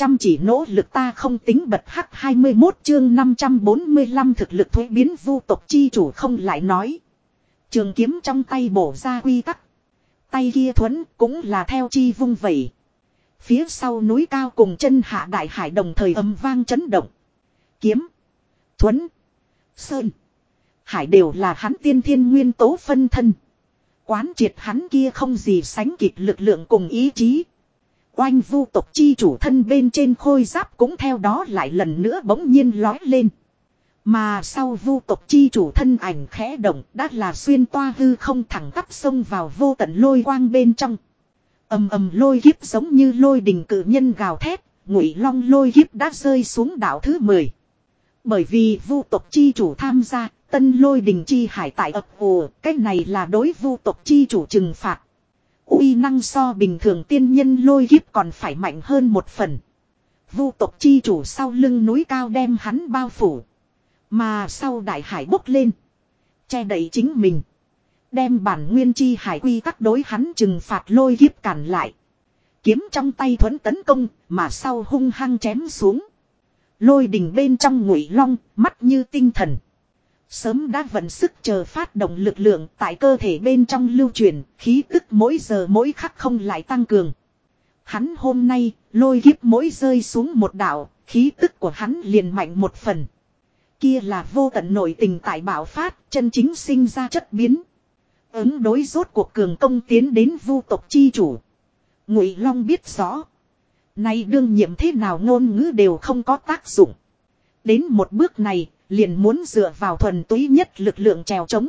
chăm chỉ nỗ lực ta không tính bật hắc 21 chương 545 thực lực thuế biến vu tộc chi chủ không lại nói. Trường kiếm trong tay bổ ra quy tắc. Tay kia thuẫn cũng là theo chi vung vẩy. Phía sau núi cao cùng chân hạ đại hải đồng thời âm vang chấn động. Kiếm. thuấn Sơn. Hải đều là hắn tiên thiên nguyên tố phân thân. Quán triệt hắn kia không gì sánh kịp lực lượng cùng ý chí. Oanh vu tộc chi chủ thân bên trên khôi giáp cũng theo đó lại lần nữa bỗng nhiên lói lên. Mà sau vu tộc chi chủ thân ảnh khẽ động đã là xuyên toa hư không thẳng tắp sông vào vô tận lôi quang bên trong. ầm ầm lôi kiếp giống như lôi đình cử nhân gào thét, ngụy long lôi kiếp đã rơi xuống đảo thứ 10. Bởi vì vu tộc chi chủ tham gia, tân lôi đình chi hải tại ập ồ, cách này là đối vu tộc chi chủ trừng phạt uy năng so bình thường tiên nhân lôi kiếp còn phải mạnh hơn một phần. Vu tộc chi chủ sau lưng núi cao đem hắn bao phủ. Mà sau đại hải bốc lên. Che đậy chính mình. Đem bản nguyên chi hải quy tắc đối hắn trừng phạt lôi kiếp cản lại. Kiếm trong tay thuấn tấn công, mà sau hung hăng chém xuống. Lôi đỉnh bên trong ngụy long, mắt như tinh thần. Sớm đã vận sức chờ phát động lực lượng tại cơ thể bên trong lưu truyền, khí tức mỗi giờ mỗi khắc không lại tăng cường. Hắn hôm nay, lôi kiếp mỗi rơi xuống một đảo, khí tức của hắn liền mạnh một phần. Kia là vô tận nội tình tại bảo phát, chân chính sinh ra chất biến. Ứng đối rốt cuộc cường công tiến đến vu tộc chi chủ. Ngụy Long biết rõ. Nay đương nhiệm thế nào ngôn ngữ đều không có tác dụng. Đến một bước này, liền muốn dựa vào thuần túy nhất lực lượng trèo trống.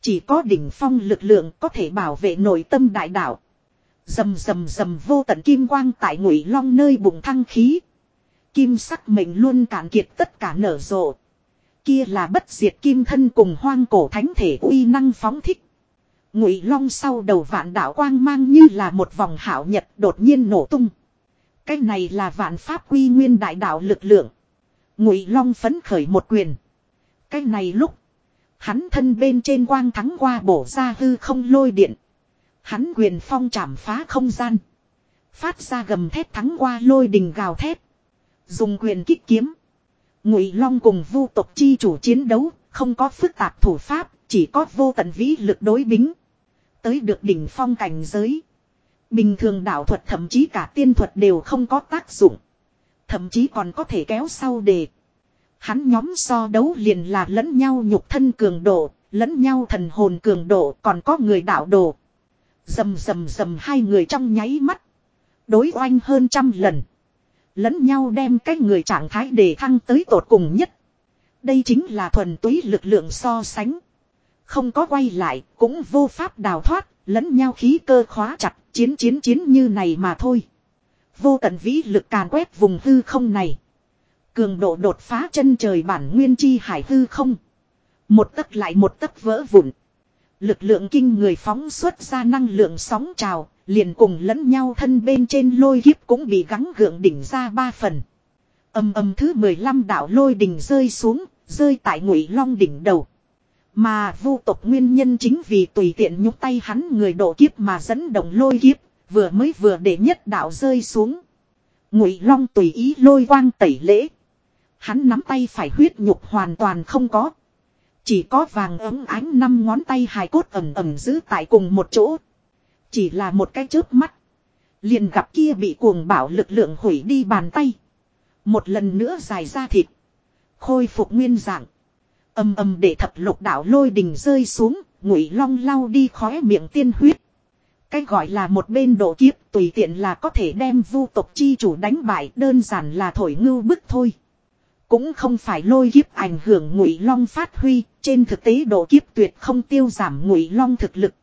Chỉ có đỉnh phong lực lượng có thể bảo vệ nội tâm đại đạo. Dầm dầm dầm vô tận kim quang tại ngụy long nơi bụng thăng khí. Kim sắc mệnh luôn cạn kiệt tất cả nở rộ. Kia là bất diệt kim thân cùng hoang cổ thánh thể uy năng phóng thích. Ngụy long sau đầu vạn đạo quang mang như là một vòng hảo nhật đột nhiên nổ tung. Cái này là vạn pháp quy nguyên đại đạo lực lượng. Ngụy Long phấn khởi một quyền. Cái này lúc. Hắn thân bên trên quang thắng qua bổ ra hư không lôi điện. Hắn quyền phong chạm phá không gian. Phát ra gầm thép thắng qua lôi đình gào thép. Dùng quyền kích kiếm. Ngụy Long cùng vu tộc chi chủ chiến đấu. Không có phức tạp thủ pháp. Chỉ có vô tận vĩ lực đối bính. Tới được đỉnh phong cảnh giới. Bình thường đạo thuật thậm chí cả tiên thuật đều không có tác dụng. Thậm chí còn có thể kéo sau đề. Hắn nhóm so đấu liền là lẫn nhau nhục thân cường độ, lẫn nhau thần hồn cường độ, còn có người đạo đồ. Dầm dầm dầm hai người trong nháy mắt. Đối oanh hơn trăm lần. Lẫn nhau đem cái người trạng thái đề thăng tới tột cùng nhất. Đây chính là thuần túy lực lượng so sánh. Không có quay lại, cũng vô pháp đào thoát, lẫn nhau khí cơ khóa chặt, chiến chiến chiến như này mà thôi. Vô tận vĩ lực càn quét vùng hư không này. Cường độ đột phá chân trời bản nguyên chi hải hư không. Một tấc lại một tấc vỡ vụn. Lực lượng kinh người phóng xuất ra năng lượng sóng trào, liền cùng lẫn nhau thân bên trên lôi kiếp cũng bị gắng gượng đỉnh ra ba phần. Âm âm thứ 15 đạo lôi đỉnh rơi xuống, rơi tại ngụy long đỉnh đầu. Mà vu tộc nguyên nhân chính vì tùy tiện nhúc tay hắn người độ kiếp mà dẫn động lôi kiếp, vừa mới vừa để nhất đạo rơi xuống. Ngụy long tùy ý lôi quang tẩy lễ. Hắn nắm tay phải huyết nhục hoàn toàn không có. Chỉ có vàng ấm ánh năm ngón tay hài cốt ẩm ẩm giữ tại cùng một chỗ. Chỉ là một cái chớp mắt. Liền gặp kia bị cuồng bảo lực lượng hủy đi bàn tay. Một lần nữa dài ra thịt. Khôi phục nguyên dạng. ầm ầm để thập lục đạo lôi đình rơi xuống, ngụy long lau đi khóe miệng tiên huyết. Cái gọi là một bên độ kiếp tùy tiện là có thể đem vu tộc chi chủ đánh bại đơn giản là thổi ngưu bức thôi. Cũng không phải lôi kiếp ảnh hưởng ngụy long phát huy, trên thực tế độ kiếp tuyệt không tiêu giảm ngụy long thực lực.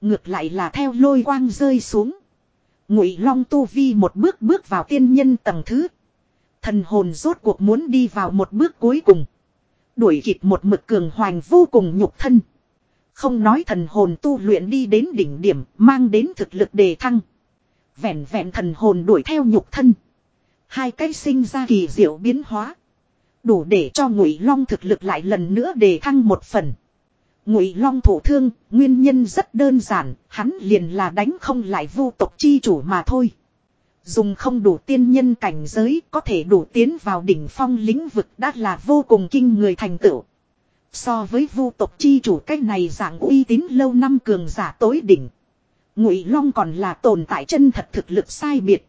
Ngược lại là theo lôi quang rơi xuống. Ngụy long tu vi một bước bước vào tiên nhân tầng thứ. Thần hồn rốt cuộc muốn đi vào một bước cuối cùng. Đuổi kịp một mực cường hoành vô cùng nhục thân. Không nói thần hồn tu luyện đi đến đỉnh điểm, mang đến thực lực đề thăng. Vẹn vẹn thần hồn đuổi theo nhục thân. Hai cái sinh ra kỳ diệu biến hóa. Đủ để cho ngụy long thực lực lại lần nữa đề thăng một phần. Ngụy long thủ thương, nguyên nhân rất đơn giản, hắn liền là đánh không lại vô tộc chi chủ mà thôi. Dùng không đủ tiên nhân cảnh giới có thể đủ tiến vào đỉnh phong lĩnh vực đã là vô cùng kinh người thành tựu. So với vu tộc chi chủ cách này dạng uy tín lâu năm cường giả tối đỉnh. Ngụy Long còn là tồn tại chân thật thực lực sai biệt.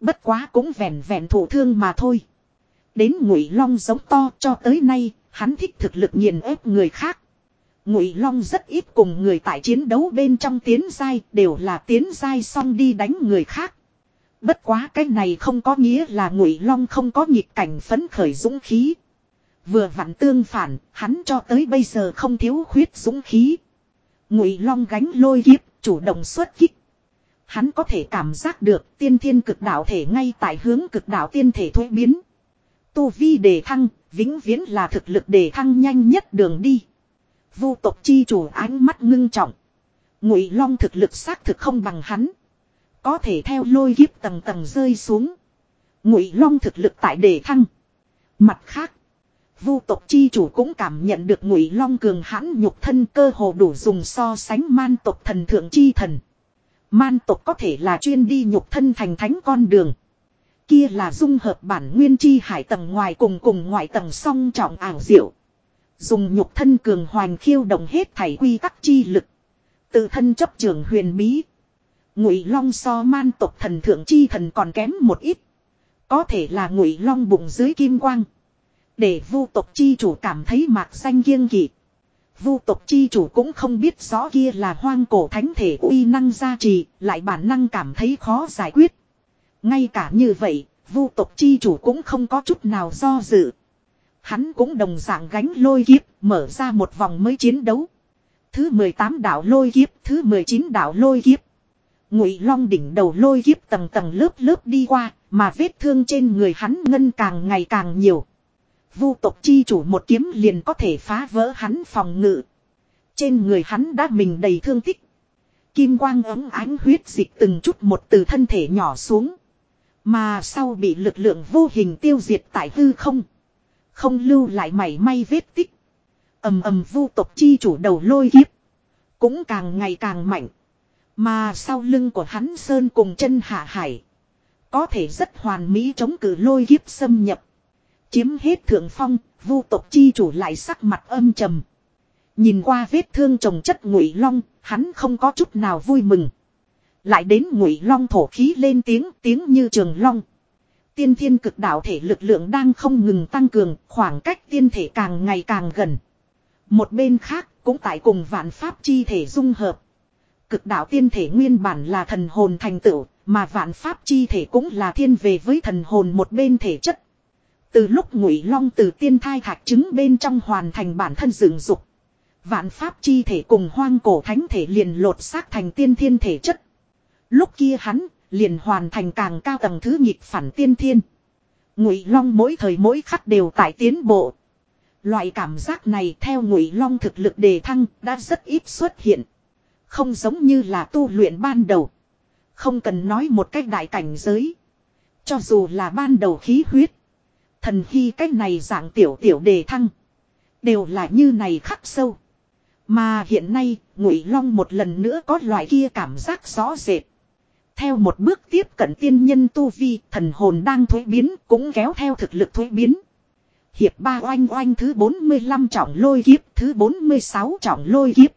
Bất quá cũng vẹn vẹn thủ thương mà thôi. Đến Ngụy Long giống to cho tới nay, hắn thích thực lực nghiền ép người khác. Ngụy Long rất ít cùng người tại chiến đấu bên trong tiến giai, đều là tiến giai xong đi đánh người khác. Bất quá cái này không có nghĩa là Ngụy Long không có nhịp cảnh phấn khởi dũng khí. Vừa vặn tương phản, hắn cho tới bây giờ không thiếu khuyết dũng khí. Ngụy Long gánh lôi kiếp, chủ động xuất kích. Hắn có thể cảm giác được tiên thiên cực đạo thể ngay tại hướng cực đạo tiên thể thuế biến. Tu vi đề thăng, vĩnh viễn là thực lực đề thăng nhanh nhất đường đi. Vu tộc chi chủ ánh mắt ngưng trọng. Ngụy Long thực lực xác thực không bằng hắn. Có thể theo lôi kiếp tầng tầng rơi xuống. Ngụy Long thực lực tại đề thăng. Mặt khác, Vu tộc chi chủ cũng cảm nhận được Ngụy Long cường hãn nhục thân cơ hồ đủ dùng so sánh man tộc thần thượng chi thần. Man tộc có thể là chuyên đi nhục thân thành thánh con đường. Kia là dung hợp bản nguyên chi hải tầng ngoài cùng cùng ngoại tầng song trọng ảo diệu. Dùng nhục thân cường hoành khiêu động hết thảy quy tắc chi lực. Tự thân chấp trường huyền bí. Ngụy Long so man tộc thần thượng chi thần còn kém một ít. Có thể là Ngụy Long bụng dưới kim quang. Để vu tộc chi chủ cảm thấy mạc xanh kiêng kỵ. Vu tộc chi chủ cũng không biết rõ kia là hoang cổ thánh thể uy năng gia trì, lại bản năng cảm thấy khó giải quyết. Ngay cả như vậy, vu tộc chi chủ cũng không có chút nào do dự. Hắn cũng đồng dạng gánh lôi kiếp, mở ra một vòng mới chiến đấu. Thứ 18 đảo lôi kiếp, thứ 19 đảo lôi kiếp. Ngụy Long đỉnh đầu lôi kiếp tầng tầng lớp lớp đi qua, mà vết thương trên người hắn ngân càng ngày càng nhiều. Vu tộc chi chủ một kiếm liền có thể phá vỡ hắn phòng ngự. Trên người hắn đã mình đầy thương tích. Kim quang ấm ánh huyết dịch từng chút một từ thân thể nhỏ xuống. Mà sau bị lực lượng vô hình tiêu diệt tại hư không. Không lưu lại mảy may vết tích. ầm ầm vu tộc chi chủ đầu lôi kiếp. Cũng càng ngày càng mạnh. Mà sau lưng của hắn sơn cùng chân hạ hải. Có thể rất hoàn mỹ chống cự lôi kiếp xâm nhập. Chiếm hết thượng phong, vu tộc chi chủ lại sắc mặt âm trầm. Nhìn qua vết thương trồng chất ngụy long, hắn không có chút nào vui mừng. Lại đến ngụy long thổ khí lên tiếng tiếng như trường long. Tiên thiên cực đạo thể lực lượng đang không ngừng tăng cường, khoảng cách tiên thể càng ngày càng gần. Một bên khác cũng tại cùng vạn pháp chi thể dung hợp. Cực đạo tiên thể nguyên bản là thần hồn thành tựu, mà vạn pháp chi thể cũng là thiên về với thần hồn một bên thể chất. Từ lúc ngụy long từ tiên thai thạch trứng bên trong hoàn thành bản thân dựng dục. Vạn pháp chi thể cùng hoang cổ thánh thể liền lột xác thành tiên thiên thể chất. Lúc kia hắn liền hoàn thành càng cao tầng thứ nhịp phản tiên thiên. Ngụy long mỗi thời mỗi khắc đều tại tiến bộ. Loại cảm giác này theo ngụy long thực lực đề thăng đã rất ít xuất hiện. Không giống như là tu luyện ban đầu. Không cần nói một cách đại cảnh giới. Cho dù là ban đầu khí huyết. Thần khi cách này dạng tiểu tiểu đề thăng. Đều là như này khắc sâu. Mà hiện nay, Ngụy Long một lần nữa có loại kia cảm giác rõ rệt. Theo một bước tiếp cận tiên nhân tu vi, thần hồn đang thuế biến, cũng kéo theo thực lực thuế biến. Hiệp ba oanh oanh thứ 45 trọng lôi kiếp, thứ 46 trọng lôi kiếp.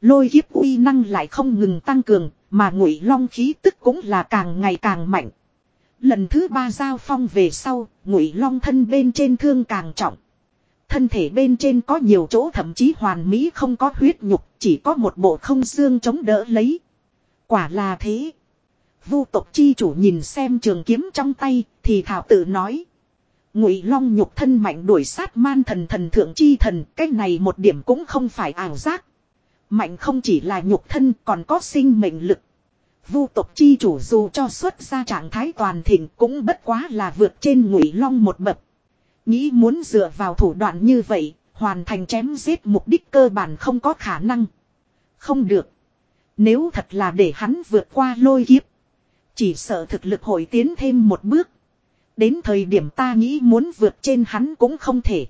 Lôi kiếp uy năng lại không ngừng tăng cường, mà ngụy long khí tức cũng là càng ngày càng mạnh. Lần thứ ba giao phong về sau, ngụy long thân bên trên thương càng trọng. Thân thể bên trên có nhiều chỗ thậm chí hoàn mỹ không có huyết nhục, chỉ có một bộ không xương chống đỡ lấy. Quả là thế. Vu tộc chi chủ nhìn xem trường kiếm trong tay, thì thảo tự nói. Ngụy long nhục thân mạnh đuổi sát man thần thần thượng chi thần, cái này một điểm cũng không phải ảo giác. Mạnh không chỉ là nhục thân còn có sinh mệnh lực. Vu tộc chi chủ dù cho xuất ra trạng thái toàn thịnh cũng bất quá là vượt trên ngụy long một bậc. Nghĩ muốn dựa vào thủ đoạn như vậy, hoàn thành chém giết mục đích cơ bản không có khả năng. Không được. Nếu thật là để hắn vượt qua lôi kiếp. Chỉ sợ thực lực hội tiến thêm một bước. Đến thời điểm ta nghĩ muốn vượt trên hắn cũng không thể.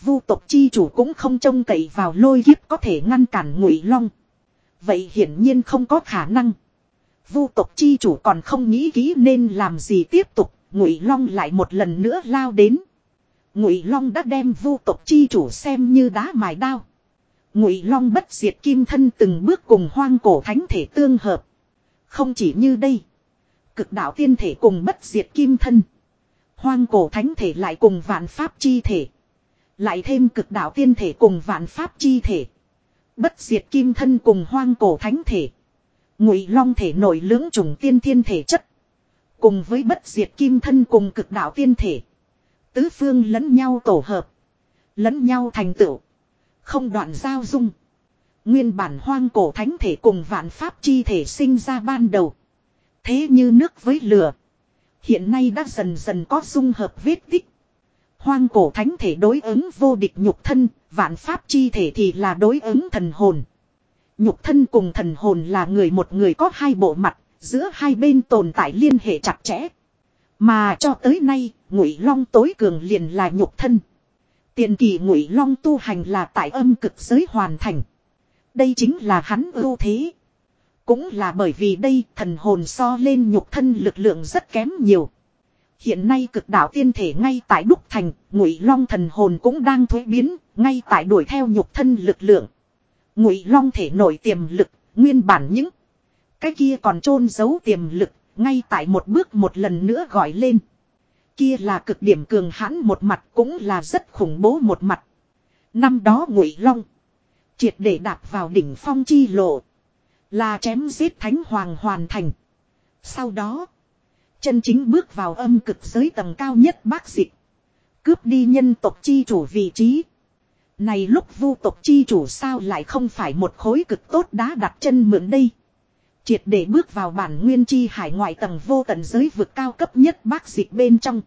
Vu tộc chi chủ cũng không trông cậy vào lôi kiếp có thể ngăn cản ngụy long. Vậy hiển nhiên không có khả năng. Vu tộc chi chủ còn không nghĩ kỹ nên làm gì tiếp tục, Ngụy Long lại một lần nữa lao đến. Ngụy Long đã đem Vu tộc chi chủ xem như đá mài đao. Ngụy Long bất diệt kim thân từng bước cùng hoang cổ thánh thể tương hợp. Không chỉ như đây, cực đạo tiên thể cùng bất diệt kim thân, hoang cổ thánh thể lại cùng vạn pháp chi thể, lại thêm cực đạo tiên thể cùng vạn pháp chi thể, bất diệt kim thân cùng hoang cổ thánh thể, ngụy long thể nổi lưỡng trùng tiên thiên thể chất, cùng với bất diệt kim thân cùng cực đạo tiên thể, tứ phương lẫn nhau tổ hợp, lẫn nhau thành tựu, không đoạn giao dung. Nguyên bản hoang cổ thánh thể cùng vạn pháp chi thể sinh ra ban đầu. Thế như nước với lửa. Hiện nay đã dần dần có dung hợp vết tích. Hoang cổ thánh thể đối ứng vô địch nhục thân, vạn pháp chi thể thì là đối ứng thần hồn. Nhục thân cùng thần hồn là người một người có hai bộ mặt, giữa hai bên tồn tại liên hệ chặt chẽ. Mà cho tới nay, ngụy long tối cường liền là nhục thân. Tiền kỳ ngụy long tu hành là tại âm cực giới hoàn thành. Đây chính là hắn ưu thế. Cũng là bởi vì đây thần hồn so lên nhục thân lực lượng rất kém nhiều. Hiện nay cực đạo tiên thể ngay tại đúc thành, ngụy long thần hồn cũng đang thuế biến, ngay tại đuổi theo nhục thân lực lượng. Ngụy long thể nổi tiềm lực, nguyên bản những cái kia còn chôn giấu tiềm lực, ngay tại một bước một lần nữa gọi lên. Kia là cực điểm cường hãn một mặt cũng là rất khủng bố một mặt. Năm đó ngụy long triệt để đạp vào đỉnh phong chi lộ. Là chém giết thánh hoàng hoàn thành. Sau đó. Chân chính bước vào âm cực giới tầng cao nhất bác dịch. Cướp đi nhân tộc chi chủ vị trí. Này lúc vu tộc chi chủ sao lại không phải một khối cực tốt đá đặt chân mượn đây. Triệt để bước vào bản nguyên chi hải ngoại tầng vô tận giới vực cao cấp nhất bác dịch bên trong.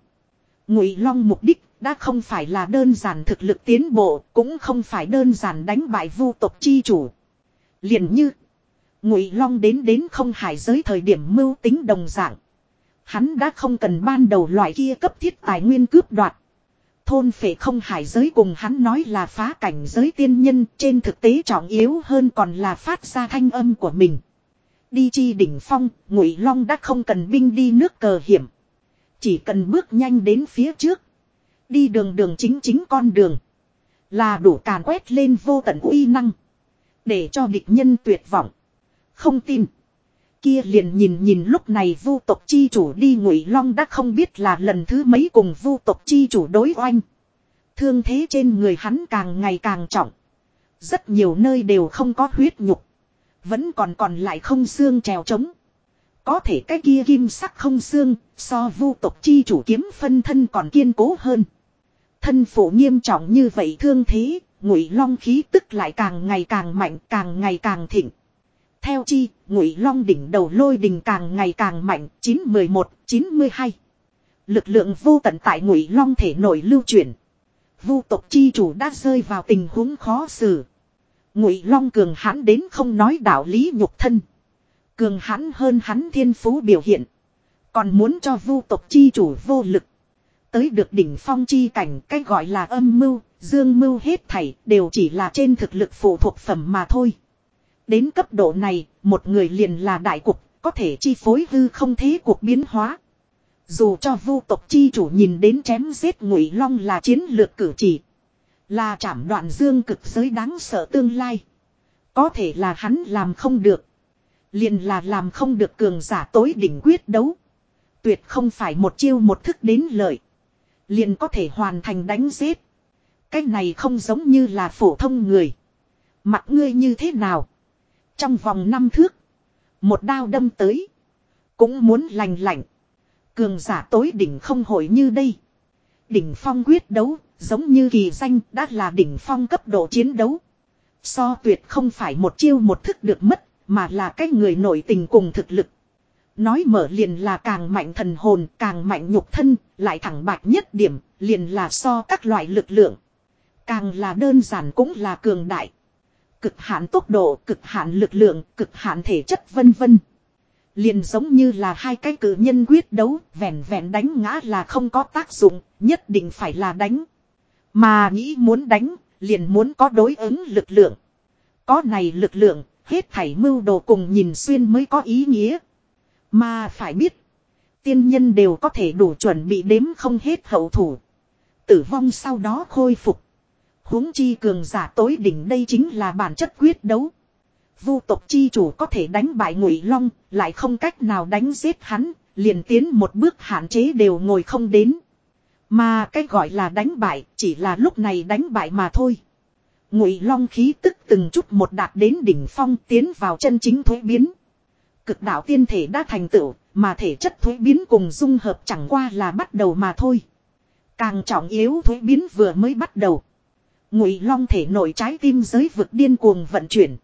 Ngụy Long mục đích đã không phải là đơn giản thực lực tiến bộ, cũng không phải đơn giản đánh bại vu tộc chi chủ. Liền như Ngụy Long đến đến không hải giới thời điểm mưu tính đồng dạng. Hắn đã không cần ban đầu loại kia cấp thiết tài nguyên cướp đoạt. Thôn phệ không hải giới cùng hắn nói là phá cảnh giới tiên nhân trên thực tế trọng yếu hơn còn là phát ra thanh âm của mình. Đi chi đỉnh phong, Ngụy Long đã không cần binh đi nước cờ hiểm. Chỉ cần bước nhanh đến phía trước. Đi đường đường chính chính con đường. Là đủ càn quét lên vô tận uy năng. Để cho địch nhân tuyệt vọng. Không tin. Kia liền nhìn nhìn lúc này vu tộc chi chủ đi ngụy long đã không biết là lần thứ mấy cùng vu tộc chi chủ đối oanh. Thương thế trên người hắn càng ngày càng trọng. Rất nhiều nơi đều không có huyết nhục. Vẫn còn còn lại không xương trèo trống. Có thể cái kia kim sắc không xương, so vu tộc chi chủ kiếm phân thân còn kiên cố hơn. Thân phụ nghiêm trọng như vậy thương thế, ngụy long khí tức lại càng ngày càng mạnh, càng ngày càng thịnh. Theo chi, ngụy long đỉnh đầu lôi đình càng ngày càng mạnh, chín mười một chín mươi hai Lực lượng vô tận tại ngụy long thể nổi lưu chuyển. Vu tộc chi chủ đã rơi vào tình huống khó xử. Ngụy long cường hãn đến không nói đạo lý nhục thân. Cường hãn hơn hắn thiên phú biểu hiện. Còn muốn cho vu tộc chi chủ vô lực. Tới được đỉnh phong chi cảnh cái gọi là âm mưu, dương mưu hết thảy đều chỉ là trên thực lực phụ thuộc phẩm mà thôi. Đến cấp độ này, một người liền là đại cục, có thể chi phối hư không thế cuộc biến hóa. Dù cho vu tộc chi chủ nhìn đến chém giết ngụy long là chiến lược cử chỉ. Là chảm đoạn dương cực giới đáng sợ tương lai. Có thể là hắn làm không được. Liền là làm không được cường giả tối đỉnh quyết đấu. Tuyệt không phải một chiêu một thức đến lợi. Liền có thể hoàn thành đánh giết. Cái này không giống như là phổ thông người. Mặt ngươi như thế nào? Trong vòng năm thước. Một đao đâm tới. Cũng muốn lành lạnh. Cường giả tối đỉnh không hội như đây. Đỉnh phong quyết đấu, giống như kỳ danh đã là đỉnh phong cấp độ chiến đấu. So tuyệt không phải một chiêu một thức được mất, mà là cái người nổi tình cùng thực lực. Nói mở liền là càng mạnh thần hồn, càng mạnh nhục thân, lại thẳng bạc nhất điểm, liền là so các loại lực lượng. Càng là đơn giản cũng là cường đại. Cực hạn tốc độ, cực hạn lực lượng, cực hạn thể chất vân vân. Liền giống như là hai cái cử nhân quyết đấu, vẹn vẹn đánh ngã là không có tác dụng, nhất định phải là đánh. Mà nghĩ muốn đánh, liền muốn có đối ứng lực lượng. Có này lực lượng, hết thảy mưu đồ cùng nhìn xuyên mới có ý nghĩa. Mà phải biết. Tiên nhân đều có thể đủ chuẩn bị đếm không hết hậu thủ. Tử vong sau đó khôi phục huống chi cường giả tối đỉnh đây chính là bản chất quyết đấu. Vu tộc chi chủ có thể đánh bại ngụy long, lại không cách nào đánh giết hắn, liền tiến một bước hạn chế đều ngồi không đến. Mà cái gọi là đánh bại chỉ là lúc này đánh bại mà thôi. Ngụy long khí tức từng chút một đạt đến đỉnh phong tiến vào chân chính thuế biến. Cực đạo tiên thể đã thành tựu, mà thể chất thuế biến cùng dung hợp chẳng qua là bắt đầu mà thôi. Càng trọng yếu thuế biến vừa mới bắt đầu. Ngụy long thể nổi trái tim giới vực điên cuồng vận chuyển.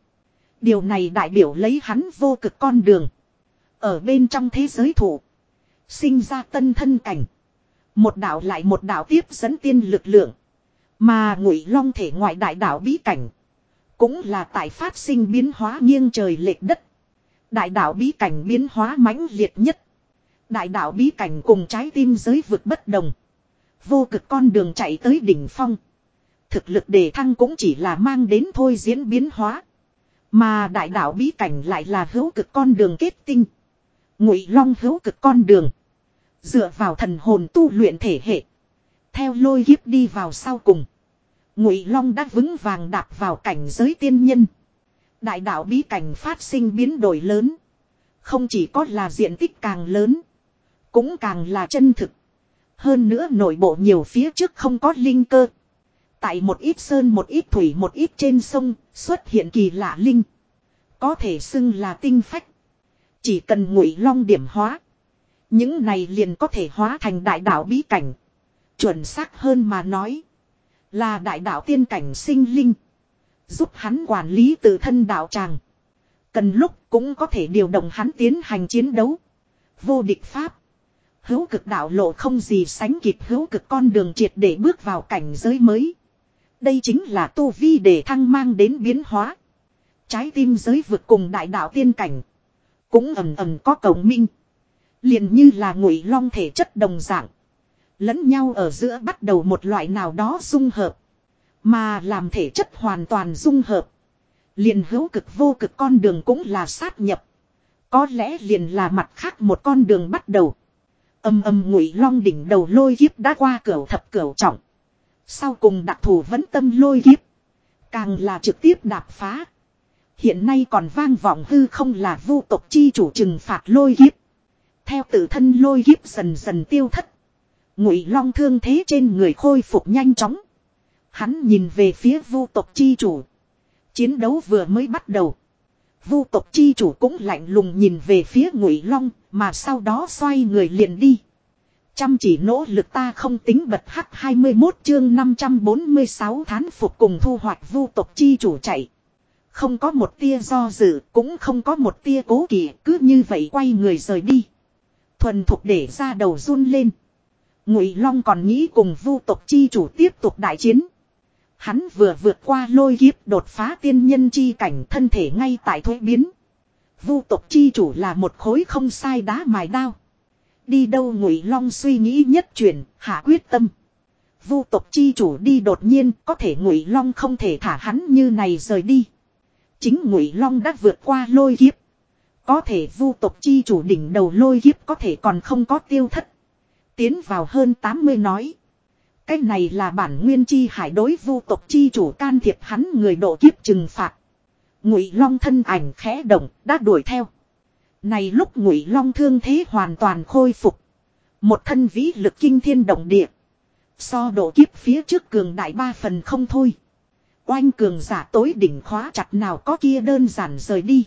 Điều này đại biểu lấy hắn vô cực con đường. Ở bên trong thế giới thủ. Sinh ra tân thân cảnh. Một đạo lại một đạo tiếp dẫn tiên lực lượng. Mà ngụy long thể ngoại đại đạo bí cảnh. Cũng là tại phát sinh biến hóa nghiêng trời lệch đất. Đại đạo bí cảnh biến hóa mãnh liệt nhất. Đại đạo bí cảnh cùng trái tim giới vực bất đồng. Vô cực con đường chạy tới đỉnh phong. Thực lực đề thăng cũng chỉ là mang đến thôi diễn biến hóa. Mà đại đạo bí cảnh lại là hữu cực con đường kết tinh. Ngụy long hữu cực con đường. Dựa vào thần hồn tu luyện thể hệ. Theo lôi kiếp đi vào sau cùng. Ngụy long đã vững vàng đạp vào cảnh giới tiên nhân. Đại đạo bí cảnh phát sinh biến đổi lớn. Không chỉ có là diện tích càng lớn. Cũng càng là chân thực. Hơn nữa nội bộ nhiều phía trước không có linh cơ. Tại một ít sơn, một ít thủy, một ít trên sông, xuất hiện kỳ lạ linh. Có thể xưng là tinh phách. Chỉ cần ngụy long điểm hóa. Những này liền có thể hóa thành đại đạo bí cảnh. Chuẩn xác hơn mà nói. Là đại đạo tiên cảnh sinh linh. Giúp hắn quản lý tự thân đạo tràng. Cần lúc cũng có thể điều động hắn tiến hành chiến đấu. Vô địch pháp. Hữu cực đạo lộ không gì sánh kịp hữu cực con đường triệt để bước vào cảnh giới mới. Đây chính là tu vi để thăng mang đến biến hóa. Trái tim giới vực cùng đại đạo tiên cảnh. Cũng ầm ầm có cổng minh. liền như là ngụy long thể chất đồng dạng. Lẫn nhau ở giữa bắt đầu một loại nào đó dung hợp. Mà làm thể chất hoàn toàn dung hợp. Liền hữu cực vô cực con đường cũng là sát nhập. Có lẽ liền là mặt khác một con đường bắt đầu. Âm âm ngụy long đỉnh đầu lôi kiếp đã qua cửa thập cửa trọng. Sau cùng đặc thù vẫn tâm lôi kiếp. Càng là trực tiếp đạp phá. Hiện nay còn vang vọng hư không là vu tộc chi chủ trừng phạt lôi kiếp. Theo tự thân lôi kiếp dần dần tiêu thất. Ngụy long thương thế trên người khôi phục nhanh chóng. Hắn nhìn về phía vu tộc chi chủ. Chiến đấu vừa mới bắt đầu. Vu tộc chi chủ cũng lạnh lùng nhìn về phía ngụy long, mà sau đó xoay người liền đi. Chăm chỉ nỗ lực ta không tính bật hắc 21 chương 546 thán phục cùng thu hoạch vu tộc chi chủ chạy. Không có một tia do dự, cũng không có một tia cố kỵ, cứ như vậy quay người rời đi. Thuần thục để ra đầu run lên. Ngụy Long còn nghĩ cùng vu tộc chi chủ tiếp tục đại chiến. Hắn vừa vượt qua lôi kiếp đột phá tiên nhân chi cảnh thân thể ngay tại thuế biến. Vu tộc chi chủ là một khối không sai đá mài đao. Đi đâu ngụy long suy nghĩ nhất chuyển, hạ quyết tâm. Vu tộc chi chủ đi đột nhiên, có thể ngụy long không thể thả hắn như này rời đi. Chính ngụy long đã vượt qua lôi kiếp. Có thể vu tộc chi chủ đỉnh đầu lôi kiếp có thể còn không có tiêu thất. Tiến vào hơn 80 nói. Cái này là bản nguyên chi hải đối vu tộc chi chủ can thiệp hắn người độ kiếp trừng phạt. Ngụy Long thân ảnh khẽ động, đã đuổi theo. Này lúc Ngụy Long thương thế hoàn toàn khôi phục, một thân vĩ lực kinh thiên động địa, so độ kiếp phía trước cường đại ba phần không thôi. Oanh cường giả tối đỉnh khóa chặt nào có kia đơn giản rời đi.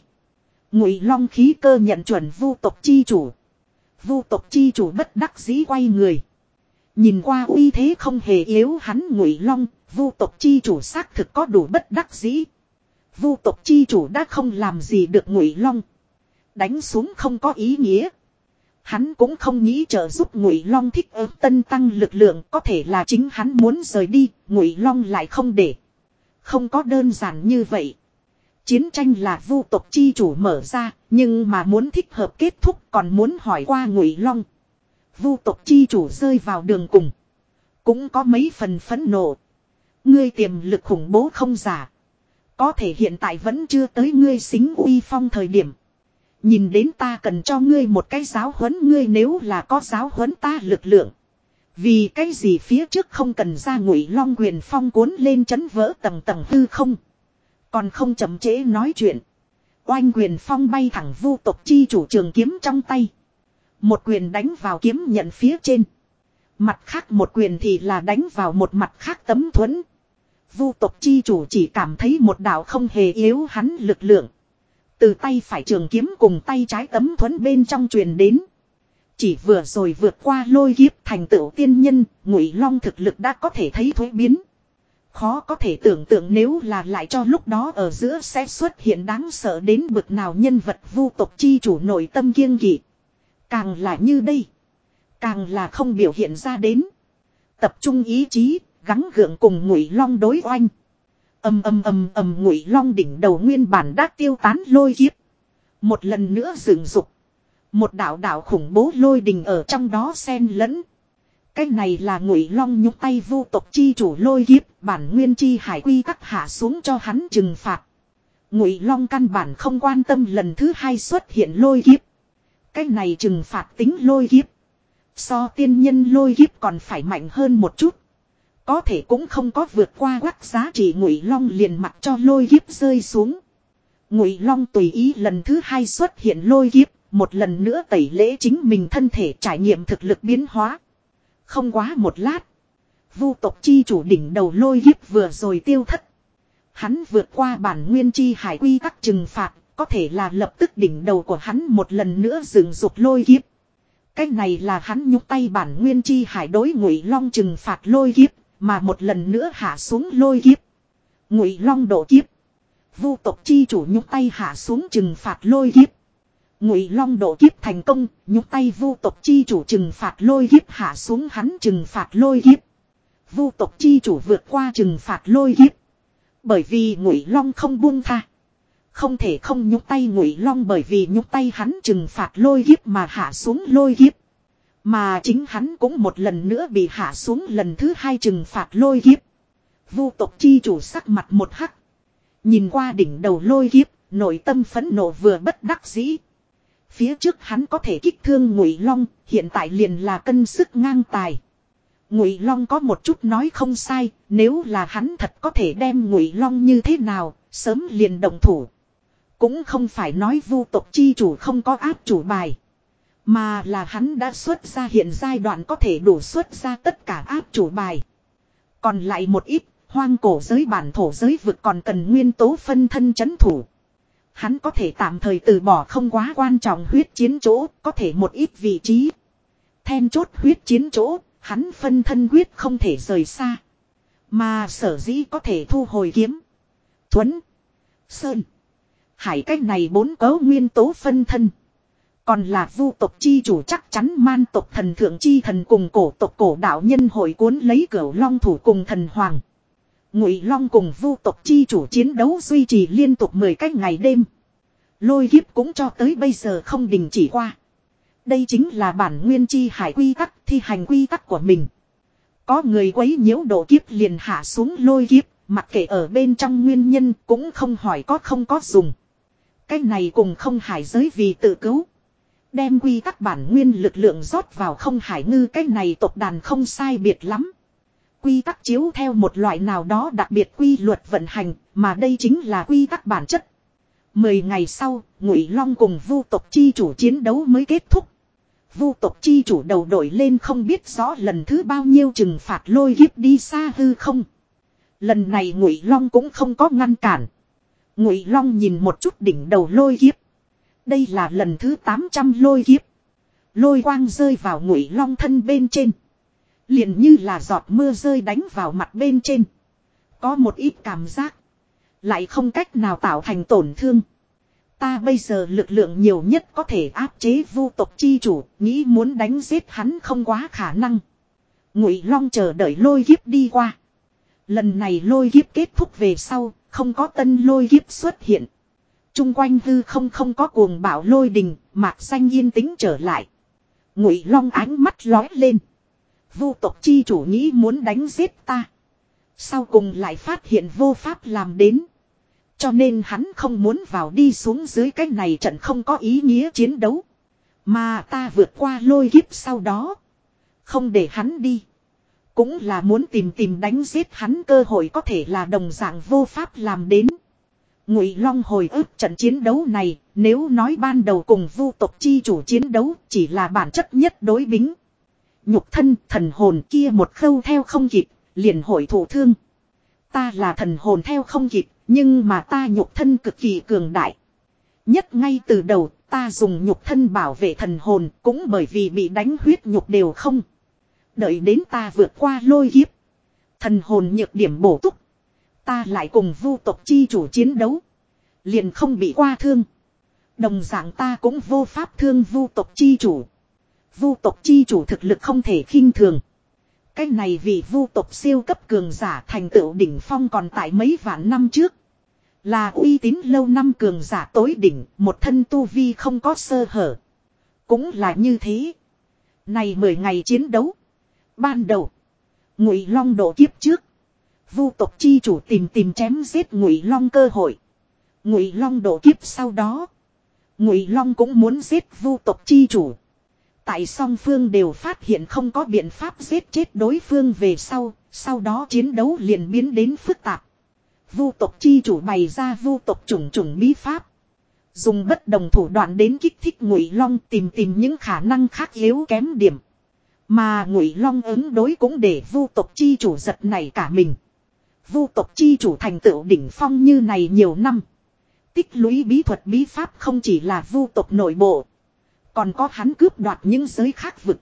Ngụy Long khí cơ nhận chuẩn vu tộc chi chủ. Vu tộc chi chủ bất đắc dĩ quay người. Nhìn qua uy thế không hề yếu hắn ngụy long, vu tộc chi chủ xác thực có đủ bất đắc dĩ. Vu tộc chi chủ đã không làm gì được ngụy long. Đánh xuống không có ý nghĩa. Hắn cũng không nghĩ trợ giúp ngụy long thích ứng tân tăng lực lượng có thể là chính hắn muốn rời đi, ngụy long lại không để. Không có đơn giản như vậy. Chiến tranh là vu tộc chi chủ mở ra, nhưng mà muốn thích hợp kết thúc còn muốn hỏi qua ngụy long. Vu tộc chi chủ rơi vào đường cùng. Cũng có mấy phần phẫn nộ. Ngươi tiềm lực khủng bố không giả. Có thể hiện tại vẫn chưa tới ngươi xính uy phong thời điểm. Nhìn đến ta cần cho ngươi một cái giáo huấn, ngươi nếu là có giáo huấn ta lực lượng. Vì cái gì phía trước không cần ra ngụy long quyền phong cuốn lên chấn vỡ tầng tầng hư không. Còn không chậm trễ nói chuyện. Oanh quyền phong bay thẳng vu tộc chi chủ trường kiếm trong tay. Một quyền đánh vào kiếm nhận phía trên. Mặt khác một quyền thì là đánh vào một mặt khác tấm thuẫn. Vu tộc chi chủ chỉ cảm thấy một đạo không hề yếu hắn lực lượng. Từ tay phải trường kiếm cùng tay trái tấm thuẫn bên trong truyền đến. Chỉ vừa rồi vượt qua lôi kiếp thành tựu tiên nhân, ngụy long thực lực đã có thể thấy thuế biến. Khó có thể tưởng tượng nếu là lại cho lúc đó ở giữa sẽ xuất hiện đáng sợ đến bực nào nhân vật vu tộc chi chủ nội tâm kiêng kỵ. Càng là như đây. Càng là không biểu hiện ra đến. Tập trung ý chí, gắng gượng cùng ngụy long đối oanh. Âm âm âm âm ngụy long đỉnh đầu nguyên bản đã tiêu tán lôi kiếp. Một lần nữa dừng dục. Một đạo đạo khủng bố lôi đình ở trong đó xen lẫn. Cái này là ngụy long nhúc tay vu tộc chi chủ lôi kiếp, bản nguyên chi hải quy tắc hạ xuống cho hắn trừng phạt. Ngụy long căn bản không quan tâm lần thứ hai xuất hiện lôi kiếp. Cái này trừng phạt tính lôi kiếp. So tiên nhân lôi kiếp còn phải mạnh hơn một chút. Có thể cũng không có vượt qua quắc giá trị ngụy long liền mặc cho lôi kiếp rơi xuống. Ngụy long tùy ý lần thứ hai xuất hiện lôi kiếp, một lần nữa tẩy lễ chính mình thân thể trải nghiệm thực lực biến hóa. Không quá một lát. Vu tộc chi chủ đỉnh đầu lôi kiếp vừa rồi tiêu thất. Hắn vượt qua bản nguyên chi hải quy tắc trừng phạt, có thể là lập tức đỉnh đầu của hắn một lần nữa dừng dục lôi kiếp. Cái này là hắn nhúc tay bản nguyên chi hải đối ngụy long trừng phạt lôi kiếp, mà một lần nữa hạ xuống lôi kiếp. Ngụy long độ kiếp. Vu tộc chi chủ nhúc tay hạ xuống trừng phạt lôi kiếp. Ngụy long độ kiếp thành công, nhúc tay vu tộc chi chủ trừng phạt lôi kiếp hạ xuống hắn trừng phạt lôi kiếp. Vu tộc chi chủ vượt qua trừng phạt lôi kiếp. Bởi vì ngụy long không buông tha. Không thể không nhúc tay ngụy long bởi vì nhúc tay hắn trừng phạt lôi kiếp mà hạ xuống lôi kiếp. Mà chính hắn cũng một lần nữa bị hạ xuống lần thứ hai trừng phạt lôi kiếp. Vu tộc chi chủ sắc mặt một hắc. Nhìn qua đỉnh đầu lôi kiếp, nội tâm phẫn nộ vừa bất đắc dĩ. Phía trước hắn có thể kích thương ngụy long, hiện tại liền là cân sức ngang tài. Ngụy Long có một chút nói không sai, nếu là hắn thật có thể đem Ngụy Long như thế nào, sớm liền động thủ. Cũng không phải nói vu tộc chi chủ không có áp chủ bài. Mà là hắn đã xuất ra hiện giai đoạn có thể đủ xuất ra tất cả áp chủ bài. Còn lại một ít, hoang cổ giới bản thổ giới vực còn cần nguyên tố phân thân chấn thủ. Hắn có thể tạm thời từ bỏ không quá quan trọng huyết chiến chỗ, có thể một ít vị trí. Then chốt huyết chiến chỗ, hắn phân thân huyết không thể rời xa. Mà sở dĩ có thể thu hồi kiếm. Thuấn. Sơn. Hải cách này bốn cấu nguyên tố phân thân. Còn là vu tộc chi chủ chắc chắn man tộc thần thượng chi thần cùng cổ tộc cổ đạo nhân hội cuốn lấy cửu long thủ cùng thần hoàng. Ngụy long cùng vu tộc chi chủ chiến đấu duy trì liên tục 10 cách ngày đêm. Lôi kiếp cũng cho tới bây giờ không đình chỉ qua. Đây chính là bản nguyên chi hải quy tắc thi hành quy tắc của mình. Có người quấy nhiễu độ kiếp liền hạ xuống lôi kiếp, mặc kệ ở bên trong nguyên nhân cũng không hỏi có không có dùng. Cái này cùng không hải giới vì tự cứu. Đem quy tắc bản nguyên lực lượng rót vào không hải ngư cái này tộc đàn không sai biệt lắm. Quy tắc chiếu theo một loại nào đó đặc biệt quy luật vận hành, mà đây chính là quy tắc bản chất. Mười ngày sau, Ngụy Long cùng Vu tộc chi chủ chiến đấu mới kết thúc. Vu tộc chi chủ đầu đội lên không biết rõ lần thứ bao nhiêu trừng phạt lôi kiếp đi xa hư không. Lần này Ngụy Long cũng không có ngăn cản. Ngụy Long nhìn một chút đỉnh đầu lôi kiếp. Đây là lần thứ 800 lôi kiếp. Lôi quang rơi vào Ngụy Long thân bên trên. liền như là giọt mưa rơi đánh vào mặt bên trên. Có một ít cảm giác. Lại không cách nào tạo thành tổn thương. Ta bây giờ lực lượng nhiều nhất có thể áp chế vu tộc chi chủ, nghĩ muốn đánh giết hắn không quá khả năng. Ngụy Long chờ đợi lôi kiếp đi qua. Lần này lôi kiếp kết thúc về sau, không có tân lôi kiếp xuất hiện. Trung quanh hư không không có cuồng bạo lôi đình, mạc xanh yên tĩnh trở lại. Ngụy Long ánh mắt lóe lên. Vu tộc chi chủ nghĩ muốn đánh giết ta. Sau cùng lại phát hiện vô pháp làm đến. Cho nên hắn không muốn vào đi xuống dưới cái này trận không có ý nghĩa chiến đấu. Mà ta vượt qua lôi kiếp sau đó. Không để hắn đi. Cũng là muốn tìm tìm đánh giết hắn cơ hội có thể là đồng dạng vô pháp làm đến. Ngụy Long hồi ức trận chiến đấu này, nếu nói ban đầu cùng vu tộc chi chủ chiến đấu chỉ là bản chất nhất đối bính. Nhục thân thần hồn kia một khâu theo không kịp, liền hội thụ thương. Ta là thần hồn theo không kịp, nhưng mà ta nhục thân cực kỳ cường đại. Nhất ngay từ đầu, ta dùng nhục thân bảo vệ thần hồn cũng bởi vì bị đánh huyết nhục đều không. Đợi đến ta vượt qua lôi kiếp. Thần hồn nhược điểm bổ túc. Ta lại cùng vu tộc chi chủ chiến đấu. Liền không bị qua thương. Đồng dạng ta cũng vô pháp thương vu tộc chi chủ. Vu tộc chi chủ thực lực không thể khinh thường. Cái này vì vu tộc siêu cấp cường giả thành tựu đỉnh phong còn tại mấy vạn năm trước. Là uy tín lâu năm cường giả tối đỉnh, một thân tu vi không có sơ hở. Cũng là như thế. Này mười ngày chiến đấu. Ban đầu, Ngụy Long độ kiếp trước, Vu tộc chi chủ tìm tìm chém giết Ngụy Long cơ hội. Ngụy Long đổ kiếp sau đó, Ngụy Long cũng muốn giết Vu tộc chi chủ. Tại song phương đều phát hiện không có biện pháp giết chết đối phương về sau, sau đó chiến đấu liền biến đến phức tạp. Vu tộc chi chủ bày ra vu tộc trùng trùng bí pháp. Dùng bất đồng thủ đoạn đến kích thích ngụy long tìm tìm những khả năng khác yếu kém điểm. Mà ngụy long ứng đối cũng để vu tộc chi chủ giật này cả mình. Vu tộc chi chủ thành tựu đỉnh phong như này nhiều năm. Tích lũy bí thuật bí pháp không chỉ là vu tộc nội bộ. Còn có hắn cướp đoạt những giới khác vực.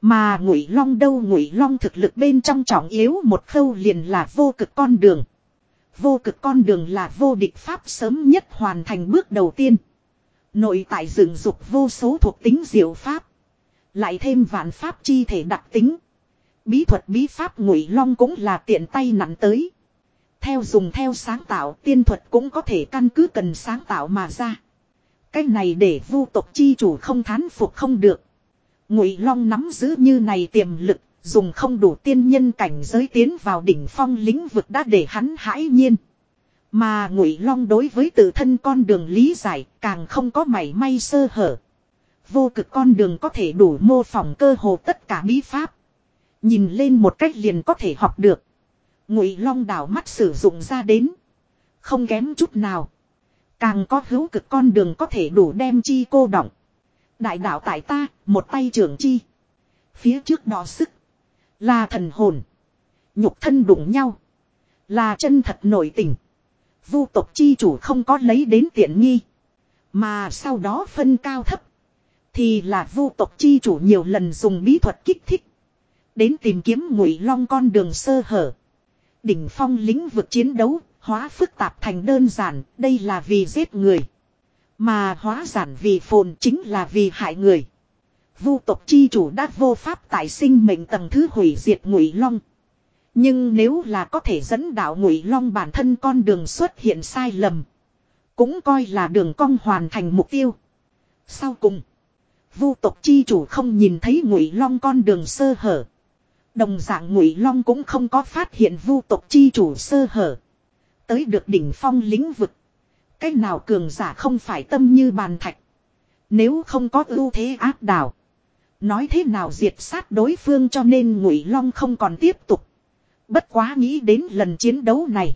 Mà ngụy long đâu, ngụy long thực lực bên trong trọng yếu một khâu liền là vô cực con đường. Vô cực con đường là vô địch pháp sớm nhất hoàn thành bước đầu tiên. Nội tại dựng dục vô số thuộc tính diệu pháp. Lại thêm vạn pháp chi thể đặc tính. Bí thuật bí pháp ngụy long cũng là tiện tay nặng tới. Theo dùng theo sáng tạo, tiên thuật cũng có thể căn cứ cần sáng tạo mà ra. Cái này để vu tộc chi chủ không thán phục không được. Ngụy long nắm giữ như này tiềm lực, Dùng không đủ tiên nhân cảnh giới tiến vào đỉnh phong lĩnh vực đã để hắn hãi nhiên. Mà ngụy long đối với tự thân con đường lý giải càng không có mảy may sơ hở. Vô cực con đường có thể đủ mô phỏng cơ hồ tất cả bí pháp. Nhìn lên một cách liền có thể học được. Ngụy long đảo mắt sử dụng ra đến. Không kém chút nào. Càng có hữu cực con đường có thể đủ đem chi cô động. Đại đạo tại ta, một tay trưởng chi. Phía trước đo sức. Là thần hồn. Nhục thân đụng nhau. Là chân thật nổi tình. Vu tộc chi chủ không có lấy đến tiện nghi. Mà sau đó phân cao thấp. Thì là vu tộc chi chủ nhiều lần dùng bí thuật kích thích. Đến tìm kiếm ngụy long con đường sơ hở. Đỉnh phong lĩnh vực chiến đấu, hóa phức tạp thành đơn giản, đây là vì giết người. Mà hóa giản vì phồn chính là vì hại người. Vu tộc chi chủ đã vô pháp tại sinh mệnh tầng thứ hủy diệt ngụy long. Nhưng nếu là có thể dẫn đạo ngụy long bản thân con đường xuất hiện sai lầm. Cũng coi là đường cong hoàn thành mục tiêu. Sau cùng. Vu tộc chi chủ không nhìn thấy ngụy long con đường sơ hở. Đồng dạng ngụy long cũng không có phát hiện vu tộc chi chủ sơ hở. Tới được đỉnh phong lĩnh vực. Cách nào cường giả không phải tâm như bàn thạch. Nếu không có ưu thế áp đảo. Nói thế nào diệt sát đối phương cho nên ngụy long không còn tiếp tục. Bất quá nghĩ đến lần chiến đấu này.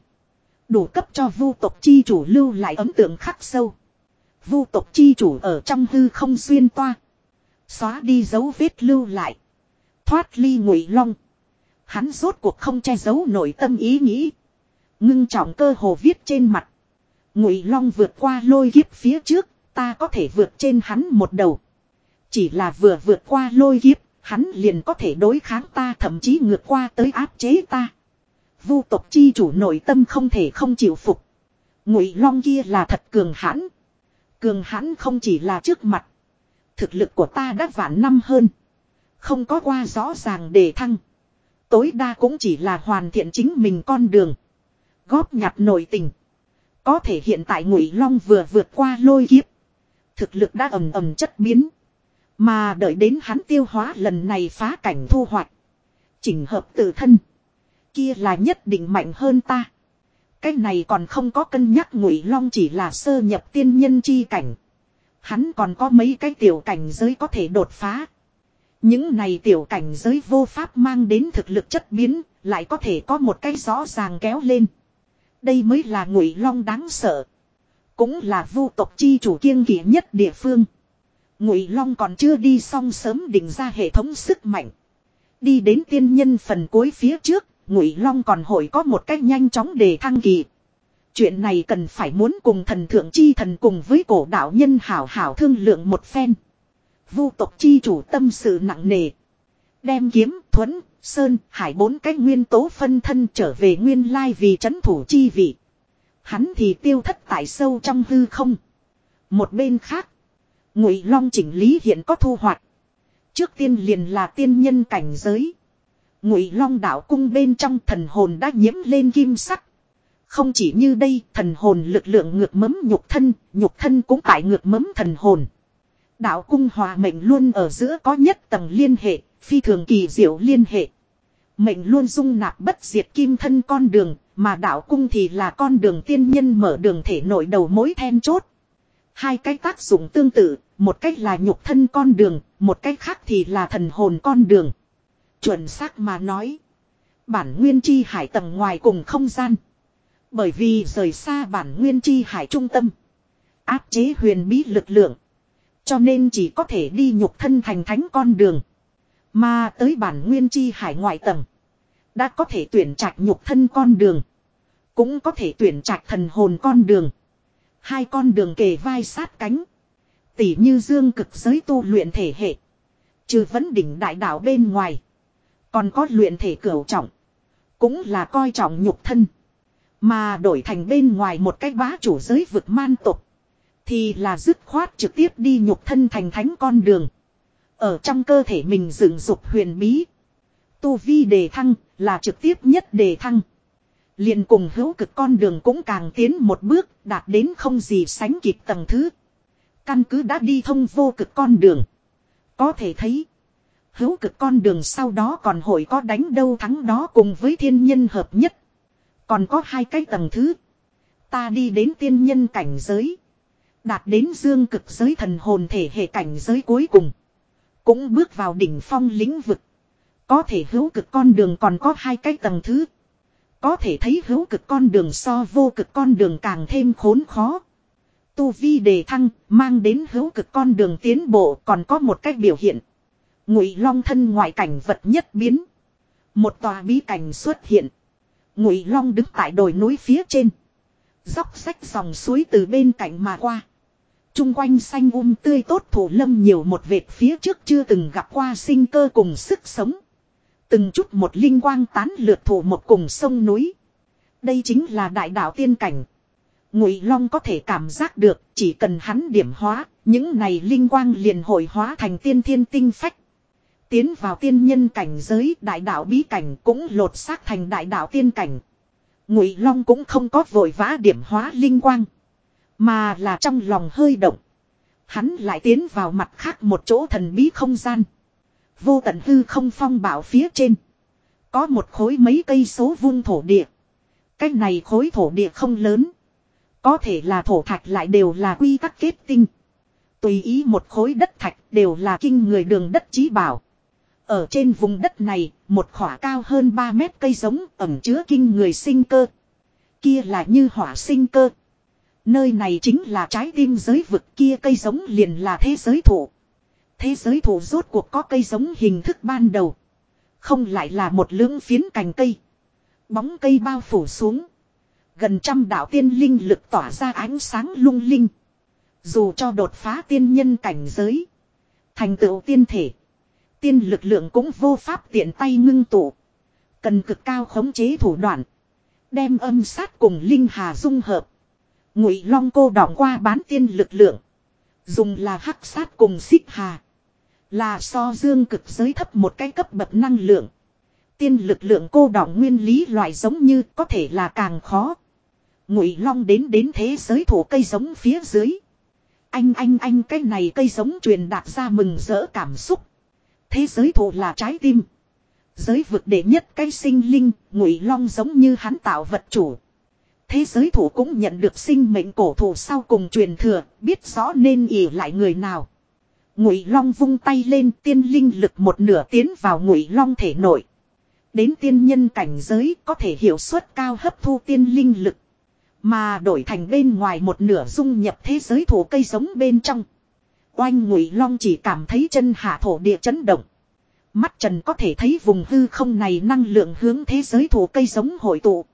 Đủ cấp cho vu tộc chi chủ lưu lại ấn tượng khắc sâu. Vu tộc chi chủ ở trong hư không xuyên toa. Xóa đi dấu vết lưu lại. Thoát ly ngụy long. Hắn rốt cuộc không che giấu nội tâm ý nghĩ. Ngưng trọng cơ hồ viết trên mặt. Ngụy long vượt qua lôi kiếp phía trước. Ta có thể vượt trên hắn một đầu. Chỉ là vừa vượt qua lôi kiếp, hắn liền có thể đối kháng ta thậm chí ngược qua tới áp chế ta. Vu tộc chi chủ nội tâm không thể không chịu phục. Ngụy long kia là thật cường hãn. Cường hãn không chỉ là trước mặt. Thực lực của ta đã vạn năm hơn. Không có qua rõ ràng để thăng. Tối đa cũng chỉ là hoàn thiện chính mình con đường. Góp nhặt nội tình. Có thể hiện tại Ngụy Long vừa vượt qua lôi kiếp. Thực lực đã ầm ầm chất biến. Mà đợi đến hắn tiêu hóa lần này phá cảnh thu hoạch. Chỉnh hợp tự thân. Kia là nhất định mạnh hơn ta. Cái này còn không có cân nhắc ngụy long chỉ là sơ nhập tiên nhân chi cảnh. Hắn còn có mấy cái tiểu cảnh giới có thể đột phá. Những này tiểu cảnh giới vô pháp mang đến thực lực chất biến, lại có thể có một cái rõ ràng kéo lên. Đây mới là ngụy long đáng sợ. Cũng là vu tộc chi chủ kiêng kỵ nhất địa phương. Ngụy long còn chưa đi xong sớm định ra hệ thống sức mạnh. Đi đến tiên nhân phần cuối phía trước, Ngụy Long còn hội có một cách nhanh chóng để thăng kỳ. Chuyện này cần phải muốn cùng thần thượng chi thần cùng với cổ đạo nhân hảo hảo thương lượng một phen. Vu tộc chi chủ tâm sự nặng nề. Đem kiếm, thuẫn, sơn, hải bốn cái nguyên tố phân thân trở về nguyên lai vì chấn thủ chi vị. Hắn thì tiêu thất tại sâu trong hư không. Một bên khác, Ngụy Long chỉnh lý hiện có thu hoạch. Trước tiên liền là tiên nhân cảnh giới. Ngụy Long đạo cung bên trong thần hồn đã nhiễm lên kim sắc. Không chỉ như đây, thần hồn lực lượng ngược mấm nhục thân, nhục thân cũng tại ngược mấm thần hồn. Đạo cung hòa mệnh luôn ở giữa có nhất tầng liên hệ, phi thường kỳ diệu liên hệ. Mệnh luôn dung nạp bất diệt kim thân con đường, mà đạo cung thì là con đường tiên nhân mở đường thể nội đầu mối then chốt. Hai cái tác dụng tương tự, một cách là nhục thân con đường, một cách khác thì là thần hồn con đường. Chuẩn xác mà nói. Bản nguyên chi hải tầng ngoài cùng không gian. Bởi vì rời xa bản nguyên chi hải trung tâm. Áp chế huyền bí lực lượng. Cho nên chỉ có thể đi nhục thân thành thánh con đường. Mà tới bản nguyên chi hải ngoại tầng. Đã có thể tuyển trạch nhục thân con đường. Cũng có thể tuyển trạch thần hồn con đường. Hai con đường kề vai sát cánh. Tỷ như dương cực giới tu luyện thể hệ. Trừ vấn đỉnh đại đạo bên ngoài. Còn có luyện thể cửu trọng. Cũng là coi trọng nhục thân. Mà đổi thành bên ngoài một cái bá chủ giới vực man tục. Thì là dứt khoát trực tiếp đi nhục thân thành thánh con đường. Ở trong cơ thể mình dựng dục huyền bí. Tu vi đề thăng là trực tiếp nhất đề thăng. liền cùng hữu cực con đường cũng càng tiến một bước, đạt đến không gì sánh kịp tầng thứ. Căn cứ đã đi thông vô cực con đường. Có thể thấy. Hữu cực con đường sau đó còn hội có đánh đâu thắng đó cùng với thiên nhân hợp nhất. Còn có hai cái tầng thứ. Ta đi đến tiên nhân cảnh giới. Đạt đến dương cực giới thần hồn thể hệ cảnh giới cuối cùng. Cũng bước vào đỉnh phong lĩnh vực. Có thể hữu cực con đường còn có hai cái tầng thứ. Có thể thấy hữu cực con đường so vô cực con đường càng thêm khốn khó. Tu vi đề thăng, mang đến hữu cực con đường tiến bộ còn có một cách biểu hiện. Ngụy Long thân ngoại cảnh vật nhất biến. Một tòa bí cảnh xuất hiện. Ngụy Long đứng tại đồi núi phía trên. Dốc sách dòng suối từ bên cạnh mà qua. Trung quanh xanh um tươi tốt thủ lâm nhiều một vệt phía trước chưa từng gặp qua sinh cơ cùng sức sống. Từng chút một linh quang tán lượt thủ một cùng sông núi. Đây chính là đại đạo tiên cảnh. Ngụy Long có thể cảm giác được, chỉ cần hắn điểm hóa, những này linh quang liền hội hóa thành tiên thiên tinh phách. Tiến vào tiên nhân cảnh giới, đại đạo bí cảnh cũng lột xác thành đại đạo tiên cảnh. Ngụy Long cũng không có vội vã điểm hóa linh quang, mà là trong lòng hơi động. Hắn lại tiến vào mặt khác một chỗ thần bí không gian. Vô tận hư không phong bảo phía trên. Có một khối mấy cây số vuông thổ địa. Cái này khối thổ địa không lớn. Có thể là thổ thạch lại đều là quy tắc kết tinh. Tùy ý một khối đất thạch đều là kinh người đường đất trí bảo. Ở trên vùng đất này, một khỏa cao hơn 3 mét cây giống ẩm chứa kinh người sinh cơ. Kia là như hỏa sinh cơ. Nơi này chính là trái tim giới vực kia cây giống liền là thế giới thủ. Thế giới thủ rốt cuộc có cây giống hình thức ban đầu. Không lại là một lưỡng phiến cành cây. Bóng cây bao phủ xuống. Gần trăm đạo tiên linh lực tỏa ra ánh sáng lung linh. Dù cho đột phá tiên nhân cảnh giới. Thành tựu tiên thể. Tiên lực lượng cũng vô pháp tiện tay ngưng tụ. Cần cực cao khống chế thủ đoạn. Đem âm sát cùng linh hà dung hợp. Ngụy long cô đọng qua bán tiên lực lượng. Dùng là hắc sát cùng xích hà. Là so dương cực giới thấp một cái cấp bậc năng lượng. Tiên lực lượng cô đọng nguyên lý loại giống như có thể là càng khó. Ngụy long đến đến thế giới thủ cây giống phía dưới. Anh anh anh cái này cây giống truyền đạt ra mừng rỡ cảm xúc. Thế giới thủ là trái tim. Giới vực đệ nhất cái sinh linh, ngụy long giống như hắn tạo vật chủ. Thế giới thủ cũng nhận được sinh mệnh cổ thủ sau cùng truyền thừa, biết rõ nên ỉ lại người nào. Ngụy Long vung tay lên, tiên linh lực một nửa tiến vào Ngụy Long thể nội. Đến tiên nhân cảnh giới có thể hiệu suất cao hấp thu tiên linh lực. Mà đổi thành bên ngoài một nửa dung nhập thế giới thủ cây giống bên trong. Oanh Ngụy Long chỉ cảm thấy chân hạ thổ địa chấn động. Mắt trần có thể thấy vùng hư không này năng lượng hướng thế giới thủ cây giống hội tụ.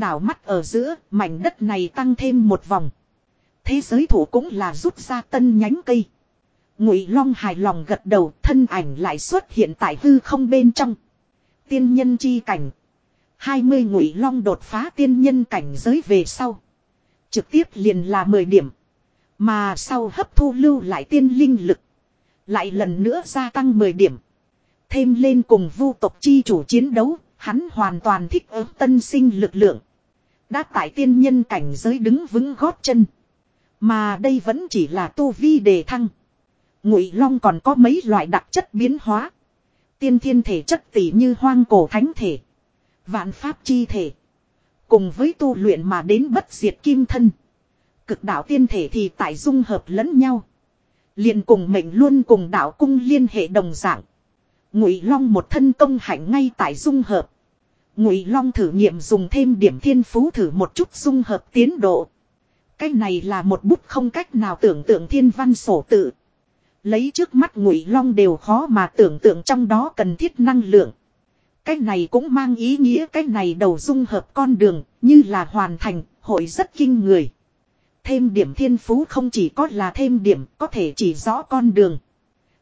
Đảo mắt ở giữa, mảnh đất này tăng thêm một vòng. Thế giới thủ cũng là rút ra tân nhánh cây. Ngụy Long hài lòng gật đầu, thân ảnh lại xuất hiện tại hư không bên trong. Tiên nhân chi cảnh. 20 Ngụy Long đột phá tiên nhân cảnh giới về sau. Trực tiếp liền là 10 điểm. Mà sau hấp thu lưu lại tiên linh lực. Lại lần nữa gia tăng 10 điểm. Thêm lên cùng vu tộc chi chủ chiến đấu, hắn hoàn toàn thích ứng tân sinh lực lượng. Đã tại tiên nhân cảnh giới đứng vững gót chân. Mà đây vẫn chỉ là tu vi đề thăng. Ngụy Long còn có mấy loại đặc chất biến hóa. Tiên thiên thể chất tỷ như hoang cổ thánh thể. Vạn pháp chi thể. Cùng với tu luyện mà đến bất diệt kim thân. Cực đạo tiên thể thì tại dung hợp lẫn nhau. liền cùng mệnh luôn cùng đạo cung liên hệ đồng dạng. Ngụy Long một thân công hạnh ngay tại dung hợp. Ngụy Long thử nghiệm dùng thêm điểm thiên phú thử một chút dung hợp tiến độ. Cái này là một bút không cách nào tưởng tượng thiên văn sổ tự. Lấy trước mắt Ngụy Long đều khó mà tưởng tượng trong đó cần thiết năng lượng. Cái này cũng mang ý nghĩa cái này đầu dung hợp con đường, như là hoàn thành, hội rất kinh người. Thêm điểm thiên phú không chỉ có là thêm điểm, có thể chỉ rõ con đường.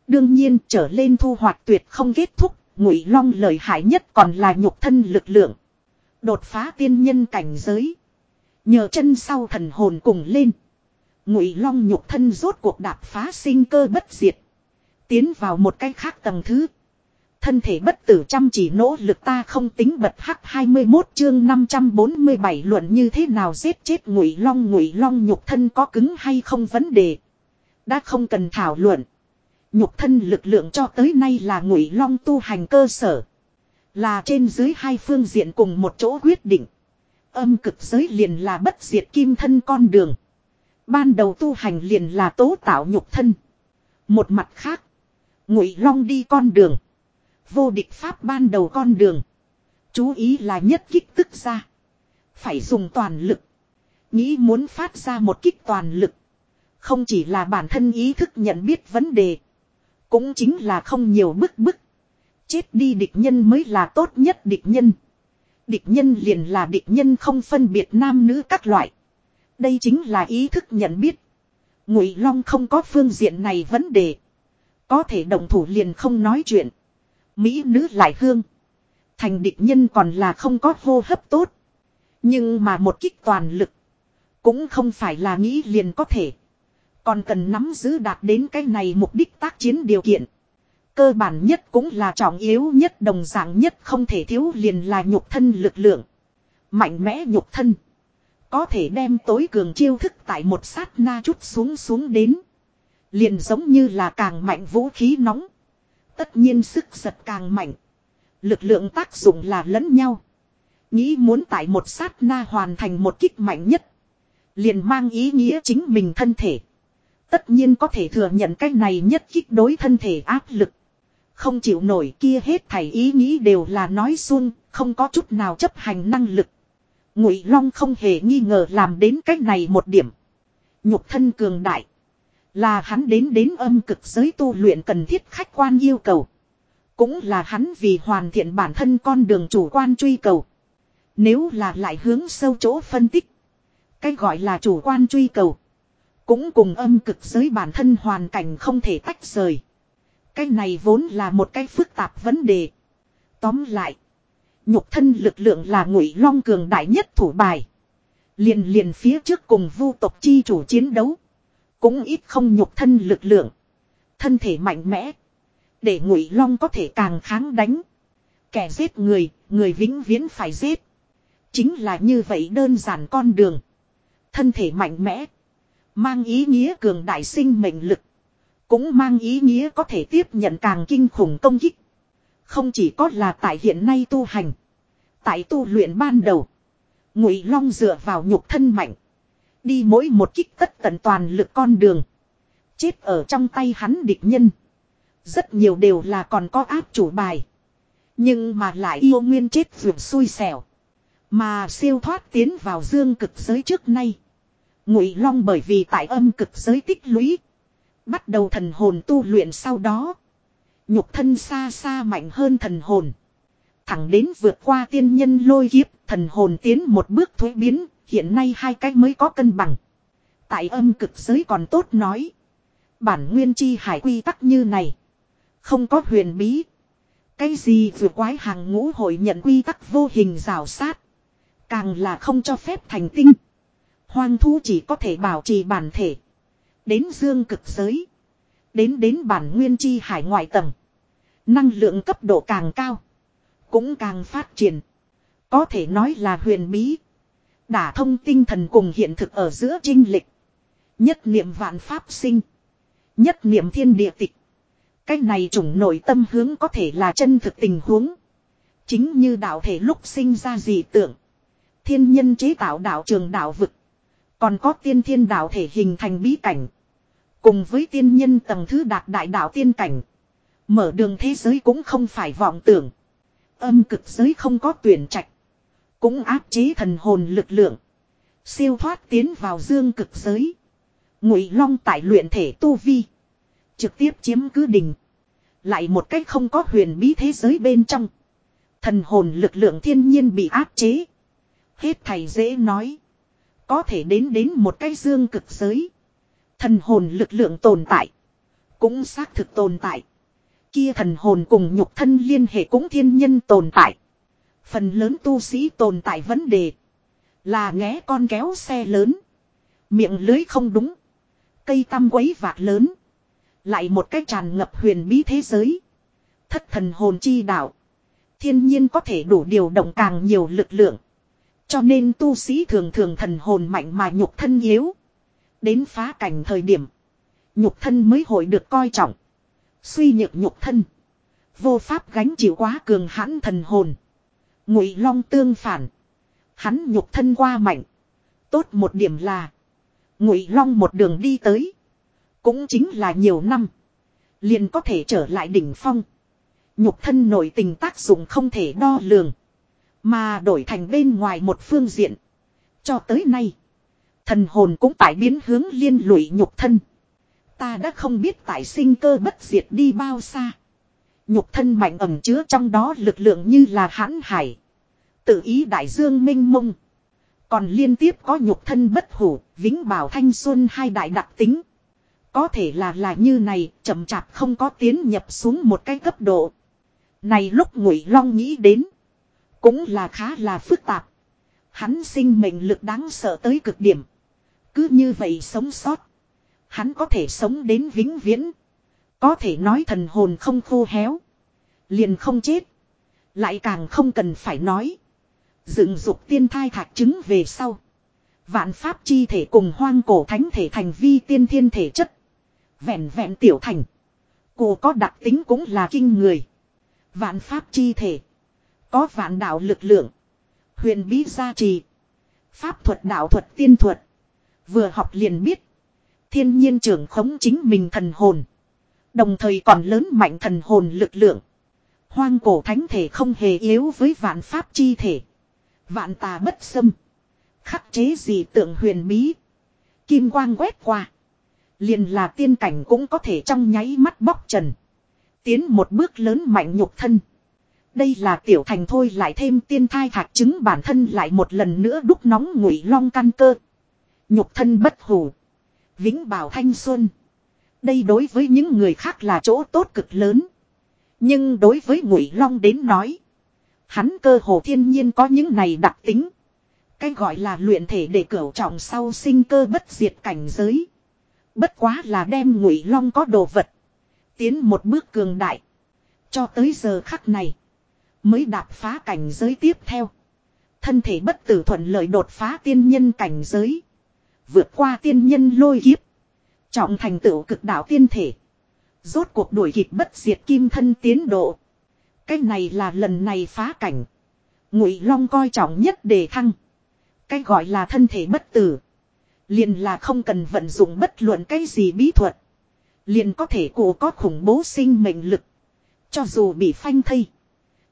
Đương nhiên trở lên thu hoạch tuyệt không kết thúc, ngụy long lợi hại nhất còn là nhục thân lực lượng. Đột phá tiên nhân cảnh giới. Nhờ chân sau thần hồn cùng lên. Ngụy long nhục thân rốt cuộc đạp phá sinh cơ bất diệt. Tiến vào một cái khác tầng thứ. Thân thể bất tử chăm chỉ nỗ lực ta không tính bật hắc 21 chương 547 luận như thế nào giết chết ngụy long ngụy long nhục thân có cứng hay không vấn đề. Đã không cần thảo luận. Nhục thân lực lượng cho tới nay là ngụy long tu hành cơ sở. Là trên dưới hai phương diện cùng một chỗ quyết định. Âm cực giới liền là bất diệt kim thân con đường. Ban đầu tu hành liền là tố tạo nhục thân. Một mặt khác. Ngụy long đi con đường. Vô địch pháp ban đầu con đường. Chú ý là nhất kích tức ra. Phải dùng toàn lực. Nghĩ muốn phát ra một kích toàn lực. Không chỉ là bản thân ý thức nhận biết vấn đề. Cũng chính là không nhiều bức bức. Chết đi địch nhân mới là tốt nhất địch nhân. Địch nhân liền là địch nhân không phân biệt nam nữ các loại. Đây chính là ý thức nhận biết. Ngụy Long không có phương diện này vấn đề. Có thể đồng thủ liền không nói chuyện. Mỹ nữ lại hương. Thành địch nhân còn là không có hô hấp tốt. Nhưng mà một kích toàn lực. Cũng không phải là nghĩ liền có thể. Còn cần nắm giữ đạt đến cái này mục đích tác chiến điều kiện. Cơ bản nhất cũng là trọng yếu nhất, đồng dạng nhất không thể thiếu liền là nhục thân lực lượng. Mạnh mẽ nhục thân. Có thể đem tối cường chiêu thức tại một sát na chút xuống xuống đến. Liền giống như là càng mạnh vũ khí nóng. Tất nhiên sức giật càng mạnh. Lực lượng tác dụng là lẫn nhau. Nghĩ muốn tại một sát na hoàn thành một kích mạnh nhất. Liền mang ý nghĩa chính mình thân thể. Tất nhiên có thể thừa nhận cái này nhất kích đối thân thể áp lực. Không chịu nổi kia hết thảy ý nghĩ đều là nói xuân, không có chút nào chấp hành năng lực. Ngụy Long không hề nghi ngờ làm đến cách này một điểm. Nhục thân cường đại. Là hắn đến đến âm cực giới tu luyện cần thiết khách quan yêu cầu. Cũng là hắn vì hoàn thiện bản thân con đường chủ quan truy cầu. Nếu là lại hướng sâu chỗ phân tích. Cái gọi là chủ quan truy cầu. Cũng cùng âm cực giới bản thân hoàn cảnh không thể tách rời. Cái này vốn là một cái phức tạp vấn đề. Tóm lại. Nhục thân lực lượng là ngụy long cường đại nhất thủ bài. Liền liền phía trước cùng vu tộc chi chủ chiến đấu. Cũng ít không nhục thân lực lượng. Thân thể mạnh mẽ. Để ngụy long có thể càng kháng đánh. Kẻ giết người, người vĩnh viễn phải giết. Chính là như vậy đơn giản con đường. Thân thể mạnh mẽ. Mang ý nghĩa cường đại sinh mệnh lực. Cũng mang ý nghĩa có thể tiếp nhận càng kinh khủng công kích. Không chỉ có là tại hiện nay tu hành. Tại tu luyện ban đầu. Ngụy Long dựa vào nhục thân mạnh, đi mỗi một kích tất tận toàn lực con đường, chết ở trong tay hắn địch nhân, rất nhiều đều là còn có áp chủ bài, nhưng mà lại yêu nguyên chết vượt xui xẻo, mà siêu thoát tiến vào dương cực giới trước nay, Ngụy Long bởi vì tại âm cực giới tích lũy, bắt đầu thần hồn tu luyện sau đó, nhục thân xa xa mạnh hơn thần hồn. Thẳng đến vượt qua tiên nhân lôi kiếp, thần hồn tiến một bước thuế biến, hiện nay hai cách mới có cân bằng. Tại âm cực giới còn tốt nói. Bản nguyên chi hải quy tắc như này. Không có huyền bí. Cái gì vừa quái hàng ngũ hội nhận quy tắc vô hình rào sát. Càng là không cho phép thành tinh. Hoang thú chỉ có thể bảo trì bản thể. Đến dương cực giới. Đến đến bản nguyên chi hải ngoại tầng. Năng lượng cấp độ càng cao. Cũng càng phát triển. Có thể nói là huyền bí. Đả thông tinh thần cùng hiện thực ở giữa trinh lịch. Nhất niệm vạn pháp sinh. Nhất niệm thiên địa tịch. Cách này chủng nội tâm hướng có thể là chân thực tình huống. Chính như đạo thể lúc sinh ra dị tượng. Thiên nhân chế tạo đạo trường đạo vực. Còn có tiên thiên đạo thể hình thành bí cảnh. Cùng với tiên nhân tầng thứ đạt đại đạo tiên cảnh. Mở đường thế giới cũng không phải vọng tưởng. Âm cực giới không có tuyển trạch. Cũng áp chế thần hồn lực lượng. Siêu thoát tiến vào dương cực giới. Ngụy long tại luyện thể tu vi. Trực tiếp chiếm cứ đỉnh. Lại một cách không có huyền bí thế giới bên trong. Thần hồn lực lượng thiên nhiên bị áp chế. Hết thầy dễ nói. Có thể đến đến một cái dương cực giới. Thần hồn lực lượng tồn tại. Cũng xác thực tồn tại. Kia thần hồn cùng nhục thân liên hệ cũng thiên nhân tồn tại. Phần lớn tu sĩ tồn tại vấn đề. Là nghé con kéo xe lớn. Miệng lưới không đúng. Cây tăm quấy vạc lớn. Lại một cách tràn ngập huyền bí thế giới. Thất thần hồn chi đạo. Thiên nhiên có thể đủ điều động càng nhiều lực lượng. Cho nên tu sĩ thường thường thần hồn mạnh mà nhục thân yếu. Đến phá cảnh thời điểm. Nhục thân mới hội được coi trọng. Suy nhược nhục thân. Vô pháp gánh chịu quá cường hãn thần hồn. Ngụy long tương phản. Hắn nhục thân qua mạnh. Tốt một điểm là. Ngụy long một đường đi tới. Cũng chính là nhiều năm. Liền có thể trở lại đỉnh phong. Nhục thân nội tình tác dụng không thể đo lường. Mà đổi thành bên ngoài một phương diện. Cho tới nay. Thần hồn cũng tại biến hướng liên lụy nhục thân. Ta đã không biết tại sinh cơ bất diệt đi bao xa. Nhục thân mạnh ẩm chứa trong đó lực lượng như là hãn hải. Tự ý đại dương minh mông. Còn liên tiếp có nhục thân bất hủ, vĩnh bảo thanh xuân hai đại đặc tính. Có thể là là như này, chậm chạp không có tiến nhập xuống một cái cấp độ. Này lúc ngụy long nghĩ đến. Cũng là khá là phức tạp. Hắn sinh mệnh lực đáng sợ tới cực điểm. Cứ như vậy sống sót. Hắn có thể sống đến vĩnh viễn. Có thể nói thần hồn không khô héo. Liền không chết. Lại càng không cần phải nói. Dựng dục tiên thai thạc chứng về sau. Vạn pháp chi thể cùng hoang cổ thánh thể thành vi tiên thiên thể chất. Vẹn vẹn tiểu thành. cô có đặc tính cũng là kinh người. Vạn pháp chi thể. Có vạn đạo lực lượng. Huyền bí gia trì. Pháp thuật đạo thuật tiên thuật. Vừa học liền biết. Thiên nhiên trưởng khống chính mình thần hồn. Đồng thời còn lớn mạnh thần hồn lực lượng. Hoang cổ thánh thể không hề yếu với vạn pháp chi thể. Vạn tà bất xâm. Khắc chế gì tượng huyền bí. Kim quang quét qua. Liền là tiên cảnh cũng có thể trong nháy mắt bóc trần. Tiến một bước lớn mạnh nhục thân. Đây là tiểu thành thôi lại thêm tiên thai thạch chứng bản thân lại một lần nữa đúc nóng ngụy long căn cơ. Nhục thân bất hủ. Vĩnh bảo thanh xuân. Đây đối với những người khác là chỗ tốt cực lớn. Nhưng đối với ngụy long đến nói. Hắn cơ hồ thiên nhiên có những này đặc tính. Cái gọi là luyện thể để cửu trọng sau sinh cơ bất diệt cảnh giới. Bất quá là đem ngụy long có đồ vật. Tiến một bước cường đại. Cho tới giờ khắc này. Mới đạp phá cảnh giới tiếp theo. Thân thể bất tử thuận lợi đột phá tiên nhân cảnh giới. Vượt qua tiên nhân lôi kiếp. Trọng thành tựu cực đạo tiên thể. Rốt cuộc đuổi kịp bất diệt kim thân tiến độ. Cái này là lần này phá cảnh. Ngụy Long coi trọng nhất đề thăng. Cái gọi là thân thể bất tử. Liền là không cần vận dụng bất luận cái gì bí thuật. Liền có thể cụ có khủng bố sinh mệnh lực. Cho dù bị phanh thây.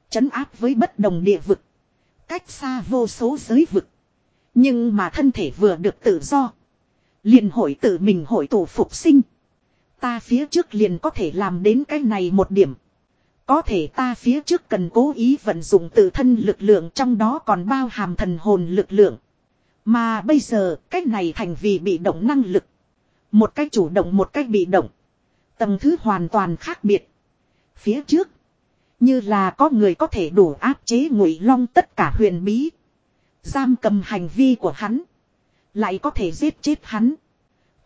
Chấn áp với bất đồng địa vực. Cách xa vô số giới vực. Nhưng mà thân thể vừa được tự do. Liền hội tự mình hội tụ phục sinh. Ta phía trước liền có thể làm đến cái này một điểm. Có thể ta phía trước cần cố ý vận dụng tự thân lực lượng trong đó còn bao hàm thần hồn lực lượng. Mà bây giờ, cái này thành vì bị động năng lực. Một cách chủ động, một cách bị động. Tầng thứ hoàn toàn khác biệt. Phía trước. Như là có người có thể đủ áp chế ngụy long tất cả huyền bí. Giam cầm hành vi của hắn. Lại có thể giết chết hắn.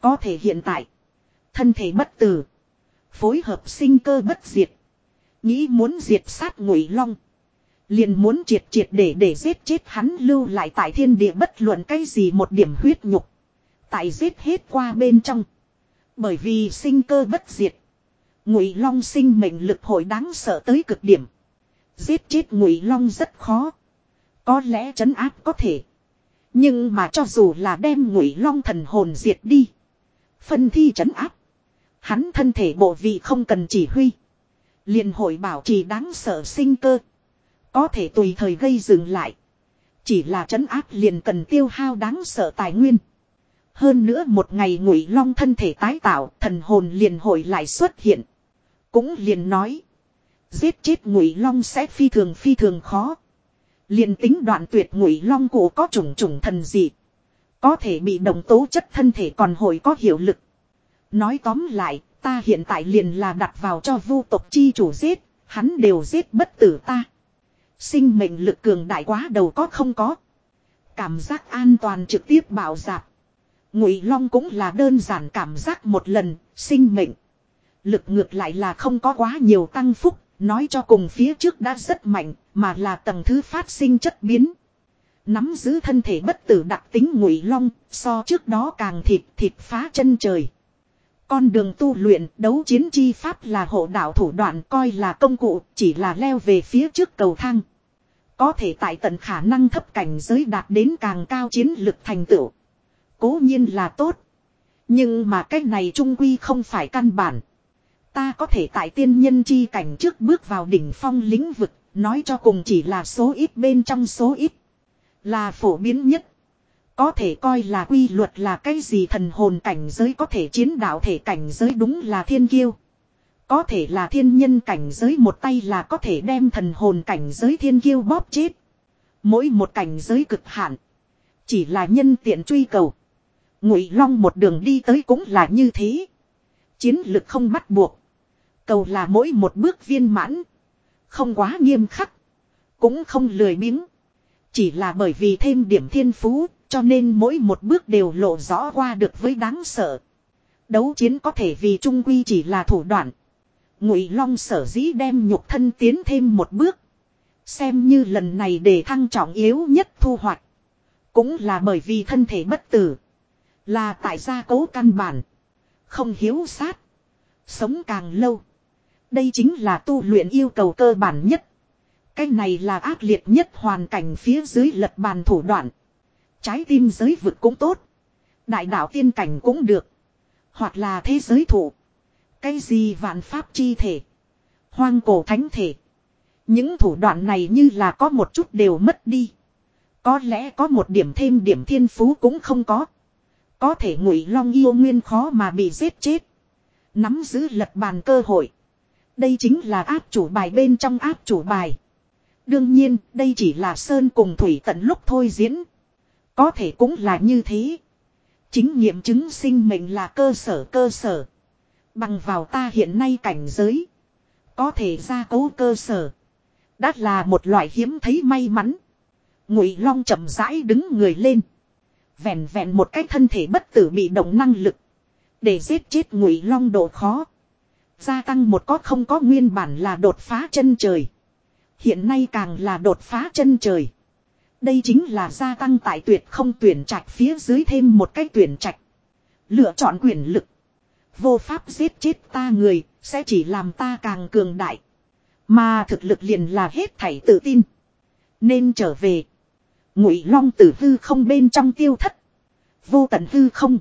Có thể hiện tại. Thân thể bất tử. Phối hợp sinh cơ bất diệt. Nghĩ muốn diệt sát ngụy long. Liền muốn triệt triệt để để giết chết hắn lưu lại tại thiên địa bất luận cái gì một điểm huyết nhục. Tại giết hết qua bên trong. Bởi vì sinh cơ bất diệt. Ngụy long sinh mệnh lực hội đáng sợ tới cực điểm. Giết chết ngụy long rất khó. Có lẽ trấn áp có thể. Nhưng mà cho dù là đem ngụy long thần hồn diệt đi. Phân thi trấn áp. Hắn thân thể bộ vị không cần chỉ huy. liền hội bảo trì đáng sợ sinh cơ. Có thể tùy thời gây dừng lại. Chỉ là trấn áp liền cần tiêu hao đáng sợ tài nguyên. Hơn nữa một ngày ngụy long thân thể tái tạo thần hồn liền hồi lại xuất hiện. Cũng liền nói. Giết chết ngụy long sẽ phi thường phi thường khó. Liền tính đoạn tuyệt ngụy long cổ có trùng trùng thần gì. Có thể bị đồng tố chất thân thể còn hồi có hiệu lực. Nói tóm lại, ta hiện tại liền là đặt vào cho vu tộc chi chủ giết, hắn đều giết bất tử ta. Sinh mệnh lực cường đại quá đầu có không có. Cảm giác an toàn trực tiếp bảo dạp. Ngụy Long cũng là đơn giản cảm giác một lần, sinh mệnh. Lực ngược lại là không có quá nhiều tăng phúc, nói cho cùng phía trước đã rất mạnh, mà là tầng thứ phát sinh chất biến. Nắm giữ thân thể bất tử đặc tính ngụy long, so trước đó càng thịt thịt phá chân trời. Con đường tu luyện đấu chiến chi pháp là hộ đạo thủ đoạn coi là công cụ, chỉ là leo về phía trước cầu thang. Có thể tại tận khả năng thấp cảnh giới đạt đến càng cao chiến lực thành tựu. Cố nhiên là tốt. Nhưng mà cái này trung quy không phải căn bản. Ta có thể tại tiên nhân chi cảnh trước bước vào đỉnh phong lĩnh vực, nói cho cùng chỉ là số ít bên trong số ít. Là phổ biến nhất. Có thể coi là quy luật là cái gì thần hồn cảnh giới có thể chiến đạo thể cảnh giới đúng là thiên kiêu. Có thể là thiên nhân cảnh giới một tay là có thể đem thần hồn cảnh giới thiên kiêu bóp chết. Mỗi một cảnh giới cực hạn. Chỉ là nhân tiện truy cầu. Ngụy Long một đường đi tới cũng là như thế. Chiến lực không bắt buộc. Cầu là mỗi một bước viên mãn. Không quá nghiêm khắc. Cũng không lười biếng. Chỉ là bởi vì thêm điểm thiên phú, cho nên mỗi một bước đều lộ rõ qua được với đáng sợ. Đấu chiến có thể vì trung quy chỉ là thủ đoạn. Ngụy Long sở dĩ đem nhục thân tiến thêm một bước. Xem như lần này để thăng trọng yếu nhất thu hoạch. Cũng là bởi vì thân thể bất tử. Là tại gia cố căn bản. Không hiếu sát. Sống càng lâu. Đây chính là tu luyện yêu cầu cơ bản nhất. Cái này là ác liệt nhất hoàn cảnh phía dưới lật bàn thủ đoạn. Trái tim giới vực cũng tốt. Đại đạo tiên cảnh cũng được. Hoặc là thế giới thủ. Cái gì vạn pháp chi thể. Hoang cổ thánh thể. Những thủ đoạn này như là có một chút đều mất đi. Có lẽ có một điểm thêm điểm thiên phú cũng không có. Có thể ngụy long yêu nguyên khó mà bị giết chết. Nắm giữ lật bàn cơ hội. Đây chính là áp chủ bài bên trong áp chủ bài. Đương nhiên, đây chỉ là Sơn cùng Thủy tận lúc thôi diễn. Có thể cũng là như thế. Chính nghiệm chứng sinh mệnh là cơ sở cơ sở. Bằng vào ta hiện nay cảnh giới. Có thể ra cấu cơ sở. Đã là một loại hiếm thấy may mắn. Ngụy Long chậm rãi đứng người lên. Vẹn vẹn một cái thân thể bất tử bị động năng lực. Để giết chết Ngụy Long độ khó. Gia tăng một có không có nguyên bản là đột phá chân trời. Hiện nay càng là đột phá chân trời. Đây chính là gia tăng tại tuyệt không tuyển trạch phía dưới thêm một cái tuyển trạch. Lựa chọn quyền lực. Vô pháp giết chết ta người, sẽ chỉ làm ta càng cường đại. Mà thực lực liền là hết thảy tự tin. Nên trở về. Ngụy long tử hư không bên trong tiêu thất. Vô tận hư không.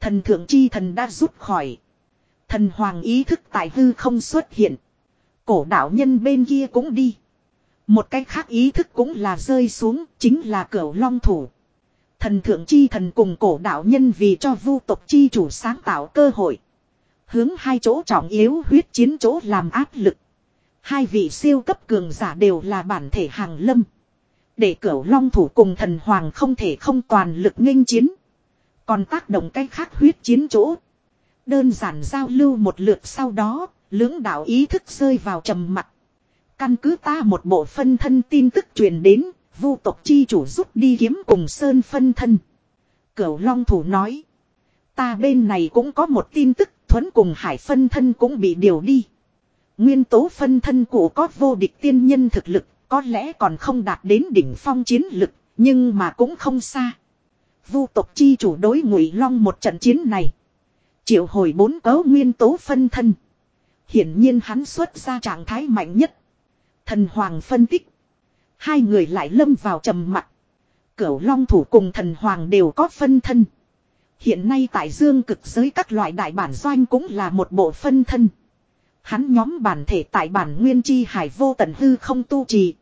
Thần thượng chi thần đã rút khỏi. Thần hoàng ý thức tại hư không xuất hiện. Cổ đạo nhân bên kia cũng đi. Một cách khác ý thức cũng là rơi xuống, chính là cửu long thủ. Thần thượng chi thần cùng cổ đạo nhân vì cho vu tộc chi chủ sáng tạo cơ hội. Hướng hai chỗ trọng yếu huyết chiến chỗ làm áp lực. Hai vị siêu cấp cường giả đều là bản thể hàng lâm. Để cửu long thủ cùng thần hoàng không thể không toàn lực nghênh chiến. Còn tác động cách khác huyết chiến chỗ. Đơn giản giao lưu một lượt sau đó, lưỡng đạo ý thức rơi vào trầm mặt. Căn cứ ta một bộ phân thân tin tức truyền đến, vu tộc chi chủ rút đi kiếm cùng sơn phân thân. Cửu long thủ nói. Ta bên này cũng có một tin tức, thuấn cùng hải phân thân cũng bị điều đi. Nguyên tố phân thân cụ có vô địch tiên nhân thực lực, có lẽ còn không đạt đến đỉnh phong chiến lực, nhưng mà cũng không xa. Vu tộc chi chủ đối ngụy long một trận chiến này. Triệu hồi bốn cấu nguyên tố phân thân. Hiển nhiên hắn xuất ra trạng thái mạnh nhất. Thần Hoàng phân tích. Hai người lại lâm vào trầm mặc. Cửu Long thủ cùng thần Hoàng đều có phân thân. Hiện nay tại dương cực giới các loại đại bản doanh cũng là một bộ phân thân. Hắn nhóm bản thể tại bản nguyên chi hải vô tận hư không tu trì.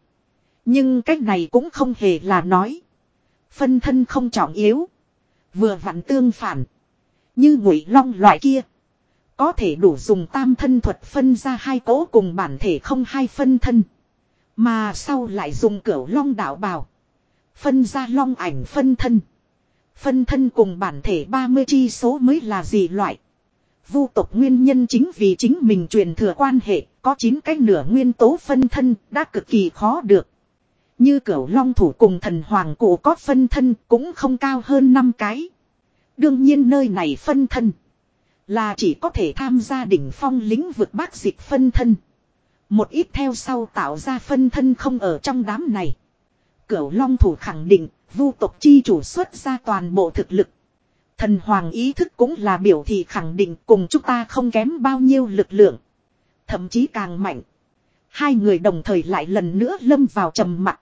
Nhưng cách này cũng không hề là nói. Phân thân không trọng yếu. Vừa vặn tương phản. Như ngụy long loại kia. Có thể đủ dùng tam thân thuật phân ra hai cỗ cùng bản thể không hai phân thân. Mà sau lại dùng cửu long đạo bào. Phân ra long ảnh phân thân. Phân thân cùng bản thể 30 chi số mới là gì loại. Vu tộc nguyên nhân chính vì chính mình truyền thừa quan hệ, có 9 cái nửa nguyên tố phân thân, đã cực kỳ khó được. Như cửu long thủ cùng thần hoàng cổ có phân thân cũng không cao hơn 5 cái. Đương nhiên nơi này phân thân. Là chỉ có thể tham gia đỉnh phong lĩnh vực bác dịch phân thân. Một ít theo sau tạo ra phân thân không ở trong đám này. Cửu long thủ khẳng định, vu tộc chi chủ xuất ra toàn bộ thực lực. Thần hoàng ý thức cũng là biểu thị khẳng định cùng chúng ta không kém bao nhiêu lực lượng. Thậm chí càng mạnh. Hai người đồng thời lại lần nữa lâm vào trầm mặc.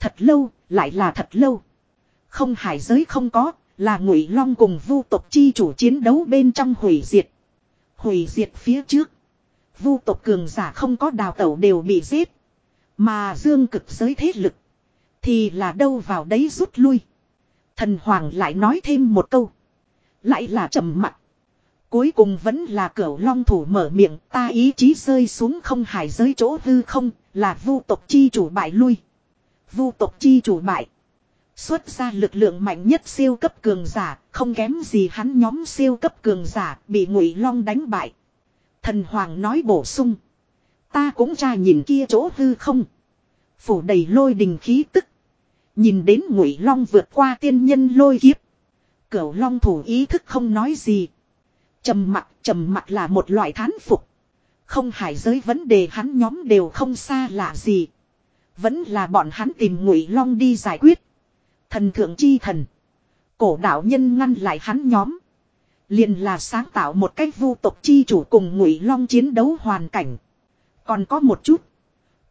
Thật lâu, lại là thật lâu. Không hải giới không có, là ngụy long cùng vu tộc chi chủ chiến đấu bên trong hủy diệt. Hủy diệt phía trước. Vu tộc cường giả không có đào tẩu đều bị giết. Mà dương cực giới thế lực. Thì là đâu vào đấy rút lui. Thần Hoàng lại nói thêm một câu. Lại là trầm mặc. Cuối cùng vẫn là cửu long thủ mở miệng ta ý chí rơi xuống không hải giới chỗ hư không là vu tộc chi chủ bại lui. Vu tộc chi chủ bại. Xuất ra lực lượng mạnh nhất siêu cấp cường giả, không kém gì hắn nhóm siêu cấp cường giả bị ngụy long đánh bại. Thần Hoàng nói bổ sung. Ta cũng tra nhìn kia chỗ hư không. Phủ đầy lôi đình khí tức. Nhìn đến ngụy long vượt qua tiên nhân lôi kiếp. Cửu long thủ ý thức không nói gì. trầm mặc trầm mặc là một loại thán phục. Không hải giới vấn đề hắn nhóm đều không xa lạ gì. Vẫn là bọn hắn tìm ngụy long đi giải quyết. Thần thượng chi thần. Cổ đạo nhân ngăn lại hắn nhóm. liền là sáng tạo một cách vu tộc chi chủ cùng ngụy long chiến đấu hoàn cảnh. Còn có một chút.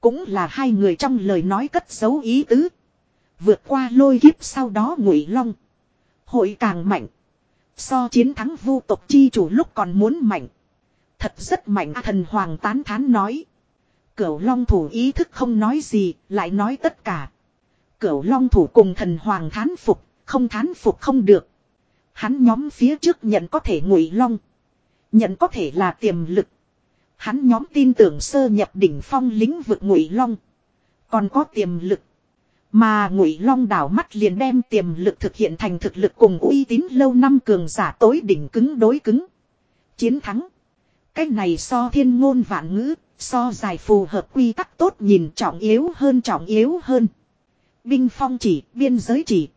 Cũng là hai người trong lời nói cất dấu ý tứ. Vượt qua lôi kiếp sau đó ngụy long. Hội càng mạnh. So chiến thắng vu tộc chi chủ lúc còn muốn mạnh. Thật rất mạnh thần hoàng tán thán nói. Cửu long thủ ý thức không nói gì, lại nói tất cả. Cửu long thủ cùng thần hoàng thán phục, không thán phục không được. Hắn nhóm phía trước nhận có thể ngụy long. Nhận có thể là tiềm lực. Hắn nhóm tin tưởng sơ nhập đỉnh phong lĩnh vực ngụy long. Còn có tiềm lực. Mà ngụy long đảo mắt liền đem tiềm lực thực hiện thành thực lực cùng uy tín lâu năm cường giả tối đỉnh cứng đối cứng. Chiến thắng. Cách này so thiên ngôn vạn ngữ, so dài phù hợp quy tắc tốt nhìn trọng yếu hơn trọng yếu hơn. Binh phong chỉ, biên giới chỉ.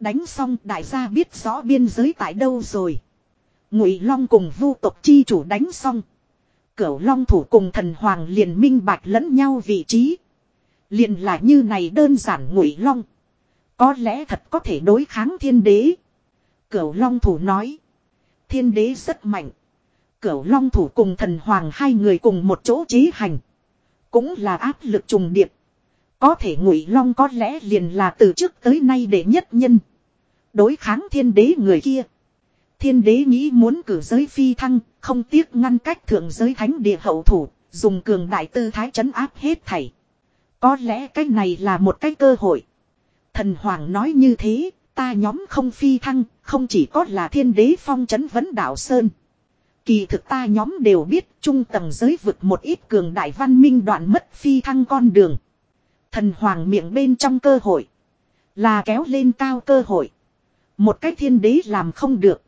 Đánh xong đại gia biết rõ biên giới tại đâu rồi. Ngụy Long cùng vu tộc chi chủ đánh xong. Cửu Long thủ cùng thần hoàng liền minh bạch lẫn nhau vị trí. Liền là như này đơn giản Ngụy Long. Có lẽ thật có thể đối kháng thiên đế. Cửu Long thủ nói. Thiên đế rất mạnh. Cửu Long thủ cùng thần hoàng hai người cùng một chỗ chế hành. Cũng là áp lực trùng điệp. Có thể ngụy long có lẽ liền là từ trước tới nay để nhất nhân. Đối kháng thiên đế người kia. Thiên đế nghĩ muốn cử giới phi thăng, không tiếc ngăn cách thượng giới thánh địa hậu thủ, dùng cường đại tư thái chấn áp hết thảy. Có lẽ cái này là một cái cơ hội. Thần Hoàng nói như thế, ta nhóm không phi thăng, không chỉ có là thiên đế phong chấn vấn đảo Sơn. Kỳ thực ta nhóm đều biết trung tầng giới vực một ít cường đại văn minh đoạn mất phi thăng con đường. Thần Hoàng miệng bên trong cơ hội. Là kéo lên cao cơ hội. Một cái thiên đế làm không được.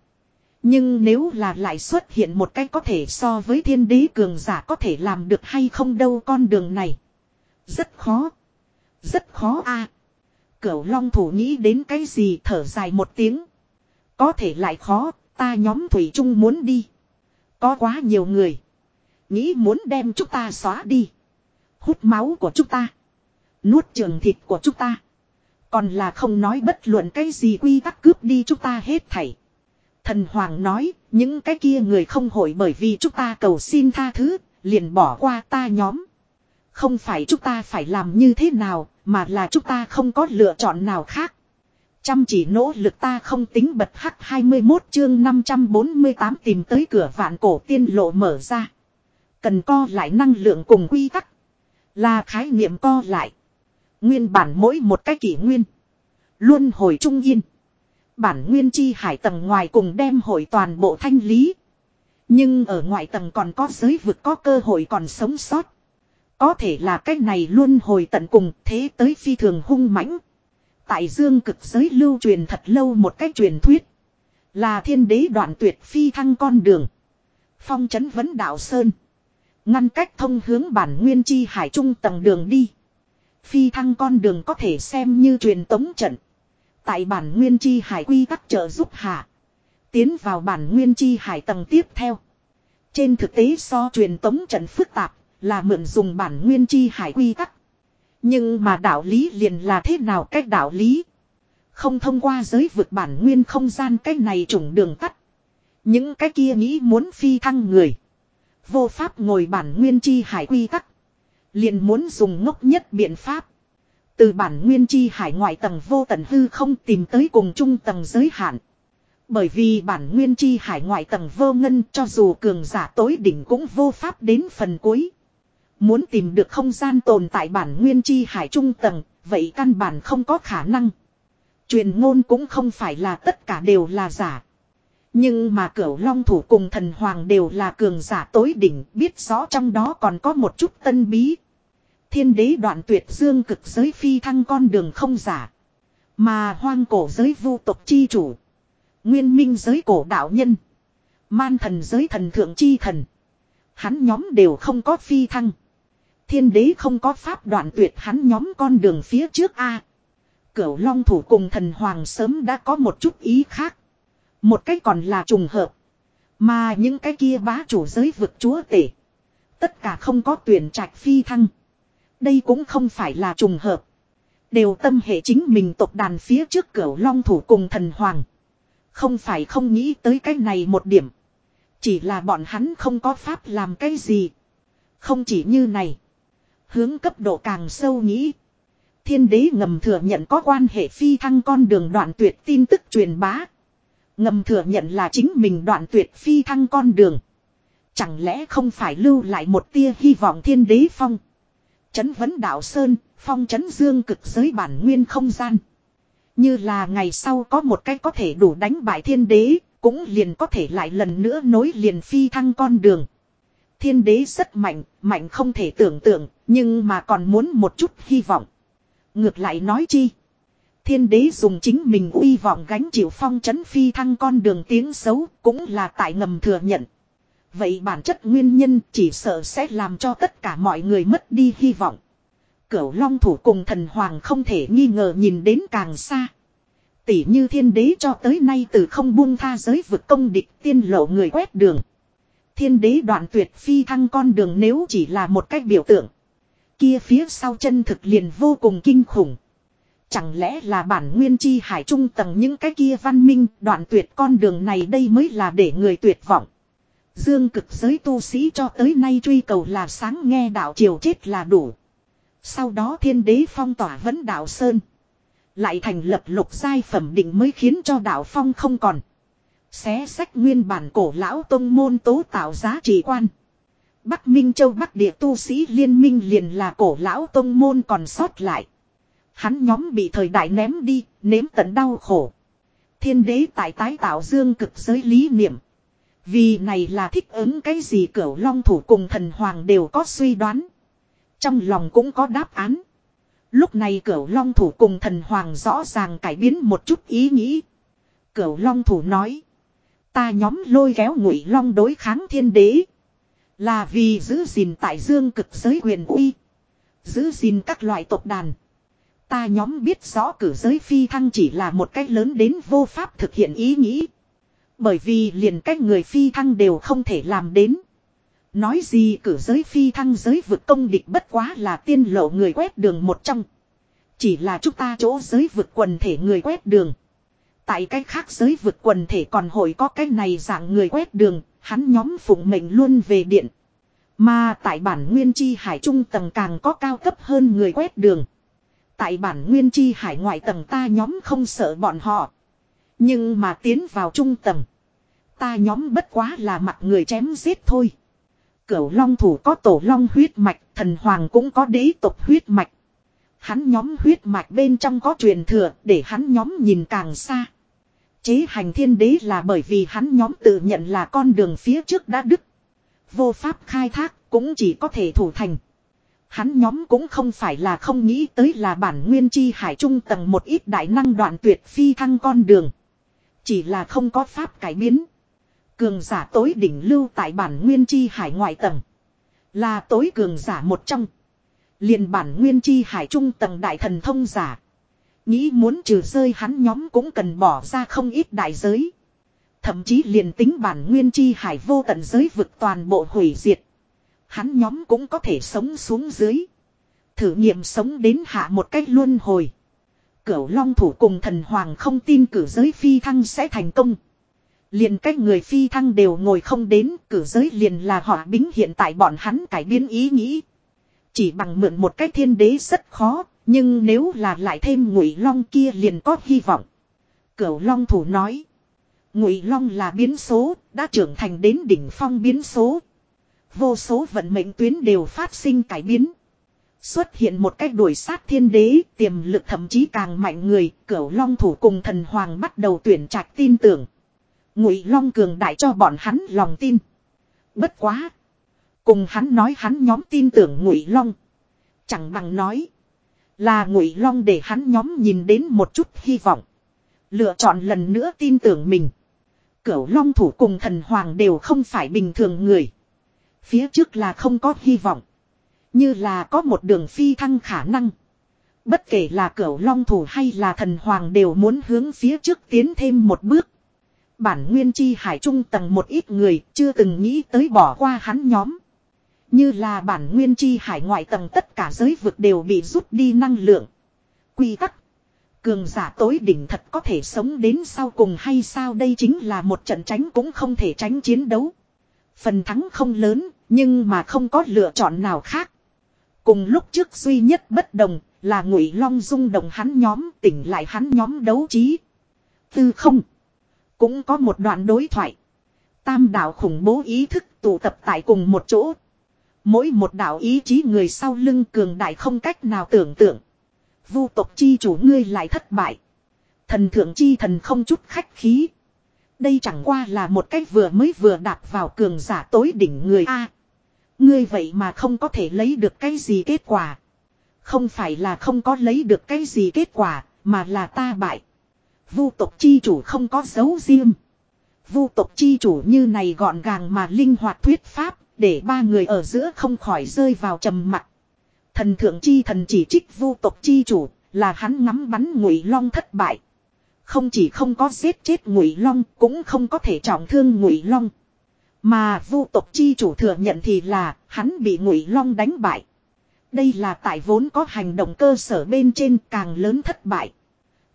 Nhưng nếu là lại xuất hiện một cái có thể so với thiên đế cường giả có thể làm được hay không đâu con đường này. Rất khó. Rất khó a. Cửu long thủ nghĩ đến cái gì thở dài một tiếng. Có thể lại khó, ta nhóm Thủy Trung muốn đi. Có quá nhiều người. Nghĩ muốn đem chúng ta xóa đi. Hút máu của chúng ta. Nuốt trường thịt của chúng ta. Còn là không nói bất luận cái gì quy tắc cướp đi chúng ta hết thảy. Thần Hoàng nói, những cái kia người không hội bởi vì chúng ta cầu xin tha thứ, liền bỏ qua ta nhóm. Không phải chúng ta phải làm như thế nào, mà là chúng ta không có lựa chọn nào khác. Chăm chỉ nỗ lực ta không tính bật hắc 21 chương 548 tìm tới cửa vạn cổ tiên lộ mở ra. Cần co lại năng lượng cùng quy tắc. Là khái niệm co lại. Nguyên bản mỗi một cái kỷ nguyên. Luôn hồi trung yên. Bản nguyên chi hải tầng ngoài cùng đem hội toàn bộ thanh lý. Nhưng ở ngoại tầng còn có giới vực có cơ hội còn sống sót. Có thể là cái này luôn hồi tận cùng thế tới phi thường hung mãnh. Tại dương cực giới lưu truyền thật lâu một cách truyền thuyết. Là thiên đế đoạn tuyệt phi thăng con đường. Phong chấn vấn đạo Sơn. Ngăn cách thông hướng bản nguyên chi hải trung tầng đường đi. Phi thăng con đường có thể xem như truyền tống trận. Tại bản nguyên chi hải quy tắc trợ giúp hạ. Tiến vào bản nguyên chi hải tầng tiếp theo. Trên thực tế so truyền tống trận phức tạp là mượn dùng bản nguyên chi hải quy tắc. Nhưng mà đạo lý liền là thế nào cách đạo lý. Không thông qua giới vượt bản nguyên không gian cái này trùng đường tắt. Những cái kia nghĩ muốn phi thăng người. Vô pháp ngồi bản nguyên chi hải quy tắc. Liền muốn dùng ngốc nhất biện pháp. Từ bản nguyên chi hải ngoại tầng vô tận hư không tìm tới cùng trung tầng giới hạn. Bởi vì bản nguyên chi hải ngoại tầng vô ngân cho dù cường giả tối đỉnh cũng vô pháp đến phần cuối. Muốn tìm được không gian tồn tại bản nguyên chi hải trung tầng, vậy căn bản không có khả năng. Truyền ngôn cũng không phải là tất cả đều là giả. Nhưng mà cửu long thủ cùng thần hoàng đều là cường giả tối đỉnh, biết rõ trong đó còn có một chút tân bí. Thiên đế đoạn tuyệt dương cực giới phi thăng con đường không giả. Mà hoang cổ giới vu tộc chi chủ. Nguyên minh giới cổ đạo nhân. Man thần giới thần thượng chi thần. Hắn nhóm đều không có phi thăng. Thiên đế không có pháp đoạn tuyệt hắn nhóm con đường phía trước A. Cửu long thủ cùng thần hoàng sớm đã có một chút ý khác. Một cái còn là trùng hợp. Mà những cái kia bá chủ giới vực chúa tể. Tất cả không có tuyển trạch phi thăng. Đây cũng không phải là trùng hợp. Đều tâm hệ chính mình tộc đàn phía trước cửu long thủ cùng thần hoàng. Không phải không nghĩ tới cái này một điểm. Chỉ là bọn hắn không có pháp làm cái gì. Không chỉ như này. Hướng cấp độ càng sâu nghĩ. Thiên đế ngầm thừa nhận có quan hệ phi thăng con đường đoạn tuyệt tin tức truyền bá. Ngầm thừa nhận là chính mình đoạn tuyệt phi thăng con đường. Chẳng lẽ không phải lưu lại một tia hy vọng thiên đế phong. Chấn vấn đạo Sơn, phong chấn dương cực giới bản nguyên không gian. Như là ngày sau có một cái có thể đủ đánh bại thiên đế, cũng liền có thể lại lần nữa nối liền phi thăng con đường. Thiên đế rất mạnh, mạnh không thể tưởng tượng, nhưng mà còn muốn một chút hy vọng. Ngược lại nói chi? Thiên đế dùng chính mình uy vọng gánh chịu phong chấn phi thăng con đường tiếng xấu, cũng là tại ngầm thừa nhận. Vậy bản chất nguyên nhân chỉ sợ sẽ làm cho tất cả mọi người mất đi hy vọng. Cửu long thủ cùng thần hoàng không thể nghi ngờ nhìn đến càng xa. Tỷ như thiên đế cho tới nay từ không buông tha giới vực công địch tiên lộ người quét đường. Thiên đế đoạn tuyệt phi thăng con đường nếu chỉ là một cách biểu tượng. Kia phía sau chân thực liền vô cùng kinh khủng. Chẳng lẽ là bản nguyên chi hải trung tầng những cái kia văn minh đoạn tuyệt con đường này đây mới là để người tuyệt vọng. Dương cực giới tu sĩ cho tới nay truy cầu là sáng nghe đạo triều chết là đủ. Sau đó thiên đế phong tỏa vẫn đạo Sơn. Lại thành lập lục giai phẩm định mới khiến cho đạo phong không còn. Xé sách nguyên bản cổ lão tông môn tố tạo giá trị quan. Bắc Minh Châu Bắc địa tu sĩ liên minh liền là cổ lão tông môn còn sót lại. Hắn nhóm bị thời đại ném đi, nếm tận đau khổ. Thiên đế tại tái tạo dương cực giới lý niệm. Vì này là thích ứng cái gì cửu long thủ cùng thần hoàng đều có suy đoán. Trong lòng cũng có đáp án. Lúc này cửu long thủ cùng thần hoàng rõ ràng cải biến một chút ý nghĩ. Cửu long thủ nói. Ta nhóm lôi kéo ngụy long đối kháng thiên đế. Là vì giữ gìn tại dương cực giới quyền uy. Giữ gìn các loại tộc đàn. Ta nhóm biết rõ cử giới phi thăng chỉ là một cách lớn đến vô pháp thực hiện ý nghĩ. Bởi vì liền cách người phi thăng đều không thể làm đến. Nói gì cử giới phi thăng giới vực công địch bất quá là tiên lộ người quét đường một trong. Chỉ là chúng ta chỗ giới vực quần thể người quét đường. Tại cách khác giới vực quần thể còn hội có cái này dạng người quét đường, hắn nhóm phụng mệnh luôn về điện. Mà tại bản nguyên chi hải trung tầng càng có cao cấp hơn người quét đường. Tại bản nguyên chi hải ngoại tầng ta nhóm không sợ bọn họ. Nhưng mà tiến vào trung tầng. Ta nhóm bất quá là mặt người chém giết thôi. Cửu long thủ có tổ long huyết mạch, thần hoàng cũng có đế tộc huyết mạch. Hắn nhóm huyết mạch bên trong có truyền thừa để hắn nhóm nhìn càng xa. Chế hành thiên đế là bởi vì hắn nhóm tự nhận là con đường phía trước đã đứt. Vô pháp khai thác cũng chỉ có thể thủ thành. Hắn nhóm cũng không phải là không nghĩ tới là bản nguyên chi hải trung tầng một ít đại năng đoạn tuyệt phi thăng con đường. Chỉ là không có pháp cải biến. Cường giả tối đỉnh lưu tại bản nguyên chi hải ngoại tầng. Là tối cường giả một trong. liền bản nguyên chi hải trung tầng đại thần thông giả. Nghĩ muốn trừ rơi hắn nhóm cũng cần bỏ ra không ít đại giới. Thậm chí liền tính bản nguyên chi hải vô tận giới vực toàn bộ hủy diệt. Hắn nhóm cũng có thể sống xuống dưới. Thử nghiệm sống đến hạ một cách luân hồi. Cửu long thủ cùng thần hoàng không tin cử giới phi thăng sẽ thành công. Liền cách người phi thăng đều ngồi không đến, cử giới liền là họ bính hiện tại bọn hắn cải biến ý nghĩ. Chỉ bằng mượn một cách thiên đế rất khó, nhưng nếu là lại thêm ngụy long kia liền có hy vọng. Cửu long thủ nói. Ngụy long là biến số, đã trưởng thành đến đỉnh phong biến số. Vô số vận mệnh tuyến đều phát sinh cải biến. Xuất hiện một cách đuổi sát thiên đế, tiềm lực thậm chí càng mạnh người, cửu long thủ cùng thần hoàng bắt đầu tuyển trạch tin tưởng. Ngụy long cường đại cho bọn hắn lòng tin. Bất quá. Cùng hắn nói hắn nhóm tin tưởng ngụy long. Chẳng bằng nói. Là ngụy long để hắn nhóm nhìn đến một chút hy vọng. Lựa chọn lần nữa tin tưởng mình. Cửu long thủ cùng thần hoàng đều không phải bình thường người. Phía trước là không có hy vọng. Như là có một đường phi thăng khả năng. Bất kể là cửu long thủ hay là thần hoàng đều muốn hướng phía trước tiến thêm một bước. Bản nguyên chi hải trung tầng một ít người chưa từng nghĩ tới bỏ qua hắn nhóm. Như là bản nguyên chi hải ngoại tầng tất cả giới vực đều bị rút đi năng lượng. Quy tắc. Cường giả tối đỉnh thật có thể sống đến sau cùng hay sao đây chính là một trận tránh cũng không thể tránh chiến đấu. Phần thắng không lớn, nhưng mà không có lựa chọn nào khác. Cùng lúc trước duy nhất bất đồng là ngụy long dung động hắn nhóm tỉnh lại hắn nhóm đấu trí. Tư không. Cũng có một đoạn đối thoại. Tam đạo khủng bố ý thức tụ tập tại cùng một chỗ. Mỗi một đạo ý chí người sau lưng cường đại không cách nào tưởng tượng. Vu tộc chi chủ ngươi lại thất bại. Thần thượng chi thần không chút khách khí. Đây chẳng qua là một cách vừa mới vừa đạp vào cường giả tối đỉnh người A. ngươi vậy mà không có thể lấy được cái gì kết quả. Không phải là không có lấy được cái gì kết quả, mà là ta bại. Vu tộc chi chủ không có dấu riêng. Vu tộc chi chủ như này gọn gàng mà linh hoạt thuyết pháp, để ba người ở giữa không khỏi rơi vào trầm mặc. Thần thượng chi thần chỉ trích vu tộc chi chủ, là hắn ngắm bắn ngụy long thất bại. Không chỉ không có giết chết ngụy long, cũng không có thể trọng thương ngụy long. Mà vu tộc chi chủ thừa nhận thì là hắn bị ngụy long đánh bại. Đây là tại vốn có hành động cơ sở bên trên càng lớn thất bại.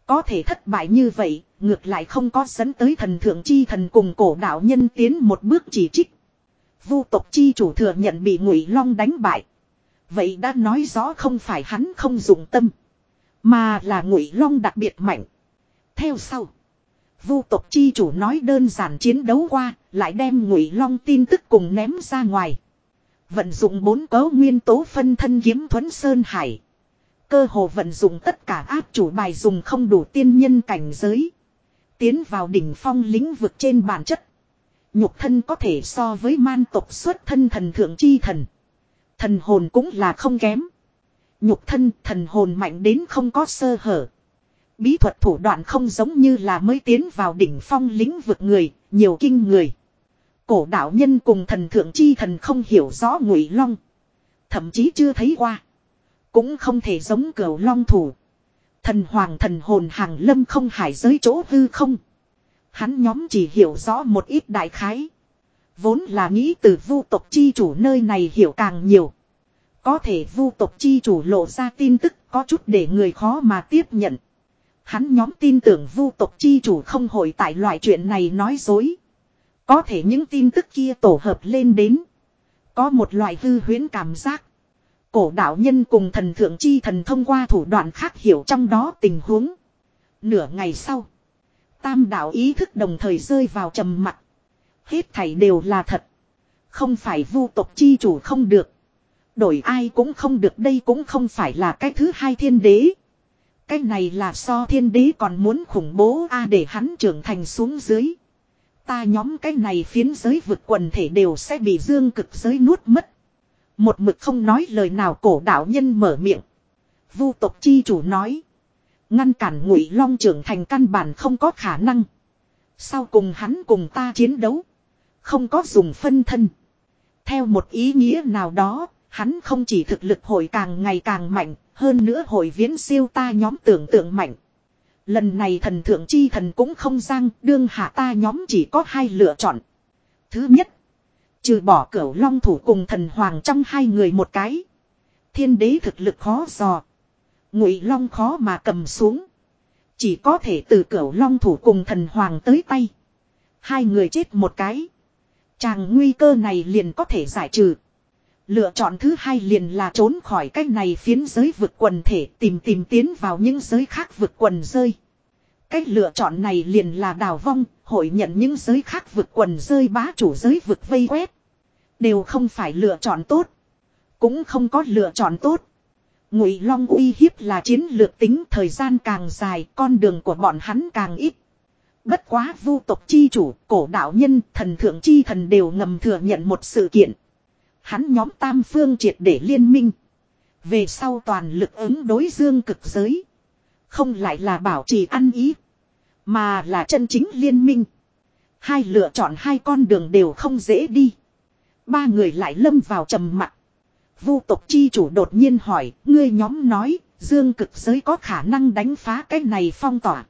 Có thể thất bại như vậy, ngược lại không có dẫn tới thần thượng chi thần cùng cổ đạo nhân tiến một bước chỉ trích. Vu tộc chi chủ thừa nhận bị ngụy long đánh bại. Vậy đã nói rõ không phải hắn không dùng tâm. Mà là ngụy long đặc biệt mạnh. Theo sau. Vu tộc chi chủ nói đơn giản chiến đấu qua, lại đem ngụy long tin tức cùng ném ra ngoài. Vận dụng bốn cấu nguyên tố phân thân kiếm thuấn sơn hải. Cơ hồ vận dụng tất cả áp chủ bài dùng không đủ tiên nhân cảnh giới. Tiến vào đỉnh phong lĩnh vực trên bản chất. Nhục thân có thể so với man tộc xuất thân thần thượng chi thần. Thần hồn cũng là không kém. Nhục thân thần hồn mạnh đến không có sơ hở. Bí thuật thủ đoạn không giống như là mới tiến vào đỉnh phong lĩnh vực người, nhiều kinh người. Cổ đạo nhân cùng thần thượng chi thần không hiểu rõ ngụy long. Thậm chí chưa thấy qua. Cũng không thể giống cửu long thủ. Thần hoàng thần hồn hàng lâm không hải giới chỗ hư không. Hắn nhóm chỉ hiểu rõ một ít đại khái. Vốn là nghĩ từ vu tộc chi chủ nơi này hiểu càng nhiều. Có thể vu tộc chi chủ lộ ra tin tức có chút để người khó mà tiếp nhận. Hắn nhóm tin tưởng vu tộc chi chủ không hội tại loại chuyện này nói dối. Có thể những tin tức kia tổ hợp lên đến. Có một loại hư huyễn cảm giác. Cổ đạo nhân cùng thần thượng chi thần thông qua thủ đoạn khác hiểu trong đó tình huống. Nửa ngày sau. Tam đạo ý thức đồng thời rơi vào trầm mặt. Hết thảy đều là thật. Không phải vu tộc chi chủ không được. Đổi ai cũng không được, đây cũng không phải là cái thứ hai thiên đế. Cái này là so thiên đế còn muốn khủng bố a để hắn trưởng thành xuống dưới. Ta nhóm cái này phiến giới vực quần thể đều sẽ bị dương cực giới nuốt mất. Một mực không nói lời nào cổ đạo nhân mở miệng. Vu tộc chi chủ nói. Ngăn cản ngụy long trưởng thành căn bản không có khả năng. Sau cùng hắn cùng ta chiến đấu. Không có dùng phân thân. Theo một ý nghĩa nào đó, hắn không chỉ thực lực hội càng ngày càng mạnh, hơn nữa hội viễn siêu ta nhóm tưởng tượng mạnh. Lần này thần thượng chi thần cũng không giang, đương hạ ta nhóm chỉ có hai lựa chọn. Thứ nhất, trừ bỏ cửu long thủ cùng thần hoàng trong hai người một cái. Thiên đế thực lực khó dò. Ngụy long khó mà cầm xuống. Chỉ có thể từ cửu long thủ cùng thần hoàng tới tay. Hai người chết một cái. Chàng nguy cơ này liền có thể giải trừ. Lựa chọn thứ hai liền là trốn khỏi cái này phiến giới vực quần thể tìm tìm tiến vào những giới khác vực quần rơi. Cái lựa chọn này liền là đào vong, hội nhận những giới khác vực quần rơi bá chủ giới vực vây quét. Đều không phải lựa chọn tốt. Cũng không có lựa chọn tốt. Ngụy Long uy hiếp là chiến lược tính thời gian càng dài, con đường của bọn hắn càng ít. Bất quá vu tộc chi chủ, cổ đạo nhân, thần thượng chi thần đều ngầm thừa nhận một sự kiện. Hắn nhóm tam phương triệt để liên minh. Về sau toàn lực ứng đối dương cực giới. Không lại là bảo trì ăn ý. Mà là chân chính liên minh. Hai lựa chọn hai con đường đều không dễ đi. Ba người lại lâm vào trầm mặc. Vu tộc chi chủ đột nhiên hỏi, ngươi nhóm nói, dương cực giới có khả năng đánh phá cái này phong tỏa.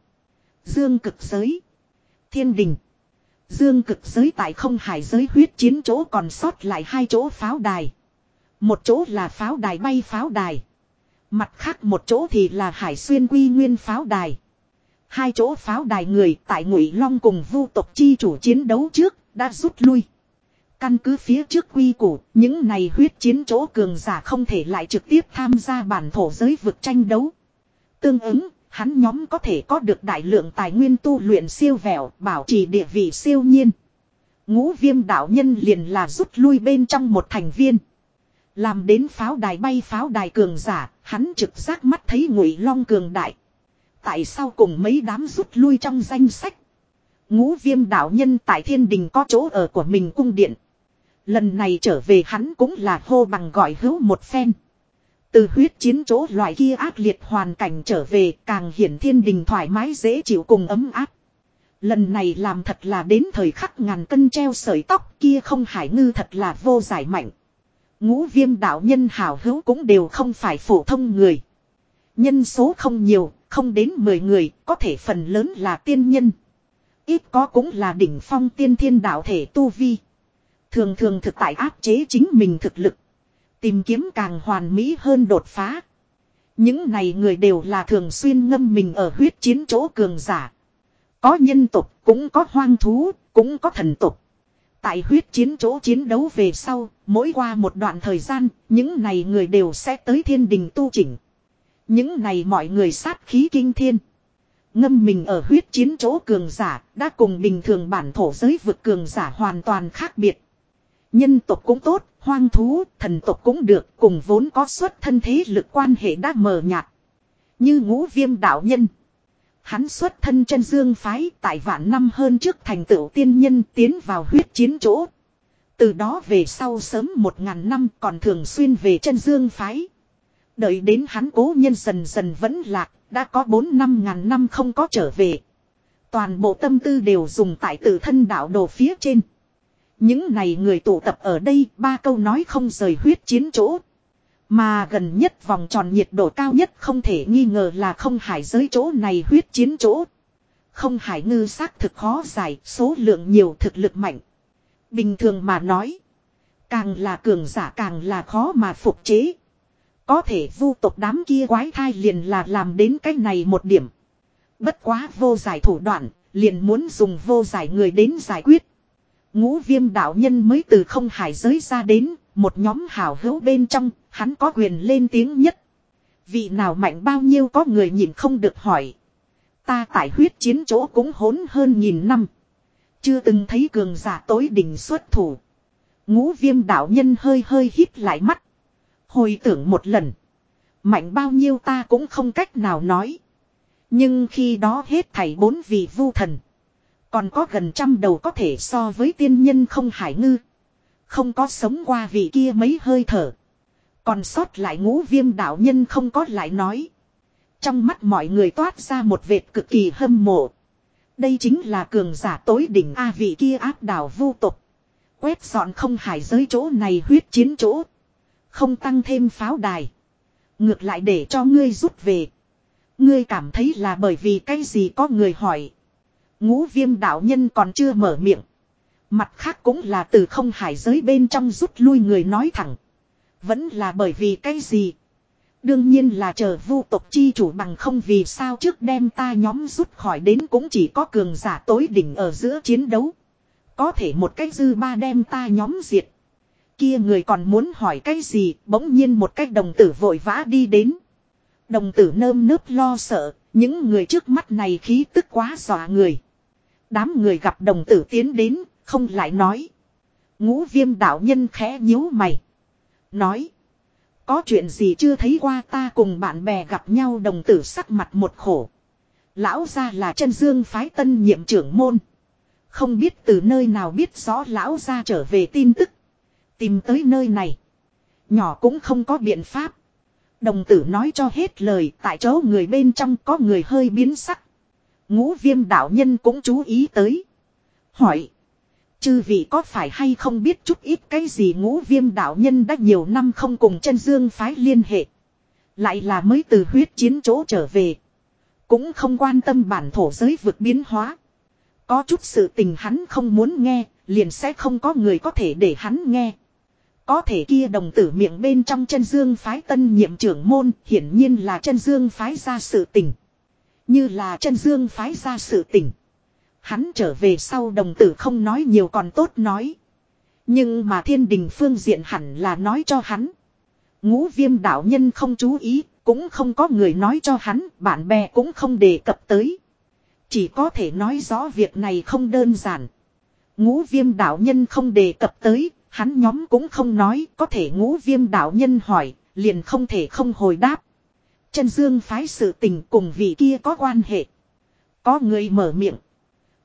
Dương cực giới. Thiên đình. Dương cực giới tại không hải giới huyết chiến chỗ còn sót lại hai chỗ pháo đài. Một chỗ là pháo đài bay pháo đài. Mặt khác một chỗ thì là hải xuyên quy nguyên pháo đài. Hai chỗ pháo đài người tại ngụy long cùng vu tộc chi chủ chiến đấu trước đã rút lui. Căn cứ phía trước quy củ, những này huyết chiến chỗ cường giả không thể lại trực tiếp tham gia bản thổ giới vực tranh đấu. Tương ứng, hắn nhóm có thể có được đại lượng tài nguyên tu luyện siêu vẹo, bảo trì địa vị siêu nhiên. Ngũ viêm đạo nhân liền là rút lui bên trong một thành viên. Làm đến pháo đài bay pháo đài cường giả, hắn trực giác mắt thấy ngụy long cường đại. Tại sao cùng mấy đám rút lui trong danh sách? Ngũ viêm đạo nhân tại thiên đình có chỗ ở của mình cung điện. Lần này trở về hắn cũng là hô bằng gọi hữu một phen. Từ huyết chiến chỗ loại kia ác liệt hoàn cảnh trở về càng hiển thiên đình thoải mái dễ chịu cùng ấm áp. Lần này làm thật là đến thời khắc ngàn cân treo sợi tóc kia không hải ngư thật là vô giải mạnh. Ngũ viêm đạo nhân hào hữu cũng đều không phải phổ thông người. Nhân số không nhiều, không đến 10 người, có thể phần lớn là tiên nhân. Ít có cũng là đỉnh phong tiên thiên đạo thể tu vi. Thường thường thực tại áp chế chính mình thực lực. Tìm kiếm càng hoàn mỹ hơn đột phá. Những này người đều là thường xuyên ngâm mình ở huyết chiến chỗ cường giả. Có nhân tục, cũng có hoang thú, cũng có thần tục. Tại huyết chiến chỗ chiến đấu về sau, mỗi qua một đoạn thời gian, những này người đều sẽ tới thiên đình tu chỉnh. Những này mọi người sát khí kinh thiên. Ngâm mình ở huyết chiến chỗ cường giả, đã cùng bình thường bản thổ giới vực cường giả hoàn toàn khác biệt. Nhân tộc cũng tốt, hoang thú, thần tộc cũng được, cùng vốn có xuất thân thế lực quan hệ đã mờ nhạt. Như ngũ viêm đạo nhân. Hắn xuất thân chân dương phái tại vạn năm hơn trước thành tựu tiên nhân tiến vào huyết chiến chỗ. Từ đó về sau sớm một ngàn năm còn thường xuyên về chân dương phái. Đợi đến hắn cố nhân dần dần vẫn lạc, đã có bốn năm ngàn năm không có trở về. Toàn bộ tâm tư đều dùng tại tự thân đạo đồ phía trên. Những này người tụ tập ở đây ba câu nói không rời huyết chiến chỗ. Mà gần nhất vòng tròn nhiệt độ cao nhất không thể nghi ngờ là không hải giới chỗ này huyết chiến chỗ. Không hải ngư xác thực khó giải, số lượng nhiều thực lực mạnh. Bình thường mà nói. Càng là cường giả càng là khó mà phục chế. Có thể vu tộc đám kia quái thai liền là làm đến cái này một điểm. Bất quá vô giải thủ đoạn, liền muốn dùng vô giải người đến giải quyết. Ngũ viêm đạo nhân mới từ không hải giới ra đến, một nhóm hảo hữu bên trong, hắn có quyền lên tiếng nhất. Vị nào mạnh bao nhiêu có người nhìn không được hỏi. Ta tại huyết chiến chỗ cũng hốn hơn nghìn năm. Chưa từng thấy cường giả tối đỉnh xuất thủ. Ngũ viêm đạo nhân hơi hơi hít lại mắt. Hồi tưởng một lần. Mạnh bao nhiêu ta cũng không cách nào nói. Nhưng khi đó hết thảy bốn vị vu thần. Còn có gần trăm đầu có thể so với tiên nhân không hải ngư. Không có sống qua vị kia mấy hơi thở. Còn sót lại ngũ viêm đạo nhân không có lại nói. Trong mắt mọi người toát ra một vệt cực kỳ hâm mộ. Đây chính là cường giả tối đỉnh A vị kia áp đảo vu tục. Quét dọn không hải giới chỗ này huyết chiến chỗ. Không tăng thêm pháo đài. Ngược lại để cho ngươi rút về. Ngươi cảm thấy là bởi vì cái gì có người hỏi. Ngũ viêm đạo nhân còn chưa mở miệng. Mặt khác cũng là từ không hải giới bên trong rút lui người nói thẳng. Vẫn là bởi vì cái gì. Đương nhiên là chờ vu tộc chi chủ bằng không vì sao trước đem ta nhóm rút khỏi đến cũng chỉ có cường giả tối đỉnh ở giữa chiến đấu. Có thể một cách dư ba đem ta nhóm diệt. Kia người còn muốn hỏi cái gì, bỗng nhiên một cách đồng tử vội vã đi đến. Đồng tử nơm nớp lo sợ, những người trước mắt này khí tức quá dọa người. Đám người gặp đồng tử tiến đến, không lại nói. Ngũ viêm đạo nhân khẽ nhíu mày. Nói. Có chuyện gì chưa thấy qua ta cùng bạn bè gặp nhau đồng tử sắc mặt một khổ. Lão ra là chân dương phái tân nhiệm trưởng môn. Không biết từ nơi nào biết rõ lão ra trở về tin tức. Tìm tới nơi này. Nhỏ cũng không có biện pháp. Đồng tử nói cho hết lời tại chỗ người bên trong có người hơi biến sắc. Ngũ viêm đạo nhân cũng chú ý tới. Hỏi. Chư vị có phải hay không biết chút ít cái gì ngũ viêm đạo nhân đã nhiều năm không cùng chân dương phái liên hệ. Lại là mới từ huyết chiến chỗ trở về. Cũng không quan tâm bản thổ giới vực biến hóa. Có chút sự tình hắn không muốn nghe, liền sẽ không có người có thể để hắn nghe. Có thể kia đồng tử miệng bên trong chân dương phái tân nhiệm trưởng môn hiển nhiên là chân dương phái ra sự tình. Như là chân dương phái ra sự tình. Hắn trở về sau đồng tử không nói nhiều còn tốt nói. Nhưng mà thiên đình phương diện hẳn là nói cho hắn. Ngũ viêm đạo nhân không chú ý, cũng không có người nói cho hắn, bạn bè cũng không đề cập tới. Chỉ có thể nói rõ việc này không đơn giản. Ngũ viêm đạo nhân không đề cập tới, hắn nhóm cũng không nói, có thể ngũ viêm đạo nhân hỏi, liền không thể không hồi đáp. Chân dương phái sự tình cùng vị kia có quan hệ. Có người mở miệng.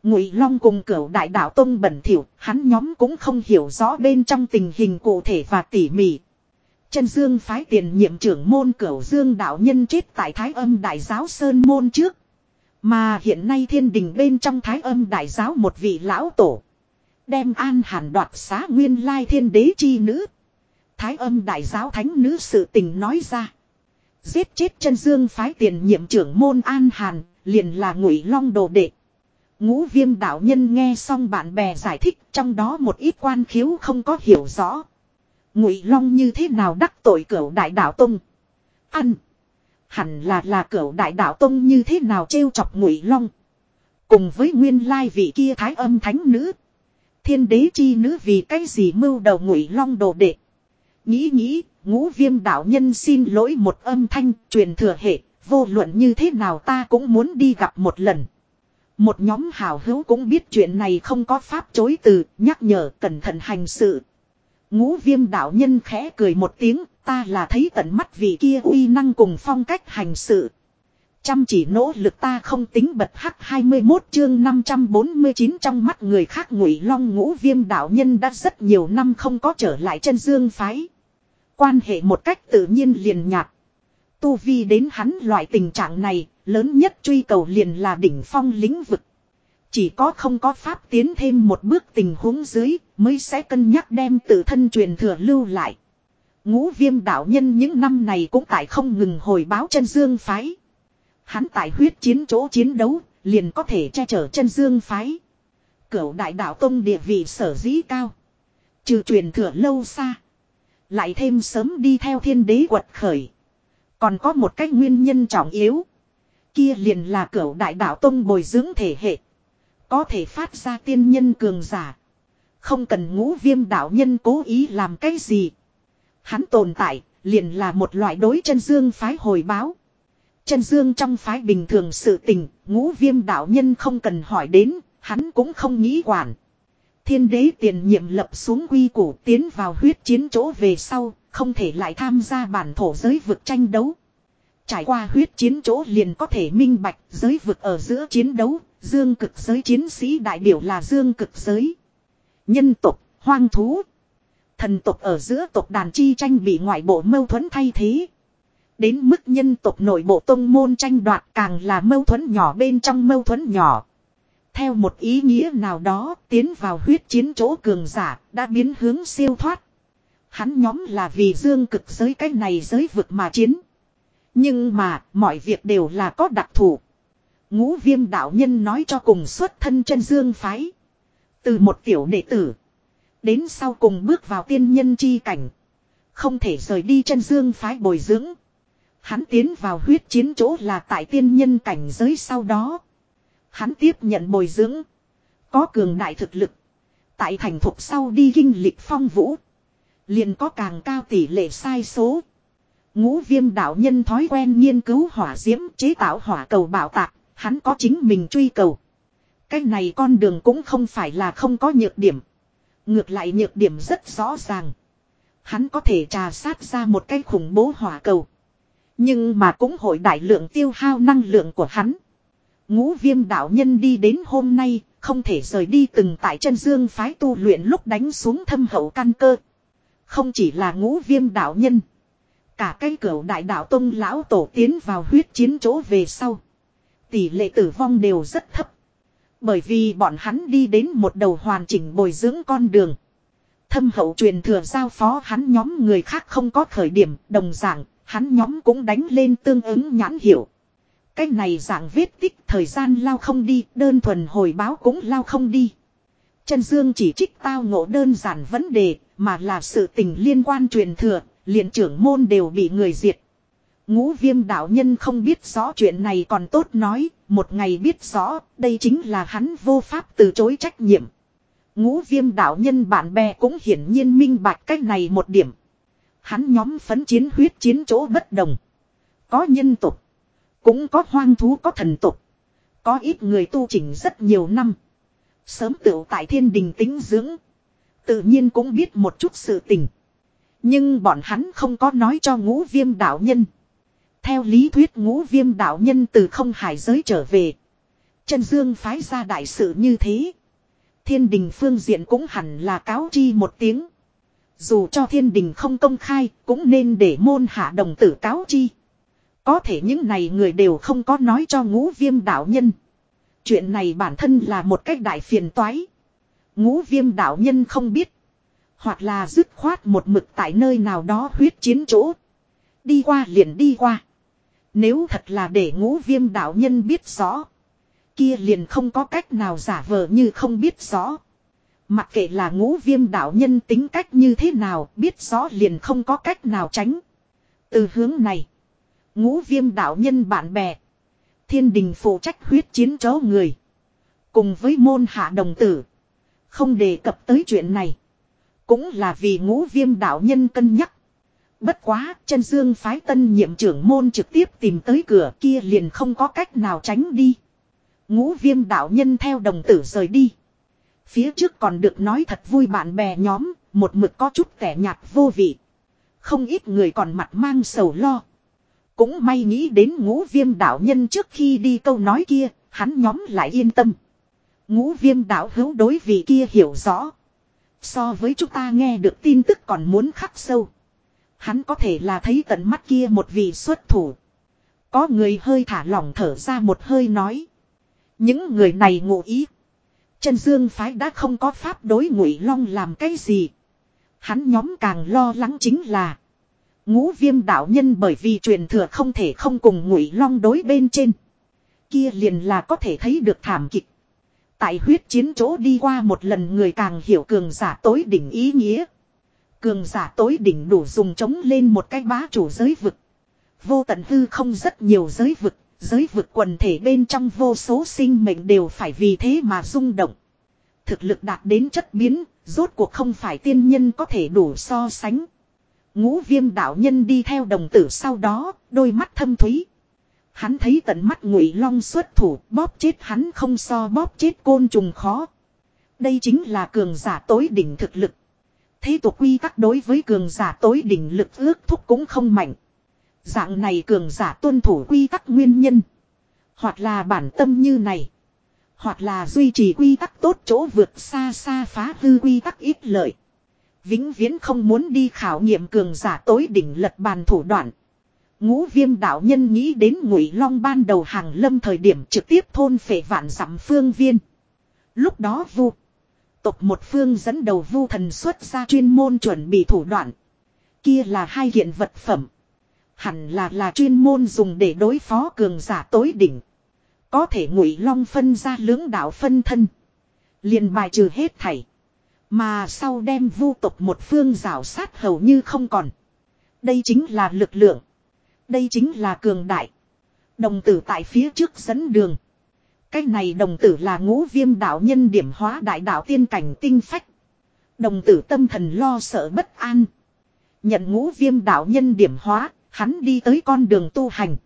Ngụy Long cùng cửu đại đạo tông bẩn thỉu, hắn nhóm cũng không hiểu rõ bên trong tình hình cụ thể và tỉ mỉ. Chân Dương phái tiền nhiệm trưởng môn cửu Dương đạo nhân chết tại Thái Âm Đại giáo Sơn môn trước. Mà hiện nay thiên đình bên trong Thái Âm Đại giáo một vị lão tổ. Đem an hàn đoạt xá nguyên lai thiên đế chi nữ. Thái Âm Đại giáo thánh nữ sự tình nói ra. Giết chết chân Dương phái tiền nhiệm trưởng môn an hàn, liền là ngụy long đồ đệ. Ngũ viêm đạo nhân nghe xong bạn bè giải thích trong đó một ít quan khiếu không có hiểu rõ. Ngụy Long như thế nào đắc tội cửu đại đạo tông? Ăn. Hẳn là là cửu đại đạo tông như thế nào trêu chọc Ngụy Long. Cùng với nguyên lai vị kia thái âm thánh nữ. thiên đế chi nữ vì cái gì mưu đầu ngụy long đồ đệ. Nghĩ nghĩ, ngũ viêm đạo nhân xin lỗi một âm thanh truyền thừa hệ, vô luận như thế nào ta cũng muốn đi gặp một lần. Một nhóm hào hữu cũng biết chuyện này không có pháp chối từ, nhắc nhở cẩn thận hành sự. Ngũ viêm đạo nhân khẽ cười một tiếng, ta là thấy tận mắt vị kia uy năng cùng phong cách hành sự. Chăm chỉ nỗ lực ta không tính bật hắc 21 chương 549 trong mắt người khác ngụy long ngũ viêm đạo nhân đã rất nhiều năm không có trở lại chân dương phái. Quan hệ một cách tự nhiên liền nhạt. Tu vi đến hắn loại tình trạng này, lớn nhất truy cầu liền là đỉnh phong lĩnh vực. Chỉ có không có pháp tiến thêm một bước tình huống dưới, mới sẽ cân nhắc đem tự thân truyền thừa lưu lại. Ngũ viêm đạo nhân những năm này cũng tại không ngừng hồi báo chân dương phái. Hắn tại huyết chiến chỗ chiến đấu, liền có thể che chở chân dương phái. Cửu đại đạo tông địa vị sở dĩ cao. Trừ truyền thừa lâu xa. Lại thêm sớm đi theo thiên đế quật khởi. Còn có một cách nguyên nhân trọng yếu. Kia liền là cửu đại đạo tông bồi dưỡng thể hệ. Có thể phát ra tiên nhân cường giả. Không cần ngũ viêm đạo nhân cố ý làm cái gì. Hắn tồn tại, liền là một loại đối chân dương phái hồi báo. Chân dương trong phái bình thường sự tình, ngũ viêm đạo nhân không cần hỏi đến, hắn cũng không nghĩ quản. Thiên đế tiền nhiệm lập xuống quy củ tiến vào huyết chiến chỗ về sau, không thể lại tham gia bản thổ giới vực tranh đấu. Trải qua huyết chiến chỗ liền có thể minh bạch giới vực ở giữa chiến đấu, dương cực giới chiến sĩ đại biểu là dương cực giới. Nhân tộc, hoang thú, thần tộc ở giữa tộc đàn chi tranh bị ngoại bộ mâu thuẫn thay thế. Đến mức nhân tộc nội bộ tông môn tranh đoạt càng là mâu thuẫn nhỏ bên trong mâu thuẫn nhỏ. Theo một ý nghĩa nào đó, tiến vào huyết chiến chỗ cường giả đã biến hướng siêu thoát. Hắn nhóm là vì dương cực giới cái này giới vực mà chiến. Nhưng mà, mọi việc đều là có đặc thù. Ngũ viêm đạo nhân nói cho cùng xuất thân chân dương phái. Từ một tiểu đệ tử. Đến sau cùng bước vào tiên nhân chi cảnh. Không thể rời đi chân dương phái bồi dưỡng. Hắn tiến vào huyết chiến chỗ là tại tiên nhân cảnh giới sau đó. Hắn tiếp nhận bồi dưỡng. Có cường đại thực lực. Tại thành thục sau đi kinh lịch phong vũ. Liền có càng cao tỷ lệ sai số. Ngũ viêm đạo nhân thói quen nghiên cứu hỏa diễm, chế tạo hỏa cầu bảo tạc. Hắn có chính mình truy cầu. Cái này con đường cũng không phải là không có nhược điểm. Ngược lại nhược điểm rất rõ ràng. Hắn có thể trà sát ra một cái khủng bố hỏa cầu. Nhưng mà cũng hội đại lượng tiêu hao năng lượng của hắn. Ngũ viêm đạo nhân đi đến hôm nay, không thể rời đi từng tại chân dương phái tu luyện lúc đánh xuống thâm hậu căn cơ. Không chỉ là ngũ viêm đạo nhân. Cả cái cửa đại đạo tông lão tổ tiến vào huyết chiến chỗ về sau. Tỷ lệ tử vong đều rất thấp. Bởi vì bọn hắn đi đến một đầu hoàn chỉnh bồi dưỡng con đường. Thâm hậu truyền thừa giao phó hắn nhóm người khác không có khởi điểm, đồng dạng, hắn nhóm cũng đánh lên tương ứng nhãn hiệu. Cái này dạng vết tích thời gian lao không đi, đơn thuần hồi báo cũng lao không đi. Chân Dương chỉ trích tao ngộ đơn giản vấn đề, mà là sự tình liên quan truyền thừa, liền trưởng môn đều bị người diệt. Ngũ viêm đạo nhân không biết rõ chuyện này còn tốt nói, một ngày biết rõ, đây chính là hắn vô pháp từ chối trách nhiệm. Ngũ viêm đạo nhân bạn bè cũng hiển nhiên minh bạch cách này một điểm. Hắn nhóm phấn chiến huyết chiến chỗ bất đồng. Có nhân tục. Cũng có hoang thú, có thần tục. Có ít người tu chỉnh rất nhiều năm. Sớm tựu tại thiên đình tính dưỡng. Tự nhiên cũng biết một chút sự tình. Nhưng bọn hắn không có nói cho ngũ viêm đạo nhân. Theo lý thuyết ngũ viêm đạo nhân từ không hải giới trở về. Chân dương phái ra đại sự như thế. Thiên đình phương diện cũng hẳn là cáo chi một tiếng. Dù cho thiên đình không công khai, cũng nên để môn hạ đồng tử cáo chi. Có thể những này người đều không có nói cho ngũ viêm đạo nhân. Chuyện này bản thân là một cách đại phiền toái. Ngũ viêm đạo nhân không biết. Hoặc là dứt khoát một mực tại nơi nào đó huyết chiến chỗ. Đi qua liền đi qua. Nếu thật là để ngũ viêm đạo nhân biết rõ. Kia liền không có cách nào giả vờ như không biết rõ. Mặc kệ là ngũ viêm đạo nhân tính cách như thế nào, biết rõ liền không có cách nào tránh. Từ hướng này. Ngũ viêm đạo nhân bạn bè. Thiên đình phụ trách huyết chiến chó người. Cùng với môn hạ đồng tử. Không đề cập tới chuyện này. Cũng là vì ngũ viêm đạo nhân cân nhắc. Bất quá, chân dương phái tân nhiệm trưởng môn trực tiếp tìm tới cửa kia liền không có cách nào tránh đi. Ngũ viêm đạo nhân theo đồng tử rời đi. Phía trước còn được nói thật vui bạn bè nhóm, một mực có chút kẻ nhạt vô vị. Không ít người còn mặt mang sầu lo. Cũng may nghĩ đến ngũ viêm đạo nhân trước khi đi câu nói kia, hắn nhóm lại yên tâm. Ngũ viêm đạo hữu đối vị kia hiểu rõ. So với chúng ta nghe được tin tức còn muốn khắc sâu. Hắn có thể là thấy tận mắt kia một vị xuất thủ. Có người hơi thả lỏng thở ra một hơi nói. Những người này ngụ ý. Chân dương phái đã không có pháp đối ngụy long làm cái gì. Hắn nhóm càng lo lắng chính là. Ngũ viêm đạo nhân bởi vì truyền thừa không thể không cùng ngụy long đối bên trên. Kia liền là có thể thấy được thảm kịch. Tại huyết chiến chỗ đi qua một lần người càng hiểu cường giả tối đỉnh ý nghĩa. Cường giả tối đỉnh đủ dùng chống lên một cái bá chủ giới vực. Vô tận hư không rất nhiều giới vực, giới vực quần thể bên trong vô số sinh mệnh đều phải vì thế mà rung động. Thực lực đạt đến chất biến, rốt cuộc không phải tiên nhân có thể đủ so sánh. Ngũ viêm đạo nhân đi theo đồng tử sau đó, đôi mắt thâm thúy. Hắn thấy tận mắt ngụy long xuất thủ bóp chết hắn không so bóp chết côn trùng khó. Đây chính là cường giả tối đỉnh thực lực. Thế tục quy tắc đối với cường giả tối đỉnh lực ước thúc cũng không mạnh. Dạng này cường giả tuân thủ quy tắc nguyên nhân. Hoặc là bản tâm như này. Hoặc là duy trì quy tắc tốt chỗ vượt xa xa phá hư quy tắc ít lợi. Vĩnh viễn không muốn đi khảo nghiệm cường giả tối đỉnh lật bàn thủ đoạn. Ngũ viêm đạo nhân nghĩ đến ngụy long ban đầu hàng lâm thời điểm trực tiếp thôn phệ vạn dặm phương viên. Lúc đó vu. Tộc một phương dẫn đầu vu thần xuất ra chuyên môn chuẩn bị thủ đoạn. Kia là hai hiện vật phẩm. Hẳn là là chuyên môn dùng để đối phó cường giả tối đỉnh. Có thể ngụy long phân ra lưỡng đạo phân thân. liền bài trừ hết thảy. Mà sau đem vu tộc một phương rào sát hầu như không còn. Đây chính là lực lượng. Đây chính là cường đại. Đồng tử tại phía trước dẫn đường. Cái này đồng tử là ngũ viêm đạo nhân điểm hóa đại đạo tiên cảnh tinh phách. Đồng tử tâm thần lo sợ bất an. Nhận ngũ viêm đạo nhân điểm hóa, hắn đi tới con đường tu hành.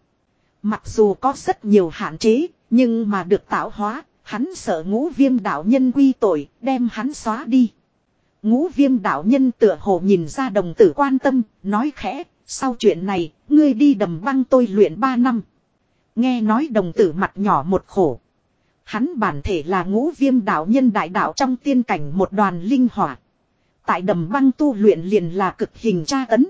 Mặc dù có rất nhiều hạn chế, nhưng mà được tạo hóa, hắn sợ ngũ viêm đạo nhân quy tội, đem hắn xóa đi. Ngũ viêm đạo nhân tựa hồ nhìn ra đồng tử quan tâm, nói khẽ, sau chuyện này, ngươi đi đầm băng tôi luyện ba năm. Nghe nói đồng tử mặt nhỏ một khổ. Hắn bản thể là ngũ viêm đạo nhân đại đạo trong tiên cảnh một đoàn linh hỏa. Tại đầm băng tu luyện liền là cực hình tra tấn.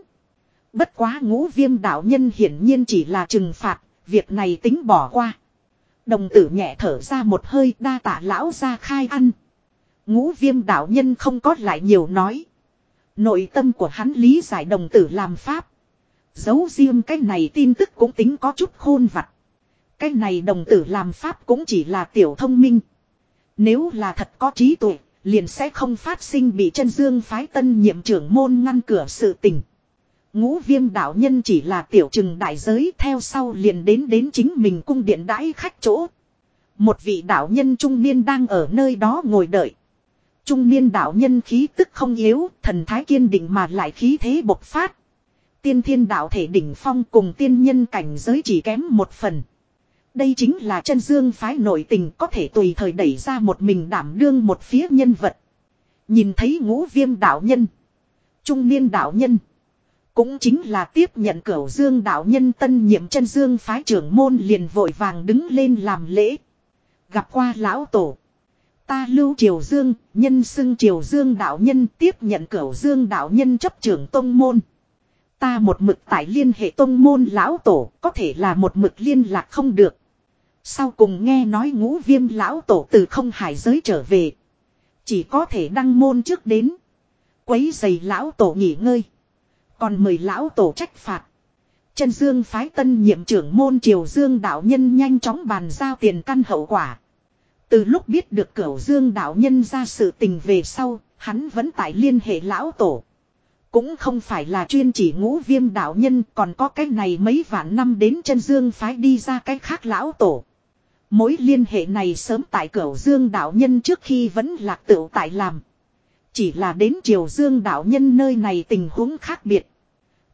Bất quá ngũ viêm đạo nhân hiển nhiên chỉ là trừng phạt, việc này tính bỏ qua. Đồng tử nhẹ thở ra một hơi đa tả lão ra khai ăn. Ngũ viêm đạo nhân không có lại nhiều nói. Nội tâm của hắn lý giải đồng tử làm pháp. Giấu riêng cái này tin tức cũng tính có chút khôn vặt. Cái này đồng tử làm pháp cũng chỉ là tiểu thông minh. Nếu là thật có trí tuệ, liền sẽ không phát sinh bị chân dương phái tân nhiệm trưởng môn ngăn cửa sự tình. Ngũ viêm đạo nhân chỉ là tiểu trừng đại giới theo sau liền đến đến chính mình cung điện đãi khách chỗ. Một vị đạo nhân trung niên đang ở nơi đó ngồi đợi. Trung niên đạo nhân khí tức không yếu, thần thái kiên định mà lại khí thế bộc phát. Tiên thiên đạo thể đỉnh phong cùng tiên nhân cảnh giới chỉ kém một phần. Đây chính là chân dương phái nội tình có thể tùy thời đẩy ra một mình đảm đương một phía nhân vật. Nhìn thấy ngũ viêm đạo nhân. Trung niên đạo nhân. Cũng chính là tiếp nhận cửu dương đạo nhân tân nhiệm chân dương phái trưởng môn liền vội vàng đứng lên làm lễ. Gặp qua lão tổ. Ta lưu triều dương, nhân xưng triều dương đạo nhân tiếp nhận cửu dương đạo nhân chấp trưởng tông môn. Ta một mực tại liên hệ tông môn lão tổ có thể là một mực liên lạc không được. Sau cùng nghe nói ngũ viêm lão tổ từ không hải giới trở về. Chỉ có thể đăng môn trước đến. Quấy giày lão tổ nghỉ ngơi. Còn mời lão tổ trách phạt. Chân dương phái tân nhiệm trưởng môn triều dương đạo nhân nhanh chóng bàn giao tiền căn hậu quả. Từ lúc biết được cửu dương đạo nhân ra sự tình về sau, hắn vẫn tại liên hệ lão tổ. Cũng không phải là chuyên chỉ ngũ viêm đạo nhân còn có cái này mấy vạn năm đến chân dương phái đi ra cái khác lão tổ. Mối liên hệ này sớm tại cửu dương đạo nhân trước khi vẫn lạc tựu tại làm. Chỉ là đến triều dương đạo nhân nơi này tình huống khác biệt.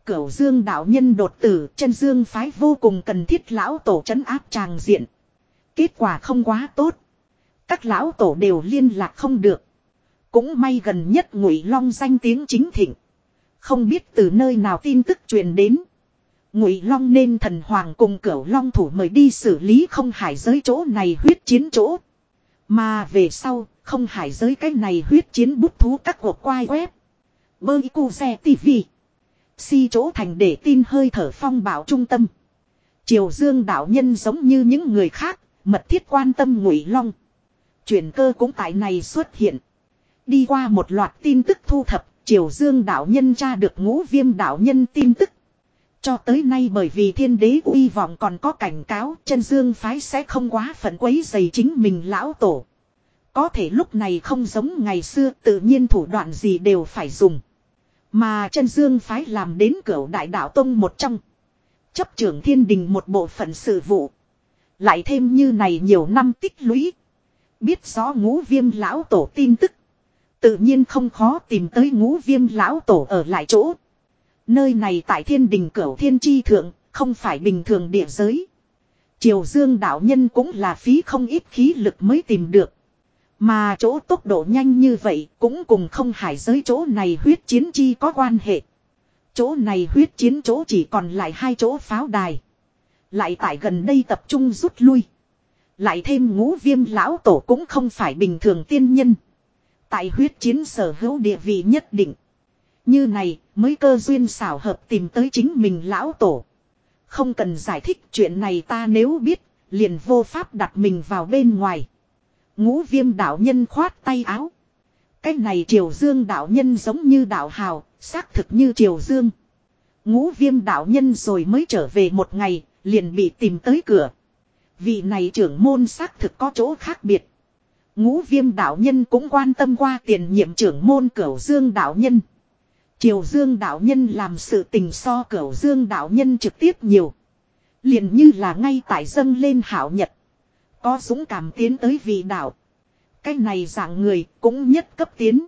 Cửu dương đạo nhân đột tử chân dương phái vô cùng cần thiết lão tổ trấn áp tràng diện. Kết quả không quá tốt. Các lão tổ đều liên lạc không được. Cũng may gần nhất ngụy long danh tiếng chính thịnh. Không biết từ nơi nào tin tức truyền đến. Ngụy long nên thần hoàng cùng cửu long thủ mời đi xử lý không hải giới chỗ này huyết chiến chỗ. Mà về sau, không hải giới cái này huyết chiến bút thú các hộp quai web. Bơi cu xe tivi. Si chỗ thành để tin hơi thở phong bảo trung tâm. Triều Dương đạo nhân giống như những người khác, mật thiết quan tâm Ngụy Long. Chuyển cơ cũng tại này xuất hiện. Đi qua một loạt tin tức thu thập, Triều Dương đạo nhân tra được ngũ viêm đạo nhân tin tức. Cho tới nay bởi vì thiên đế uy vọng còn có cảnh cáo chân dương phái sẽ không quá phận quấy dày chính mình lão tổ. Có thể lúc này không giống ngày xưa tự nhiên thủ đoạn gì đều phải dùng. Mà chân dương phái làm đến cửa đại đạo tông một trong. Chấp trưởng thiên đình một bộ phận sự vụ. Lại thêm như này nhiều năm tích lũy. Biết rõ ngũ viêm lão tổ tin tức. Tự nhiên không khó tìm tới ngũ viêm lão tổ ở lại chỗ. Nơi này tại thiên đình cửa thiên tri thượng, không phải bình thường địa giới. Triều dương đạo nhân cũng là phí không ít khí lực mới tìm được. Mà chỗ tốc độ nhanh như vậy cũng cùng không hải giới chỗ này huyết chiến chi có quan hệ. Chỗ này huyết chiến chỗ chỉ còn lại hai chỗ pháo đài. Lại tại gần đây tập trung rút lui. Lại thêm ngũ viêm lão tổ cũng không phải bình thường tiên nhân. Tại huyết chiến sở hữu địa vị nhất định. Như này mới cơ duyên xảo hợp tìm tới chính mình lão tổ. Không cần giải thích chuyện này ta nếu biết, liền vô pháp đặt mình vào bên ngoài. Ngũ viêm đạo nhân khoát tay áo. Cái này triều dương đạo nhân giống như đạo hào, xác thực như triều dương. Ngũ viêm đạo nhân rồi mới trở về một ngày, liền bị tìm tới cửa. Vị này trưởng môn xác thực có chỗ khác biệt. Ngũ viêm đạo nhân cũng quan tâm qua tiền nhiệm trưởng môn cửu dương đạo nhân. Triều dương đạo nhân làm sự tình so cửu dương đạo nhân trực tiếp nhiều. Liền như là ngay tại dâng lên hảo nhật. Có dũng cảm tiến tới vị đạo. Cái này dạng người cũng nhất cấp tiến.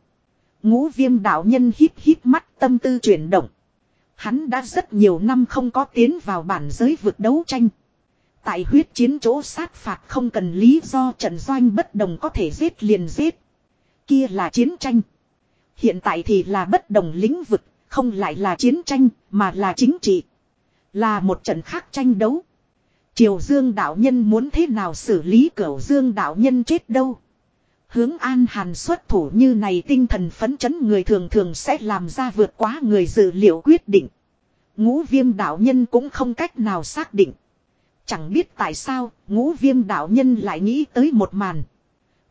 Ngũ viêm đạo nhân hít hít mắt tâm tư chuyển động. Hắn đã rất nhiều năm không có tiến vào bản giới vực đấu tranh. Tại huyết chiến chỗ sát phạt không cần lý do trận doanh bất đồng có thể giết liền giết. Kia là chiến tranh. Hiện tại thì là bất đồng lĩnh vực, không lại là chiến tranh, mà là chính trị. Là một trận khác tranh đấu. Triều Dương đạo nhân muốn thế nào xử lý cửu Dương đạo nhân chết đâu. Hướng an hàn xuất thủ như này tinh thần phấn chấn người thường thường sẽ làm ra vượt quá người dự liệu quyết định. Ngũ viêm đạo nhân cũng không cách nào xác định. Chẳng biết tại sao ngũ viêm đạo nhân lại nghĩ tới một màn.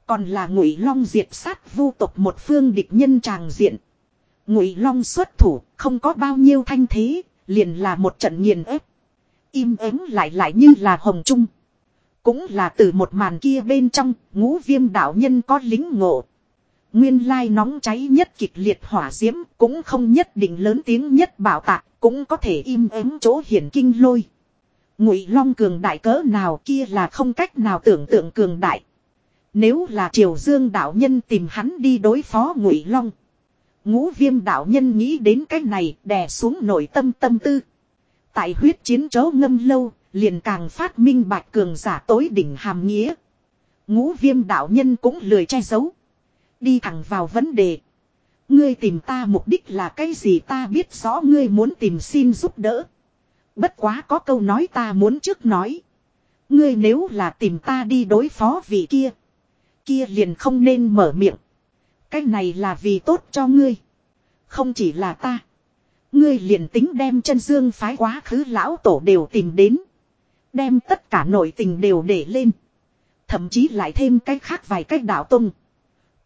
Còn là ngụy long diệt sát vu tộc một phương địch nhân tràng diện. Ngụy long xuất thủ không có bao nhiêu thanh thế, liền là một trận nghiền ép. Im ắng lại lại như là hồng trung. Cũng là từ một màn kia bên trong, ngũ viêm đạo nhân có lính ngộ. Nguyên lai nóng cháy nhất kịch liệt hỏa diễm cũng không nhất định lớn tiếng nhất bảo tạc, cũng có thể im ắng chỗ hiển kinh lôi. Ngụy Long cường đại cỡ nào kia là không cách nào tưởng tượng cường đại. Nếu là Triều Dương đạo nhân tìm hắn đi đối phó Ngụy Long. Ngũ Viêm đạo nhân nghĩ đến cái này, đè xuống nội tâm tâm tư. Tại huyết chiến chấu ngâm lâu, liền càng phát minh bạch cường giả tối đỉnh hàm nghĩa. Ngũ Viêm đạo nhân cũng lười che giấu. Đi thẳng vào vấn đề. Ngươi tìm ta mục đích là cái gì ta biết rõ ngươi muốn tìm xin giúp đỡ. Bất quá có câu nói ta muốn trước nói. Ngươi nếu là tìm ta đi đối phó vị kia. Kia liền không nên mở miệng. Cái này là vì tốt cho ngươi. Không chỉ là ta. Ngươi liền tính đem chân dương phái quá khứ lão tổ đều tìm đến. Đem tất cả nội tình đều để lên. Thậm chí lại thêm cái khác vài cách đạo tung.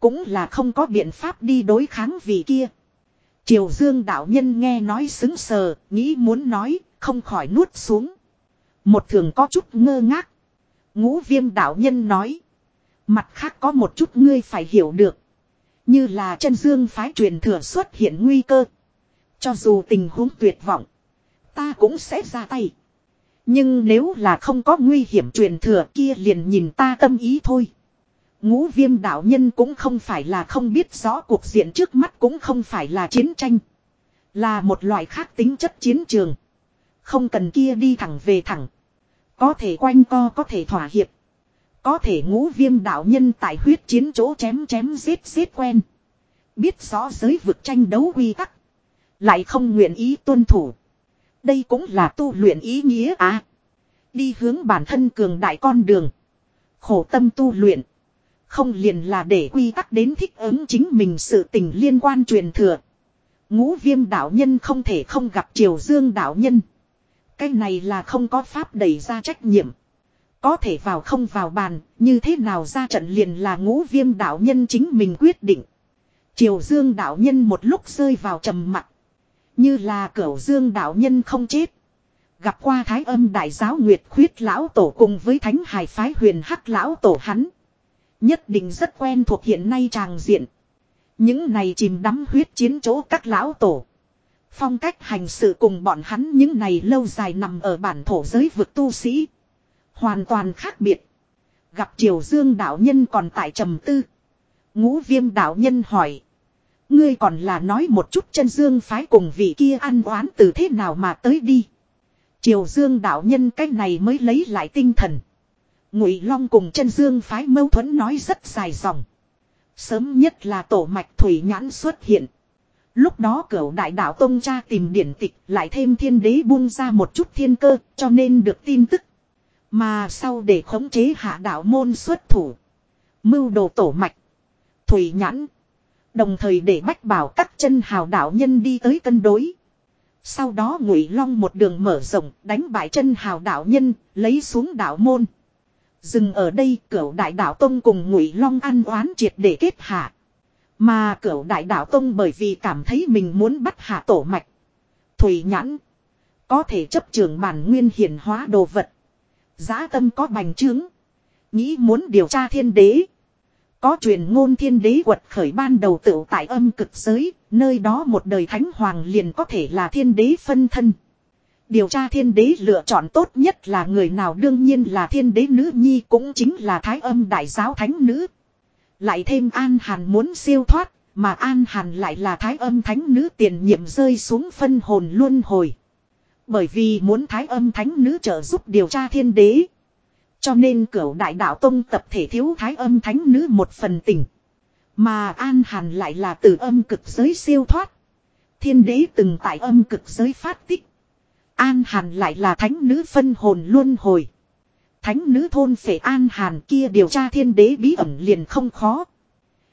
Cũng là không có biện pháp đi đối kháng vì kia. Triều Dương đạo nhân nghe nói xứng sờ, nghĩ muốn nói, không khỏi nuốt xuống. Một thường có chút ngơ ngác. Ngũ viêm đạo nhân nói. Mặt khác có một chút ngươi phải hiểu được. Như là chân dương phái truyền thừa xuất hiện nguy cơ. Cho dù tình huống tuyệt vọng. Ta cũng sẽ ra tay. Nhưng nếu là không có nguy hiểm truyền thừa kia liền nhìn ta tâm ý thôi. Ngũ viêm đạo nhân cũng không phải là không biết rõ cuộc diện trước mắt cũng không phải là chiến tranh. Là một loại khác tính chất chiến trường. Không cần kia đi thẳng về thẳng. Có thể quanh co, có thể thỏa hiệp. Có thể ngũ viêm đạo nhân tại huyết chiến chỗ chém chém giết giết quen. Biết rõ giới vực tranh đấu quy tắc. Lại không nguyện ý tuân thủ. Đây cũng là tu luyện ý nghĩa à. Đi hướng bản thân cường đại con đường. Khổ tâm tu luyện. Không liền là để quy tắc đến thích ứng chính mình sự tình liên quan truyền thừa. Ngũ viêm đạo nhân không thể không gặp triều dương đạo nhân. Cái này là không có pháp đẩy ra trách nhiệm. Có thể vào không vào bàn, như thế nào ra trận liền là ngũ viêm đạo nhân chính mình quyết định. Triều dương đạo nhân một lúc rơi vào trầm mặc. Như là cửu dương đạo nhân không chết. Gặp qua thái âm đại giáo Nguyệt khuyết lão tổ cùng với thánh hải phái huyền hắc lão tổ hắn. Nhất định rất quen thuộc hiện nay tràng diện. Những này chìm đắm huyết chiến chỗ các lão tổ. Phong cách hành sự cùng bọn hắn những này lâu dài nằm ở bản thổ giới vực tu sĩ. Hoàn toàn khác biệt. Gặp triều dương đạo nhân còn tại trầm tư. Ngũ viêm đạo nhân hỏi. Ngươi còn là nói một chút chân dương phái cùng vị kia ăn oán từ thế nào mà tới đi. Triều dương đạo nhân cách này mới lấy lại tinh thần. Ngụy Long cùng chân dương phái mâu thuẫn nói rất dài dòng. Sớm nhất là tổ mạch thủy nhãn xuất hiện. Lúc đó cửu đại đạo tông cha tìm điển tịch lại thêm thiên đế buông ra một chút thiên cơ cho nên được tin tức. Mà sau để khống chế hạ đạo môn xuất thủ. Mưu đồ tổ mạch. Thủy nhãn. Đồng thời để bách bảo các chân hào đạo nhân đi tới cân đối. Sau đó ngụy long một đường mở rộng, đánh bại chân hào đạo nhân, lấy xuống đạo môn. Dừng ở đây, cửu đại đạo tông cùng ngụy long ăn oán triệt để kết hạ. Mà cửu đại đạo tông bởi vì cảm thấy mình muốn bắt hạ tổ mạch. Thủy nhãn. Có thể chấp trường bản nguyên hiển hóa đồ vật. Giá tâm có bành trướng. Nghĩ muốn điều tra thiên đế. Có truyền ngôn thiên đế quật khởi ban đầu tựu tại âm cực giới. Nơi đó một đời thánh hoàng liền có thể là thiên đế phân thân. Điều tra thiên đế lựa chọn tốt nhất là người nào đương nhiên là thiên đế nữ nhi cũng chính là thái âm đại giáo thánh nữ. Lại thêm An Hàn muốn siêu thoát, mà An Hàn lại là thái âm thánh nữ tiền nhiệm rơi xuống phân hồn luân hồi. Bởi vì muốn thái âm thánh nữ trợ giúp điều tra thiên đế. Cho nên cửu đại đạo tông tập thể thiếu thái âm thánh nữ một phần tình. Mà An Hàn lại là từ âm cực giới siêu thoát. Thiên đế từng tại âm cực giới phát tích. An Hàn lại là thánh nữ phân hồn luân hồi. Thánh nữ thôn phệ An Hàn kia điều tra thiên đế bí ẩn liền không khó.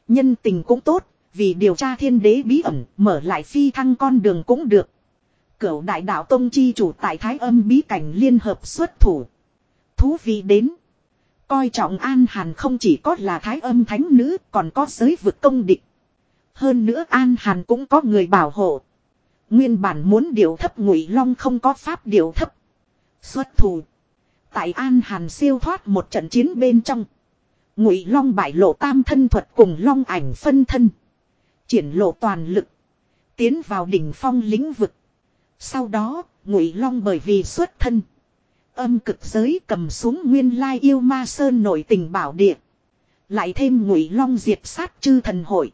Nhân tình cũng tốt, vì điều tra thiên đế bí ẩn, mở lại phi thăng con đường cũng được. Cửu đại đạo tông chi chủ tại thái âm bí cảnh liên hợp xuất thủ. Thú vị đến. Coi trọng An Hàn không chỉ có là thái âm thánh nữ còn có giới vực công địch. Hơn nữa An Hàn cũng có người bảo hộ. Nguyên bản muốn điều thấp ngụy long không có pháp điều thấp. Xuất thủ. Tại An Hàn siêu thoát một trận chiến bên trong. Ngụy long bại lộ tam thân thuật cùng long ảnh phân thân. Triển lộ toàn lực. Tiến vào đỉnh phong lĩnh vực. Sau đó, Ngụy long bởi vì xuất thân. Âm cực giới cầm xuống nguyên lai yêu ma sơn nổi tình bảo địa. Lại thêm Ngụy long diệt sát chư thần hội.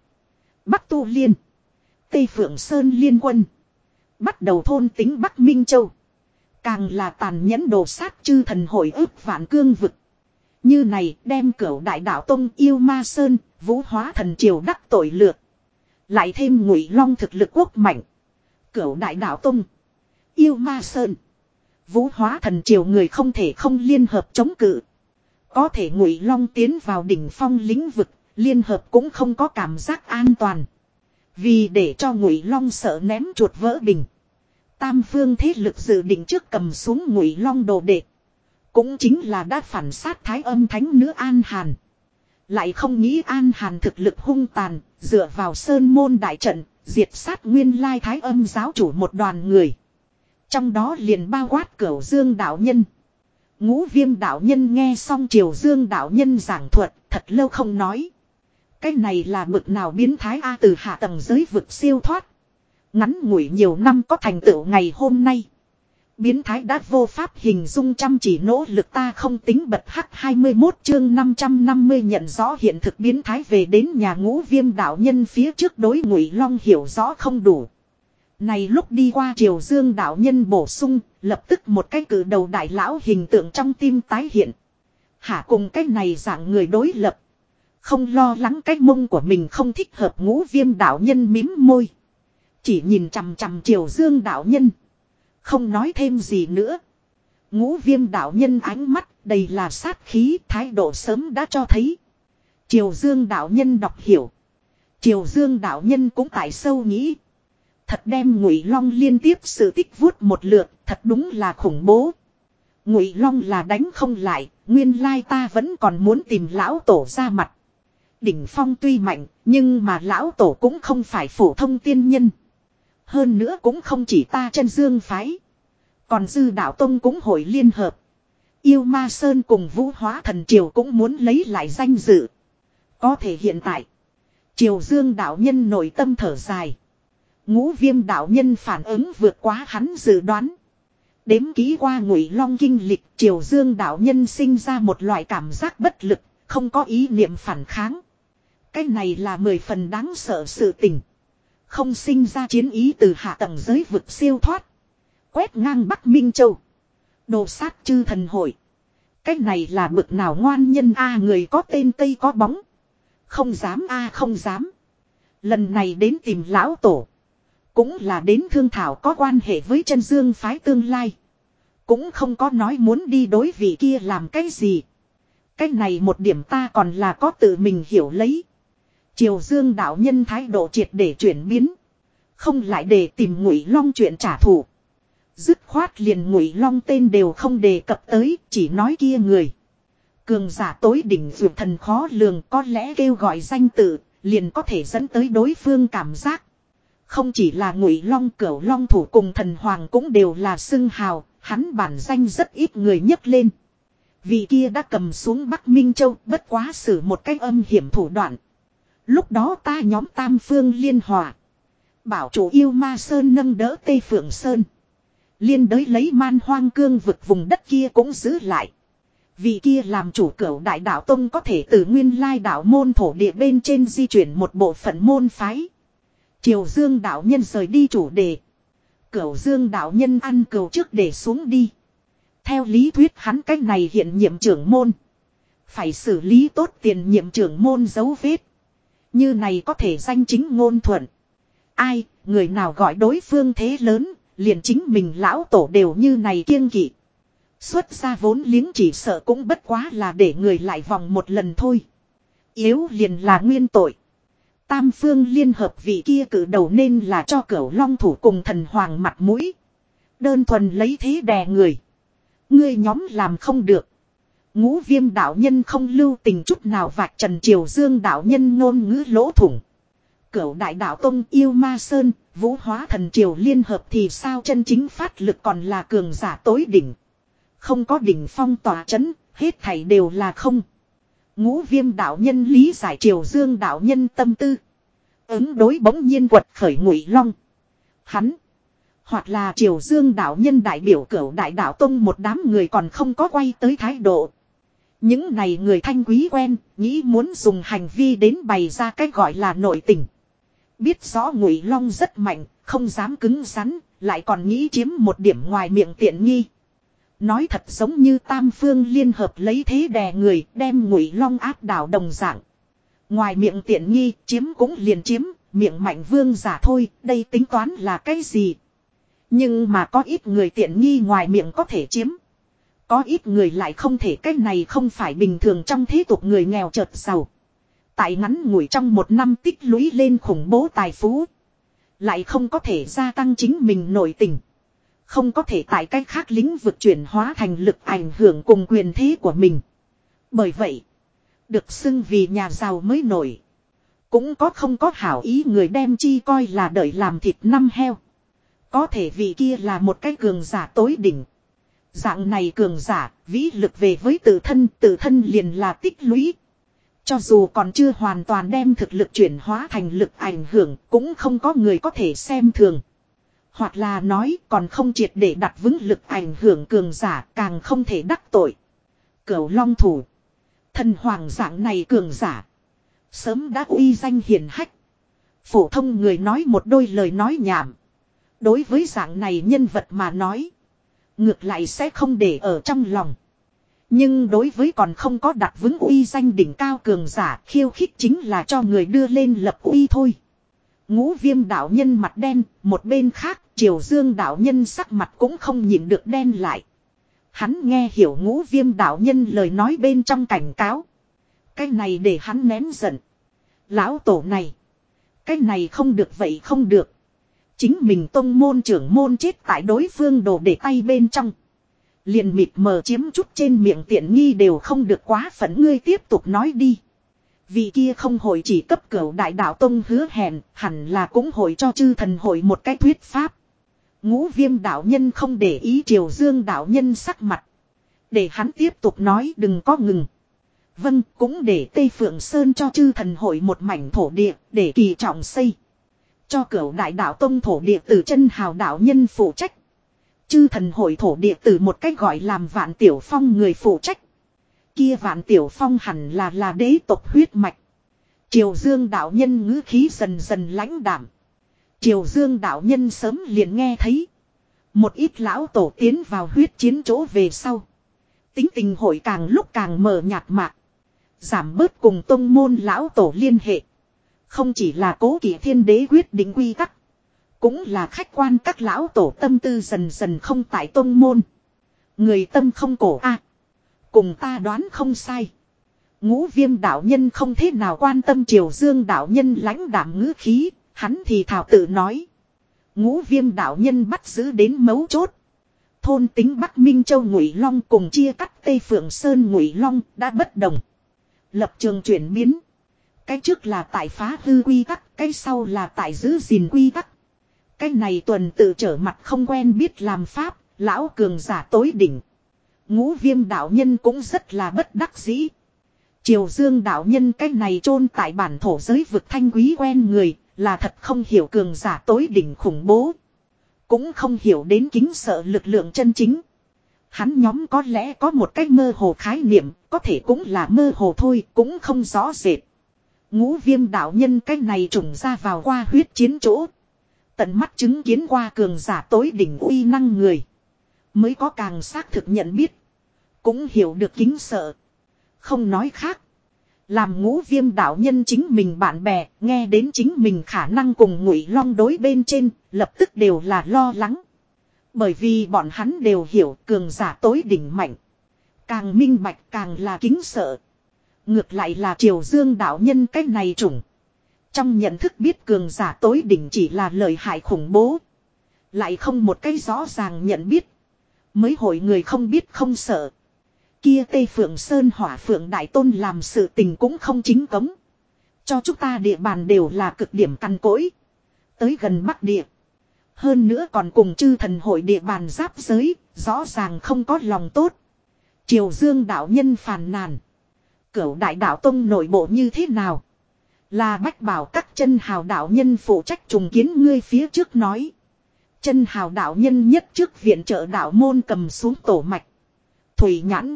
Bắc Tu Liên. Tây Phượng Sơn Liên Quân. Bắt đầu thôn tính Bắc Minh Châu. Càng là tàn nhẫn đồ sát chư thần hội ước vạn cương vực. Như này đem cửu đại đạo tông yêu ma sơn, vũ hóa thần triều đắc tội lược. Lại thêm ngụy long thực lực quốc mạnh. Cửu đại đạo tông, yêu ma sơn. Vũ hóa thần triều người không thể không liên hợp chống cự. Có thể ngụy long tiến vào đỉnh phong lĩnh vực, liên hợp cũng không có cảm giác an toàn. Vì để cho ngụy long sợ ném chuột vỡ bình. Tam phương thế lực dự định trước cầm xuống ngụy long đồ đệ. Cũng chính là đã phản sát thái âm thánh nữ An Hàn. Lại không nghĩ An Hàn thực lực hung tàn, dựa vào sơn môn đại trận, diệt sát nguyên lai thái âm giáo chủ một đoàn người. Trong đó liền bao quát cửu dương đạo nhân. Ngũ viêm đạo nhân nghe xong triều dương đạo nhân giảng thuật, thật lâu không nói. Cái này là bực nào biến thái A từ hạ tầng giới vực siêu thoát. Ngắn ngủi nhiều năm có thành tựu ngày hôm nay. Biến thái đã vô pháp hình dung chăm chỉ nỗ lực ta không tính bật hắc 21 chương 550 nhận rõ hiện thực biến thái về đến nhà ngũ viêm đạo nhân phía trước đối ngụy long hiểu rõ không đủ. Này lúc đi qua triều dương đạo nhân bổ sung, lập tức một cái cử đầu đại lão hình tượng trong tim tái hiện. Hả cùng cái này dạng người đối lập. Không lo lắng cái mông của mình không thích hợp ngũ viêm đạo nhân mím môi. Chỉ nhìn chằm chằm triều dương đạo nhân. Không nói thêm gì nữa. Ngũ viêm đạo nhân ánh mắt đầy là sát khí thái độ sớm đã cho thấy. Triều dương đạo nhân đọc hiểu. Triều dương đạo nhân cũng tại sâu nghĩ. Thật đem ngụy long liên tiếp sự tích vuốt một lượt thật đúng là khủng bố. Ngụy long là đánh không lại, nguyên lai ta vẫn còn muốn tìm lão tổ ra mặt. Đỉnh phong tuy mạnh, nhưng mà lão tổ cũng không phải phổ thông tiên nhân. Hơn nữa cũng không chỉ ta chân dương phái. Còn dư đạo tông cũng hội liên hợp. Yêu ma sơn cùng vũ hóa thần triều cũng muốn lấy lại danh dự. Có thể hiện tại. Triều dương đạo nhân nội tâm thở dài. Ngũ viêm đạo nhân phản ứng vượt quá hắn dự đoán. Đếm ký qua ngụy long kinh lịch triều dương đạo nhân sinh ra một loại cảm giác bất lực, không có ý niệm phản kháng. Cái này là mười phần đáng sợ sự tình. Không sinh ra chiến ý từ hạ tầng giới vực siêu thoát. Quét ngang Bắc Minh Châu. Đồ sát chư thần hội. Cái này là bực nào ngoan nhân a người có tên cây có bóng. Không dám a không dám. Lần này đến tìm lão tổ. Cũng là đến thương thảo có quan hệ với chân dương phái tương lai. Cũng không có nói muốn đi đối vị kia làm cái gì. Cái này một điểm ta còn là có tự mình hiểu lấy. Triều Dương đạo nhân thái độ triệt để chuyển biến. Không lại để tìm ngụy long chuyện trả thù. Dứt khoát liền ngụy long tên đều không đề cập tới, chỉ nói kia người. Cường giả tối đỉnh dược thần khó lường có lẽ kêu gọi danh tự, liền có thể dẫn tới đối phương cảm giác. Không chỉ là ngụy long cửu long thủ cùng thần hoàng cũng đều là xưng hào, hắn bản danh rất ít người nhấc lên. Vì kia đã cầm xuống Bắc Minh Châu bất quá xử một cách âm hiểm thủ đoạn. Lúc đó ta nhóm tam phương liên hòa. Bảo chủ yêu ma sơn nâng đỡ Tây Phượng Sơn. Liên đới lấy man hoang cương vực vùng đất kia cũng giữ lại. Vì kia làm chủ cửu đại đạo tông có thể từ nguyên lai đạo môn thổ địa bên trên di chuyển một bộ phận môn phái. Triều dương đạo nhân rời đi chủ đề. Cửu dương đạo nhân ăn cầu trước để xuống đi. Theo lý thuyết hắn cách này hiện nhiệm trưởng môn. Phải xử lý tốt tiền nhiệm trưởng môn dấu vết. Như này có thể danh chính ngôn thuận. Ai, người nào gọi đối phương thế lớn, liền chính mình lão tổ đều như này kiêng kỵ. Xuất ra vốn liếng chỉ sợ cũng bất quá là để người lại vòng một lần thôi. Yếu liền là nguyên tội. Tam phương liên hợp vị kia cử đầu nên là cho cửu long thủ cùng thần hoàng mặt mũi. Đơn thuần lấy thế đè người. Ngươi nhóm làm không được. Ngũ viêm đạo nhân không lưu tình chút nào vạch trần triều dương đạo nhân ngôn ngữ lỗ thủng. Cửu đại đạo tông yêu ma sơn, vũ hóa thần triều liên hợp thì sao chân chính phát lực còn là cường giả tối đỉnh. Không có đỉnh phong tỏa chấn, hết thảy đều là không. Ngũ viêm đạo nhân lý giải triều dương đạo nhân tâm tư. Ứng đối bỗng nhiên quật khởi ngụy long. Hắn. Hoặc là triều dương đạo nhân đại biểu cửu đại đạo tông một đám người còn không có quay tới thái độ. Những này người thanh quý quen, nghĩ muốn dùng hành vi đến bày ra cách gọi là nội tình. Biết rõ ngụy long rất mạnh, không dám cứng rắn, lại còn nghĩ chiếm một điểm ngoài miệng tiện nghi. Nói thật giống như tam phương liên hợp lấy thế đè người đem ngụy long áp đảo đồng dạng. Ngoài miệng tiện nghi chiếm cũng liền chiếm, miệng mạnh vương giả thôi, đây tính toán là cái gì. Nhưng mà có ít người tiện nghi ngoài miệng có thể chiếm. Có ít người lại không thể cái này không phải bình thường trong thế tục người nghèo chợt giàu. Tại ngắn ngủi trong một năm tích lũy lên khủng bố tài phú. Lại không có thể gia tăng chính mình nội tình. Không có thể tại cách khác lĩnh vực chuyển hóa thành lực ảnh hưởng cùng quyền thế của mình. Bởi vậy, được xưng vì nhà giàu mới nổi. Cũng có không có hảo ý người đem chi coi là đợi làm thịt năm heo. Có thể vì kia là một cái cường giả tối đỉnh. Dạng này cường giả, vĩ lực về với tự thân, tự thân liền là tích lũy. Cho dù còn chưa hoàn toàn đem thực lực chuyển hóa thành lực ảnh hưởng, cũng không có người có thể xem thường. Hoặc là nói còn không triệt để đặt vững lực ảnh hưởng cường giả càng không thể đắc tội. Cửu long thủ. Thần hoàng dạng này cường giả. Sớm đã uy danh hiển hách. Phổ thông người nói một đôi lời nói nhảm. Đối với dạng này nhân vật mà nói. Ngược lại sẽ không để ở trong lòng. Nhưng đối với còn không có đặt vững uy danh đỉnh cao cường giả khiêu khích chính là cho người đưa lên lập uy thôi. Ngũ viêm đạo nhân mặt đen, một bên khác triều dương đạo nhân sắc mặt cũng không nhìn được đen lại. Hắn nghe hiểu ngũ viêm đạo nhân lời nói bên trong cảnh cáo. Cái này để hắn nén giận. Lão tổ này. Cái này không được vậy không được. Chính mình tông môn trưởng môn chết tại đối phương đồ để tay bên trong. Liền mịt mờ chiếm chút trên miệng tiện nghi đều không được quá phận ngươi tiếp tục nói đi. Vì kia không hội chỉ cấp cửu đại đạo tông hứa hẹn, hẳn là cũng hội cho chư thần hội một cái thuyết pháp. Ngũ viêm đạo nhân không để ý triều dương đạo nhân sắc mặt. Để hắn tiếp tục nói đừng có ngừng. Vâng, cũng để Tây Phượng Sơn cho chư thần hội một mảnh thổ địa, để kỳ trọng xây. Cho cửu đại đạo tông thổ địa từ chân hào đạo nhân phụ trách. Chư thần hội thổ địa từ một cách gọi làm vạn tiểu phong người phụ trách. Kia vạn tiểu phong hẳn là là đế tộc huyết mạch. Triều Dương đạo nhân ngữ khí dần dần lãnh đảm. Triều Dương đạo nhân sớm liền nghe thấy. Một ít lão tổ tiến vào huyết chiến chỗ về sau. Tính tình hội càng lúc càng mờ nhạt mạc. Giảm bớt cùng tông môn lão tổ liên hệ. Không chỉ là cố kỷ thiên đế quyết định quy tắc. Cũng là khách quan các lão tổ tâm tư dần dần không tại tông môn. Người tâm không cổ a Cùng ta đoán không sai. Ngũ viêm đạo nhân không thế nào quan tâm triều dương đạo nhân lãnh đảm ngữ khí, hắn thì thảo tự nói. Ngũ viêm đạo nhân bắt giữ đến mấu chốt. Thôn tính Bắc Minh Châu Ngụy Long cùng chia cắt Tây Phượng Sơn Ngụy Long đã bất đồng. Lập trường chuyển biến. Cái trước là tại phá hư quy tắc, cái sau là tại giữ gìn quy tắc. Cái này tuần tự trở mặt không quen biết làm pháp, lão cường giả tối đỉnh. Ngũ viêm đạo nhân cũng rất là bất đắc dĩ. Triều dương đạo nhân cái này chôn tại bản thổ giới vực thanh quý quen người, là thật không hiểu cường giả tối đỉnh khủng bố. Cũng không hiểu đến kính sợ lực lượng chân chính. Hắn nhóm có lẽ có một cách mơ hồ khái niệm, có thể cũng là mơ hồ thôi, cũng không rõ rệt. Ngũ viêm đạo nhân cái này trùng ra vào qua huyết chiến chỗ. Tận mắt chứng kiến qua cường giả tối đỉnh uy năng người. Mới có càng xác thực nhận biết. Cũng hiểu được kính sợ. Không nói khác. Làm ngũ viêm đạo nhân chính mình bạn bè, nghe đến chính mình khả năng cùng ngụy long đối bên trên, lập tức đều là lo lắng. Bởi vì bọn hắn đều hiểu cường giả tối đỉnh mạnh. Càng minh bạch càng là kính sợ. Ngược lại là triều dương đạo nhân cách này trùng. Trong nhận thức biết cường giả tối đỉnh chỉ là lợi hại khủng bố. Lại không một cái rõ ràng nhận biết. Mới hội người không biết không sợ. Kia Tây Phượng Sơn hỏa Phượng Đại Tôn làm sự tình cũng không chính cống. Cho chúng ta địa bàn đều là cực điểm căn cỗi. Tới gần Bắc Địa. Hơn nữa còn cùng chư thần hội địa bàn giáp giới, rõ ràng không có lòng tốt. Triều Dương đạo nhân phàn nàn. Cửu đại đạo tông nội bộ như thế nào? Là bách bảo các chân hào đạo nhân phụ trách trùng kiến ngươi phía trước nói. Chân hào đạo nhân nhất trước viện trợ đạo môn cầm xuống tổ mạch. Thủy nhãn.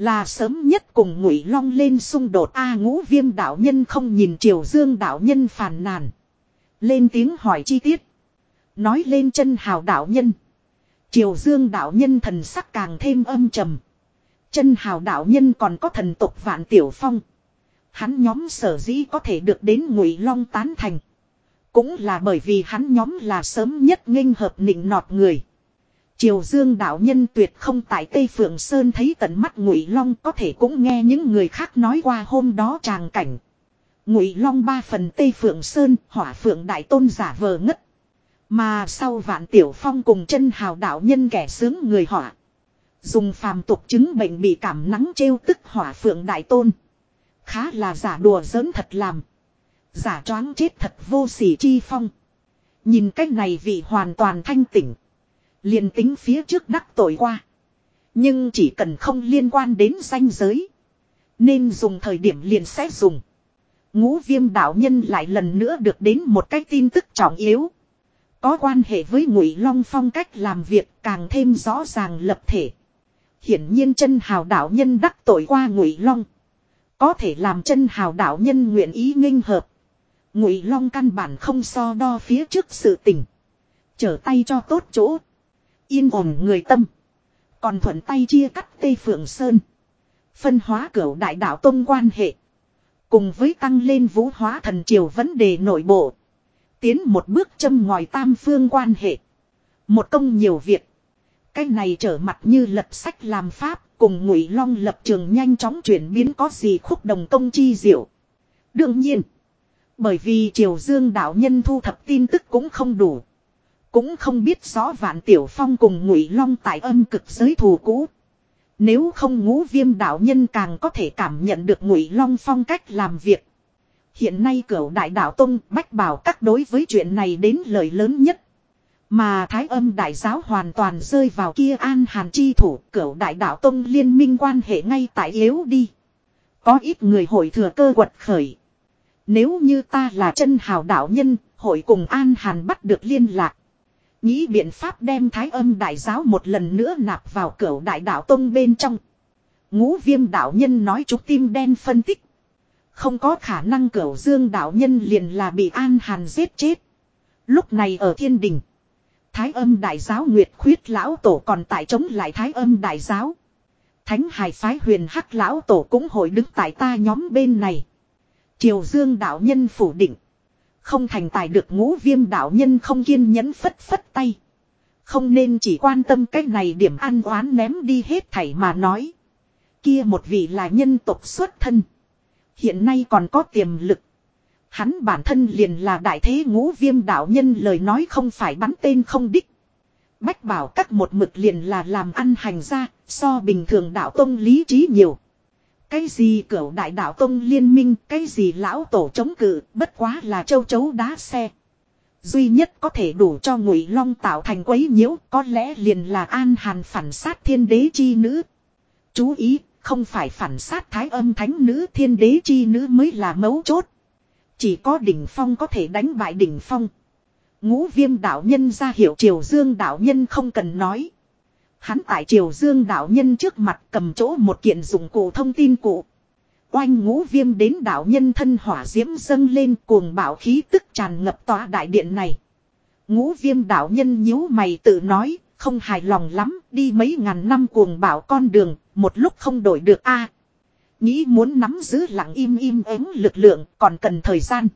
Là sớm nhất cùng ngụy long lên xung đột A ngũ viêm đạo nhân không nhìn triều dương đạo nhân phàn nàn. Lên tiếng hỏi chi tiết. Nói lên chân hào đạo nhân. Triều dương đạo nhân thần sắc càng thêm âm trầm. Chân hào đạo nhân còn có thần tục vạn tiểu phong. Hắn nhóm sở dĩ có thể được đến ngụy long tán thành. Cũng là bởi vì hắn nhóm là sớm nhất nghênh hợp nịnh nọt người. Triều Dương đạo nhân tuyệt không tại Tây Phượng Sơn thấy tận mắt Ngụy Long có thể cũng nghe những người khác nói qua hôm đó tràng cảnh. Ngụy Long ba phần Tây Phượng Sơn, Hỏa Phượng đại tôn giả vờ ngất. Mà sau Vạn Tiểu Phong cùng chân hào đạo nhân kẻ sướng người hỏa. Dùng phàm tục chứng bệnh bị cảm nắng trêu tức Hỏa Phượng đại tôn. Khá là giả đùa giỡn thật làm. Giả choáng chết thật vô sỉ chi phong. Nhìn cách này vị hoàn toàn thanh tỉnh liền tính phía trước đắc tội qua. Nhưng chỉ cần không liên quan đến danh giới. Nên dùng thời điểm liền sẽ dùng. Ngũ viêm đạo nhân lại lần nữa được đến một cái tin tức trọng yếu. Có quan hệ với Ngụy Long phong cách làm việc càng thêm rõ ràng lập thể. Hiển nhiên chân hào đạo nhân đắc tội qua Ngụy Long. Có thể làm chân hào đạo nhân nguyện ý nghênh hợp. Ngụy Long căn bản không so đo phía trước sự tình. Trở tay cho tốt chỗ. Yên ổn người tâm. Còn thuận tay chia cắt Tây Phượng Sơn. Phân hóa cửu đại đạo tông quan hệ. Cùng với tăng lên vũ hóa thần triều vấn đề nội bộ. Tiến một bước châm ngòi tam phương quan hệ. Một công nhiều việc. Cái này trở mặt như lật sách làm pháp. Cùng ngụy long lập trường nhanh chóng chuyển biến có gì khúc đồng công chi diệu. Đương nhiên. Bởi vì triều dương đạo nhân thu thập tin tức cũng không đủ. Cũng không biết rõ vạn tiểu phong cùng ngụy long tại âm cực giới thù cũ. Nếu không ngũ viêm đạo nhân càng có thể cảm nhận được ngụy long phong cách làm việc. Hiện nay cửu đại đạo tông bách bảo các đối với chuyện này đến lời lớn nhất. Mà thái âm đại giáo hoàn toàn rơi vào kia an hàn chi thủ cửu đại đạo tông liên minh quan hệ ngay tại yếu đi. Có ít người hội thừa cơ quật khởi. Nếu như ta là chân hào đạo nhân, hội cùng an hàn bắt được liên lạc. Nghĩ biện pháp đem thái âm đại giáo một lần nữa nạp vào cửa đại đạo tông bên trong. Ngũ viêm đạo nhân nói chúng tim đen phân tích. Không có khả năng cửa dương đạo nhân liền là bị an hàn giết chết. Lúc này ở thiên đình. Thái âm đại giáo Nguyệt khuyết lão tổ còn tại chống lại thái âm đại giáo. Thánh hải phái huyền hắc lão tổ cũng hội đứng tại ta nhóm bên này. Triều dương đạo nhân phủ định. Không thành tài được ngũ viêm đạo nhân không kiên nhẫn phất phất tay. Không nên chỉ quan tâm cái này điểm ăn oán ném đi hết thảy mà nói. Kia một vị là nhân tộc xuất thân. Hiện nay còn có tiềm lực. Hắn bản thân liền là đại thế ngũ viêm đạo nhân lời nói không phải bắn tên không đích. Bách bảo các một mực liền là làm ăn hành ra, so bình thường đạo tông lý trí nhiều. Cái gì cửu đại đạo tông liên minh, cái gì lão tổ chống cự, bất quá là châu chấu đá xe. Duy nhất có thể đủ cho ngụy long tạo thành quấy nhiễu, có lẽ liền là an hàn phản sát thiên đế chi nữ. Chú ý, không phải phản sát thái âm thánh nữ thiên đế chi nữ mới là mấu chốt. Chỉ có đỉnh phong có thể đánh bại đỉnh phong. Ngũ viêm đạo nhân ra hiệu triều dương đạo nhân không cần nói. Hắn tại triều dương đạo nhân trước mặt cầm chỗ một kiện dụng cụ thông tin cụ. Oanh ngũ viêm đến đạo nhân thân hỏa diễm dâng lên cuồng bảo khí tức tràn ngập tòa đại điện này. Ngũ viêm đạo nhân nhíu mày tự nói, không hài lòng lắm, đi mấy ngàn năm cuồng bảo con đường, một lúc không đổi được a Nghĩ muốn nắm giữ lặng im im ắng lực lượng còn cần thời gian.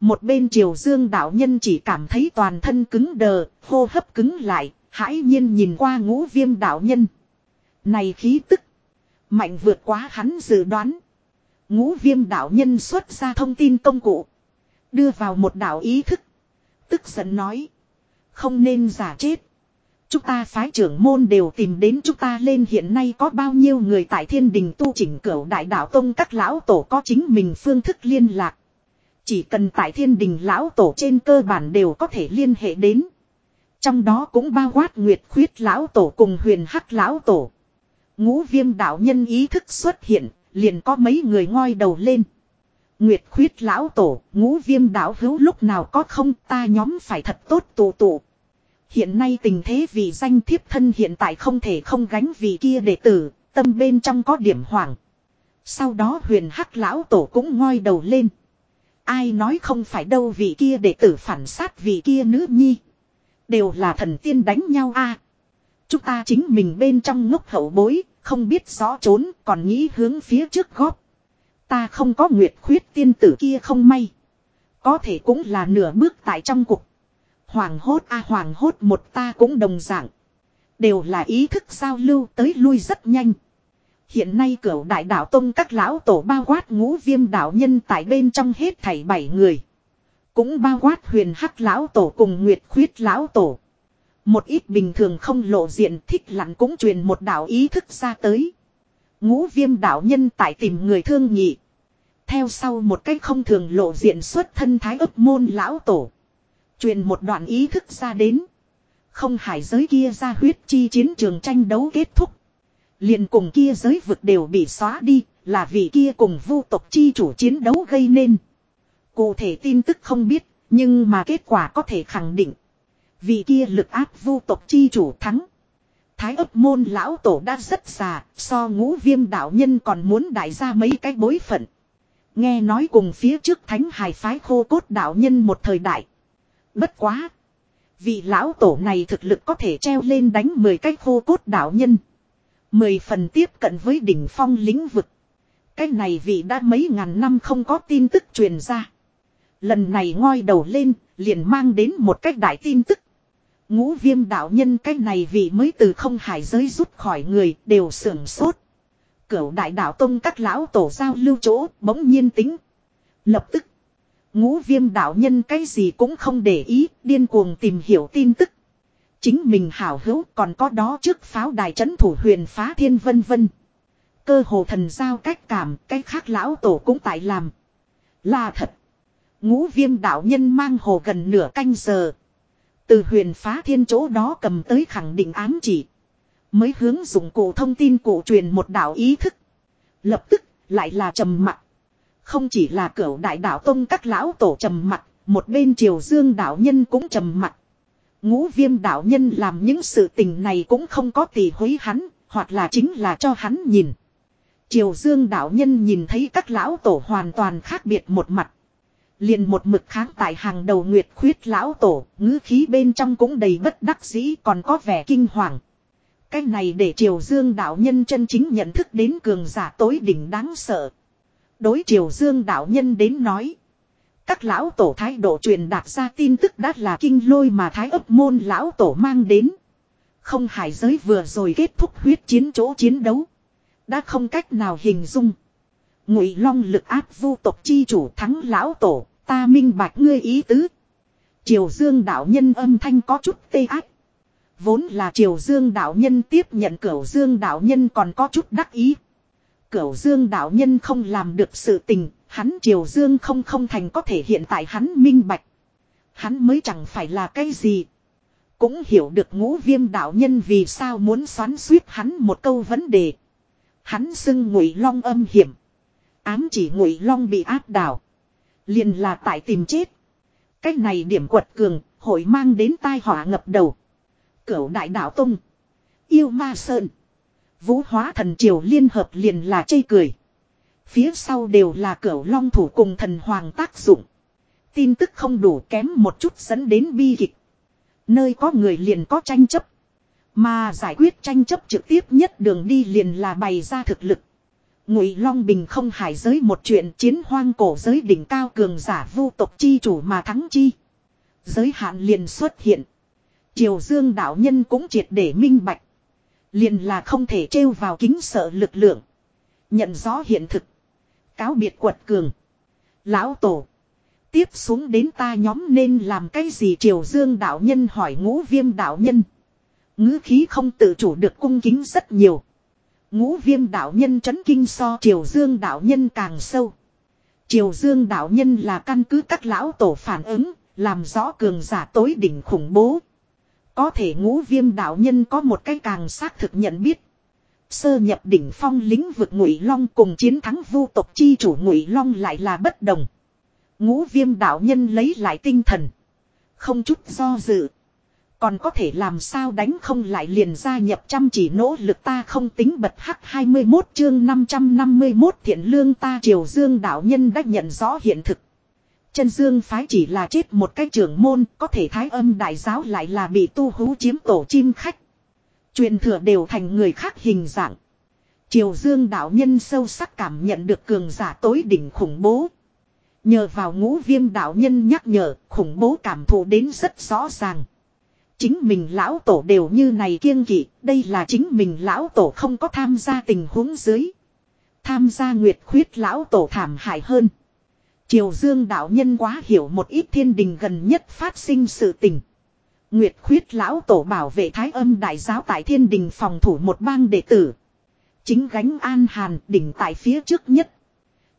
Một bên triều dương đạo nhân chỉ cảm thấy toàn thân cứng đờ, hô hấp cứng lại, hãi nhiên nhìn qua ngũ viêm đạo nhân. Này khí tức, mạnh vượt quá hắn dự đoán. Ngũ viêm đạo nhân xuất ra thông tin công cụ. Đưa vào một đạo ý thức. Tức giận nói. Không nên giả chết. Chúng ta phái trưởng môn đều tìm đến chúng ta lên hiện nay có bao nhiêu người tại thiên đình tu chỉnh cửu đại đạo tông các lão tổ có chính mình phương thức liên lạc. Chỉ cần tại thiên đình lão tổ trên cơ bản đều có thể liên hệ đến. Trong đó cũng bao quát nguyệt khuyết lão tổ cùng huyền hắc lão tổ. Ngũ viêm đạo nhân ý thức xuất hiện, liền có mấy người ngoi đầu lên. Nguyệt khuyết lão tổ, ngũ viêm đạo hữu lúc nào có không ta nhóm phải thật tốt tụ tụ. Hiện nay tình thế vì danh thiếp thân hiện tại không thể không gánh vì kia đệ tử, tâm bên trong có điểm hoảng. Sau đó huyền hắc lão tổ cũng ngoi đầu lên. Ai nói không phải đâu vì kia đệ tử phản sát vì kia nữ nhi. Đều là thần tiên đánh nhau a. Chúng ta chính mình bên trong ngốc hậu bối, không biết rõ trốn, còn nghĩ hướng phía trước góp. Ta không có nguyệt khuyết tiên tử kia không may. Có thể cũng là nửa bước tại trong cục. Hoàng hốt a hoàng hốt một ta cũng đồng dạng. Đều là ý thức giao lưu tới lui rất nhanh. Hiện nay cửu đại đạo tông các lão tổ bao quát ngũ viêm đạo nhân tại bên trong hết thảy bảy người. Cũng bao quát huyền hắc lão tổ cùng nguyệt khuyết lão tổ. Một ít bình thường không lộ diện thích lặn cũng truyền một đạo ý thức ra tới. Ngũ viêm đạo nhân tại tìm người thương nhị. Theo sau một cách không thường lộ diện xuất thân thái ấp môn lão tổ. Truyền một đoạn ý thức ra đến. Không hải giới kia ra huyết chi chiến trường tranh đấu kết thúc. liền cùng kia giới vực đều bị xóa đi, là vì kia cùng vu tộc chi chủ chiến đấu gây nên. Cụ thể tin tức không biết, nhưng mà kết quả có thể khẳng định. Vì kia lực áp vu tộc chi chủ thắng. Thái ấp môn lão tổ đã rất già, so ngũ viêm đạo nhân còn muốn đại ra mấy cái bối phận. Nghe nói cùng phía trước thánh hài phái khô cốt đạo nhân một thời đại. Bất quá. Vị lão tổ này thực lực có thể treo lên đánh 10 cái khô cốt đạo nhân. Mười phần tiếp cận với đỉnh phong lĩnh vực. Cái này vị đã mấy ngàn năm không có tin tức truyền ra. Lần này ngoi đầu lên, liền mang đến một cách đại tin tức. Ngũ viêm đạo nhân cái này vì mới từ không hải giới rút khỏi người, đều sưởng sốt. Cửu đại đạo tông các lão tổ giao lưu chỗ, bỗng nhiên tính. Lập tức, ngũ viêm đạo nhân cái gì cũng không để ý, điên cuồng tìm hiểu tin tức. Chính mình hảo hữu còn có đó trước pháo đài trấn thủ huyền phá thiên vân vân. Cơ hồ thần giao cách cảm, cách khác lão tổ cũng tại làm. Là thật. Ngũ viêm đạo nhân mang hồ gần nửa canh giờ. Từ huyền phá thiên chỗ đó cầm tới khẳng định ám chỉ. Mới hướng dụng cụ thông tin cụ truyền một đạo ý thức. Lập tức, lại là trầm mặt. Không chỉ là cửa đại đạo tông các lão tổ trầm mặt, một bên triều dương đạo nhân cũng trầm mặt. Ngũ viêm đạo nhân làm những sự tình này cũng không có tỷ hối hắn, hoặc là chính là cho hắn nhìn. Triều dương đạo nhân nhìn thấy các lão tổ hoàn toàn khác biệt một mặt. Liền một mực kháng tại hàng đầu nguyệt khuyết lão tổ, ngữ khí bên trong cũng đầy bất đắc dĩ còn có vẻ kinh hoàng. Cái này để triều dương đạo nhân chân chính nhận thức đến cường giả tối đỉnh đáng sợ. Đối triều dương đạo nhân đến nói. Các lão tổ thái độ truyền đạt ra tin tức đã là kinh lôi mà thái ấp môn lão tổ mang đến. Không hải giới vừa rồi kết thúc huyết chiến chỗ chiến đấu. Đã không cách nào hình dung. Ngụy long lực áp vu tộc chi chủ thắng lão tổ, ta minh bạch ngươi ý tứ. Triều dương đạo nhân âm thanh có chút tê ác. Vốn là triều dương đạo nhân tiếp nhận cửu dương đạo nhân còn có chút đắc ý. Cửu dương đạo nhân không làm được sự tình, hắn triều dương không không thành có thể hiện tại hắn minh bạch. Hắn mới chẳng phải là cái gì. Cũng hiểu được ngũ viêm đạo nhân vì sao muốn xoắn suýt hắn một câu vấn đề. Hắn xưng ngụy long âm hiểm. Ám chỉ ngụy long bị áp đảo. Liền là tại tìm chết. Cái này điểm quật cường, hội mang đến tai họa ngập đầu. Cửu đại đạo tung. Yêu ma sơn. Vũ hóa thần triều liên hợp liền là chây cười. Phía sau đều là cửu long thủ cùng thần hoàng tác dụng. Tin tức không đủ kém một chút dẫn đến bi kịch. Nơi có người liền có tranh chấp. Mà giải quyết tranh chấp trực tiếp nhất đường đi liền là bày ra thực lực. Ngụy Long Bình không hải giới một chuyện chiến hoang cổ giới đỉnh cao cường giả vu tộc chi chủ mà thắng chi. Giới hạn liền xuất hiện. Triều Dương đạo nhân cũng triệt để minh bạch. Liền là không thể trêu vào kính sợ lực lượng. Nhận rõ hiện thực. Cáo biệt quật cường. Lão Tổ. Tiếp xuống đến ta nhóm nên làm cái gì Triều Dương đạo nhân hỏi ngũ viêm đạo nhân. ngữ khí không tự chủ được cung kính rất nhiều. Ngũ viêm đạo nhân chấn kinh so Triều Dương đạo nhân càng sâu. Triều Dương đạo nhân là căn cứ các lão tổ phản ứng, làm rõ cường giả tối đỉnh khủng bố. Có thể ngũ viêm đạo nhân có một cái càng xác thực nhận biết. Sơ nhập đỉnh phong lĩnh vực ngụy long cùng chiến thắng vu tộc chi chủ ngụy long lại là bất đồng. Ngũ viêm đạo nhân lấy lại tinh thần. Không chút do dự. Còn có thể làm sao đánh không lại liền gia nhập chăm chỉ nỗ lực ta không tính bật hắc 21 chương 551 thiện lương ta triều dương đạo nhân đã nhận rõ hiện thực. Chân dương phái chỉ là chết một cái trưởng môn, có thể thái âm đại giáo lại là bị tu hú chiếm tổ chim khách. Truyền thừa đều thành người khác hình dạng. Triều dương đạo nhân sâu sắc cảm nhận được cường giả tối đỉnh khủng bố. Nhờ vào ngũ viêm đạo nhân nhắc nhở, khủng bố cảm thụ đến rất rõ ràng. Chính mình lão tổ đều như này kiêng kỵ, đây là chính mình lão tổ không có tham gia tình huống dưới. Tham gia nguyệt khuyết lão tổ thảm hại hơn. Triều Dương đạo nhân quá hiểu một ít thiên đình gần nhất phát sinh sự tình. Nguyệt khuyết lão tổ bảo vệ thái âm đại giáo tại thiên đình phòng thủ một bang đệ tử. Chính gánh an hàn đỉnh tại phía trước nhất.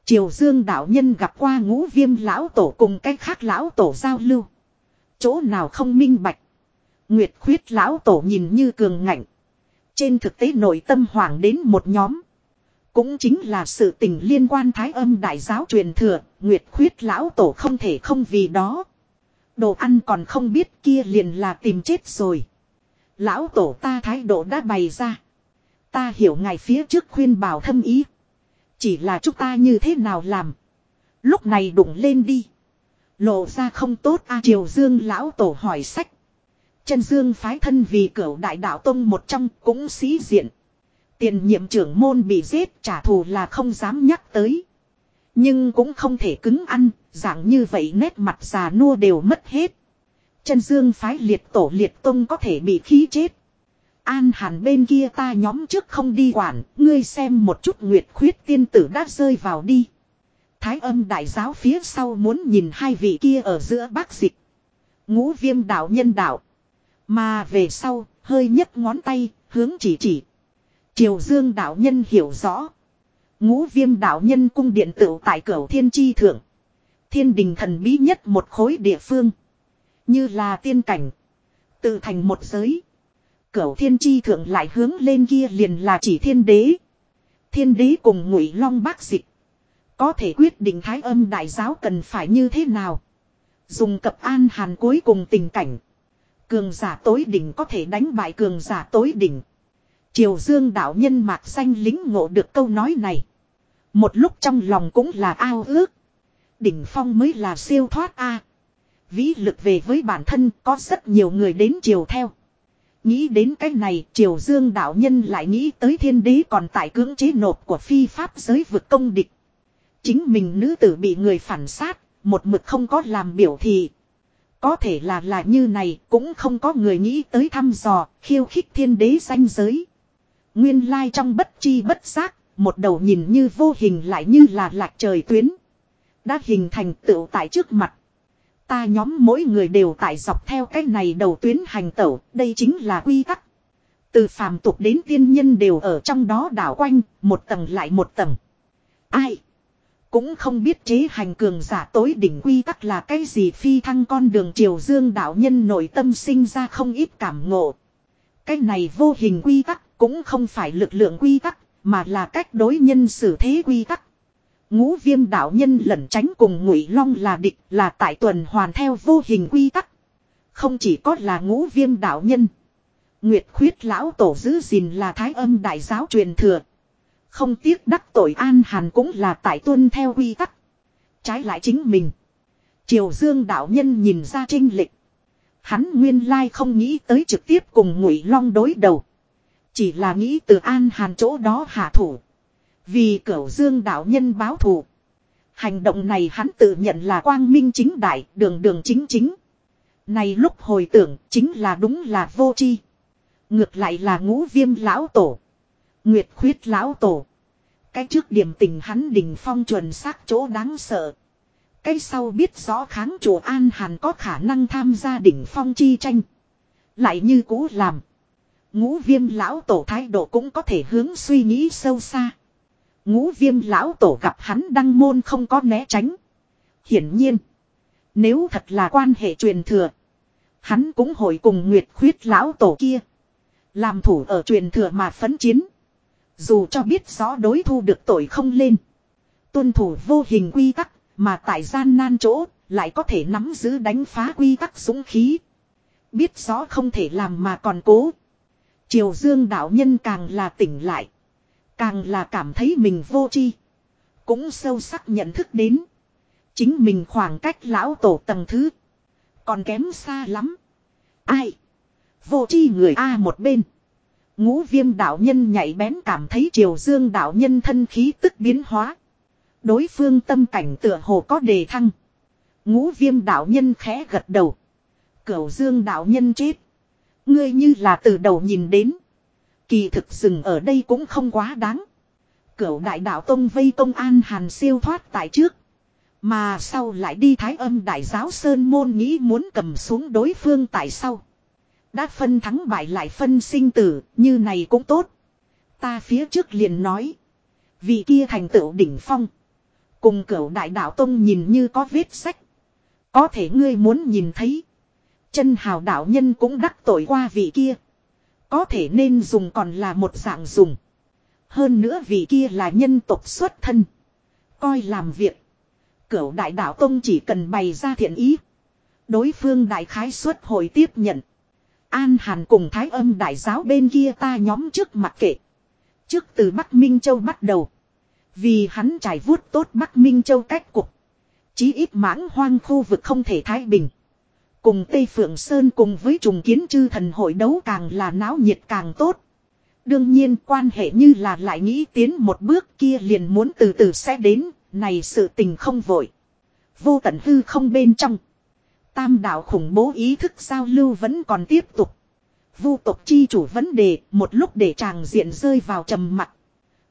Triều Dương đạo nhân gặp qua ngũ viêm lão tổ cùng cách khác lão tổ giao lưu. Chỗ nào không minh bạch. Nguyệt khuyết lão tổ nhìn như cường ngạnh. Trên thực tế nội tâm hoảng đến một nhóm. Cũng chính là sự tình liên quan thái âm đại giáo truyền thừa, Nguyệt khuyết lão tổ không thể không vì đó. Đồ ăn còn không biết kia liền là tìm chết rồi. Lão tổ ta thái độ đã bày ra. Ta hiểu ngài phía trước khuyên bảo thâm ý. Chỉ là chúng ta như thế nào làm. Lúc này đụng lên đi. Lộ ra không tốt a Triều Dương lão tổ hỏi sách. Chân Dương phái thân vì cửu đại đạo tông một trong cũng sĩ diện. Tiền nhiệm trưởng môn bị giết trả thù là không dám nhắc tới. Nhưng cũng không thể cứng ăn, dạng như vậy nét mặt già nua đều mất hết. Chân Dương phái liệt tổ liệt tông có thể bị khí chết. An hàn bên kia ta nhóm trước không đi quản, ngươi xem một chút nguyệt khuyết tiên tử đã rơi vào đi. Thái âm đại giáo phía sau muốn nhìn hai vị kia ở giữa bác dịch. Ngũ viêm đạo nhân đạo. Mà về sau, hơi nhấc ngón tay, hướng chỉ chỉ. Triều dương đạo nhân hiểu rõ. Ngũ viêm đạo nhân cung điện tựu tại cửu thiên chi thượng. Thiên đình thần bí nhất một khối địa phương. Như là tiên cảnh. Tự thành một giới. Cửu thiên chi thượng lại hướng lên kia liền là chỉ thiên đế. Thiên đế cùng ngụy long bác dịch. Có thể quyết định thái âm đại giáo cần phải như thế nào. Dùng cập an hàn cuối cùng tình cảnh. Cường giả tối đỉnh có thể đánh bại cường giả tối đỉnh. Triều Dương đạo nhân mạc xanh lính ngộ được câu nói này. Một lúc trong lòng cũng là ao ước. Đỉnh phong mới là siêu thoát A. Vĩ lực về với bản thân có rất nhiều người đến triều theo. Nghĩ đến cái này triều dương đạo nhân lại nghĩ tới thiên đế còn tại cưỡng chế nộp của phi pháp giới vực công địch. Chính mình nữ tử bị người phản sát, một mực không có làm biểu thị. Có thể là là như này cũng không có người nghĩ tới thăm dò, khiêu khích thiên đế danh giới. Nguyên lai trong bất chi bất giác, một đầu nhìn như vô hình lại như là lạc trời tuyến. Đã hình thành tựu tại trước mặt. Ta nhóm mỗi người đều tại dọc theo cái này đầu tuyến hành tẩu, đây chính là quy tắc. Từ phàm tục đến tiên nhân đều ở trong đó đảo quanh, một tầng lại một tầng. Ai? Cũng không biết chế hành cường giả tối đỉnh quy tắc là cái gì phi thăng con đường triều dương đạo nhân nội tâm sinh ra không ít cảm ngộ. Cái này vô hình quy tắc cũng không phải lực lượng quy tắc, mà là cách đối nhân xử thế quy tắc. Ngũ viêm đạo nhân lẩn tránh cùng ngụy long là địch là tại tuần hoàn theo vô hình quy tắc. Không chỉ có là ngũ viêm đạo nhân. Nguyệt khuyết lão tổ giữ gìn là thái âm đại giáo truyền thừa. Không tiếc đắc tội an hàn cũng là tại tuân theo quy tắc. Trái lại chính mình. Triều dương đạo nhân nhìn ra trinh lịch. Hắn nguyên lai không nghĩ tới trực tiếp cùng ngụy long đối đầu. Chỉ là nghĩ từ an hàn chỗ đó hạ thủ. Vì cửu dương đạo nhân báo thù. Hành động này hắn tự nhận là quang minh chính đại, đường đường chính chính. Này lúc hồi tưởng chính là đúng là vô tri. Ngược lại là ngũ viêm lão tổ. Nguyệt khuyết lão tổ. Cái trước điểm tình hắn đỉnh phong chuẩn xác chỗ đáng sợ. Cái sau biết rõ kháng chủ An Hàn có khả năng tham gia đỉnh phong chi tranh. Lại như cũ làm. Ngũ viêm lão tổ thái độ cũng có thể hướng suy nghĩ sâu xa. Ngũ viêm lão tổ gặp hắn đăng môn không có né tránh. Hiển nhiên. Nếu thật là quan hệ truyền thừa. Hắn cũng hội cùng nguyệt khuyết lão tổ kia. Làm thủ ở truyền thừa mà phấn chiến. Dù cho biết rõ đối thu được tội không lên. Tuân thủ vô hình quy tắc. Mà tại gian nan chỗ. Lại có thể nắm giữ đánh phá quy tắc súng khí. Biết rõ không thể làm mà còn cố. Triều dương đạo nhân càng là tỉnh lại. Càng là cảm thấy mình vô tri Cũng sâu sắc nhận thức đến. Chính mình khoảng cách lão tổ tầng thứ. Còn kém xa lắm. Ai? Vô tri người A một bên. Ngũ viêm đạo nhân nhảy bén cảm thấy triều dương đạo nhân thân khí tức biến hóa. Đối phương tâm cảnh tựa hồ có đề thăng. Ngũ viêm đạo nhân khẽ gật đầu. Cửu dương đạo nhân chết. Ngươi như là từ đầu nhìn đến. Kỳ thực dừng ở đây cũng không quá đáng. Cửu đại đạo tông vây công an hàn siêu thoát tại trước. Mà sau lại đi thái âm đại giáo Sơn Môn nghĩ muốn cầm xuống đối phương tại sau. Đã phân thắng bại lại phân sinh tử, như này cũng tốt. Ta phía trước liền nói. Vị kia thành tựu đỉnh phong. Cùng cửu đại đạo tông nhìn như có vết sách. Có thể ngươi muốn nhìn thấy. Chân hào đạo nhân cũng đắc tội qua vị kia. Có thể nên dùng còn là một dạng dùng. Hơn nữa vị kia là nhân tộc xuất thân. Coi làm việc. Cửu đại đạo tông chỉ cần bày ra thiện ý. Đối phương đại khái xuất hồi tiếp nhận. An Hàn cùng Thái âm đại giáo bên kia ta nhóm trước mặt kệ. Trước từ Bắc Minh Châu bắt đầu. Vì hắn trải vuốt tốt Bắc Minh Châu cách cục. Chí ít mãng hoang khu vực không thể thái bình. Cùng Tây Phượng Sơn cùng với trùng kiến chư thần hội đấu càng là náo nhiệt càng tốt. Đương nhiên quan hệ như là lại nghĩ tiến một bước kia liền muốn từ từ sẽ đến, này sự tình không vội. Vô tận hư không bên trong. Tam đạo khủng bố ý thức giao lưu vẫn còn tiếp tục. Vu tộc chi chủ vấn đề, một lúc để chàng diện rơi vào trầm mặc.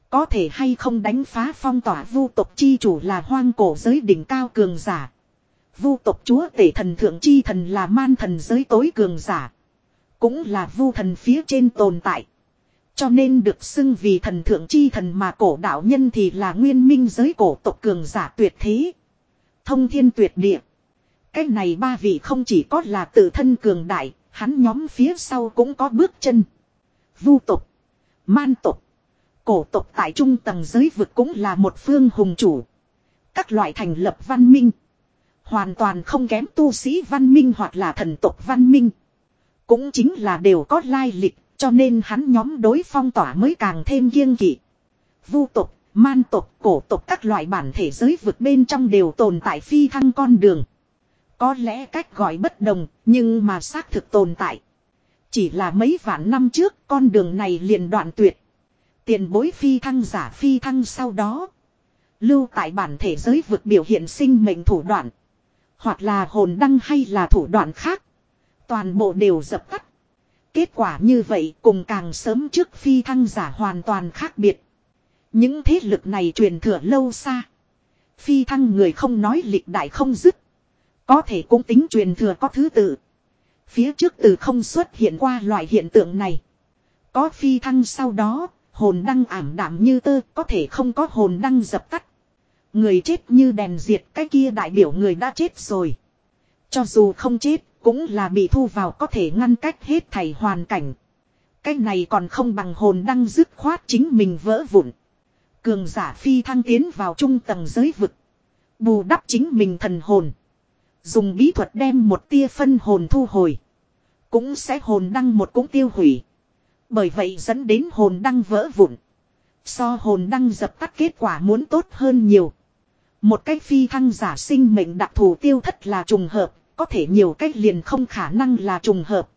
Có thể hay không đánh phá phong tỏa vu tộc chi chủ là hoang cổ giới đỉnh cao cường giả. Vu tộc chúa tể thần thượng chi thần là man thần giới tối cường giả. Cũng là vu thần phía trên tồn tại. Cho nên được xưng vì thần thượng chi thần mà cổ đạo nhân thì là nguyên minh giới cổ tộc cường giả tuyệt thế. Thông thiên tuyệt địa. Cái này ba vị không chỉ có là tự thân cường đại, hắn nhóm phía sau cũng có bước chân. Vu tộc, man tộc, cổ tộc tại trung tầng giới vực cũng là một phương hùng chủ. Các loại thành lập văn minh. Hoàn toàn không kém tu sĩ văn minh hoặc là thần tộc văn minh. Cũng chính là đều có lai lịch, cho nên hắn nhóm đối phong tỏa mới càng thêm kiêng kỵ. Vu tộc, man tộc, cổ tộc các loại bản thể giới vực bên trong đều tồn tại phi thăng con đường. Có lẽ cách gọi bất đồng, nhưng mà xác thực tồn tại. Chỉ là mấy vạn năm trước con đường này liền đoạn tuyệt. Tiền bối phi thăng giả phi thăng sau đó. Lưu tại bản thể giới vực biểu hiện sinh mệnh thủ đoạn. Hoặc là hồn đăng hay là thủ đoạn khác. Toàn bộ đều dập tắt. Kết quả như vậy cùng càng sớm trước phi thăng giả hoàn toàn khác biệt. Những thế lực này truyền thừa lâu xa. Phi thăng người không nói lịch đại không dứt. Có thể cũng tính truyền thừa có thứ tự. Phía trước từ không xuất hiện qua loại hiện tượng này. Có phi thăng sau đó, hồn đăng ảm đạm như tơ, có thể không có hồn đăng dập tắt. Người chết như đèn diệt cái kia đại biểu người đã chết rồi. Cho dù không chết, cũng là bị thu vào có thể ngăn cách hết thảy hoàn cảnh. Cái này còn không bằng hồn đăng dứt khoát chính mình vỡ vụn. Cường giả phi thăng tiến vào trung tầng giới vực. Bù đắp chính mình thần hồn. Dùng bí thuật đem một tia phân hồn thu hồi. Cũng sẽ hồn đăng một cũng tiêu hủy. Bởi vậy dẫn đến hồn đăng vỡ vụn. So hồn đăng dập tắt kết quả muốn tốt hơn nhiều. Một cách phi thăng giả sinh mệnh đặc thù tiêu thất là trùng hợp, có thể nhiều cách liền không khả năng là trùng hợp.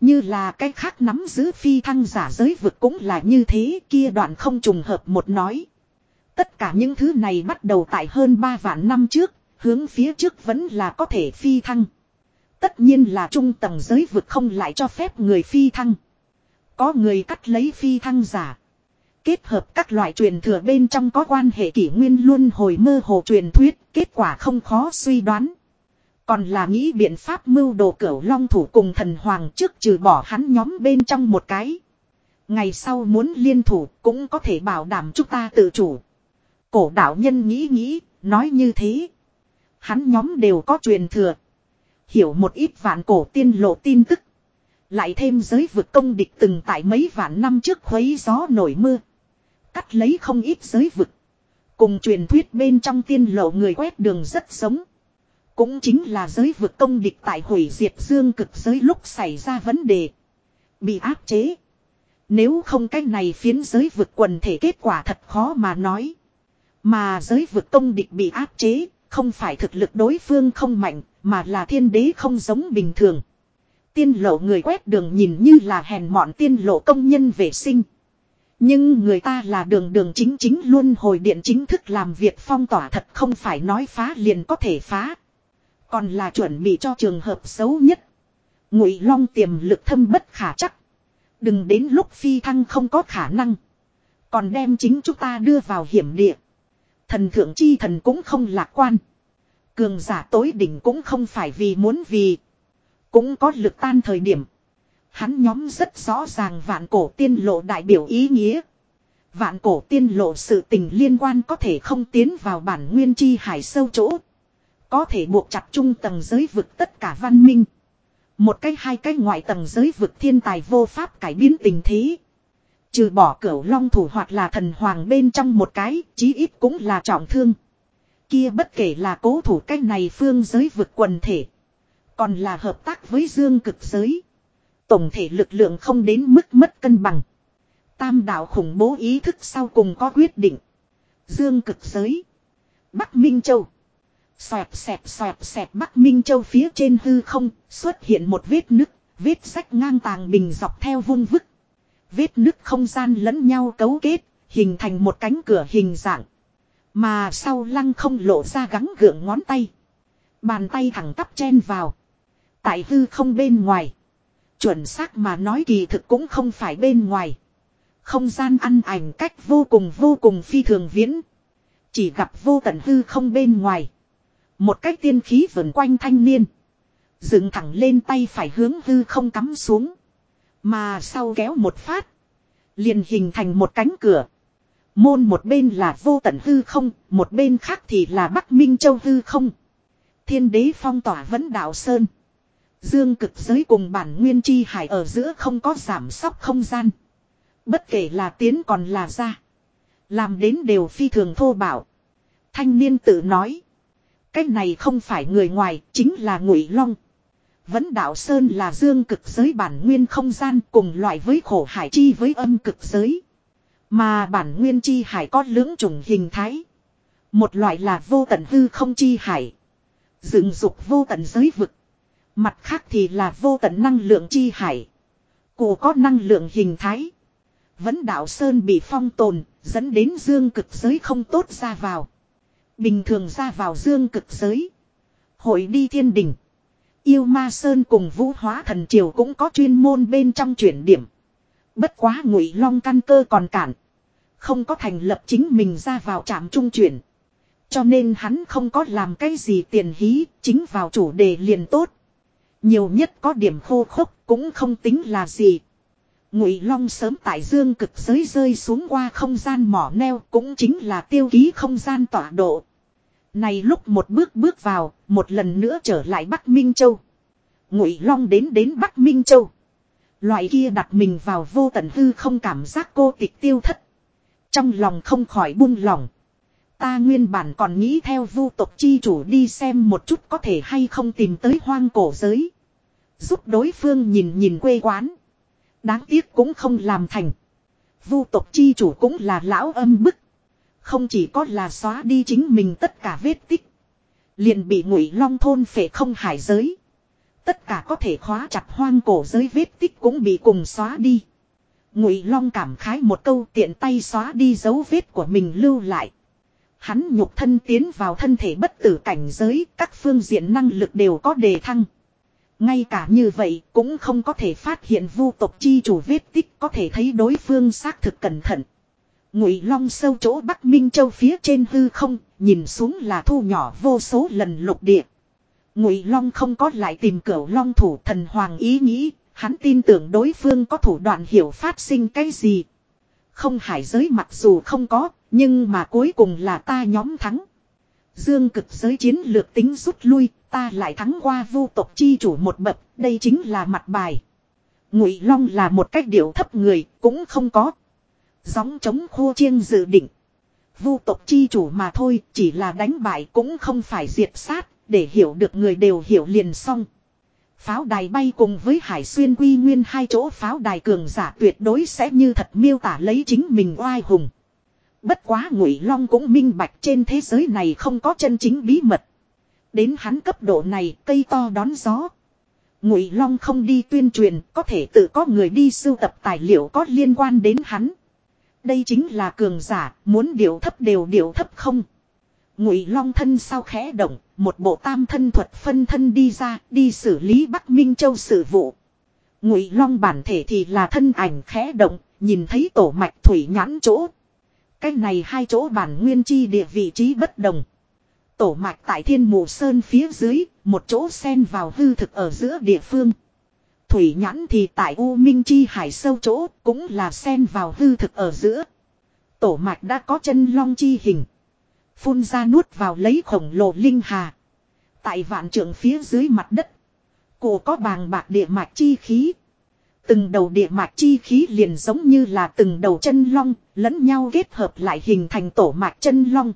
Như là cách khác nắm giữ phi thăng giả giới vực cũng là như thế kia đoạn không trùng hợp một nói. Tất cả những thứ này bắt đầu tại hơn 3 vạn năm trước, hướng phía trước vẫn là có thể phi thăng. Tất nhiên là trung tầng giới vực không lại cho phép người phi thăng. Có người cắt lấy phi thăng giả. Kết hợp các loại truyền thừa bên trong có quan hệ kỷ nguyên luôn hồi mơ hồ truyền thuyết, kết quả không khó suy đoán. Còn là nghĩ biện pháp mưu đồ cửu long thủ cùng thần hoàng trước trừ bỏ hắn nhóm bên trong một cái. Ngày sau muốn liên thủ cũng có thể bảo đảm chúng ta tự chủ. Cổ đạo nhân nghĩ nghĩ, nói như thế. Hắn nhóm đều có truyền thừa. Hiểu một ít vạn cổ tiên lộ tin tức. Lại thêm giới vực công địch từng tại mấy vạn năm trước khuấy gió nổi mưa. Cắt lấy không ít giới vực. Cùng truyền thuyết bên trong tiên lộ người quét đường rất sống. Cũng chính là giới vực công địch tại hủy diệt dương cực giới lúc xảy ra vấn đề. Bị áp chế. Nếu không cách này phiến giới vực quần thể kết quả thật khó mà nói. Mà giới vực công địch bị áp chế, không phải thực lực đối phương không mạnh, mà là thiên đế không giống bình thường. Tiên lộ người quét đường nhìn như là hèn mọn tiên lộ công nhân vệ sinh. Nhưng người ta là đường đường chính chính luôn hồi điện chính thức làm việc phong tỏa thật không phải nói phá liền có thể phá. Còn là chuẩn bị cho trường hợp xấu nhất. Ngụy long tiềm lực thâm bất khả chắc. Đừng đến lúc phi thăng không có khả năng. Còn đem chính chúng ta đưa vào hiểm địa. Thần thượng chi thần cũng không lạc quan. Cường giả tối đỉnh cũng không phải vì muốn vì. Cũng có lực tan thời điểm. Hắn nhóm rất rõ ràng vạn cổ tiên lộ đại biểu ý nghĩa. Vạn cổ tiên lộ sự tình liên quan có thể không tiến vào bản nguyên chi hải sâu chỗ. Có thể buộc chặt trung tầng giới vực tất cả văn minh. Một cái hai cái ngoại tầng giới vực thiên tài vô pháp cải biến tình thế. Trừ bỏ cửu long thủ hoặc là thần hoàng bên trong một cái, chí ít cũng là trọng thương. Kia bất kể là cố thủ cách này phương giới vực quần thể. Còn là hợp tác với dương cực giới. Tổng thể lực lượng không đến mức mất cân bằng. Tam đạo khủng bố ý thức sau cùng có quyết định. Dương cực giới. Bắc Minh Châu. Xoẹt xẹt xoẹt xẹt Bắc Minh Châu phía trên hư không xuất hiện một vết nứt, vết sách ngang tàng bình dọc theo vung vức. Vết nứt không gian lẫn nhau cấu kết, hình thành một cánh cửa hình dạng. Mà sau lăng không lộ ra gắng gượng ngón tay. Bàn tay thẳng tắp chen vào. Tại hư không bên ngoài. Chuẩn xác mà nói kỳ thực cũng không phải bên ngoài. Không gian ăn ảnh cách vô cùng vô cùng phi thường viễn. Chỉ gặp vô tận hư không bên ngoài. Một cách tiên khí vần quanh thanh niên. Dựng thẳng lên tay phải hướng hư không cắm xuống. Mà sau kéo một phát. Liền hình thành một cánh cửa. Môn một bên là vô tận hư không, một bên khác thì là Bắc Minh Châu hư không. Thiên đế phong tỏa vẫn đạo sơn. Dương cực giới cùng bản nguyên chi hải ở giữa không có giảm sóc không gian. Bất kể là tiến còn là ra. Làm đến đều phi thường thô bảo. Thanh niên tự nói. Cái này không phải người ngoài, chính là ngụy long. Vẫn đạo sơn là dương cực giới bản nguyên không gian cùng loại với khổ hải chi với âm cực giới. Mà bản nguyên chi hải có lưỡng chủng hình thái. Một loại là vô tận hư không chi hải. Dựng dục vô tận giới vực. Mặt khác thì là vô tận năng lượng chi hải. Cụ có năng lượng hình thái. Vẫn đạo Sơn bị phong tồn, dẫn đến dương cực giới không tốt ra vào. Bình thường ra vào dương cực giới. Hội đi thiên đình. Yêu ma Sơn cùng vũ hóa thần triều cũng có chuyên môn bên trong chuyển điểm. Bất quá ngụy long căn cơ còn cản. Không có thành lập chính mình ra vào trạm trung chuyển. Cho nên hắn không có làm cái gì tiền hí, chính vào chủ đề liền tốt. Nhiều nhất có điểm khô khốc cũng không tính là gì. Ngụy Long sớm tại dương cực giới rơi xuống qua không gian mỏ neo cũng chính là tiêu ký không gian tọa độ. Này lúc một bước bước vào, một lần nữa trở lại Bắc Minh Châu. Ngụy Long đến đến Bắc Minh Châu. Loại kia đặt mình vào vô tận hư không cảm giác cô tịch tiêu thất. Trong lòng không khỏi buông lòng. Ta nguyên bản còn nghĩ theo vu tộc chi chủ đi xem một chút có thể hay không tìm tới hoang cổ giới. Giúp đối phương nhìn nhìn quê quán. Đáng tiếc cũng không làm thành. Vu tộc chi chủ cũng là lão âm bức. Không chỉ có là xóa đi chính mình tất cả vết tích. Liền bị ngụy long thôn phệ không hải giới. Tất cả có thể khóa chặt hoang cổ giới vết tích cũng bị cùng xóa đi. Ngụy long cảm khái một câu tiện tay xóa đi dấu vết của mình lưu lại. Hắn nhục thân tiến vào thân thể bất tử cảnh giới, các phương diện năng lực đều có đề thăng. Ngay cả như vậy cũng không có thể phát hiện vu tộc chi chủ vết tích có thể thấy đối phương xác thực cẩn thận. Ngụy Long sâu chỗ Bắc Minh Châu phía trên hư không, nhìn xuống là thu nhỏ vô số lần lục địa. Ngụy Long không có lại tìm cửu Long thủ thần hoàng ý nghĩ, hắn tin tưởng đối phương có thủ đoạn hiểu phát sinh cái gì. Không hải giới mặc dù không có, nhưng mà cuối cùng là ta nhóm thắng. Dương cực giới chiến lược tính rút lui, ta lại thắng qua vu tộc chi chủ một bậc, đây chính là mặt bài. Ngụy Long là một cách điệu thấp người, cũng không có. Gióng chống khô chiêng dự định. Vu tộc chi chủ mà thôi, chỉ là đánh bại cũng không phải diệt sát, để hiểu được người đều hiểu liền xong. Pháo đài bay cùng với Hải Xuyên Quy Nguyên hai chỗ pháo đài cường giả tuyệt đối sẽ như thật miêu tả lấy chính mình oai hùng. Bất quá Ngụy Long cũng minh bạch trên thế giới này không có chân chính bí mật. Đến hắn cấp độ này, cây to đón gió. Ngụy Long không đi tuyên truyền, có thể tự có người đi sưu tập tài liệu có liên quan đến hắn. Đây chính là cường giả, muốn điệu thấp đều điệu thấp không. Ngụy Long thân sau khẽ động, một bộ tam thân thuật phân thân đi ra, đi xử lý Bắc Minh Châu sự vụ. Ngụy Long bản thể thì là thân ảnh khẽ động, nhìn thấy tổ mạch thủy nhãn chỗ. Cái này hai chỗ bản nguyên chi địa vị trí bất đồng. Tổ mạch tại thiên mù sơn phía dưới, một chỗ xen vào hư thực ở giữa địa phương. Thủy nhãn thì tại U Minh Chi hải sâu chỗ, cũng là xen vào hư thực ở giữa. Tổ mạch đã có chân long chi hình. Phun ra nuốt vào lấy khổng lồ linh hà. Tại vạn trượng phía dưới mặt đất. Cổ có bàng bạc địa mạch chi khí. Từng đầu địa mạch chi khí liền giống như là từng đầu chân long, lẫn nhau kết hợp lại hình thành tổ mạch chân long.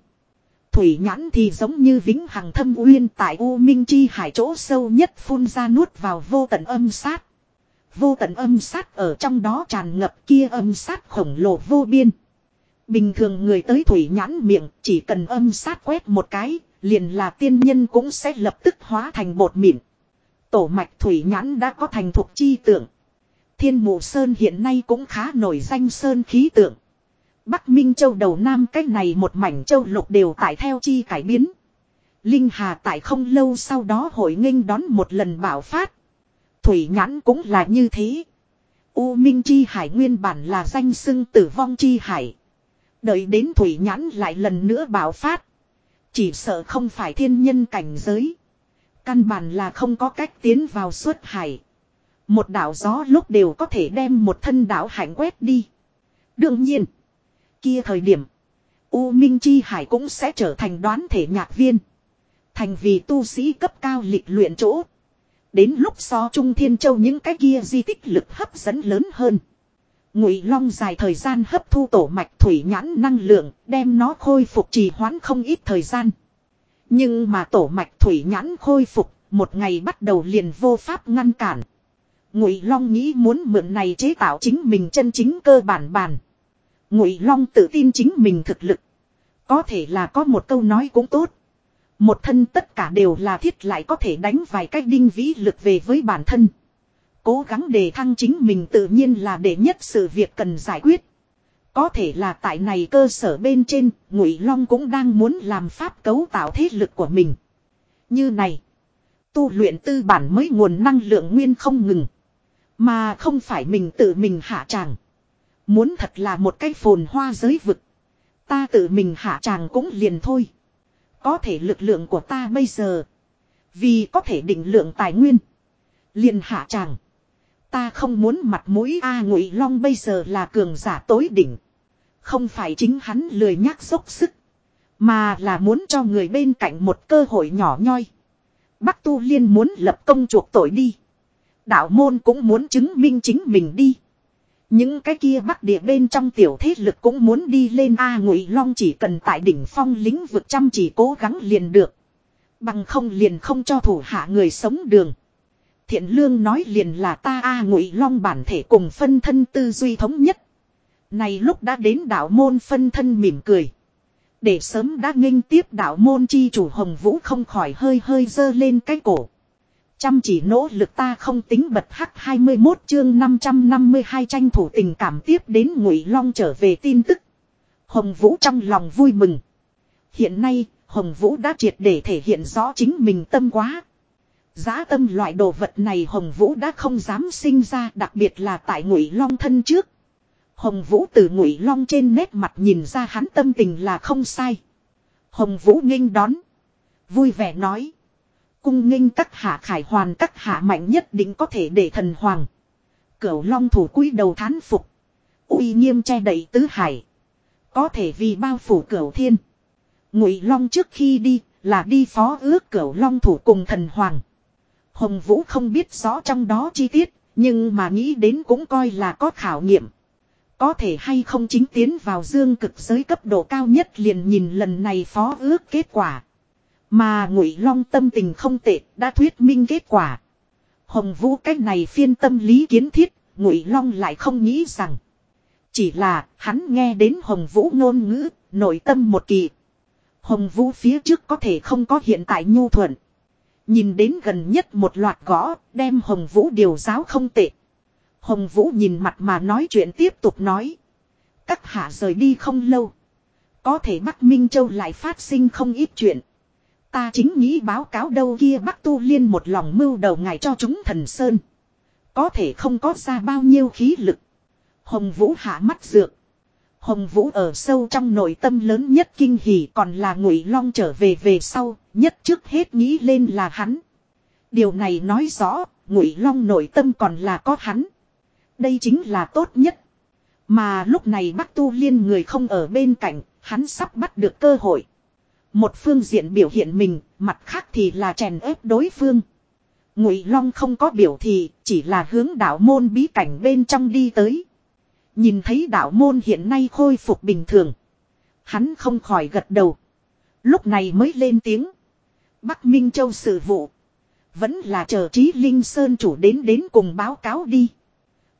Thủy nhãn thì giống như vĩnh hằng thâm uyên tại U Minh Chi hải chỗ sâu nhất phun ra nuốt vào vô tận âm sát. Vô tận âm sát ở trong đó tràn ngập kia âm sát khổng lồ vô biên. Bình thường người tới thủy nhãn miệng chỉ cần âm sát quét một cái, liền là tiên nhân cũng sẽ lập tức hóa thành bột mịn. Tổ mạch thủy nhãn đã có thành thuộc chi tượng. Thiên mụ sơn hiện nay cũng khá nổi danh sơn khí tượng. Bắc Minh Châu đầu Nam cách này một mảnh châu lục đều tại theo chi cải biến. Linh Hà tại không lâu sau đó hội nghênh đón một lần bảo phát. Thủy nhãn cũng là như thế. U Minh Chi Hải nguyên bản là danh xưng tử vong Chi Hải. Đợi đến Thủy nhãn lại lần nữa bảo phát. Chỉ sợ không phải thiên nhân cảnh giới. Căn bản là không có cách tiến vào suốt hải. Một đảo gió lúc đều có thể đem một thân đảo hạnh quét đi. Đương nhiên. Kia thời điểm. U Minh Chi Hải cũng sẽ trở thành đoán thể nhạc viên. Thành vì tu sĩ cấp cao lịch luyện chỗ. Đến lúc so Trung Thiên Châu những cái kia di tích lực hấp dẫn lớn hơn. Ngụy Long dài thời gian hấp thu tổ mạch thủy nhãn năng lượng, đem nó khôi phục trì hoãn không ít thời gian. Nhưng mà tổ mạch thủy nhãn khôi phục, một ngày bắt đầu liền vô pháp ngăn cản. Ngụy Long nghĩ muốn mượn này chế tạo chính mình chân chính cơ bản bản. Ngụy Long tự tin chính mình thực lực. Có thể là có một câu nói cũng tốt. Một thân tất cả đều là thiết lại có thể đánh vài cách đinh vĩ lực về với bản thân. Cố gắng đề thăng chính mình tự nhiên là để nhất sự việc cần giải quyết. Có thể là tại này cơ sở bên trên, Ngụy Long cũng đang muốn làm pháp cấu tạo thế lực của mình. Như này, tu luyện tư bản mới nguồn năng lượng nguyên không ngừng. Mà không phải mình tự mình hạ tràng. Muốn thật là một cái phồn hoa giới vực. Ta tự mình hạ tràng cũng liền thôi. Có thể lực lượng của ta bây giờ. Vì có thể định lượng tài nguyên. Liền hạ tràng. Ta không muốn mặt mũi A Ngụy Long bây giờ là cường giả tối đỉnh. Không phải chính hắn lười nhắc dốc sức. Mà là muốn cho người bên cạnh một cơ hội nhỏ nhoi. Bắc Tu Liên muốn lập công chuộc tội đi. Đạo môn cũng muốn chứng minh chính mình đi. Những cái kia bắc địa bên trong tiểu thế lực cũng muốn đi lên A Ngụy Long chỉ cần tại đỉnh phong lĩnh vực chăm chỉ cố gắng liền được. Bằng không liền không cho thủ hạ người sống đường. Thiện lương nói liền là ta A Ngụy Long bản thể cùng phân thân tư duy thống nhất. Này lúc đã đến đạo môn phân thân mỉm cười. Để sớm đã nghênh tiếp đạo môn chi chủ Hồng Vũ không khỏi hơi hơi dơ lên cái cổ. Chăm chỉ nỗ lực ta không tính bật hắc 21 chương 552 tranh thủ tình cảm tiếp đến Ngụy Long trở về tin tức. Hồng Vũ trong lòng vui mừng. Hiện nay, Hồng Vũ đã triệt để thể hiện rõ chính mình tâm quá. Giá tâm loại đồ vật này Hồng Vũ đã không dám sinh ra đặc biệt là tại Ngụy Long thân trước. Hồng Vũ từ Ngụy Long trên nét mặt nhìn ra hắn tâm tình là không sai. Hồng Vũ nghênh đón. Vui vẻ nói. Cung nghênh các hạ khải hoàn các hạ mạnh nhất định có thể để thần hoàng. Cửu long thủ cúi đầu thán phục. uy nghiêm che đậy tứ hải. Có thể vì bao phủ cửu thiên. Ngụy long trước khi đi là đi phó ước cửu long thủ cùng thần hoàng. Hồng Vũ không biết rõ trong đó chi tiết, nhưng mà nghĩ đến cũng coi là có khảo nghiệm. Có thể hay không chính tiến vào dương cực giới cấp độ cao nhất liền nhìn lần này phó ước kết quả. Mà ngụy long tâm tình không tệ đã thuyết minh kết quả. Hồng vũ cách này phiên tâm lý kiến thiết, ngụy long lại không nghĩ rằng. Chỉ là hắn nghe đến hồng vũ ngôn ngữ, nội tâm một kỳ. Hồng vũ phía trước có thể không có hiện tại nhu thuận. Nhìn đến gần nhất một loạt gõ, đem hồng vũ điều giáo không tệ. Hồng vũ nhìn mặt mà nói chuyện tiếp tục nói. Các hạ rời đi không lâu. Có thể Bắc Minh Châu lại phát sinh không ít chuyện. Ta chính nghĩ báo cáo đâu kia Bắc Tu Liên một lòng mưu đầu ngài cho chúng thần sơn. Có thể không có ra bao nhiêu khí lực. Hồng Vũ hạ mắt dược. Hồng Vũ ở sâu trong nội tâm lớn nhất kinh hỉ còn là Ngụy Long trở về về sau, nhất trước hết nghĩ lên là hắn. Điều này nói rõ, Ngụy Long nội tâm còn là có hắn. Đây chính là tốt nhất. Mà lúc này Bắc Tu Liên người không ở bên cạnh, hắn sắp bắt được cơ hội. Một phương diện biểu hiện mình, mặt khác thì là chèn ép đối phương. Ngụy Long không có biểu thị, chỉ là hướng đạo môn bí cảnh bên trong đi tới. Nhìn thấy đạo môn hiện nay khôi phục bình thường. Hắn không khỏi gật đầu. Lúc này mới lên tiếng. Bắc Minh Châu sự vụ. Vẫn là chờ trí Linh Sơn chủ đến đến cùng báo cáo đi.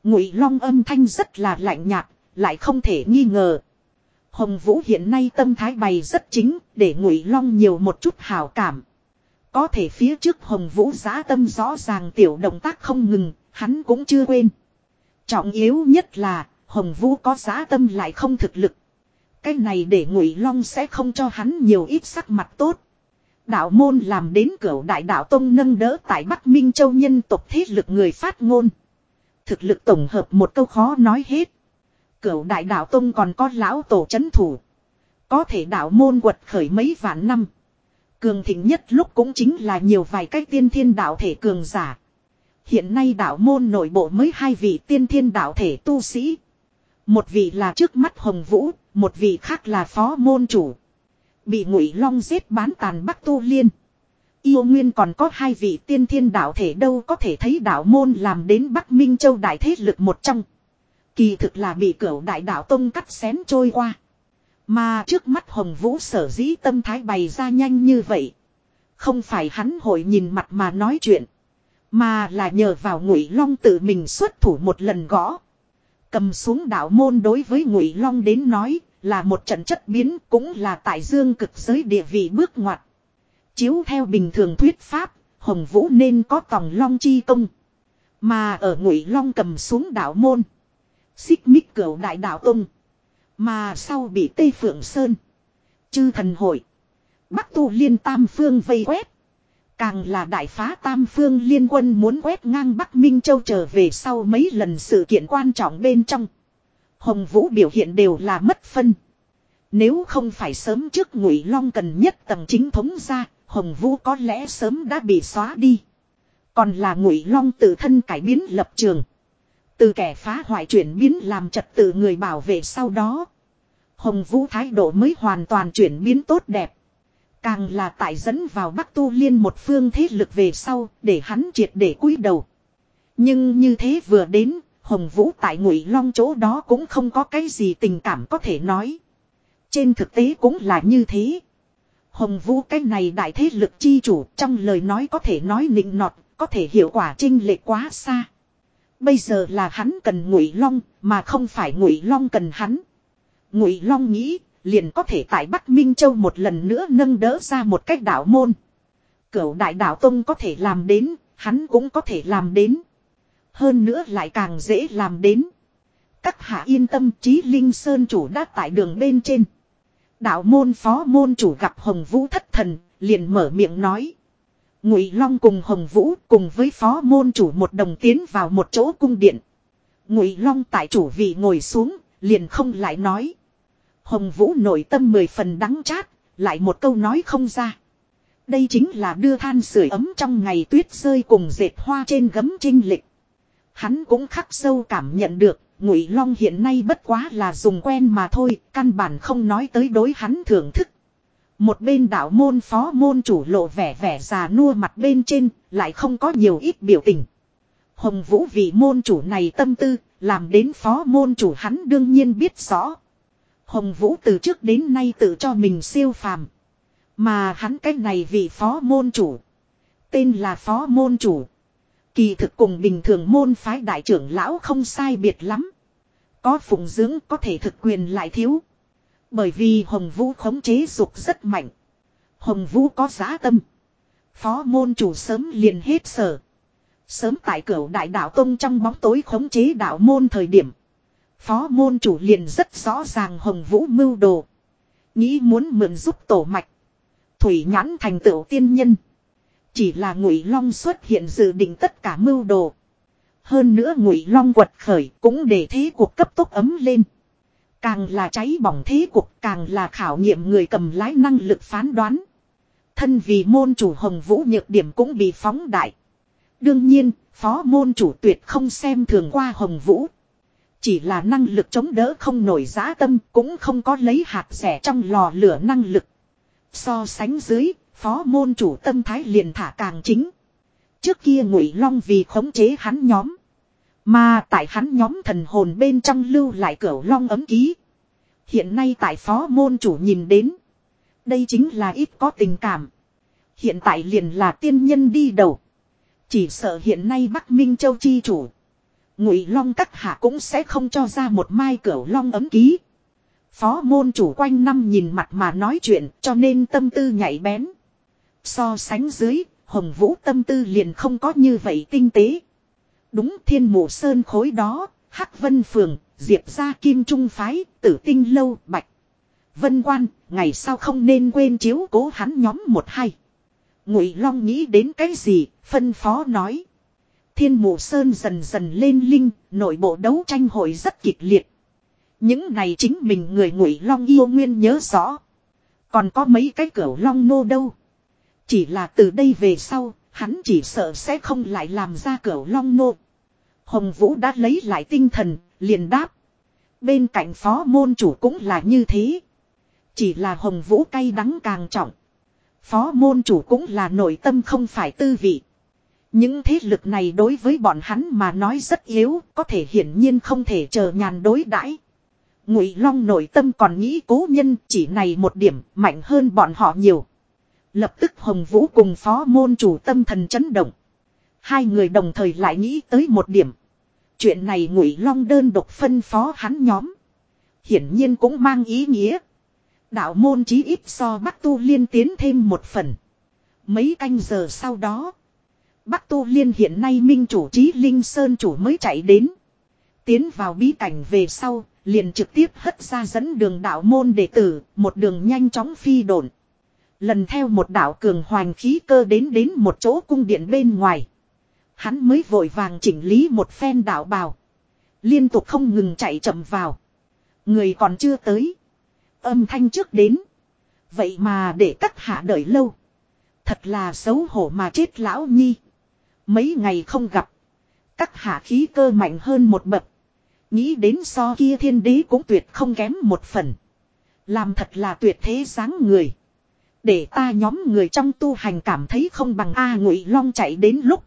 Ngụy Long âm thanh rất là lạnh nhạt, lại không thể nghi ngờ. Hồng Vũ hiện nay tâm thái bày rất chính, để Ngụy Long nhiều một chút hảo cảm. Có thể phía trước Hồng Vũ giá tâm rõ ràng tiểu động tác không ngừng, hắn cũng chưa quên. Trọng yếu nhất là, Hồng Vũ có giá tâm lại không thực lực. Cái này để Ngụy Long sẽ không cho hắn nhiều ít sắc mặt tốt. Đạo môn làm đến cửu đại đạo tông nâng đỡ tại Bắc Minh Châu nhân tộc thế lực người phát ngôn. Thực lực tổng hợp một câu khó nói hết. Cửu đại đạo tông còn có lão tổ chấn thủ. Có thể đạo môn quật khởi mấy vạn năm. Cường thịnh nhất lúc cũng chính là nhiều vài cái tiên thiên đạo thể cường giả. Hiện nay đạo môn nội bộ mới hai vị tiên thiên đạo thể tu sĩ. Một vị là trước mắt Hồng Vũ, một vị khác là phó môn chủ. Bị ngụy long giết bán tàn bắc tu liên. Yêu nguyên còn có hai vị tiên thiên đạo thể đâu có thể thấy đạo môn làm đến Bắc Minh Châu đại thế lực một trong. Kỳ thực là bị cửu đại đạo tông cắt xén trôi qua. Mà trước mắt Hồng Vũ sở dĩ tâm thái bày ra nhanh như vậy. Không phải hắn hội nhìn mặt mà nói chuyện. Mà là nhờ vào ngụy long tự mình xuất thủ một lần gõ. Cầm xuống đạo môn đối với ngụy long đến nói là một trận chất biến cũng là tại dương cực giới địa vị bước ngoặt. Chiếu theo bình thường thuyết pháp, Hồng Vũ nên có tòng long chi công. Mà ở ngụy long cầm xuống đạo môn. Xích mích cửu đại đạo tông. Mà sau bị Tây Phượng Sơn. Chư thần hội. Bắc tu liên tam phương vây quét. Càng là đại phá tam phương liên quân muốn quét ngang Bắc Minh Châu trở về sau mấy lần sự kiện quan trọng bên trong. Hồng Vũ biểu hiện đều là mất phân. Nếu không phải sớm trước Ngụy Long cần nhất tầng chính thống ra, Hồng Vũ có lẽ sớm đã bị xóa đi. Còn là Ngụy Long tự thân cải biến lập trường. Từ kẻ phá hoại chuyển biến làm trật tự người bảo vệ sau đó. Hồng Vũ thái độ mới hoàn toàn chuyển biến tốt đẹp. Càng là tại dẫn vào Bắc Tu Liên một phương thế lực về sau, để hắn triệt để cúi đầu. Nhưng như thế vừa đến, Hồng Vũ tại Ngụy Long chỗ đó cũng không có cái gì tình cảm có thể nói. Trên thực tế cũng là như thế. Hồng Vũ cái này đại thế lực chi chủ trong lời nói có thể nói nịnh nọt, có thể hiệu quả trinh lệ quá xa. Bây giờ là hắn cần Ngụy Long, mà không phải Ngụy Long cần hắn. Ngụy Long nghĩ, liền có thể tại Bắc Minh Châu một lần nữa nâng đỡ ra một cách đạo môn. Cửu đại đạo tông có thể làm đến, hắn cũng có thể làm đến. Hơn nữa lại càng dễ làm đến. Các hạ yên tâm trí linh sơn chủ đã tại đường bên trên. Đạo môn phó môn chủ gặp Hồng Vũ thất thần, liền mở miệng nói. Ngụy Long cùng Hồng Vũ cùng với phó môn chủ một đồng tiến vào một chỗ cung điện. Ngụy Long tại chủ vị ngồi xuống, liền không lại nói. Hồng Vũ nội tâm mười phần đắng chát, lại một câu nói không ra. Đây chính là đưa than sưởi ấm trong ngày tuyết rơi cùng dệt hoa trên gấm trinh lịch. Hắn cũng khắc sâu cảm nhận được, Ngụy Long hiện nay bất quá là dùng quen mà thôi, căn bản không nói tới đối hắn thưởng thức. Một bên đạo môn phó môn chủ lộ vẻ vẻ già nua mặt bên trên, lại không có nhiều ít biểu tình. Hồng Vũ vì môn chủ này tâm tư, làm đến phó môn chủ hắn đương nhiên biết rõ. Hồng Vũ từ trước đến nay tự cho mình siêu phàm. Mà hắn cách này vì phó môn chủ. Tên là phó môn chủ. Kỳ thực cùng bình thường môn phái đại trưởng lão không sai biệt lắm. Có phụng dưỡng có thể thực quyền lại thiếu. Bởi vì Hồng Vũ khống chế dục rất mạnh. Hồng Vũ có giá tâm. Phó môn chủ sớm liền hết sở. Sớm tại cửa đại đạo tông trong bóng tối khống chế đạo môn thời điểm. Phó môn chủ liền rất rõ ràng Hồng Vũ mưu đồ. Nghĩ muốn mượn giúp tổ mạch. Thủy nhãn thành tựu tiên nhân. Chỉ là ngụy long xuất hiện dự định tất cả mưu đồ. Hơn nữa ngụy long quật khởi cũng để thế cuộc cấp tốc ấm lên. Càng là cháy bỏng thế cuộc càng là khảo nghiệm người cầm lái năng lực phán đoán. Thân vì môn chủ hồng vũ nhược điểm cũng bị phóng đại. Đương nhiên, phó môn chủ tuyệt không xem thường qua hồng vũ. Chỉ là năng lực chống đỡ không nổi giá tâm cũng không có lấy hạt rẻ trong lò lửa năng lực. So sánh dưới, phó môn chủ tâm thái liền thả càng chính. Trước kia ngụy long vì khống chế hắn nhóm. Mà tại hắn nhóm thần hồn bên trong lưu lại cửa long ấm ký. Hiện nay tại phó môn chủ nhìn đến. Đây chính là ít có tình cảm. Hiện tại liền là tiên nhân đi đầu. Chỉ sợ hiện nay Bắc Minh Châu chi chủ. Ngụy Long các hạ cũng sẽ không cho ra một mai cửa long ấm ký. Phó môn chủ quanh năm nhìn mặt mà nói chuyện cho nên tâm tư nhạy bén. So sánh dưới, Hồng Vũ tâm tư liền không có như vậy tinh tế. Đúng thiên mộ sơn khối đó, Hắc Vân Phường, Diệp gia Kim Trung Phái, Tử Tinh Lâu, Bạch. Vân Quan, ngày sau không nên quên chiếu cố hắn nhóm một hai Ngụy Long nghĩ đến cái gì, phân phó nói. Thiên mộ sơn dần dần lên linh, nội bộ đấu tranh hội rất kịch liệt. Những này chính mình người Ngụy Long yêu nguyên nhớ rõ. Còn có mấy cái cửu long nô đâu. Chỉ là từ đây về sau, hắn chỉ sợ sẽ không lại làm ra cửa long nô. Hồng Vũ đã lấy lại tinh thần, liền đáp. Bên cạnh phó môn chủ cũng là như thế. Chỉ là Hồng Vũ cay đắng càng trọng. Phó môn chủ cũng là nội tâm không phải tư vị. Những thế lực này đối với bọn hắn mà nói rất yếu, có thể hiển nhiên không thể chờ nhàn đối đãi. Ngụy Long nội tâm còn nghĩ cố nhân chỉ này một điểm mạnh hơn bọn họ nhiều. Lập tức Hồng Vũ cùng phó môn chủ tâm thần chấn động. Hai người đồng thời lại nghĩ tới một điểm. Chuyện này Ngụy Long đơn độc phân phó hắn nhóm. Hiển nhiên cũng mang ý nghĩa. Đạo môn chí ít so Bắc Tu Liên tiến thêm một phần. Mấy canh giờ sau đó. Bắc Tu Liên hiện nay minh chủ trí Linh Sơn chủ mới chạy đến. Tiến vào bí cảnh về sau, liền trực tiếp hất ra dẫn đường đạo môn đệ tử, một đường nhanh chóng phi đồn. Lần theo một đạo cường hoành khí cơ đến đến một chỗ cung điện bên ngoài. Hắn mới vội vàng chỉnh lý một phen đạo bào. Liên tục không ngừng chạy chậm vào. Người còn chưa tới. Âm thanh trước đến. Vậy mà để các hạ đợi lâu. Thật là xấu hổ mà chết lão nhi. Mấy ngày không gặp. Các hạ khí cơ mạnh hơn một bậc. Nghĩ đến so kia thiên đế cũng tuyệt không kém một phần. Làm thật là tuyệt thế dáng người. Để ta nhóm người trong tu hành cảm thấy không bằng A ngụy long chạy đến lúc.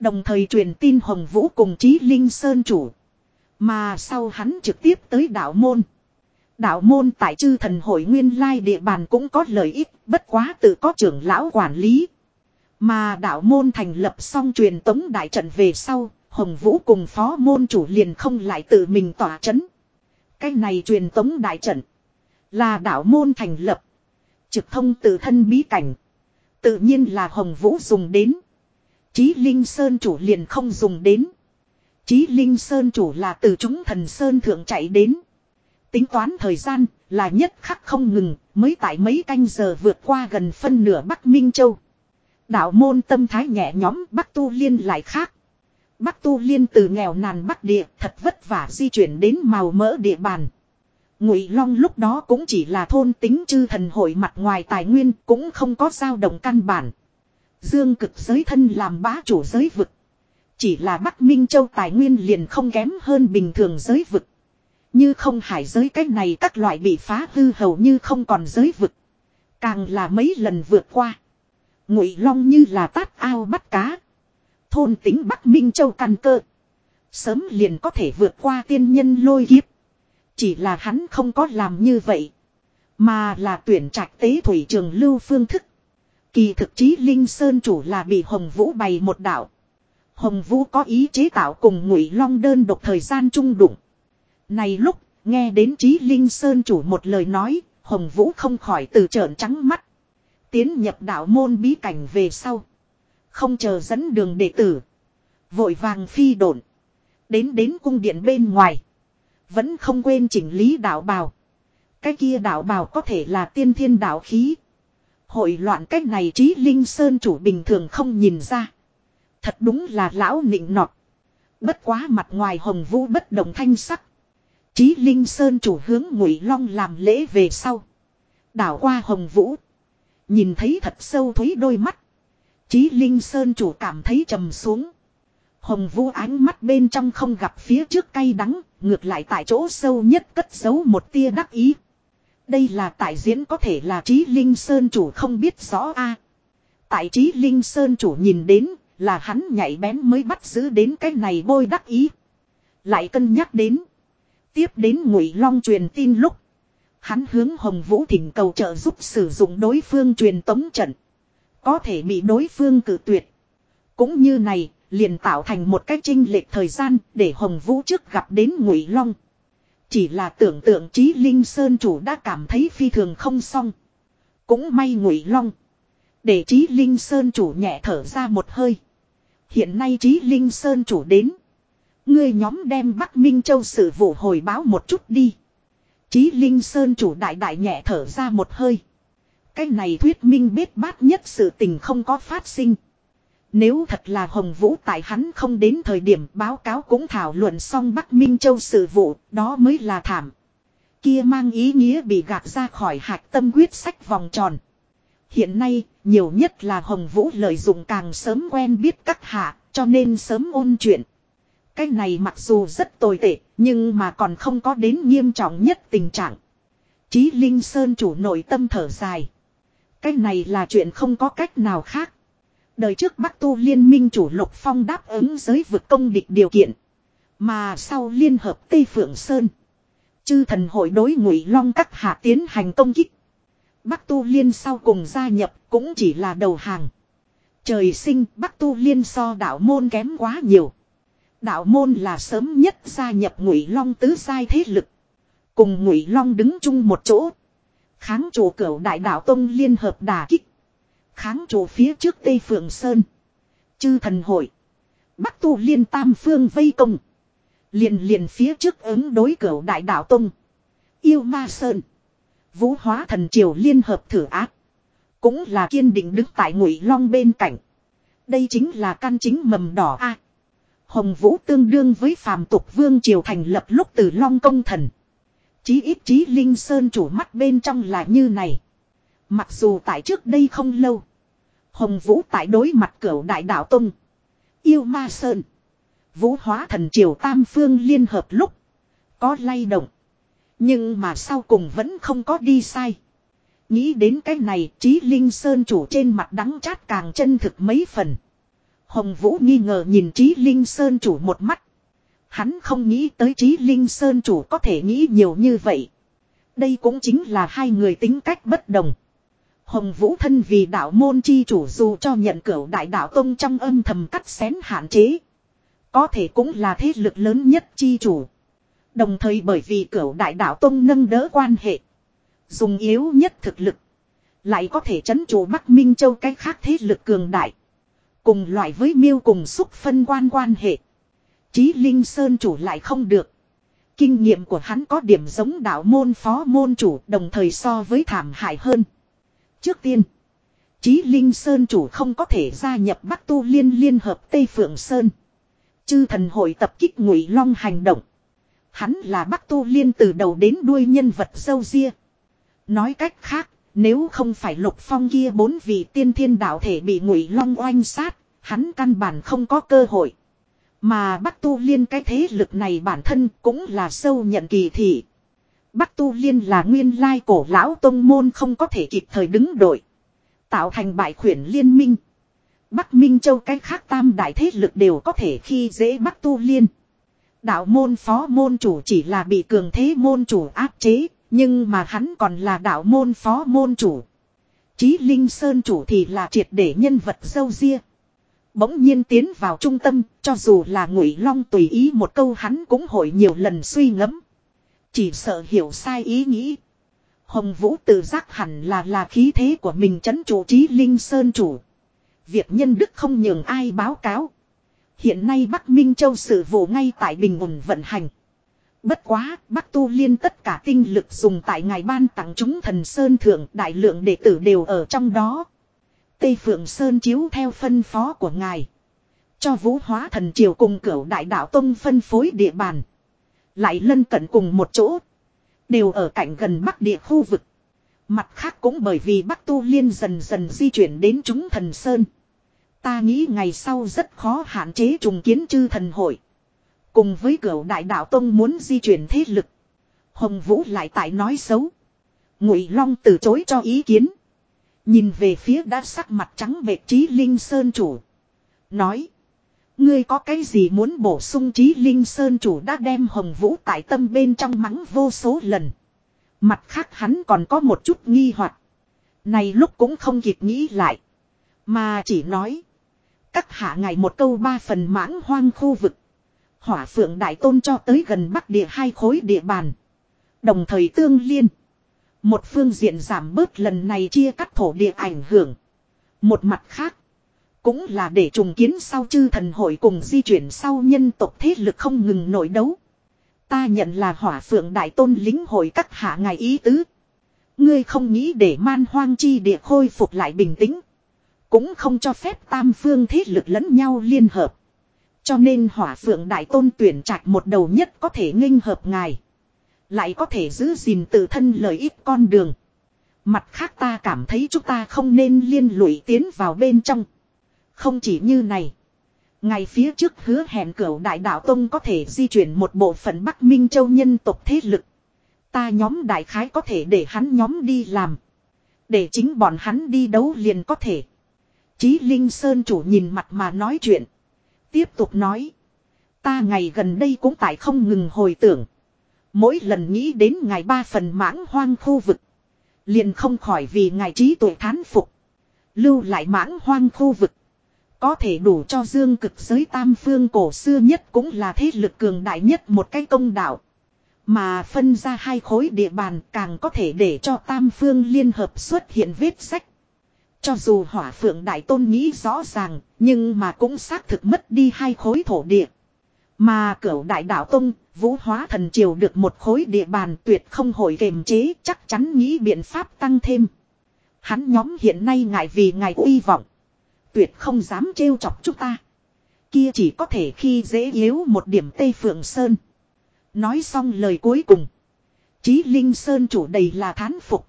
Đồng thời truyền tin Hồng Vũ cùng Chí Linh Sơn chủ. Mà sau hắn trực tiếp tới đạo môn. Đạo môn tại chư thần hội nguyên lai địa bàn cũng có lợi ích, bất quá tự có trưởng lão quản lý. Mà đạo môn thành lập xong truyền tống đại trận về sau, Hồng Vũ cùng phó môn chủ liền không lại tự mình tỏa chấn. Cái này truyền tống đại trận là đạo môn thành lập. Trực thông tự thân bí cảnh. Tự nhiên là Hồng Vũ dùng đến. Chí Linh Sơn chủ liền không dùng đến. Chí Linh Sơn chủ là từ chúng thần Sơn thượng chạy đến. Tính toán thời gian là nhất khắc không ngừng, mới tại mấy canh giờ vượt qua gần phân nửa Bắc Minh Châu. Đạo môn tâm thái nhẹ nhóm Bắc Tu Liên lại khác. Bắc Tu Liên từ nghèo nàn Bắc Địa thật vất vả di chuyển đến màu mỡ địa bàn. Ngụy Long lúc đó cũng chỉ là thôn tính chư thần hội mặt ngoài tài nguyên cũng không có dao động căn bản. Dương cực giới thân làm bá chủ giới vực. Chỉ là Bắc Minh Châu tài nguyên liền không kém hơn bình thường giới vực. Như không hải giới cách này các loại bị phá hư hầu như không còn giới vực. Càng là mấy lần vượt qua. Ngụy Long như là tát ao bắt cá. Thôn tính Bắc Minh Châu căn cơ. Sớm liền có thể vượt qua tiên nhân lôi kiếp. Chỉ là hắn không có làm như vậy. Mà là tuyển trạch tế thủy trường lưu phương thức. Kỳ thực chí Linh Sơn chủ là bị Hồng Vũ bày một đạo. Hồng Vũ có ý chế tạo cùng Ngụy Long đơn độc thời gian trung đụng. Này lúc, nghe đến Chí Linh Sơn chủ một lời nói, Hồng Vũ không khỏi từ trợn trắng mắt. Tiến nhập đạo môn bí cảnh về sau. Không chờ dẫn đường đệ tử. Vội vàng phi độn. Đến đến cung điện bên ngoài. Vẫn không quên chỉnh lý đạo bào. Cái kia đạo bào có thể là tiên thiên đạo khí. Hội loạn cách này trí linh sơn chủ bình thường không nhìn ra. Thật đúng là lão nịnh nọt. Bất quá mặt ngoài hồng vũ bất đồng thanh sắc. trí Linh Sơn chủ hướng Ngụy Long làm lễ về sau. Đảo qua Hồng Vũ. Nhìn thấy thật sâu thúy đôi mắt. Chí Linh Sơn chủ cảm thấy trầm xuống. Hồng Vũ ánh mắt bên trong không gặp phía trước cay đắng, ngược lại tại chỗ sâu nhất cất giấu một tia đắc ý. Đây là tại diễn có thể là trí Linh Sơn chủ không biết rõ a. Tại trí Linh Sơn chủ nhìn đến, là hắn nhảy bén mới bắt giữ đến cái này bôi đắc ý. Lại cân nhắc đến. Tiếp đến Ngụy Long truyền tin lúc. Hắn hướng Hồng Vũ thỉnh cầu trợ giúp sử dụng đối phương truyền tống trận. Có thể bị đối phương cử tuyệt. Cũng như này, liền tạo thành một cách trinh lệch thời gian để Hồng Vũ trước gặp đến Ngụy Long. Chỉ là tưởng tượng trí Linh Sơn chủ đã cảm thấy phi thường không xong. Cũng may Ngụy Long. Để trí Linh Sơn chủ nhẹ thở ra một hơi. Hiện nay trí Linh Sơn chủ đến. Ngươi nhóm đem Bắc Minh Châu sự vụ hồi báo một chút đi. Chí Linh Sơn chủ đại đại nhẹ thở ra một hơi. Cái này thuyết minh biết bát nhất sự tình không có phát sinh. Nếu thật là Hồng Vũ tại hắn không đến thời điểm báo cáo cũng thảo luận xong Bắc Minh Châu sự vụ, đó mới là thảm. Kia mang ý nghĩa bị gạt ra khỏi hạch tâm quyết sách vòng tròn. Hiện nay, nhiều nhất là Hồng Vũ lợi dụng càng sớm quen biết các hạ, cho nên sớm ôn chuyện. Cái này mặc dù rất tồi tệ, nhưng mà còn không có đến nghiêm trọng nhất tình trạng. Chí Linh Sơn chủ nội tâm thở dài. Cái này là chuyện không có cách nào khác. Đời trước Bắc Tu Liên minh chủ Lục Phong đáp ứng giới vực công địch điều kiện. Mà sau liên hợp Tây Phượng Sơn. Chư thần hội đối ngụy long các hạ tiến hành công kích. Bắc Tu Liên sau cùng gia nhập cũng chỉ là đầu hàng. Trời sinh, Bắc Tu Liên so đạo môn kém quá nhiều. Đạo môn là sớm nhất gia nhập ngụy long tứ sai thế lực. Cùng ngụy long đứng chung một chỗ. Kháng chủ cửu đại đạo tông liên hợp đà kích. Kháng chủ phía trước Tây Phượng Sơn. Chư thần hội. Bắc tu liên tam phương vây công. Liền liền phía trước ứng đối cửu đại đạo tông. Yêu ma sơn. Vũ hóa thần triều liên hợp thử ác. Cũng là kiên định đứng tại ngụy long bên cạnh. Đây chính là căn chính mầm đỏ a Hồng Vũ tương đương với phàm tục vương triều thành lập lúc từ Long Công Thần. Chí ít chí Linh Sơn chủ mắt bên trong là như này. Mặc dù tại trước đây không lâu. Hồng Vũ tại đối mặt cửa đại đạo Tông. Yêu Ma Sơn. Vũ hóa thần triều tam phương liên hợp lúc. Có lay động. Nhưng mà sau cùng vẫn không có đi sai. Nghĩ đến cái này trí Linh Sơn chủ trên mặt đắng chát càng chân thực mấy phần. Hồng Vũ nghi ngờ nhìn Trí Linh Sơn chủ một mắt. Hắn không nghĩ tới Trí Linh Sơn chủ có thể nghĩ nhiều như vậy. Đây cũng chính là hai người tính cách bất đồng. Hồng Vũ thân vì đạo môn chi chủ dù cho nhận cửu đại đạo tông trong âm thầm cắt xén hạn chế. Có thể cũng là thế lực lớn nhất chi chủ. Đồng thời bởi vì cửu đại đạo tông nâng đỡ quan hệ. Dùng yếu nhất thực lực. Lại có thể chấn chủ Bắc Minh Châu cái khác thế lực cường đại. Cùng loại với miêu cùng xúc phân quan quan hệ. Chí Linh Sơn chủ lại không được. Kinh nghiệm của hắn có điểm giống đạo môn phó môn chủ, đồng thời so với thảm hại hơn. Trước tiên, Chí Linh Sơn chủ không có thể gia nhập Bắc Tu Liên Liên Hợp Tây Phượng Sơn. Chư thần hội tập kích ngụy long hành động. Hắn là Bắc Tu Liên từ đầu đến đuôi nhân vật sâu ria. Nói cách khác, nếu không phải lục phong kia bốn vị tiên thiên đạo thể bị ngụy long oanh sát, hắn căn bản không có cơ hội. Mà Bắc Tu Liên cái thế lực này bản thân cũng là sâu nhận kỳ thị. Bắc Tu Liên là nguyên lai cổ lão tông môn không có thể kịp thời đứng đội. Tạo thành bại khuyển liên minh. Bắc Minh Châu cái khác tam đại thế lực đều có thể khi dễ Bắc Tu Liên. Đạo môn phó môn chủ chỉ là bị cường thế môn chủ áp chế, nhưng mà hắn còn là đạo môn phó môn chủ. Chí Linh Sơn chủ thì là triệt để nhân vật dâu ria. Bỗng nhiên tiến vào trung tâm, cho dù là ngụy long tùy ý một câu hắn cũng hội nhiều lần suy ngẫm. Chỉ sợ hiểu sai ý nghĩ. Hồng Vũ tự giác hẳn là là khí thế của mình chấn chủ trí Linh Sơn chủ. Việc nhân đức không nhường ai báo cáo. Hiện nay Bắc Minh Châu sự vụ ngay tại bình ổn vận hành. Bất quá, Bắc Tu Liên tất cả tinh lực dùng tại ngày ban tặng chúng thần Sơn Thượng đại lượng đệ tử đều ở trong đó. Tây Phượng Sơn chiếu theo phân phó của ngài. Cho vũ hóa thần triều cùng cửu đại đạo tông phân phối địa bàn. Lại lân cận cùng một chỗ. Đều ở cạnh gần bắc địa khu vực. Mặt khác cũng bởi vì Bắc Tu Liên dần dần di chuyển đến chúng thần Sơn. Ta nghĩ ngày sau rất khó hạn chế trùng kiến chư thần hội. Cùng với cửu đại đạo tông muốn di chuyển thế lực. Hồng Vũ lại tại nói xấu. Ngụy Long từ chối cho ý kiến. Nhìn về phía đã sắc mặt trắng bệ trí Linh Sơn chủ. Nói. Ngươi có cái gì muốn bổ sung trí Linh Sơn chủ đã đem Hồng Vũ tại tâm bên trong mắng vô số lần. Mặt khác hắn còn có một chút nghi hoặc Này lúc cũng không kịp nghĩ lại. Mà chỉ nói. Các hạ ngày một câu ba phần mãng hoang khu vực. Hỏa phượng đại tôn cho tới gần bắc địa hai khối địa bàn. Đồng thời tương liên. Một phương diện giảm bớt lần này chia cắt thổ địa ảnh hưởng. Một mặt khác. Cũng là để trùng kiến sau chư thần hội cùng di chuyển sau nhân tộc thế lực không ngừng nổi đấu. Ta nhận là hỏa phượng đại tôn lính hội các hạ ngài ý tứ. Ngươi không nghĩ để man hoang chi địa khôi phục lại bình tĩnh. Cũng không cho phép tam phương thế lực lẫn nhau liên hợp. Cho nên hỏa phượng đại tôn tuyển trạch một đầu nhất có thể nghênh hợp ngài. Lại có thể giữ gìn tự thân lợi ích con đường. Mặt khác ta cảm thấy chúng ta không nên liên lụy tiến vào bên trong. Không chỉ như này. Ngày phía trước hứa hẹn cửu đại đạo Tông có thể di chuyển một bộ phận Bắc Minh Châu nhân tộc thế lực. Ta nhóm đại khái có thể để hắn nhóm đi làm. Để chính bọn hắn đi đấu liền có thể. Chí Linh Sơn chủ nhìn mặt mà nói chuyện. Tiếp tục nói. Ta ngày gần đây cũng tại không ngừng hồi tưởng. Mỗi lần nghĩ đến ngày ba phần mãng hoang khu vực. Liền không khỏi vì ngài trí tuệ thán phục. Lưu lại mãng hoang khu vực. Có thể đủ cho dương cực giới tam phương cổ xưa nhất cũng là thế lực cường đại nhất một cái công đạo. Mà phân ra hai khối địa bàn càng có thể để cho tam phương liên hợp xuất hiện vết sách. Cho dù hỏa phượng đại tôn nghĩ rõ ràng, nhưng mà cũng xác thực mất đi hai khối thổ địa. Mà cửu đại đạo tông, vũ hóa thần triều được một khối địa bàn tuyệt không hồi kềm chế chắc chắn nghĩ biện pháp tăng thêm. Hắn nhóm hiện nay ngại vì ngài uy vọng. Tuyệt không dám trêu chọc chúng ta. Kia chỉ có thể khi dễ yếu một điểm Tây Phượng Sơn. Nói xong lời cuối cùng. Chí Linh Sơn chủ đầy là thán phục.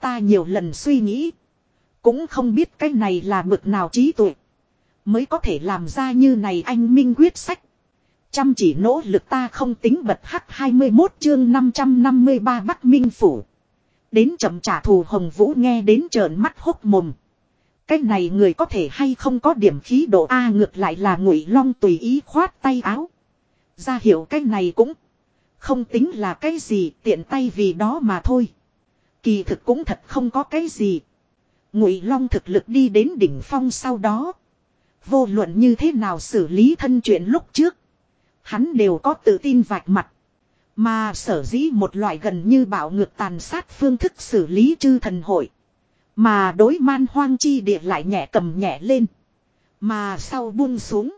Ta nhiều lần suy nghĩ. Cũng không biết cái này là bực nào trí tuệ. Mới có thể làm ra như này anh Minh quyết sách. Chăm chỉ nỗ lực ta không tính bật hắc 21 chương 553 Bắc Minh Phủ. Đến chậm trả thù Hồng Vũ nghe đến trợn mắt hốc mồm. Cái này người có thể hay không có điểm khí độ A ngược lại là ngụy long tùy ý khoát tay áo. Ra hiểu cái này cũng không tính là cái gì, tiện tay vì đó mà thôi. Kỳ thực cũng thật không có cái gì. Ngụy long thực lực đi đến đỉnh phong sau đó. Vô luận như thế nào xử lý thân chuyện lúc trước. Hắn đều có tự tin vạch mặt. Mà sở dĩ một loại gần như bạo ngược tàn sát phương thức xử lý chư thần hội. Mà đối man hoang chi địa lại nhẹ cầm nhẹ lên. Mà sau buông xuống.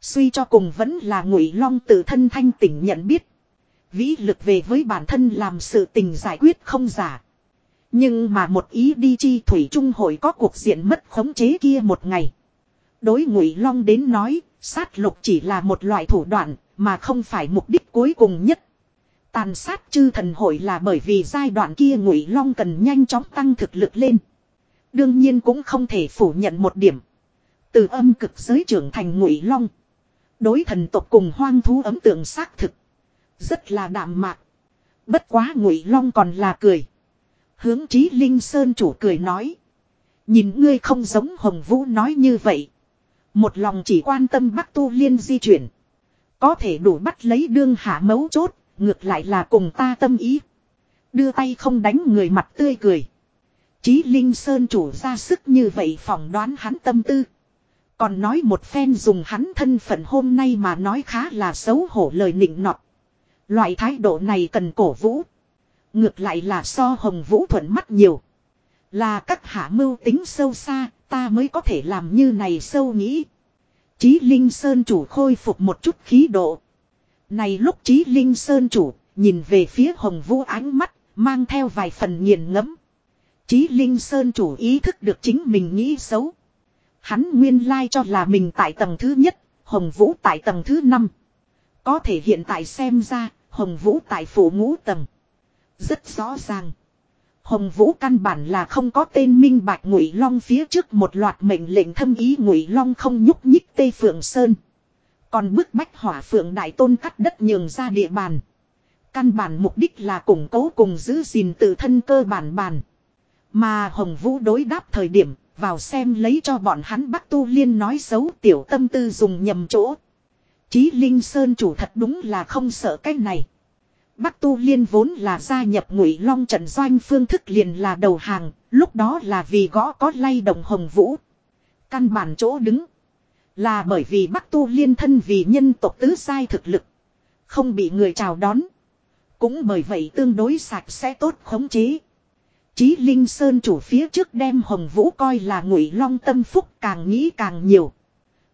Suy cho cùng vẫn là ngụy long tự thân thanh tỉnh nhận biết. Vĩ lực về với bản thân làm sự tình giải quyết không giả. Nhưng mà một ý đi chi thủy trung hội có cuộc diện mất khống chế kia một ngày. Đối ngụy long đến nói, sát lục chỉ là một loại thủ đoạn, mà không phải mục đích cuối cùng nhất. Tàn sát chư thần hội là bởi vì giai đoạn kia ngụy long cần nhanh chóng tăng thực lực lên. Đương nhiên cũng không thể phủ nhận một điểm. Từ âm cực giới trưởng thành ngụy long. Đối thần tộc cùng hoang thú ấm tượng xác thực. Rất là đạm mạc. Bất quá ngụy long còn là cười. Hướng chí linh sơn chủ cười nói. Nhìn ngươi không giống hồng vũ nói như vậy. Một lòng chỉ quan tâm bắc tu liên di chuyển. Có thể đủ bắt lấy đương hạ mấu chốt, ngược lại là cùng ta tâm ý. Đưa tay không đánh người mặt tươi cười. Chí Linh Sơn chủ ra sức như vậy phỏng đoán hắn tâm tư. Còn nói một phen dùng hắn thân phận hôm nay mà nói khá là xấu hổ lời nịnh nọt. Loại thái độ này cần cổ vũ. Ngược lại là so hồng vũ thuận mắt nhiều. Là các hạ mưu tính sâu xa, ta mới có thể làm như này sâu nghĩ. Chí Linh Sơn chủ khôi phục một chút khí độ. Này lúc trí Linh Sơn chủ, nhìn về phía hồng vũ ánh mắt, mang theo vài phần nghiền ngẫm. trí Linh Sơn chủ ý thức được chính mình nghĩ xấu. Hắn nguyên lai cho là mình tại tầng thứ nhất, Hồng Vũ tại tầng thứ năm. Có thể hiện tại xem ra, Hồng Vũ tại phủ ngũ tầng. Rất rõ ràng. Hồng Vũ căn bản là không có tên minh bạch Ngụy Long phía trước một loạt mệnh lệnh thâm ý Ngụy Long không nhúc nhích Tây Phượng Sơn. Còn bức bách hỏa phượng đại tôn cắt đất nhường ra địa bàn. Căn bản mục đích là củng cố cùng giữ gìn tự thân cơ bản bàn. Mà Hồng Vũ đối đáp thời điểm, vào xem lấy cho bọn hắn Bắc Tu Liên nói xấu tiểu tâm tư dùng nhầm chỗ. Chí Linh Sơn chủ thật đúng là không sợ cái này. Bắc Tu Liên vốn là gia nhập Ngụy Long trận doanh phương thức liền là đầu hàng, lúc đó là vì gõ có lay động Hồng Vũ. Căn bản chỗ đứng là bởi vì Bắc Tu Liên thân vì nhân tộc tứ sai thực lực, không bị người chào đón. Cũng bởi vậy tương đối sạch sẽ tốt khống chế. Chí Linh Sơn chủ phía trước đem Hồng Vũ coi là Ngụy Long tâm phúc càng nghĩ càng nhiều.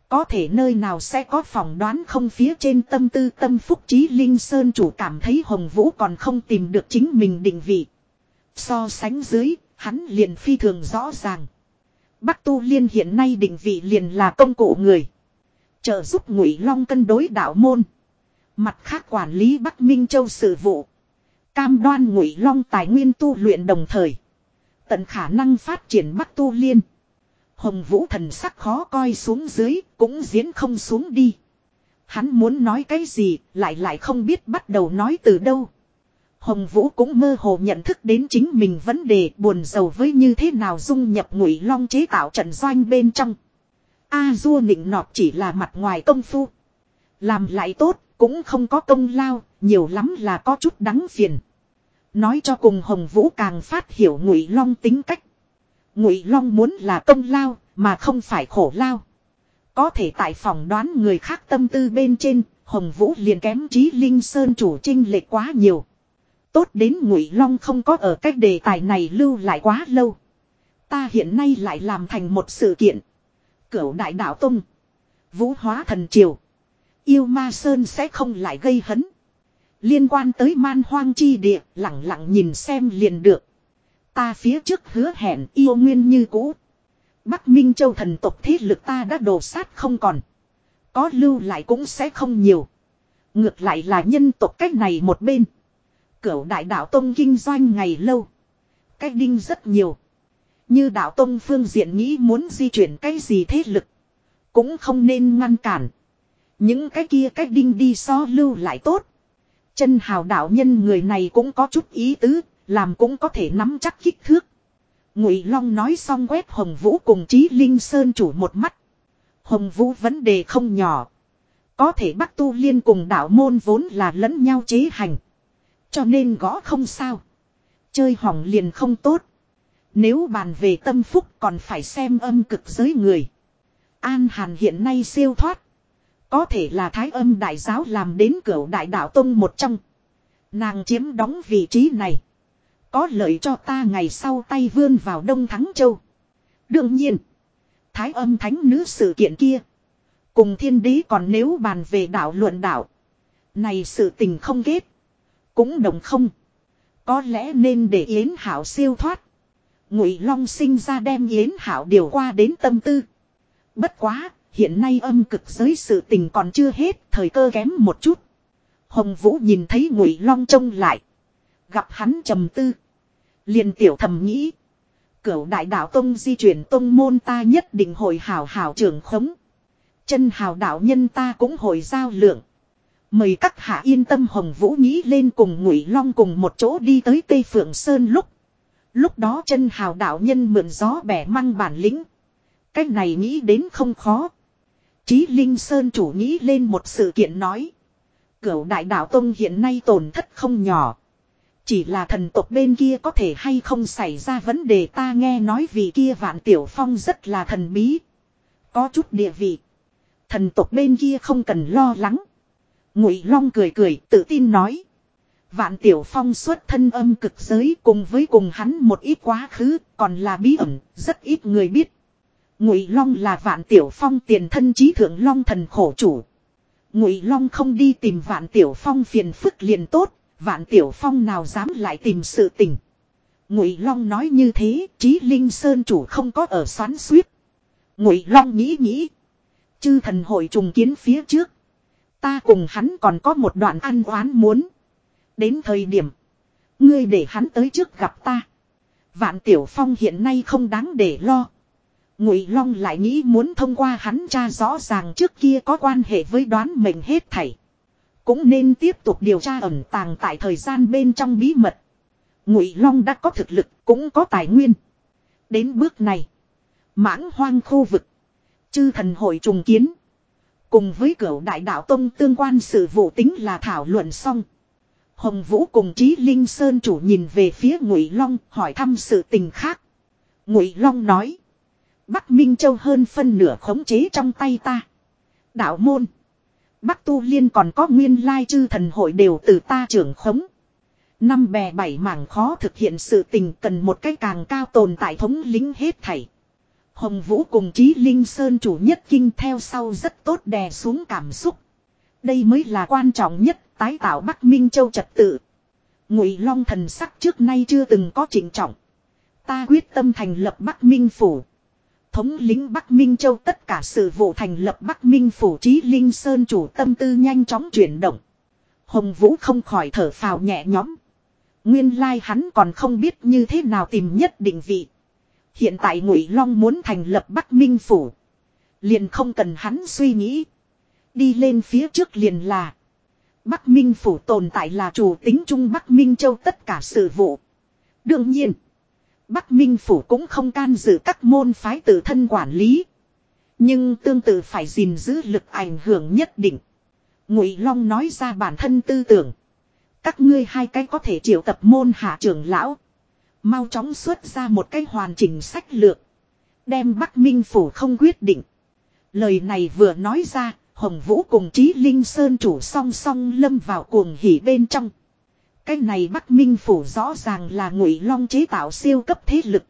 Có thể nơi nào sẽ có phỏng đoán không phía trên tâm tư tâm phúc chí Linh Sơn chủ cảm thấy Hồng Vũ còn không tìm được chính mình định vị. So sánh dưới, hắn liền phi thường rõ ràng. Bắc Tu Liên hiện nay định vị liền là công cụ người. Trợ giúp Ngụy Long cân đối đạo môn. Mặt khác quản lý Bắc Minh Châu sự vụ. Cam đoan Ngụy Long tài nguyên tu luyện đồng thời. Tận khả năng phát triển Bắc Tu Liên. Hồng Vũ thần sắc khó coi xuống dưới, cũng diễn không xuống đi. Hắn muốn nói cái gì, lại lại không biết bắt đầu nói từ đâu. Hồng Vũ cũng mơ hồ nhận thức đến chính mình vấn đề buồn giàu với như thế nào dung nhập ngụy long chế tạo trận doanh bên trong. A du nịnh nọt chỉ là mặt ngoài công phu. Làm lại tốt, cũng không có công lao, nhiều lắm là có chút đắng phiền. Nói cho cùng Hồng Vũ càng phát hiểu ngụy long tính cách. Ngụy Long muốn là công lao, mà không phải khổ lao. Có thể tại phòng đoán người khác tâm tư bên trên, Hồng Vũ liền kém trí Linh Sơn chủ trinh lệ quá nhiều. Tốt đến Ngụy Long không có ở cách đề tài này lưu lại quá lâu. Ta hiện nay lại làm thành một sự kiện. Cửu đại đạo Tông. Vũ hóa thần triều. Yêu ma sơn sẽ không lại gây hấn. Liên quan tới man hoang chi địa, lặng lặng nhìn xem liền được. Ta phía trước hứa hẹn yêu nguyên như cũ. Bắc Minh Châu thần tộc thế lực ta đã đổ sát không còn. Có lưu lại cũng sẽ không nhiều. Ngược lại là nhân tộc cách này một bên. Cửu đại đạo tông kinh doanh ngày lâu. Cách đinh rất nhiều. Như đạo tông phương diện nghĩ muốn di chuyển cái gì thế lực. Cũng không nên ngăn cản. Những cái kia cách đinh đi so lưu lại tốt. Chân hào đạo nhân người này cũng có chút ý tứ, làm cũng có thể nắm chắc kích thước. Ngụy Long nói xong quét Hồng Vũ cùng Chí Linh Sơn chủ một mắt. Hồng Vũ vấn đề không nhỏ. Có thể Bắc Tu Liên cùng đạo môn vốn là lẫn nhau chế hành. Cho nên gõ không sao. Chơi hỏng liền không tốt. Nếu bàn về tâm phúc còn phải xem âm cực giới người. An Hàn hiện nay siêu thoát. Có thể là thái âm đại giáo làm đến cửa đại đạo tông một trong. Nàng chiếm đóng vị trí này. Có lợi cho ta ngày sau tay vươn vào Đông Thắng Châu. Đương nhiên. Thái âm thánh nữ sự kiện kia. Cùng thiên đế còn nếu bàn về đạo luận đạo. Này sự tình không kết. Cũng đồng không. Có lẽ nên để Yến Hảo siêu thoát. Ngụy Long sinh ra đem Yến Hảo điều qua đến tâm tư. Bất quá, hiện nay âm cực giới sự tình còn chưa hết, thời cơ kém một chút. Hồng Vũ nhìn thấy Ngụy Long trông lại. Gặp hắn trầm tư. liền tiểu thầm nghĩ. Cửu đại đạo tông di chuyển tông môn ta nhất định hồi hảo hảo trưởng khống. Chân hào đạo nhân ta cũng hồi giao lượng. Mời các hạ yên tâm Hồng Vũ nghĩ lên cùng Ngụy Long cùng một chỗ đi tới Tây Phượng Sơn lúc. Lúc đó chân hào đạo nhân mượn gió bẻ măng bản lĩnh. Cách này nghĩ đến không khó. Chí Linh Sơn chủ nghĩ lên một sự kiện nói. Cửu đại đạo tông hiện nay tổn thất không nhỏ. Chỉ là thần tộc bên kia có thể hay không xảy ra vấn đề ta nghe nói vì kia vạn tiểu phong rất là thần bí. Có chút địa vị. Thần tộc bên kia không cần lo lắng. Ngụy Long cười cười tự tin nói. Vạn tiểu phong xuất thân âm cực giới cùng với cùng hắn một ít quá khứ còn là bí ẩn rất ít người biết. Ngụy Long là vạn tiểu phong tiền thân trí thượng long thần khổ chủ. Ngụy Long không đi tìm vạn tiểu phong phiền phức liền tốt, vạn tiểu phong nào dám lại tìm sự tình. Ngụy Long nói như thế, trí linh sơn chủ không có ở xoắn suýt. Ngụy Long nghĩ nghĩ, chư thần hội trùng kiến phía trước, ta cùng hắn còn có một đoạn ăn oán muốn. Đến thời điểm, ngươi để hắn tới trước gặp ta. Vạn Tiểu Phong hiện nay không đáng để lo. Ngụy Long lại nghĩ muốn thông qua hắn tra rõ ràng trước kia có quan hệ với đoán mệnh hết thảy. Cũng nên tiếp tục điều tra ẩn tàng tại thời gian bên trong bí mật. Ngụy Long đã có thực lực, cũng có tài nguyên. Đến bước này, mãng hoang khu vực, chư thần hội trùng kiến. Cùng với cửu đại đạo tông tương quan sự vụ tính là thảo luận xong. Hồng Vũ cùng trí Linh Sơn chủ nhìn về phía Ngụy Long, hỏi thăm sự tình khác. Ngụy Long nói. Bắc Minh Châu hơn phân nửa khống chế trong tay ta. Đạo môn. Bắc Tu Liên còn có nguyên lai chư thần hội đều từ ta trưởng khống. Năm bè bảy mảng khó thực hiện sự tình cần một cái càng cao tồn tại thống lính hết thảy. Hồng Vũ cùng Chí Linh Sơn chủ nhất kinh theo sau rất tốt đè xuống cảm xúc. Đây mới là quan trọng nhất, tái tạo Bắc Minh Châu trật tự. Ngụy Long thần sắc trước nay chưa từng có chỉnh trọng. Ta quyết tâm thành lập Bắc Minh phủ. Thống lĩnh Bắc Minh Châu tất cả sự vụ thành lập Bắc Minh phủ Chí Linh Sơn chủ tâm tư nhanh chóng chuyển động. Hồng Vũ không khỏi thở phào nhẹ nhõm. Nguyên lai hắn còn không biết như thế nào tìm nhất định vị. Hiện tại Ngụy Long muốn thành lập Bắc Minh phủ, liền không cần hắn suy nghĩ, đi lên phía trước liền là. Bắc Minh phủ tồn tại là chủ tính chung Bắc Minh châu tất cả sự vụ. Đương nhiên, Bắc Minh phủ cũng không can dự các môn phái tự thân quản lý, nhưng tương tự phải gìn giữ lực ảnh hưởng nhất định. Ngụy Long nói ra bản thân tư tưởng, các ngươi hai cái có thể triệu tập môn hạ trưởng lão, Mau chóng xuất ra một cái hoàn chỉnh sách lược. Đem Bắc Minh Phủ không quyết định. Lời này vừa nói ra, Hồng Vũ cùng Chí Linh Sơn chủ song song lâm vào cuồng hỉ bên trong. Cái này Bắc Minh Phủ rõ ràng là ngụy long chế tạo siêu cấp thế lực.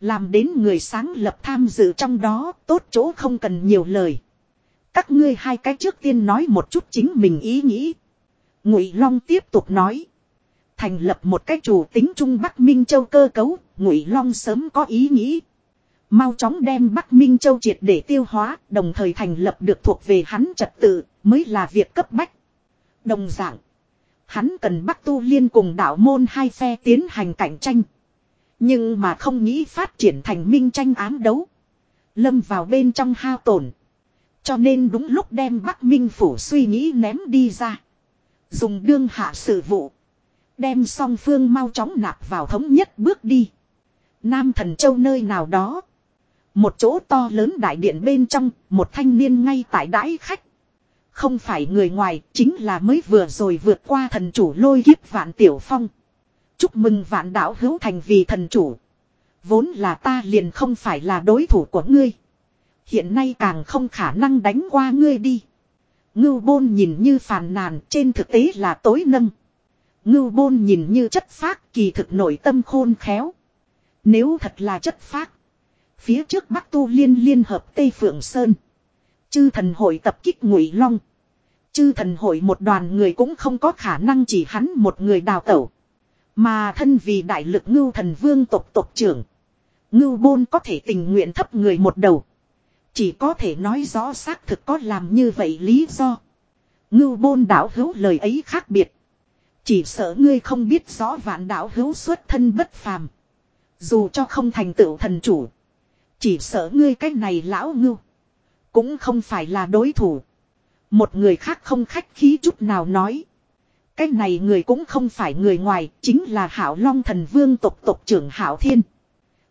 Làm đến người sáng lập tham dự trong đó, tốt chỗ không cần nhiều lời. Các ngươi hai cái trước tiên nói một chút chính mình ý nghĩ. Ngụy Long tiếp tục nói. Thành lập một cách chủ tính Trung Bắc Minh Châu cơ cấu, Ngụy Long sớm có ý nghĩ. Mau chóng đem Bắc Minh Châu triệt để tiêu hóa, đồng thời thành lập được thuộc về hắn trật tự, mới là việc cấp bách. Đồng dạng, hắn cần Bắc Tu Liên cùng đạo môn hai phe tiến hành cạnh tranh. Nhưng mà không nghĩ phát triển thành minh tranh ám đấu. Lâm vào bên trong hao tổn. Cho nên đúng lúc đem Bắc Minh Phủ suy nghĩ ném đi ra. Dùng đương hạ sự vụ. Đem song phương mau chóng nạp vào thống nhất bước đi. Nam thần châu nơi nào đó. Một chỗ to lớn đại điện bên trong, một thanh niên ngay tại đãi khách. Không phải người ngoài, chính là mới vừa rồi vượt qua thần chủ lôi kiếp vạn tiểu phong. Chúc mừng vạn đạo hữu thành vì thần chủ. Vốn là ta liền không phải là đối thủ của ngươi. Hiện nay càng không khả năng đánh qua ngươi đi. Ngưu bôn nhìn như phàn nàn trên thực tế là tối nâng. Ngưu bôn nhìn như chất phác, kỳ thực nội tâm khôn khéo. Nếu thật là chất phác. Phía trước Bắc Tu Liên liên hợp Tây Phượng Sơn. Chư thần hội tập kích ngụy long. Chư thần hội một đoàn người cũng không có khả năng chỉ hắn một người đào tẩu. Mà thân vì đại lực ngưu thần vương tộc tộc trưởng. Ngưu bôn có thể tình nguyện thấp người một đầu. Chỉ có thể nói rõ xác thực có làm như vậy lý do. Ngưu bôn đảo hữu lời ấy khác biệt. Chỉ sợ ngươi không biết rõ vạn đạo hữu xuất thân bất phàm. Dù cho không thành tựu thần chủ. Chỉ sợ ngươi cái này lão ngưu. Cũng không phải là đối thủ. Một người khác không khách khí chút nào nói. Cái này người cũng không phải người ngoài, chính là Hảo Long thần vương tộc tộc trưởng Hảo Thiên.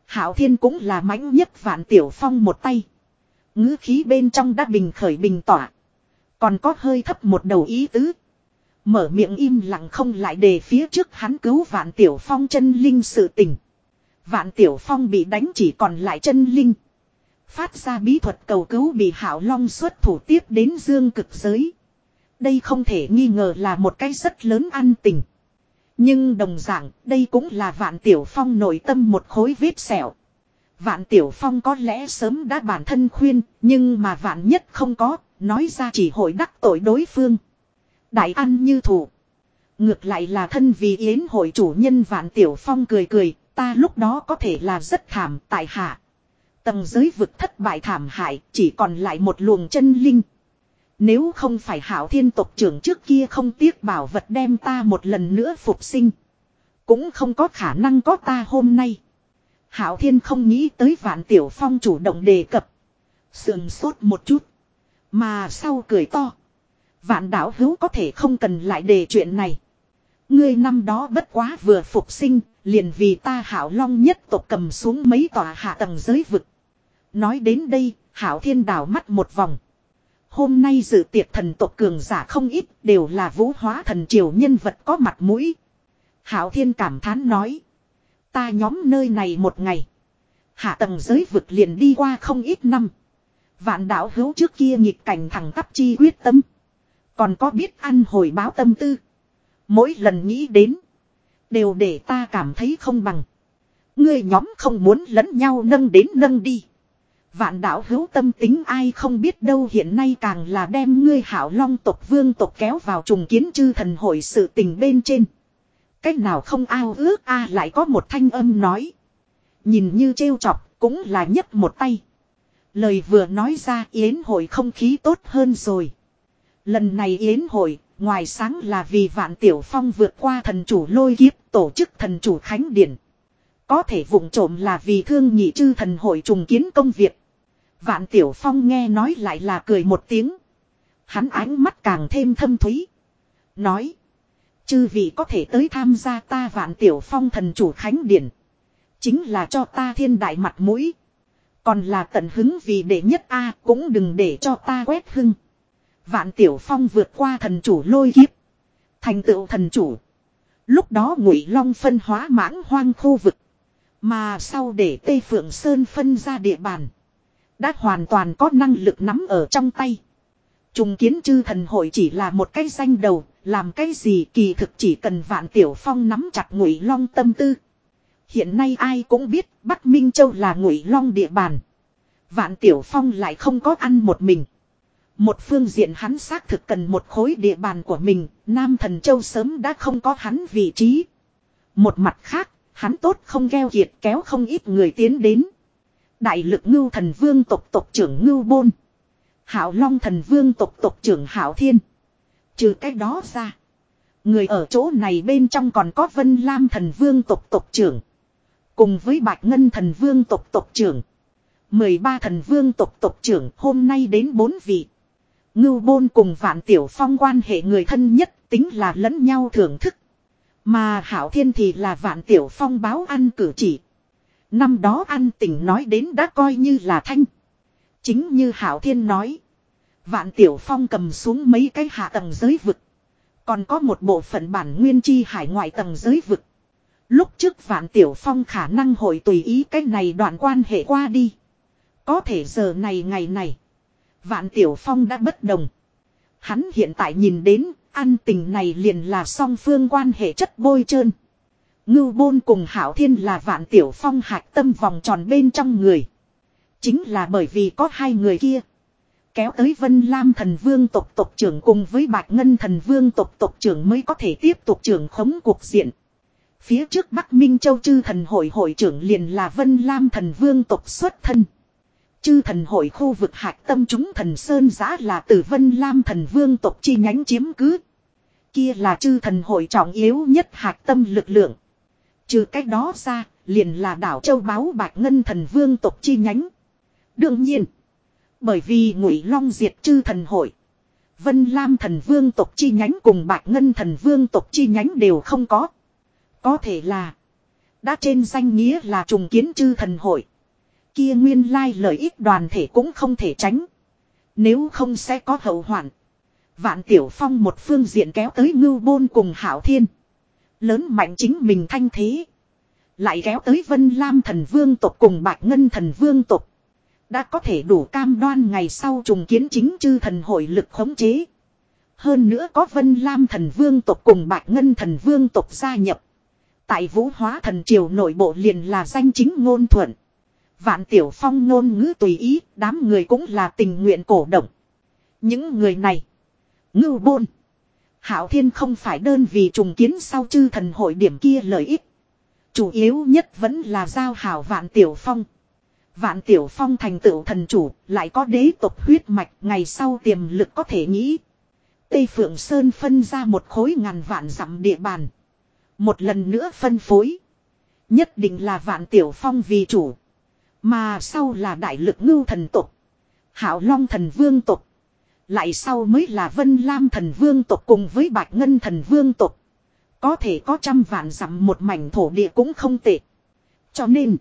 Hảo Thiên cũng là mãnh nhất vạn tiểu phong một tay. ngữ khí bên trong đã bình khởi bình tỏa. Còn có hơi thấp một đầu ý tứ. Mở miệng im lặng không lại đề phía trước hắn cứu vạn tiểu phong chân linh sự tình. Vạn tiểu phong bị đánh chỉ còn lại chân linh. Phát ra bí thuật cầu cứu bị hảo long xuất thủ tiếp đến dương cực giới. Đây không thể nghi ngờ là một cái rất lớn an tình. Nhưng đồng dạng đây cũng là vạn tiểu phong nội tâm một khối vết sẹo. Vạn tiểu phong có lẽ sớm đã bản thân khuyên nhưng mà vạn nhất không có, nói ra chỉ hội đắc tội đối phương. Đại ăn như thủ. Ngược lại là thân vì yến hội chủ nhân vạn tiểu phong cười cười, ta lúc đó có thể là rất thảm tại hạ. Tầng giới vực thất bại thảm hại, chỉ còn lại một luồng chân linh. Nếu không phải hảo thiên tộc trưởng trước kia không tiếc bảo vật đem ta một lần nữa phục sinh. Cũng không có khả năng có ta hôm nay. Hảo thiên không nghĩ tới vạn tiểu phong chủ động đề cập. Sườn sốt một chút. Mà sau cười to. Vạn đạo hữu có thể không cần lại đề chuyện này. Ngươi năm đó bất quá vừa phục sinh, liền vì ta hảo long nhất tộc cầm xuống mấy tòa hạ tầng giới vực. Nói đến đây, hảo thiên đảo mắt một vòng. Hôm nay dự tiệc thần tộc cường giả không ít đều là vũ hóa thần triều nhân vật có mặt mũi. Hảo Thiên cảm thán nói. Ta nhóm nơi này một ngày. Hạ tầng giới vực liền đi qua không ít năm. Vạn đạo hữu trước kia nghịch cảnh thẳng tắp chi quyết tâm. Còn có biết ăn hồi báo tâm tư. Mỗi lần nghĩ đến. Đều để ta cảm thấy không bằng. Ngươi nhóm không muốn lẫn nhau nâng đến nâng đi. Vạn đạo hữu tâm tính ai không biết đâu hiện nay càng là đem ngươi hảo long tộc vương tộc kéo vào trùng kiến chư thần hội sự tình bên trên. Cách nào không ao ước a lại có một thanh âm nói. Nhìn như trêu chọc cũng là nhấp một tay. Lời vừa nói ra yến hội không khí tốt hơn rồi. Lần này yến hội, ngoài sáng là vì vạn tiểu phong vượt qua thần chủ lôi kiếp tổ chức thần chủ khánh điển. Có thể vụng trộm là vì thương nhị chư thần hội trùng kiến công việc. Vạn tiểu phong nghe nói lại là cười một tiếng. Hắn ánh mắt càng thêm thâm thúy. Nói. Chư vị có thể tới tham gia ta vạn tiểu phong thần chủ khánh điển. Chính là cho ta thiên đại mặt mũi. Còn là tận hứng vì đệ nhất A cũng đừng để cho ta quét hưng. Vạn tiểu phong vượt qua thần chủ lôi kiếp. Thành tựu thần chủ. Lúc đó ngụy long phân hóa mãng hoang khu vực. Mà sau để Tây Phượng Sơn phân ra địa bàn. Đã hoàn toàn có năng lực nắm ở trong tay. Trùng kiến chư thần hội chỉ là một cái danh đầu, làm cái gì kỳ thực chỉ cần vạn tiểu phong nắm chặt ngụy long tâm tư. Hiện nay ai cũng biết Bắc Minh Châu là ngụy long địa bàn. Vạn tiểu phong lại không có ăn một mình. Một phương diện hắn xác thực cần một khối địa bàn của mình, Nam Thần Châu sớm đã không có hắn vị trí. Một mặt khác, hắn tốt không gheo hiệt kéo không ít người tiến đến. Đại lực ngưu thần vương tộc tộc trưởng ngưu bôn. Hảo long thần vương tộc tộc trưởng Hảo thiên. Trừ cách đó ra. Người ở chỗ này bên trong còn có Vân Lam thần vương tộc tộc trưởng. Cùng với Bạch Ngân thần vương tộc tộc trưởng. 13 thần vương tộc tộc trưởng hôm nay đến bốn vị. Ngưu bôn cùng vạn tiểu phong quan hệ người thân nhất tính là lẫn nhau thưởng thức. Mà hảo thiên thì là vạn tiểu phong báo ăn cử chỉ. Năm đó ăn tỉnh nói đến đã coi như là thanh. Chính như hảo thiên nói. Vạn tiểu phong cầm xuống mấy cái hạ tầng giới vực. Còn có một bộ phận bản nguyên chi hải ngoại tầng giới vực. Lúc trước vạn tiểu phong khả năng hội tùy ý cái này đoạn quan hệ qua đi. Có thể giờ này ngày này. Vạn tiểu phong đã bất đồng. Hắn hiện tại nhìn đến ăn tình này liền là song phương quan hệ chất bôi trơn. Ngưu bôn cùng hảo thiên là vạn tiểu phong hạch tâm vòng tròn bên trong người. Chính là bởi vì có hai người kia. Kéo tới Vân Lam thần vương tộc tộc trưởng cùng với Bạch Ngân thần vương tộc tộc trưởng mới có thể tiếp tục trưởng khống cuộc diện. Phía trước Bắc Minh Châu Chư thần hội hội trưởng liền là Vân Lam thần vương tộc xuất thân. Chư thần hội khu vực hạch tâm chúng thần Sơn Giá là từ Vân Lam thần vương tộc chi nhánh chiếm cứ. Kia là chư thần hội trọng yếu nhất hạch tâm lực lượng. Trừ cách đó ra, liền là đảo châu báu bạch ngân thần vương tộc chi nhánh. Đương nhiên, bởi vì ngụy long diệt chư thần hội. Vân Lam thần vương tộc chi nhánh cùng bạch ngân thần vương tộc chi nhánh đều không có. Có thể là, đã trên danh nghĩa là trùng kiến chư thần hội. Kia nguyên lai lợi ích đoàn thể cũng không thể tránh. Nếu không sẽ có hậu hoạn. Vạn Tiểu Phong một phương diện kéo tới ngưu bôn cùng Hảo Thiên. Lớn mạnh chính mình thanh thế. Lại kéo tới Vân Lam thần vương tộc cùng Bạch Ngân thần vương tộc. Đã có thể đủ cam đoan ngày sau trùng kiến chính chư thần hội lực khống chế. Hơn nữa có Vân Lam thần vương tộc cùng Bạch Ngân thần vương tộc gia nhập. Tại vũ hóa thần triều nội bộ liền là danh chính ngôn thuận. Vạn tiểu phong ngôn ngữ tùy ý, đám người cũng là tình nguyện cổ động. Những người này. Ngưu bôn. Hạo thiên không phải đơn vì trùng kiến sau chư thần hội điểm kia lợi ích. Chủ yếu nhất vẫn là giao hảo vạn tiểu phong. Vạn tiểu phong thành tựu thần chủ, lại có đế tộc huyết mạch, ngày sau tiềm lực có thể nghĩ. Tây Phượng Sơn phân ra một khối ngàn vạn dặm địa bàn. Một lần nữa phân phối. Nhất định là vạn tiểu phong vì chủ. Mà sau là đại lực ngưu thần tộc. Hảo long thần vương tộc. Lại sau mới là vân lam thần vương tộc cùng với bạch ngân thần vương tộc. Có thể có trăm vạn dặm một mảnh thổ địa cũng không tệ. Cho nên.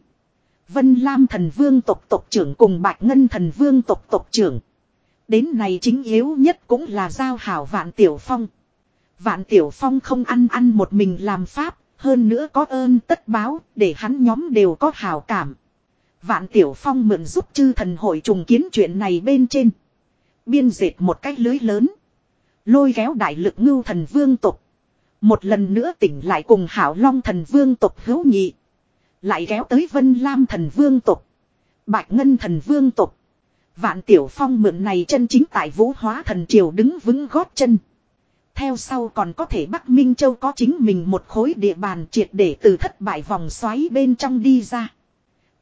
Vân Lam thần vương tộc tộc trưởng cùng Bạch Ngân thần vương tộc tộc trưởng. Đến này chính yếu nhất cũng là giao hảo vạn tiểu phong. Vạn tiểu phong không ăn ăn một mình làm pháp, hơn nữa có ơn tất báo, để hắn nhóm đều có hảo cảm. Vạn tiểu phong mượn giúp chư thần hội trùng kiến chuyện này bên trên. Biên dệt một cách lưới lớn. Lôi kéo đại lực ngưu thần vương tục. Một lần nữa tỉnh lại cùng hảo long thần vương tục hữu nhị. Lại kéo tới vân lam thần vương tục. Bạch ngân thần vương tục. Vạn tiểu phong mượn này chân chính tại vũ hóa thần triều đứng vững gót chân. Theo sau còn có thể Bắc Minh Châu có chính mình một khối địa bàn triệt để từ thất bại vòng xoáy bên trong đi ra.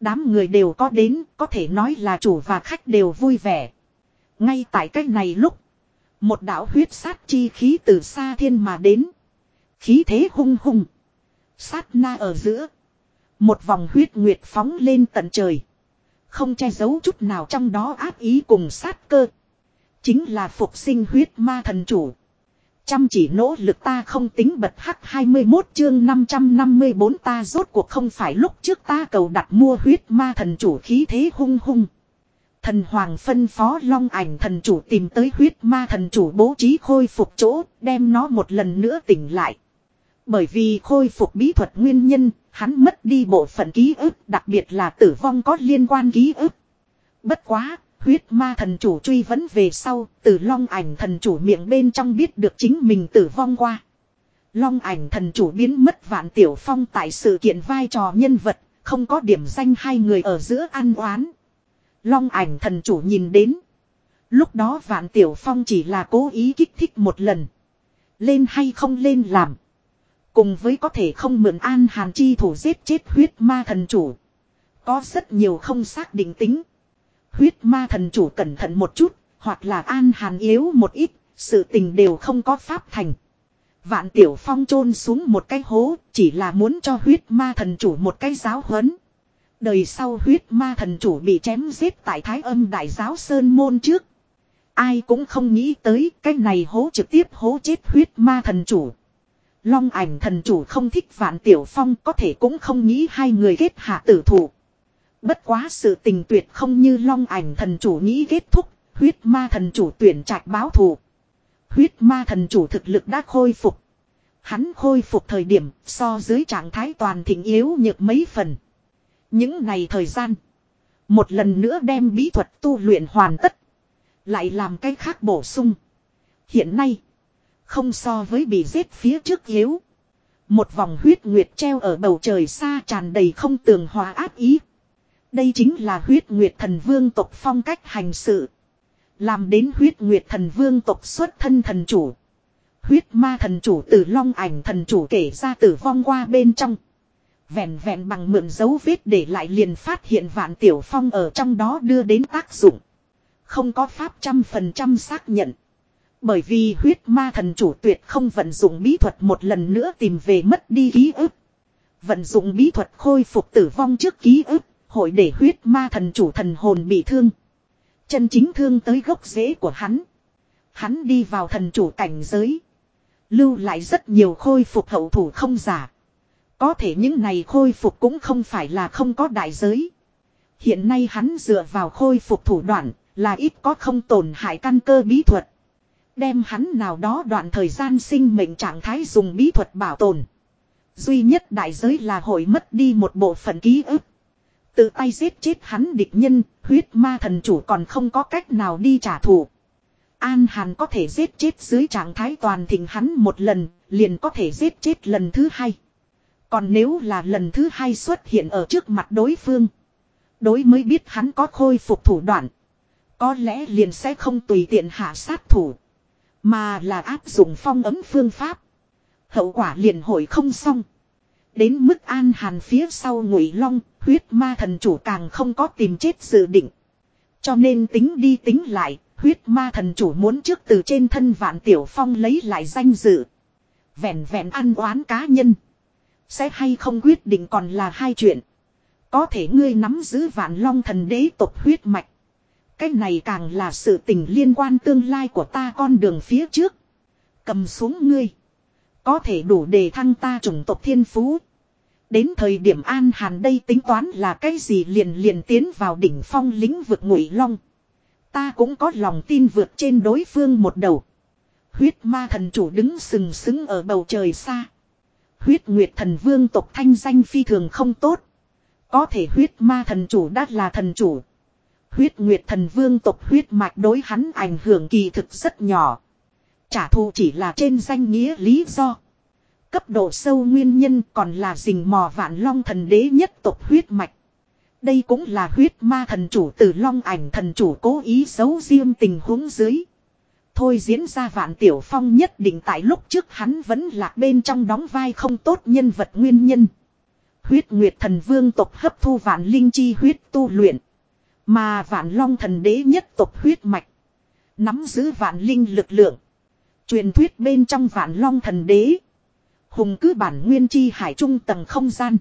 Đám người đều có đến, có thể nói là chủ và khách đều vui vẻ. Ngay tại cách này lúc, một đạo huyết sát chi khí từ xa thiên mà đến. Khí thế hung hung. Sát na ở giữa. Một vòng huyết nguyệt phóng lên tận trời. Không che giấu chút nào trong đó áp ý cùng sát cơ. Chính là phục sinh huyết ma thần chủ. Chăm chỉ nỗ lực ta không tính bật hắc 21 chương 554 ta rốt cuộc không phải lúc trước ta cầu đặt mua huyết ma thần chủ khí thế hung hung. Thần Hoàng phân phó long ảnh thần chủ tìm tới huyết ma thần chủ bố trí khôi phục chỗ, đem nó một lần nữa tỉnh lại. Bởi vì khôi phục bí thuật nguyên nhân, hắn mất đi bộ phận ký ức, đặc biệt là tử vong có liên quan ký ức. Bất quá, huyết ma thần chủ truy vấn về sau, từ long ảnh thần chủ miệng bên trong biết được chính mình tử vong qua. Long ảnh thần chủ biến mất vạn tiểu phong tại sự kiện vai trò nhân vật, không có điểm danh hai người ở giữa ăn oán. Long ảnh thần chủ nhìn đến. Lúc đó vạn tiểu phong chỉ là cố ý kích thích một lần. Lên hay không lên làm. Cùng với có thể không mượn an hàn chi thủ giết chết huyết ma thần chủ. Có rất nhiều không xác định tính. Huyết ma thần chủ cẩn thận một chút, hoặc là an hàn yếu một ít, sự tình đều không có pháp thành. Vạn tiểu phong chôn xuống một cái hố, chỉ là muốn cho huyết ma thần chủ một cái giáo huấn. Đời sau huyết ma thần chủ bị chém giết tại thái âm đại giáo Sơn Môn trước. Ai cũng không nghĩ tới cái này hố trực tiếp hố chết huyết ma thần chủ. Long ảnh thần chủ không thích vạn tiểu phong có thể cũng không nghĩ hai người kết hạ tử thủ. Bất quá sự tình tuyệt không như long ảnh thần chủ nghĩ kết thúc, huyết ma thần chủ tuyển trạch báo thù. Huyết ma thần chủ thực lực đã khôi phục. Hắn khôi phục thời điểm so dưới trạng thái toàn thịnh yếu nhược mấy phần. Những ngày thời gian. Một lần nữa đem bí thuật tu luyện hoàn tất. Lại làm cái khác bổ sung. Hiện nay. Không so với bị giết phía trước yếu. Một vòng huyết nguyệt treo ở bầu trời xa tràn đầy không tường hòa áp ý. Đây chính là huyết nguyệt thần vương tộc phong cách hành sự. Làm đến huyết nguyệt thần vương tộc xuất thân thần chủ. Huyết ma thần chủ từ long ảnh thần chủ kể ra tử vong qua bên trong. Vẹn vẹn bằng mượn dấu vết để lại liền phát hiện vạn tiểu phong ở trong đó đưa đến tác dụng. Không có pháp trăm phần trăm xác nhận. Bởi vì huyết ma thần chủ tuyệt không vận dụng bí thuật một lần nữa tìm về mất đi ký ức. Vận dụng bí thuật khôi phục tử vong trước ký ức, hội để huyết ma thần chủ thần hồn bị thương. Chân chính thương tới gốc rễ của hắn. Hắn đi vào thần chủ cảnh giới. Lưu lại rất nhiều khôi phục hậu thủ không giả. Có thể những này khôi phục cũng không phải là không có đại giới. Hiện nay hắn dựa vào khôi phục thủ đoạn, là ít có không tổn hại căn cơ bí thuật. Đem hắn nào đó đoạn thời gian sinh mệnh trạng thái dùng bí thuật bảo tồn. Duy nhất đại giới là hội mất đi một bộ phận ký ức. Tự tay giết chết hắn địch nhân, huyết ma thần chủ còn không có cách nào đi trả thù. An Hàn có thể giết chết dưới trạng thái toàn thịnh hắn một lần, liền có thể giết chết lần thứ hai. Còn nếu là lần thứ hai xuất hiện ở trước mặt đối phương. Đối mới biết hắn có khôi phục thủ đoạn. Có lẽ liền sẽ không tùy tiện hạ sát thủ. Mà là áp dụng phong ấm phương pháp. Hậu quả liền hồi không xong. Đến mức an hàn phía sau ngụy long, huyết ma thần chủ càng không có tìm chết dự định. Cho nên tính đi tính lại, huyết ma thần chủ muốn trước từ trên thân vạn tiểu phong lấy lại danh dự. Vẹn vẹn ăn oán cá nhân. Sẽ hay không quyết định còn là hai chuyện. Có thể ngươi nắm giữ vạn long thần đế tộc huyết mạch. Cái này càng là sự tình liên quan tương lai của ta con đường phía trước. Cầm xuống ngươi. Có thể đủ để thăng ta chủng tộc thiên phú. Đến thời điểm an hàn đây tính toán là cái gì liền liền tiến vào đỉnh phong lĩnh vực ngụy long. Ta cũng có lòng tin vượt trên đối phương một đầu. Huyết ma thần chủ đứng sừng sững ở bầu trời xa. Huyết nguyệt thần vương tộc thanh danh phi thường không tốt. Có thể huyết ma thần chủ đã là thần chủ. Huyết nguyệt thần vương tộc huyết mạch đối hắn ảnh hưởng kỳ thực rất nhỏ. Trả thù chỉ là trên danh nghĩa lý do. Cấp độ sâu nguyên nhân còn là rình mò vạn long thần đế nhất tộc huyết mạch. Đây cũng là huyết ma thần chủ từ long ảnh thần chủ cố ý giấu riêng tình huống dưới. Thôi diễn ra vạn tiểu phong nhất định tại lúc trước hắn vẫn là bên trong đóng vai không tốt nhân vật nguyên nhân. Huyết nguyệt thần vương tộc hấp thu vạn linh chi huyết tu luyện. Mà vạn long thần đế nhất tộc huyết mạch. Nắm giữ vạn linh lực lượng. Truyền thuyết bên trong vạn long thần đế. Hùng cứ bản nguyên chi hải trung tầng không gian.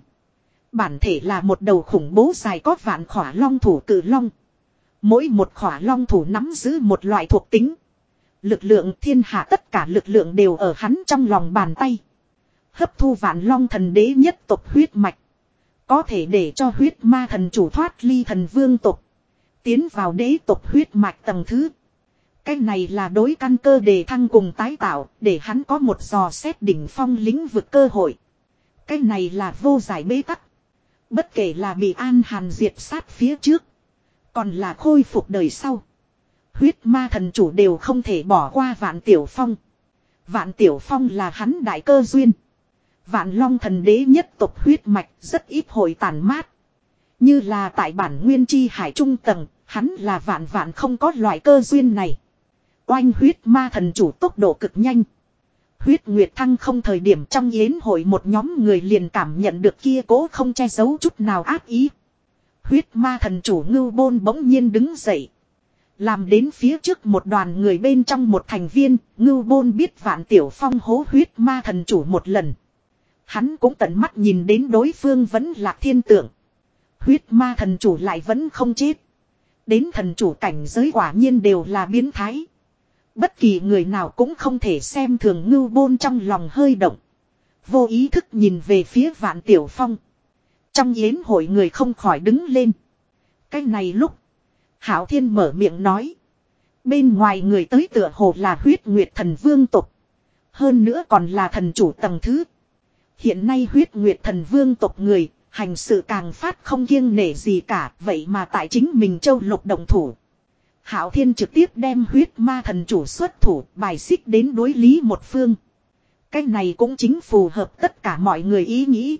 Bản thể là một đầu khủng bố dài có vạn khỏa long thủ cử long. Mỗi một khỏa long thủ nắm giữ một loại thuộc tính. Lực lượng thiên hạ tất cả lực lượng đều ở hắn trong lòng bàn tay. Hấp thu vạn long thần đế nhất tộc huyết mạch. Có thể để cho huyết ma thần chủ thoát ly thần vương tộc. Tiến vào đế tộc huyết mạch tầng thứ. Cái này là đối căn cơ đề thăng cùng tái tạo, để hắn có một dò xét đỉnh phong lĩnh vực cơ hội. Cái này là vô giải bế tắc. Bất kể là bị an hàn diệt sát phía trước. Còn là khôi phục đời sau. Huyết ma thần chủ đều không thể bỏ qua vạn tiểu phong. Vạn tiểu phong là hắn đại cơ duyên. Vạn long thần đế nhất tộc huyết mạch rất ít hồi tàn mát. Như là tại bản nguyên chi hải trung tầng, hắn là vạn vạn không có loại cơ duyên này. Oanh huyết ma thần chủ tốc độ cực nhanh. Huyết Nguyệt Thăng không thời điểm trong yến hội một nhóm người liền cảm nhận được kia cố không che giấu chút nào ác ý. Huyết ma thần chủ ngưu bôn bỗng nhiên đứng dậy. Làm đến phía trước một đoàn người bên trong một thành viên, ngưu bôn biết vạn tiểu phong hố huyết ma thần chủ một lần. Hắn cũng tận mắt nhìn đến đối phương vẫn là thiên tượng. Huyết ma thần chủ lại vẫn không chết. Đến thần chủ cảnh giới quả nhiên đều là biến thái. Bất kỳ người nào cũng không thể xem thường ngưu bôn trong lòng hơi động. Vô ý thức nhìn về phía vạn tiểu phong. Trong yến hội người không khỏi đứng lên. Cái này lúc. Hảo thiên mở miệng nói. Bên ngoài người tới tựa hồ là huyết nguyệt thần vương tục. Hơn nữa còn là thần chủ tầng thứ. Hiện nay huyết nguyệt thần vương tộc người, hành sự càng phát không kiêng nể gì cả, vậy mà tại chính mình châu lục đồng thủ. Hảo Thiên trực tiếp đem huyết ma thần chủ xuất thủ bài xích đến đối lý một phương. Cái này cũng chính phù hợp tất cả mọi người ý nghĩ.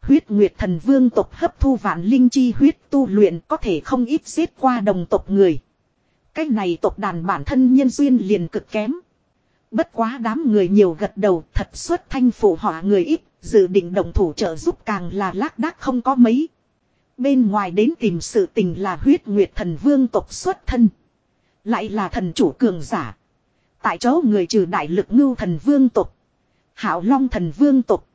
Huyết Nguyệt thần vương tộc hấp thu vạn linh chi huyết tu luyện có thể không ít giết qua đồng tộc người. Cái này tộc đàn bản thân nhân duyên liền cực kém. Bất quá đám người nhiều gật đầu thật xuất thanh phụ họa người ít, dự định đồng thủ trợ giúp càng là lác đác không có mấy. Bên ngoài đến tìm sự tình là huyết nguyệt thần vương tộc xuất thân. Lại là thần chủ cường giả. Tại chỗ người trừ đại lực ngưu thần vương tộc. Hảo long thần vương tộc.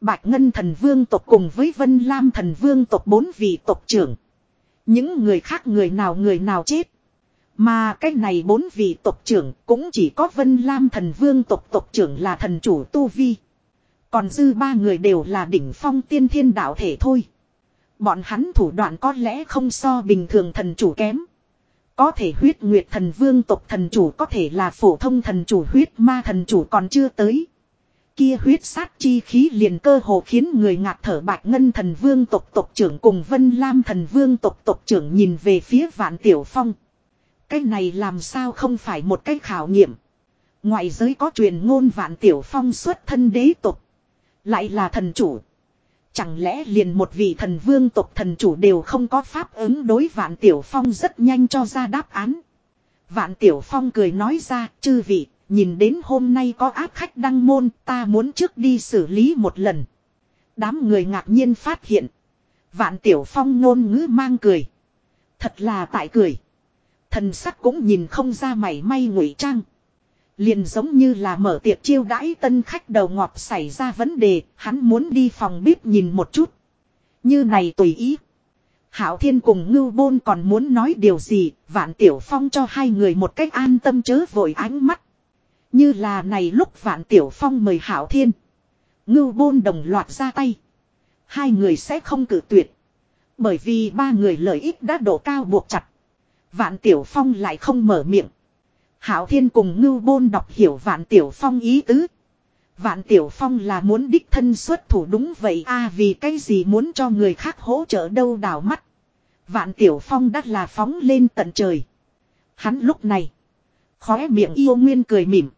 Bạch ngân thần vương tộc cùng với vân lam thần vương tộc bốn vị tộc trưởng. Những người khác người nào người nào chết. Mà cái này bốn vị tộc trưởng cũng chỉ có Vân Lam thần vương tộc tộc trưởng là thần chủ Tu Vi. Còn dư ba người đều là đỉnh phong tiên thiên đạo thể thôi. Bọn hắn thủ đoạn có lẽ không so bình thường thần chủ kém. Có thể huyết nguyệt thần vương tộc thần chủ có thể là phổ thông thần chủ, huyết ma thần chủ còn chưa tới. Kia huyết sát chi khí liền cơ hồ khiến người ngạt thở bạch ngân thần vương tộc tộc trưởng cùng vân lam thần vương tộc tộc trưởng nhìn về phía vạn tiểu phong. Cái này làm sao không phải một cái khảo nghiệm. Ngoại giới có truyền ngôn vạn tiểu phong xuất thân đế tộc. Lại là thần chủ. Chẳng lẽ liền một vị thần vương tộc thần chủ đều không có pháp ứng đối vạn tiểu phong rất nhanh cho ra đáp án. Vạn tiểu phong cười nói ra, chư vị, nhìn đến hôm nay có áp khách đăng môn, ta muốn trước đi xử lý một lần. Đám người ngạc nhiên phát hiện. Vạn tiểu phong ngôn ngữ mang cười. Thật là tại cười. Thần sắc cũng nhìn không ra mảy may ngụy trang. Liền giống như là mở tiệc chiêu đãi tân khách đầu ngọt xảy ra vấn đề, hắn muốn đi phòng bếp nhìn một chút. Như này tùy ý. Hảo Thiên cùng Ngưu Bôn còn muốn nói điều gì, Vạn Tiểu Phong cho hai người một cách an tâm chớ vội ánh mắt. Như là này lúc Vạn Tiểu Phong mời Hảo Thiên. Ngưu Bôn đồng loạt ra tay. Hai người sẽ không cử tuyệt. Bởi vì ba người lợi ích đã độ cao buộc chặt. Vạn Tiểu Phong lại không mở miệng. Hảo Thiên cùng Ngưu Bôn đọc hiểu Vạn Tiểu Phong ý tứ. Vạn Tiểu Phong là muốn đích thân xuất thủ đúng vậy, a, vì cái gì muốn cho người khác hỗ trợ đâu đảo mắt. Vạn Tiểu Phong đắt là phóng lên tận trời. Hắn lúc này. Khóe miệng yêu nguyên cười mỉm.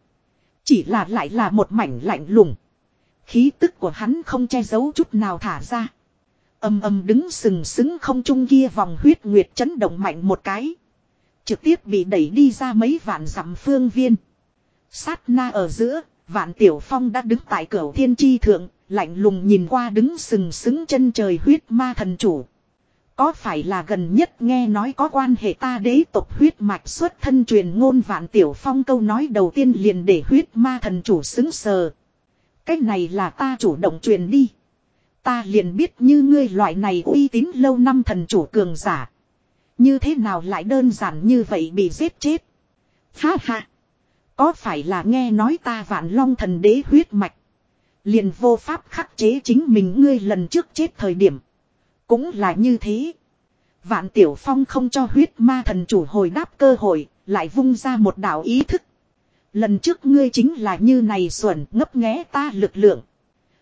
Chỉ là lại là một mảnh lạnh lùng. Khí tức của hắn không che giấu chút nào thả ra. Âm âm đứng sừng sững không trung kia vòng huyết nguyệt chấn động mạnh một cái. Trực tiếp bị đẩy đi ra mấy vạn dặm phương viên. Sát na ở giữa, vạn tiểu phong đã đứng tại cửa thiên tri thượng, lạnh lùng nhìn qua đứng sừng sững chân trời huyết ma thần chủ. Có phải là gần nhất nghe nói có quan hệ ta đế tộc huyết mạch xuất thân truyền ngôn vạn tiểu phong câu nói đầu tiên liền để huyết ma thần chủ xứng sờ. Cái này là ta chủ động truyền đi. Ta liền biết như ngươi loại này uy tín lâu năm thần chủ cường giả. Như thế nào lại đơn giản như vậy bị giết chết. Ha ha. Có phải là nghe nói ta vạn long thần đế huyết mạch. Liền vô pháp khắc chế chính mình ngươi lần trước chết thời điểm. Cũng là như thế. Vạn Tiểu Phong không cho huyết ma thần chủ hồi đáp cơ hội, lại vung ra một đạo ý thức. Lần trước ngươi chính là như này xuẩn ngấp nghé ta lực lượng.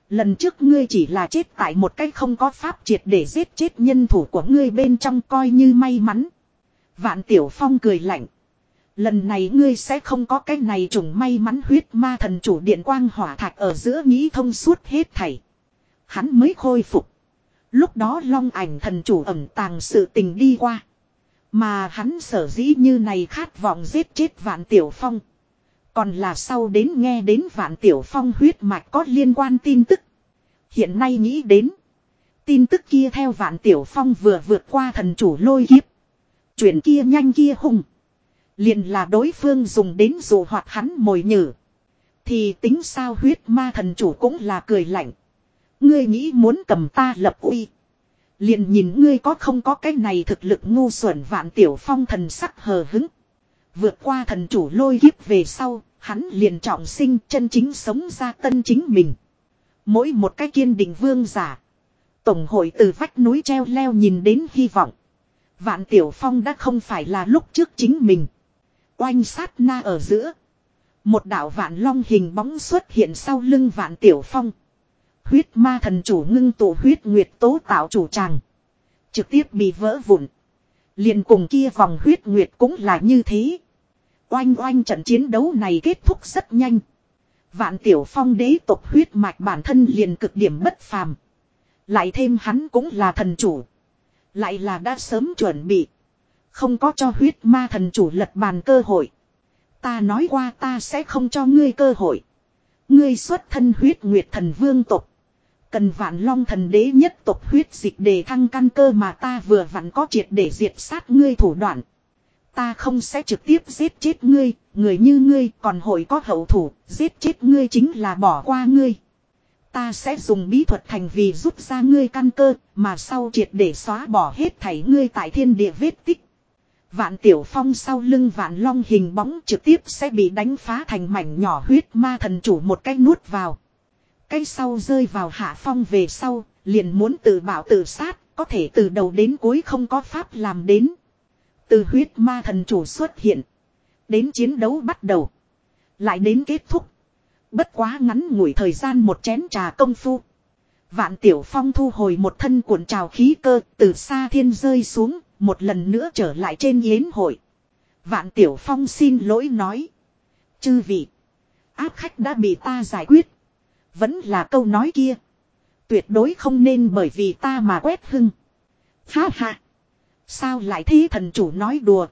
Lần trước ngươi chỉ là chết tại một cách không có pháp triệt để giết chết nhân thủ của ngươi bên trong coi như may mắn. Vạn Tiểu Phong cười lạnh. Lần này ngươi sẽ không có cái này trùng may mắn huyết ma thần chủ điện quang hỏa thạch ở giữa nghĩ thông suốt hết thảy. Hắn mới khôi phục. Lúc đó long ảnh thần chủ ẩm tàng sự tình đi qua. Mà hắn sở dĩ như này khát vọng giết chết vạn tiểu phong. Còn là sau đến nghe đến vạn tiểu phong huyết mạch có liên quan tin tức. Hiện nay nghĩ đến. Tin tức kia theo vạn tiểu phong vừa vượt qua thần chủ lôi kiếp. Chuyện kia nhanh kia hùng. Liền là đối phương dùng đến dụ hoạt hắn mồi nhử. Thì tính sao huyết ma thần chủ cũng là cười lạnh. Ngươi nghĩ muốn cầm ta lập uy. Liền nhìn ngươi có không có cái này thực lực ngu xuẩn vạn tiểu phong thần sắc hờ hứng. Vượt qua thần chủ lôi kiếp về sau, hắn liền trọng sinh chân chính sống ra tân chính mình. Mỗi một cái kiên định vương giả. Tổng hội từ vách núi treo leo nhìn đến hy vọng. Vạn tiểu phong đã không phải là lúc trước chính mình. Oanh sát na ở giữa. Một đạo vạn long hình bóng xuất hiện sau lưng vạn tiểu phong. Huyết ma thần chủ ngưng tụ huyết nguyệt tố tạo chủ tràng. Trực tiếp bị vỡ vụn. liền cùng kia vòng huyết nguyệt cũng là như thế. Oanh oanh trận chiến đấu này kết thúc rất nhanh. Vạn tiểu phong đế tộc huyết mạch bản thân liền cực điểm bất phàm. Lại thêm hắn cũng là thần chủ. Lại là đã sớm chuẩn bị. Không có cho huyết ma thần chủ lật bàn cơ hội. Ta nói qua ta sẽ không cho ngươi cơ hội. Ngươi xuất thân huyết nguyệt thần vương tộc. Cần vạn long thần đế nhất tộc huyết dịch để thăng căn cơ mà ta vừa vặn có triệt để diệt sát ngươi thủ đoạn. Ta không sẽ trực tiếp giết chết ngươi, người như ngươi còn hội có hậu thủ, giết chết ngươi chính là bỏ qua ngươi. Ta sẽ dùng bí thuật thành vì rút ra ngươi căn cơ, mà sau triệt để xóa bỏ hết thảy ngươi tại thiên địa vết tích. Vạn tiểu phong sau lưng vạn long hình bóng trực tiếp sẽ bị đánh phá thành mảnh nhỏ huyết ma thần chủ một cái nuốt vào. Cái sau rơi vào hạ phong về sau, liền muốn tự bảo tự sát, có thể từ đầu đến cuối không có pháp làm đến. Từ huyết ma thần chủ xuất hiện. Đến chiến đấu bắt đầu. Lại đến kết thúc. Bất quá ngắn ngủi thời gian một chén trà công phu. Vạn tiểu phong thu hồi một thân cuộn trào khí cơ từ xa thiên rơi xuống, một lần nữa trở lại trên yến hội. Vạn tiểu phong xin lỗi nói. Chư vị. Áp khách đã bị ta giải quyết. Vẫn là câu nói kia. Tuyệt đối không nên bởi vì ta mà quét hưng. Ha ha. Sao lại thế thần chủ nói đùa.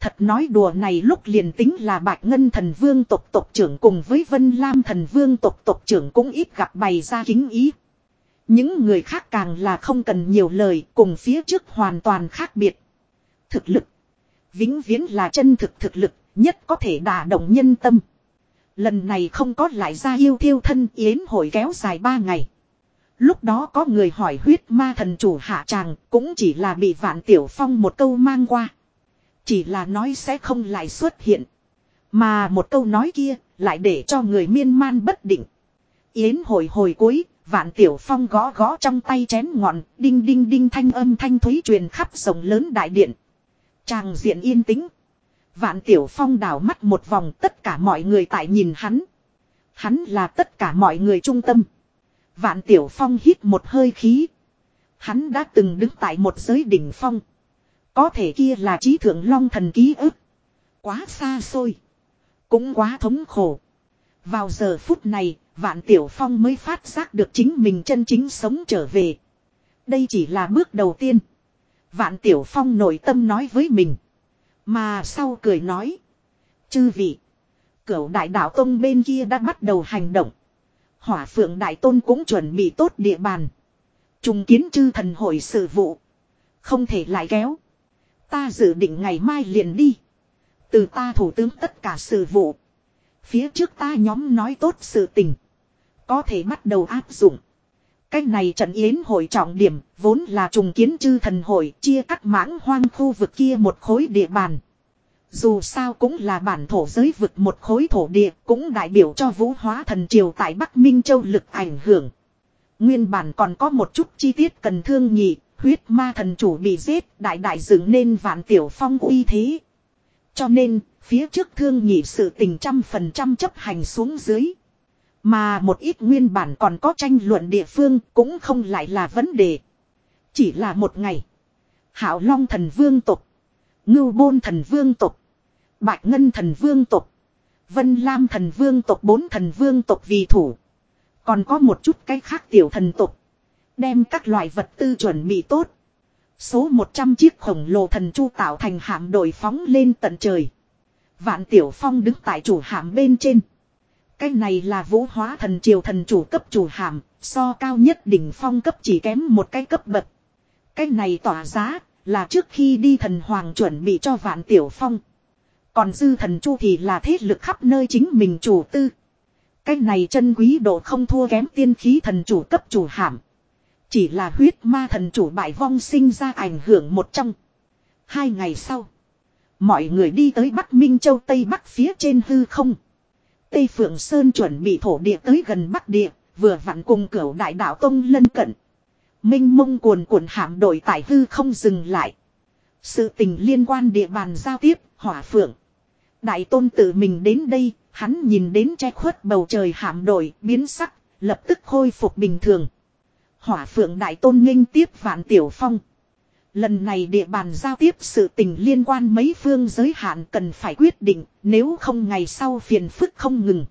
Thật nói đùa này lúc liền tính là bạch ngân thần vương tộc tộc trưởng cùng với vân lam thần vương tộc tộc trưởng cũng ít gặp bày ra kính ý. Những người khác càng là không cần nhiều lời, cùng phía trước hoàn toàn khác biệt. Thực lực. Vĩnh viễn là chân thực thực lực, nhất có thể đả động nhân tâm. Lần này không có lại ra yêu thiêu thân yến hội kéo dài ba ngày. Lúc đó có người hỏi huyết ma thần chủ hạ tràng cũng chỉ là bị vạn tiểu phong một câu mang qua. Chỉ là nói sẽ không lại xuất hiện. Mà một câu nói kia lại để cho người miên man bất định. Yến hồi hồi cuối, vạn tiểu phong gõ gõ trong tay chén ngọn, đinh đinh đinh thanh âm thanh thúy truyền khắp rộng lớn đại điện. Tràng diện yên tĩnh. Vạn Tiểu Phong đảo mắt một vòng tất cả mọi người tại nhìn hắn. Hắn là tất cả mọi người trung tâm. Vạn Tiểu Phong hít một hơi khí. Hắn đã từng đứng tại một giới đỉnh phong. Có thể kia là trí thượng long thần ký ức. Quá xa xôi. Cũng quá thống khổ. Vào giờ phút này, Vạn Tiểu Phong mới phát giác được chính mình chân chính sống trở về. Đây chỉ là bước đầu tiên. Vạn Tiểu Phong nội tâm nói với mình. Mà sau cười nói. Chư vị. Cửu đại đạo tông bên kia đã bắt đầu hành động. Hỏa phượng đại tôn cũng chuẩn bị tốt địa bàn. Trùng kiến chư thần hội sự vụ. Không thể lại kéo. Ta dự định ngày mai liền đi. Từ ta thủ tướng tất cả sự vụ. Phía trước ta nhóm nói tốt sự tình. Có thể bắt đầu áp dụng. Cách này trận yến hội trọng điểm, vốn là trùng kiến chư thần hội, chia cắt mãng hoang khu vực kia một khối địa bàn. Dù sao cũng là bản thổ giới vực một khối thổ địa, cũng đại biểu cho vũ hóa thần triều tại Bắc Minh Châu lực ảnh hưởng. Nguyên bản còn có một chút chi tiết cần thương nhị, huyết ma thần chủ bị giết, đại đại dựng nên vạn tiểu phong uy thế. Cho nên, phía trước thương nhị sự tình trăm phần trăm chấp hành xuống dưới. Mà một ít nguyên bản còn có tranh luận địa phương cũng không lại là vấn đề. Chỉ là một ngày. Hảo Long thần vương tục. Ngưu bôn thần vương tục. Bạch Ngân thần vương tộc, Vân Lam thần vương tộc, bốn thần vương tộc vì thủ. Còn có một chút cái khác tiểu thần tộc, Đem các loại vật tư chuẩn bị tốt. Số 100 chiếc khổng lồ thần chu tạo thành hạm đội phóng lên tận trời. Vạn Tiểu Phong đứng tại chủ hạm bên trên. Cái này là vũ hóa thần triều thần chủ cấp chủ hàm, so cao nhất đỉnh phong cấp chỉ kém một cái cấp bậc. Cái này tỏa giá, là trước khi đi thần hoàng chuẩn bị cho vạn tiểu phong. Còn dư thần chu thì là thế lực khắp nơi chính mình chủ tư. Cái này chân quý độ không thua kém tiên khí thần chủ cấp chủ hàm. Chỉ là huyết ma thần chủ bại vong sinh ra ảnh hưởng một trong. Hai ngày sau. Mọi người đi tới Bắc Minh Châu Tây Bắc phía trên hư không. Tây Phượng Sơn chuẩn bị thổ địa tới gần Bắc Địa, vừa vặn cùng cửu đại đạo tông lân cận. Minh mông cuồn cuộn hạm đội tại hư không dừng lại. Sự tình liên quan địa bàn giao tiếp, hỏa phượng. Đại tôn tự mình đến đây, hắn nhìn đến che khuất bầu trời hạm đội, biến sắc, lập tức khôi phục bình thường. Hỏa phượng đại tôn nghênh tiếp vạn tiểu phong. Lần này địa bàn giao tiếp sự tình liên quan mấy phương giới hạn cần phải quyết định, nếu không ngày sau phiền phức không ngừng.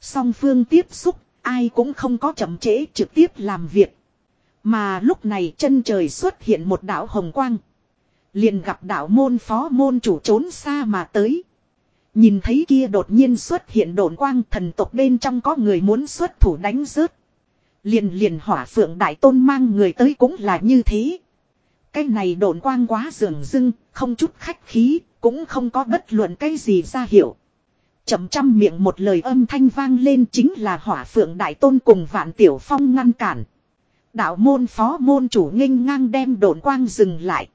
Song phương tiếp xúc, ai cũng không có chậm trễ trực tiếp làm việc. Mà lúc này chân trời xuất hiện một đạo hồng quang. Liền gặp đạo môn phó môn chủ trốn xa mà tới. Nhìn thấy kia đột nhiên xuất hiện đồn quang thần tộc bên trong có người muốn xuất thủ đánh rớt. Liền liền hỏa phượng đại tôn mang người tới cũng là như thế. Cái này đồn quang quá dường dưng, không chút khách khí, cũng không có bất luận cái gì ra hiệu. Chậm trăm miệng một lời âm thanh vang lên chính là hỏa phượng đại tôn cùng vạn tiểu phong ngăn cản. Đạo môn phó môn chủ nghênh ngang đem đồn quang dừng lại.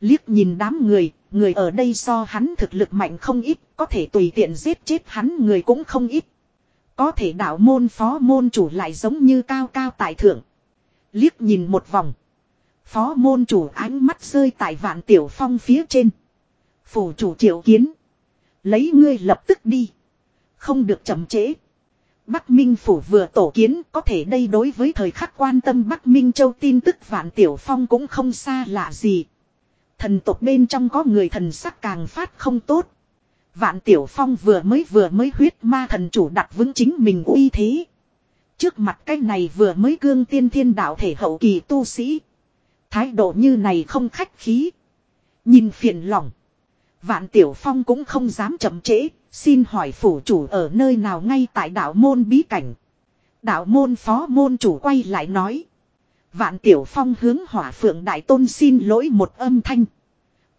Liếc nhìn đám người, người ở đây so hắn thực lực mạnh không ít, có thể tùy tiện giết chết hắn người cũng không ít. Có thể đạo môn phó môn chủ lại giống như cao cao tại thượng. Liếc nhìn một vòng. Phó môn chủ ánh mắt rơi tại vạn tiểu phong phía trên. Phủ chủ triệu kiến. Lấy ngươi lập tức đi. Không được chậm trễ. Bắc Minh Phủ vừa tổ kiến có thể đây đối với thời khắc quan tâm Bắc Minh Châu tin tức Vạn Tiểu Phong cũng không xa lạ gì. Thần tộc bên trong có người thần sắc càng phát không tốt. Vạn Tiểu Phong vừa mới vừa mới huyết ma thần chủ đặt vững chính mình uy thế. Trước mặt cái này vừa mới cương tiên thiên đạo thể hậu kỳ tu sĩ. Thái độ như này không khách khí. Nhìn phiền lòng. Vạn Tiểu Phong cũng không dám chậm trễ, xin hỏi phủ chủ ở nơi nào ngay tại đạo môn bí cảnh. Đạo môn phó môn chủ quay lại nói. Vạn Tiểu Phong hướng hỏa phượng đại tôn xin lỗi một âm thanh.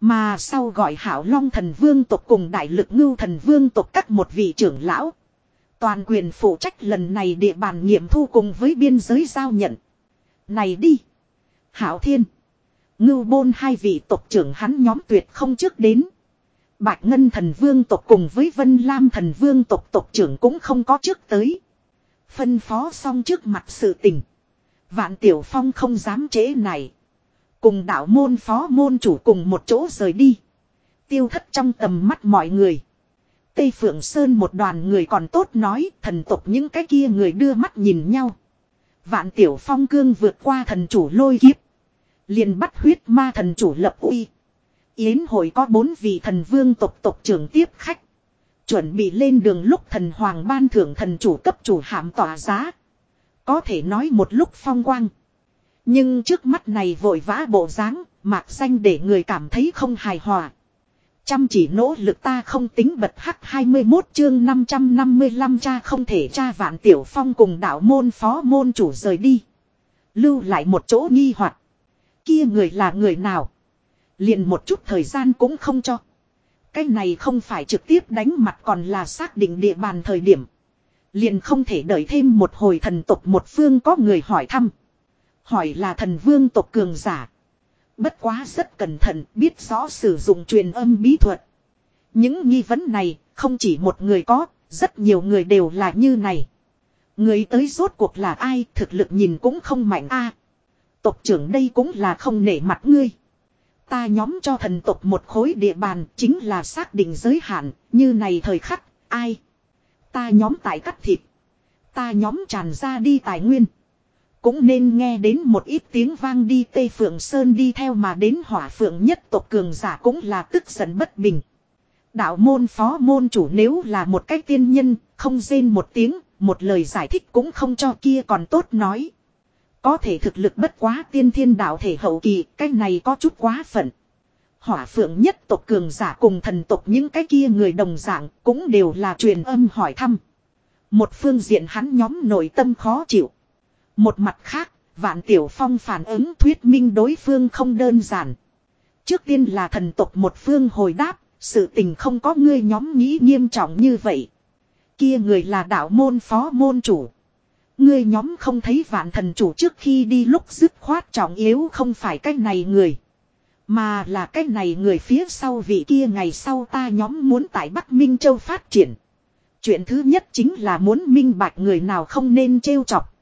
Mà sau gọi hảo long thần vương tộc cùng đại lực ngưu thần vương tộc các một vị trưởng lão. Toàn quyền phụ trách lần này địa bàn nghiệm thu cùng với biên giới giao nhận. Này đi. Hảo Thiên. Ngưu bôn hai vị tộc trưởng hắn nhóm tuyệt không trước đến. Bạch Ngân thần vương tộc cùng với Vân Lam thần vương tộc tộc trưởng cũng không có trước tới. Phân phó xong trước mặt sự tình. Vạn Tiểu Phong không dám chế này. Cùng đạo môn phó môn chủ cùng một chỗ rời đi. Tiêu thất trong tầm mắt mọi người. Tây Phượng Sơn một đoàn người còn tốt nói, thần tộc những cái kia người đưa mắt nhìn nhau. Vạn tiểu phong cương vượt qua thần chủ lôi kiếp. liền bắt huyết ma thần chủ lập uy. Yến hội có bốn vị thần vương tộc tộc trưởng tiếp khách. Chuẩn bị lên đường lúc thần hoàng ban thưởng thần chủ cấp chủ hạm tỏa giá. Có thể nói một lúc phong quang. Nhưng trước mắt này vội vã bộ dáng, mạc xanh để người cảm thấy không hài hòa. Chăm chỉ nỗ lực ta không tính bật hắc 21 chương 555 cha không thể cha vạn tiểu phong cùng đạo môn phó môn chủ rời đi. Lưu lại một chỗ nghi hoặc Kia người là người nào? Liền một chút thời gian cũng không cho. Cái này không phải trực tiếp đánh mặt còn là xác định địa bàn thời điểm. Liền không thể đợi thêm một hồi thần tộc một phương có người hỏi thăm. Hỏi là thần vương tộc cường giả. Bất quá rất cẩn thận biết rõ sử dụng truyền âm bí thuật. Những nghi vấn này không chỉ một người có, rất nhiều người đều là như này. Người tới rốt cuộc là ai thực lực nhìn cũng không mạnh a Tộc trưởng đây cũng là không nể mặt ngươi. Ta nhóm cho thần tộc một khối địa bàn chính là xác định giới hạn, như này thời khắc, ai? Ta nhóm tại cắt thịt. Ta nhóm tràn ra đi tài nguyên. Cũng nên nghe đến một ít tiếng vang đi Tây Phượng Sơn đi theo mà đến hỏa phượng nhất tộc cường giả cũng là tức giận bất bình. Đạo môn phó môn chủ nếu là một cách tiên nhân, không rên một tiếng, một lời giải thích cũng không cho kia còn tốt nói. Có thể thực lực bất quá tiên thiên đạo thể hậu kỳ, cái này có chút quá phận. Hỏa phượng nhất tộc cường giả cùng thần tộc những cái kia người đồng dạng cũng đều là truyền âm hỏi thăm. Một phương diện hắn nhóm nội tâm khó chịu. Một mặt khác, vạn tiểu phong phản ứng thuyết minh đối phương không đơn giản. Trước tiên là thần tộc một phương hồi đáp, sự tình không có ngươi nhóm nghĩ nghiêm trọng như vậy. Kia người là đạo môn phó môn chủ. Ngươi nhóm không thấy vạn thần chủ trước khi đi lúc dứt khoát trọng yếu không phải cách này người. Mà là cái này người phía sau vị kia ngày sau ta nhóm muốn tại Bắc Minh Châu phát triển. Chuyện thứ nhất chính là muốn minh bạch người nào không nên trêu chọc.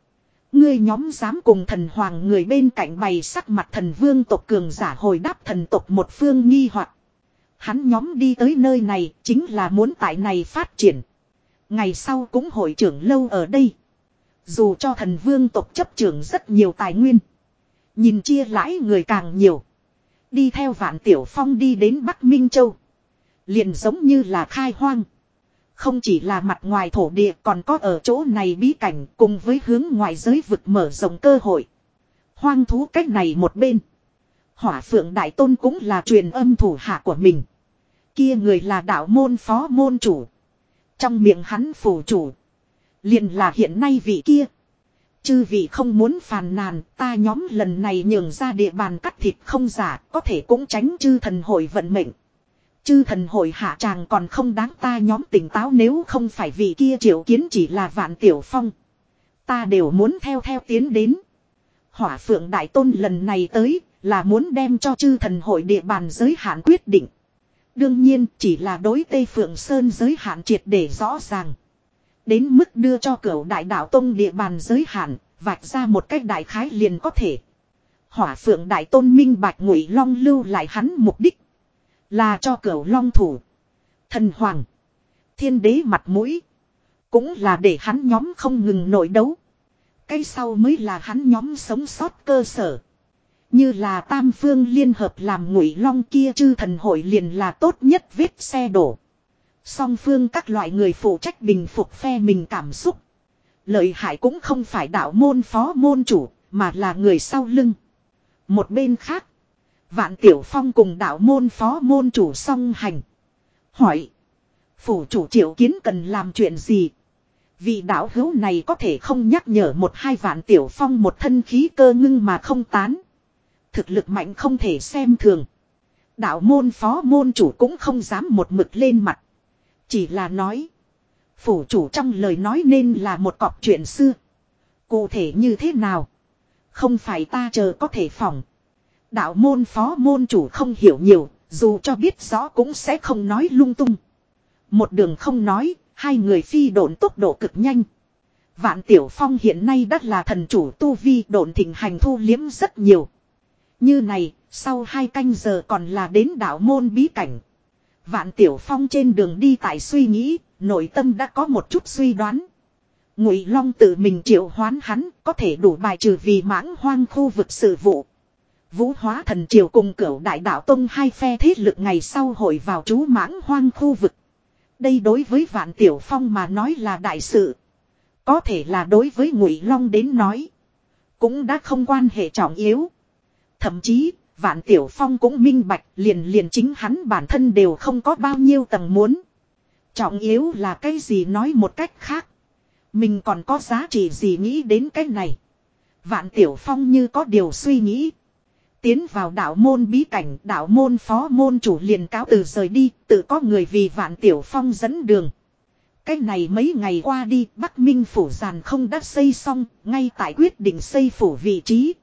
Ngươi nhóm dám cùng thần hoàng người bên cạnh bày sắc mặt thần vương tộc cường giả hồi đáp thần tộc một phương nghi hoặc Hắn nhóm đi tới nơi này chính là muốn tại này phát triển. Ngày sau cũng hội trưởng lâu ở đây. Dù cho thần vương tộc chấp trưởng rất nhiều tài nguyên. Nhìn chia lãi người càng nhiều. Đi theo vạn tiểu phong đi đến Bắc Minh Châu. Liền giống như là khai hoang. Không chỉ là mặt ngoài thổ địa còn có ở chỗ này bí cảnh cùng với hướng ngoài giới vực mở rộng cơ hội. Hoang thú cách này một bên. Hỏa phượng đại tôn cũng là truyền âm thủ hạ của mình. Kia người là đạo môn phó môn chủ. Trong miệng hắn phủ chủ. liền là hiện nay vị kia. Chư vị không muốn phàn nàn, ta nhóm lần này nhường ra địa bàn cắt thịt không giả, có thể cũng tránh chư thần hội vận mệnh. Chư thần hội hạ tràng còn không đáng ta nhóm tỉnh táo nếu không phải vì kia triệu kiến chỉ là vạn tiểu phong. Ta đều muốn theo theo tiến đến. Hỏa phượng đại tôn lần này tới là muốn đem cho chư thần hội địa bàn giới hạn quyết định. Đương nhiên chỉ là đối Tây Phượng Sơn giới hạn triệt để rõ ràng. Đến mức đưa cho cửu đại đạo tông địa bàn giới hạn, vạch ra một cách đại khái liền có thể. Hỏa phượng đại tôn minh bạch ngụy long lưu lại hắn mục đích. Là cho cửu long thủ. Thần hoàng. Thiên đế mặt mũi. Cũng là để hắn nhóm không ngừng nội đấu. Cái sau mới là hắn nhóm sống sót cơ sở. Như là tam phương liên hợp làm ngụy long kia chư thần hội liền là tốt nhất vết xe đổ. Song phương các loại người phụ trách bình phục phe mình cảm xúc. Lợi hại cũng không phải đạo môn phó môn chủ, mà là người sau lưng. Một bên khác, Vạn Tiểu Phong cùng đạo môn phó môn chủ song hành. Hỏi. Phủ chủ triệu kiến cần làm chuyện gì? Vị đạo hữu này có thể không nhắc nhở một hai vạn Tiểu Phong một thân khí cơ ngưng mà không tán. Thực lực mạnh không thể xem thường. Đạo môn phó môn chủ cũng không dám một mực lên mặt. Chỉ là nói. Phủ chủ trong lời nói nên là một cọc chuyện xưa. Cụ thể như thế nào? Không phải ta chờ có thể phòng. Đạo môn phó môn chủ không hiểu nhiều, dù cho biết rõ cũng sẽ không nói lung tung. Một đường không nói, hai người phi độn tốc độ cực nhanh. Vạn Tiểu Phong hiện nay đã là thần chủ tu vi độn thịnh hành thu liếm rất nhiều. Như này, sau hai canh giờ còn là đến đạo môn bí cảnh. Vạn Tiểu Phong trên đường đi tại suy nghĩ, nội tâm đã có một chút suy đoán. Ngụy Long tự mình triệu hoán hắn, có thể đủ bài trừ vì mãng hoang khu vực sự vụ. Vũ hóa thần triều cùng cửu đại đạo tông hai phe thế lực ngày sau hội vào chú mãng hoang khu vực. Đây đối với Vạn Tiểu Phong mà nói là đại sự. Có thể là đối với Ngụy Long đến nói. Cũng đã không quan hệ trọng yếu. Thậm chí, Vạn Tiểu Phong cũng minh bạch liền liền chính hắn bản thân đều không có bao nhiêu tầng muốn. Trọng yếu là cái gì nói một cách khác. Mình còn có giá trị gì nghĩ đến cái này. Vạn Tiểu Phong như có điều suy nghĩ. Tiến vào đạo môn bí cảnh, đạo môn phó môn chủ liền cáo từ rời đi, tự có người vì Vạn Tiểu Phong dẫn đường. Cái này mấy ngày qua đi, Bắc Minh phủ giàn không đã xây xong, ngay tại quyết định xây phủ vị trí.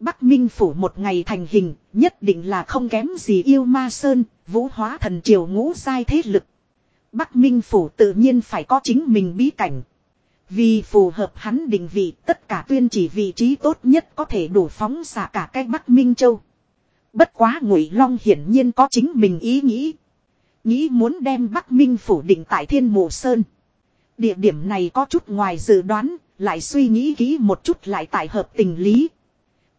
Bắc Minh phủ một ngày thành hình, nhất định là không kém gì yêu ma sơn, vũ hóa thần triều ngũ sai thế lực. Bắc Minh phủ tự nhiên phải có chính mình bí cảnh. Vì phù hợp hắn định vị tất cả tuyên chỉ vị trí tốt nhất có thể đủ phóng xạ cả cái Bắc Minh Châu. Bất quá Ngụy Long hiển nhiên có chính mình ý nghĩ. Nghĩ muốn đem Bắc Minh phủ định tại Thiên Mộ Sơn. Địa điểm này có chút ngoài dự đoán, lại suy nghĩ kỹ một chút lại tại hợp tình lý.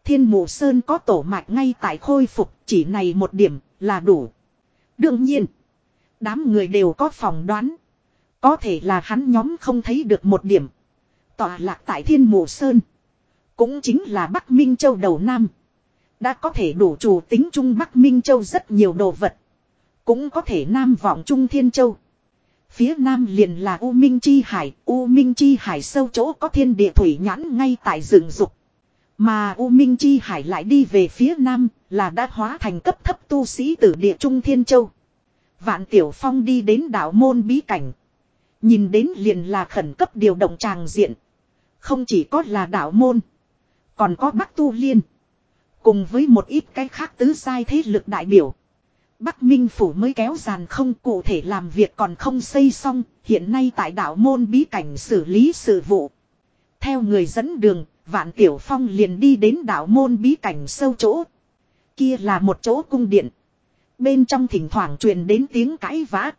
Thiên Mộ Sơn có tổ mạch ngay tại khôi phục, chỉ này một điểm là đủ. Đương nhiên, đám người đều có phỏng đoán. Có thể là hắn nhóm không thấy được một điểm. Tòa lạc tại Thiên Mộ Sơn. Cũng chính là Bắc Minh Châu đầu Nam. Đã có thể đủ chủ tính chung Bắc Minh Châu rất nhiều đồ vật. Cũng có thể Nam vọng Trung Thiên Châu. Phía Nam liền là U Minh Chi Hải. U Minh Chi Hải sâu chỗ có thiên địa thủy nhãn ngay tại rừng dục. Mà U Minh Chi Hải lại đi về phía Nam là đã hóa thành cấp thấp tu sĩ từ địa Trung Thiên Châu. Vạn Tiểu Phong đi đến đảo môn bí cảnh. Nhìn đến liền là khẩn cấp điều động tràng diện. Không chỉ có là đạo môn. Còn có Bắc Tu Liên. Cùng với một ít cái khác tứ sai thế lực đại biểu. Bắc Minh Phủ mới kéo dàn không cụ thể làm việc còn không xây xong. Hiện nay tại đạo môn bí cảnh xử lý sự vụ. Theo người dẫn đường, Vạn Tiểu Phong liền đi đến đạo môn bí cảnh sâu chỗ. Kia là một chỗ cung điện. Bên trong thỉnh thoảng truyền đến tiếng cãi vã.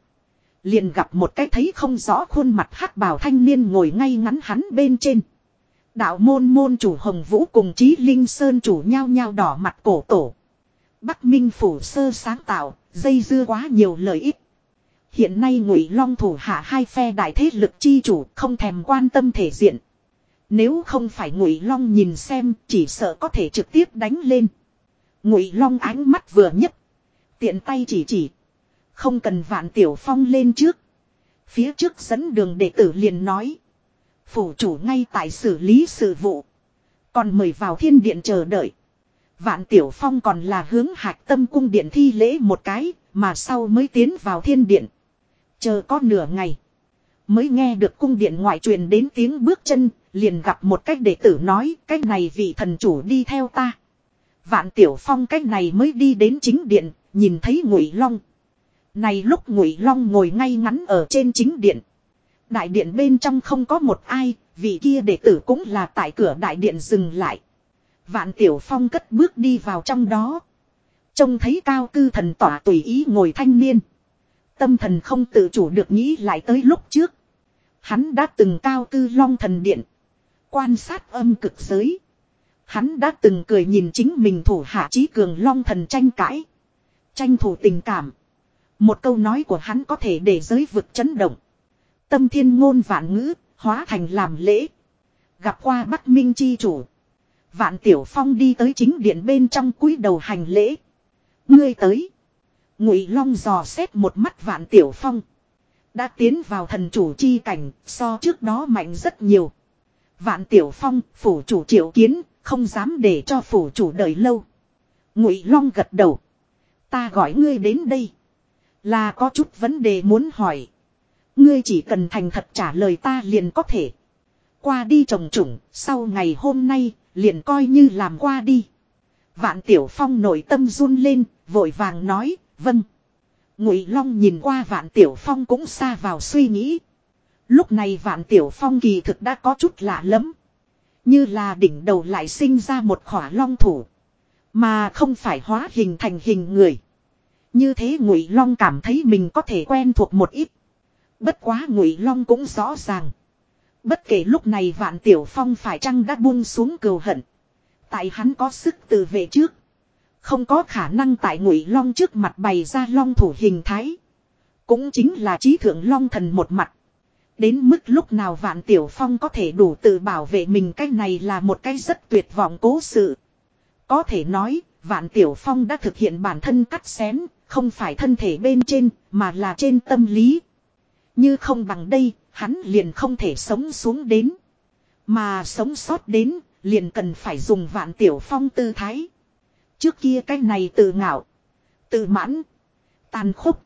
Liền gặp một cái thấy không rõ khuôn mặt hắc bào thanh niên ngồi ngay ngắn hắn bên trên. Đạo môn môn chủ Hồng Vũ cùng Chí Linh Sơn chủ nhau nhau đỏ mặt cổ tổ. Bắc Minh phủ sơ sáng tạo, dây dưa quá nhiều lợi ích. Hiện nay Ngụy Long thủ hạ hai phe đại thế lực chi chủ không thèm quan tâm thể diện. Nếu không phải Ngụy Long nhìn xem, chỉ sợ có thể trực tiếp đánh lên. Ngụy Long ánh mắt vừa nhất, tiện tay chỉ chỉ. Không cần vạn tiểu phong lên trước. Phía trước dẫn đường đệ tử liền nói. Phủ chủ ngay tại xử lý sự vụ. Còn mời vào thiên điện chờ đợi. Vạn tiểu phong còn là hướng hạch tâm cung điện thi lễ một cái. Mà sau mới tiến vào thiên điện. Chờ có nửa ngày. Mới nghe được cung điện ngoại truyền đến tiếng bước chân. Liền gặp một cách đệ tử nói. cái này vị thần chủ đi theo ta. Vạn tiểu phong cái này mới đi đến chính điện. Nhìn thấy ngụy long này lúc Ngụy Long ngồi ngay ngắn ở trên chính điện. Đại điện bên trong không có một ai, vị kia đệ tử cũng là tại cửa đại điện dừng lại. Vạn Tiểu Phong cất bước đi vào trong đó. Trông thấy cao cư thần tỏa tùy ý ngồi thanh niên. Tâm thần không tự chủ được nghĩ lại tới lúc trước. Hắn đã từng cao cư long thần điện. Quan sát âm cực giới. Hắn đã từng cười nhìn chính mình thủ hạ trí cường long thần tranh cãi. Tranh thủ tình cảm. Một câu nói của hắn có thể để giới vực chấn động. Tâm thiên ngôn vạn ngữ, hóa thành làm lễ. Gặp qua Bắc Minh chi chủ. Vạn Tiểu Phong đi tới chính điện bên trong cúi đầu hành lễ. Ngươi tới. Ngụy Long dò xét một mắt Vạn Tiểu Phong. Đã tiến vào thần chủ chi cảnh, so trước đó mạnh rất nhiều. Vạn Tiểu Phong, phủ chủ triệu kiến, không dám để cho phủ chủ đợi lâu. Ngụy Long gật đầu. Ta gọi ngươi đến đây. Là có chút vấn đề muốn hỏi. Ngươi chỉ cần thành thật trả lời ta liền có thể. Qua đi trồng trùng, sau ngày hôm nay, liền coi như làm qua đi. Vạn Tiểu Phong nội tâm run lên, vội vàng nói, vâng. Ngụy Long nhìn qua Vạn Tiểu Phong cũng xa vào suy nghĩ. Lúc này Vạn Tiểu Phong kỳ thực đã có chút lạ lắm. Như là đỉnh đầu lại sinh ra một khỏa long thủ. Mà không phải hóa hình thành hình người. Như thế Ngụy Long cảm thấy mình có thể quen thuộc một ít. Bất quá Ngụy Long cũng rõ ràng. Bất kể lúc này Vạn Tiểu Phong phải chăng đã buông xuống cừu hận. Tại hắn có sức từ về trước. Không có khả năng tại Ngụy Long trước mặt bày ra long thủ hình thái. Cũng chính là trí thượng long thần một mặt. Đến mức lúc nào Vạn Tiểu Phong có thể đủ tự bảo vệ mình cái này là một cái rất tuyệt vọng cố sự. Có thể nói, Vạn Tiểu Phong đã thực hiện bản thân cắt xén, không phải thân thể bên trên, mà là trên tâm lý. Như không bằng đây, hắn liền không thể sống xuống đến. Mà sống sót đến, liền cần phải dùng Vạn Tiểu Phong tư thái. Trước kia cái này tự ngạo, tự mãn, tàn khốc.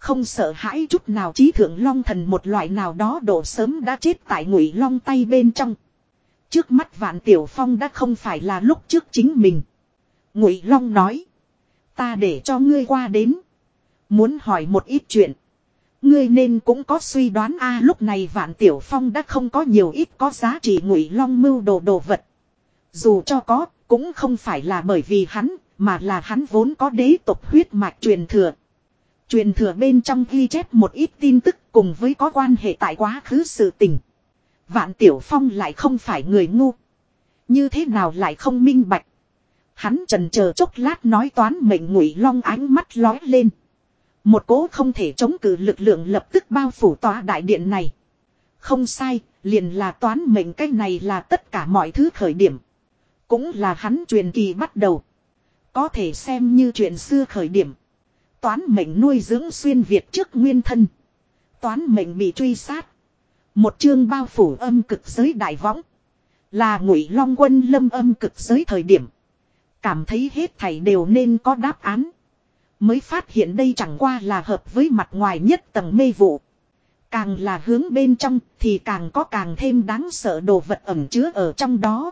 Không sợ hãi chút nào trí thượng long thần một loại nào đó đổ sớm đã chết tại ngụy long tay bên trong. Trước mắt vạn tiểu phong đã không phải là lúc trước chính mình. Ngụy long nói. Ta để cho ngươi qua đến. Muốn hỏi một ít chuyện. Ngươi nên cũng có suy đoán a lúc này vạn tiểu phong đã không có nhiều ít có giá trị ngụy long mưu đồ đồ vật. Dù cho có, cũng không phải là bởi vì hắn, mà là hắn vốn có đế tộc huyết mạch truyền thừa. Truyền thừa bên trong ghi chép một ít tin tức cùng với có quan hệ tại quá khứ sự tình. Vạn Tiểu Phong lại không phải người ngu. Như thế nào lại không minh bạch. Hắn trần chờ chốc lát nói toán mệnh ngụy long ánh mắt lói lên. Một cố không thể chống cự lực lượng lập tức bao phủ tòa đại điện này. Không sai, liền là toán mệnh cái này là tất cả mọi thứ khởi điểm. Cũng là hắn truyền kỳ bắt đầu. Có thể xem như chuyện xưa khởi điểm. Toán mệnh nuôi dưỡng xuyên Việt trước nguyên thân. Toán mệnh bị truy sát. Một chương bao phủ âm cực giới đại võng. Là ngụy long quân lâm âm cực giới thời điểm. Cảm thấy hết thảy đều nên có đáp án. Mới phát hiện đây chẳng qua là hợp với mặt ngoài nhất tầng mê vụ. Càng là hướng bên trong thì càng có càng thêm đáng sợ đồ vật ẩm chứa ở trong đó.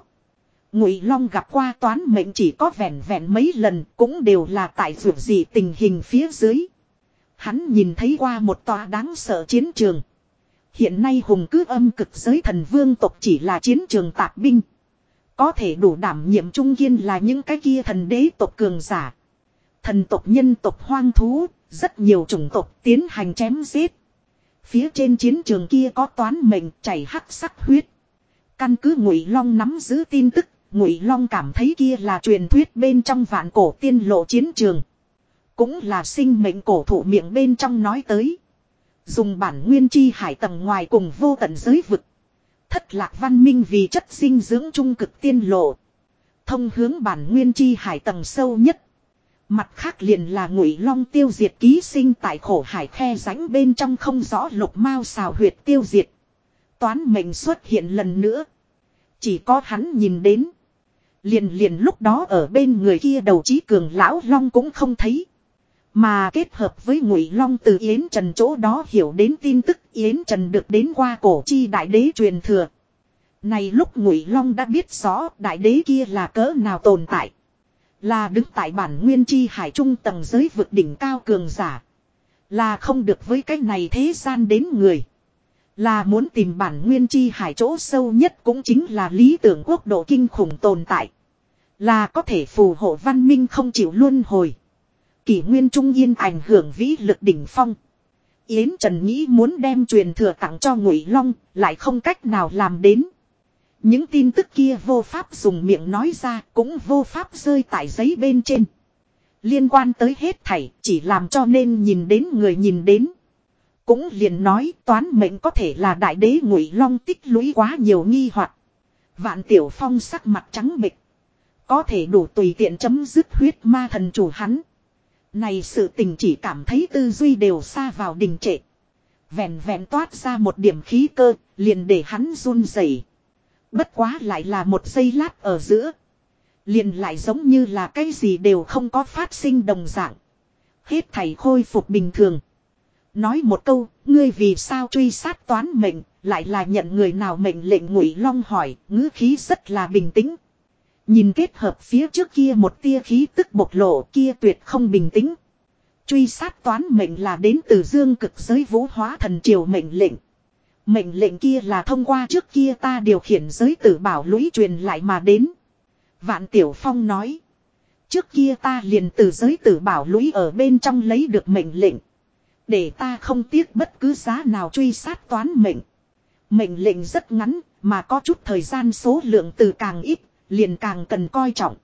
Ngụy Long gặp qua toán mệnh chỉ có vẹn vẹn mấy lần cũng đều là tại vượt gì tình hình phía dưới. Hắn nhìn thấy qua một tòa đáng sợ chiến trường. Hiện nay hùng cứ âm cực giới thần vương tộc chỉ là chiến trường tạp binh. Có thể đủ đảm nhiệm trung kiên là những cái kia thần đế tộc cường giả. Thần tộc nhân tộc hoang thú, rất nhiều chủng tộc tiến hành chém giết. Phía trên chiến trường kia có toán mệnh chảy hắc sắc huyết. Căn cứ Ngụy Long nắm giữ tin tức, Ngụy Long cảm thấy kia là truyền thuyết bên trong vạn cổ tiên lộ chiến trường. Cũng là sinh mệnh cổ thụ miệng bên trong nói tới. Dùng bản nguyên chi hải tầng ngoài cùng vô tận giới vực. Thất lạc văn minh vì chất sinh dưỡng trung cực tiên lộ. Thông hướng bản nguyên chi hải tầng sâu nhất. Mặt khác liền là ngụy long tiêu diệt ký sinh tại khổ hải khe rãnh bên trong không rõ lục mao xào huyệt tiêu diệt. Toán mệnh xuất hiện lần nữa. Chỉ có hắn nhìn đến. Liền liền lúc đó ở bên người kia đầu trí cường lão long cũng không thấy. Mà kết hợp với ngụy long từ Yến Trần chỗ đó hiểu đến tin tức, Yến Trần được đến qua cổ chi đại đế truyền thừa. Này lúc ngụy long đã biết rõ đại đế kia là cỡ nào tồn tại. Là đứng tại bản nguyên chi hải trung tầng giới vực đỉnh cao cường giả. Là không được với cái này thế gian đến người. Là muốn tìm bản nguyên chi hải chỗ sâu nhất cũng chính là lý tưởng quốc độ kinh khủng tồn tại. Là có thể phù hộ văn minh không chịu luân hồi. Kỷ nguyên trung yên ảnh hưởng vĩ lực đỉnh phong. Yến Trần nghĩ muốn đem truyền thừa tặng cho Ngụy Long, lại không cách nào làm đến. Những tin tức kia vô pháp dùng miệng nói ra, cũng vô pháp rơi tại giấy bên trên. Liên quan tới hết thảy, chỉ làm cho nên nhìn đến người nhìn đến. Cũng liền nói toán mệnh có thể là đại đế Ngụy Long tích lũy quá nhiều nghi hoặc. Vạn Tiểu Phong sắc mặt trắng bệch. Có thể đủ tùy tiện chấm dứt huyết ma thần chủ hắn. Này sự tình chỉ cảm thấy tư duy đều xa vào đình trệ. Vẹn vẹn toát ra một điểm khí cơ, liền để hắn run rẩy. Bất quá lại là một giây lát ở giữa. Liền lại giống như là cái gì đều không có phát sinh đồng dạng. Hết thầy khôi phục bình thường. Nói một câu, ngươi vì sao truy sát toán mệnh, lại là nhận người nào mệnh lệnh ngụy long hỏi, ngữ khí rất là bình tĩnh. Nhìn kết hợp phía trước kia một tia khí tức bộc lộ kia tuyệt không bình tĩnh. Truy sát toán mệnh là đến từ dương cực giới vũ hóa thần triều mệnh lệnh. Mệnh lệnh kia là thông qua trước kia ta điều khiển giới tử bảo lũy truyền lại mà đến. Vạn Tiểu Phong nói. Trước kia ta liền từ giới tử bảo lũy ở bên trong lấy được mệnh lệnh. Để ta không tiếc bất cứ giá nào truy sát toán mệnh. Mệnh lệnh rất ngắn, mà có chút thời gian số lượng từ càng ít, liền càng cần coi trọng.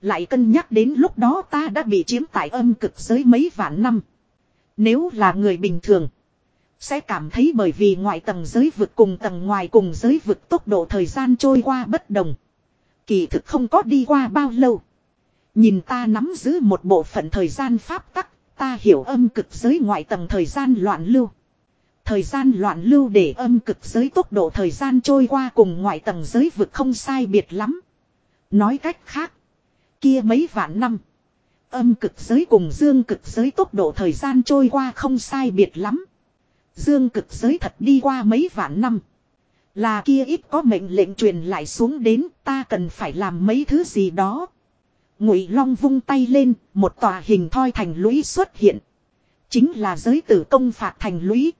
Lại cân nhắc đến lúc đó ta đã bị chiếm tại âm cực giới mấy vạn năm. Nếu là người bình thường, sẽ cảm thấy bởi vì ngoại tầng giới vực cùng tầng ngoài cùng giới vực tốc độ thời gian trôi qua bất đồng. Kỳ thực không có đi qua bao lâu. Nhìn ta nắm giữ một bộ phận thời gian pháp tắc, ta hiểu âm cực giới ngoại tầng thời gian loạn lưu. Thời gian loạn lưu để âm cực giới tốc độ thời gian trôi qua cùng ngoại tầng giới vực không sai biệt lắm. Nói cách khác, kia mấy vạn năm. Âm cực giới cùng dương cực giới tốc độ thời gian trôi qua không sai biệt lắm. Dương cực giới thật đi qua mấy vạn năm. Là kia ít có mệnh lệnh truyền lại xuống đến ta cần phải làm mấy thứ gì đó. Ngụy Long vung tay lên, một tòa hình thoi thành lũy xuất hiện. Chính là giới tử công phạt thành lũy.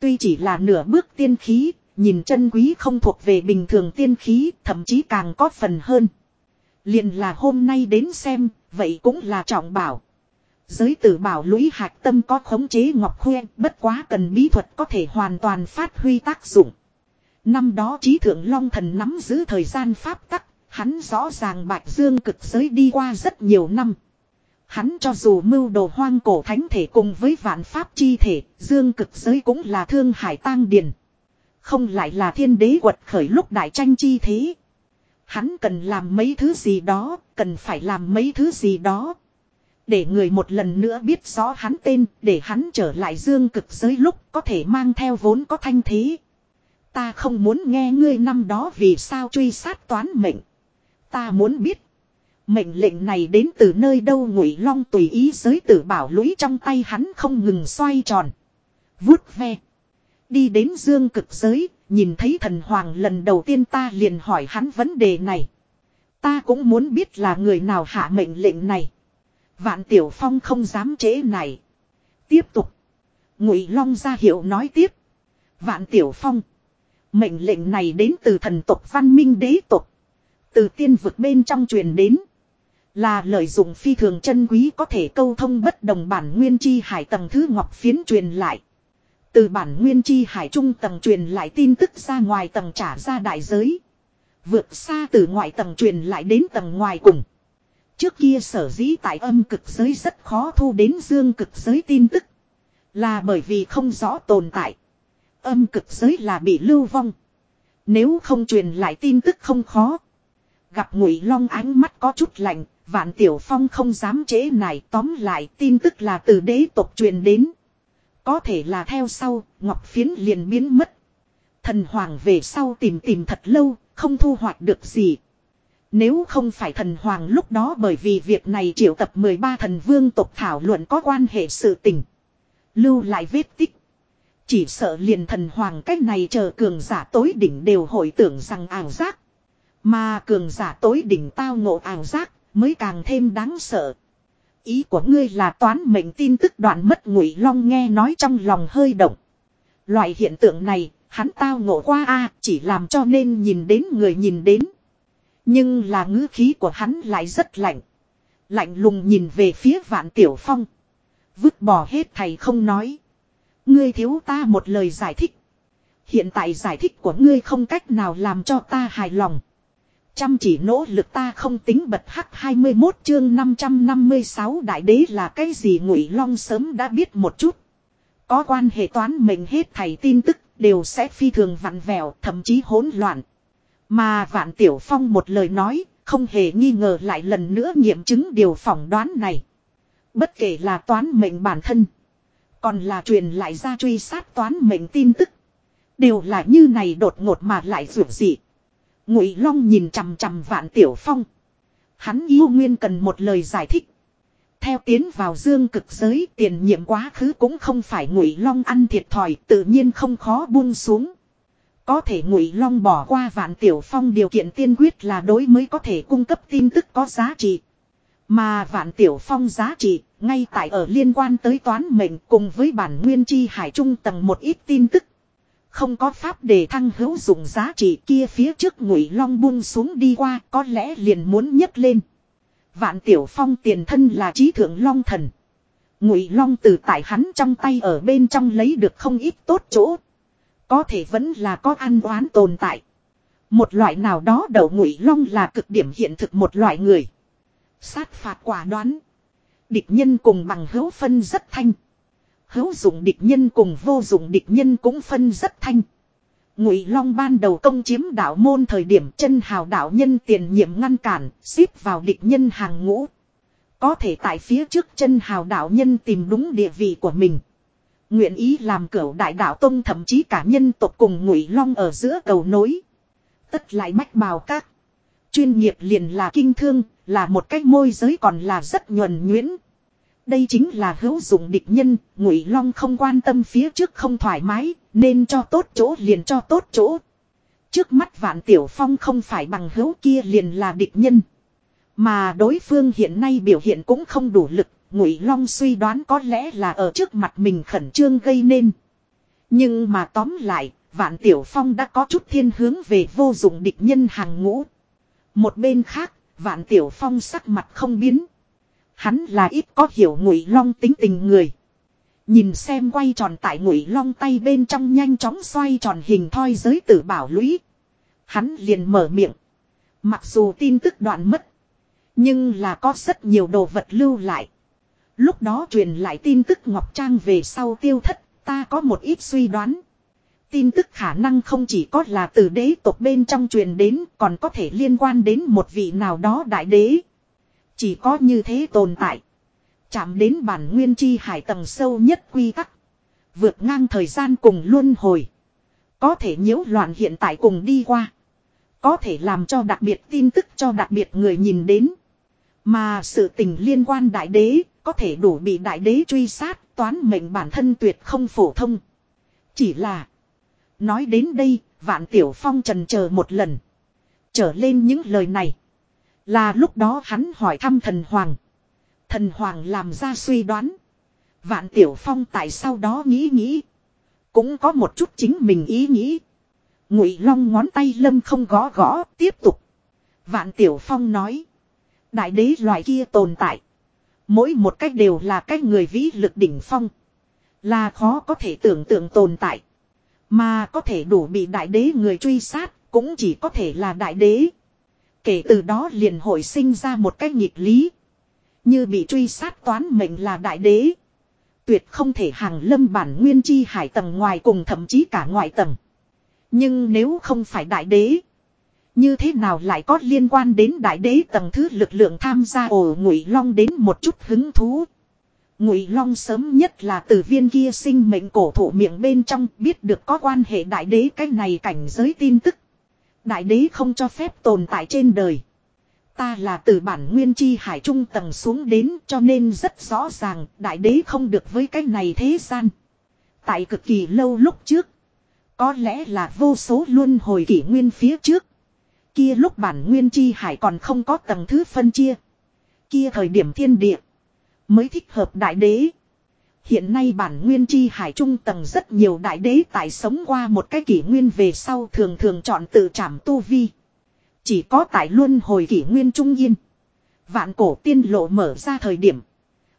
Tuy chỉ là nửa bước tiên khí, nhìn chân quý không thuộc về bình thường tiên khí, thậm chí càng có phần hơn. Liền là hôm nay đến xem, vậy cũng là trọng bảo. Giới tử bảo lũy hạch tâm có khống chế ngọc khuê, bất quá cần bí thuật có thể hoàn toàn phát huy tác dụng. Năm đó trí thượng long thần nắm giữ thời gian pháp tắc, hắn rõ ràng bạch dương cực giới đi qua rất nhiều năm. Hắn cho dù mưu đồ hoang cổ thánh thể cùng với vạn pháp chi thể, dương cực giới cũng là thương hải tang điền. Không lại là thiên đế quật khởi lúc đại tranh chi thế. Hắn cần làm mấy thứ gì đó, cần phải làm mấy thứ gì đó. Để người một lần nữa biết rõ hắn tên, để hắn trở lại dương cực giới lúc có thể mang theo vốn có thanh thế. Ta không muốn nghe ngươi năm đó vì sao truy sát toán mệnh. Ta muốn biết. Mệnh lệnh này đến từ nơi đâu ngụy long tùy ý giới tử bảo lũy trong tay hắn không ngừng xoay tròn. Vút ve. Đi đến dương cực giới, nhìn thấy thần hoàng lần đầu tiên ta liền hỏi hắn vấn đề này. Ta cũng muốn biết là người nào hạ mệnh lệnh này. Vạn Tiểu Phong không dám chế này. Tiếp tục. Ngụy Long ra hiệu nói tiếp. Vạn Tiểu Phong. Mệnh lệnh này đến từ thần tộc văn minh đế tộc. Từ tiên vực bên trong truyền đến. Là lợi dụng phi thường chân quý có thể câu thông bất đồng bản nguyên chi hải tầng thứ ngọc phiến truyền lại. Từ bản nguyên chi hải trung tầng truyền lại tin tức ra ngoài tầng trả ra đại giới. Vượt xa từ ngoại tầng truyền lại đến tầng ngoài cùng. Trước kia sở dĩ tại âm cực giới rất khó thu đến dương cực giới tin tức. Là bởi vì không rõ tồn tại. Âm cực giới là bị lưu vong. Nếu không truyền lại tin tức không khó. Gặp ngụy long ánh mắt có chút lạnh, vạn tiểu phong không dám chế này tóm lại tin tức là từ đế tộc truyền đến. Có thể là theo sau, ngọc phiến liền biến mất. Thần hoàng về sau tìm tìm thật lâu, không thu hoạch được gì. Nếu không phải thần hoàng lúc đó bởi vì việc này triệu tập 13 thần vương tộc thảo luận có quan hệ sự tình. Lưu lại vết tích. Chỉ sợ liền thần hoàng cách này chờ cường giả tối đỉnh đều hội tưởng rằng ảo giác. Mà cường giả tối đỉnh tao ngộ ảo giác mới càng thêm đáng sợ. Ý của ngươi là toán mệnh tin tức đoạn mất ngụy long nghe nói trong lòng hơi động. Loại hiện tượng này, hắn tao ngộ qua a chỉ làm cho nên nhìn đến người nhìn đến. Nhưng là ngữ khí của hắn lại rất lạnh. Lạnh lùng nhìn về phía vạn tiểu phong. Vứt bỏ hết thầy không nói. Ngươi thiếu ta một lời giải thích. Hiện tại giải thích của ngươi không cách nào làm cho ta hài lòng. Chăm chỉ nỗ lực ta không tính bật hắc 21 chương 556 đại đế là cái gì ngụy long sớm đã biết một chút. Có quan hệ toán mình hết thầy tin tức, đều sẽ phi thường vặn vẹo, thậm chí hỗn loạn. Mà vạn tiểu phong một lời nói, không hề nghi ngờ lại lần nữa nghiệm chứng điều phỏng đoán này. Bất kể là toán mệnh bản thân. Còn là truyền lại ra truy sát toán mệnh tin tức. Đều là như này đột ngột mà lại rủi dị. Ngụy Long nhìn chằm chằm Vạn Tiểu Phong. Hắn yêu nguyên cần một lời giải thích. Theo tiến vào dương cực giới, tiền nhiệm quá khứ cũng không phải Ngụy Long ăn thiệt thòi, tự nhiên không khó buông xuống. Có thể Ngụy Long bỏ qua Vạn Tiểu Phong, điều kiện tiên quyết là đối mới có thể cung cấp tin tức có giá trị. Mà Vạn Tiểu Phong giá trị, ngay tại ở liên quan tới toán mệnh cùng với bản nguyên chi hải trung tầng một ít tin tức không có pháp để thăng hữu dụng giá trị kia phía trước ngụy long buông xuống đi qua, có lẽ liền muốn nhấc lên. Vạn Tiểu Phong tiền thân là trí thượng long thần. Ngụy Long từ tại hắn trong tay ở bên trong lấy được không ít tốt chỗ. Có thể vẫn là có ăn oán tồn tại. Một loại nào đó đầu Ngụy Long là cực điểm hiện thực một loại người. Sát phạt quả đoán. Địch nhân cùng bằng hữu phân rất thanh. Hữu dụng địch nhân cùng vô dụng địch nhân cũng phân rất thanh. Ngụy Long ban đầu công chiếm đạo môn thời điểm chân hào đạo nhân tiền nhiệm ngăn cản, xếp vào địch nhân hàng ngũ. Có thể tại phía trước chân hào đạo nhân tìm đúng địa vị của mình. Nguyện ý làm cửu đại đạo tông thậm chí cả nhân tộc cùng Ngụy Long ở giữa cầu nối. Tất lại mách bào các. Chuyên nghiệp liền là kinh thương, là một cách môi giới còn là rất nhuần nhuyễn. Đây chính là hữu dụng địch nhân, Ngụy Long không quan tâm phía trước không thoải mái, nên cho tốt chỗ liền cho tốt chỗ. Trước mắt Vạn Tiểu Phong không phải bằng hữu kia liền là địch nhân. Mà đối phương hiện nay biểu hiện cũng không đủ lực, Ngụy Long suy đoán có lẽ là ở trước mặt mình khẩn trương gây nên. Nhưng mà tóm lại, Vạn Tiểu Phong đã có chút thiên hướng về vô dụng địch nhân hàng ngũ. Một bên khác, Vạn Tiểu Phong sắc mặt không biến. Hắn là ít có hiểu Ngụy Long tính tình người. Nhìn xem quay tròn tại Ngụy Long tay bên trong nhanh chóng xoay tròn hình thoi giới tử bảo lũy. Hắn liền mở miệng. Mặc dù tin tức đoạn mất. Nhưng là có rất nhiều đồ vật lưu lại. Lúc đó truyền lại tin tức Ngọc Trang về sau tiêu thất, ta có một ít suy đoán. Tin tức khả năng không chỉ có là từ đế tộc bên trong truyền đến, còn có thể liên quan đến một vị nào đó đại đế. Chỉ có như thế tồn tại. Chạm đến bản nguyên chi hải tầng sâu nhất quy tắc. Vượt ngang thời gian cùng luân hồi. Có thể nhiễu loạn hiện tại cùng đi qua. Có thể làm cho đặc biệt tin tức cho đặc biệt người nhìn đến. Mà sự tình liên quan đại đế, có thể đủ bị đại đế truy sát, toán mệnh bản thân tuyệt không phổ thông. Chỉ là, nói đến đây, vạn tiểu phong trần chờ một lần. Trở lên những lời này. Là lúc đó hắn hỏi thăm thần hoàng. Thần hoàng làm ra suy đoán. Vạn tiểu phong tại sau đó nghĩ nghĩ. Cũng có một chút chính mình ý nghĩ. Ngụy long ngón tay lâm không gõ gõ, tiếp tục. Vạn tiểu phong nói. Đại đế loại kia tồn tại. Mỗi một cách đều là cách người vĩ lực đỉnh phong. Là khó có thể tưởng tượng tồn tại. Mà có thể đủ bị đại đế người truy sát. Cũng chỉ có thể là đại đế. Kể từ đó liền hồi sinh ra một cách nghịch lý. Như bị truy sát toán mệnh là đại đế. Tuyệt không thể hàng lâm bản nguyên chi hải tầng ngoài cùng thậm chí cả ngoại tầng. Nhưng nếu không phải đại đế. Như thế nào lại có liên quan đến đại đế tầng thứ lực lượng tham gia ổ ngụy long đến một chút hứng thú. Ngụy long sớm nhất là từ viên kia sinh mệnh cổ thụ miệng bên trong biết được có quan hệ đại đế cái này cảnh giới tin tức. Đại đế không cho phép tồn tại trên đời. Ta là từ bản nguyên chi hải trung tầng xuống đến cho nên rất rõ ràng đại đế không được với cái này thế gian. Tại cực kỳ lâu lúc trước. Có lẽ là vô số luôn hồi kỷ nguyên phía trước. Kia lúc bản nguyên chi hải còn không có tầng thứ phân chia. Kia thời điểm thiên địa. Mới thích hợp đại đế. Hiện nay bản nguyên chi hải trung tầng rất nhiều đại đế tại sống qua một cái kỷ nguyên về sau thường thường chọn tự trảm tu vi. Chỉ có tại luân hồi kỷ nguyên trung yên. Vạn cổ tiên lộ mở ra thời điểm.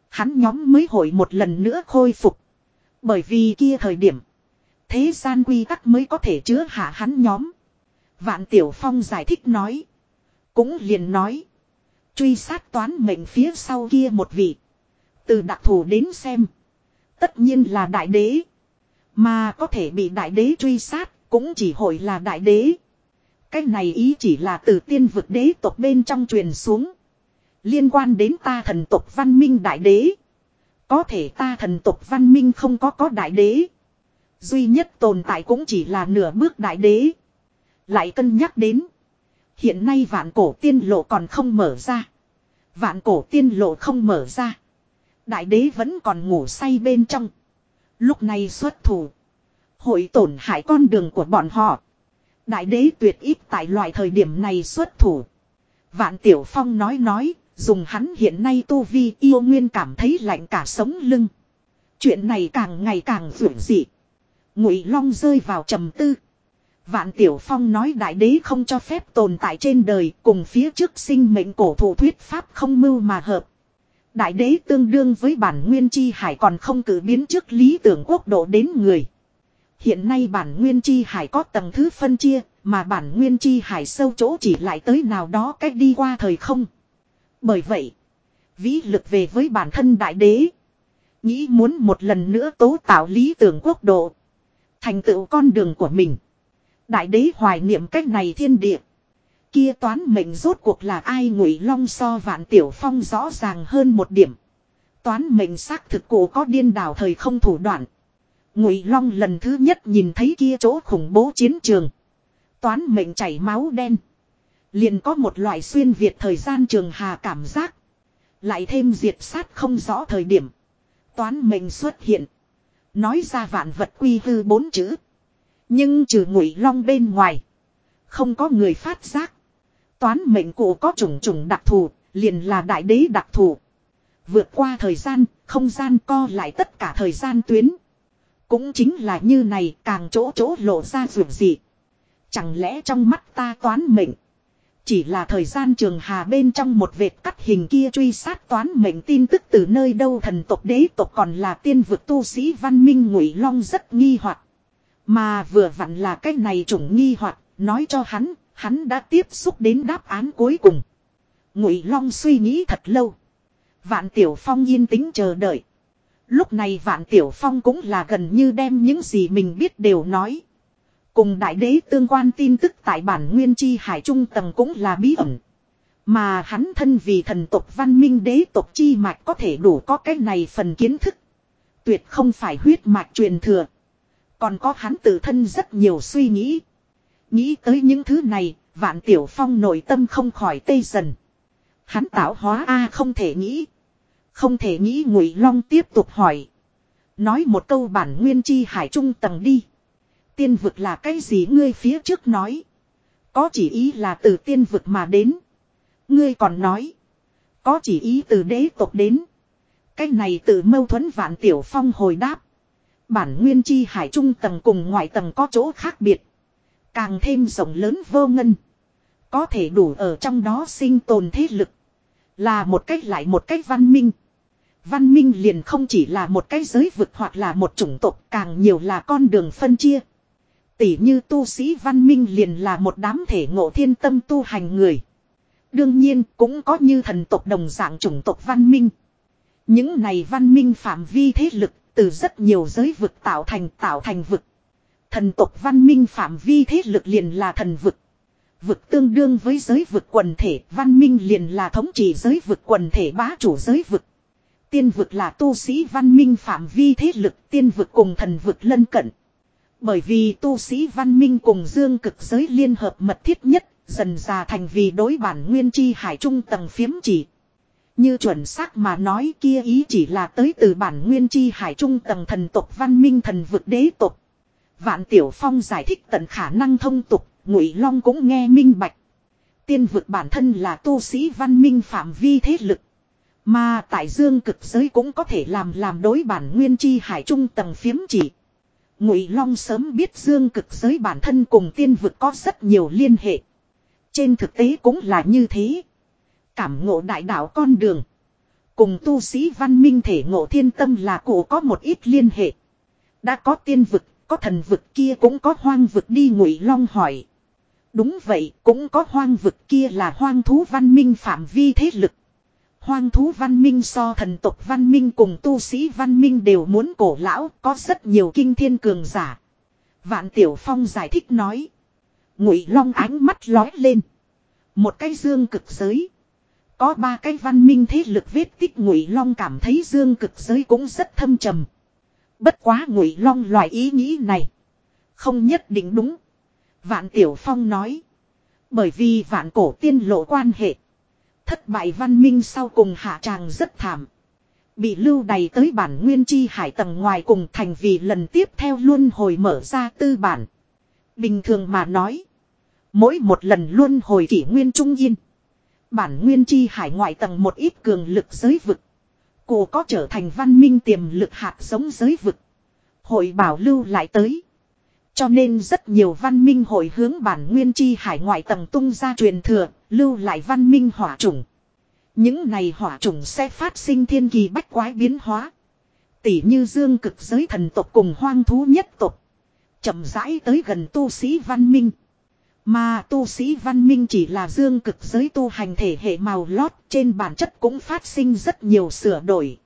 Hắn nhóm mới hội một lần nữa khôi phục. Bởi vì kia thời điểm. Thế gian quy tắc mới có thể chứa hạ hắn nhóm. Vạn Tiểu Phong giải thích nói. Cũng liền nói. Truy sát toán mệnh phía sau kia một vị. Từ đặc thù đến xem. Tất nhiên là đại đế. Mà có thể bị đại đế truy sát cũng chỉ hội là đại đế. Cái này ý chỉ là từ tiên vực đế tộc bên trong truyền xuống. Liên quan đến ta thần tộc văn minh đại đế. Có thể ta thần tộc văn minh không có có đại đế. Duy nhất tồn tại cũng chỉ là nửa bước đại đế. Lại cân nhắc đến. Hiện nay vạn cổ tiên lộ còn không mở ra. Vạn cổ tiên lộ không mở ra. Đại đế vẫn còn ngủ say bên trong. Lúc này xuất thủ. Hội tổn hại con đường của bọn họ. Đại đế tuyệt ít tại loại thời điểm này xuất thủ. Vạn Tiểu Phong nói nói, dùng hắn hiện nay tu vi yêu nguyên cảm thấy lạnh cả sống lưng. Chuyện này càng ngày càng vượt dị. Ngụy Long rơi vào trầm tư. Vạn Tiểu Phong nói đại đế không cho phép tồn tại trên đời cùng phía trước sinh mệnh cổ thụ thuyết pháp không mưu mà hợp. Đại đế tương đương với bản nguyên chi hải còn không cử biến trước lý tưởng quốc độ đến người. Hiện nay bản nguyên chi hải có tầng thứ phân chia, mà bản nguyên chi hải sâu chỗ chỉ lại tới nào đó cách đi qua thời không. Bởi vậy, vĩ lực về với bản thân đại đế. Nghĩ muốn một lần nữa tố tạo lý tưởng quốc độ. Thành tựu con đường của mình. Đại đế hoài niệm cách này thiên địa. Kia toán mệnh rốt cuộc là ai ngụy long so vạn tiểu phong rõ ràng hơn một điểm. Toán mệnh xác thực cổ có điên đảo thời không thủ đoạn. Ngụy long lần thứ nhất nhìn thấy kia chỗ khủng bố chiến trường. Toán mệnh chảy máu đen. Liền có một loại xuyên Việt thời gian trường hà cảm giác. Lại thêm diệt sát không rõ thời điểm. Toán mệnh xuất hiện. Nói ra vạn vật quy hư bốn chữ. Nhưng trừ ngụy long bên ngoài. Không có người phát giác. Toán mệnh cổ có chủng chủng đặc thù, liền là đại đế đặc thù. Vượt qua thời gian, không gian co lại tất cả thời gian tuyến. Cũng chính là như này càng chỗ chỗ lộ ra dù gì. Chẳng lẽ trong mắt ta toán mệnh. Chỉ là thời gian trường hà bên trong một vệt cắt hình kia truy sát toán mệnh tin tức từ nơi đâu thần tộc đế tộc còn là tiên vực tu sĩ văn minh ngụy long rất nghi hoặc Mà vừa vặn là cái này chủng nghi hoặc nói cho hắn, hắn đã tiếp xúc đến đáp án cuối cùng. Ngụy long suy nghĩ thật lâu. Vạn tiểu phong yên tĩnh chờ đợi. Lúc này vạn tiểu phong cũng là gần như đem những gì mình biết đều nói. Cùng đại đế tương quan tin tức tại bản nguyên chi hải trung tầng cũng là bí ẩn. Mà hắn thân vì thần tộc văn minh đế tộc chi mạch có thể đủ có cái này phần kiến thức. Tuyệt không phải huyết mạch truyền thừa. Còn có hắn tự thân rất nhiều suy nghĩ. Nghĩ tới những thứ này, vạn tiểu phong nội tâm không khỏi tê dần. Hắn tạo hóa A không thể nghĩ. Không thể nghĩ ngụy long tiếp tục hỏi. Nói một câu bản nguyên chi hải trung tầng đi. Tiên vực là cái gì ngươi phía trước nói. Có chỉ ý là từ tiên vực mà đến. Ngươi còn nói. Có chỉ ý từ đế tộc đến. Cái này tự mâu thuẫn vạn tiểu phong hồi đáp. Bản nguyên chi hải trung tầng cùng ngoại tầng có chỗ khác biệt. Càng thêm rộng lớn vô ngân. Có thể đủ ở trong đó sinh tồn thế lực. Là một cách lại một cách văn minh. Văn minh liền không chỉ là một cái giới vực hoặc là một chủng tộc, càng nhiều là con đường phân chia. Tỷ như tu sĩ văn minh liền là một đám thể ngộ thiên tâm tu hành người. Đương nhiên, cũng có như thần tộc đồng dạng chủng tộc văn minh. Những này văn minh phạm vi thế lực từ rất nhiều giới vực tạo thành tạo thành vực. Thần tộc văn minh phạm vi thế lực liền là thần vực. Vực tương đương với giới vực quần thể, văn minh liền là thống trị giới vực quần thể bá chủ giới vực. Tiên vực là tu sĩ văn minh phạm vi thế lực, tiên vực cùng thần vực lân cận. Bởi vì tu sĩ văn minh cùng dương cực giới liên hợp mật thiết nhất, dần già thành vì đối bản nguyên chi hải trung tầng phiếm chỉ. Như chuẩn xác mà nói kia ý chỉ là tới từ bản nguyên chi hải trung tầng thần tộc văn minh thần vực đế tộc. Vạn Tiểu Phong giải thích tận khả năng thông tục, Ngụy Long cũng nghe minh bạch. Tiên vực bản thân là tu sĩ văn minh phạm vi thế lực. Mà tại dương cực giới cũng có thể làm làm đối bản nguyên chi hải trung tầng phiếm chỉ. Ngụy Long sớm biết dương cực giới bản thân cùng tiên vực có rất nhiều liên hệ. Trên thực tế cũng là như thế. Cảm ngộ đại đạo con đường. Cùng tu sĩ văn minh thể ngộ thiên tâm là cổ có một ít liên hệ. Đã có tiên vực, có thần vực kia cũng có hoang vực đi Ngụy Long hỏi. Đúng vậy, cũng có hoang vực kia là hoang thú văn minh phạm vi thế lực. Hoang thú văn minh so thần tộc văn minh cùng tu sĩ văn minh đều muốn cổ lão, có rất nhiều kinh thiên cường giả. Vạn Tiểu Phong giải thích nói. Ngụy Long ánh mắt lói lên. Một cái dương cực giới. Có ba cái văn minh thế lực vết tích Ngụy Long cảm thấy dương cực giới cũng rất thâm trầm. Bất quá Ngụy Long loại ý nghĩ này. Không nhất định đúng. Vạn Tiểu Phong nói. Bởi vì vạn cổ tiên lộ quan hệ. Thất bại văn minh sau cùng hạ tràng rất thảm. Bị lưu đày tới bản nguyên chi hải tầng ngoài cùng thành vì lần tiếp theo luôn hồi mở ra tư bản. Bình thường mà nói. Mỗi một lần luôn hồi kỷ nguyên trung yên. Bản nguyên chi hải ngoại tầng một ít cường lực giới vực. Cô có trở thành văn minh tiềm lực hạt giống giới vực. Hội bảo lưu lại tới. Cho nên rất nhiều văn minh hội hướng bản nguyên chi hải ngoại tầng tung ra truyền thừa, lưu lại văn minh hỏa chủng. Những này hỏa chủng sẽ phát sinh thiên kỳ bách quái biến hóa. Tỷ như dương cực giới thần tộc cùng hoang thú nhất tộc. chậm rãi tới gần tu sĩ văn minh. Mà tu sĩ văn minh chỉ là dương cực giới tu hành thể hệ màu lót trên bản chất cũng phát sinh rất nhiều sửa đổi.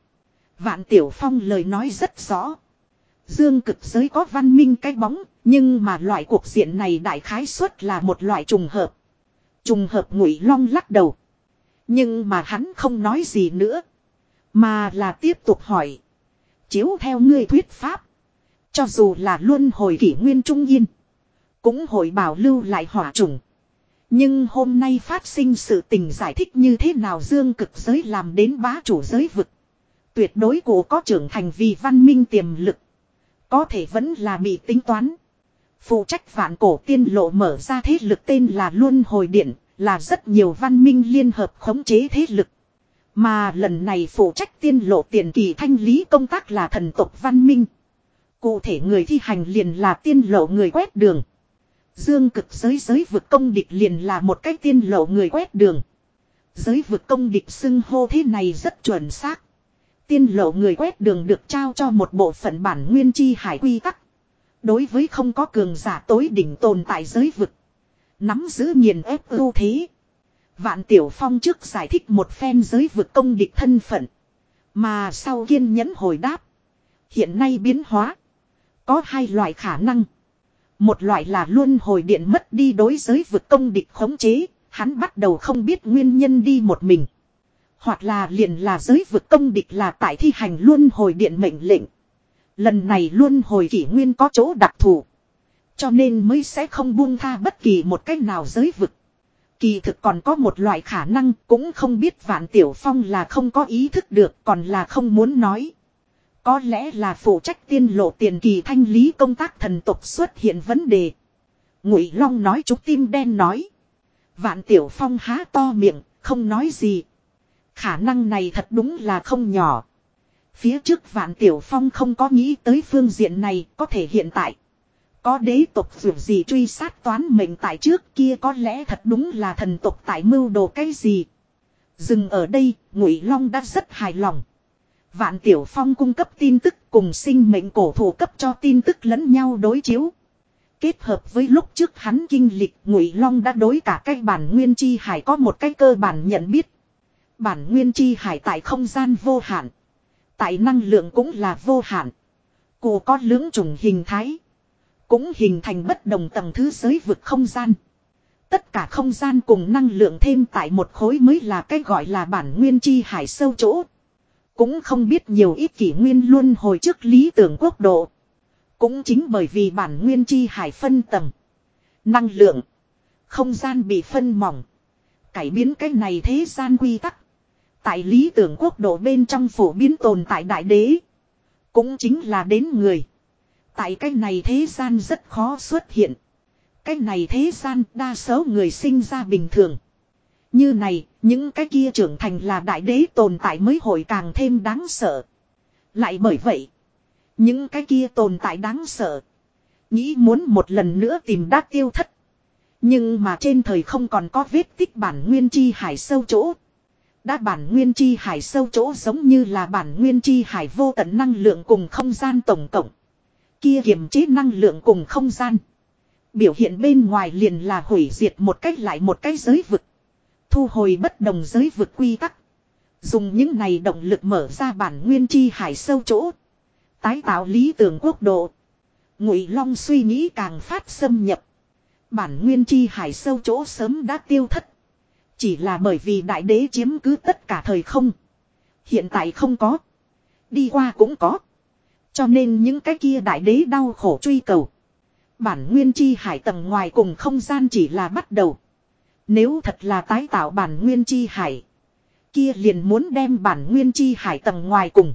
Vạn Tiểu Phong lời nói rất rõ. Dương cực giới có văn minh cái bóng, nhưng mà loại cuộc diện này đại khái suất là một loại trùng hợp. Trùng hợp ngụy long lắc đầu. Nhưng mà hắn không nói gì nữa. Mà là tiếp tục hỏi. Chiếu theo ngươi thuyết pháp. Cho dù là luôn hồi kỷ nguyên trung yên. Cũng hội bảo lưu lại hỏa trùng. Nhưng hôm nay phát sinh sự tình giải thích như thế nào dương cực giới làm đến bá chủ giới vực. Tuyệt đối cổ có trưởng thành vì văn minh tiềm lực. Có thể vẫn là bị tính toán. Phụ trách vạn cổ tiên lộ mở ra thế lực tên là Luân Hồi Điện, là rất nhiều văn minh liên hợp khống chế thế lực. Mà lần này phụ trách tiên lộ tiền kỳ thanh lý công tác là thần tộc văn minh. Cụ thể người thi hành liền là tiên lộ người quét đường. Dương cực giới giới vực công địch liền là một cách tiên lộ người quét đường. Giới vực công địch xưng hô thế này rất chuẩn xác. Tiên lộ người quét đường được trao cho một bộ phận bản nguyên chi hải quy tắc. Đối với không có cường giả tối đỉnh tồn tại giới vực. Nắm giữ nghiền ép ưu thế. Vạn Tiểu Phong trước giải thích một phen giới vực công địch thân phận. Mà sau kiên nhẫn hồi đáp. Hiện nay biến hóa. Có hai loại khả năng. Một loại là luôn hồi điện mất đi đối giới vực công địch khống chế. Hắn bắt đầu không biết nguyên nhân đi một mình. Hoặc là liền là giới vực công địch là tại thi hành luôn hồi điện mệnh lệnh. Lần này luôn hồi kỷ nguyên có chỗ đặc thù. Cho nên mới sẽ không buông tha bất kỳ một cách nào giới vực. Kỳ thực còn có một loại khả năng cũng không biết Vạn Tiểu Phong là không có ý thức được, còn là không muốn nói. Có lẽ là phụ trách tiên lộ tiền kỳ thanh lý công tác thần tục xuất hiện vấn đề. Ngụy Long nói chú tim đen nói. Vạn Tiểu Phong há to miệng, không nói gì. Khả năng này thật đúng là không nhỏ. Phía trước Vạn Tiểu Phong không có nghĩ tới phương diện này có thể hiện tại. Có đế tộc dù gì truy sát toán mệnh tại trước kia có lẽ thật đúng là thần tộc tại mưu đồ cái gì. Dừng ở đây, Ngụy Long đã rất hài lòng. Vạn Tiểu Phong cung cấp tin tức cùng sinh mệnh cổ thủ cấp cho tin tức lẫn nhau đối chiếu. Kết hợp với lúc trước hắn kinh lịch Ngụy Long đã đối cả cái bản nguyên chi hải có một cái cơ bản nhận biết. Bản nguyên chi hải tại không gian vô hạn. Tại năng lượng cũng là vô hạn. Cổ có lưỡng trùng hình thái. Cũng hình thành bất đồng tầng thứ giới vực không gian. Tất cả không gian cùng năng lượng thêm tại một khối mới là cái gọi là bản nguyên chi hải sâu chỗ. Cũng không biết nhiều ít kỷ nguyên luôn hồi trước lý tưởng quốc độ. Cũng chính bởi vì bản nguyên chi hải phân tầng. Năng lượng. Không gian bị phân mỏng. Cải biến cái này thế gian quy tắc. Tại lý tưởng quốc độ bên trong phổ biến tồn tại đại đế. Cũng chính là đến người. Tại cái này thế gian rất khó xuất hiện. Cái này thế gian đa số người sinh ra bình thường. Như này, những cái kia trưởng thành là đại đế tồn tại mới hội càng thêm đáng sợ. Lại bởi vậy, những cái kia tồn tại đáng sợ. Nghĩ muốn một lần nữa tìm đát tiêu thất. Nhưng mà trên thời không còn có vết tích bản nguyên chi hải sâu chỗ. Đã bản nguyên chi hải sâu chỗ giống như là bản nguyên chi hải vô tận năng lượng cùng không gian tổng cộng kia kiềm chế năng lượng cùng không gian. Biểu hiện bên ngoài liền là hủy diệt một cách lại một cái giới vực. Thu hồi bất đồng giới vượt quy tắc. Dùng những này động lực mở ra bản nguyên chi hải sâu chỗ. Tái tạo lý tưởng quốc độ. Ngụy Long suy nghĩ càng phát xâm nhập. Bản nguyên chi hải sâu chỗ sớm đã tiêu thất. Chỉ là bởi vì đại đế chiếm cứ tất cả thời không. Hiện tại không có. Đi qua cũng có. Cho nên những cái kia đại đế đau khổ truy cầu. Bản nguyên chi hải tầng ngoài cùng không gian chỉ là bắt đầu. Nếu thật là tái tạo bản nguyên chi hải. Kia liền muốn đem bản nguyên chi hải tầng ngoài cùng.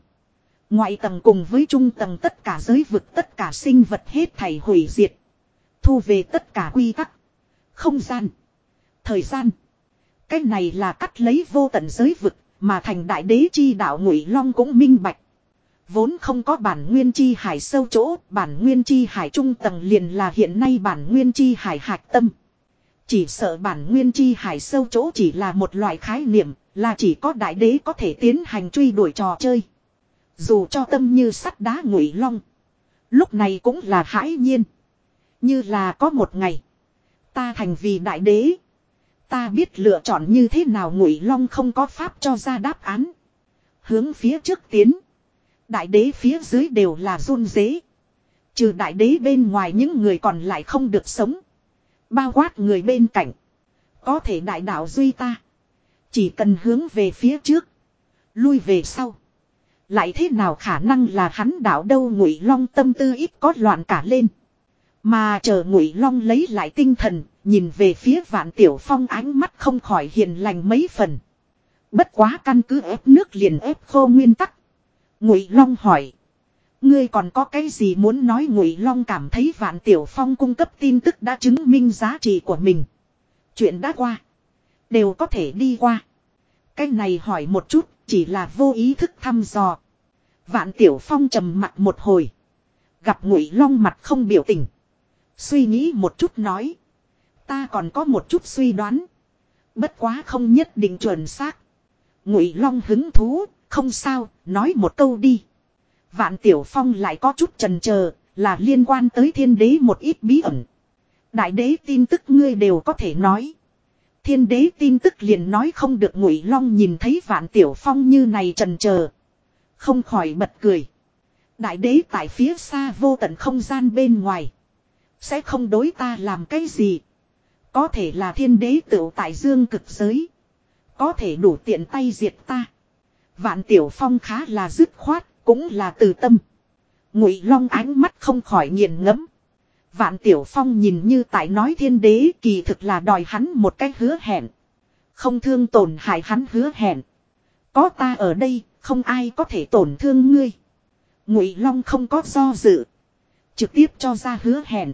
Ngoại tầng cùng với trung tầng tất cả giới vực tất cả sinh vật hết thảy hủy diệt. Thu về tất cả quy tắc. Không gian. Thời gian. Cái này là cắt lấy vô tận giới vực. Mà thành đại đế chi đạo ngụy long cũng minh bạch. Vốn không có bản nguyên chi hải sâu chỗ, bản nguyên chi hải trung tầng liền là hiện nay bản nguyên chi hải hạch tâm. Chỉ sợ bản nguyên chi hải sâu chỗ chỉ là một loại khái niệm, là chỉ có đại đế có thể tiến hành truy đuổi trò chơi. Dù cho tâm như sắt đá ngụy long. Lúc này cũng là hãi nhiên. Như là có một ngày. Ta thành vì đại đế. Ta biết lựa chọn như thế nào ngụy long không có pháp cho ra đáp án. Hướng phía trước tiến. Đại đế phía dưới đều là run dế. Trừ đại đế bên ngoài những người còn lại không được sống. Bao quát người bên cạnh. Có thể đại đạo duy ta. Chỉ cần hướng về phía trước. Lui về sau. Lại thế nào khả năng là hắn đạo đâu ngụy long tâm tư ít có loạn cả lên. Mà chờ ngụy long lấy lại tinh thần, nhìn về phía vạn tiểu phong ánh mắt không khỏi hiền lành mấy phần. Bất quá căn cứ ép nước liền ép khô nguyên tắc. Ngụy long hỏi. Ngươi còn có cái gì muốn nói Ngụy Long cảm thấy Vạn Tiểu Phong cung cấp tin tức đã chứng minh giá trị của mình. Chuyện đã qua. Đều có thể đi qua. Cái này hỏi một chút, chỉ là vô ý thức thăm dò. Vạn Tiểu Phong trầm mặt một hồi. Gặp Ngụy Long mặt không biểu tình. Suy nghĩ một chút nói. Ta còn có một chút suy đoán. Bất quá không nhất định chuẩn xác. Ngụy Long hứng thú, không sao, nói một câu đi. Vạn Tiểu Phong lại có chút trần chờ, là liên quan tới thiên đế một ít bí ẩn. Đại đế tin tức ngươi đều có thể nói. Thiên đế tin tức liền nói không được ngụy long nhìn thấy vạn tiểu phong như này trần chờ Không khỏi bật cười. Đại đế tại phía xa vô tận không gian bên ngoài. Sẽ không đối ta làm cái gì. Có thể là thiên đế tựu tại dương cực giới. Có thể đủ tiện tay diệt ta. Vạn tiểu phong khá là dứt khoát. Cũng là từ tâm. Ngụy Long ánh mắt không khỏi nghiền ngẫm. Vạn Tiểu Phong nhìn như tại nói thiên đế kỳ thực là đòi hắn một cách hứa hẹn. Không thương tổn hại hắn hứa hẹn. Có ta ở đây, không ai có thể tổn thương ngươi. Ngụy Long không có do dự. Trực tiếp cho ra hứa hẹn.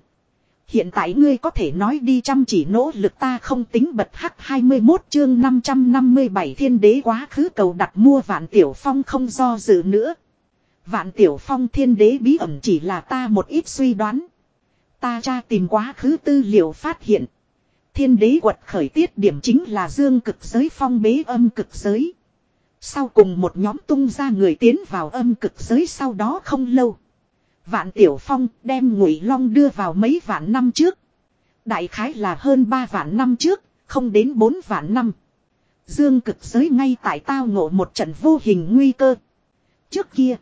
Hiện tại ngươi có thể nói đi chăm chỉ nỗ lực ta không tính bật hắc 21 chương 557 thiên đế quá khứ cầu đặt mua vạn tiểu phong không do dự nữa. Vạn tiểu phong thiên đế bí ẩn chỉ là ta một ít suy đoán. Ta tra tìm quá khứ tư liệu phát hiện. Thiên đế quật khởi tiết điểm chính là dương cực giới phong bế âm cực giới. Sau cùng một nhóm tung ra người tiến vào âm cực giới sau đó không lâu. Vạn Tiểu Phong đem Ngụy Long đưa vào mấy vạn năm trước. Đại khái là hơn 3 vạn năm trước, không đến 4 vạn năm. Dương cực giới ngay tại tao ngộ một trận vô hình nguy cơ. Trước kia,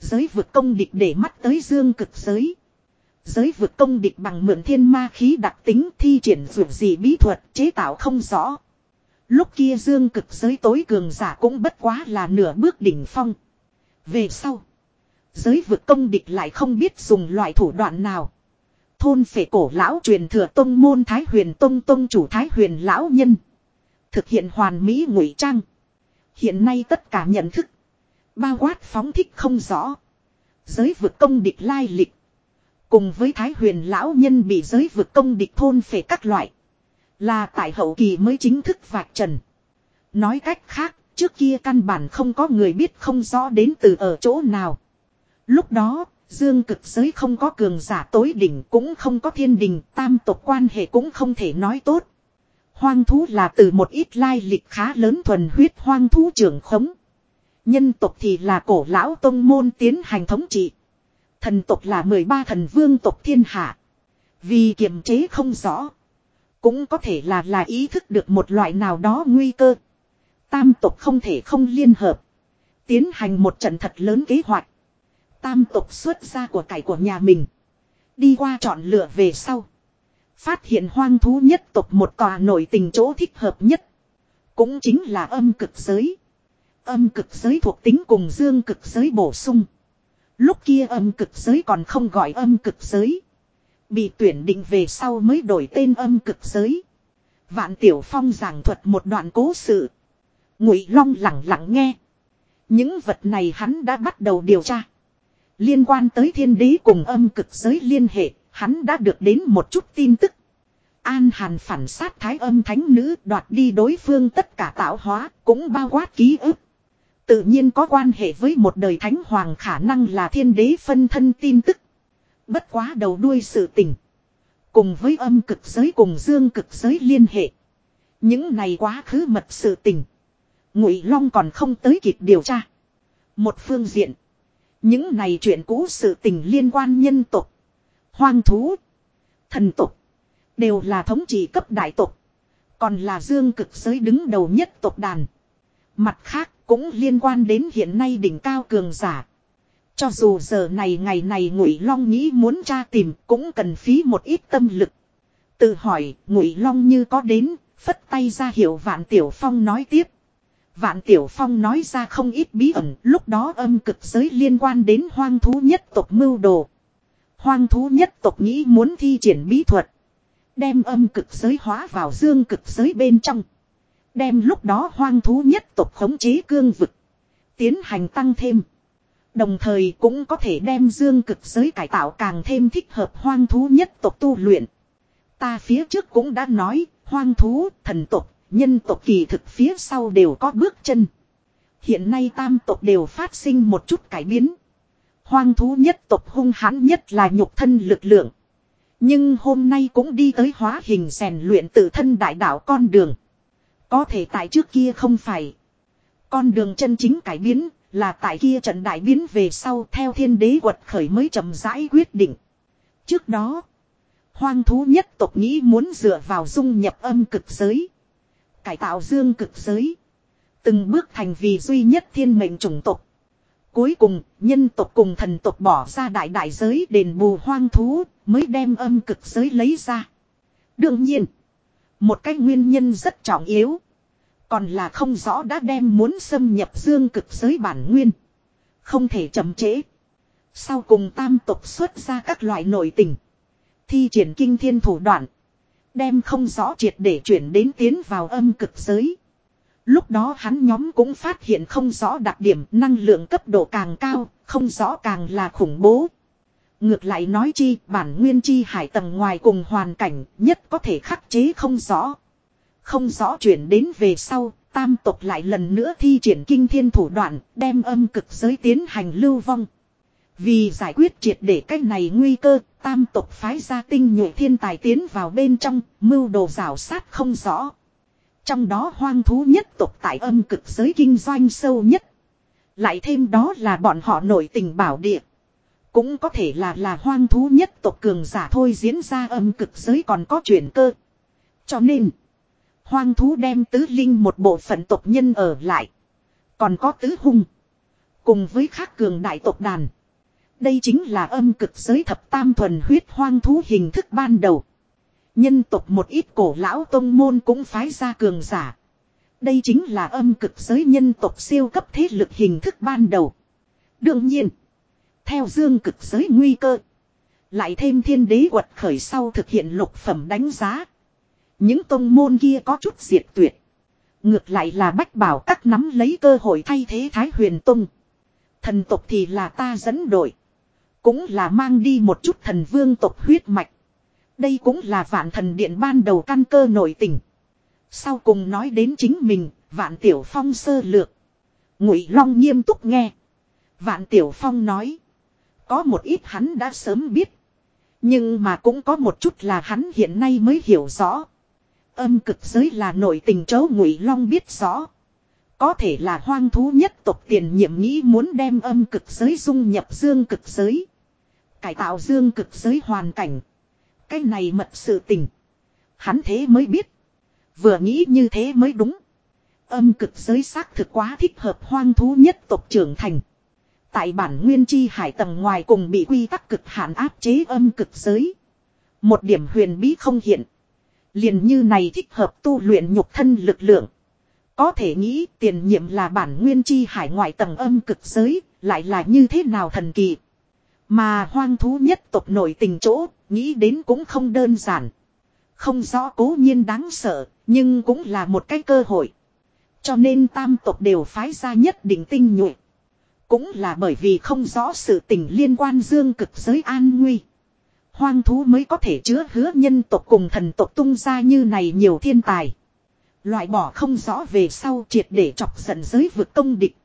Giới vực công địch để mắt tới dương cực giới. Giới vực công địch bằng mượn thiên ma khí đặc tính thi triển dụng gì bí thuật chế tạo không rõ. Lúc kia dương cực giới tối cường giả cũng bất quá là nửa bước đỉnh phong. Về sau. Giới vực công địch lại không biết dùng loại thủ đoạn nào. Thôn phệ cổ lão truyền thừa tông môn Thái huyền tông tông chủ Thái huyền lão nhân. Thực hiện hoàn mỹ ngụy trang. Hiện nay tất cả nhận thức. Bao quát phóng thích không rõ. Giới vực công địch lai lịch. Cùng với Thái huyền lão nhân bị giới vực công địch thôn phệ các loại. Là tại hậu kỳ mới chính thức vạch trần. Nói cách khác, trước kia căn bản không có người biết không rõ đến từ ở chỗ nào. Lúc đó, dương cực giới không có cường giả tối đỉnh cũng không có thiên đình, tam tộc quan hệ cũng không thể nói tốt. Hoang thú là từ một ít lai lịch khá lớn thuần huyết hoang thú trưởng khống. Nhân tộc thì là cổ lão tông môn tiến hành thống trị. Thần tộc là 13 thần vương tộc thiên hạ. Vì kiềm chế không rõ. Cũng có thể là là ý thức được một loại nào đó nguy cơ. Tam tộc không thể không liên hợp. Tiến hành một trận thật lớn kế hoạch. Tam tộc xuất ra của cải của nhà mình. Đi qua chọn lựa về sau. Phát hiện hoang thú nhất tộc một tòa nổi tình chỗ thích hợp nhất. Cũng chính là âm cực giới. Âm cực giới thuộc tính cùng dương cực giới bổ sung. Lúc kia âm cực giới còn không gọi âm cực giới. Bị tuyển định về sau mới đổi tên âm cực giới. Vạn Tiểu Phong giảng thuật một đoạn cố sự. Ngụy Long lặng lặng nghe. Những vật này hắn đã bắt đầu điều tra. Liên quan tới thiên đế cùng âm cực giới liên hệ, hắn đã được đến một chút tin tức. An Hàn phản sát thái âm thánh nữ đoạt đi đối phương tất cả tạo hóa, cũng bao quát ký ức. Tự nhiên có quan hệ với một đời thánh hoàng khả năng là thiên đế phân thân tin tức. Bất quá đầu đuôi sự tình. Cùng với âm cực giới cùng dương cực giới liên hệ. Những này quá khứ mật sự tình. Ngụy Long còn không tới kịp điều tra. Một phương diện. Những này chuyện cũ sự tình liên quan nhân tộc. Hoang thú. Thần tộc. Đều là thống trị cấp đại tộc. Còn là dương cực giới đứng đầu nhất tộc đàn. Mặt khác cũng liên quan đến hiện nay đỉnh cao cường giả. Cho dù giờ này ngày này Ngụy Long nghĩ muốn tra tìm cũng cần phí một ít tâm lực. Tự hỏi Ngụy Long như có đến, phất tay ra hiệu Vạn Tiểu Phong nói tiếp. Vạn Tiểu Phong nói ra không ít bí ẩn, lúc đó âm cực giới liên quan đến hoang thú nhất tộc mưu đồ. Hoang thú nhất tộc nghĩ muốn thi triển bí thuật. Đem âm cực giới hóa vào dương cực giới bên trong. Đem lúc đó hoang thú nhất tộc khống chế cương vực. Tiến hành tăng thêm. Đồng thời cũng có thể đem dương cực giới cải tạo càng thêm thích hợp hoang thú nhất tộc tu luyện. Ta phía trước cũng đã nói, hoang thú, thần tộc, nhân tộc kỳ thực phía sau đều có bước chân. Hiện nay tam tộc đều phát sinh một chút cải biến. Hoang thú nhất tộc hung hãn nhất là nhục thân lực lượng. Nhưng hôm nay cũng đi tới hóa hình rèn luyện tự thân đại đạo con đường. Có thể tại trước kia không phải. Con đường chân chính cải biến là tại kia trận đại biến về sau theo thiên đế quật khởi mới chậm rãi quyết định. Trước đó, hoang thú nhất tộc nghĩ muốn dựa vào dung nhập âm cực giới. Cải tạo dương cực giới. Từng bước thành vì duy nhất thiên mệnh chủng tộc. Cuối cùng, nhân tộc cùng thần tộc bỏ ra đại đại giới đền bù hoang thú, mới đem âm cực giới lấy ra. Đương nhiên, một cái nguyên nhân rất trọng yếu. Còn là không rõ đã đem muốn xâm nhập dương cực giới bản nguyên. Không thể chậm trễ. Sau cùng tam tộc xuất ra các loại nội tình. Thi triển kinh thiên thủ đoạn. Đem không rõ triệt để chuyển đến tiến vào âm cực giới. Lúc đó hắn nhóm cũng phát hiện không rõ đặc điểm năng lượng cấp độ càng cao, không rõ càng là khủng bố. Ngược lại nói chi bản nguyên chi hải tầng ngoài cùng hoàn cảnh nhất có thể khắc chế không rõ. Không rõ chuyển đến về sau, tam tộc lại lần nữa thi triển kinh thiên thủ đoạn, đem âm cực giới tiến hành lưu vong. Vì giải quyết triệt để cách này nguy cơ, tam tộc phái ra tinh nhuệ thiên tài tiến vào bên trong, mưu đồ rào sát không rõ. Trong đó hoang thú nhất tộc tại âm cực giới kinh doanh sâu nhất. Lại thêm đó là bọn họ nổi tình bảo địa. Cũng có thể là là hoang thú nhất tộc cường giả thôi diễn ra âm cực giới còn có chuyển cơ. Cho nên, hoang thú đem tứ linh một bộ phận tộc nhân ở lại. Còn có tứ hung. Cùng với khác cường đại tộc đàn. Đây chính là âm cực giới thập tam thuần huyết hoang thú hình thức ban đầu. Nhân tộc một ít cổ lão tông môn cũng phái ra cường giả. Đây chính là âm cực giới nhân tộc siêu cấp thế lực hình thức ban đầu. Đương nhiên, theo dương cực giới nguy cơ, lại thêm thiên đế quật khởi sau thực hiện lục phẩm đánh giá. Những tông môn kia có chút diệt tuyệt. Ngược lại là bách bảo các nắm lấy cơ hội thay thế Thái huyền tông. Thần tộc thì là ta dẫn đội. Cũng là mang đi một chút thần vương tộc huyết mạch. Đây cũng là vạn thần điện ban đầu căn cơ nội tình. Sau cùng nói đến chính mình, vạn tiểu phong sơ lược. Ngụy Long nghiêm túc nghe. Vạn tiểu phong nói. Có một ít hắn đã sớm biết. Nhưng mà cũng có một chút là hắn hiện nay mới hiểu rõ. Âm cực giới là nội tình chấu Ngụy Long biết rõ. Có thể là hoang thú nhất tộc tiền nhiệm nghĩ muốn đem âm cực giới dung nhập dương cực giới. Cải tạo dương cực giới hoàn cảnh. Cái này mật sự tình. Hắn thế mới biết. Vừa nghĩ như thế mới đúng. Âm cực giới xác thực quá thích hợp hoang thú nhất tộc trưởng thành. Tại bản nguyên chi hải tầng ngoài cùng bị quy tắc cực hạn áp chế âm cực giới. Một điểm huyền bí không hiện. Liền như này thích hợp tu luyện nhục thân lực lượng. Có thể nghĩ tiền nhiệm là bản nguyên chi hải ngoại tầng âm cực giới, lại là như thế nào thần kỳ. Mà hoang thú nhất tộc nổi tình chỗ, nghĩ đến cũng không đơn giản. Không rõ cố nhiên đáng sợ, nhưng cũng là một cái cơ hội. Cho nên tam tộc đều phái ra nhất định tinh nhuệ. Cũng là bởi vì không rõ sự tình liên quan dương cực giới an nguy. Hoang thú mới có thể chứa hứa nhân tộc cùng thần tộc tung ra như này nhiều thiên tài. Loại bỏ không rõ về sau triệt để chọc giận giới vực công địch.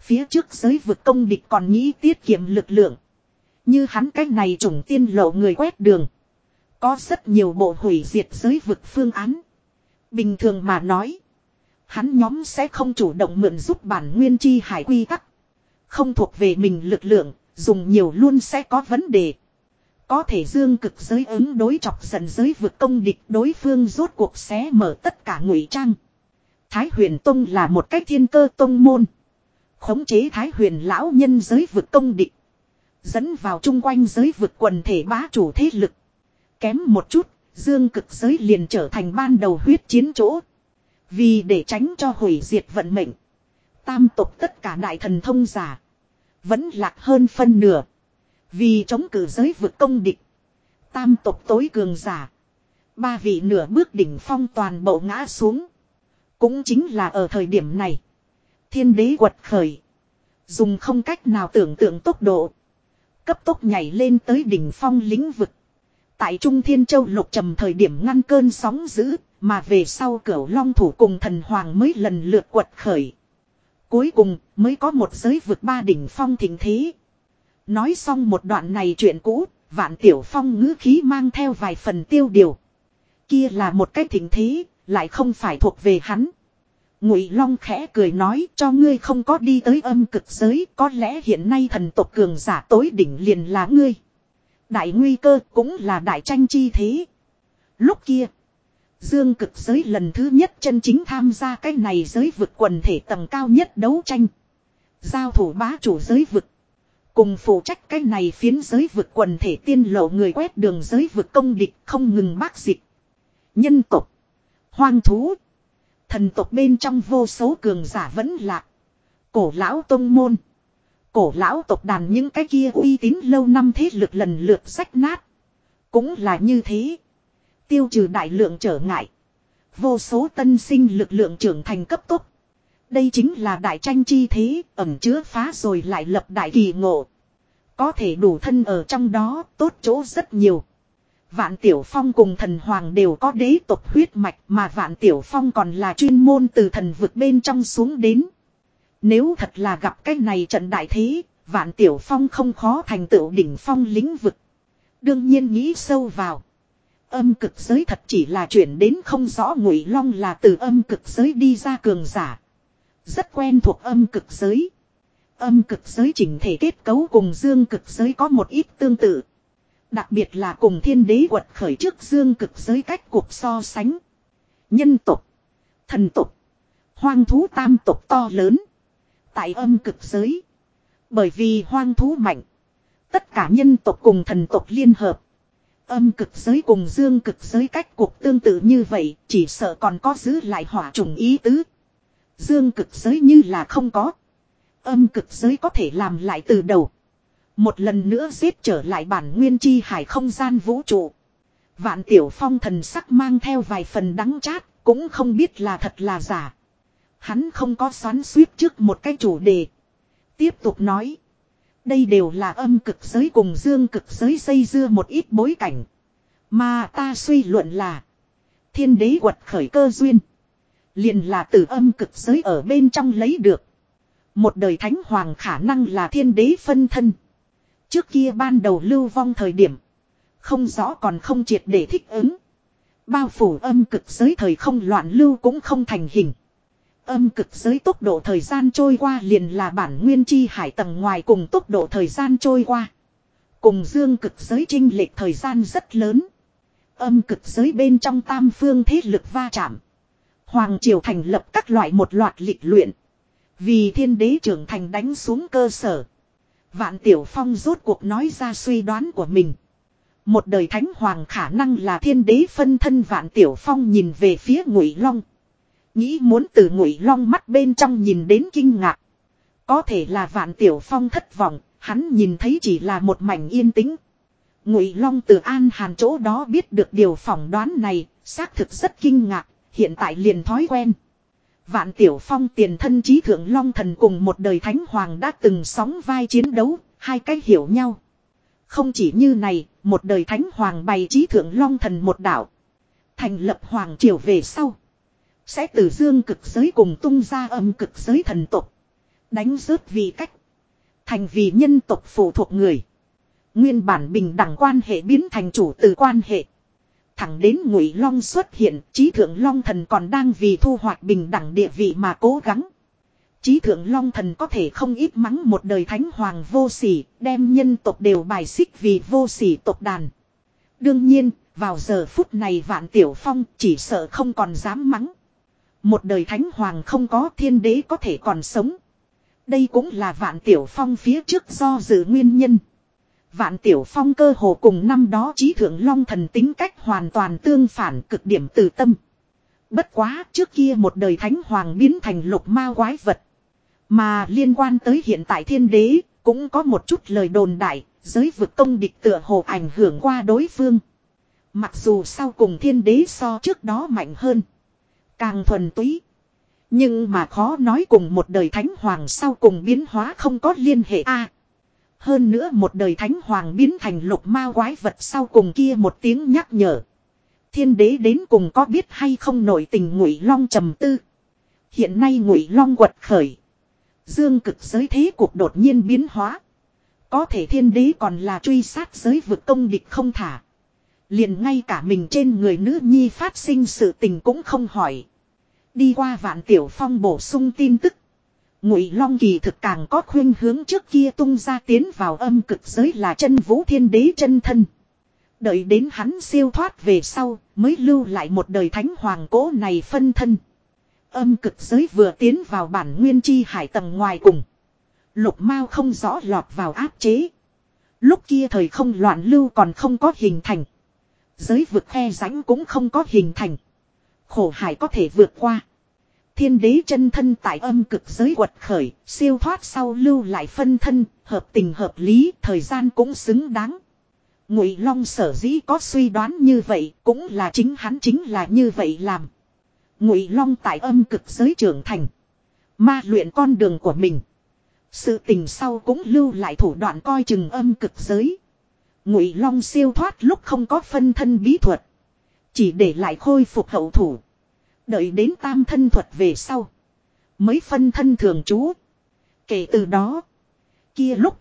Phía trước giới vực công địch còn nghĩ tiết kiệm lực lượng. Như hắn cách này trùng tiên lộ người quét đường. Có rất nhiều bộ hủy diệt giới vực phương án. Bình thường mà nói. Hắn nhóm sẽ không chủ động mượn giúp bản nguyên chi hải quy tắc. Không thuộc về mình lực lượng, dùng nhiều luôn sẽ có vấn đề. Có thể dương cực giới ứng đối chọc giận giới vượt công địch đối phương rốt cuộc xé mở tất cả ngụy trang. Thái huyền tông là một cách thiên cơ tông môn. Khống chế thái huyền lão nhân giới vượt công địch. Dẫn vào chung quanh giới vượt quần thể bá chủ thế lực. Kém một chút, dương cực giới liền trở thành ban đầu huyết chiến chỗ. Vì để tránh cho hủy diệt vận mệnh. Tam tộc tất cả đại thần thông giả. Vẫn lạc hơn phân nửa. Vì chống cử giới vực công địch. Tam tộc tối cường giả. Ba vị nửa bước đỉnh phong toàn bộ ngã xuống. Cũng chính là ở thời điểm này. Thiên đế quật khởi. Dùng không cách nào tưởng tượng tốc độ. Cấp tốc nhảy lên tới đỉnh phong lĩnh vực. Tại Trung Thiên Châu lục trầm thời điểm ngăn cơn sóng dữ. Mà về sau cửu long thủ cùng thần hoàng mới lần lượt quật khởi. Cuối cùng mới có một giới vượt ba đỉnh phong thịnh thế. Nói xong một đoạn này chuyện cũ, vạn tiểu phong ngữ khí mang theo vài phần tiêu điều. Kia là một cái thịnh thế, lại không phải thuộc về hắn. Ngụy Long khẽ cười nói cho ngươi không có đi tới âm cực giới, có lẽ hiện nay thần tộc cường giả tối đỉnh liền là ngươi. Đại nguy cơ cũng là đại tranh chi thế. Lúc kia, Dương cực giới lần thứ nhất chân chính tham gia cái này giới vực quần thể tầng cao nhất đấu tranh. Giao thủ bá chủ giới vực. Cùng phụ trách cái này phiến giới vực quần thể tiên lộ người quét đường giới vực công địch không ngừng bác dịch. Nhân tộc. Hoang thú. Thần tộc bên trong vô số cường giả vẫn lạc. Cổ lão tông môn. Cổ lão tộc đàn những cái kia uy tín lâu năm thế lực lần lượt sách nát. Cũng là như thế. Tiêu trừ đại lượng trở ngại. Vô số tân sinh lực lượng trưởng thành cấp tốc. Đây chính là đại tranh chi thế, ẩm chứa phá rồi lại lập đại kỳ ngộ. Có thể đủ thân ở trong đó, tốt chỗ rất nhiều. Vạn Tiểu Phong cùng thần hoàng đều có đế tộc huyết mạch mà Vạn Tiểu Phong còn là chuyên môn từ thần vực bên trong xuống đến. Nếu thật là gặp cái này trận đại thế, Vạn Tiểu Phong không khó thành tựu đỉnh phong lĩnh vực. Đương nhiên nghĩ sâu vào. Âm cực giới thật chỉ là chuyển đến không rõ ngụy long là từ âm cực giới đi ra cường giả. Rất quen thuộc âm cực giới. Âm cực giới chỉnh thể kết cấu cùng dương cực giới có một ít tương tự. Đặc biệt là cùng thiên đế quật khởi trước dương cực giới cách cuộc so sánh. Nhân tục, thần tục, hoang thú tam tục to lớn. Tại âm cực giới. Bởi vì hoang thú mạnh. Tất cả nhân tộc cùng thần tộc liên hợp. Âm cực giới cùng dương cực giới cách cuộc tương tự như vậy, chỉ sợ còn có giữ lại hỏa trùng ý tứ. Dương cực giới như là không có. Âm cực giới có thể làm lại từ đầu. Một lần nữa giết trở lại bản nguyên chi hải không gian vũ trụ. Vạn tiểu phong thần sắc mang theo vài phần đắng chát, cũng không biết là thật là giả. Hắn không có xoắn suýt trước một cái chủ đề. Tiếp tục nói. Đây đều là âm cực giới cùng dương cực giới xây dưa một ít bối cảnh. Mà ta suy luận là. Thiên đế quật khởi cơ duyên. Liền là từ âm cực giới ở bên trong lấy được. Một đời thánh hoàng khả năng là thiên đế phân thân. Trước kia ban đầu lưu vong thời điểm. Không rõ còn không triệt để thích ứng. Bao phủ âm cực giới thời không loạn lưu cũng không thành hình. Âm cực giới tốc độ thời gian trôi qua liền là bản nguyên chi hải tầng ngoài cùng tốc độ thời gian trôi qua. Cùng dương cực giới trinh lệch thời gian rất lớn. Âm cực giới bên trong tam phương thế lực va chạm. Hoàng triều thành lập các loại một loạt lịch luyện. Vì thiên đế trưởng thành đánh xuống cơ sở. Vạn Tiểu Phong rốt cuộc nói ra suy đoán của mình. Một đời thánh hoàng khả năng là thiên đế phân thân Vạn Tiểu Phong nhìn về phía Ngụy Long. Nghĩ muốn từ ngụy long mắt bên trong nhìn đến kinh ngạc. Có thể là vạn tiểu phong thất vọng, hắn nhìn thấy chỉ là một mảnh yên tĩnh. Ngụy long từ an hàn chỗ đó biết được điều phỏng đoán này, xác thực rất kinh ngạc, hiện tại liền thói quen. Vạn tiểu phong tiền thân trí thượng long thần cùng một đời thánh hoàng đã từng sóng vai chiến đấu, hai cách hiểu nhau. Không chỉ như này, một đời thánh hoàng bày trí thượng long thần một đạo. Thành lập hoàng triều về sau. Sẽ từ dương cực giới cùng tung ra âm cực giới thần tục. Đánh rớt vì cách. Thành vì nhân tộc phụ thuộc người. Nguyên bản bình đẳng quan hệ biến thành chủ từ quan hệ. Thẳng đến ngụy long xuất hiện, trí thượng long thần còn đang vì thu hoạch bình đẳng địa vị mà cố gắng. Trí thượng long thần có thể không ít mắng một đời thánh hoàng vô sỉ, đem nhân tộc đều bài xích vì vô sỉ tộc đàn. Đương nhiên, vào giờ phút này vạn tiểu phong chỉ sợ không còn dám mắng. Một đời thánh hoàng không có thiên đế có thể còn sống. Đây cũng là vạn tiểu phong phía trước do dự nguyên nhân. Vạn tiểu phong cơ hồ cùng năm đó trí thượng long thần tính cách hoàn toàn tương phản cực điểm từ tâm. Bất quá trước kia một đời thánh hoàng biến thành lục ma quái vật. Mà liên quan tới hiện tại thiên đế cũng có một chút lời đồn đại, giới vực công địch tựa hồ ảnh hưởng qua đối phương. Mặc dù sau cùng thiên đế so trước đó mạnh hơn. Càng thuần túy. Nhưng mà khó nói cùng một đời thánh hoàng sau cùng biến hóa không có liên hệ a. hơn nữa một đời thánh hoàng biến thành lục ma quái vật sau cùng kia một tiếng nhắc nhở. Thiên đế đến cùng có biết hay không nổi tình ngụy long trầm tư. Hiện nay ngụy long quật khởi. Dương cực giới thế cuộc đột nhiên biến hóa. Có thể thiên đế còn là truy sát giới vực công địch không thả. Liền ngay cả mình trên người nữ nhi phát sinh sự tình cũng không hỏi. Đi qua vạn tiểu phong bổ sung tin tức. Ngụy Long kỳ thực càng có khuyên hướng trước kia tung ra tiến vào âm cực giới là chân vũ thiên đế chân thân. Đợi đến hắn siêu thoát về sau, mới lưu lại một đời thánh hoàng cố này phân thân. Âm cực giới vừa tiến vào bản nguyên chi hải tầng ngoài cùng. Lục Mao không rõ lọt vào áp chế. Lúc kia thời không loạn lưu còn không có hình thành. Giới vực khe rãnh cũng không có hình thành. Khổ hải có thể vượt qua. Thiên đế chân thân tại âm cực giới quật khởi, siêu thoát sau lưu lại phân thân, hợp tình hợp lý, thời gian cũng xứng đáng. Ngụy Long sở dĩ có suy đoán như vậy, cũng là chính hắn chính là như vậy làm. Ngụy Long tại âm cực giới trưởng thành, ma luyện con đường của mình. Sự tình sau cũng lưu lại thủ đoạn coi chừng âm cực giới. Ngụy Long siêu thoát lúc không có phân thân bí thuật, chỉ để lại khôi phục hậu thủ. Đợi đến tam thân thuật về sau. Mới phân thân thường trú. Kể từ đó. Kia lúc.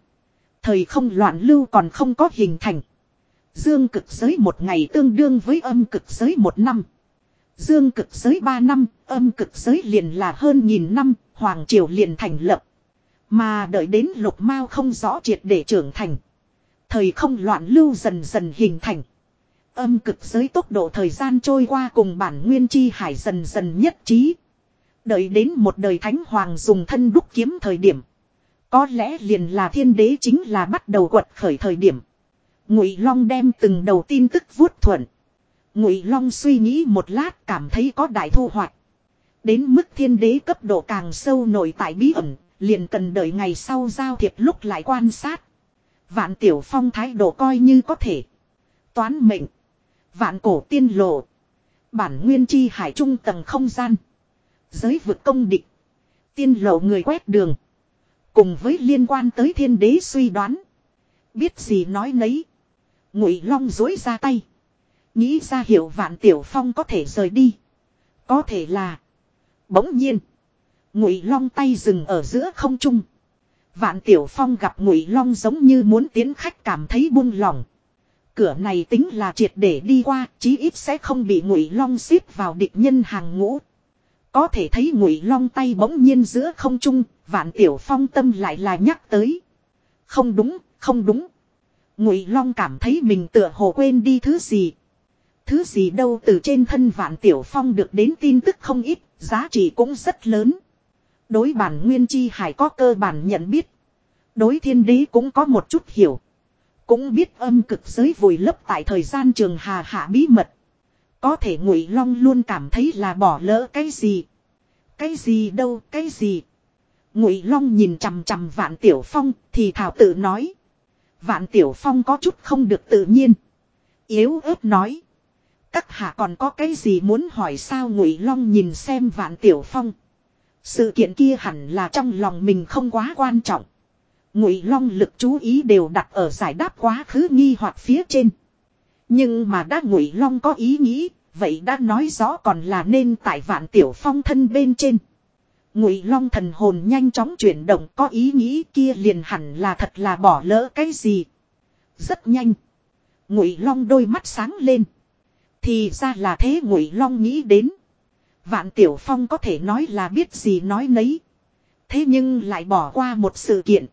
Thời không loạn lưu còn không có hình thành. Dương cực giới một ngày tương đương với âm cực giới một năm. Dương cực giới ba năm, âm cực giới liền là hơn nghìn năm, Hoàng Triều liền thành lập. Mà đợi đến lục mao không rõ triệt để trưởng thành. Thời không loạn lưu dần dần hình thành. Âm cực giới tốc độ thời gian trôi qua cùng bản nguyên chi hải dần dần nhất trí. Đợi đến một đời thánh hoàng dùng thân đúc kiếm thời điểm. Có lẽ liền là thiên đế chính là bắt đầu quật khởi thời điểm. Ngụy Long đem từng đầu tin tức vuốt thuận. Ngụy Long suy nghĩ một lát cảm thấy có đại thu hoạch. Đến mức thiên đế cấp độ càng sâu nổi tại bí ẩn, liền cần đợi ngày sau giao thiệp lúc lại quan sát. Vạn Tiểu Phong thái độ coi như có thể. Toán mệnh. Vạn cổ tiên lộ. Bản nguyên chi hải trung tầng không gian. Giới vực công địch. Tiên lộ người quét đường. Cùng với liên quan tới thiên đế suy đoán. Biết gì nói nấy. Ngụy Long dối ra tay. Nghĩ ra hiểu vạn tiểu phong có thể rời đi. Có thể là. Bỗng nhiên. Ngụy Long tay dừng ở giữa không trung. Vạn Tiểu Phong gặp Ngụy Long giống như muốn tiến khách cảm thấy buông lỏng, Cửa này tính là triệt để đi qua, chí ít sẽ không bị Ngụy Long xếp vào địch nhân hàng ngũ. Có thể thấy Ngụy Long tay bỗng nhiên giữa không trung, Vạn Tiểu Phong tâm lại là nhắc tới. Không đúng, không đúng. Ngụy Long cảm thấy mình tựa hồ quên đi thứ gì. Thứ gì đâu từ trên thân Vạn Tiểu Phong được đến tin tức không ít, giá trị cũng rất lớn. Đối bản Nguyên Chi Hải có cơ bản nhận biết. Đối thiên đế cũng có một chút hiểu. Cũng biết âm cực giới vùi lấp tại thời gian trường hà hạ bí mật. Có thể ngụy long luôn cảm thấy là bỏ lỡ cái gì. Cái gì đâu, cái gì. Ngụy long nhìn chằm chằm vạn tiểu phong thì thảo tự nói. Vạn tiểu phong có chút không được tự nhiên. Yếu ớt nói. Các hạ còn có cái gì muốn hỏi sao ngụy long nhìn xem vạn tiểu phong. Sự kiện kia hẳn là trong lòng mình không quá quan trọng. Ngụy Long lực chú ý đều đặt ở giải đáp quá khứ nghi hoặc phía trên. Nhưng mà đã Ngụy Long có ý nghĩ, vậy đã nói rõ còn là nên tại Vạn Tiểu Phong thân bên trên. Ngụy Long thần hồn nhanh chóng chuyển động có ý nghĩ kia liền hẳn là thật là bỏ lỡ cái gì. Rất nhanh. Ngụy Long đôi mắt sáng lên. Thì ra là thế Ngụy Long nghĩ đến. Vạn Tiểu Phong có thể nói là biết gì nói nấy. Thế nhưng lại bỏ qua một sự kiện.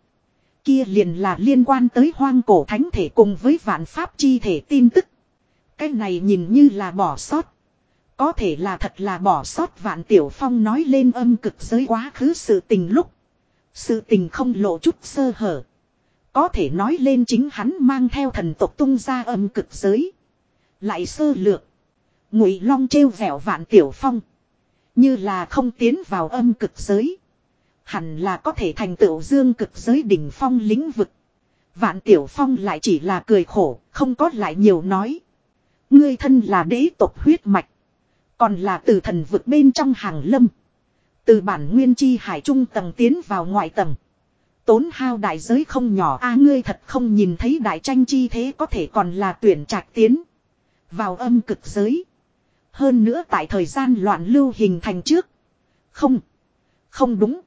Kia liền là liên quan tới hoang cổ thánh thể cùng với vạn pháp chi thể tin tức. Cái này nhìn như là bỏ sót. Có thể là thật là bỏ sót vạn tiểu phong nói lên âm cực giới quá khứ sự tình lúc. Sự tình không lộ chút sơ hở. Có thể nói lên chính hắn mang theo thần tộc tung ra âm cực giới. Lại sơ lược. Ngụy long trêu vẻo vạn tiểu phong. Như là không tiến vào âm cực giới. Hẳn là có thể thành tựu dương cực giới đỉnh phong lĩnh vực. Vạn tiểu phong lại chỉ là cười khổ, không có lại nhiều nói. Ngươi thân là đế tộc huyết mạch. Còn là từ thần vực bên trong hàng lâm. Từ bản nguyên chi hải trung tầng tiến vào ngoại tầng. Tốn hao đại giới không nhỏ a ngươi thật không nhìn thấy đại tranh chi thế có thể còn là tuyển trạc tiến. Vào âm cực giới. Hơn nữa tại thời gian loạn lưu hình thành trước. Không. Không đúng.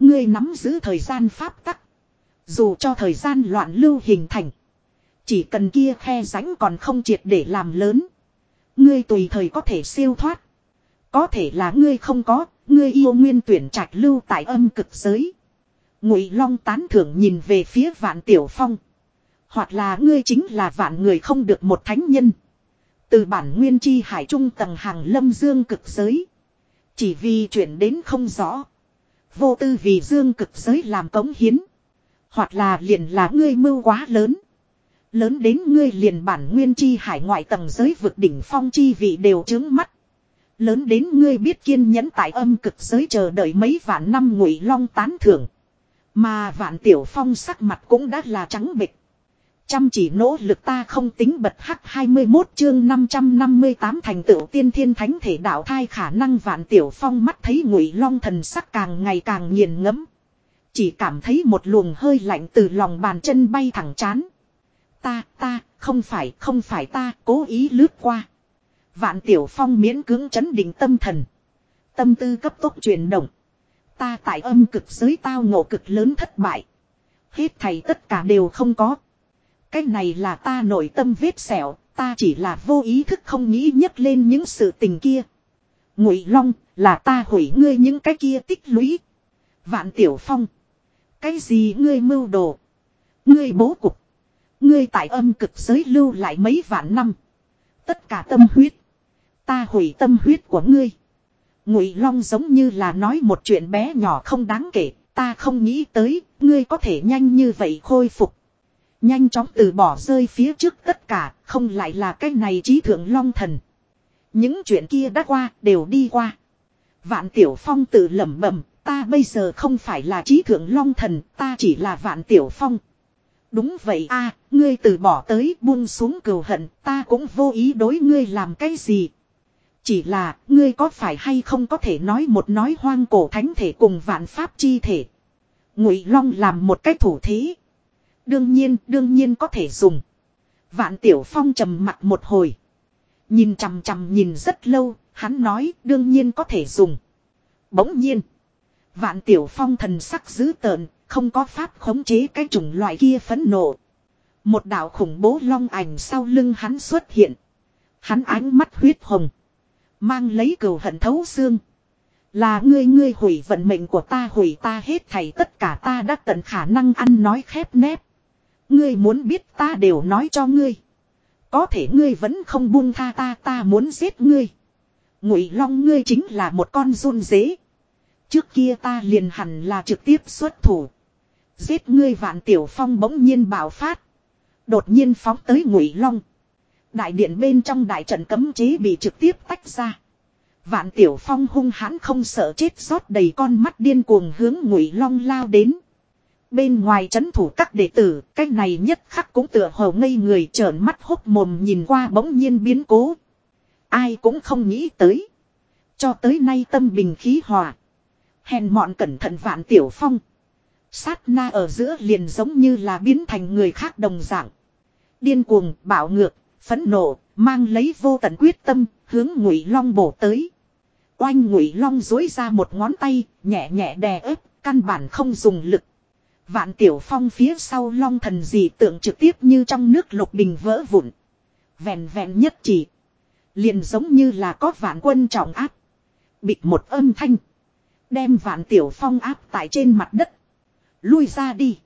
Ngươi nắm giữ thời gian pháp tắc. Dù cho thời gian loạn lưu hình thành. Chỉ cần kia khe ránh còn không triệt để làm lớn. Ngươi tùy thời có thể siêu thoát. Có thể là ngươi không có, ngươi yêu nguyên tuyển trạch lưu tại âm cực giới. Ngụy Long tán thưởng nhìn về phía vạn tiểu phong. Hoặc là ngươi chính là vạn người không được một thánh nhân. Từ bản nguyên chi hải trung tầng hàng lâm dương cực giới. Chỉ vì chuyện đến không rõ. Vô tư vì dương cực giới làm cống hiến. Hoặc là liền là ngươi mưu quá lớn. Lớn đến ngươi liền bản nguyên chi hải ngoại tầng giới vực đỉnh phong chi vị đều trướng mắt. Lớn đến ngươi biết kiên nhẫn tại âm cực giới chờ đợi mấy vạn năm ngụy long tán thưởng. Mà vạn tiểu phong sắc mặt cũng đã là trắng bịch. Chăm chỉ nỗ lực ta không tính bật hắc 21 chương 558 thành tựu tiên thiên thánh thể đạo thai khả năng vạn tiểu phong mắt thấy ngụy long thần sắc càng ngày càng nghiền ngẫm Chỉ cảm thấy một luồng hơi lạnh từ lòng bàn chân bay thẳng chán. Ta, ta, không phải, không phải ta, cố ý lướt qua. Vạn tiểu phong miễn cưỡng chấn định tâm thần. Tâm tư cấp tốc chuyển động. Ta tại âm cực giới tao ngộ cực lớn thất bại. Hết thầy tất cả đều không có. Cái này là ta nội tâm vết sẹo, ta chỉ là vô ý thức không nghĩ nhấc lên những sự tình kia. Ngụy Long, là ta hủy ngươi những cái kia tích lũy. Vạn Tiểu Phong, cái gì ngươi mưu đồ? Ngươi bố cục, ngươi tại âm cực giới lưu lại mấy vạn năm. Tất cả tâm huyết, ta hủy tâm huyết của ngươi. Ngụy Long giống như là nói một chuyện bé nhỏ không đáng kể, ta không nghĩ tới, ngươi có thể nhanh như vậy khôi phục. Nhanh chóng từ bỏ rơi phía trước tất cả, không lại là cái này trí thượng long thần. Những chuyện kia đã qua, đều đi qua. Vạn Tiểu Phong tự lẩm bẩm, ta bây giờ không phải là trí thượng long thần, ta chỉ là Vạn Tiểu Phong. Đúng vậy a, ngươi từ bỏ tới buông xuống cừu hận, ta cũng vô ý đối ngươi làm cái gì. Chỉ là, ngươi có phải hay không có thể nói một nói hoang cổ thánh thể cùng vạn pháp chi thể. Ngụy Long làm một cách thủ thế. Đương nhiên, đương nhiên có thể dùng. Vạn Tiểu Phong trầm mặt một hồi. Nhìn chằm chằm nhìn rất lâu, hắn nói đương nhiên có thể dùng. Bỗng nhiên. Vạn Tiểu Phong thần sắc dữ tợn, không có pháp khống chế cái chủng loại kia phấn nộ. Một đạo khủng bố long ảnh sau lưng hắn xuất hiện. Hắn ánh mắt huyết hồng. Mang lấy cừu hận thấu xương. Là ngươi ngươi hủy vận mệnh của ta hủy ta hết thảy tất cả ta đã tận khả năng ăn nói khép nép. Ngươi muốn biết ta đều nói cho ngươi. Có thể ngươi vẫn không buông tha ta ta muốn giết ngươi. Ngụy Long ngươi chính là một con run dế. Trước kia ta liền hẳn là trực tiếp xuất thủ. Giết ngươi vạn tiểu phong bỗng nhiên bạo phát. Đột nhiên phóng tới Ngụy Long. Đại điện bên trong đại trận cấm chế bị trực tiếp tách ra. Vạn tiểu phong hung hãn không sợ chết, rót đầy con mắt điên cuồng hướng Ngụy Long lao đến. Bên ngoài chấn thủ các đệ tử, cái này nhất khắc cũng tựa hồ ngây người trợn mắt hốc mồm nhìn qua bỗng nhiên biến cố. Ai cũng không nghĩ tới. Cho tới nay tâm bình khí hòa. Hèn mọn cẩn thận vạn tiểu phong. Sát na ở giữa liền giống như là biến thành người khác đồng dạng. Điên cuồng, bạo ngược, phẫn nộ, mang lấy vô tận quyết tâm, hướng ngụy long bổ tới. Oanh ngụy long dối ra một ngón tay, nhẹ nhẹ đè ép, căn bản không dùng lực. Vạn tiểu phong phía sau long thần dị tượng trực tiếp như trong nước lục bình vỡ vụn. Vẹn vẹn nhất chỉ. Liền giống như là có vạn quân trọng áp. Bịt một âm thanh. Đem vạn tiểu phong áp tại trên mặt đất. Lui ra đi.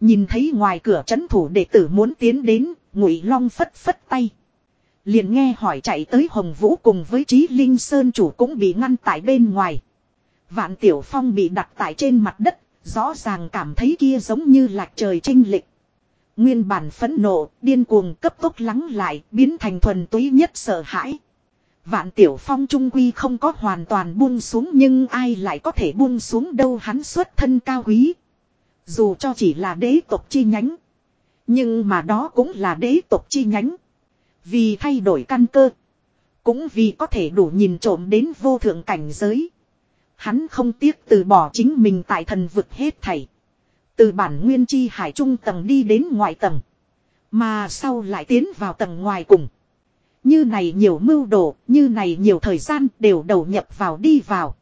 Nhìn thấy ngoài cửa trấn thủ đệ tử muốn tiến đến, ngụy long phất phất tay. Liền nghe hỏi chạy tới Hồng Vũ cùng với Trí Linh Sơn chủ cũng bị ngăn tại bên ngoài. Vạn Tiểu Phong bị đặt tại trên mặt đất, rõ ràng cảm thấy kia giống như lạc trời trinh lịch. Nguyên bản phẫn nộ, điên cuồng cấp tốc lắng lại, biến thành thuần túy nhất sợ hãi. Vạn Tiểu Phong trung quy không có hoàn toàn buông xuống nhưng ai lại có thể buông xuống đâu hắn xuất thân cao quý. Dù cho chỉ là đế tộc chi nhánh. Nhưng mà đó cũng là đế tộc chi nhánh. Vì thay đổi căn cơ. Cũng vì có thể đủ nhìn trộm đến vô thượng cảnh giới. Hắn không tiếc từ bỏ chính mình tại thần vực hết thảy. Từ bản nguyên chi hải trung tầng đi đến ngoại tầng. Mà sau lại tiến vào tầng ngoài cùng. Như này nhiều mưu đồ, như này nhiều thời gian đều đầu nhập vào đi vào.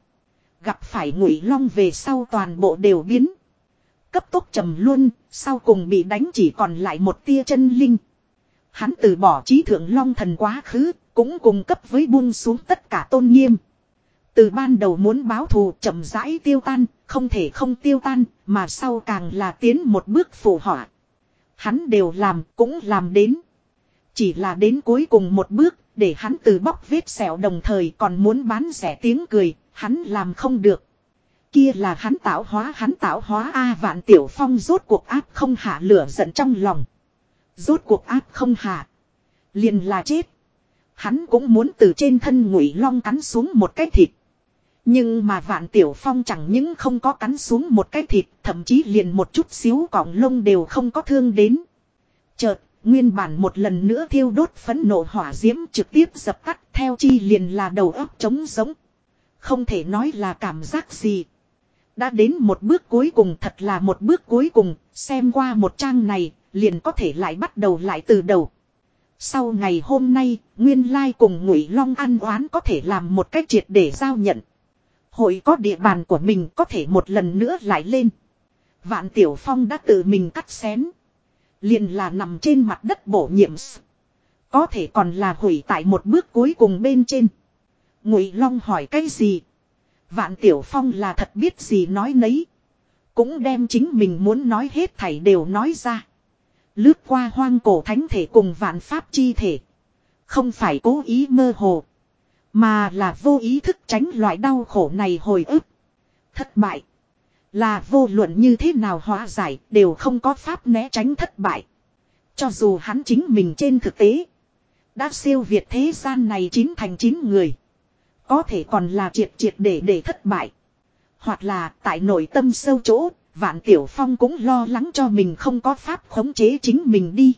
Gặp phải ngụy long về sau toàn bộ đều biến. Cấp tốc trầm luôn, sau cùng bị đánh chỉ còn lại một tia chân linh. Hắn từ bỏ trí thượng long thần quá khứ, cũng cùng cấp với buông xuống tất cả tôn nghiêm. Từ ban đầu muốn báo thù chậm rãi tiêu tan, không thể không tiêu tan, mà sau càng là tiến một bước phù họa. Hắn đều làm, cũng làm đến. Chỉ là đến cuối cùng một bước, để hắn từ bóc vết sẹo đồng thời còn muốn bán rẻ tiếng cười, hắn làm không được. Kia là hắn tạo hóa hắn tạo hóa A vạn tiểu phong rốt cuộc áp không hạ lửa giận trong lòng. Rốt cuộc áp không hạ. Liền là chết. Hắn cũng muốn từ trên thân ngụy long cắn xuống một cái thịt. Nhưng mà vạn tiểu phong chẳng những không có cắn xuống một cái thịt, thậm chí liền một chút xíu cọng lông đều không có thương đến. Chợt, nguyên bản một lần nữa thiêu đốt phấn nộ hỏa diễm trực tiếp dập tắt theo chi liền là đầu óc trống giống. Không thể nói là cảm giác gì. Đã đến một bước cuối cùng thật là một bước cuối cùng, xem qua một trang này, liền có thể lại bắt đầu lại từ đầu. Sau ngày hôm nay, Nguyên Lai cùng Ngụy Long ăn oán có thể làm một cách triệt để giao nhận. Hội có địa bàn của mình có thể một lần nữa lại lên. Vạn Tiểu Phong đã tự mình cắt xén. Liền là nằm trên mặt đất bổ nhiệm. Có thể còn là hủy tại một bước cuối cùng bên trên. Ngụy Long hỏi cái gì? Vạn Tiểu Phong là thật biết gì nói nấy. Cũng đem chính mình muốn nói hết thảy đều nói ra. Lướt qua hoang cổ thánh thể cùng vạn pháp chi thể. Không phải cố ý mơ hồ. Mà là vô ý thức tránh loại đau khổ này hồi ức. Thất bại. Là vô luận như thế nào hóa giải đều không có pháp né tránh thất bại. Cho dù hắn chính mình trên thực tế. Đã siêu việt thế gian này chín thành chín người. Có thể còn là triệt triệt để để thất bại. Hoặc là tại nội tâm sâu chỗ, Vạn Tiểu Phong cũng lo lắng cho mình không có pháp khống chế chính mình đi.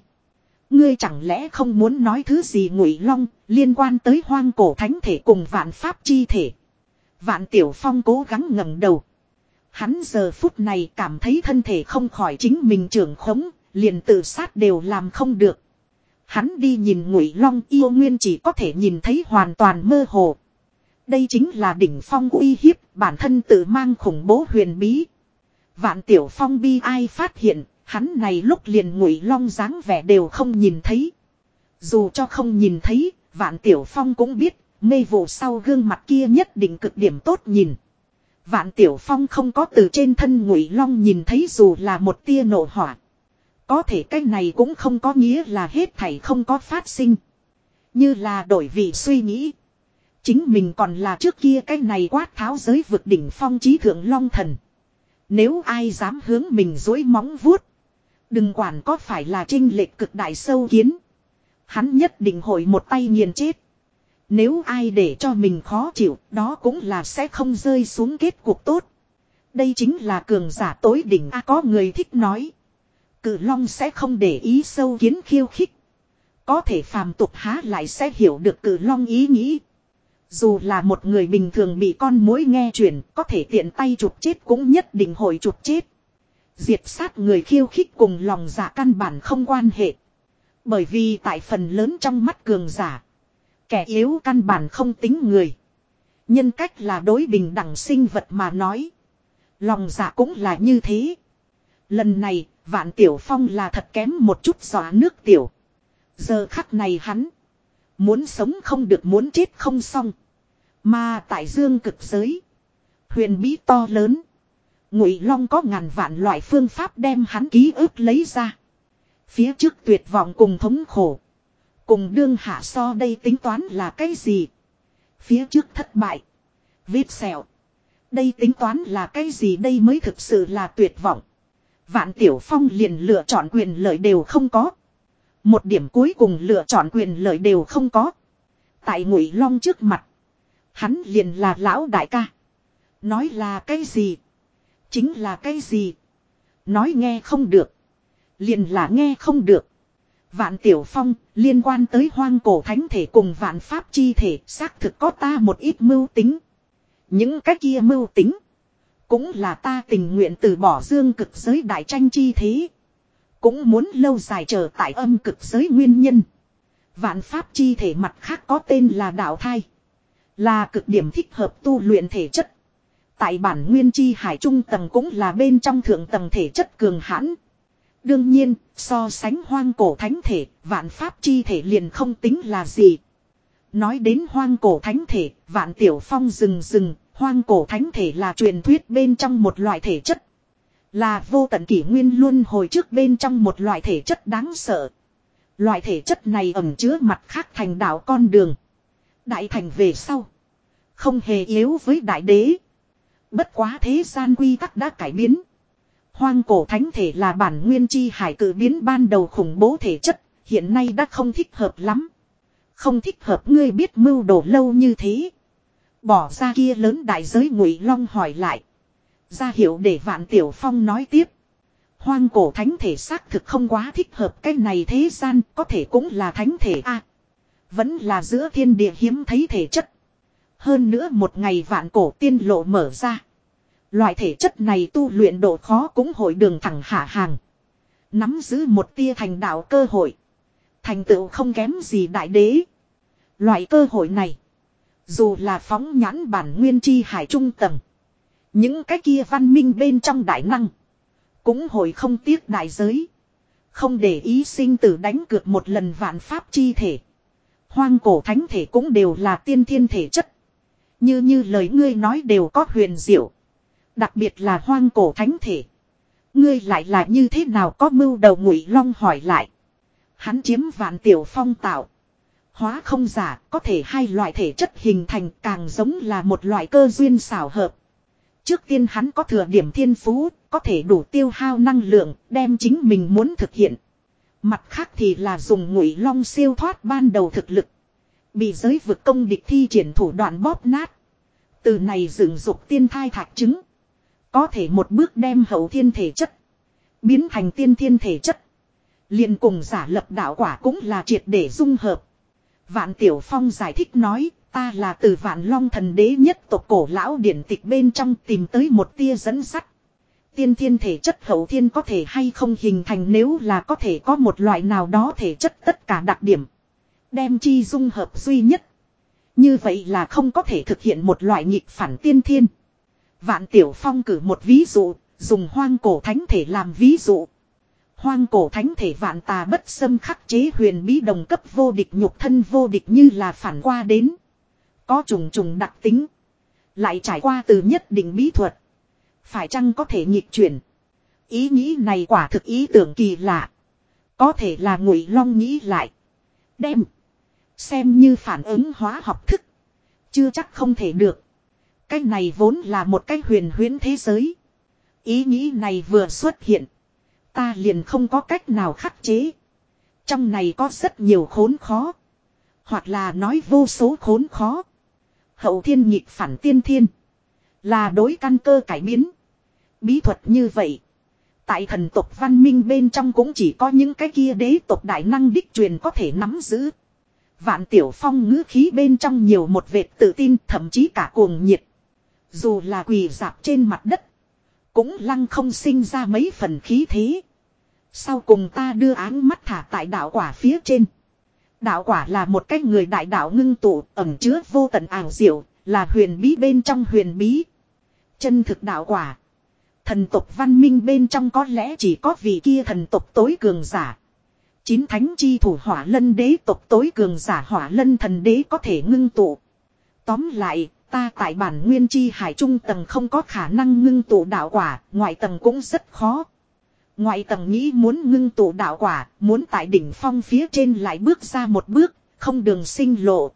Ngươi chẳng lẽ không muốn nói thứ gì ngụy long liên quan tới hoang cổ thánh thể cùng vạn pháp chi thể. Vạn Tiểu Phong cố gắng ngẩng đầu. Hắn giờ phút này cảm thấy thân thể không khỏi chính mình trưởng khống, liền tự sát đều làm không được. Hắn đi nhìn ngụy long yêu nguyên chỉ có thể nhìn thấy hoàn toàn mơ hồ. Đây chính là đỉnh phong uy hiếp, bản thân tự mang khủng bố huyền bí, Vạn tiểu phong bi ai phát hiện, hắn này lúc liền ngụy long dáng vẻ đều không nhìn thấy. Dù cho không nhìn thấy, vạn tiểu phong cũng biết, mê vụ sau gương mặt kia nhất định cực điểm tốt nhìn. Vạn tiểu phong không có từ trên thân ngụy long nhìn thấy dù là một tia nổ hỏa. Có thể cái này cũng không có nghĩa là hết thảy không có phát sinh. Như là đổi vị suy nghĩ. Chính mình còn là trước kia cái này quát tháo giới vực đỉnh phong trí thượng long thần. Nếu ai dám hướng mình dối móng vuốt. Đừng quản có phải là trinh lệch cực đại sâu kiến. Hắn nhất định hội một tay nghiền chết. Nếu ai để cho mình khó chịu, đó cũng là sẽ không rơi xuống kết cuộc tốt. Đây chính là cường giả tối đỉnh a có người thích nói. cự long sẽ không để ý sâu kiến khiêu khích. Có thể phàm tục há lại sẽ hiểu được cử long ý nghĩ. Dù là một người bình thường bị con mối nghe chuyện, có thể tiện tay chụp chết cũng nhất định hội chụp chết. Diệt sát người khiêu khích cùng lòng giả căn bản không quan hệ. Bởi vì tại phần lớn trong mắt cường giả, kẻ yếu căn bản không tính người. Nhân cách là đối bình đẳng sinh vật mà nói. Lòng giả cũng là như thế. Lần này, vạn tiểu phong là thật kém một chút giỏ nước tiểu. Giờ khắc này hắn. Muốn sống không được muốn chết không xong. Mà tại dương cực giới. Huyền bí to lớn. Ngụy Long có ngàn vạn loại phương pháp đem hắn ký ức lấy ra. Phía trước tuyệt vọng cùng thống khổ. Cùng đương hạ so đây tính toán là cái gì? Phía trước thất bại. Vết sẹo. Đây tính toán là cái gì đây mới thực sự là tuyệt vọng. Vạn Tiểu Phong liền lựa chọn quyền lợi đều không có. Một điểm cuối cùng lựa chọn quyền lợi đều không có. Tại Ngụy Long trước mặt. Hắn liền là lão đại ca. Nói là cái gì? Chính là cái gì? Nói nghe không được. Liền là nghe không được. Vạn Tiểu Phong, liên quan tới hoang cổ thánh thể cùng vạn pháp chi thể, xác thực có ta một ít mưu tính. Những cái kia mưu tính. Cũng là ta tình nguyện từ bỏ dương cực giới đại tranh chi thế. Cũng muốn lâu dài chờ tại âm cực giới nguyên nhân. Vạn pháp chi thể mặt khác có tên là đạo thai. Là cực điểm thích hợp tu luyện thể chất. Tại bản nguyên chi hải trung tầng cũng là bên trong thượng tầng thể chất cường hãn. Đương nhiên, so sánh hoang cổ thánh thể, vạn pháp chi thể liền không tính là gì. Nói đến hoang cổ thánh thể, vạn tiểu phong rừng rừng, hoang cổ thánh thể là truyền thuyết bên trong một loại thể chất. Là vô tận kỷ nguyên luôn hồi trước bên trong một loại thể chất đáng sợ. Loại thể chất này ẩm chứa mặt khác thành đạo con đường. Đại thành về sau. Không hề yếu với đại đế. Bất quá thế gian quy tắc đã cải biến. Hoang cổ thánh thể là bản nguyên chi hải cử biến ban đầu khủng bố thể chất, hiện nay đã không thích hợp lắm. Không thích hợp ngươi biết mưu đồ lâu như thế. Bỏ ra kia lớn đại giới ngụy long hỏi lại. Ra hiệu để vạn tiểu phong nói tiếp. Hoang cổ thánh thể xác thực không quá thích hợp cái này thế gian có thể cũng là thánh thể a Vẫn là giữa thiên địa hiếm thấy thể chất. Hơn nữa một ngày vạn cổ tiên lộ mở ra. Loại thể chất này tu luyện độ khó cũng hội đường thẳng hạ hàng. Nắm giữ một tia thành đạo cơ hội. Thành tựu không kém gì đại đế. Loại cơ hội này. Dù là phóng nhãn bản nguyên chi hải trung tầng. Những cái kia văn minh bên trong đại năng. Cũng hội không tiếc đại giới. Không để ý sinh tử đánh cược một lần vạn pháp chi thể. Hoang cổ thánh thể cũng đều là tiên thiên thể chất. Như như lời ngươi nói đều có huyền diệu. Đặc biệt là hoang cổ thánh thể. Ngươi lại là như thế nào có mưu đầu ngụy long hỏi lại. Hắn chiếm vạn tiểu phong tạo. Hóa không giả có thể hai loại thể chất hình thành càng giống là một loại cơ duyên xảo hợp. Trước tiên hắn có thừa điểm thiên phú, có thể đủ tiêu hao năng lượng, đem chính mình muốn thực hiện. Mặt khác thì là dùng ngụy long siêu thoát ban đầu thực lực. Bị giới vực công địch thi triển thủ đoạn bóp nát. Từ này dựng dục tiên thai thạch trứng. Có thể một bước đem hậu thiên thể chất. Biến thành tiên thiên thể chất. liền cùng giả lập đạo quả cũng là triệt để dung hợp. Vạn Tiểu Phong giải thích nói, ta là từ vạn long thần đế nhất tộc cổ lão điển tịch bên trong tìm tới một tia dẫn sắt. Tiên thiên thể chất hậu thiên có thể hay không hình thành nếu là có thể có một loại nào đó thể chất tất cả đặc điểm. Đem chi dung hợp duy nhất. Như vậy là không có thể thực hiện một loại nghịch phản tiên thiên. Vạn Tiểu Phong cử một ví dụ, dùng hoang cổ thánh thể làm ví dụ. Hoang cổ thánh thể vạn tà bất xâm khắc chế huyền bí đồng cấp vô địch nhục thân vô địch như là phản qua đến. Có trùng trùng đặc tính. Lại trải qua từ nhất định bí thuật. Phải chăng có thể nhịp chuyển. Ý nghĩ này quả thực ý tưởng kỳ lạ. Có thể là ngụy long nghĩ lại. Đem. Xem như phản ứng hóa học thức. Chưa chắc không thể được. Cái này vốn là một cái huyền huyễn thế giới. Ý nghĩ này vừa xuất hiện. Ta liền không có cách nào khắc chế. Trong này có rất nhiều khốn khó. Hoặc là nói vô số khốn khó. Hậu thiên nhịp phản tiên thiên. Là đối căn cơ cải biến. Bí thuật như vậy. Tại thần tộc văn minh bên trong cũng chỉ có những cái kia đế tộc đại năng đích truyền có thể nắm giữ. Vạn tiểu phong ngữ khí bên trong nhiều một vệt tự tin thậm chí cả cuồng nhiệt. Dù là quỳ dạp trên mặt đất. Cũng lăng không sinh ra mấy phần khí thế. Sau cùng ta đưa áng mắt thả tại đạo quả phía trên. Đạo quả là một cái người đại đạo ngưng tụ ẩm chứa vô tận ảo diệu, Là huyền bí bên trong huyền bí. Chân thực đạo quả. Thần tộc văn minh bên trong có lẽ chỉ có vị kia thần tộc tối cường giả. Chín thánh chi thủ hỏa lân đế tộc tối cường giả hỏa lân thần đế có thể ngưng tụ. Tóm lại, ta tại bản nguyên chi hải trung tầng không có khả năng ngưng tụ đạo quả, ngoại tầng cũng rất khó. Ngoại tầng nghĩ muốn ngưng tụ đạo quả, muốn tại đỉnh phong phía trên lại bước ra một bước, không đường sinh lộ.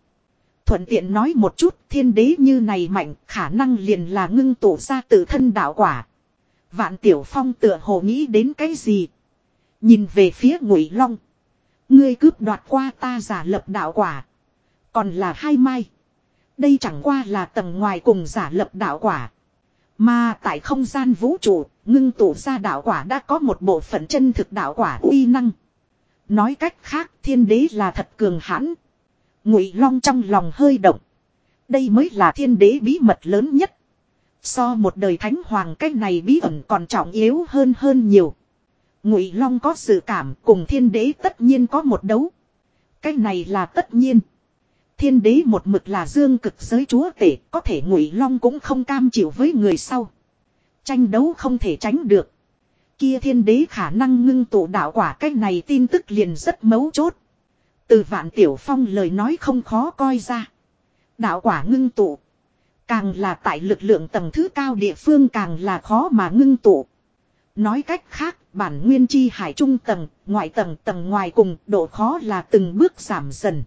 Thuận tiện nói một chút, thiên đế như này mạnh, khả năng liền là ngưng tụ ra tự thân đạo quả. Vạn Tiểu Phong tựa hồ nghĩ đến cái gì? Nhìn về phía Ngụy Long. Ngươi cướp đoạt qua ta giả lập đạo quả. Còn là hai mai. Đây chẳng qua là tầng ngoài cùng giả lập đạo quả. Mà tại không gian vũ trụ, ngưng tụ ra đạo quả đã có một bộ phận chân thực đạo quả uy năng. Nói cách khác, thiên đế là thật cường hãn. Ngụy Long trong lòng hơi động. Đây mới là thiên đế bí mật lớn nhất. So một đời thánh hoàng cái này bí ẩn còn trọng yếu hơn hơn nhiều. Ngụy Long có sự cảm cùng thiên đế tất nhiên có một đấu. Cái này là tất nhiên. Thiên đế một mực là dương cực giới chúa tể, có thể Ngụy Long cũng không cam chịu với người sau. Tranh đấu không thể tránh được. Kia thiên đế khả năng ngưng tụ đạo quả cái này tin tức liền rất mấu chốt. Từ vạn tiểu phong lời nói không khó coi ra. Đạo quả ngưng tụ. Càng là tại lực lượng tầng thứ cao địa phương càng là khó mà ngưng tụ. Nói cách khác, bản nguyên chi hải trung tầng, ngoại tầng tầng ngoài cùng độ khó là từng bước giảm dần.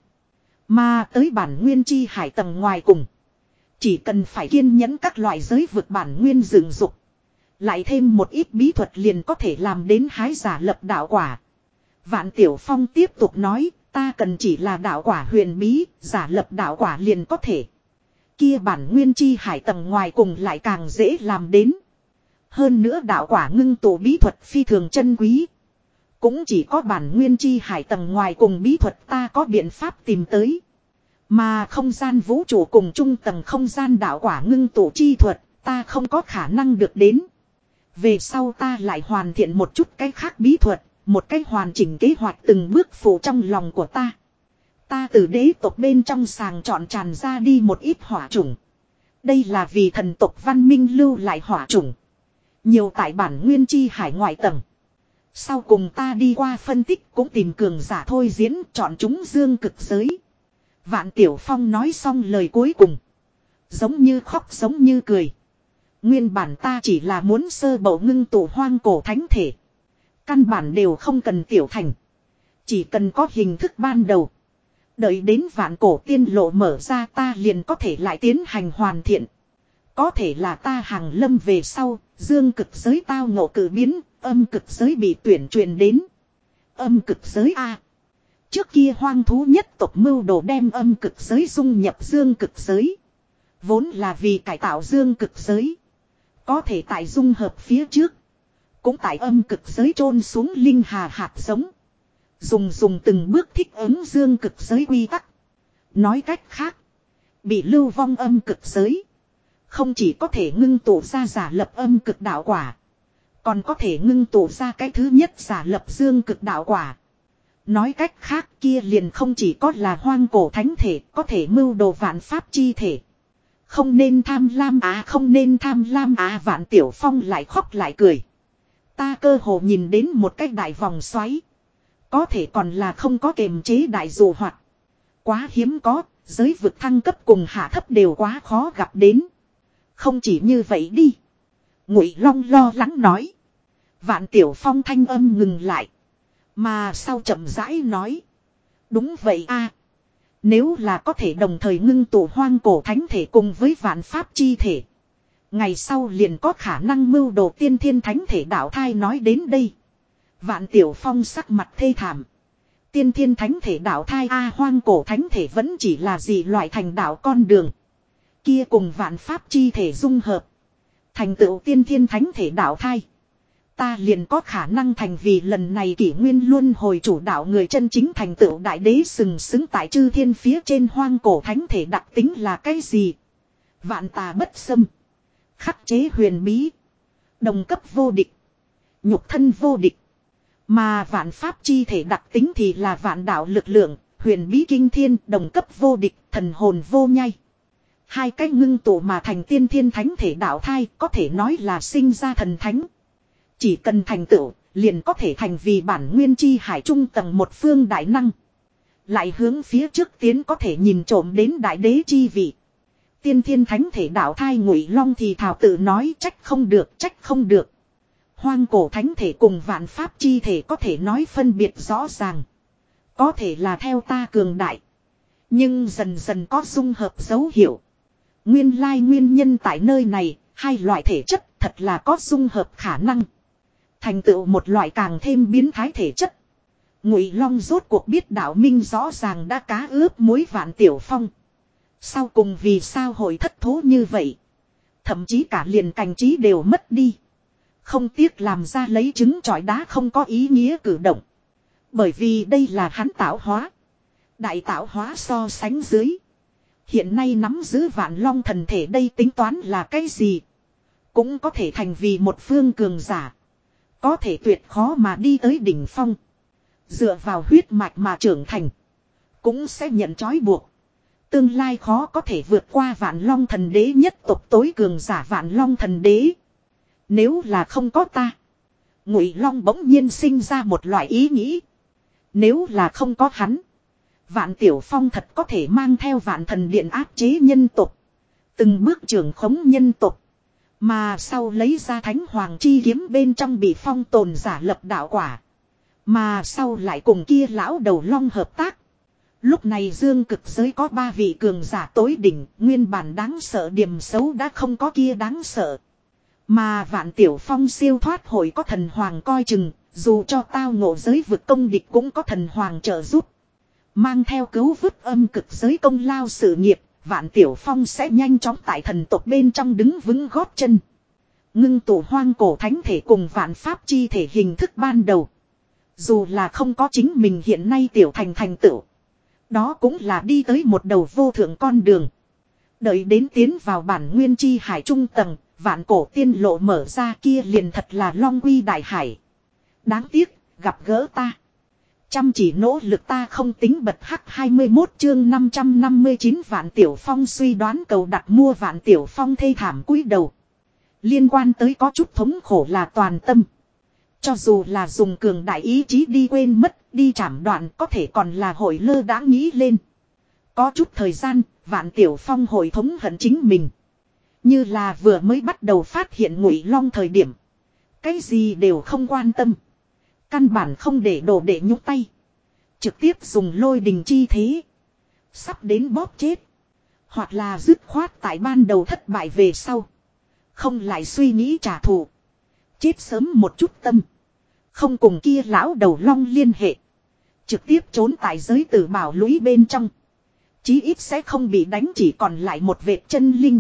Mà tới bản nguyên chi hải tầng ngoài cùng. Chỉ cần phải kiên nhẫn các loại giới vượt bản nguyên rừng dục. Lại thêm một ít bí thuật liền có thể làm đến hái giả lập đạo quả. Vạn Tiểu Phong tiếp tục nói, ta cần chỉ là đạo quả huyền bí, giả lập đạo quả liền có thể. Kia bản nguyên chi hải tầng ngoài cùng lại càng dễ làm đến. Hơn nữa đạo quả ngưng tụ bí thuật phi thường chân quý. Cũng chỉ có bản nguyên chi hải tầng ngoài cùng bí thuật ta có biện pháp tìm tới. Mà không gian vũ trụ cùng trung tầng không gian đạo quả ngưng tụ chi thuật ta không có khả năng được đến. Về sau ta lại hoàn thiện một chút cái khác bí thuật, một cách hoàn chỉnh kế hoạch từng bước phủ trong lòng của ta. Ta từ đế tộc bên trong sàng chọn tràn ra đi một ít hỏa chủng. Đây là vì thần tộc văn minh lưu lại hỏa chủng. Nhiều tại bản nguyên chi hải ngoại tầng. Sau cùng ta đi qua phân tích cũng tìm cường giả thôi diễn chọn chúng dương cực giới. Vạn Tiểu Phong nói xong lời cuối cùng. Giống như khóc giống như cười. Nguyên bản ta chỉ là muốn sơ bộ ngưng tụ hoang cổ thánh thể. Căn bản đều không cần tiểu thành. Chỉ cần có hình thức ban đầu. Đợi đến vạn cổ tiên lộ mở ra ta liền có thể lại tiến hành hoàn thiện. Có thể là ta hàng lâm về sau, dương cực giới tao ngộ cử biến, âm cực giới bị tuyển truyền đến. Âm cực giới A. Trước kia hoang thú nhất tộc mưu đồ đem âm cực giới dung nhập dương cực giới. Vốn là vì cải tạo dương cực giới. Có thể tại dung hợp phía trước. Cũng tại âm cực giới chôn xuống linh hà hạt giống. Dùng dùng từng bước thích ứng dương cực giới quy tắc. Nói cách khác. Bị lưu vong âm cực giới. Không chỉ có thể ngưng tụ ra giả lập âm cực đạo quả. Còn có thể ngưng tụ ra cái thứ nhất giả lập dương cực đạo quả. Nói cách khác kia liền không chỉ có là hoang cổ thánh thể có thể mưu đồ vạn pháp chi thể. Không nên tham lam á không nên tham lam á vạn tiểu phong lại khóc lại cười. Ta cơ hồ nhìn đến một cái đại vòng xoáy. Có thể còn là không có kềm chế đại dù hoạt. Quá hiếm có, giới vực thăng cấp cùng hạ thấp đều quá khó gặp đến. Không chỉ như vậy đi. Ngụy Long lo lắng nói. Vạn Tiểu Phong thanh âm ngừng lại. Mà sau chậm rãi nói. Đúng vậy a Nếu là có thể đồng thời ngưng tụ hoang cổ thánh thể cùng với vạn pháp chi thể. Ngày sau liền có khả năng mưu đồ tiên thiên thánh thể đạo thai nói đến đây. Vạn Tiểu Phong sắc mặt thê thảm. Tiên thiên thánh thể đạo thai A hoang cổ thánh thể vẫn chỉ là gì loại thành đạo con đường. Kia cùng vạn pháp chi thể dung hợp. Thành tựu tiên thiên thánh thể đạo thai. Ta liền có khả năng thành vì lần này kỷ nguyên luôn hồi chủ đạo người chân chính thành tựu đại đế sừng sững tại chư thiên phía trên hoang cổ thánh thể đặc tính là cái gì? Vạn tà bất xâm. Khắc chế huyền bí. Đồng cấp vô địch. Nhục thân vô địch. Mà vạn pháp chi thể đặc tính thì là vạn đạo lực lượng, huyền bí kinh thiên, đồng cấp vô địch, thần hồn vô nhai. Hai cái ngưng tụ mà thành tiên thiên thánh thể đạo thai có thể nói là sinh ra thần thánh. Chỉ cần thành tựu, liền có thể thành vì bản nguyên chi hải trung tầng một phương đại năng. Lại hướng phía trước tiến có thể nhìn trộm đến đại đế chi vị. Tiên thiên thánh thể đạo thai ngụy long thì thảo tự nói trách không được trách không được. Hoang cổ thánh thể cùng vạn pháp chi thể có thể nói phân biệt rõ ràng. Có thể là theo ta cường đại. Nhưng dần dần có dung hợp dấu hiệu. Nguyên lai nguyên nhân tại nơi này, hai loại thể chất thật là có dung hợp khả năng. Thành tựu một loại càng thêm biến thái thể chất. Ngụy Long rốt cuộc biết đạo minh rõ ràng đã cá ướp muối vạn tiểu phong. Sau cùng vì sao hội thất thố như vậy? Thậm chí cả liền cảnh trí đều mất đi. Không tiếc làm ra lấy trứng trọi đá không có ý nghĩa cử động. Bởi vì đây là hắn tạo hóa. Đại tạo hóa so sánh dưới. Hiện nay nắm giữ vạn long thần thể đây tính toán là cái gì? Cũng có thể thành vì một phương cường giả. Có thể tuyệt khó mà đi tới đỉnh phong. Dựa vào huyết mạch mà trưởng thành. Cũng sẽ nhận trói buộc. Tương lai khó có thể vượt qua vạn long thần đế nhất tộc tối cường giả vạn long thần đế. Nếu là không có ta. Ngụy long bỗng nhiên sinh ra một loại ý nghĩ. Nếu là không có hắn. Vạn tiểu phong thật có thể mang theo vạn thần điện áp chế nhân tộc. Từng bước trưởng khống nhân tộc. Mà sau lấy ra thánh hoàng chi kiếm bên trong bị phong tồn giả lập đạo quả. Mà sau lại cùng kia lão đầu long hợp tác. Lúc này dương cực giới có ba vị cường giả tối đỉnh, nguyên bản đáng sợ điểm xấu đã không có kia đáng sợ. Mà vạn tiểu phong siêu thoát hội có thần hoàng coi chừng, dù cho tao ngộ giới vực công địch cũng có thần hoàng trợ giúp. Mang theo cứu vứt âm cực giới công lao sự nghiệp, vạn tiểu phong sẽ nhanh chóng tại thần tộc bên trong đứng vững gót chân. Ngưng tụ hoang cổ thánh thể cùng vạn pháp chi thể hình thức ban đầu. Dù là không có chính mình hiện nay tiểu thành thành tựu. Đó cũng là đi tới một đầu vô thượng con đường. Đợi đến tiến vào bản nguyên chi hải trung tầng, vạn cổ tiên lộ mở ra kia liền thật là long quy đại hải. Đáng tiếc, gặp gỡ ta. Chăm chỉ nỗ lực ta không tính bật hắc 21 chương 559 vạn tiểu phong suy đoán cầu đặt mua vạn tiểu phong thê thảm cúi đầu. Liên quan tới có chút thống khổ là toàn tâm. Cho dù là dùng cường đại ý chí đi quên mất, đi chảm đoạn có thể còn là hội lơ đã nghĩ lên. Có chút thời gian, vạn tiểu phong hồi thống hận chính mình. Như là vừa mới bắt đầu phát hiện ngụy long thời điểm. Cái gì đều không quan tâm. Căn bản không để đổ để nhúc tay. Trực tiếp dùng lôi đình chi thế. Sắp đến bóp chết. Hoặc là dứt khoát tại ban đầu thất bại về sau. Không lại suy nghĩ trả thù. Chết sớm một chút tâm. Không cùng kia lão đầu long liên hệ. Trực tiếp trốn tại giới tử bảo lũy bên trong. Chí ít sẽ không bị đánh chỉ còn lại một vệt chân linh.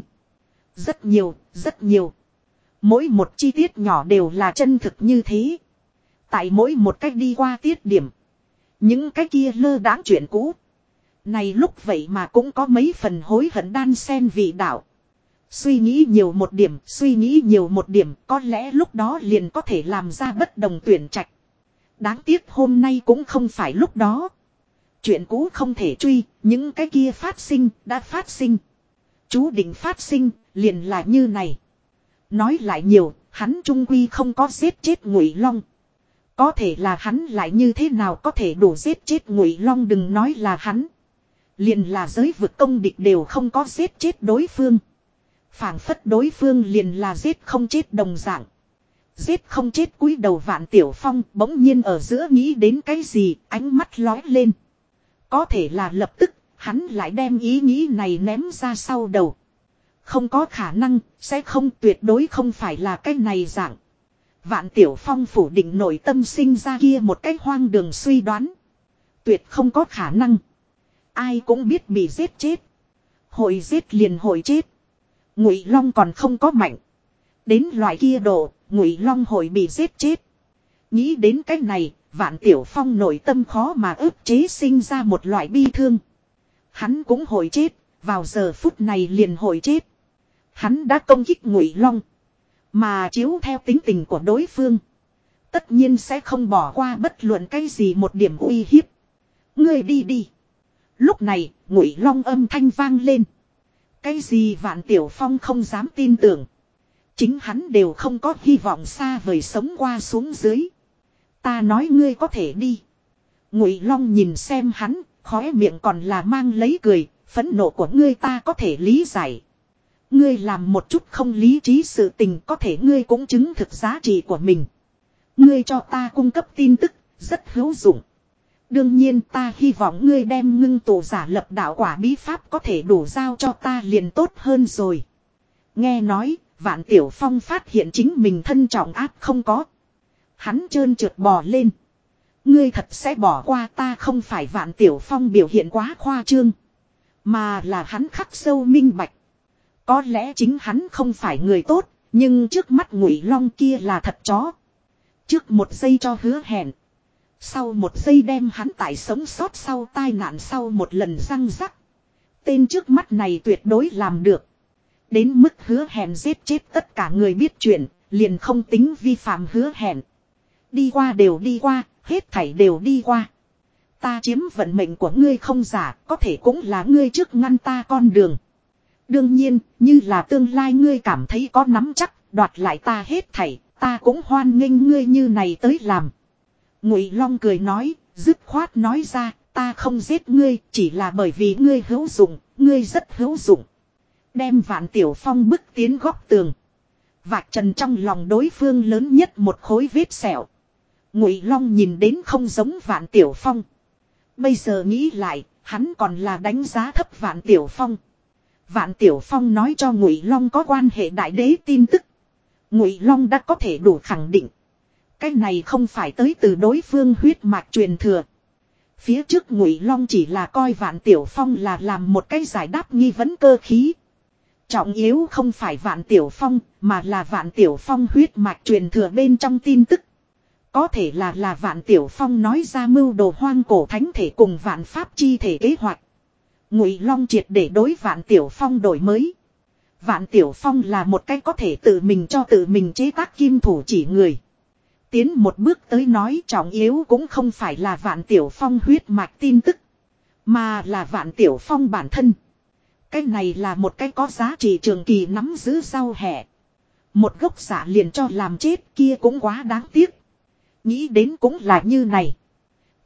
Rất nhiều, rất nhiều. Mỗi một chi tiết nhỏ đều là chân thực như thế. Tại mỗi một cách đi qua tiết điểm. Những cái kia lơ đáng chuyện cũ. Này lúc vậy mà cũng có mấy phần hối hận đan sen vị đạo. Suy nghĩ nhiều một điểm, suy nghĩ nhiều một điểm, có lẽ lúc đó liền có thể làm ra bất đồng tuyển trạch. Đáng tiếc hôm nay cũng không phải lúc đó. Chuyện cũ không thể truy, những cái kia phát sinh, đã phát sinh. Chú định phát sinh, liền là như này. Nói lại nhiều, hắn trung quy không có giết chết ngụy long. Có thể là hắn lại như thế nào có thể đổ giết chết ngụy long đừng nói là hắn. Liền là giới vực công địch đều không có giết chết đối phương phảng phất đối phương liền là giết không chết đồng dạng. Giết không chết cúi đầu vạn tiểu phong bỗng nhiên ở giữa nghĩ đến cái gì ánh mắt lói lên. Có thể là lập tức hắn lại đem ý nghĩ này ném ra sau đầu. Không có khả năng, sẽ không tuyệt đối không phải là cái này dạng. Vạn tiểu phong phủ định nội tâm sinh ra kia một cách hoang đường suy đoán. Tuyệt không có khả năng. Ai cũng biết bị giết chết. Hội giết liền hội chết. Ngụy Long còn không có mạnh. Đến loại kia độ, Ngụy Long hội bị giết chết. Nghĩ đến cái này, Vạn Tiểu Phong nội tâm khó mà ức chế sinh ra một loại bi thương. Hắn cũng hội chết, vào giờ phút này liền hội chết. Hắn đã công kích Ngụy Long, mà chiếu theo tính tình của đối phương, tất nhiên sẽ không bỏ qua bất luận cái gì một điểm uy hiếp. Ngươi đi đi. Lúc này, Ngụy Long âm thanh vang lên. Cái gì vạn tiểu phong không dám tin tưởng. Chính hắn đều không có hy vọng xa vời sống qua xuống dưới. Ta nói ngươi có thể đi. Ngụy Long nhìn xem hắn, khóe miệng còn là mang lấy cười, phẫn nộ của ngươi ta có thể lý giải. Ngươi làm một chút không lý trí sự tình có thể ngươi cũng chứng thực giá trị của mình. Ngươi cho ta cung cấp tin tức, rất hữu dụng. Đương nhiên ta hy vọng ngươi đem ngưng tổ giả lập đạo quả bí pháp có thể đổ giao cho ta liền tốt hơn rồi. Nghe nói, vạn tiểu phong phát hiện chính mình thân trọng áp không có. Hắn trơn trượt bò lên. Ngươi thật sẽ bỏ qua ta không phải vạn tiểu phong biểu hiện quá khoa trương. Mà là hắn khắc sâu minh bạch. Có lẽ chính hắn không phải người tốt, nhưng trước mắt ngụy long kia là thật chó. Trước một giây cho hứa hẹn. Sau một giây đem hắn tại sống sót sau tai nạn sau một lần răng rắc. Tên trước mắt này tuyệt đối làm được. Đến mức hứa hẹn giết chết tất cả người biết chuyện, liền không tính vi phạm hứa hẹn. Đi qua đều đi qua, hết thảy đều đi qua. Ta chiếm vận mệnh của ngươi không giả, có thể cũng là ngươi trước ngăn ta con đường. Đương nhiên, như là tương lai ngươi cảm thấy có nắm chắc, đoạt lại ta hết thảy, ta cũng hoan nghênh ngươi như này tới làm. Ngụy Long cười nói, dứt khoát nói ra, ta không giết ngươi, chỉ là bởi vì ngươi hữu dụng, ngươi rất hữu dụng. Đem vạn tiểu phong bức tiến góc tường. Vạch trần trong lòng đối phương lớn nhất một khối vết sẹo. Ngụy Long nhìn đến không giống vạn tiểu phong. Bây giờ nghĩ lại, hắn còn là đánh giá thấp vạn tiểu phong. Vạn tiểu phong nói cho Ngụy Long có quan hệ đại đế tin tức. Ngụy Long đã có thể đủ khẳng định. Cái này không phải tới từ đối phương huyết mạch truyền thừa. Phía trước Ngụy Long chỉ là coi Vạn Tiểu Phong là làm một cái giải đáp nghi vấn cơ khí. Trọng yếu không phải Vạn Tiểu Phong, mà là Vạn Tiểu Phong huyết mạch truyền thừa bên trong tin tức. Có thể là là Vạn Tiểu Phong nói ra mưu đồ hoang cổ thánh thể cùng Vạn Pháp chi thể kế hoạch. Ngụy Long triệt để đối Vạn Tiểu Phong đổi mới. Vạn Tiểu Phong là một cái có thể tự mình cho tự mình chế tác kim thủ chỉ người. Tiến một bước tới nói trọng yếu cũng không phải là Vạn Tiểu Phong huyết mạch tin tức. Mà là Vạn Tiểu Phong bản thân. Cái này là một cái có giá trị trường kỳ nắm giữ sau hè. Một gốc giả liền cho làm chết kia cũng quá đáng tiếc. Nghĩ đến cũng là như này.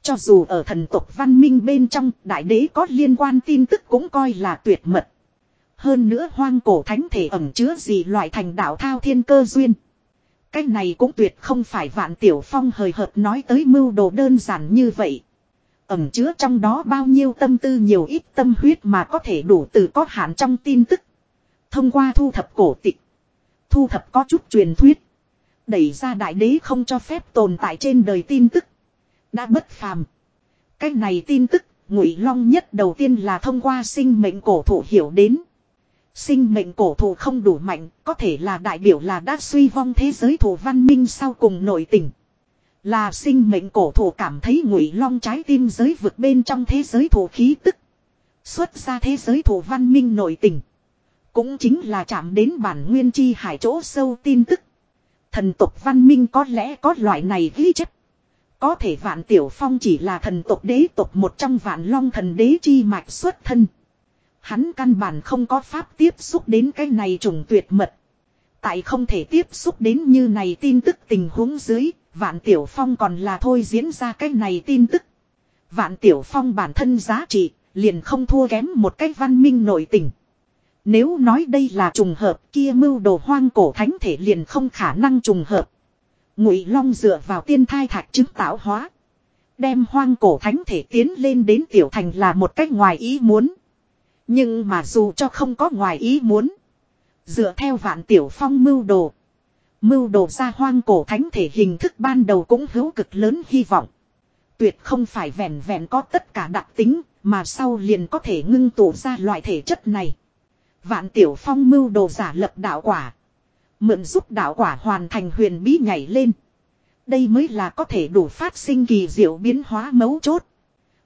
Cho dù ở thần tộc văn minh bên trong, đại đế có liên quan tin tức cũng coi là tuyệt mật. Hơn nữa hoang cổ thánh thể ẩm chứa gì loại thành đạo thao thiên cơ duyên. Cái này cũng tuyệt không phải vạn tiểu phong hời hợt nói tới mưu đồ đơn giản như vậy. Ẩm chứa trong đó bao nhiêu tâm tư nhiều ít tâm huyết mà có thể đủ từ có hạn trong tin tức. Thông qua thu thập cổ tịch. Thu thập có chút truyền thuyết. Đẩy ra đại đế không cho phép tồn tại trên đời tin tức. Đã bất phàm. Cái này tin tức, ngụy long nhất đầu tiên là thông qua sinh mệnh cổ thụ hiểu đến. Sinh mệnh cổ thụ không đủ mạnh, có thể là đại biểu là đã suy vong thế giới thổ văn minh sau cùng nội tình. Là sinh mệnh cổ thụ cảm thấy ngụy long trái tim giới vực bên trong thế giới thổ khí tức. Xuất ra thế giới thổ văn minh nội tình. Cũng chính là chạm đến bản nguyên chi hải chỗ sâu tin tức. Thần tộc văn minh có lẽ có loại này ghi chất. Có thể vạn tiểu phong chỉ là thần tộc đế tộc một trong vạn long thần đế chi mạch xuất thân. Hắn căn bản không có pháp tiếp xúc đến cái này trùng tuyệt mật. Tại không thể tiếp xúc đến như này tin tức tình huống dưới, Vạn Tiểu Phong còn là thôi diễn ra cái này tin tức. Vạn Tiểu Phong bản thân giá trị, liền không thua kém một cái văn minh nội tình. Nếu nói đây là trùng hợp kia mưu đồ hoang cổ thánh thể liền không khả năng trùng hợp. Ngụy Long dựa vào tiên thai thạch chứng tạo hóa. Đem hoang cổ thánh thể tiến lên đến tiểu thành là một cách ngoài ý muốn. Nhưng mà dù cho không có ngoài ý muốn. Dựa theo vạn tiểu phong mưu đồ. Mưu đồ ra hoang cổ thánh thể hình thức ban đầu cũng hữu cực lớn hy vọng. Tuyệt không phải vẹn vẹn có tất cả đặc tính, mà sau liền có thể ngưng tụ ra loại thể chất này. Vạn tiểu phong mưu đồ giả lập đạo quả. Mượn giúp đạo quả hoàn thành huyền bí nhảy lên. Đây mới là có thể đủ phát sinh kỳ diệu biến hóa mấu chốt.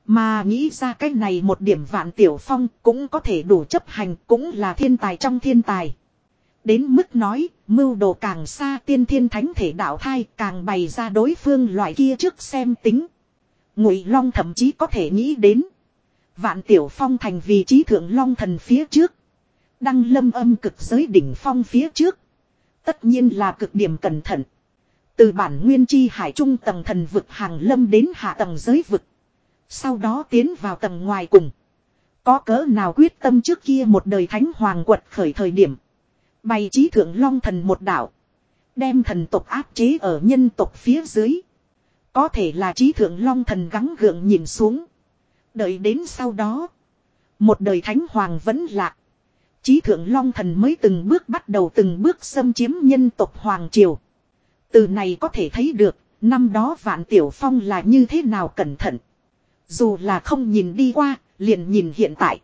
Mà nghĩ ra cái này một điểm vạn tiểu phong cũng có thể đủ chấp hành cũng là thiên tài trong thiên tài. Đến mức nói, mưu đồ càng xa tiên thiên thánh thể đạo thai càng bày ra đối phương loại kia trước xem tính. Ngụy Long thậm chí có thể nghĩ đến. Vạn tiểu phong thành vị trí thượng long thần phía trước. Đăng lâm âm cực giới đỉnh phong phía trước. Tất nhiên là cực điểm cẩn thận. Từ bản nguyên chi hải trung tầng thần vực hàng lâm đến hạ tầng giới vực. Sau đó tiến vào tầng ngoài cùng. Có cỡ nào quyết tâm trước kia một đời thánh hoàng quật khởi thời điểm. Bày trí thượng long thần một đạo. Đem thần tộc áp chế ở nhân tộc phía dưới. Có thể là trí thượng long thần gắng gượng nhìn xuống. Đợi đến sau đó. Một đời thánh hoàng vẫn lạc. Chí thượng long thần mới từng bước bắt đầu từng bước xâm chiếm nhân tộc hoàng triều. Từ này có thể thấy được, năm đó vạn tiểu phong là như thế nào cẩn thận. Dù là không nhìn đi qua, liền nhìn hiện tại.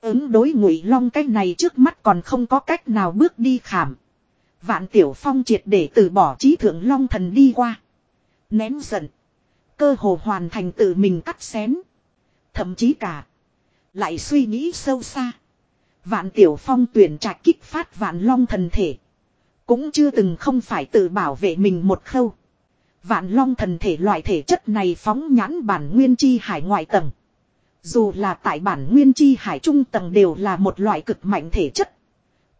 Ứng đối ngụy long cái này trước mắt còn không có cách nào bước đi khảm. Vạn tiểu phong triệt để từ bỏ chí thượng long thần đi qua. Nén giận. Cơ hồ hoàn thành tự mình cắt xén. Thậm chí cả. Lại suy nghĩ sâu xa. Vạn tiểu phong tuyển trạch kích phát vạn long thần thể. Cũng chưa từng không phải tự bảo vệ mình một khâu. Vạn long thần thể loại thể chất này phóng nhãn bản nguyên chi hải ngoại tầng. Dù là tại bản nguyên chi hải trung tầng đều là một loại cực mạnh thể chất.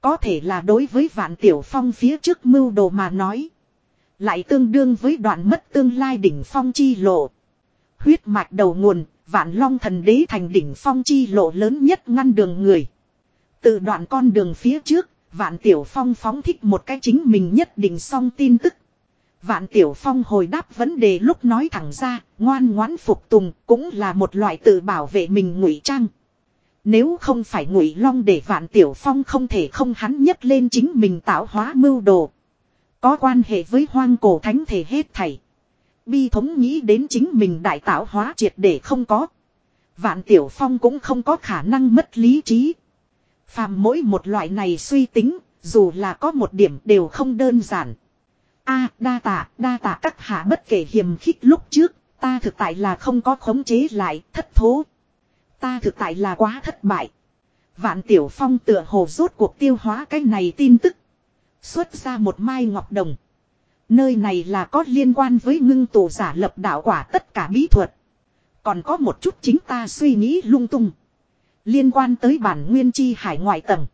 Có thể là đối với vạn tiểu phong phía trước mưu đồ mà nói. Lại tương đương với đoạn mất tương lai đỉnh phong chi lộ. Huyết mạch đầu nguồn, vạn long thần đế thành đỉnh phong chi lộ lớn nhất ngăn đường người. Từ đoạn con đường phía trước, vạn tiểu phong phóng thích một cái chính mình nhất định xong tin tức. Vạn Tiểu Phong hồi đáp vấn đề lúc nói thẳng ra, ngoan ngoãn phục tùng cũng là một loại tự bảo vệ mình ngụy trang. Nếu không phải ngụy long để Vạn Tiểu Phong không thể không hắn nhấc lên chính mình tạo hóa mưu đồ. Có quan hệ với hoang cổ thánh thể hết thảy. Bi thống nghĩ đến chính mình đại tạo hóa triệt để không có. Vạn Tiểu Phong cũng không có khả năng mất lý trí. Phàm mỗi một loại này suy tính, dù là có một điểm đều không đơn giản a đa tạ, đa tạ các hạ bất kể hiềm khích lúc trước, ta thực tại là không có khống chế lại, thất thố. Ta thực tại là quá thất bại. Vạn Tiểu Phong tựa hồ rốt cuộc tiêu hóa cái này tin tức. Xuất ra một mai ngọc đồng. Nơi này là có liên quan với ngưng tổ giả lập đạo quả tất cả bí thuật. Còn có một chút chính ta suy nghĩ lung tung. Liên quan tới bản nguyên chi hải ngoại tầng.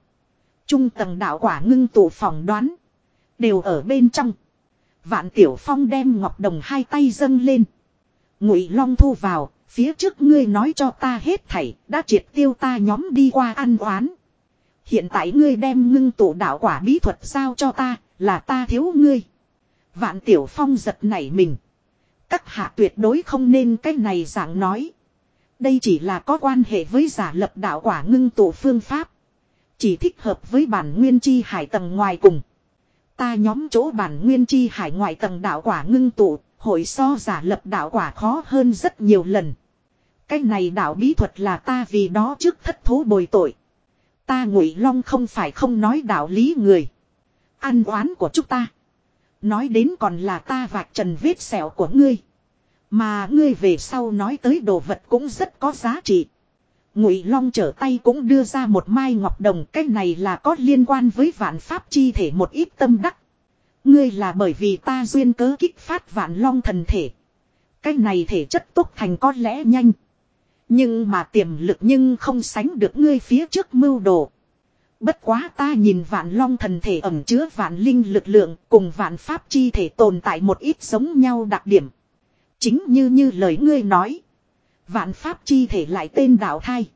Trung tầng đạo quả ngưng tụ phòng đoán. Đều ở bên trong. Vạn Tiểu Phong đem ngọc đồng hai tay dâng lên. Ngụy Long thu vào, phía trước ngươi nói cho ta hết thảy, đã triệt tiêu ta nhóm đi qua ăn oán. Hiện tại ngươi đem ngưng tụ đạo quả bí thuật giao cho ta, là ta thiếu ngươi. Vạn Tiểu Phong giật nảy mình. Các hạ tuyệt đối không nên cái này dạng nói. Đây chỉ là có quan hệ với giả lập đạo quả ngưng tụ phương pháp. Chỉ thích hợp với bản nguyên chi hải tầng ngoài cùng. Ta nhóm chỗ bản nguyên chi hải ngoại tầng đạo quả ngưng tụ, hội so giả lập đạo quả khó hơn rất nhiều lần. Cái này đạo bí thuật là ta vì đó trước thất thố bồi tội. Ta ngụy long không phải không nói đạo lý người. Ăn oán của chúng ta. Nói đến còn là ta vạch trần vết sẹo của ngươi. Mà ngươi về sau nói tới đồ vật cũng rất có giá trị. Ngụy Long trở tay cũng đưa ra một mai ngọc đồng, cái này là có liên quan với vạn pháp chi thể một ít tâm đắc. Ngươi là bởi vì ta duyên cớ kích phát vạn long thần thể. Cái này thể chất tốt thành có lẽ nhanh. Nhưng mà tiềm lực nhưng không sánh được ngươi phía trước mưu đồ. Bất quá ta nhìn vạn long thần thể ẩm chứa vạn linh lực lượng cùng vạn pháp chi thể tồn tại một ít giống nhau đặc điểm. Chính như như lời ngươi nói. Vạn pháp chi thể lại tên đạo thai.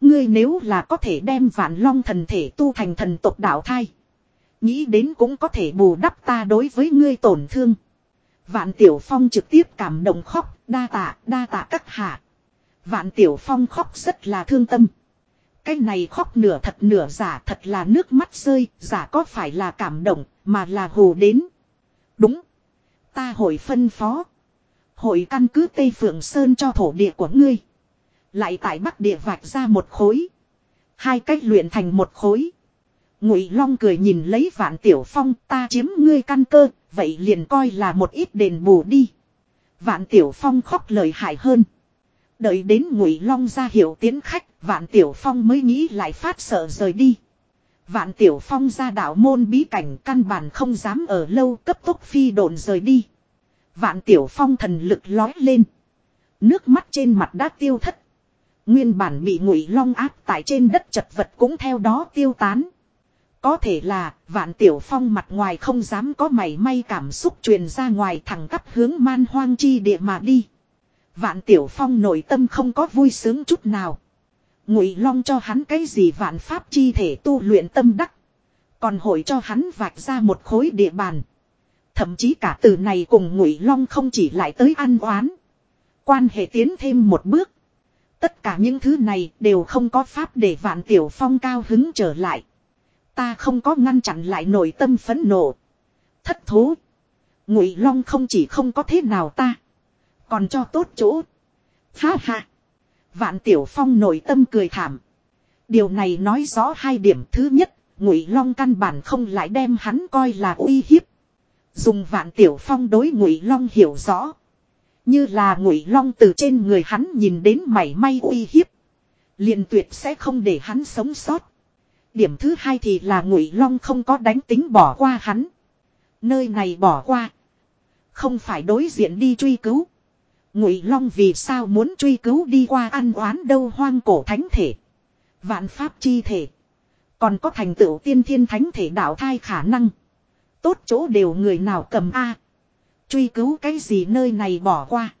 Ngươi nếu là có thể đem vạn long thần thể tu thành thần tộc đạo thai. Nghĩ đến cũng có thể bù đắp ta đối với ngươi tổn thương. Vạn Tiểu Phong trực tiếp cảm động khóc, đa tạ, đa tạ các hạ. Vạn Tiểu Phong khóc rất là thương tâm. Cái này khóc nửa thật nửa giả thật là nước mắt rơi, giả có phải là cảm động, mà là hù đến. Đúng. Ta hội phân phó. Hội căn cứ Tây Phượng Sơn cho thổ địa của ngươi. Lại tại Bắc địa vạch ra một khối. Hai cách luyện thành một khối. Ngụy Long cười nhìn lấy Vạn Tiểu Phong, ta chiếm ngươi căn cơ, vậy liền coi là một ít đền bù đi. Vạn Tiểu Phong khóc lời hại hơn. Đợi đến Ngụy Long ra hiệu tiến khách, Vạn Tiểu Phong mới nghĩ lại phát sợ rời đi. Vạn Tiểu Phong ra đạo môn bí cảnh căn bản không dám ở lâu cấp tốc phi độn rời đi. Vạn Tiểu Phong thần lực lói lên. Nước mắt trên mặt đã tiêu thất. Nguyên bản bị ngụy long áp tại trên đất chật vật cũng theo đó tiêu tán. Có thể là vạn tiểu phong mặt ngoài không dám có mảy may cảm xúc truyền ra ngoài thẳng tắp hướng man hoang chi địa mà đi. Vạn tiểu phong nội tâm không có vui sướng chút nào. Ngụy long cho hắn cái gì vạn pháp chi thể tu luyện tâm đắc. Còn hội cho hắn vạch ra một khối địa bàn. Thậm chí cả từ này cùng ngụy long không chỉ lại tới ăn oán. Quan hệ tiến thêm một bước. Tất cả những thứ này đều không có pháp để vạn tiểu phong cao hứng trở lại. Ta không có ngăn chặn lại nội tâm phấn nộ. Thất thố. Ngụy long không chỉ không có thế nào ta. Còn cho tốt chỗ. Ha ha. Vạn tiểu phong nội tâm cười thảm. Điều này nói rõ hai điểm thứ nhất. Ngụy long căn bản không lại đem hắn coi là uy hiếp. Dùng vạn tiểu phong đối ngụy long hiểu rõ. Như là ngụy long từ trên người hắn nhìn đến mảy may uy hiếp. liền tuyệt sẽ không để hắn sống sót. Điểm thứ hai thì là ngụy long không có đánh tính bỏ qua hắn. Nơi này bỏ qua. Không phải đối diện đi truy cứu. Ngụy long vì sao muốn truy cứu đi qua ăn oán đâu hoang cổ thánh thể. Vạn pháp chi thể. Còn có thành tựu tiên thiên thánh thể đạo thai khả năng. Tốt chỗ đều người nào cầm A. Truy cứu cái gì nơi này bỏ qua.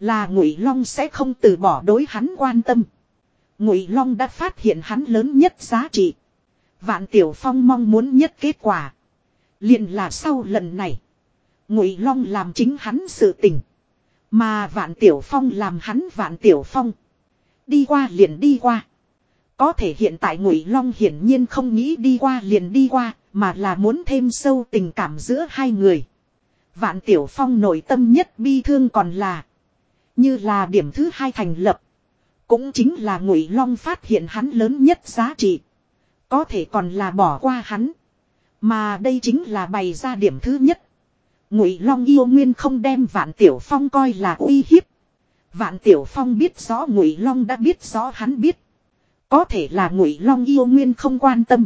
Là ngụy long sẽ không từ bỏ đối hắn quan tâm. Ngụy long đã phát hiện hắn lớn nhất giá trị. Vạn Tiểu Phong mong muốn nhất kết quả. liền là sau lần này. Ngụy Long làm chính hắn sự tình. Mà Vạn Tiểu Phong làm hắn Vạn Tiểu Phong. Đi qua liền đi qua. Có thể hiện tại Ngụy Long hiển nhiên không nghĩ đi qua liền đi qua, mà là muốn thêm sâu tình cảm giữa hai người. Vạn Tiểu Phong nội tâm nhất bi thương còn là như là điểm thứ hai thành lập, cũng chính là Ngụy Long phát hiện hắn lớn nhất giá trị. Có thể còn là bỏ qua hắn. Mà đây chính là bày ra điểm thứ nhất. Ngụy Long yêu nguyên không đem Vạn Tiểu Phong coi là uy hiếp. Vạn Tiểu Phong biết rõ Ngụy Long đã biết rõ hắn biết. Có thể là Ngụy Long yêu nguyên không quan tâm.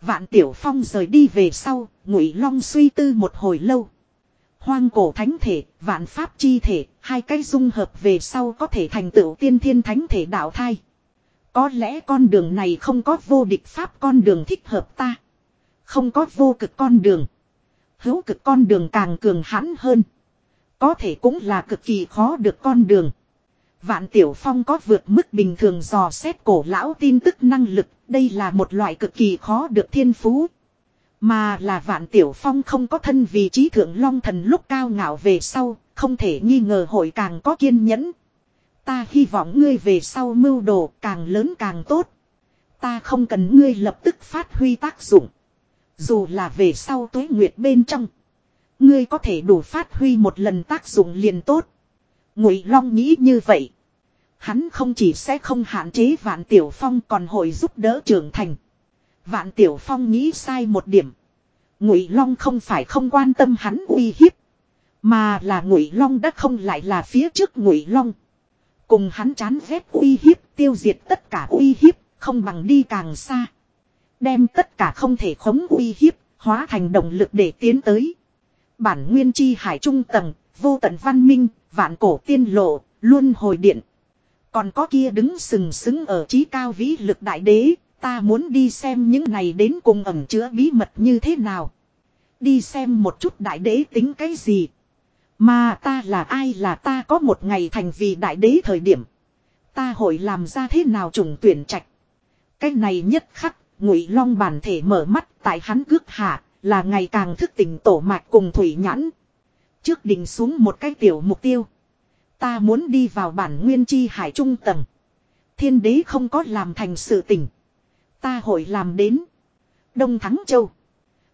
Vạn Tiểu Phong rời đi về sau, Ngụy Long suy tư một hồi lâu. Hoang cổ thánh thể, vạn pháp chi thể, hai cái dung hợp về sau có thể thành tựu tiên thiên thánh thể đạo thai. Có lẽ con đường này không có vô địch pháp con đường thích hợp ta. Không có vô cực con đường. Hữu cực con đường càng cường hãn hơn. Có thể cũng là cực kỳ khó được con đường. Vạn Tiểu Phong có vượt mức bình thường dò xét cổ lão tin tức năng lực. Đây là một loại cực kỳ khó được thiên phú. Mà là Vạn Tiểu Phong không có thân vị trí thượng long thần lúc cao ngạo về sau. Không thể nghi ngờ hội càng có kiên nhẫn. Ta hy vọng ngươi về sau mưu đồ càng lớn càng tốt. Ta không cần ngươi lập tức phát huy tác dụng. Dù là về sau tuế nguyệt bên trong. Ngươi có thể đủ phát huy một lần tác dụng liền tốt. Ngụy Long nghĩ như vậy. Hắn không chỉ sẽ không hạn chế Vạn Tiểu Phong còn hội giúp đỡ trưởng thành. Vạn Tiểu Phong nghĩ sai một điểm. Ngụy Long không phải không quan tâm hắn uy hiếp, mà là Ngụy Long đã không lại là phía trước Ngụy Long. Cùng hắn chán ghét uy hiếp tiêu diệt tất cả uy hiếp, không bằng đi càng xa. Đem tất cả không thể khống uy hiếp, hóa thành động lực để tiến tới. Bản nguyên chi hải trung tầng, vô tận văn minh, vạn cổ tiên lộ, luôn hồi điện. Còn có kia đứng sừng sững ở trí cao vĩ lực đại đế, ta muốn đi xem những này đến cùng ẩm chứa bí mật như thế nào. Đi xem một chút đại đế tính cái gì. Mà ta là ai là ta có một ngày thành vì đại đế thời điểm. Ta hội làm ra thế nào trùng tuyển trạch. Cái này nhất khắc, ngụy long bản thể mở mắt tại hắn cước hạ, là ngày càng thức tỉnh tổ mạch cùng thủy nhãn. Trước đỉnh xuống một cái tiểu mục tiêu. Ta muốn đi vào bản nguyên chi hải trung tầng. Thiên đế không có làm thành sự tình Ta hội làm đến. Đông Thắng Châu.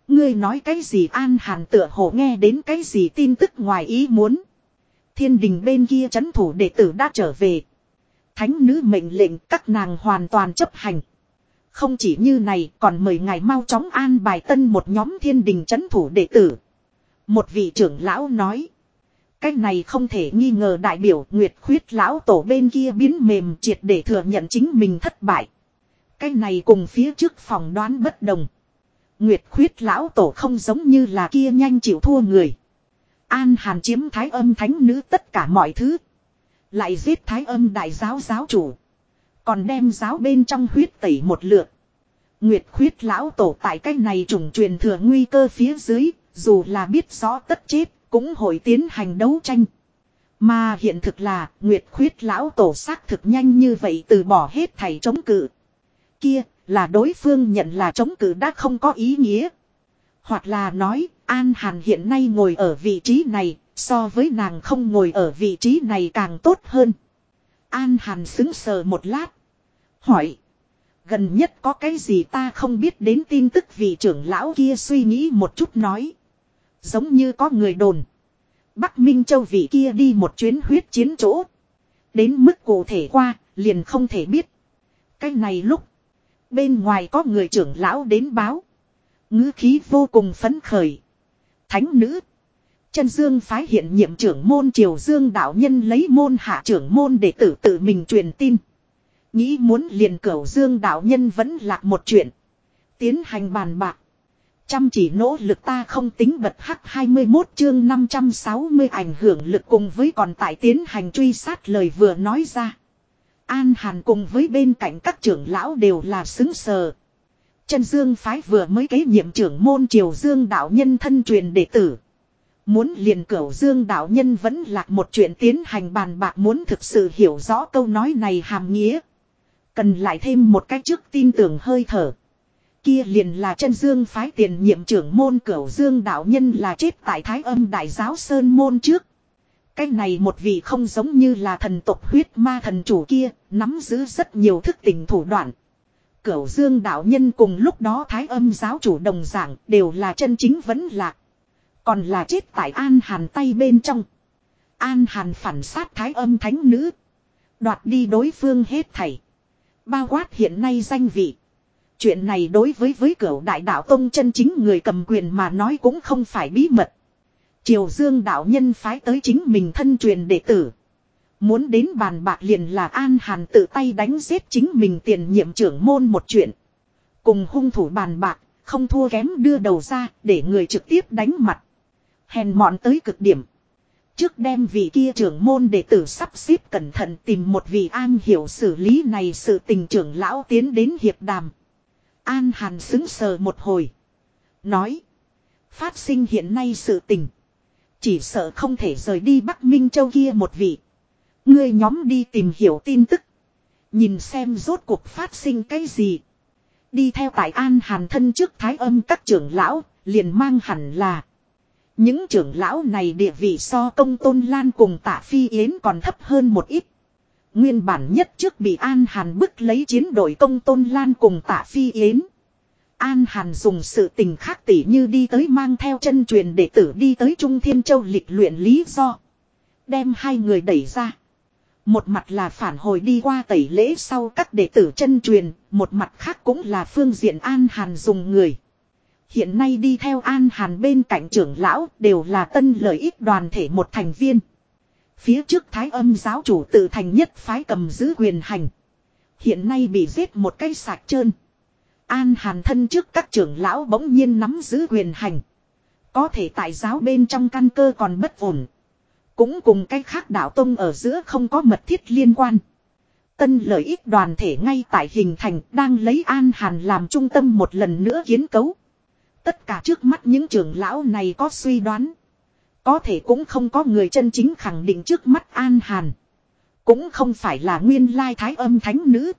Ngươi nói cái gì an hàn tựa hồ nghe đến cái gì tin tức ngoài ý muốn. Thiên đình bên kia chấn thủ đệ tử đã trở về. Thánh nữ mệnh lệnh các nàng hoàn toàn chấp hành. Không chỉ như này, còn mời ngài mau chóng an bài tân một nhóm thiên đình chấn thủ đệ tử. Một vị trưởng lão nói. Cái này không thể nghi ngờ đại biểu Nguyệt khuyết lão tổ bên kia biến mềm triệt để thừa nhận chính mình thất bại. Cái này cùng phía trước phòng đoán bất đồng. Nguyệt khuyết lão tổ không giống như là kia nhanh chịu thua người. An hàn chiếm thái âm thánh nữ tất cả mọi thứ. Lại giết thái âm đại giáo giáo chủ. Còn đem giáo bên trong huyết tẩy một lượt. Nguyệt khuyết lão tổ tại cách này trùng truyền thừa nguy cơ phía dưới, dù là biết rõ tất chết, cũng hội tiến hành đấu tranh. Mà hiện thực là, Nguyệt khuyết lão tổ xác thực nhanh như vậy từ bỏ hết thầy chống cự. Kia, là đối phương nhận là chống cự đã không có ý nghĩa. Hoặc là nói, An Hàn hiện nay ngồi ở vị trí này, so với nàng không ngồi ở vị trí này càng tốt hơn. An Hàn xứng sờ một lát. Hỏi. Gần nhất có cái gì ta không biết đến tin tức vị trưởng lão kia suy nghĩ một chút nói. Giống như có người đồn. Bắc Minh Châu vị kia đi một chuyến huyết chiến chỗ. Đến mức cụ thể qua, liền không thể biết. Cái này lúc. Bên ngoài có người trưởng lão đến báo. ngữ khí vô cùng phấn khởi. Thánh nữ. Chân Dương phái hiện nhiệm trưởng môn Triều Dương đạo nhân lấy môn hạ trưởng môn để tử tự mình truyền tin. Nghĩ muốn liền cửu Dương đạo nhân vẫn lạc một chuyện. Tiến hành bàn bạc. Chăm chỉ nỗ lực ta không tính bật hắc 21 chương 560 ảnh hưởng lực cùng với còn tại tiến hành truy sát lời vừa nói ra. An Hàn cùng với bên cạnh các trưởng lão đều là xứng sờ. Chân Dương phái vừa mới kế nhiệm trưởng môn Triều Dương đạo nhân thân truyền đệ tử. Muốn liền cửu Dương đạo nhân vẫn lạc một chuyện tiến hành bàn bạc muốn thực sự hiểu rõ câu nói này hàm nghĩa. Cần lại thêm một cách trước tin tưởng hơi thở. Kia liền là chân dương phái tiền nhiệm trưởng môn cửu dương đạo nhân là chết tại thái âm đại giáo sơn môn trước. Cái này một vị không giống như là thần tộc huyết ma thần chủ kia, nắm giữ rất nhiều thức tình thủ đoạn. Cửu dương đạo nhân cùng lúc đó thái âm giáo chủ đồng giảng đều là chân chính vẫn lạc. Còn là chết tại an hàn tay bên trong. An hàn phản sát thái âm thánh nữ. Đoạt đi đối phương hết thảy. Bao quát hiện nay danh vị. Chuyện này đối với với cửu đại đạo tông chân chính người cầm quyền mà nói cũng không phải bí mật. Triều Dương đạo nhân phái tới chính mình thân truyền đệ tử. Muốn đến bàn bạc liền là An Hàn tự tay đánh giết chính mình tiền nhiệm trưởng môn một chuyện. Cùng hung thủ bàn bạc, không thua kém đưa đầu ra để người trực tiếp đánh mặt. Hèn mọn tới cực điểm. Trước đem vị kia trưởng môn đệ tử sắp xếp cẩn thận tìm một vị an hiểu xử lý này sự tình trưởng lão tiến đến hiệp đàm. An hàn xứng sờ một hồi. Nói. Phát sinh hiện nay sự tình. Chỉ sợ không thể rời đi Bắc Minh Châu kia một vị. Ngươi nhóm đi tìm hiểu tin tức. Nhìn xem rốt cuộc phát sinh cái gì. Đi theo tại An Hàn thân trước thái âm các trưởng lão, liền mang hẳn là. Những trưởng lão này địa vị so công tôn lan cùng tạ phi yến còn thấp hơn một ít. Nguyên bản nhất trước bị An Hàn bức lấy chiến đội công tôn lan cùng tạ phi yến. An Hàn dùng sự tình khác tỉ như đi tới mang theo chân truyền đệ tử đi tới Trung Thiên Châu lịch luyện lý do. Đem hai người đẩy ra. Một mặt là phản hồi đi qua tẩy lễ sau các đệ tử chân truyền, một mặt khác cũng là phương diện An Hàn dùng người. Hiện nay đi theo An Hàn bên cạnh trưởng lão đều là tân lợi ích đoàn thể một thành viên. Phía trước thái âm giáo chủ tự thành nhất phái cầm giữ quyền hành. Hiện nay bị giết một cây sạc trơn. An Hàn thân trước các trưởng lão bỗng nhiên nắm giữ quyền hành. Có thể tại giáo bên trong căn cơ còn bất ổn. Cũng cùng cách khác đạo tông ở giữa không có mật thiết liên quan. Tân lợi ích đoàn thể ngay tại hình thành đang lấy An Hàn làm trung tâm một lần nữa kiến cấu. Tất cả trước mắt những trưởng lão này có suy đoán. Có thể cũng không có người chân chính khẳng định trước mắt An Hàn. Cũng không phải là nguyên lai thái âm thánh nữ.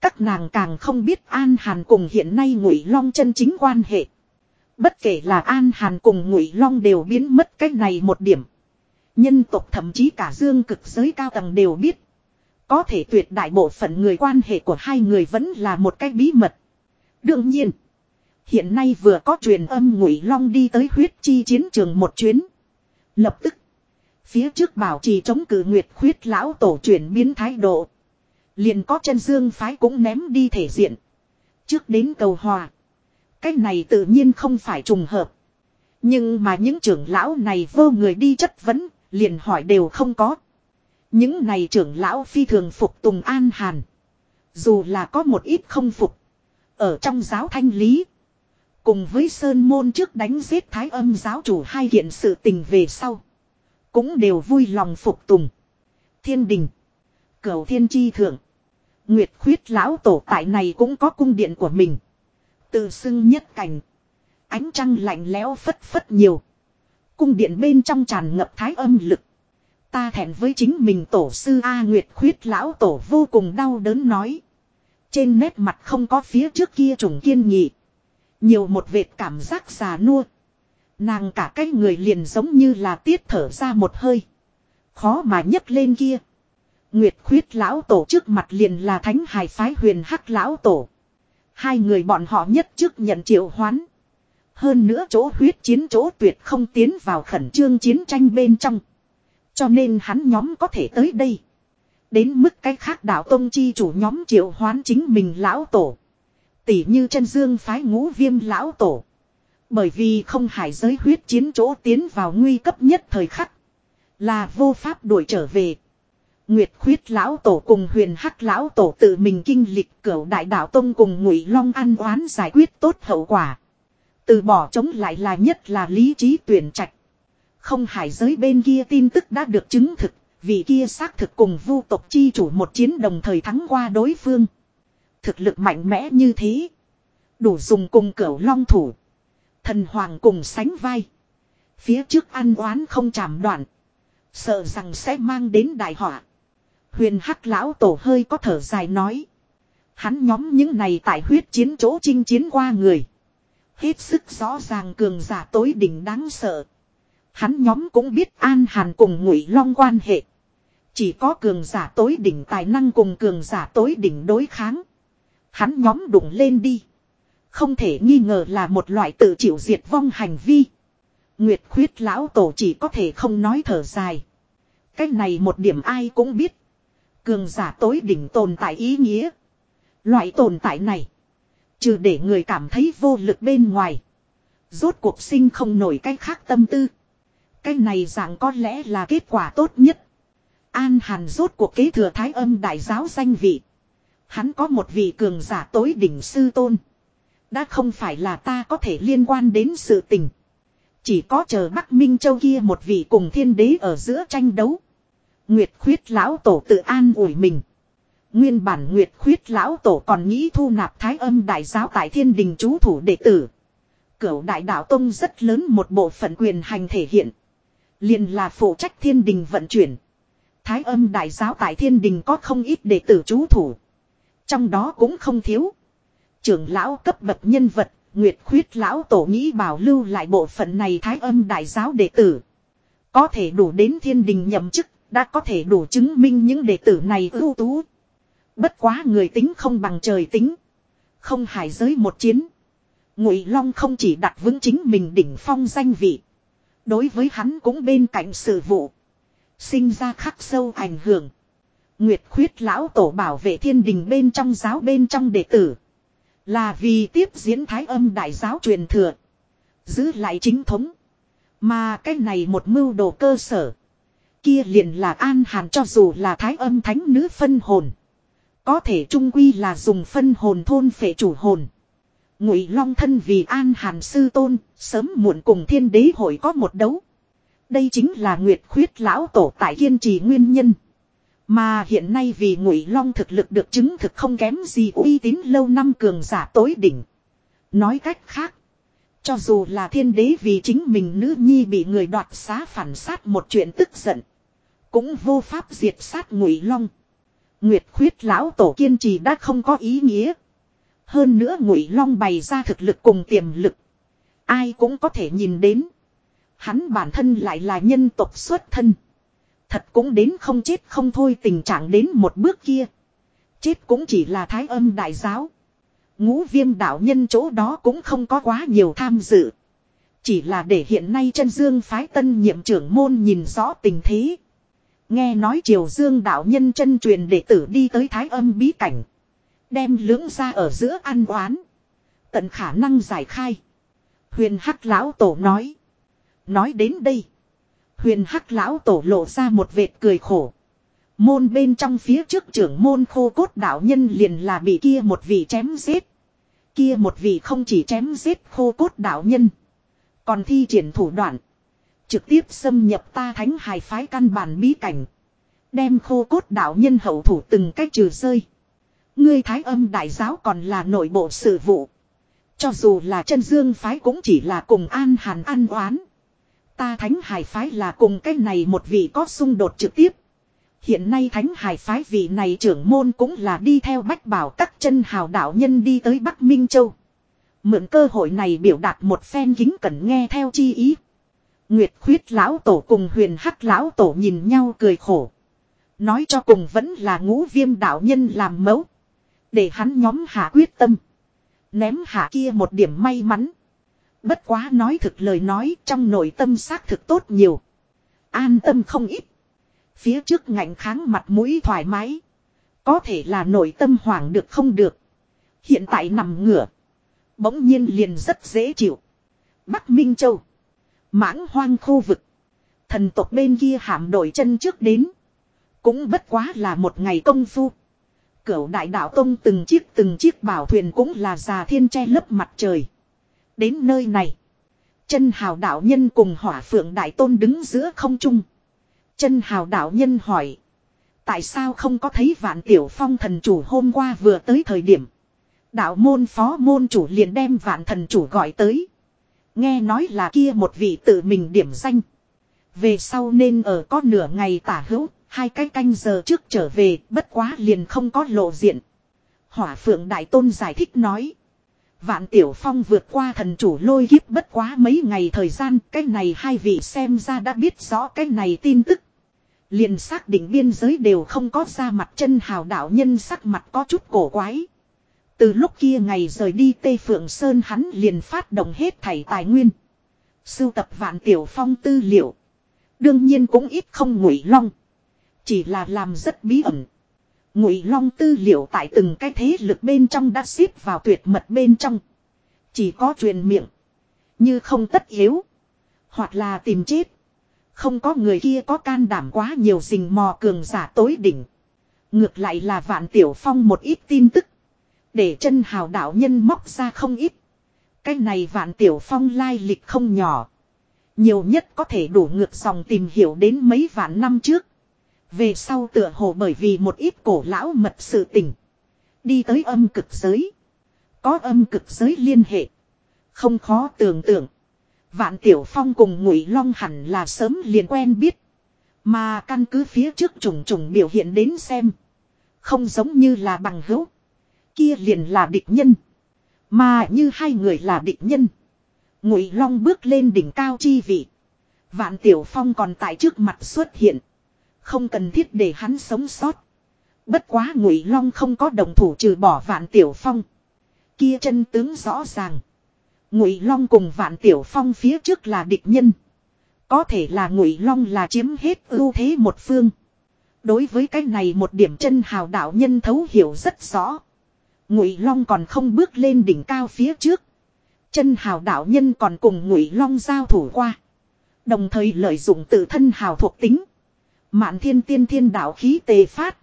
Các nàng càng không biết An Hàn cùng hiện nay Ngụy Long chân chính quan hệ. Bất kể là An Hàn cùng Ngụy Long đều biến mất cách này một điểm. Nhân tộc thậm chí cả dương cực giới cao tầng đều biết. Có thể tuyệt đại bộ phận người quan hệ của hai người vẫn là một cái bí mật. Đương nhiên. Hiện nay vừa có truyền âm ngụy long đi tới huyết chi chiến trường một chuyến. Lập tức. Phía trước bảo trì chống cử nguyệt khuyết lão tổ chuyển biến thái độ. Liền có chân dương phái cũng ném đi thể diện. Trước đến cầu hòa. Cái này tự nhiên không phải trùng hợp. Nhưng mà những trưởng lão này vô người đi chất vấn, liền hỏi đều không có. Những này trưởng lão phi thường phục tùng an hàn. Dù là có một ít không phục. Ở trong giáo thanh lý. Cùng với Sơn Môn trước đánh giết Thái âm giáo chủ hai kiện sự tình về sau. Cũng đều vui lòng phục tùng. Thiên đình. Cầu thiên chi thượng. Nguyệt khuyết lão tổ tại này cũng có cung điện của mình. Tự xưng nhất cảnh. Ánh trăng lạnh lẽo phất phất nhiều. Cung điện bên trong tràn ngập thái âm lực. Ta thẹn với chính mình tổ sư A Nguyệt khuyết lão tổ vô cùng đau đớn nói. Trên nét mặt không có phía trước kia trùng kiên nghị. Nhiều một vệt cảm giác già nua. Nàng cả cái người liền giống như là tiết thở ra một hơi. Khó mà nhấc lên kia. Nguyệt khuyết lão tổ trước mặt liền là thánh hài phái huyền hắc lão tổ. Hai người bọn họ nhất trước nhận triệu hoán. Hơn nữa chỗ huyết chiến chỗ tuyệt không tiến vào khẩn trương chiến tranh bên trong. Cho nên hắn nhóm có thể tới đây. Đến mức cái khác đạo tông chi chủ nhóm triệu hoán chính mình lão tổ. Tỷ như chân dương phái ngũ viêm lão tổ. Bởi vì không hải giới huyết chiến chỗ tiến vào nguy cấp nhất thời khắc. Là vô pháp đuổi trở về. Nguyệt khuyết lão tổ cùng huyền hắc lão tổ tự mình kinh lịch cửu đại đạo tông cùng ngụy long ăn oán giải quyết tốt hậu quả. Từ bỏ chống lại là nhất là lý trí tuyển trạch. Không hải giới bên kia tin tức đã được chứng thực, vì kia xác thực cùng vu tộc chi chủ một chiến đồng thời thắng qua đối phương. Thực lực mạnh mẽ như thế. Đủ dùng cùng cửu long thủ. Thần hoàng cùng sánh vai. Phía trước ăn oán không chạm đoạn. Sợ rằng sẽ mang đến đại họa. Huyền hắc lão tổ hơi có thở dài nói. Hắn nhóm những này tại huyết chiến chỗ chinh chiến qua người. Hết sức rõ ràng cường giả tối đỉnh đáng sợ. Hắn nhóm cũng biết an hàn cùng ngụy long quan hệ. Chỉ có cường giả tối đỉnh tài năng cùng cường giả tối đỉnh đối kháng. Hắn nhóm đụng lên đi. Không thể nghi ngờ là một loại tự chịu diệt vong hành vi. Nguyệt khuyết lão tổ chỉ có thể không nói thở dài. Cái này một điểm ai cũng biết. Cường giả tối đỉnh tồn tại ý nghĩa. Loại tồn tại này. Trừ để người cảm thấy vô lực bên ngoài. Rốt cuộc sinh không nổi cái khác tâm tư. Cái này dạng có lẽ là kết quả tốt nhất. An Hàn rốt cuộc kế thừa thái âm đại giáo danh vị. Hắn có một vị cường giả tối đỉnh sư tôn. Đã không phải là ta có thể liên quan đến sự tình. Chỉ có chờ Bắc Minh Châu kia một vị cùng thiên đế ở giữa tranh đấu. Nguyệt khuyết lão tổ tự an ủi mình. Nguyên bản Nguyệt khuyết lão tổ còn nghĩ thu nạp thái âm đại giáo tại thiên đình chú thủ đệ tử. Cửu đại đạo tông rất lớn một bộ phận quyền hành thể hiện. liền là phụ trách thiên đình vận chuyển. Thái âm đại giáo tại thiên đình có không ít đệ tử chú thủ. Trong đó cũng không thiếu. Trưởng lão cấp bậc nhân vật, Nguyệt khuyết lão tổ nghĩ bảo lưu lại bộ phận này thái âm đại giáo đệ tử. Có thể đủ đến thiên đình nhậm chức, đã có thể đủ chứng minh những đệ tử này ưu tú. Bất quá người tính không bằng trời tính. Không hải giới một chiến. Ngụy Long không chỉ đặt vững chính mình đỉnh phong danh vị. Đối với hắn cũng bên cạnh sự vụ. Sinh ra khắc sâu ảnh hưởng. Nguyệt khuyết lão tổ bảo vệ thiên đình bên trong giáo bên trong đệ tử. Là vì tiếp diễn thái âm đại giáo truyền thừa. Giữ lại chính thống. Mà cái này một mưu đồ cơ sở. Kia liền là an hàn cho dù là thái âm thánh nữ phân hồn. Có thể trung quy là dùng phân hồn thôn phệ chủ hồn. Ngụy Long thân vì An Hàn sư tôn, sớm muộn cùng Thiên Đế hội có một đấu. Đây chính là Nguyệt Khuyết lão tổ tại kiên trì nguyên nhân. Mà hiện nay vì Ngụy Long thực lực được chứng thực không kém gì uy tín lâu năm cường giả tối đỉnh. Nói cách khác, cho dù là Thiên Đế vì chính mình nữ nhi bị người đoạt xá phản sát một chuyện tức giận, cũng vô pháp diệt sát Ngụy Long. Nguyệt khuyết lão tổ kiên trì đã không có ý nghĩa. Hơn nữa ngụy long bày ra thực lực cùng tiềm lực. Ai cũng có thể nhìn đến. Hắn bản thân lại là nhân tộc xuất thân. Thật cũng đến không chết không thôi tình trạng đến một bước kia. Chết cũng chỉ là thái âm đại giáo. Ngũ viêm đạo nhân chỗ đó cũng không có quá nhiều tham dự. Chỉ là để hiện nay chân dương phái tân nhiệm trưởng môn nhìn rõ tình thế. Nghe nói triều dương đạo nhân chân truyền đệ tử đi tới thái âm bí cảnh. Đem lưỡng ra ở giữa ăn oán. Tận khả năng giải khai. Huyền hắc lão tổ nói. Nói đến đây. Huyền hắc lão tổ lộ ra một vệt cười khổ. Môn bên trong phía trước trưởng môn khô cốt đạo nhân liền là bị kia một vị chém giết. Kia một vị không chỉ chém giết khô cốt đạo nhân. Còn thi triển thủ đoạn. Trực tiếp xâm nhập ta thánh hài phái căn bản bí cảnh. Đem khô cốt đạo nhân hậu thủ từng cách trừ rơi. Ngươi thái âm đại giáo còn là nội bộ sự vụ. Cho dù là chân dương phái cũng chỉ là cùng an hàn an oán. Ta thánh hải phái là cùng cái này một vị có xung đột trực tiếp. Hiện nay thánh hải phái vị này trưởng môn cũng là đi theo bách bảo các chân hào đạo nhân đi tới Bắc Minh Châu. Mượn cơ hội này biểu đạt một phen kính cẩn nghe theo chi ý. Nguyệt khuyết lão tổ cùng huyền hắc lão tổ nhìn nhau cười khổ. Nói cho cùng vẫn là ngũ viêm đạo nhân làm mẫu. Để hắn nhóm hạ quyết tâm. Ném hạ kia một điểm may mắn. Bất quá nói thực lời nói trong nội tâm xác thực tốt nhiều. An tâm không ít. Phía trước ngạnh kháng mặt mũi thoải mái. Có thể là nội tâm hoảng được không được. Hiện tại nằm ngửa. Bỗng nhiên liền rất dễ chịu. Bắc Minh Châu. Mãng hoang khu vực. Thần tộc bên kia hàm đổi chân trước đến. Cũng bất quá là một ngày công phu. Cửu đại đạo tông từng chiếc từng chiếc bảo thuyền cũng là già thiên che lấp mặt trời. Đến nơi này. Chân hào đạo nhân cùng hỏa phượng đại tôn đứng giữa không trung. Chân hào đạo nhân hỏi. Tại sao không có thấy vạn tiểu phong thần chủ hôm qua vừa tới thời điểm. Đạo môn phó môn chủ liền đem vạn thần chủ gọi tới. Nghe nói là kia một vị tự mình điểm danh. Về sau nên ở có nửa ngày tả hữu, hai cái canh giờ trước trở về, bất quá liền không có lộ diện. Hỏa phượng đại tôn giải thích nói. Vạn Tiểu Phong vượt qua thần chủ lôi kiếp bất quá mấy ngày thời gian, cái này hai vị xem ra đã biết rõ cái này tin tức. Liền xác định biên giới đều không có ra mặt chân hào đạo nhân sắc mặt có chút cổ quái. Từ lúc kia ngày rời đi Tây Phượng Sơn hắn liền phát động hết thảy tài nguyên. Sưu tập vạn tiểu phong tư liệu. Đương nhiên cũng ít không ngụy long. Chỉ là làm rất bí ẩn. Ngụy long tư liệu tại từng cái thế lực bên trong đã xếp vào tuyệt mật bên trong. Chỉ có truyền miệng. Như không tất yếu. Hoặc là tìm chết. Không có người kia có can đảm quá nhiều rình mò cường giả tối đỉnh. Ngược lại là vạn tiểu phong một ít tin tức. Để chân hào đạo nhân móc ra không ít. Cái này vạn tiểu phong lai lịch không nhỏ. Nhiều nhất có thể đủ ngược dòng tìm hiểu đến mấy vạn năm trước. Về sau tựa hồ bởi vì một ít cổ lão mật sự tình. Đi tới âm cực giới. Có âm cực giới liên hệ. Không khó tưởng tượng. Vạn Tiểu Phong cùng Ngụy Long hẳn là sớm liền quen biết. Mà căn cứ phía trước trùng trùng biểu hiện đến xem. Không giống như là bằng hữu. Kia liền là địch nhân. Mà như hai người là địch nhân. Ngụy Long bước lên đỉnh cao chi vị. Vạn Tiểu Phong còn tại trước mặt xuất hiện. Không cần thiết để hắn sống sót. Bất quá Ngụy Long không có đồng thủ trừ bỏ Vạn Tiểu Phong. Kia chân tướng rõ ràng. Ngụy Long cùng Vạn Tiểu Phong phía trước là địch nhân. Có thể là Ngụy Long là chiếm hết ưu thế một phương. Đối với cái này một điểm chân hào đạo nhân thấu hiểu rất rõ. Ngụy Long còn không bước lên đỉnh cao phía trước. Chân hào đạo nhân còn cùng Ngụy Long giao thủ qua. Đồng thời lợi dụng tự thân hào thuộc tính. Mạn thiên tiên thiên đạo khí tề phát.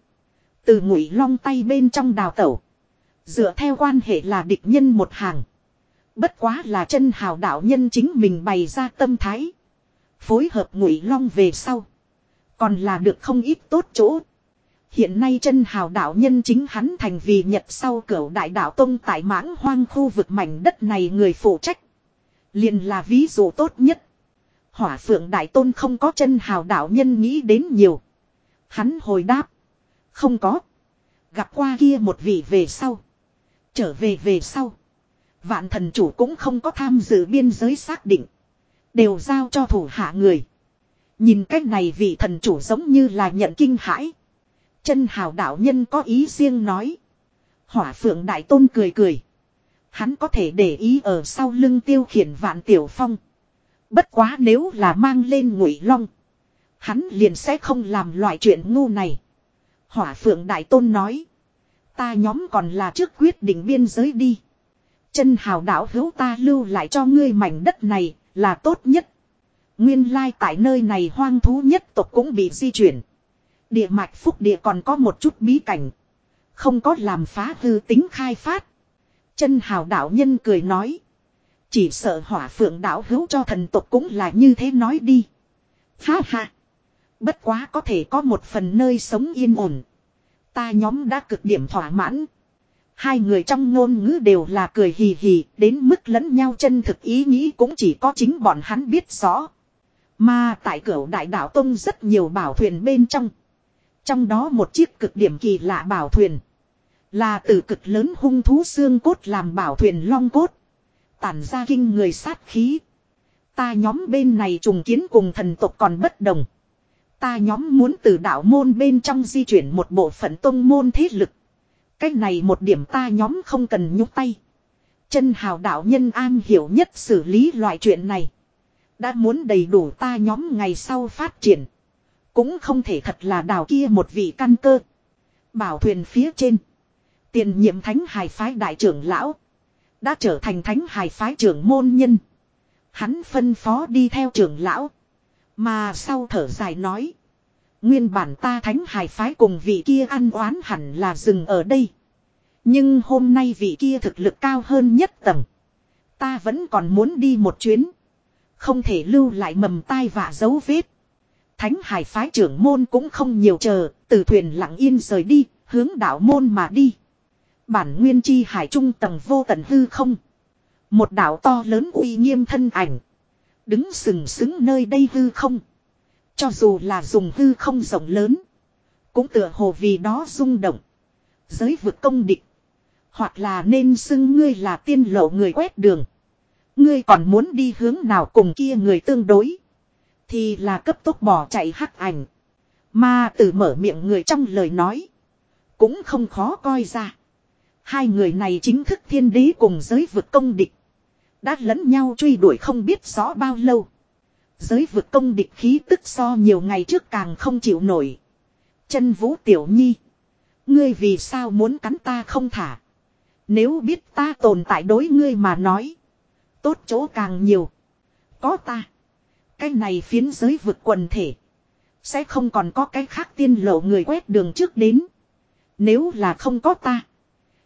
Từ Ngụy Long tay bên trong đào tẩu. Dựa theo quan hệ là địch nhân một hàng. Bất quá là chân hào đạo nhân chính mình bày ra tâm thái. Phối hợp ngụy long về sau. Còn là được không ít tốt chỗ. Hiện nay chân hào đạo nhân chính hắn thành vì nhật sau cửa đại đạo tông tại mãng hoang khu vực mảnh đất này người phụ trách. liền là ví dụ tốt nhất. Hỏa phượng đại tôn không có chân hào đạo nhân nghĩ đến nhiều. Hắn hồi đáp. Không có. Gặp qua kia một vị về sau. Trở về về sau. Vạn thần chủ cũng không có tham dự biên giới xác định. Đều giao cho thủ hạ người. Nhìn cách này vị thần chủ giống như là nhận kinh hãi. Chân hào đạo nhân có ý riêng nói. Hỏa phượng đại tôn cười cười. Hắn có thể để ý ở sau lưng tiêu khiển vạn tiểu phong. Bất quá nếu là mang lên ngụy long. Hắn liền sẽ không làm loại chuyện ngu này. Hỏa phượng đại tôn nói. Ta nhóm còn là trước quyết định biên giới đi. Chân hào đạo hữu ta lưu lại cho ngươi mảnh đất này là tốt nhất. Nguyên lai tại nơi này hoang thú nhất tộc cũng bị di chuyển. Địa mạch phúc địa còn có một chút bí cảnh. Không có làm phá hư tính khai phát. Chân hào đạo nhân cười nói. Chỉ sợ hỏa phượng đạo hữu cho thần tộc cũng là như thế nói đi. Ha ha. Bất quá có thể có một phần nơi sống yên ổn. Ta nhóm đã cực điểm thỏa mãn. Hai người trong ngôn ngữ đều là cười hì hì, đến mức lẫn nhau chân thực ý nghĩ cũng chỉ có chính bọn hắn biết rõ. Mà tại cửa đại đảo Tông rất nhiều bảo thuyền bên trong. Trong đó một chiếc cực điểm kỳ lạ bảo thuyền. Là từ cực lớn hung thú xương cốt làm bảo thuyền long cốt. Tản ra kinh người sát khí. Ta nhóm bên này trùng kiến cùng thần tộc còn bất đồng. Ta nhóm muốn từ đạo môn bên trong di chuyển một bộ phận tông môn thế lực. Cái này một điểm ta nhóm không cần nhúc tay. Chân hào đạo nhân an hiểu nhất xử lý loại chuyện này. Đã muốn đầy đủ ta nhóm ngày sau phát triển. Cũng không thể thật là đào kia một vị căn cơ. Bảo thuyền phía trên. Tiền nhiệm thánh hài phái đại trưởng lão. Đã trở thành thánh hài phái trưởng môn nhân. Hắn phân phó đi theo trưởng lão. Mà sau thở dài nói. Nguyên bản ta thánh hài phái cùng vị kia ăn oán hẳn là dừng ở đây. Nhưng hôm nay vị kia thực lực cao hơn nhất tầng. Ta vẫn còn muốn đi một chuyến. Không thể lưu lại mầm tai và dấu vết. Thánh hải phái trưởng môn cũng không nhiều chờ, từ thuyền lặng yên rời đi, hướng đảo môn mà đi. Bản nguyên chi hải trung tầng vô tận hư không. Một đảo to lớn uy nghiêm thân ảnh. Đứng sừng sững nơi đây hư không. Cho dù là dùng hư không rộng lớn. Cũng tựa hồ vì đó rung động. Giới vực công địch. Hoặc là nên xưng ngươi là tiên lộ người quét đường. Ngươi còn muốn đi hướng nào cùng kia người tương đối. Thì là cấp tốc bỏ chạy hắc ảnh. Mà từ mở miệng người trong lời nói. Cũng không khó coi ra. Hai người này chính thức thiên đế cùng giới vực công địch. Đã lẫn nhau truy đuổi không biết rõ bao lâu. Giới vực công địch khí tức so nhiều ngày trước càng không chịu nổi. Chân vũ tiểu nhi. Ngươi vì sao muốn cắn ta không thả. Nếu biết ta tồn tại đối ngươi mà nói. Tốt chỗ càng nhiều. Có ta. Cái này phiến giới vực quần thể. Sẽ không còn có cái khác tiên lộ người quét đường trước đến. Nếu là không có ta.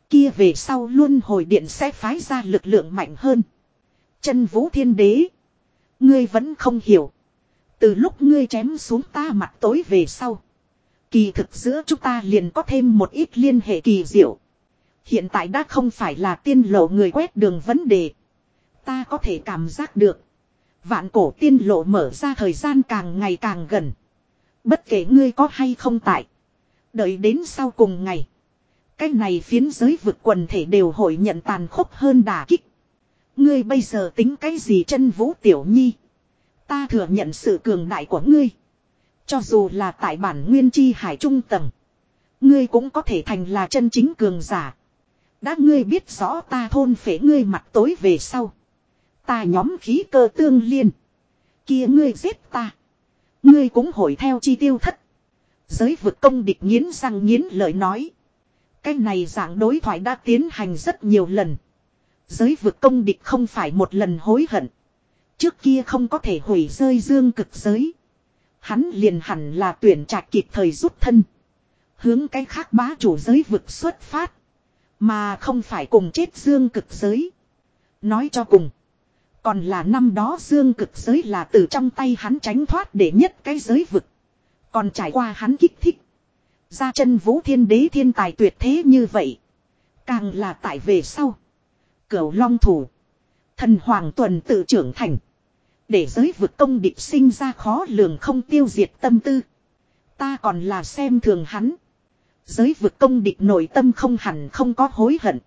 Kia về sau luôn hồi điện sẽ phái ra lực lượng mạnh hơn. Chân vũ thiên đế. Ngươi vẫn không hiểu. Từ lúc ngươi chém xuống ta mặt tối về sau. Kỳ thực giữa chúng ta liền có thêm một ít liên hệ kỳ diệu. Hiện tại đã không phải là tiên lộ người quét đường vấn đề. Ta có thể cảm giác được. Vạn cổ tiên lộ mở ra thời gian càng ngày càng gần. Bất kể ngươi có hay không tại. Đợi đến sau cùng ngày. Cái này phiến giới vực quần thể đều hội nhận tàn khốc hơn đà kích. Ngươi bây giờ tính cái gì chân vũ tiểu nhi. Ta thừa nhận sự cường đại của ngươi. Cho dù là tại bản nguyên chi hải trung tầng. Ngươi cũng có thể thành là chân chính cường giả. Đã ngươi biết rõ ta thôn phế ngươi mặt tối về sau. Ta nhóm khí cơ tương liên. Kia ngươi giết ta. Ngươi cũng hồi theo chi tiêu thất. Giới vực công địch nghiến răng nghiến lời nói. Cái này dạng đối thoại đã tiến hành rất nhiều lần. Giới vực công địch không phải một lần hối hận. Trước kia không có thể hủy rơi dương cực giới. Hắn liền hẳn là tuyển trạch kịp thời rút thân. Hướng cái khác bá chủ giới vực xuất phát. Mà không phải cùng chết dương cực giới. Nói cho cùng. Còn là năm đó dương cực giới là từ trong tay hắn tránh thoát để nhất cái giới vực. Còn trải qua hắn kích thích. Ra chân vũ thiên đế thiên tài tuyệt thế như vậy. Càng là tại về sau. Cửu long thủ. Thần hoàng tuần tự trưởng thành. Để giới vực công địch sinh ra khó lường không tiêu diệt tâm tư. Ta còn là xem thường hắn. Giới vực công địch nội tâm không hẳn không có hối hận.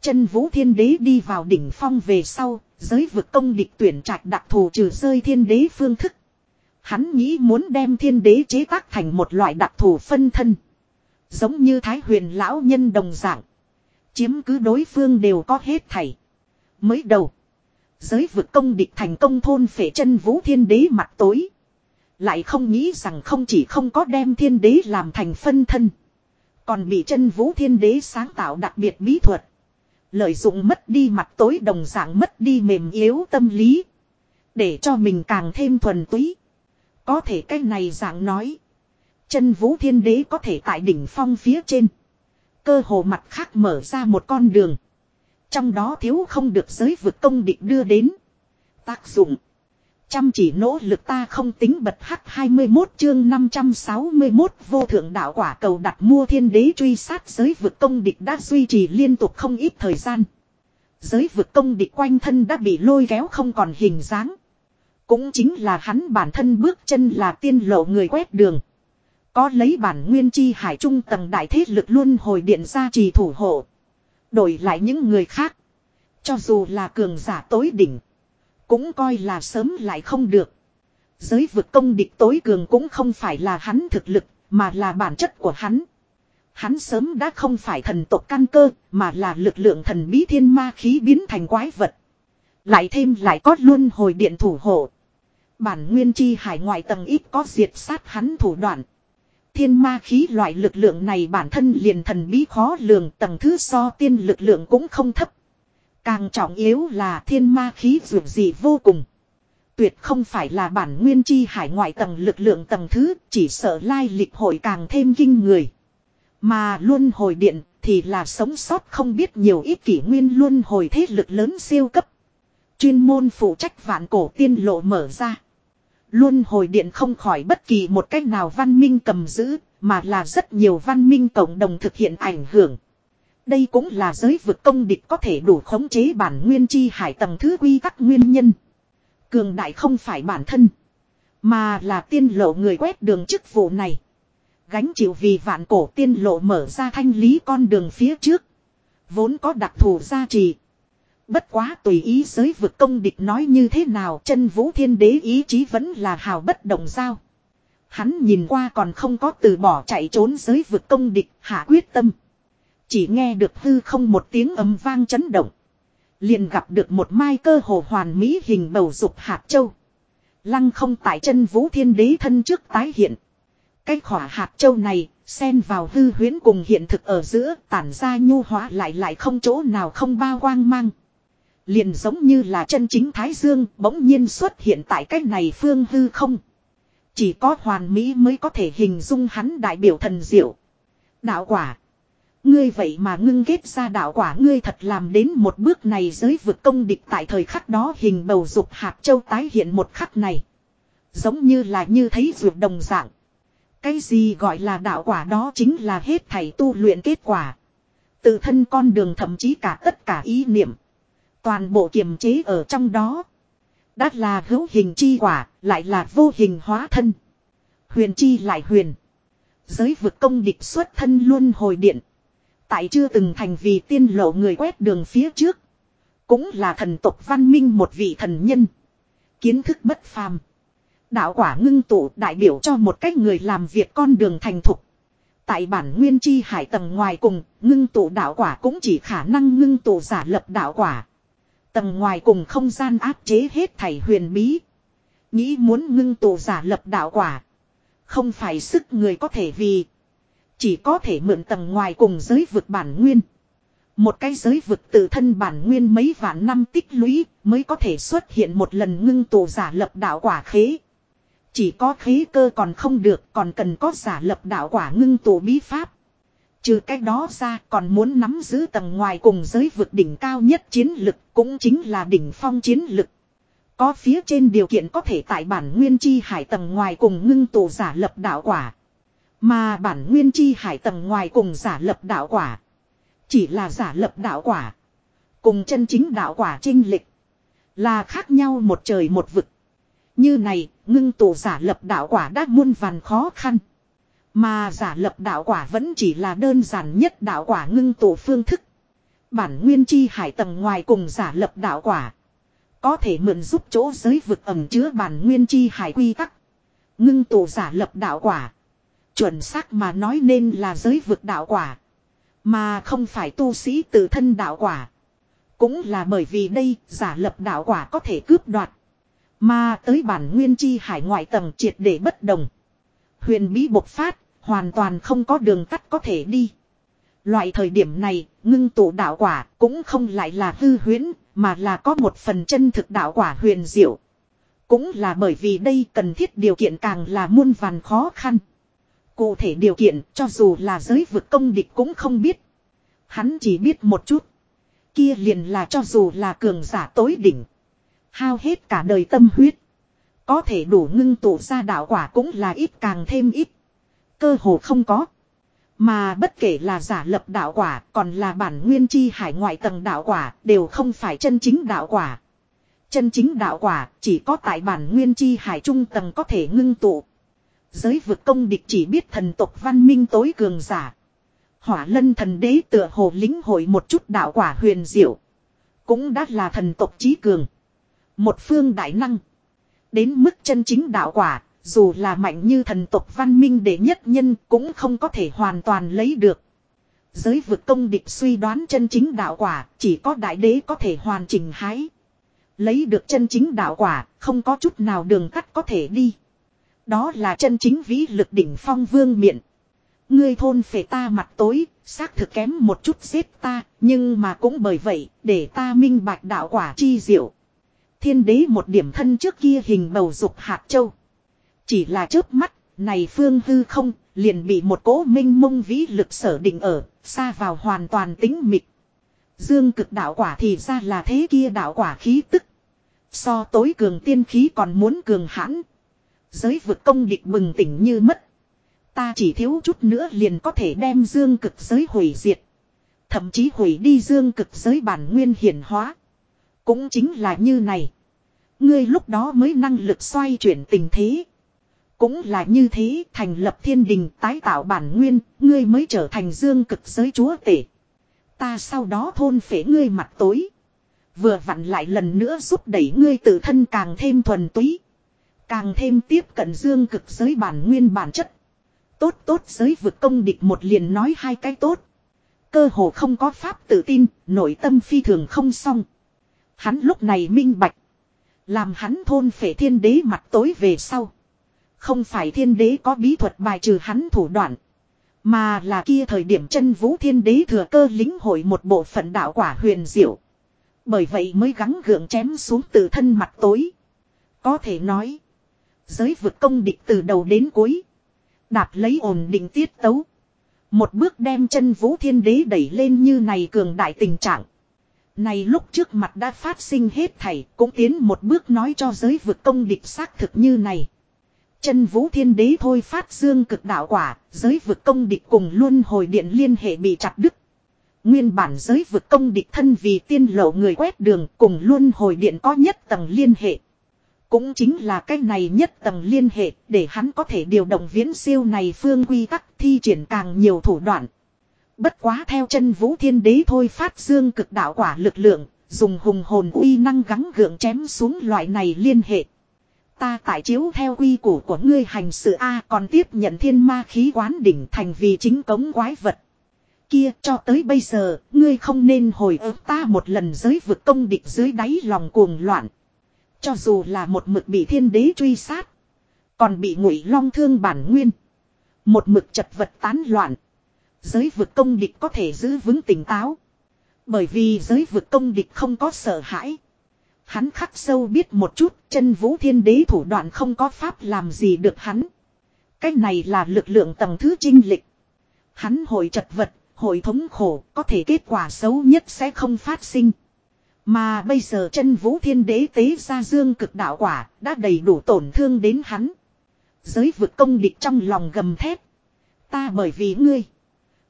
Chân vũ thiên đế đi vào đỉnh phong về sau, giới vực công địch tuyển trạch đặc thù trừ rơi thiên đế phương thức. Hắn nghĩ muốn đem thiên đế chế tác thành một loại đặc thù phân thân. Giống như thái huyền lão nhân đồng dạng. Chiếm cứ đối phương đều có hết thảy. Mới đầu. Giới vực công địch thành công thôn phệ chân vũ thiên đế mặt tối. Lại không nghĩ rằng không chỉ không có đem thiên đế làm thành phân thân. Còn bị chân vũ thiên đế sáng tạo đặc biệt bí thuật. Lợi dụng mất đi mặt tối đồng dạng mất đi mềm yếu tâm lý. Để cho mình càng thêm thuần túy. Có thể cái này dạng nói. Chân vũ thiên đế có thể tại đỉnh phong phía trên. Cơ hồ mặt khác mở ra một con đường. Trong đó thiếu không được giới vực công định đưa đến. Tác dụng. Chăm chỉ nỗ lực ta không tính bật hắc 21 chương 561 vô thượng đạo quả cầu đặt mua thiên đế truy sát giới vực công địch đã duy trì liên tục không ít thời gian. Giới vực công địch quanh thân đã bị lôi kéo không còn hình dáng. Cũng chính là hắn bản thân bước chân là tiên lộ người quét đường. Có lấy bản nguyên chi hải trung tầng đại thế lực luôn hồi điện ra trì thủ hộ. Đổi lại những người khác. Cho dù là cường giả tối đỉnh. Cũng coi là sớm lại không được. Giới vực công địch tối cường cũng không phải là hắn thực lực, mà là bản chất của hắn. Hắn sớm đã không phải thần tộc căn cơ, mà là lực lượng thần bí thiên ma khí biến thành quái vật. Lại thêm lại có luôn hồi điện thủ hộ. Bản nguyên chi hải ngoại tầng ít có diệt sát hắn thủ đoạn. Thiên ma khí loại lực lượng này bản thân liền thần bí khó lường tầng thứ so tiên lực lượng cũng không thấp. Càng trọng yếu là thiên ma khí dù gì vô cùng. Tuyệt không phải là bản nguyên chi hải ngoại tầng lực lượng tầng thứ, chỉ sợ lai lịch hội càng thêm kinh người. Mà luôn hồi điện thì là sống sót không biết nhiều ít kỷ nguyên luôn hồi thế lực lớn siêu cấp. Chuyên môn phụ trách vạn cổ tiên lộ mở ra. Luôn hồi điện không khỏi bất kỳ một cách nào văn minh cầm giữ, mà là rất nhiều văn minh cộng đồng thực hiện ảnh hưởng. Đây cũng là giới vực công địch có thể đủ khống chế bản nguyên chi hải tầng thứ quy các nguyên nhân. Cường đại không phải bản thân, mà là tiên lộ người quét đường chức vụ này. Gánh chịu vì vạn cổ tiên lộ mở ra thanh lý con đường phía trước. Vốn có đặc thù gia trì. Bất quá tùy ý giới vực công địch nói như thế nào chân vũ thiên đế ý chí vẫn là hào bất động giao. Hắn nhìn qua còn không có từ bỏ chạy trốn giới vực công địch hạ quyết tâm. Chỉ nghe được hư không một tiếng ấm vang chấn động. Liền gặp được một mai cơ hồ hoàn mỹ hình bầu dục hạt châu. Lăng không tại chân vũ thiên đế thân trước tái hiện. Cái khỏa hạt châu này, xen vào hư huyến cùng hiện thực ở giữa, tản ra nhu hóa lại lại không chỗ nào không bao quang mang. Liền giống như là chân chính Thái Dương bỗng nhiên xuất hiện tại cách này phương hư không. Chỉ có hoàn mỹ mới có thể hình dung hắn đại biểu thần diệu. Đạo quả. Ngươi vậy mà ngưng kết ra đạo quả ngươi thật làm đến một bước này giới vực công địch tại thời khắc đó hình bầu dục hạt châu tái hiện một khắc này. Giống như là như thấy ruột đồng dạng. Cái gì gọi là đạo quả đó chính là hết thảy tu luyện kết quả. Tự thân con đường thậm chí cả tất cả ý niệm. Toàn bộ kiềm chế ở trong đó. Đã là hữu hình chi quả, lại là vô hình hóa thân. Huyền chi lại huyền. Giới vực công địch xuất thân luôn hồi điện. Tại chưa từng thành vì tiên lộ người quét đường phía trước. Cũng là thần tộc văn minh một vị thần nhân. Kiến thức bất phàm. Đạo quả ngưng tụ đại biểu cho một cách người làm việc con đường thành thục. Tại bản nguyên chi hải tầng ngoài cùng, ngưng tụ đạo quả cũng chỉ khả năng ngưng tụ giả lập đạo quả. Tầng ngoài cùng không gian áp chế hết thảy huyền bí. Nghĩ muốn ngưng tụ giả lập đạo quả. Không phải sức người có thể vì. Chỉ có thể mượn tầng ngoài cùng giới vực bản nguyên. Một cái giới vực tự thân bản nguyên mấy vạn năm tích lũy mới có thể xuất hiện một lần ngưng tụ giả lập đạo quả khế. Chỉ có khế cơ còn không được, còn cần có giả lập đạo quả ngưng tụ bí pháp. Trừ cách đó ra còn muốn nắm giữ tầng ngoài cùng giới vực đỉnh cao nhất chiến lực cũng chính là đỉnh phong chiến lực. Có phía trên điều kiện có thể tại bản nguyên chi hải tầng ngoài cùng ngưng tụ giả lập đạo quả. Mà bản nguyên chi hải tầng ngoài cùng giả lập đạo quả. Chỉ là giả lập đạo quả. Cùng chân chính đạo quả trinh lịch. Là khác nhau một trời một vực. Như này, ngưng tụ giả lập đạo quả đã muôn vàn khó khăn. Mà giả lập đạo quả vẫn chỉ là đơn giản nhất đạo quả ngưng tụ phương thức. Bản nguyên chi hải tầng ngoài cùng giả lập đạo quả. Có thể mượn giúp chỗ giới vực ẩm chứa bản nguyên chi hải quy tắc. Ngưng tụ giả lập đạo quả. Chuẩn xác mà nói nên là giới vực đạo quả. Mà không phải tu sĩ tự thân đạo quả. Cũng là bởi vì đây giả lập đạo quả có thể cướp đoạt. Mà tới bản nguyên chi hải ngoại tầng triệt để bất đồng. Huyền bí bộc phát, hoàn toàn không có đường tắt có thể đi. Loại thời điểm này, ngưng tụ đạo quả cũng không lại là hư huyễn, mà là có một phần chân thực đạo quả huyền diệu. Cũng là bởi vì đây cần thiết điều kiện càng là muôn vàn khó khăn. Cụ thể điều kiện cho dù là giới vực công địch cũng không biết. Hắn chỉ biết một chút. Kia liền là cho dù là cường giả tối đỉnh. Hao hết cả đời tâm huyết. Có thể đủ ngưng tụ ra đạo quả cũng là ít càng thêm ít. Cơ hồ không có. Mà bất kể là giả lập đạo quả, còn là bản nguyên chi hải ngoại tầng đạo quả, đều không phải chân chính đạo quả. Chân chính đạo quả chỉ có tại bản nguyên chi hải trung tầng có thể ngưng tụ. Giới vực công địch chỉ biết thần tộc văn minh tối cường giả. Hỏa lân thần đế tựa hồ lính hội một chút đạo quả huyền diệu. Cũng đã là thần tộc trí cường. Một phương đại năng. Đến mức chân chính đạo quả, dù là mạnh như thần tộc văn minh đệ nhất nhân cũng không có thể hoàn toàn lấy được. Giới vực công địch suy đoán chân chính đạo quả, chỉ có đại đế có thể hoàn chỉnh hái. Lấy được chân chính đạo quả, không có chút nào đường cắt có thể đi. Đó là chân chính vĩ lực đỉnh phong vương miện. Ngươi thôn phệ ta mặt tối, xác thực kém một chút giết ta, nhưng mà cũng bởi vậy, để ta minh bạch đạo quả chi diệu. Thiên đế một điểm thân trước kia hình bầu dục hạt châu. Chỉ là trước mắt, này phương hư không, liền bị một cỗ minh mông vĩ lực sở định ở, xa vào hoàn toàn tính mịt. Dương cực đạo quả thì ra là thế kia đạo quả khí tức. So tối cường tiên khí còn muốn cường hãn. Giới vực công địch bừng tỉnh như mất. Ta chỉ thiếu chút nữa liền có thể đem dương cực giới hủy diệt. Thậm chí hủy đi dương cực giới bản nguyên hiển hóa. Cũng chính là như này. Ngươi lúc đó mới năng lực xoay chuyển tình thế. Cũng là như thế thành lập thiên đình tái tạo bản nguyên, ngươi mới trở thành dương cực giới chúa tể. Ta sau đó thôn phế ngươi mặt tối. Vừa vặn lại lần nữa giúp đẩy ngươi tự thân càng thêm thuần túy. Càng thêm tiếp cận dương cực giới bản nguyên bản chất. Tốt tốt giới vực công địch một liền nói hai cái tốt. Cơ hồ không có pháp tự tin, nội tâm phi thường không xong. Hắn lúc này minh bạch. Làm hắn thôn phệ thiên đế mặt tối về sau. Không phải thiên đế có bí thuật bài trừ hắn thủ đoạn. Mà là kia thời điểm chân vũ thiên đế thừa cơ lính hội một bộ phận đạo quả huyền diệu. Bởi vậy mới gắng gượng chém xuống từ thân mặt tối. Có thể nói. Giới vực công địch từ đầu đến cuối. Đạp lấy ổn định tiết tấu. Một bước đem chân vũ thiên đế đẩy lên như này cường đại tình trạng. Này lúc trước mặt đã phát sinh hết thảy cũng tiến một bước nói cho giới vực công địch xác thực như này. Chân vũ thiên đế thôi phát dương cực đạo quả, giới vực công địch cùng luôn hồi điện liên hệ bị chặt đứt. Nguyên bản giới vực công địch thân vì tiên lộ người quét đường cùng luôn hồi điện có nhất tầng liên hệ. Cũng chính là cái này nhất tầng liên hệ để hắn có thể điều động viễn siêu này phương quy tắc thi triển càng nhiều thủ đoạn. Bất quá theo chân vũ thiên đế thôi phát dương cực đạo quả lực lượng, dùng hùng hồn uy năng gắng gượng chém xuống loại này liên hệ. Ta tại chiếu theo quy củ của ngươi hành sự A còn tiếp nhận thiên ma khí quán đỉnh thành vì chính cống quái vật. Kia cho tới bây giờ, ngươi không nên hồi ức ta một lần giới vực công địch dưới đáy lòng cuồng loạn. Cho dù là một mực bị thiên đế truy sát. Còn bị ngụy long thương bản nguyên. Một mực chật vật tán loạn. Giới vực công địch có thể giữ vững tỉnh táo. Bởi vì giới vực công địch không có sợ hãi. Hắn khắc sâu biết một chút chân vũ thiên đế thủ đoạn không có pháp làm gì được hắn. Cái này là lực lượng tầng thứ trinh lịch. Hắn hội chật vật, hội thống khổ, có thể kết quả xấu nhất sẽ không phát sinh. Mà bây giờ chân vũ thiên đế tế ra dương cực đạo quả đã đầy đủ tổn thương đến hắn. Giới vực công địch trong lòng gầm thép. Ta bởi vì ngươi.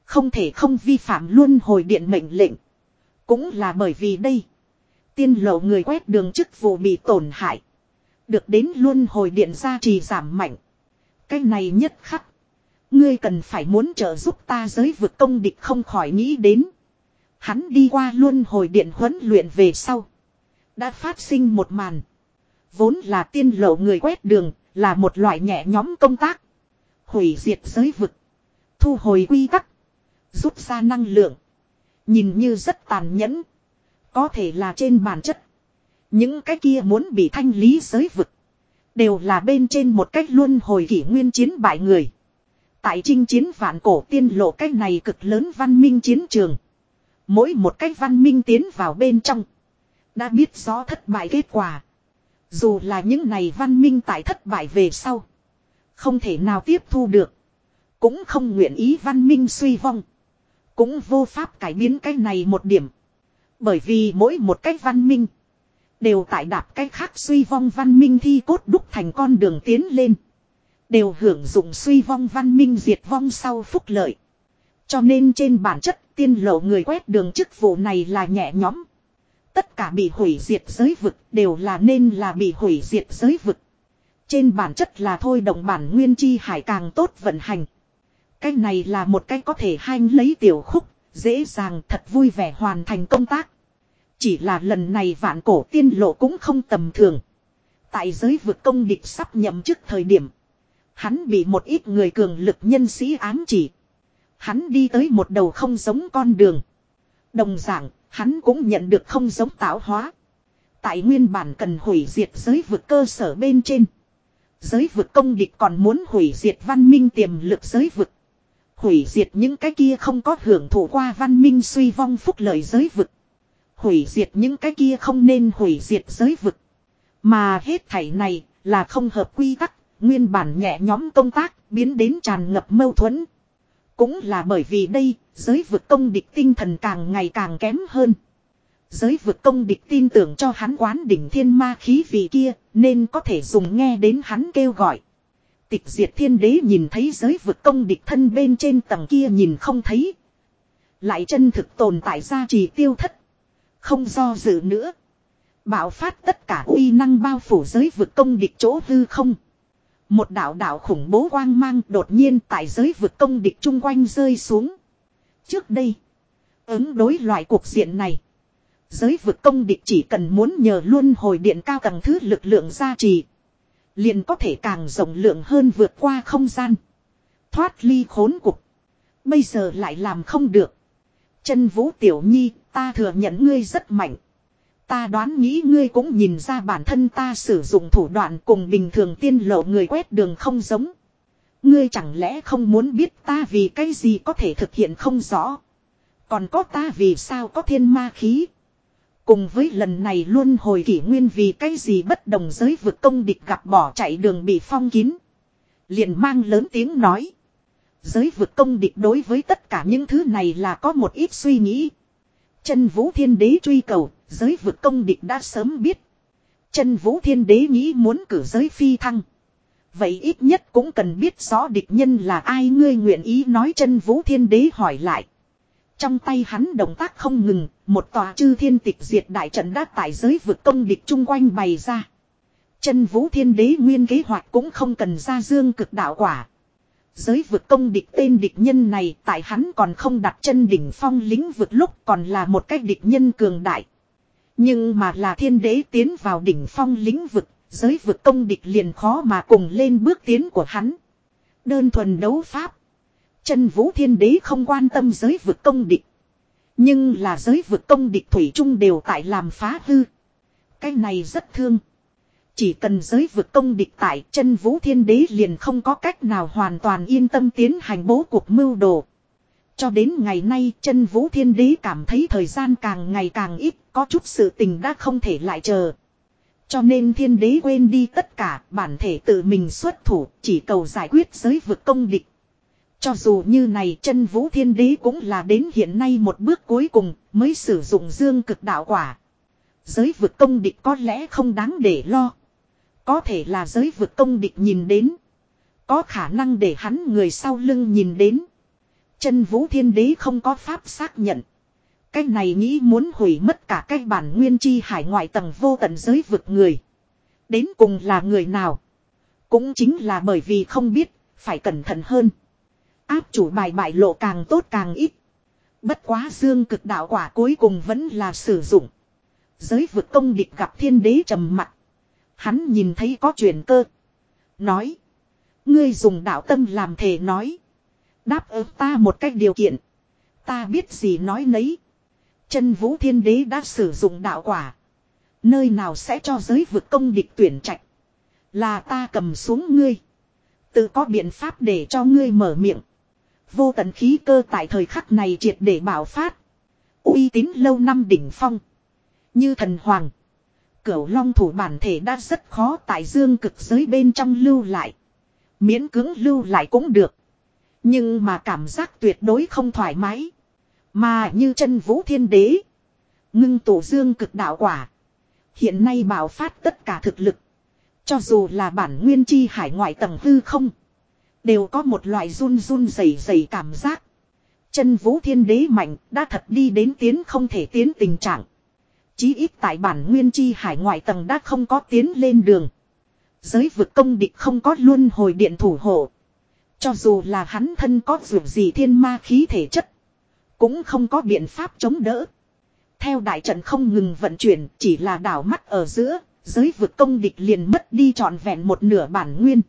Không thể không vi phạm luôn hồi điện mệnh lệnh. Cũng là bởi vì đây. Tiên lộ người quét đường chức vụ bị tổn hại. Được đến luôn hồi điện gia trì giảm mạnh. Cái này nhất khắc. Ngươi cần phải muốn trợ giúp ta giới vực công địch không khỏi nghĩ đến. Hắn đi qua luôn hồi điện huấn luyện về sau. Đã phát sinh một màn. Vốn là tiên lộ người quét đường, là một loại nhẹ nhóm công tác. Hủy diệt giới vực. Thu hồi quy tắc. Rút ra năng lượng. Nhìn như rất tàn nhẫn. Có thể là trên bản chất. Những cái kia muốn bị thanh lý giới vực. Đều là bên trên một cách luôn hồi kỷ nguyên chiến bại người. Tại chinh chiến vạn cổ tiên lộ cách này cực lớn văn minh chiến trường. Mỗi một cách văn minh tiến vào bên trong. Đã biết rõ thất bại kết quả. Dù là những này văn minh tại thất bại về sau. Không thể nào tiếp thu được. Cũng không nguyện ý văn minh suy vong. Cũng vô pháp cải biến cái này một điểm. Bởi vì mỗi một cách văn minh. Đều tại đạp cái khác suy vong văn minh thi cốt đúc thành con đường tiến lên. Đều hưởng dụng suy vong văn minh diệt vong sau phúc lợi. Cho nên trên bản chất tiên lộ người quét đường chức vụ này là nhẹ nhõm. Tất cả bị hủy diệt giới vực đều là nên là bị hủy diệt giới vực. Trên bản chất là thôi động bản nguyên chi hải càng tốt vận hành. Cái này là một cái có thể hanh lấy tiểu khúc, dễ dàng thật vui vẻ hoàn thành công tác. Chỉ là lần này vạn cổ tiên lộ cũng không tầm thường. Tại giới vực công địch sắp nhậm chức thời điểm. Hắn bị một ít người cường lực nhân sĩ ám chỉ. Hắn đi tới một đầu không giống con đường. Đồng dạng, hắn cũng nhận được không giống tạo hóa. Tại nguyên bản cần hủy diệt giới vực cơ sở bên trên. Giới vực công địch còn muốn hủy diệt văn minh tiềm lực giới vực. Hủy diệt những cái kia không có hưởng thụ qua văn minh suy vong phúc lợi giới vực. Hủy diệt những cái kia không nên hủy diệt giới vực. Mà hết thảy này là không hợp quy tắc, nguyên bản nhẹ nhóm công tác biến đến tràn ngập mâu thuẫn. Cũng là bởi vì đây, giới vực công địch tinh thần càng ngày càng kém hơn. Giới vực công địch tin tưởng cho hắn quán đỉnh thiên ma khí vị kia, nên có thể dùng nghe đến hắn kêu gọi. Tịch diệt thiên đế nhìn thấy giới vực công địch thân bên trên tầng kia nhìn không thấy. Lại chân thực tồn tại ra trì tiêu thất. Không do dự nữa. Bạo phát tất cả uy năng bao phủ giới vực công địch chỗ hư không. Một đạo đạo khủng bố quang mang đột nhiên tại giới vực công địch chung quanh rơi xuống. Trước đây, ứng đối loại cuộc diện này. Giới vực công địch chỉ cần muốn nhờ luôn hồi điện cao tầng thứ lực lượng gia trì. Liền có thể càng rộng lượng hơn vượt qua không gian. Thoát ly khốn cục. Bây giờ lại làm không được. Chân vũ tiểu nhi, ta thừa nhận ngươi rất mạnh. Ta đoán nghĩ ngươi cũng nhìn ra bản thân ta sử dụng thủ đoạn cùng bình thường tiên lộ người quét đường không giống. Ngươi chẳng lẽ không muốn biết ta vì cái gì có thể thực hiện không rõ. Còn có ta vì sao có thiên ma khí. Cùng với lần này luôn hồi kỷ nguyên vì cái gì bất đồng giới vực công địch gặp bỏ chạy đường bị phong kín. Liền mang lớn tiếng nói. Giới vực công địch đối với tất cả những thứ này là có một ít suy nghĩ. Chân vũ thiên đế truy cầu, giới vực công địch đã sớm biết. Chân vũ thiên đế nghĩ muốn cử giới phi thăng. Vậy ít nhất cũng cần biết rõ địch nhân là ai ngươi nguyện ý nói chân vũ thiên đế hỏi lại. Trong tay hắn động tác không ngừng, một tòa chư thiên tịch diệt đại trận đã tại giới vực công địch chung quanh bày ra. Chân vũ thiên đế nguyên kế hoạch cũng không cần ra dương cực đạo quả. Giới vực công địch tên địch nhân này tại hắn còn không đặt chân đỉnh phong lĩnh vực lúc còn là một cách địch nhân cường đại. Nhưng mà là thiên đế tiến vào đỉnh phong lĩnh vực, giới vực công địch liền khó mà cùng lên bước tiến của hắn. Đơn thuần đấu pháp. Chân vũ thiên đế không quan tâm giới vực công địch. Nhưng là giới vực công địch thủy chung đều tại làm phá hư. Cái này rất thương. Chỉ cần giới vực công địch tại chân vũ thiên đế liền không có cách nào hoàn toàn yên tâm tiến hành bố cuộc mưu đồ. Cho đến ngày nay chân vũ thiên đế cảm thấy thời gian càng ngày càng ít, có chút sự tình đã không thể lại chờ. Cho nên thiên đế quên đi tất cả, bản thể tự mình xuất thủ, chỉ cầu giải quyết giới vực công địch. Cho dù như này chân vũ thiên đế cũng là đến hiện nay một bước cuối cùng mới sử dụng dương cực đạo quả. Giới vực công địch có lẽ không đáng để lo. Có thể là giới vực công địch nhìn đến. Có khả năng để hắn người sau lưng nhìn đến. Chân vũ thiên đế không có pháp xác nhận. Cái này nghĩ muốn hủy mất cả cái bản nguyên chi hải ngoại tầng vô tận giới vực người. Đến cùng là người nào? Cũng chính là bởi vì không biết, phải cẩn thận hơn. Áp chủ bài bại lộ càng tốt càng ít. Bất quá dương cực đạo quả cuối cùng vẫn là sử dụng. Giới vực công địch gặp thiên đế trầm mặt. Hắn nhìn thấy có chuyện cơ. Nói. Ngươi dùng đạo tâm làm thể nói. Đáp ứng ta một cách điều kiện. Ta biết gì nói nấy. Chân vũ thiên đế đã sử dụng đạo quả. Nơi nào sẽ cho giới vực công địch tuyển trạch. Là ta cầm xuống ngươi. Tự có biện pháp để cho ngươi mở miệng. Vô tận khí cơ tại thời khắc này triệt để bảo phát. uy tín lâu năm đỉnh phong. Như thần hoàng. Cửu long thủ bản thể đã rất khó tại dương cực giới bên trong lưu lại. Miễn cưỡng lưu lại cũng được. Nhưng mà cảm giác tuyệt đối không thoải mái. Mà như chân vũ thiên đế. Ngưng tổ dương cực đạo quả. Hiện nay bảo phát tất cả thực lực. Cho dù là bản nguyên chi hải ngoại tầng hư không. Đều có một loại run run rẩy rẩy cảm giác. Chân vũ thiên đế mạnh đã thật đi đến tiến không thể tiến tình trạng. Chí ít tại bản nguyên chi hải ngoại tầng đã không có tiến lên đường. Giới vực công địch không có luôn hồi điện thủ hộ. Cho dù là hắn thân có dù gì thiên ma khí thể chất. Cũng không có biện pháp chống đỡ. Theo đại trận không ngừng vận chuyển, chỉ là đảo mắt ở giữa. Giới vực công địch liền mất đi trọn vẹn một nửa bản nguyên.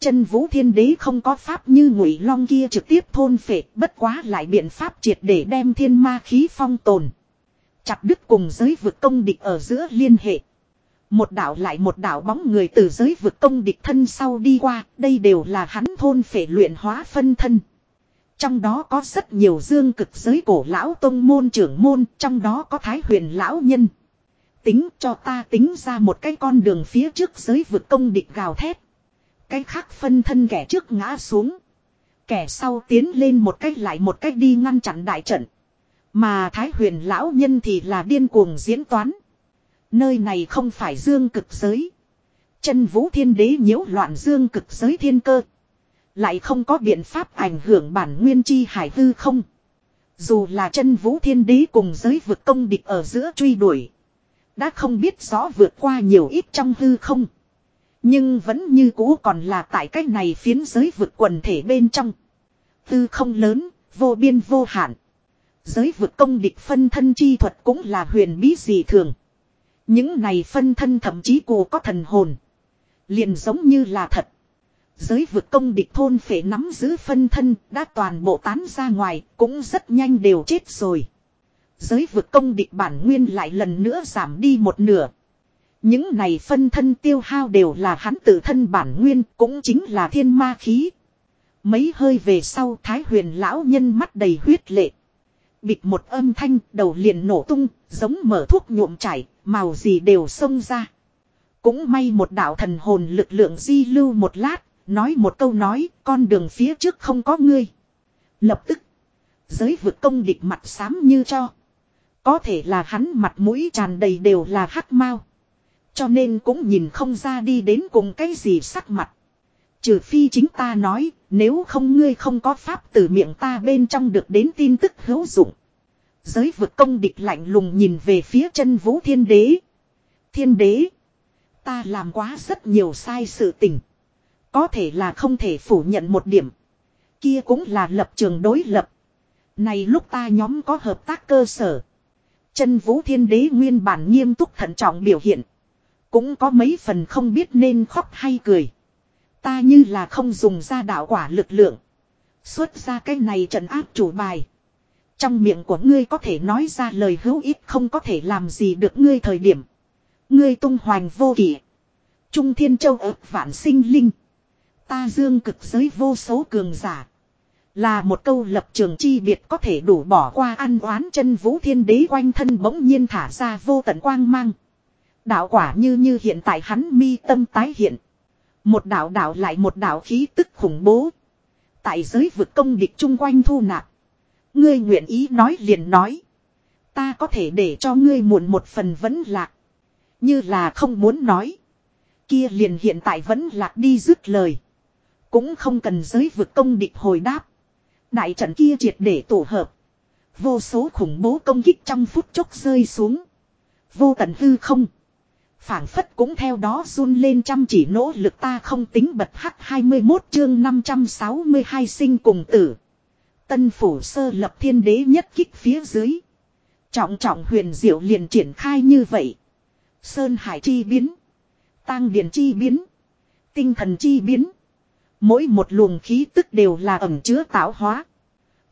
Chân vũ thiên đế không có pháp như ngụy long kia trực tiếp thôn phệ bất quá lại biện pháp triệt để đem thiên ma khí phong tồn. Chặt đứt cùng giới vực công địch ở giữa liên hệ. Một đảo lại một đảo bóng người từ giới vực công địch thân sau đi qua, đây đều là hắn thôn phệ luyện hóa phân thân. Trong đó có rất nhiều dương cực giới cổ lão tông môn trưởng môn, trong đó có thái huyền lão nhân. Tính cho ta tính ra một cái con đường phía trước giới vực công địch gào thét. Cái khác phân thân kẻ trước ngã xuống. Kẻ sau tiến lên một cách lại một cách đi ngăn chặn đại trận. Mà thái huyền lão nhân thì là điên cuồng diễn toán. Nơi này không phải dương cực giới. Chân vũ thiên đế nhiễu loạn dương cực giới thiên cơ. Lại không có biện pháp ảnh hưởng bản nguyên chi hải hư không. Dù là chân vũ thiên đế cùng giới vực công địch ở giữa truy đuổi. Đã không biết rõ vượt qua nhiều ít trong hư không. Nhưng vẫn như cũ còn là tại cách này phiến giới vực quần thể bên trong. tư không lớn, vô biên vô hạn. Giới vực công địch phân thân chi thuật cũng là huyền bí dị thường. Những này phân thân thậm chí cô có thần hồn. Liền giống như là thật. Giới vực công địch thôn phải nắm giữ phân thân đã toàn bộ tán ra ngoài cũng rất nhanh đều chết rồi. Giới vực công địch bản nguyên lại lần nữa giảm đi một nửa. Những này phân thân tiêu hao đều là hắn tự thân bản nguyên, cũng chính là thiên ma khí. Mấy hơi về sau, thái huyền lão nhân mắt đầy huyết lệ. Bịt một âm thanh, đầu liền nổ tung, giống mở thuốc nhuộm chảy, màu gì đều xông ra. Cũng may một đạo thần hồn lực lượng di lưu một lát, nói một câu nói, con đường phía trước không có ngươi. Lập tức, giới vực công địch mặt xám như cho. Có thể là hắn mặt mũi tràn đầy đều là hắc mau. Cho nên cũng nhìn không ra đi đến cùng cái gì sắc mặt. Trừ phi chính ta nói, nếu không ngươi không có pháp từ miệng ta bên trong được đến tin tức hữu dụng. Giới vực công địch lạnh lùng nhìn về phía chân vũ thiên đế. Thiên đế. Ta làm quá rất nhiều sai sự tình. Có thể là không thể phủ nhận một điểm. Kia cũng là lập trường đối lập. Này lúc ta nhóm có hợp tác cơ sở. Chân vũ thiên đế nguyên bản nghiêm túc thận trọng biểu hiện. Cũng có mấy phần không biết nên khóc hay cười. Ta như là không dùng ra đạo quả lực lượng. Xuất ra cái này trận áp chủ bài. Trong miệng của ngươi có thể nói ra lời hữu ích không có thể làm gì được ngươi thời điểm. Ngươi tung hoành vô kỷ. Trung thiên châu ớt vạn sinh linh. Ta dương cực giới vô số cường giả. Là một câu lập trường chi biệt có thể đủ bỏ qua ăn oán chân vũ thiên đế quanh thân bỗng nhiên thả ra vô tận quang mang. Đạo quả như như hiện tại hắn mi tâm tái hiện. Một đạo đạo lại một đạo khí tức khủng bố. Tại giới vực công địch chung quanh thu nạp. Ngươi nguyện ý nói liền nói. Ta có thể để cho ngươi muộn một phần vẫn lạc. Như là không muốn nói. Kia liền hiện tại vẫn lạc đi dứt lời. Cũng không cần giới vực công địch hồi đáp. Đại trận kia triệt để tổ hợp. Vô số khủng bố công kích trong phút chốc rơi xuống. Vô tận hư không phảng phất cũng theo đó run lên chăm chỉ nỗ lực ta không tính bật hắc 21 chương 562 sinh cùng tử. Tân phủ sơ lập thiên đế nhất kích phía dưới. Trọng trọng huyền diệu liền triển khai như vậy. Sơn hải chi biến. tang điển chi biến. Tinh thần chi biến. Mỗi một luồng khí tức đều là ẩm chứa tạo hóa.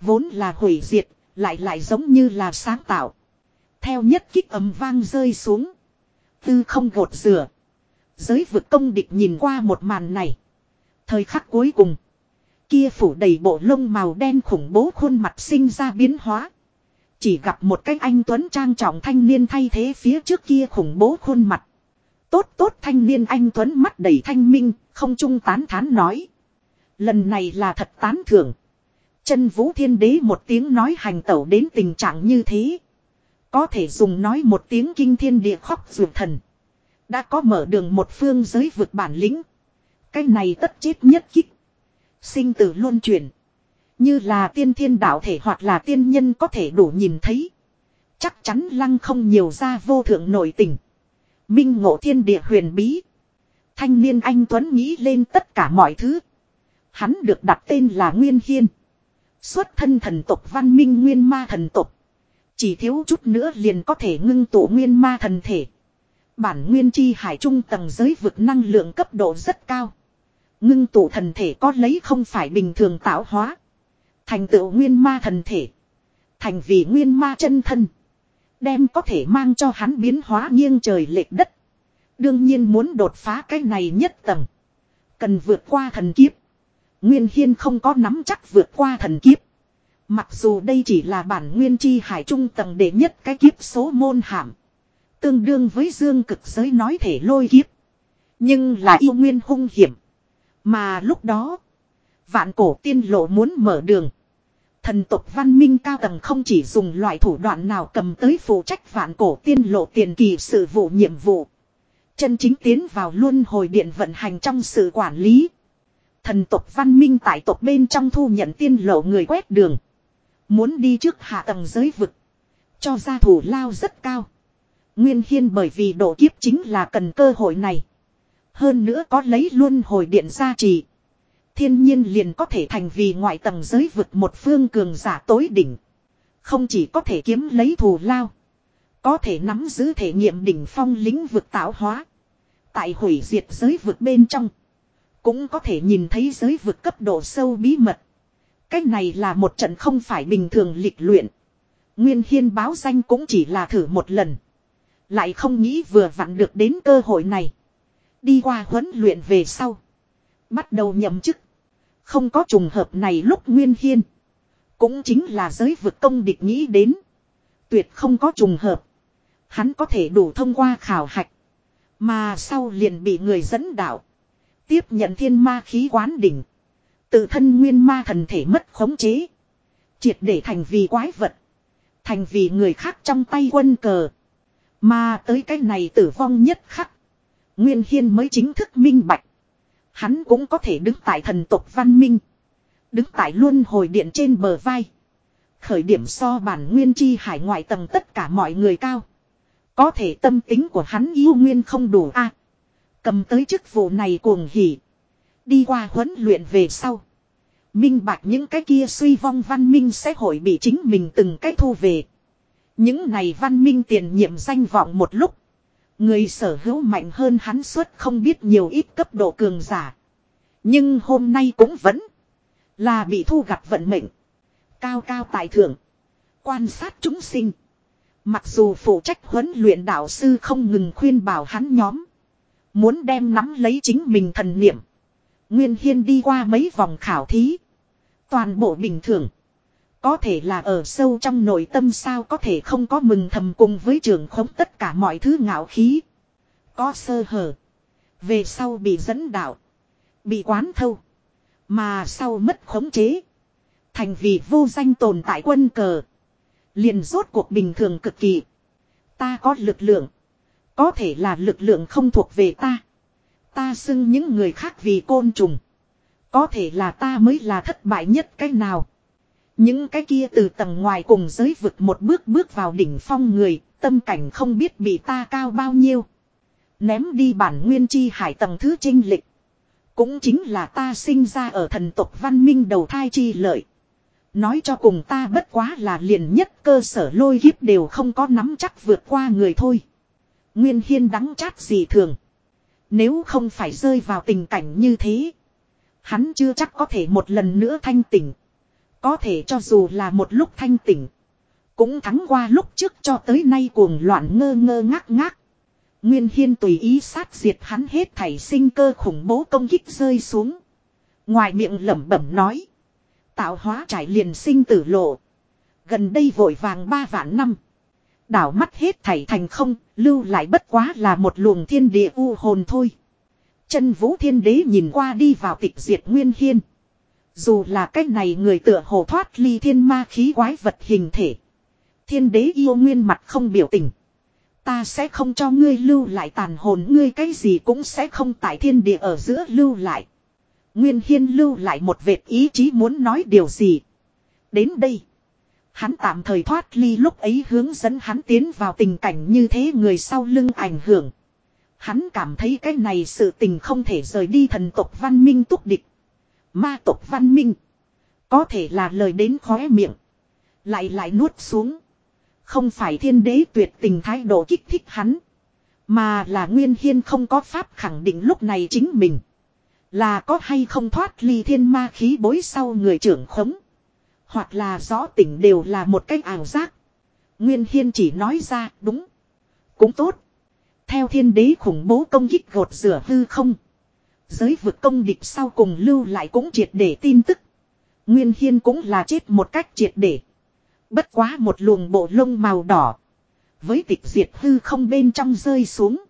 Vốn là hủy diệt, lại lại giống như là sáng tạo. Theo nhất kích ấm vang rơi xuống. Tư không gột rửa. Giới vực công địch nhìn qua một màn này. Thời khắc cuối cùng. Kia phủ đầy bộ lông màu đen khủng bố khuôn mặt sinh ra biến hóa. Chỉ gặp một cái anh Tuấn trang trọng thanh niên thay thế phía trước kia khủng bố khuôn mặt. Tốt tốt thanh niên anh Tuấn mắt đầy thanh minh, không trung tán thán nói. Lần này là thật tán thưởng. Chân vũ thiên đế một tiếng nói hành tẩu đến tình trạng như thế. Có thể dùng nói một tiếng kinh thiên địa khóc ruột thần. Đã có mở đường một phương giới vượt bản lĩnh. Cái này tất chết nhất kích. Sinh tử luôn chuyển. Như là tiên thiên đạo thể hoặc là tiên nhân có thể đủ nhìn thấy. Chắc chắn lăng không nhiều ra vô thượng nổi tình. Minh ngộ thiên địa huyền bí. Thanh niên anh Tuấn nghĩ lên tất cả mọi thứ. Hắn được đặt tên là Nguyên Hiên. Xuất thân thần tộc văn minh nguyên ma thần tộc. Chỉ thiếu chút nữa liền có thể ngưng tụ nguyên ma thần thể. Bản nguyên chi hải trung tầng giới vực năng lượng cấp độ rất cao. Ngưng tụ thần thể có lấy không phải bình thường tạo hóa. Thành tựu nguyên ma thần thể. Thành vì nguyên ma chân thân. Đem có thể mang cho hắn biến hóa nghiêng trời lệch đất. Đương nhiên muốn đột phá cái này nhất tầng. Cần vượt qua thần kiếp. Nguyên Hiên không có nắm chắc vượt qua thần kiếp. Mặc dù đây chỉ là bản nguyên chi hải trung tầng đệ nhất cái kiếp số môn hàm. Tương đương với dương cực giới nói thể lôi kiếp. Nhưng là yêu nguyên hung hiểm. Mà lúc đó. Vạn cổ tiên lộ muốn mở đường. Thần tộc văn minh cao tầng không chỉ dùng loại thủ đoạn nào cầm tới phụ trách vạn cổ tiên lộ tiền kỳ sự vụ nhiệm vụ. Chân chính tiến vào luân hồi điện vận hành trong sự quản lý. Thần tộc văn minh tại tộc bên trong thu nhận tiên lộ người quét đường. Muốn đi trước hạ tầng giới vực. Cho ra thủ lao rất cao. Nguyên hiên bởi vì độ kiếp chính là cần cơ hội này. Hơn nữa có lấy luôn hồi điện gia trì. Thiên nhiên liền có thể thành vì ngoại tầng giới vực một phương cường giả tối đỉnh. Không chỉ có thể kiếm lấy thù lao. Có thể nắm giữ thể nghiệm đỉnh phong lĩnh vực tạo hóa. Tại hủy diệt giới vực bên trong. Cũng có thể nhìn thấy giới vực cấp độ sâu bí mật. Cái này là một trận không phải bình thường lịch luyện. Nguyên Hiên báo danh cũng chỉ là thử một lần. Lại không nghĩ vừa vặn được đến cơ hội này. Đi qua huấn luyện về sau. Bắt đầu nhậm chức. Không có trùng hợp này lúc Nguyên Hiên. Cũng chính là giới vực công địch nghĩ đến. Tuyệt không có trùng hợp. Hắn có thể đủ thông qua khảo hạch. Mà sau liền bị người dẫn đạo. Tiếp nhận thiên ma khí quán đỉnh. Tự thân nguyên ma thần thể mất khống chế. Triệt để thành vì quái vật. Thành vì người khác trong tay quân cờ. Mà tới cái này tử vong nhất khắc. Nguyên Hiên mới chính thức minh bạch. Hắn cũng có thể đứng tại thần tộc văn minh. Đứng tại luân hồi điện trên bờ vai. Khởi điểm so bản nguyên chi hải ngoại tầng tất cả mọi người cao. Có thể tâm tính của hắn yêu nguyên không đủ a Cầm tới chức vụ này cuồng hỉ. Đi qua huấn luyện về sau. Minh bạch những cái kia suy vong văn minh sẽ hội bị chính mình từng cái thu về. Những này văn minh tiền nhiệm danh vọng một lúc. Người sở hữu mạnh hơn hắn suốt không biết nhiều ít cấp độ cường giả. Nhưng hôm nay cũng vẫn là bị thu gặp vận mệnh. Cao cao tài thượng. Quan sát chúng sinh. Mặc dù phụ trách huấn luyện đạo sư không ngừng khuyên bảo hắn nhóm. Muốn đem nắm lấy chính mình thần niệm. Nguyên Hiên đi qua mấy vòng khảo thí. Toàn bộ bình thường. Có thể là ở sâu trong nội tâm sao có thể không có mừng thầm cùng với trường khống tất cả mọi thứ ngạo khí. Có sơ hở. Về sau bị dẫn đạo. Bị quán thâu. Mà sau mất khống chế. Thành vì vô danh tồn tại quân cờ. Liền rốt cuộc bình thường cực kỳ. Ta có lực lượng. Có thể là lực lượng không thuộc về ta. Ta xưng những người khác vì côn trùng. Có thể là ta mới là thất bại nhất cái nào. Những cái kia từ tầng ngoài cùng giới vực một bước bước vào đỉnh phong người, tâm cảnh không biết bị ta cao bao nhiêu. Ném đi bản nguyên chi hải tầng thứ trinh lịch. Cũng chính là ta sinh ra ở thần tộc văn minh đầu thai chi lợi. Nói cho cùng ta bất quá là liền nhất cơ sở lôi kiếp đều không có nắm chắc vượt qua người thôi. Nguyên hiên đắng chát gì thường. Nếu không phải rơi vào tình cảnh như thế. Hắn chưa chắc có thể một lần nữa thanh tỉnh. Có thể cho dù là một lúc thanh tỉnh. Cũng thắng qua lúc trước cho tới nay cuồng loạn ngơ ngơ ngác ngác. Nguyên Hiên tùy ý sát diệt hắn hết thảy sinh cơ khủng bố công kích rơi xuống. Ngoài miệng lẩm bẩm nói. Tạo hóa trải liền sinh tử lộ. Gần đây vội vàng ba vạn năm. Đảo mắt hết thảy thành không, lưu lại bất quá là một luồng thiên địa u hồn thôi. Chân vũ thiên đế nhìn qua đi vào tịch diệt nguyên hiên. Dù là cách này người tựa hồ thoát ly thiên ma khí quái vật hình thể. Thiên đế yêu nguyên mặt không biểu tình. Ta sẽ không cho ngươi lưu lại tàn hồn ngươi cái gì cũng sẽ không tại thiên địa ở giữa lưu lại. Nguyên Hiên lưu lại một vệt ý chí muốn nói điều gì. Đến đây. Hắn tạm thời thoát ly lúc ấy hướng dẫn hắn tiến vào tình cảnh như thế người sau lưng ảnh hưởng. Hắn cảm thấy cái này sự tình không thể rời đi thần tộc văn minh túc địch. Ma tộc văn minh. Có thể là lời đến khóe miệng. Lại lại nuốt xuống. Không phải thiên đế tuyệt tình thái độ kích thích hắn. Mà là Nguyên Hiên không có pháp khẳng định lúc này chính mình. Là có hay không thoát ly thiên ma khí bối sau người trưởng khống. Hoặc là rõ tỉnh đều là một cách ảo giác. Nguyên Hiên chỉ nói ra, đúng. Cũng tốt. Theo thiên đế khủng bố công kích gột rửa hư không. Giới vực công địch sau cùng lưu lại cũng triệt để tin tức. Nguyên Hiên cũng là chết một cách triệt để. Bất quá một luồng bộ lông màu đỏ. Với tịch diệt hư không bên trong rơi xuống.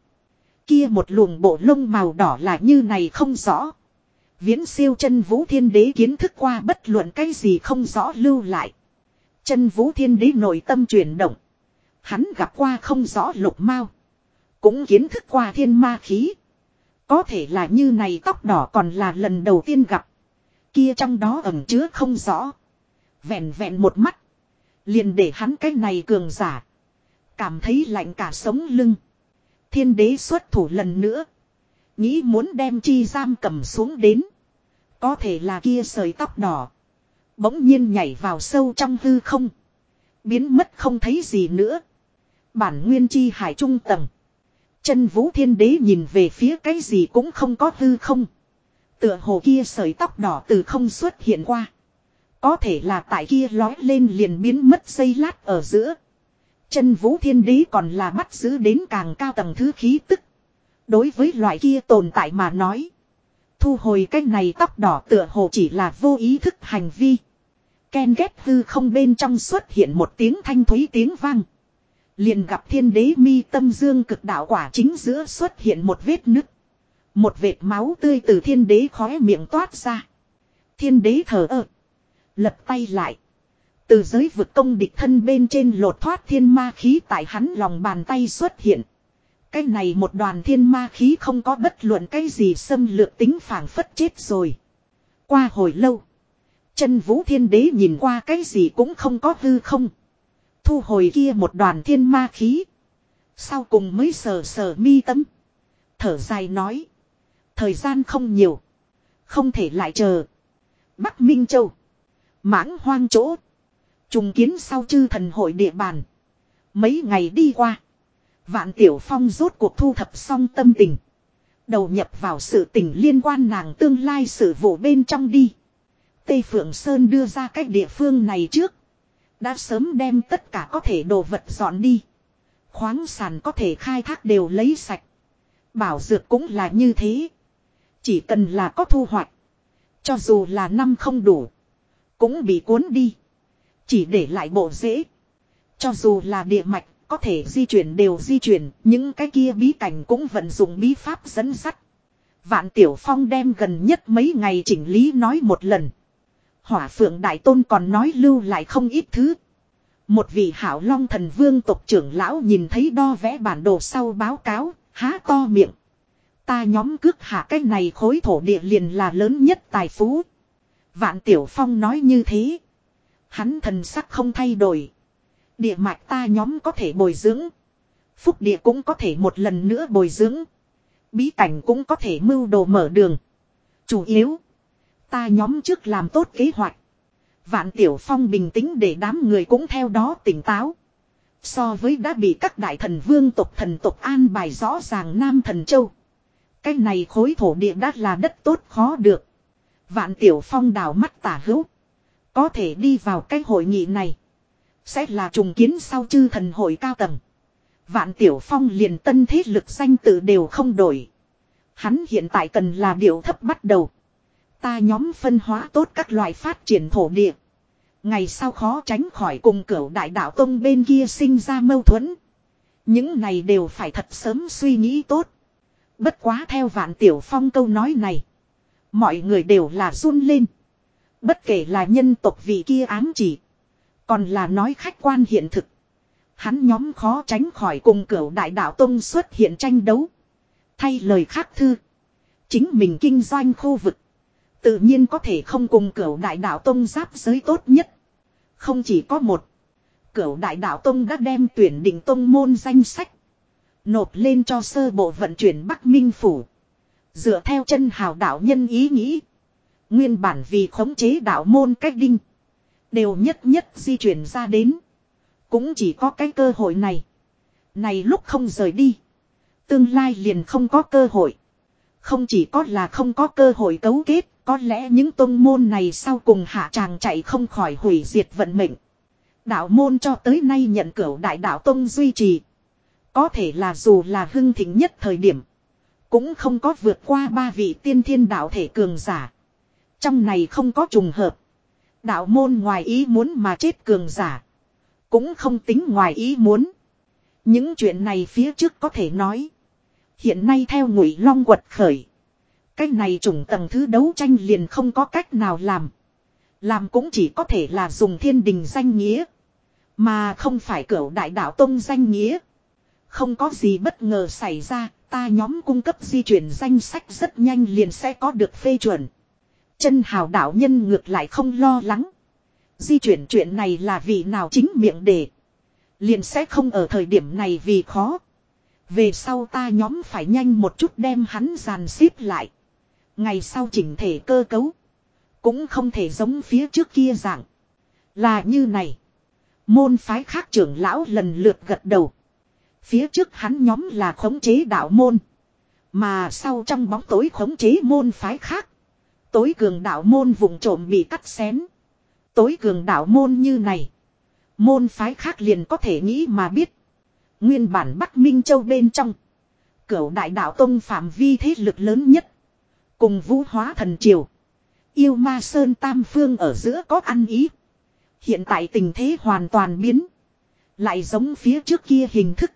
Kia một luồng bộ lông màu đỏ là như này không rõ. Viễn siêu chân vũ thiên đế kiến thức qua bất luận cái gì không rõ lưu lại. Chân vũ thiên đế nội tâm chuyển động. Hắn gặp qua không rõ lục mao. Cũng kiến thức qua thiên ma khí. Có thể là như này tóc đỏ còn là lần đầu tiên gặp. Kia trong đó ẩn chứa không rõ. Vẹn vẹn một mắt. Liền để hắn cái này cường giả. Cảm thấy lạnh cả sống lưng. Thiên đế xuất thủ lần nữa. Nghĩ muốn đem chi giam cầm xuống đến. Có thể là kia sợi tóc đỏ. Bỗng nhiên nhảy vào sâu trong hư không. Biến mất không thấy gì nữa. Bản nguyên chi hải trung tầng. Chân vũ thiên đế nhìn về phía cái gì cũng không có hư không. Tựa hồ kia sợi tóc đỏ từ không xuất hiện qua. Có thể là tại kia lói lên liền biến mất xây lát ở giữa. Chân vũ thiên đế còn là bắt giữ đến càng cao tầng thứ khí tức. Đối với loại kia tồn tại mà nói. Thu hồi cái này tóc đỏ tựa hồ chỉ là vô ý thức hành vi. Ken ghép hư không bên trong xuất hiện một tiếng thanh thúy tiếng vang. Liền gặp thiên đế mi tâm dương cực đạo quả chính giữa xuất hiện một vết nứt. Một vệt máu tươi từ thiên đế khóe miệng toát ra. Thiên đế thở ơ. Lật tay lại. Từ giới vực công địch thân bên trên lột thoát thiên ma khí tại hắn lòng bàn tay xuất hiện. Cái này một đoàn thiên ma khí không có bất luận cái gì xâm lược tính phản phất chết rồi. Qua hồi lâu. Chân vũ thiên đế nhìn qua cái gì cũng không có hư không. Thu hồi kia một đoàn thiên ma khí. Sau cùng mới sờ sờ mi tâm. Thở dài nói. Thời gian không nhiều. Không thể lại chờ. Bắc Minh Châu. Mãng hoang chỗ. Trùng kiến sau chư thần hội địa bàn. Mấy ngày đi qua. Vạn Tiểu Phong rốt cuộc thu thập xong tâm tình. Đầu nhập vào sự tình liên quan nàng tương lai sự vụ bên trong đi. Tây Phượng Sơn đưa ra cách địa phương này trước. Đã sớm đem tất cả có thể đồ vật dọn đi. Khoáng sản có thể khai thác đều lấy sạch. Bảo dược cũng là như thế. Chỉ cần là có thu hoạch. Cho dù là năm không đủ. Cũng bị cuốn đi. Chỉ để lại bộ dễ. Cho dù là địa mạch có thể di chuyển đều di chuyển, những cái kia bí cảnh cũng vận dụng bí pháp dẫn sắt. Vạn Tiểu Phong đem gần nhất mấy ngày chỉnh lý nói một lần. Hỏa Phượng Đại Tôn còn nói lưu lại không ít thứ. Một vị hảo long thần vương tộc trưởng lão nhìn thấy đo vẽ bản đồ sau báo cáo, há to miệng. Ta nhóm cước hạ cái này khối thổ địa liền là lớn nhất tài phú. Vạn Tiểu Phong nói như thế. Hắn thần sắc không thay đổi. Địa mạch ta nhóm có thể bồi dưỡng. Phúc địa cũng có thể một lần nữa bồi dưỡng. Bí cảnh cũng có thể mưu đồ mở đường. Chủ yếu. Ta nhóm trước làm tốt kế hoạch. Vạn Tiểu Phong bình tĩnh để đám người cũng theo đó tỉnh táo. So với đã bị các đại thần vương tộc thần tộc an bài rõ ràng Nam Thần Châu. Cái này khối thổ địa đã là đất tốt khó được. Vạn Tiểu Phong đào mắt tả hữu. Có thể đi vào cái hội nghị này. Sẽ là trùng kiến sau chư thần hội cao tầng. Vạn Tiểu Phong liền tân thế lực danh tự đều không đổi. Hắn hiện tại cần là điều thấp bắt đầu. Ta nhóm phân hóa tốt các loại phát triển thổ địa. Ngày sau khó tránh khỏi cùng cửu đại đạo tông bên kia sinh ra mâu thuẫn. Những này đều phải thật sớm suy nghĩ tốt. Bất quá theo vạn tiểu phong câu nói này. Mọi người đều là run lên. Bất kể là nhân tộc vị kia ám chỉ. Còn là nói khách quan hiện thực. Hắn nhóm khó tránh khỏi cùng cửu đại đạo tông xuất hiện tranh đấu. Thay lời khác thư. Chính mình kinh doanh khu vực. Tự nhiên có thể không cùng cửu đại đạo tông giáp giới tốt nhất. Không chỉ có một. Cửu đại đạo tông đã đem tuyển định tông môn danh sách. Nộp lên cho sơ bộ vận chuyển Bắc Minh Phủ. Dựa theo chân hào đạo nhân ý nghĩ. Nguyên bản vì khống chế đạo môn cách đinh. Đều nhất nhất di chuyển ra đến. Cũng chỉ có cái cơ hội này. Này lúc không rời đi. Tương lai liền không có cơ hội. Không chỉ có là không có cơ hội cấu kết. Có lẽ những tôn môn này sau cùng hạ tràng chạy không khỏi hủy diệt vận mệnh. Đạo môn cho tới nay nhận cửu đại đạo tông duy trì. Có thể là dù là hưng thịnh nhất thời điểm. Cũng không có vượt qua ba vị tiên thiên đạo thể cường giả. Trong này không có trùng hợp. Đạo môn ngoài ý muốn mà chết cường giả. Cũng không tính ngoài ý muốn. Những chuyện này phía trước có thể nói. Hiện nay theo ngụy long quật khởi. Cái này trùng tầng thứ đấu tranh liền không có cách nào làm. Làm cũng chỉ có thể là dùng thiên đình danh nghĩa. Mà không phải cửu đại đạo tông danh nghĩa. Không có gì bất ngờ xảy ra, ta nhóm cung cấp di chuyển danh sách rất nhanh liền sẽ có được phê chuẩn. Chân hào đạo nhân ngược lại không lo lắng. Di chuyển chuyện này là vì nào chính miệng để. Liền sẽ không ở thời điểm này vì khó. Về sau ta nhóm phải nhanh một chút đem hắn dàn xếp lại. Ngày sau chỉnh thể cơ cấu. Cũng không thể giống phía trước kia dạng. Là như này. Môn phái khác trưởng lão lần lượt gật đầu. Phía trước hắn nhóm là khống chế đạo môn. Mà sau trong bóng tối khống chế môn phái khác. Tối cường đạo môn vùng trộm bị cắt xén. Tối cường đạo môn như này. Môn phái khác liền có thể nghĩ mà biết. Nguyên bản Bắc Minh Châu bên trong. Cửu đại đạo tông phạm vi thế lực lớn nhất. Cùng vũ hóa thần triều. Yêu ma sơn tam phương ở giữa có ăn ý. Hiện tại tình thế hoàn toàn biến. Lại giống phía trước kia hình thức.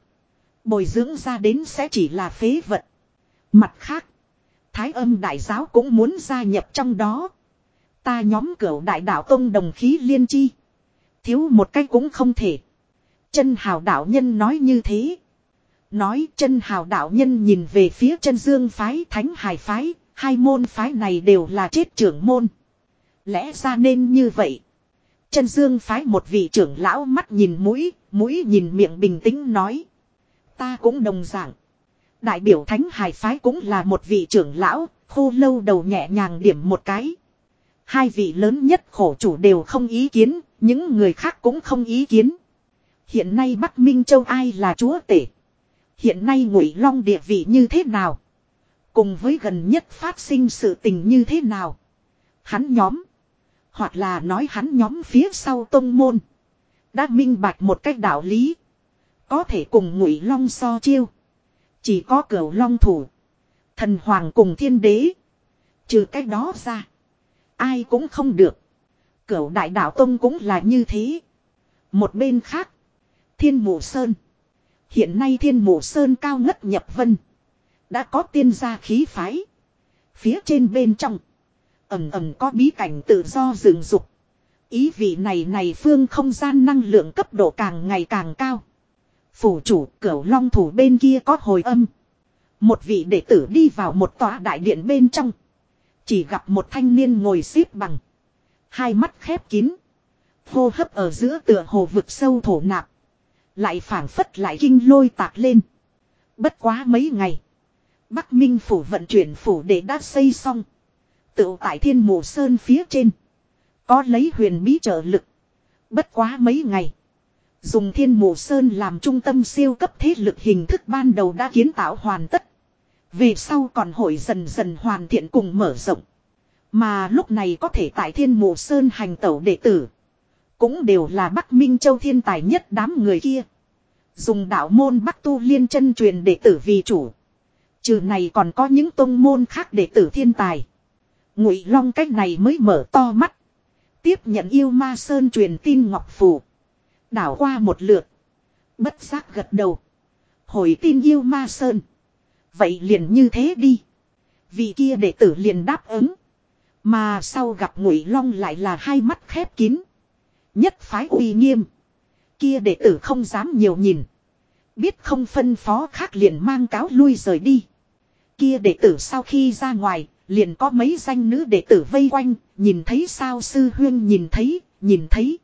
Bồi dưỡng ra đến sẽ chỉ là phế vật. Mặt khác. Thái âm đại giáo cũng muốn gia nhập trong đó. Ta nhóm cửu đại đạo tông đồng khí liên chi. Thiếu một cách cũng không thể. Chân hào đạo nhân nói như thế. Nói chân hào đạo nhân nhìn về phía chân dương phái thánh hải phái. Hai môn phái này đều là chết trưởng môn. Lẽ ra nên như vậy. Chân dương phái một vị trưởng lão mắt nhìn mũi, mũi nhìn miệng bình tĩnh nói. Ta cũng đồng dạng. Đại biểu thánh hải phái cũng là một vị trưởng lão, khô lâu đầu nhẹ nhàng điểm một cái. Hai vị lớn nhất khổ chủ đều không ý kiến, những người khác cũng không ý kiến. Hiện nay Bắc Minh Châu ai là chúa tể? Hiện nay Ngụy Long địa vị như thế nào? Cùng với gần nhất phát sinh sự tình như thế nào? Hắn nhóm. Hoặc là nói hắn nhóm phía sau tông môn. Đã minh bạch một cách đạo lý. Có thể cùng Ngụy Long so chiêu. Chỉ có cửu long thủ. Thần hoàng cùng thiên đế. Trừ cách đó ra. Ai cũng không được. Cửu đại đạo tông cũng là như thế. Một bên khác. Thiên mộ sơn. Hiện nay thiên mộ sơn cao ngất nhập vân. Đã có tiên gia khí phái. Phía trên bên trong. Ẩm ẩm có bí cảnh tự do rừng dục. Ý vị này này phương không gian năng lượng cấp độ càng ngày càng cao. Phủ chủ cửu long thủ bên kia có hồi âm. Một vị đệ tử đi vào một tòa đại điện bên trong. Chỉ gặp một thanh niên ngồi xếp bằng. Hai mắt khép kín. Hô hấp ở giữa tựa hồ vực sâu thổ nạp. Lại phảng phất lại kinh lôi tạc lên. Bất quá mấy ngày. Bắc Minh phủ vận chuyển phủ để đã xây xong. Tự tại thiên mù sơn phía trên. Có lấy huyền bí trợ lực. Bất quá mấy ngày. Dùng thiên mù sơn làm trung tâm siêu cấp thế lực hình thức ban đầu đã kiến tạo hoàn tất. Về sau còn hội dần dần hoàn thiện cùng mở rộng. Mà lúc này có thể tại thiên mù sơn hành tẩu đệ tử. Cũng đều là Bắc Minh Châu thiên tài nhất đám người kia. Dùng đạo môn Bắc Tu Liên chân truyền đệ tử vì chủ. Trừ này còn có những tông môn khác đệ tử thiên tài. Ngụy Long cách này mới mở to mắt. Tiếp nhận yêu ma sơn truyền tin ngọc phù. Đảo qua một lượt. Bất giác gật đầu. Hồi tin yêu ma sơn. Vậy liền như thế đi. Vị kia đệ tử liền đáp ứng. Mà sau gặp ngụy long lại là hai mắt khép kín. Nhất phái uy nghiêm. Kia đệ tử không dám nhiều nhìn. Biết không phân phó khác liền mang cáo lui rời đi. Kia đệ tử sau khi ra ngoài, liền có mấy danh nữ đệ tử vây quanh, nhìn thấy sao sư huyên nhìn thấy, nhìn thấy.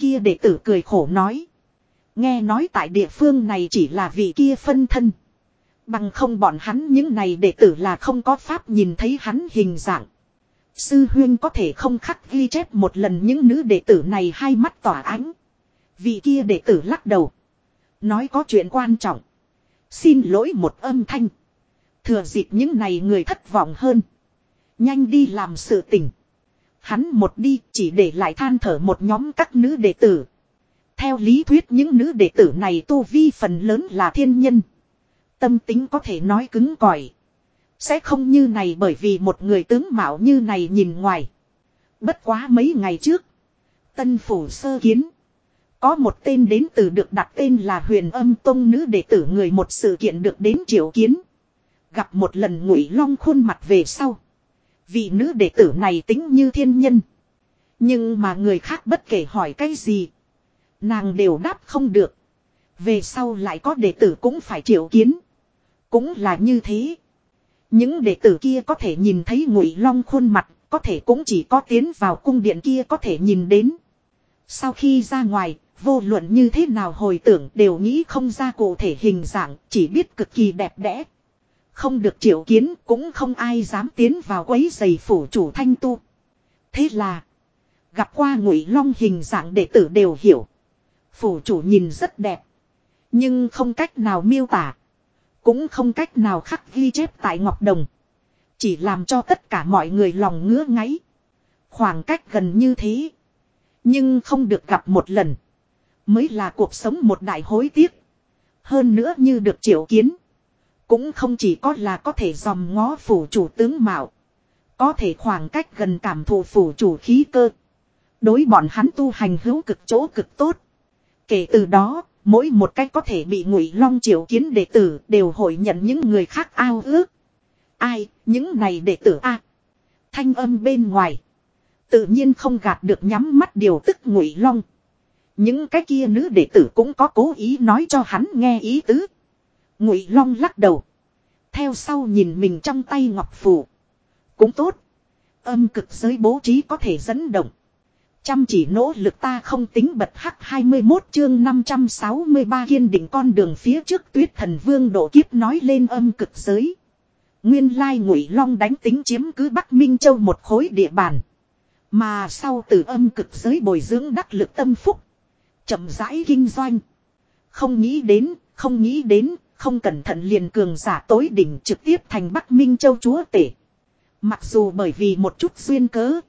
Kia đệ tử cười khổ nói. Nghe nói tại địa phương này chỉ là vị kia phân thân. Bằng không bọn hắn những này đệ tử là không có pháp nhìn thấy hắn hình dạng. Sư huyên có thể không khắc ghi chép một lần những nữ đệ tử này hai mắt tỏa ánh. Vị kia đệ tử lắc đầu. Nói có chuyện quan trọng. Xin lỗi một âm thanh. Thừa dịp những này người thất vọng hơn. Nhanh đi làm sự tình. Hắn một đi, chỉ để lại than thở một nhóm các nữ đệ tử. Theo lý thuyết những nữ đệ tử này tu vi phần lớn là thiên nhân. Tâm tính có thể nói cứng cỏi. Sẽ không như này bởi vì một người tướng mạo như này nhìn ngoài. Bất quá mấy ngày trước. Tân phủ sơ kiến. Có một tên đến từ được đặt tên là huyền âm tông nữ đệ tử người một sự kiện được đến triệu kiến. Gặp một lần ngụy long khuôn mặt về sau. Vị nữ đệ tử này tính như thiên nhân. Nhưng mà người khác bất kể hỏi cái gì. Nàng đều đáp không được. Về sau lại có đệ tử cũng phải triệu kiến. Cũng là như thế. Những đệ tử kia có thể nhìn thấy ngụy long khuôn mặt, có thể cũng chỉ có tiến vào cung điện kia có thể nhìn đến. Sau khi ra ngoài, vô luận như thế nào hồi tưởng đều nghĩ không ra cụ thể hình dạng, chỉ biết cực kỳ đẹp đẽ. Không được triệu kiến, cũng không ai dám tiến vào quấy giày phủ chủ thanh tu. Thế là, gặp qua ngụy long hình dạng đệ tử đều hiểu. Phủ chủ nhìn rất đẹp, nhưng không cách nào miêu tả. Cũng không cách nào khắc ghi chép tại Ngọc Đồng. Chỉ làm cho tất cả mọi người lòng ngứa ngáy. Khoảng cách gần như thế. Nhưng không được gặp một lần. Mới là cuộc sống một đại hối tiếc. Hơn nữa như được triệu kiến. Cũng không chỉ có là có thể dòm ngó phủ chủ tướng mạo. Có thể khoảng cách gần cảm thụ phủ chủ khí cơ. Đối bọn hắn tu hành hữu cực chỗ cực tốt. Kể từ đó, Mỗi một cách có thể bị ngụy long triệu kiến đệ tử đều hội nhận những người khác ao ước. Ai, những này đệ tử a Thanh âm bên ngoài. Tự nhiên không gạt được nhắm mắt điều tức ngụy long. Những cái kia nữ đệ tử cũng có cố ý nói cho hắn nghe ý tứ. Ngụy long lắc đầu. Theo sau nhìn mình trong tay ngọc phù. Cũng tốt. Âm cực giới bố trí có thể dẫn động. Chăm chỉ nỗ lực ta không tính bật hắc 21 chương 563 kiên định con đường phía trước tuyết thần vương độ kiếp nói lên âm cực giới. Nguyên lai ngụy long đánh tính chiếm cứ Bắc Minh Châu một khối địa bàn. Mà sau từ âm cực giới bồi dưỡng đắc lực tâm phúc. chậm rãi kinh doanh. Không nghĩ đến, không nghĩ đến, không cẩn thận liền cường giả tối đỉnh trực tiếp thành Bắc Minh Châu chúa tể. Mặc dù bởi vì một chút duyên cớ.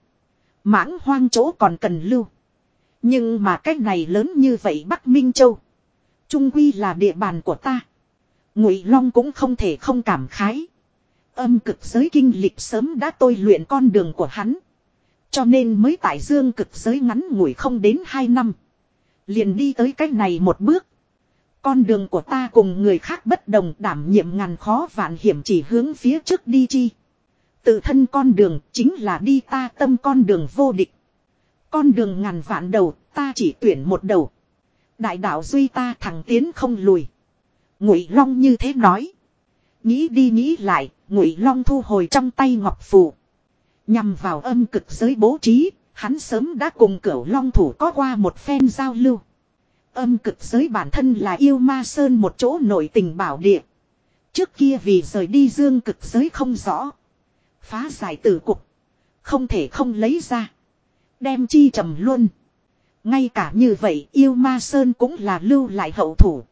Mãng hoang chỗ còn cần lưu. Nhưng mà cách này lớn như vậy Bắc Minh Châu. Trung quy là địa bàn của ta. Ngụy Long cũng không thể không cảm khái. Âm cực giới kinh lịch sớm đã tôi luyện con đường của hắn. Cho nên mới tại dương cực giới ngắn ngủi không đến 2 năm. Liền đi tới cách này một bước. Con đường của ta cùng người khác bất đồng đảm nhiệm ngàn khó vạn hiểm chỉ hướng phía trước đi chi. Tự thân con đường chính là đi ta tâm con đường vô địch. Con đường ngàn vạn đầu, ta chỉ tuyển một đầu. Đại đạo duy ta thẳng tiến không lùi. Ngụy Long như thế nói. Nghĩ đi nghĩ lại, Ngụy Long thu hồi trong tay ngọc phù. Nhằm vào âm cực giới bố trí, hắn sớm đã cùng cửu Long thủ có qua một phen giao lưu. Âm cực giới bản thân là yêu ma sơn một chỗ nổi tình bảo địa. Trước kia vì rời đi dương cực giới không rõ. Phá giải tử cục. Không thể không lấy ra. Đem chi trầm luôn. Ngay cả như vậy, yêu ma sơn cũng là lưu lại hậu thủ.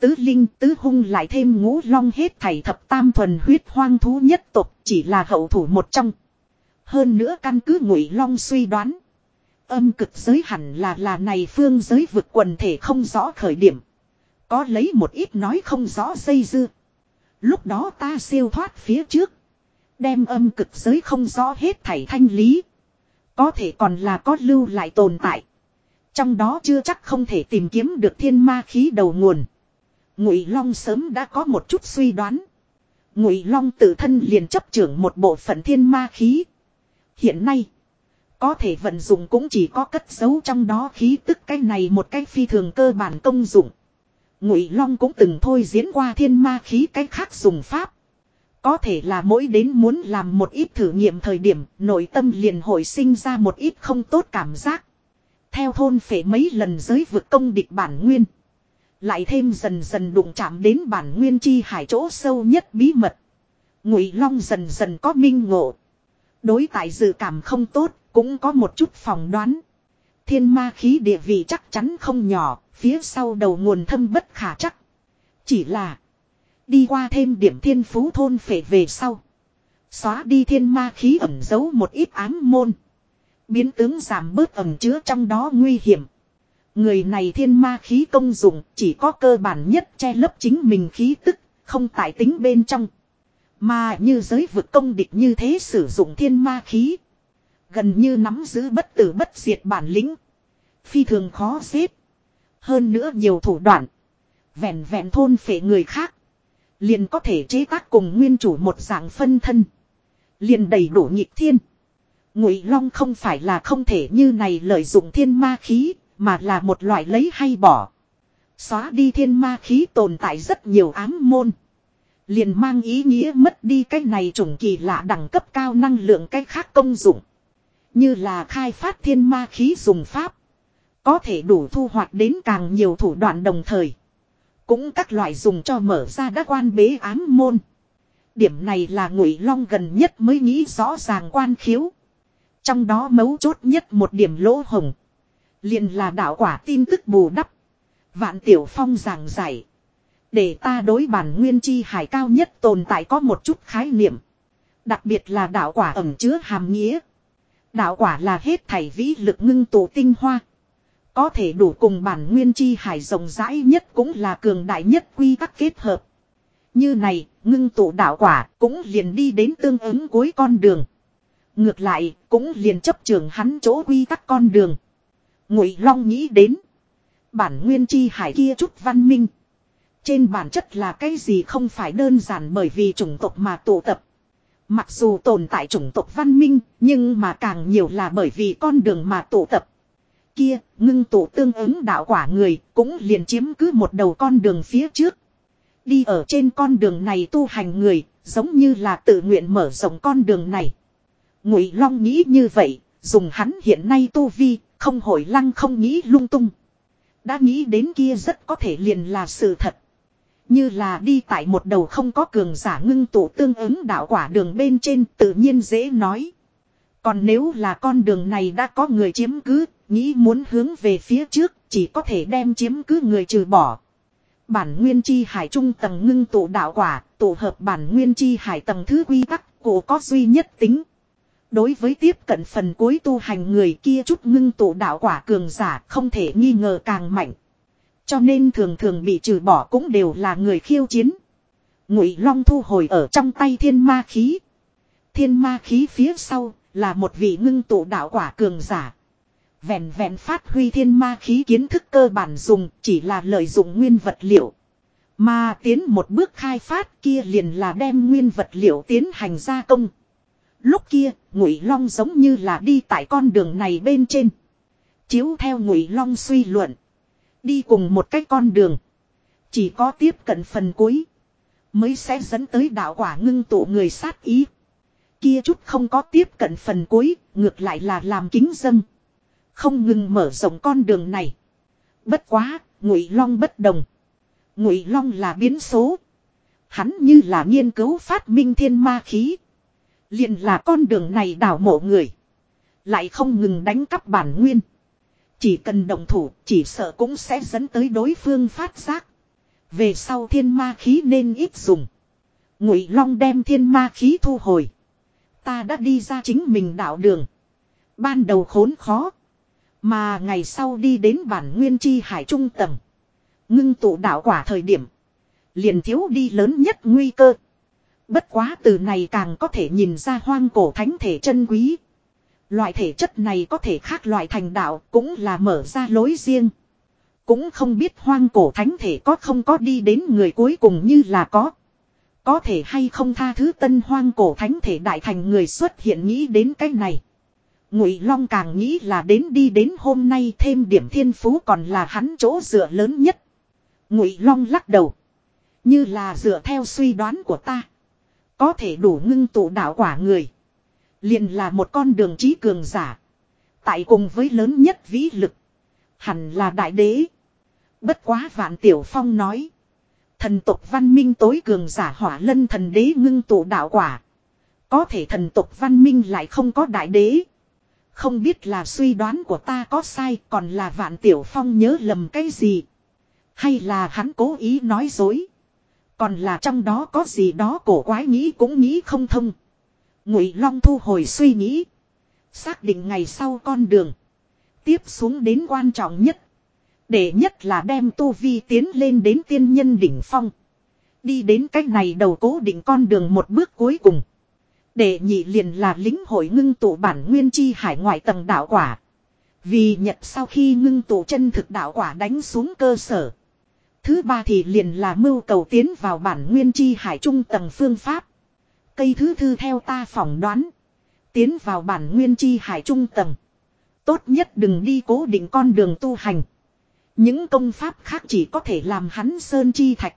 Tứ linh, tứ hung lại thêm ngũ long hết thảy thập tam thuần huyết hoang thú nhất tục chỉ là hậu thủ một trong. Hơn nữa căn cứ ngụy long suy đoán. Âm cực giới hẳn là là này phương giới vực quần thể không rõ khởi điểm. Có lấy một ít nói không rõ dây dưa. Lúc đó ta siêu thoát phía trước. Đem âm cực giới không rõ hết thảy thanh lý. Có thể còn là có lưu lại tồn tại. Trong đó chưa chắc không thể tìm kiếm được thiên ma khí đầu nguồn. Ngụy Long sớm đã có một chút suy đoán. Ngụy Long tự thân liền chấp trưởng một bộ phận thiên ma khí. Hiện nay, có thể vận dụng cũng chỉ có cất giấu trong đó khí tức cái này một cái phi thường cơ bản công dụng. Ngụy Long cũng từng thôi diễn qua thiên ma khí cái khác dùng pháp. Có thể là mỗi đến muốn làm một ít thử nghiệm thời điểm nội tâm liền hồi sinh ra một ít không tốt cảm giác. Theo thôn phệ mấy lần giới vượt công địch bản nguyên. Lại thêm dần dần đụng chạm đến bản nguyên chi hải chỗ sâu nhất bí mật. Ngụy Long dần dần có minh ngộ. Đối tại dự cảm không tốt, cũng có một chút phòng đoán. Thiên ma khí địa vị chắc chắn không nhỏ, phía sau đầu nguồn thâm bất khả chắc. Chỉ là đi qua thêm điểm thiên phú thôn phệ về sau. Xóa đi thiên ma khí ẩn giấu một ít ám môn. Biến tướng giảm bớt ẩm chứa trong đó nguy hiểm. Người này thiên ma khí công dụng chỉ có cơ bản nhất che lấp chính mình khí tức, không tại tính bên trong. Mà như giới vực công địch như thế sử dụng thiên ma khí. Gần như nắm giữ bất tử bất diệt bản lĩnh. Phi thường khó xếp. Hơn nữa nhiều thủ đoạn. Vẹn vẹn thôn phệ người khác. Liền có thể chế tác cùng nguyên chủ một dạng phân thân. Liền đầy đủ nhịp thiên. Ngụy Long không phải là không thể như này lợi dụng thiên ma khí, mà là một loại lấy hay bỏ. Xóa đi thiên ma khí tồn tại rất nhiều ám môn. Liền mang ý nghĩa mất đi cái này trùng kỳ lạ đẳng cấp cao năng lượng cái khác công dụng. Như là khai phát thiên ma khí dùng pháp. Có thể đủ thu hoạch đến càng nhiều thủ đoạn đồng thời. Cũng các loại dùng cho mở ra các quan bế ám môn. Điểm này là ngụy long gần nhất mới nghĩ rõ ràng quan khiếu. Trong đó mấu chốt nhất một điểm lỗ hồng. liền là đạo quả tin tức bù đắp. Vạn tiểu phong giảng giải. Để ta đối bản nguyên chi hải cao nhất tồn tại có một chút khái niệm. Đặc biệt là đạo quả ẩm chứa hàm nghĩa. Đạo quả là hết thảy vĩ lực ngưng tụ tinh hoa. Có thể đủ cùng bản nguyên chi hải rộng rãi nhất cũng là cường đại nhất quy tắc kết hợp. Như này, ngưng tụ đạo quả cũng liền đi đến tương ứng cuối con đường. Ngược lại, cũng liền chấp trường hắn chỗ quy tắc con đường. Ngụy Long nghĩ đến. Bản nguyên chi hải kia chút văn minh. Trên bản chất là cái gì không phải đơn giản bởi vì chủng tộc mà tụ tập. Mặc dù tồn tại chủng tộc văn minh, nhưng mà càng nhiều là bởi vì con đường mà tụ tập. Kia, ngưng tụ tương ứng đạo quả người, cũng liền chiếm cứ một đầu con đường phía trước. Đi ở trên con đường này tu hành người, giống như là tự nguyện mở rộng con đường này. Ngụy Long nghĩ như vậy, dùng hắn hiện nay tu vi, không hồi lăng không nghĩ lung tung. Đã nghĩ đến kia rất có thể liền là sự thật. Như là đi tại một đầu không có cường giả ngưng tụ tương ứng đạo quả đường bên trên tự nhiên dễ nói. Còn nếu là con đường này đã có người chiếm cứ, nghĩ muốn hướng về phía trước, chỉ có thể đem chiếm cứ người trừ bỏ. Bản nguyên chi hải trung tầng ngưng tụ đạo quả, tổ hợp bản nguyên chi hải tầng thứ quy tắc, cổ có duy nhất tính. Đối với tiếp cận phần cuối tu hành người kia chút ngưng tụ đạo quả cường giả không thể nghi ngờ càng mạnh. Cho nên thường thường bị trừ bỏ cũng đều là người khiêu chiến. Ngụy Long thu hồi ở trong tay thiên ma khí. Thiên ma khí phía sau là một vị ngưng tụ đạo quả cường giả. Vẹn vẹn phát huy thiên ma khí kiến thức cơ bản dùng chỉ là lợi dụng nguyên vật liệu. Mà tiến một bước khai phát kia liền là đem nguyên vật liệu tiến hành gia công. Lúc kia, Ngụy Long giống như là đi tại con đường này bên trên. Chiếu theo Ngụy Long suy luận, đi cùng một cái con đường, chỉ có tiếp cận phần cuối mới sẽ dẫn tới đạo quả ngưng tụ người sát ý. Kia chút không có tiếp cận phần cuối, ngược lại là làm kính dân. Không ngừng mở rộng con đường này. Bất quá, Ngụy Long bất đồng. Ngụy Long là biến số. Hắn như là nghiên cứu phát minh thiên ma khí. liền là con đường này đảo mộ người. Lại không ngừng đánh cắp bản nguyên. Chỉ cần động thủ, chỉ sợ cũng sẽ dẫn tới đối phương phát giác. Về sau thiên ma khí nên ít dùng. Ngụy Long đem thiên ma khí thu hồi. Ta đã đi ra chính mình đạo đường. Ban đầu khốn khó. Mà ngày sau đi đến bản nguyên chi hải trung tầng. Ngưng tụ đạo quả thời điểm. Liền thiếu đi lớn nhất nguy cơ. Bất quá từ này càng có thể nhìn ra hoang cổ thánh thể chân quý. Loại thể chất này có thể khác loại thành đạo cũng là mở ra lối riêng. Cũng không biết hoang cổ thánh thể có không có đi đến người cuối cùng như là có. Có thể hay không tha thứ tân hoang cổ thánh thể đại thành người xuất hiện nghĩ đến cái này. Ngụy Long càng nghĩ là đến đi đến hôm nay thêm điểm thiên phú còn là hắn chỗ dựa lớn nhất. Ngụy Long lắc đầu. Như là dựa theo suy đoán của ta. Có thể đủ ngưng tụ đạo quả người. Liền là một con đường trí cường giả. Tại cùng với lớn nhất vĩ lực. Hẳn là đại đế. Bất quá vạn tiểu phong nói. Thần tộc văn minh tối cường giả hỏa lân thần đế ngưng tụ đạo quả. Có thể thần tộc văn minh lại không có đại đế. Không biết là suy đoán của ta có sai, còn là vạn tiểu phong nhớ lầm cái gì. Hay là hắn cố ý nói dối. Còn là trong đó có gì đó cổ quái nghĩ cũng nghĩ không thông. Ngụy Long thu hồi suy nghĩ. Xác định ngày sau con đường. Tiếp xuống đến quan trọng nhất. Để nhất là đem tu vi tiến lên đến tiên nhân đỉnh phong. Đi đến cách này đầu cố định con đường một bước cuối cùng. Để nhị liền là lính hội ngưng tụ bản nguyên chi hải ngoại tầng đạo quả. Vì nhật sau khi ngưng tụ chân thực đạo quả đánh xuống cơ sở. Thứ ba thì liền là mưu cầu tiến vào bản nguyên chi hải trung tầng phương pháp. Cây thứ thư theo ta phỏng đoán. Tiến vào bản nguyên chi hải trung tầng. Tốt nhất đừng đi cố định con đường tu hành. Những công pháp khác chỉ có thể làm hắn sơn chi thạch.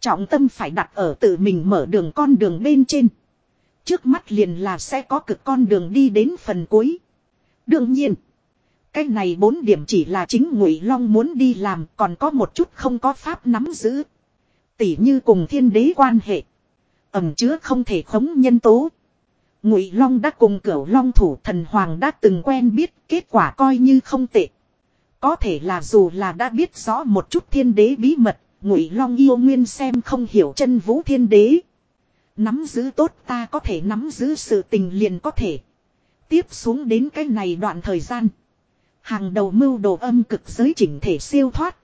Trọng tâm phải đặt ở tự mình mở đường con đường bên trên. Trước mắt liền là sẽ có cực con đường đi đến phần cuối. Đương nhiên. Cái này bốn điểm chỉ là chính ngụy long muốn đi làm, còn có một chút không có pháp nắm giữ. Tỉ như cùng thiên đế quan hệ. Ẩm chứa không thể khống nhân tố. Ngụy long đã cùng cửu long thủ thần hoàng đã từng quen biết kết quả coi như không tệ. Có thể là dù là đã biết rõ một chút thiên đế bí mật, ngụy long yêu nguyên xem không hiểu chân vũ thiên đế. Nắm giữ tốt ta có thể nắm giữ sự tình liền có thể. Tiếp xuống đến cái này đoạn thời gian. Hàng đầu mưu đồ âm cực giới chỉnh thể siêu thoát.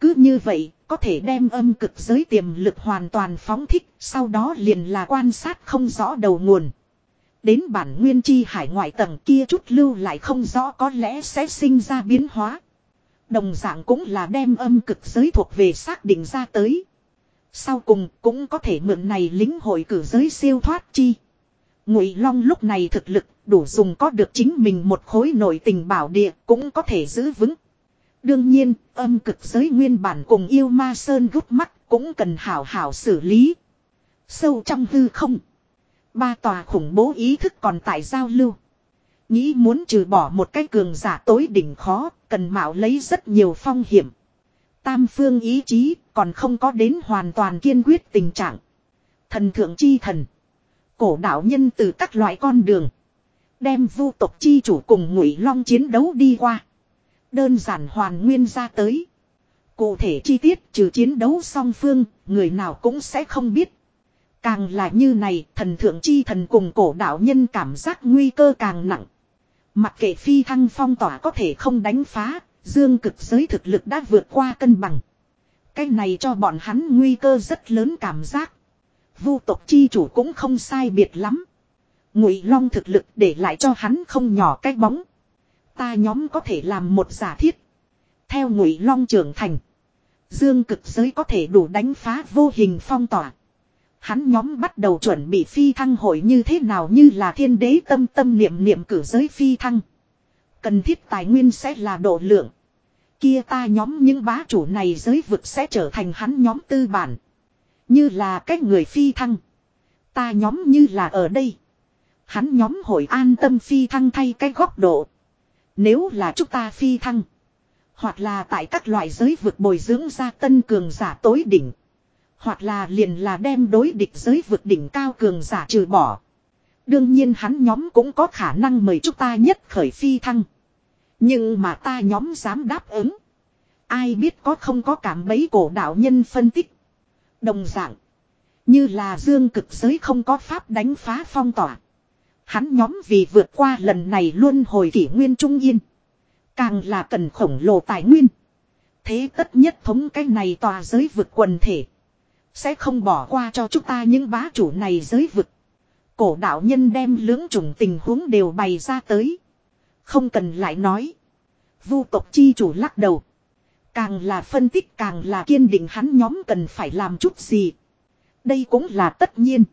Cứ như vậy, có thể đem âm cực giới tiềm lực hoàn toàn phóng thích, sau đó liền là quan sát không rõ đầu nguồn. Đến bản nguyên chi hải ngoại tầng kia chút lưu lại không rõ có lẽ sẽ sinh ra biến hóa. Đồng dạng cũng là đem âm cực giới thuộc về xác định ra tới. Sau cùng cũng có thể mượn này lính hội cử giới siêu thoát chi. Ngụy Long lúc này thực lực đủ dùng có được chính mình một khối nội tình bảo địa cũng có thể giữ vững. Đương nhiên, âm cực giới nguyên bản cùng yêu ma sơn rút mắt cũng cần hảo hảo xử lý. Sâu trong hư không. Ba tòa khủng bố ý thức còn tại giao lưu. Nghĩ muốn trừ bỏ một cái cường giả tối đỉnh khó, cần mạo lấy rất nhiều phong hiểm. Tam phương ý chí còn không có đến hoàn toàn kiên quyết tình trạng. Thần thượng chi thần. Cổ đạo nhân từ các loại con đường. Đem vu tộc chi chủ cùng ngụy long chiến đấu đi qua. Đơn giản hoàn nguyên ra tới. Cụ thể chi tiết trừ chiến đấu song phương, người nào cũng sẽ không biết. Càng là như này, thần thượng chi thần cùng cổ đạo nhân cảm giác nguy cơ càng nặng. Mặc kệ phi thăng phong tỏa có thể không đánh phá, dương cực giới thực lực đã vượt qua cân bằng. Cái này cho bọn hắn nguy cơ rất lớn cảm giác. Vu tộc chi chủ cũng không sai biệt lắm. Ngụy Long thực lực để lại cho hắn không nhỏ cái bóng. Ta nhóm có thể làm một giả thiết. Theo Ngụy Long trưởng thành, dương cực giới có thể đủ đánh phá vô hình phong tỏa. Hắn nhóm bắt đầu chuẩn bị phi thăng hội như thế nào như là thiên đế tâm tâm niệm niệm cử giới phi thăng. Cần thiết tài nguyên sẽ là độ lượng. Kia ta nhóm những bá chủ này giới vực sẽ trở thành hắn nhóm tư bản. Như là cách người phi thăng. Ta nhóm như là ở đây. Hắn nhóm hội an tâm phi thăng thay cái góc độ. Nếu là chúng ta phi thăng. Hoặc là tại các loại giới vực bồi dưỡng ra tân cường giả tối đỉnh. Hoặc là liền là đem đối địch giới vực đỉnh cao cường giả trừ bỏ. Đương nhiên hắn nhóm cũng có khả năng mời chúng ta nhất khởi phi thăng. Nhưng mà ta nhóm dám đáp ứng. Ai biết có không có cảm mấy cổ đạo nhân phân tích. Đồng dạng. Như là dương cực giới không có pháp đánh phá phong tỏa. Hắn nhóm vì vượt qua lần này luôn hồi kỷ nguyên trung yên. Càng là cần khổng lồ tài nguyên. Thế tất nhất thống cái này tòa giới vực quần thể. Sẽ không bỏ qua cho chúng ta những bá chủ này giới vực. Cổ đạo nhân đem lưỡng chủng tình huống đều bày ra tới. Không cần lại nói. Vu tộc chi chủ lắc đầu. Càng là phân tích càng là kiên định hắn nhóm cần phải làm chút gì. Đây cũng là tất nhiên.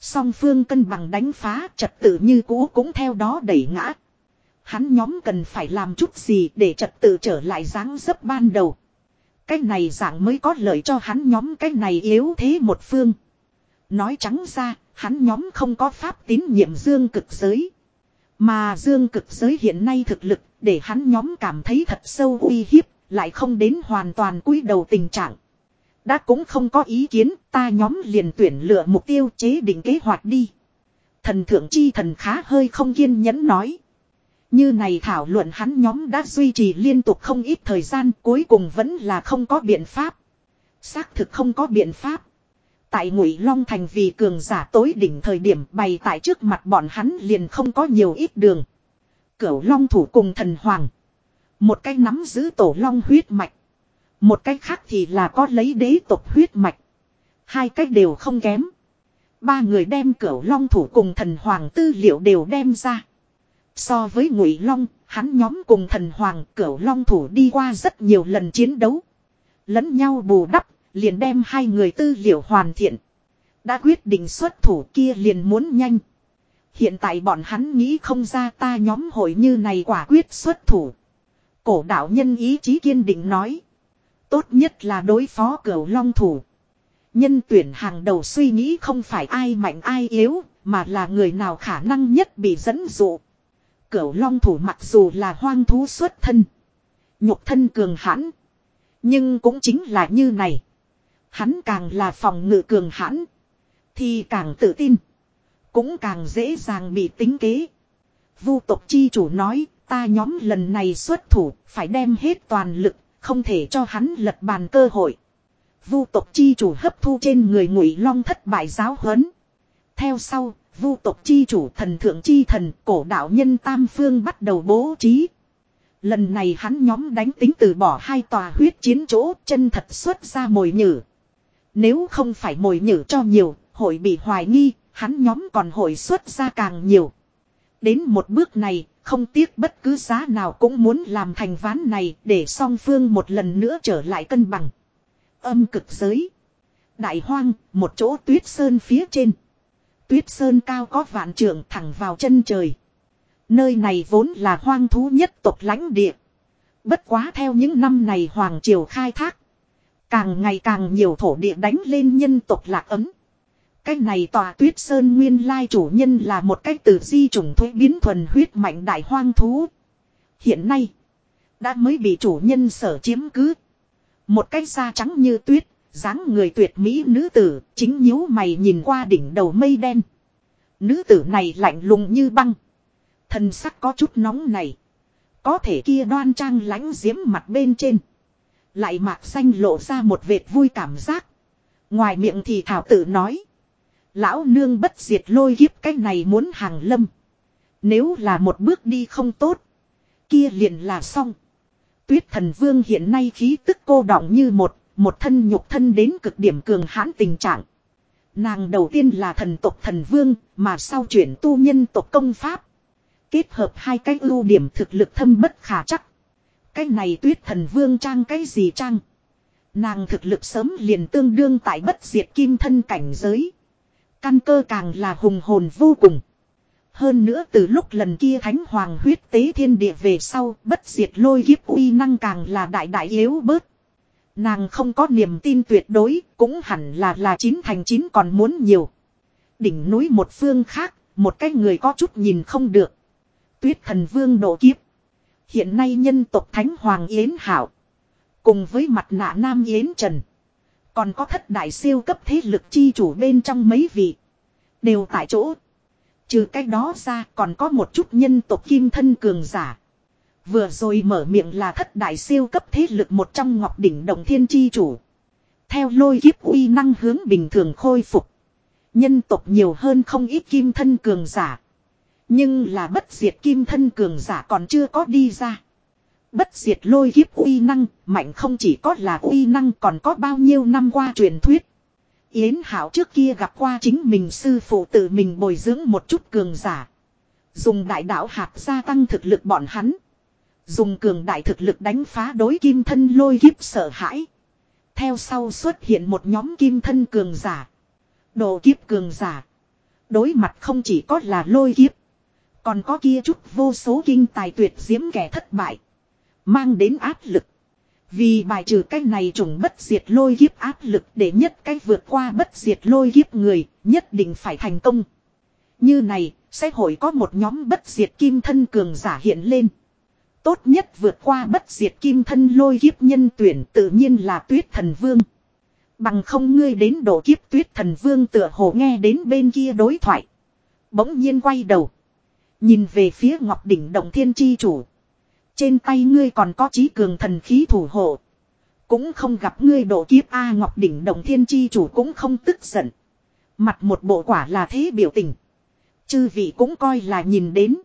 Song phương cân bằng đánh phá trật tự như cũ cũng theo đó đẩy ngã. Hắn nhóm cần phải làm chút gì để trật tự trở lại dáng dấp ban đầu. Cái này dạng mới có lợi cho hắn nhóm cái này yếu thế một phương. Nói trắng ra, hắn nhóm không có pháp tín nhiệm dương cực giới. Mà dương cực giới hiện nay thực lực để hắn nhóm cảm thấy thật sâu uy hiếp, lại không đến hoàn toàn cúi đầu tình trạng. Đã cũng không có ý kiến, ta nhóm liền tuyển lựa mục tiêu chế định kế hoạch đi. Thần thượng chi thần khá hơi không kiên nhẫn nói. Như này thảo luận hắn nhóm đã duy trì liên tục không ít thời gian cuối cùng vẫn là không có biện pháp. Xác thực không có biện pháp. Tại ngụy Long Thành vì cường giả tối đỉnh thời điểm bày tại trước mặt bọn hắn liền không có nhiều ít đường. Cửu Long thủ cùng thần hoàng. Một cái nắm giữ tổ long huyết mạch. Một cách khác thì là có lấy đế tộc huyết mạch. Hai cách đều không kém. Ba người đem cửu long thủ cùng thần hoàng tư liệu đều đem ra. So với ngụy long, hắn nhóm cùng thần hoàng cửu long thủ đi qua rất nhiều lần chiến đấu. Lẫn nhau bù đắp, liền đem hai người tư liệu hoàn thiện. Đã quyết định xuất thủ kia liền muốn nhanh. Hiện tại bọn hắn nghĩ không ra ta nhóm hội như này quả quyết xuất thủ. Cổ đạo nhân ý chí kiên định nói. Tốt nhất là đối phó cửu long thủ. Nhân tuyển hàng đầu suy nghĩ không phải ai mạnh ai yếu, mà là người nào khả năng nhất bị dẫn dụ. Cửu long thủ mặc dù là hoang thú xuất thân. Nhục thân cường hãn. Nhưng cũng chính là như này. Hắn càng là phòng ngự cường hãn. Thì càng tự tin. Cũng càng dễ dàng bị tính kế. Vu tộc chi chủ nói ta nhóm lần này xuất thủ phải đem hết toàn lực. Không thể cho hắn lật bàn cơ hội. Vu tộc chi chủ hấp thu trên người ngụy long thất bại giáo huấn. Theo sau, vu tộc chi chủ thần thượng chi thần cổ đạo nhân tam phương bắt đầu bố trí. Lần này hắn nhóm đánh tính từ bỏ hai tòa huyết chiến chỗ chân thật xuất ra mồi nhử. Nếu không phải mồi nhử cho nhiều, hội bị hoài nghi, hắn nhóm còn hội xuất ra càng nhiều. Đến một bước này, không tiếc bất cứ giá nào cũng muốn làm thành ván này để song phương một lần nữa trở lại cân bằng. Âm cực giới. Đại hoang, một chỗ tuyết sơn phía trên. Tuyết sơn cao có vạn trượng thẳng vào chân trời. Nơi này vốn là hoang thú nhất tộc lãnh địa. Bất quá theo những năm này Hoàng Triều khai thác. Càng ngày càng nhiều thổ địa đánh lên nhân tộc lạc ấm. Cái này tòa tuyết sơn nguyên lai chủ nhân là một cái từ di trùng thuế biến thuần huyết mạnh đại hoang thú. Hiện nay, đã mới bị chủ nhân sở chiếm cứ. Một cái da trắng như tuyết, dáng người tuyệt mỹ nữ tử, chính nhíu mày nhìn qua đỉnh đầu mây đen. Nữ tử này lạnh lùng như băng. Thần sắc có chút nóng này. Có thể kia đoan trang lãnh diễm mặt bên trên. Lại mạc xanh lộ ra một vệt vui cảm giác. Ngoài miệng thì thảo tử nói. Lão nương bất diệt lôi kiếp cái này muốn hàng lâm. Nếu là một bước đi không tốt. Kia liền là xong. Tuyết thần vương hiện nay khí tức cô đọng như một, một thân nhục thân đến cực điểm cường hãn tình trạng. Nàng đầu tiên là thần tộc thần vương, mà sau chuyển tu nhân tộc công pháp. Kết hợp hai cái ưu điểm thực lực thâm bất khả chắc. Cái này tuyết thần vương trang cái gì trang? Nàng thực lực sớm liền tương đương tại bất diệt kim thân cảnh giới. Căn cơ càng là hùng hồn vô cùng. Hơn nữa từ lúc lần kia thánh hoàng huyết tế thiên địa về sau bất diệt lôi kiếp uy năng càng là đại đại yếu bớt. Nàng không có niềm tin tuyệt đối cũng hẳn là là chín thành chín còn muốn nhiều. Đỉnh núi một phương khác, một cái người có chút nhìn không được. Tuyết thần vương độ kiếp. Hiện nay nhân tộc Thánh Hoàng Yến Hảo. Cùng với mặt nạ Nam Yến Trần. Còn có thất đại siêu cấp thế lực chi chủ bên trong mấy vị. Đều tại chỗ. Trừ cái đó ra còn có một chút nhân tộc kim thân cường giả. Vừa rồi mở miệng là thất đại siêu cấp thế lực một trong ngọc đỉnh đồng thiên chi chủ. Theo lôi kiếp uy năng hướng bình thường khôi phục. Nhân tộc nhiều hơn không ít kim thân cường giả. Nhưng là bất diệt kim thân cường giả còn chưa có đi ra. Bất diệt lôi kiếp uy năng, mạnh không chỉ có là uy năng còn có bao nhiêu năm qua truyền thuyết. Yến Hảo trước kia gặp qua chính mình sư phụ tự mình bồi dưỡng một chút cường giả. Dùng đại đạo hạt gia tăng thực lực bọn hắn. Dùng cường đại thực lực đánh phá đối kim thân lôi kiếp sợ hãi. Theo sau xuất hiện một nhóm kim thân cường giả. Đồ kiếp cường giả. Đối mặt không chỉ có là lôi kiếp. Còn có kia chút vô số kinh tài tuyệt diễm kẻ thất bại. Mang đến áp lực. Vì bài trừ cái này trùng bất diệt lôi kiếp áp lực để nhất cái vượt qua bất diệt lôi kiếp người, nhất định phải thành công. Như này, sẽ hội có một nhóm bất diệt kim thân cường giả hiện lên. Tốt nhất vượt qua bất diệt kim thân lôi kiếp nhân tuyển tự nhiên là tuyết thần vương. Bằng không ngươi đến độ kiếp tuyết thần vương tựa hồ nghe đến bên kia đối thoại. Bỗng nhiên quay đầu. Nhìn về phía ngọc đỉnh động thiên chi chủ. Trên tay ngươi còn có trí cường thần khí thủ hộ. Cũng không gặp ngươi độ kiếp A Ngọc Đỉnh Đồng Thiên Chi chủ cũng không tức giận. Mặt một bộ quả là thế biểu tình. Chư vị cũng coi là nhìn đến.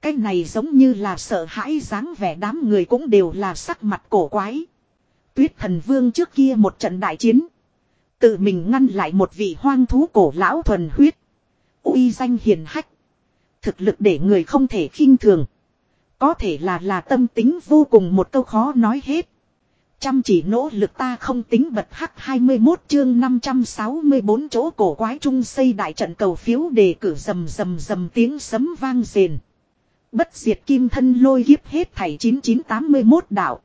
Cái này giống như là sợ hãi dáng vẻ đám người cũng đều là sắc mặt cổ quái. Tuyết thần vương trước kia một trận đại chiến. Tự mình ngăn lại một vị hoang thú cổ lão thuần huyết. uy danh hiền hách. Thực lực để người không thể khinh thường. Có thể là là tâm tính vô cùng một câu khó nói hết. Chăm chỉ nỗ lực ta không tính bật hắc 21 chương 564 chỗ cổ quái trung xây đại trận cầu phiếu đề cử rầm rầm rầm tiếng sấm vang rền. Bất diệt kim thân lôi hiếp hết thảy 9981 đạo.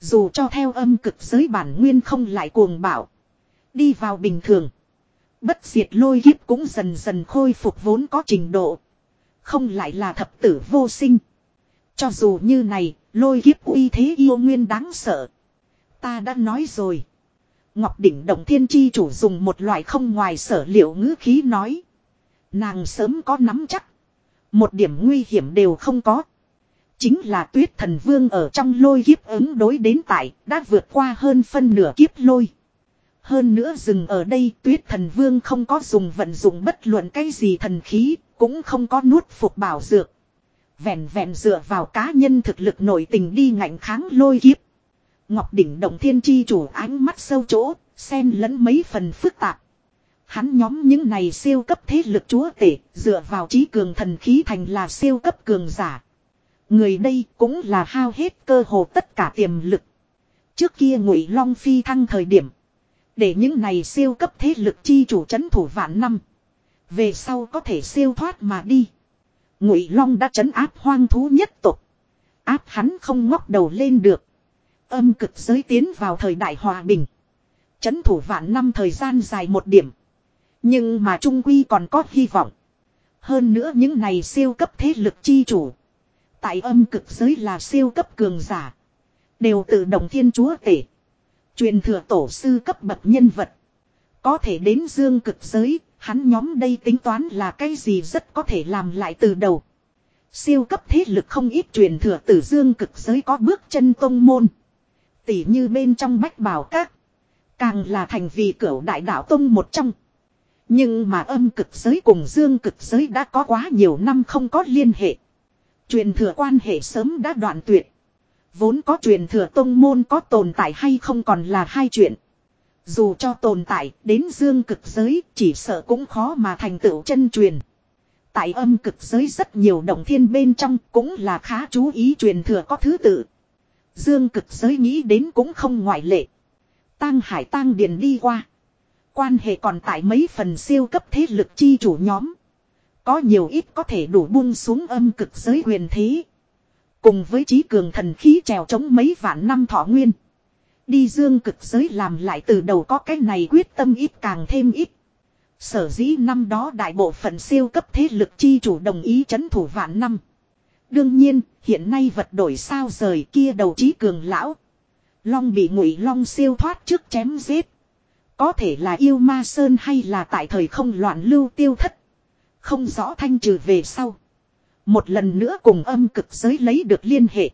Dù cho theo âm cực giới bản nguyên không lại cuồng bảo. Đi vào bình thường. Bất diệt lôi hiếp cũng dần dần khôi phục vốn có trình độ. Không lại là thập tử vô sinh. Cho dù như này, lôi kiếp uy thế yêu nguyên đáng sợ. Ta đã nói rồi. Ngọc Đỉnh Động Thiên Chi chủ dùng một loại không ngoài sở liệu ngữ khí nói. Nàng sớm có nắm chắc. Một điểm nguy hiểm đều không có. Chính là tuyết thần vương ở trong lôi kiếp ứng đối đến tại đã vượt qua hơn phân nửa kiếp lôi. Hơn nữa dừng ở đây tuyết thần vương không có dùng vận dụng bất luận cái gì thần khí, cũng không có nuốt phục bảo dược. Vẹn vẹn dựa vào cá nhân thực lực nổi tình đi ngạnh kháng lôi kiếp. Ngọc đỉnh động thiên chi chủ ánh mắt sâu chỗ, xen lẫn mấy phần phức tạp. Hắn nhóm những này siêu cấp thế lực chúa tể, dựa vào trí cường thần khí thành là siêu cấp cường giả. Người đây cũng là hao hết cơ hồ tất cả tiềm lực. Trước kia ngụy Long Phi thăng thời điểm. Để những này siêu cấp thế lực chi chủ chấn thủ vạn năm. Về sau có thể siêu thoát mà đi. Ngụy Long đã trấn áp hoang thú nhất tộc. Áp hắn không ngóc đầu lên được. Âm cực giới tiến vào thời đại hòa bình. Trấn thủ vạn năm thời gian dài một điểm. Nhưng mà trung quy còn có hy vọng. Hơn nữa những này siêu cấp thế lực chi chủ. Tại âm cực giới là siêu cấp cường giả. Đều tự động thiên chúa tể. Truyền thừa tổ sư cấp bậc nhân vật. Có thể đến dương cực giới, Hắn nhóm đây tính toán là cái gì rất có thể làm lại từ đầu. Siêu cấp thế lực không ít truyền thừa tử dương cực giới có bước chân tông môn. Tỉ như bên trong bách bảo các. Càng là thành vì cửu đại đạo tông một trong. Nhưng mà âm cực giới cùng dương cực giới đã có quá nhiều năm không có liên hệ. Truyền thừa quan hệ sớm đã đoạn tuyệt. Vốn có truyền thừa tông môn có tồn tại hay không còn là hai chuyện. Dù cho tồn tại, đến dương cực giới, chỉ sợ cũng khó mà thành tựu chân truyền. Tại âm cực giới rất nhiều động thiên bên trong cũng là khá chú ý truyền thừa có thứ tự. Dương cực giới nghĩ đến cũng không ngoại lệ. Tăng hải tăng điền đi qua. Quan hệ còn tại mấy phần siêu cấp thế lực chi chủ nhóm. Có nhiều ít có thể đủ buông xuống âm cực giới huyền thế. Cùng với trí cường thần khí trèo chống mấy vạn năm thọ nguyên. Đi dương cực giới làm lại từ đầu có cái này quyết tâm ít càng thêm ít. Sở dĩ năm đó đại bộ phận siêu cấp thế lực chi chủ đồng ý chấn thủ vạn năm. Đương nhiên, hiện nay vật đổi sao rời kia đầu trí cường lão. Long bị ngụy long siêu thoát trước chém giết. Có thể là yêu ma sơn hay là tại thời không loạn lưu tiêu thất. Không rõ thanh trừ về sau. Một lần nữa cùng âm cực giới lấy được liên hệ.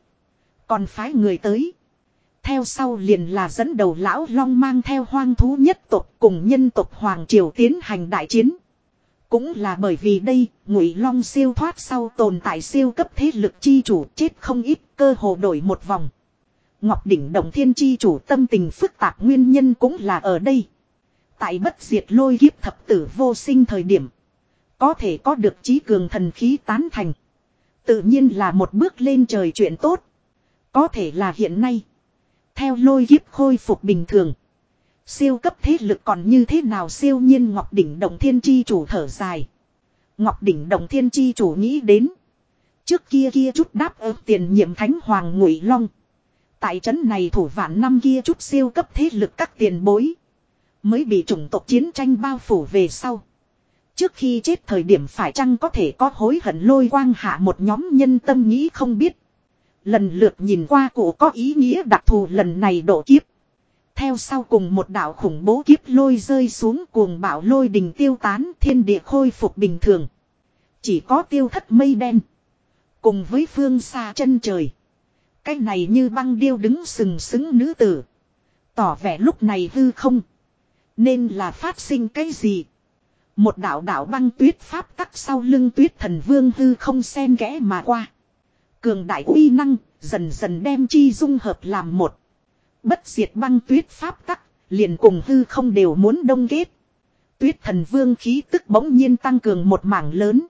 Còn phái người tới. Theo sau liền là dẫn đầu lão long mang theo hoang thú nhất tộc cùng nhân tộc Hoàng Triều tiến hành đại chiến. Cũng là bởi vì đây, ngụy long siêu thoát sau tồn tại siêu cấp thế lực chi chủ chết không ít cơ hồ đổi một vòng. Ngọc đỉnh đồng thiên chi chủ tâm tình phức tạp nguyên nhân cũng là ở đây. Tại bất diệt lôi kiếp thập tử vô sinh thời điểm. Có thể có được trí cường thần khí tán thành. Tự nhiên là một bước lên trời chuyện tốt. Có thể là hiện nay. Theo lôi kiếp khôi phục bình thường. Siêu cấp thế lực còn như thế nào siêu nhiên Ngọc Đỉnh Động Thiên Chi chủ thở dài. Ngọc Đỉnh Động Thiên Chi chủ nghĩ đến. Trước kia kia chút đáp ứng tiền nhiệm thánh hoàng ngụy long. Tại trấn này thủ vạn năm kia chút siêu cấp thế lực các tiền bối. Mới bị chủng tộc chiến tranh bao phủ về sau. Trước khi chết thời điểm phải chăng có thể có hối hận lôi quang hạ một nhóm nhân tâm nghĩ không biết. Lần lượt nhìn qua cụ có ý nghĩa đặc thù lần này độ kiếp. Theo sau cùng một đạo khủng bố kiếp lôi rơi xuống cuồng bạo lôi đình tiêu tán thiên địa khôi phục bình thường. Chỉ có tiêu thất mây đen. Cùng với phương xa chân trời. Cái này như băng điêu đứng sừng sững nữ tử. Tỏ vẻ lúc này hư không. Nên là phát sinh cái gì? Một đạo đạo băng tuyết pháp tắc sau lưng tuyết thần vương hư không sen kẽ mà qua. Cường đại uy năng, dần dần đem chi dung hợp làm một. Bất diệt băng tuyết pháp tắc, liền cùng hư không đều muốn đông kết. Tuyết thần vương khí tức bỗng nhiên tăng cường một mảng lớn.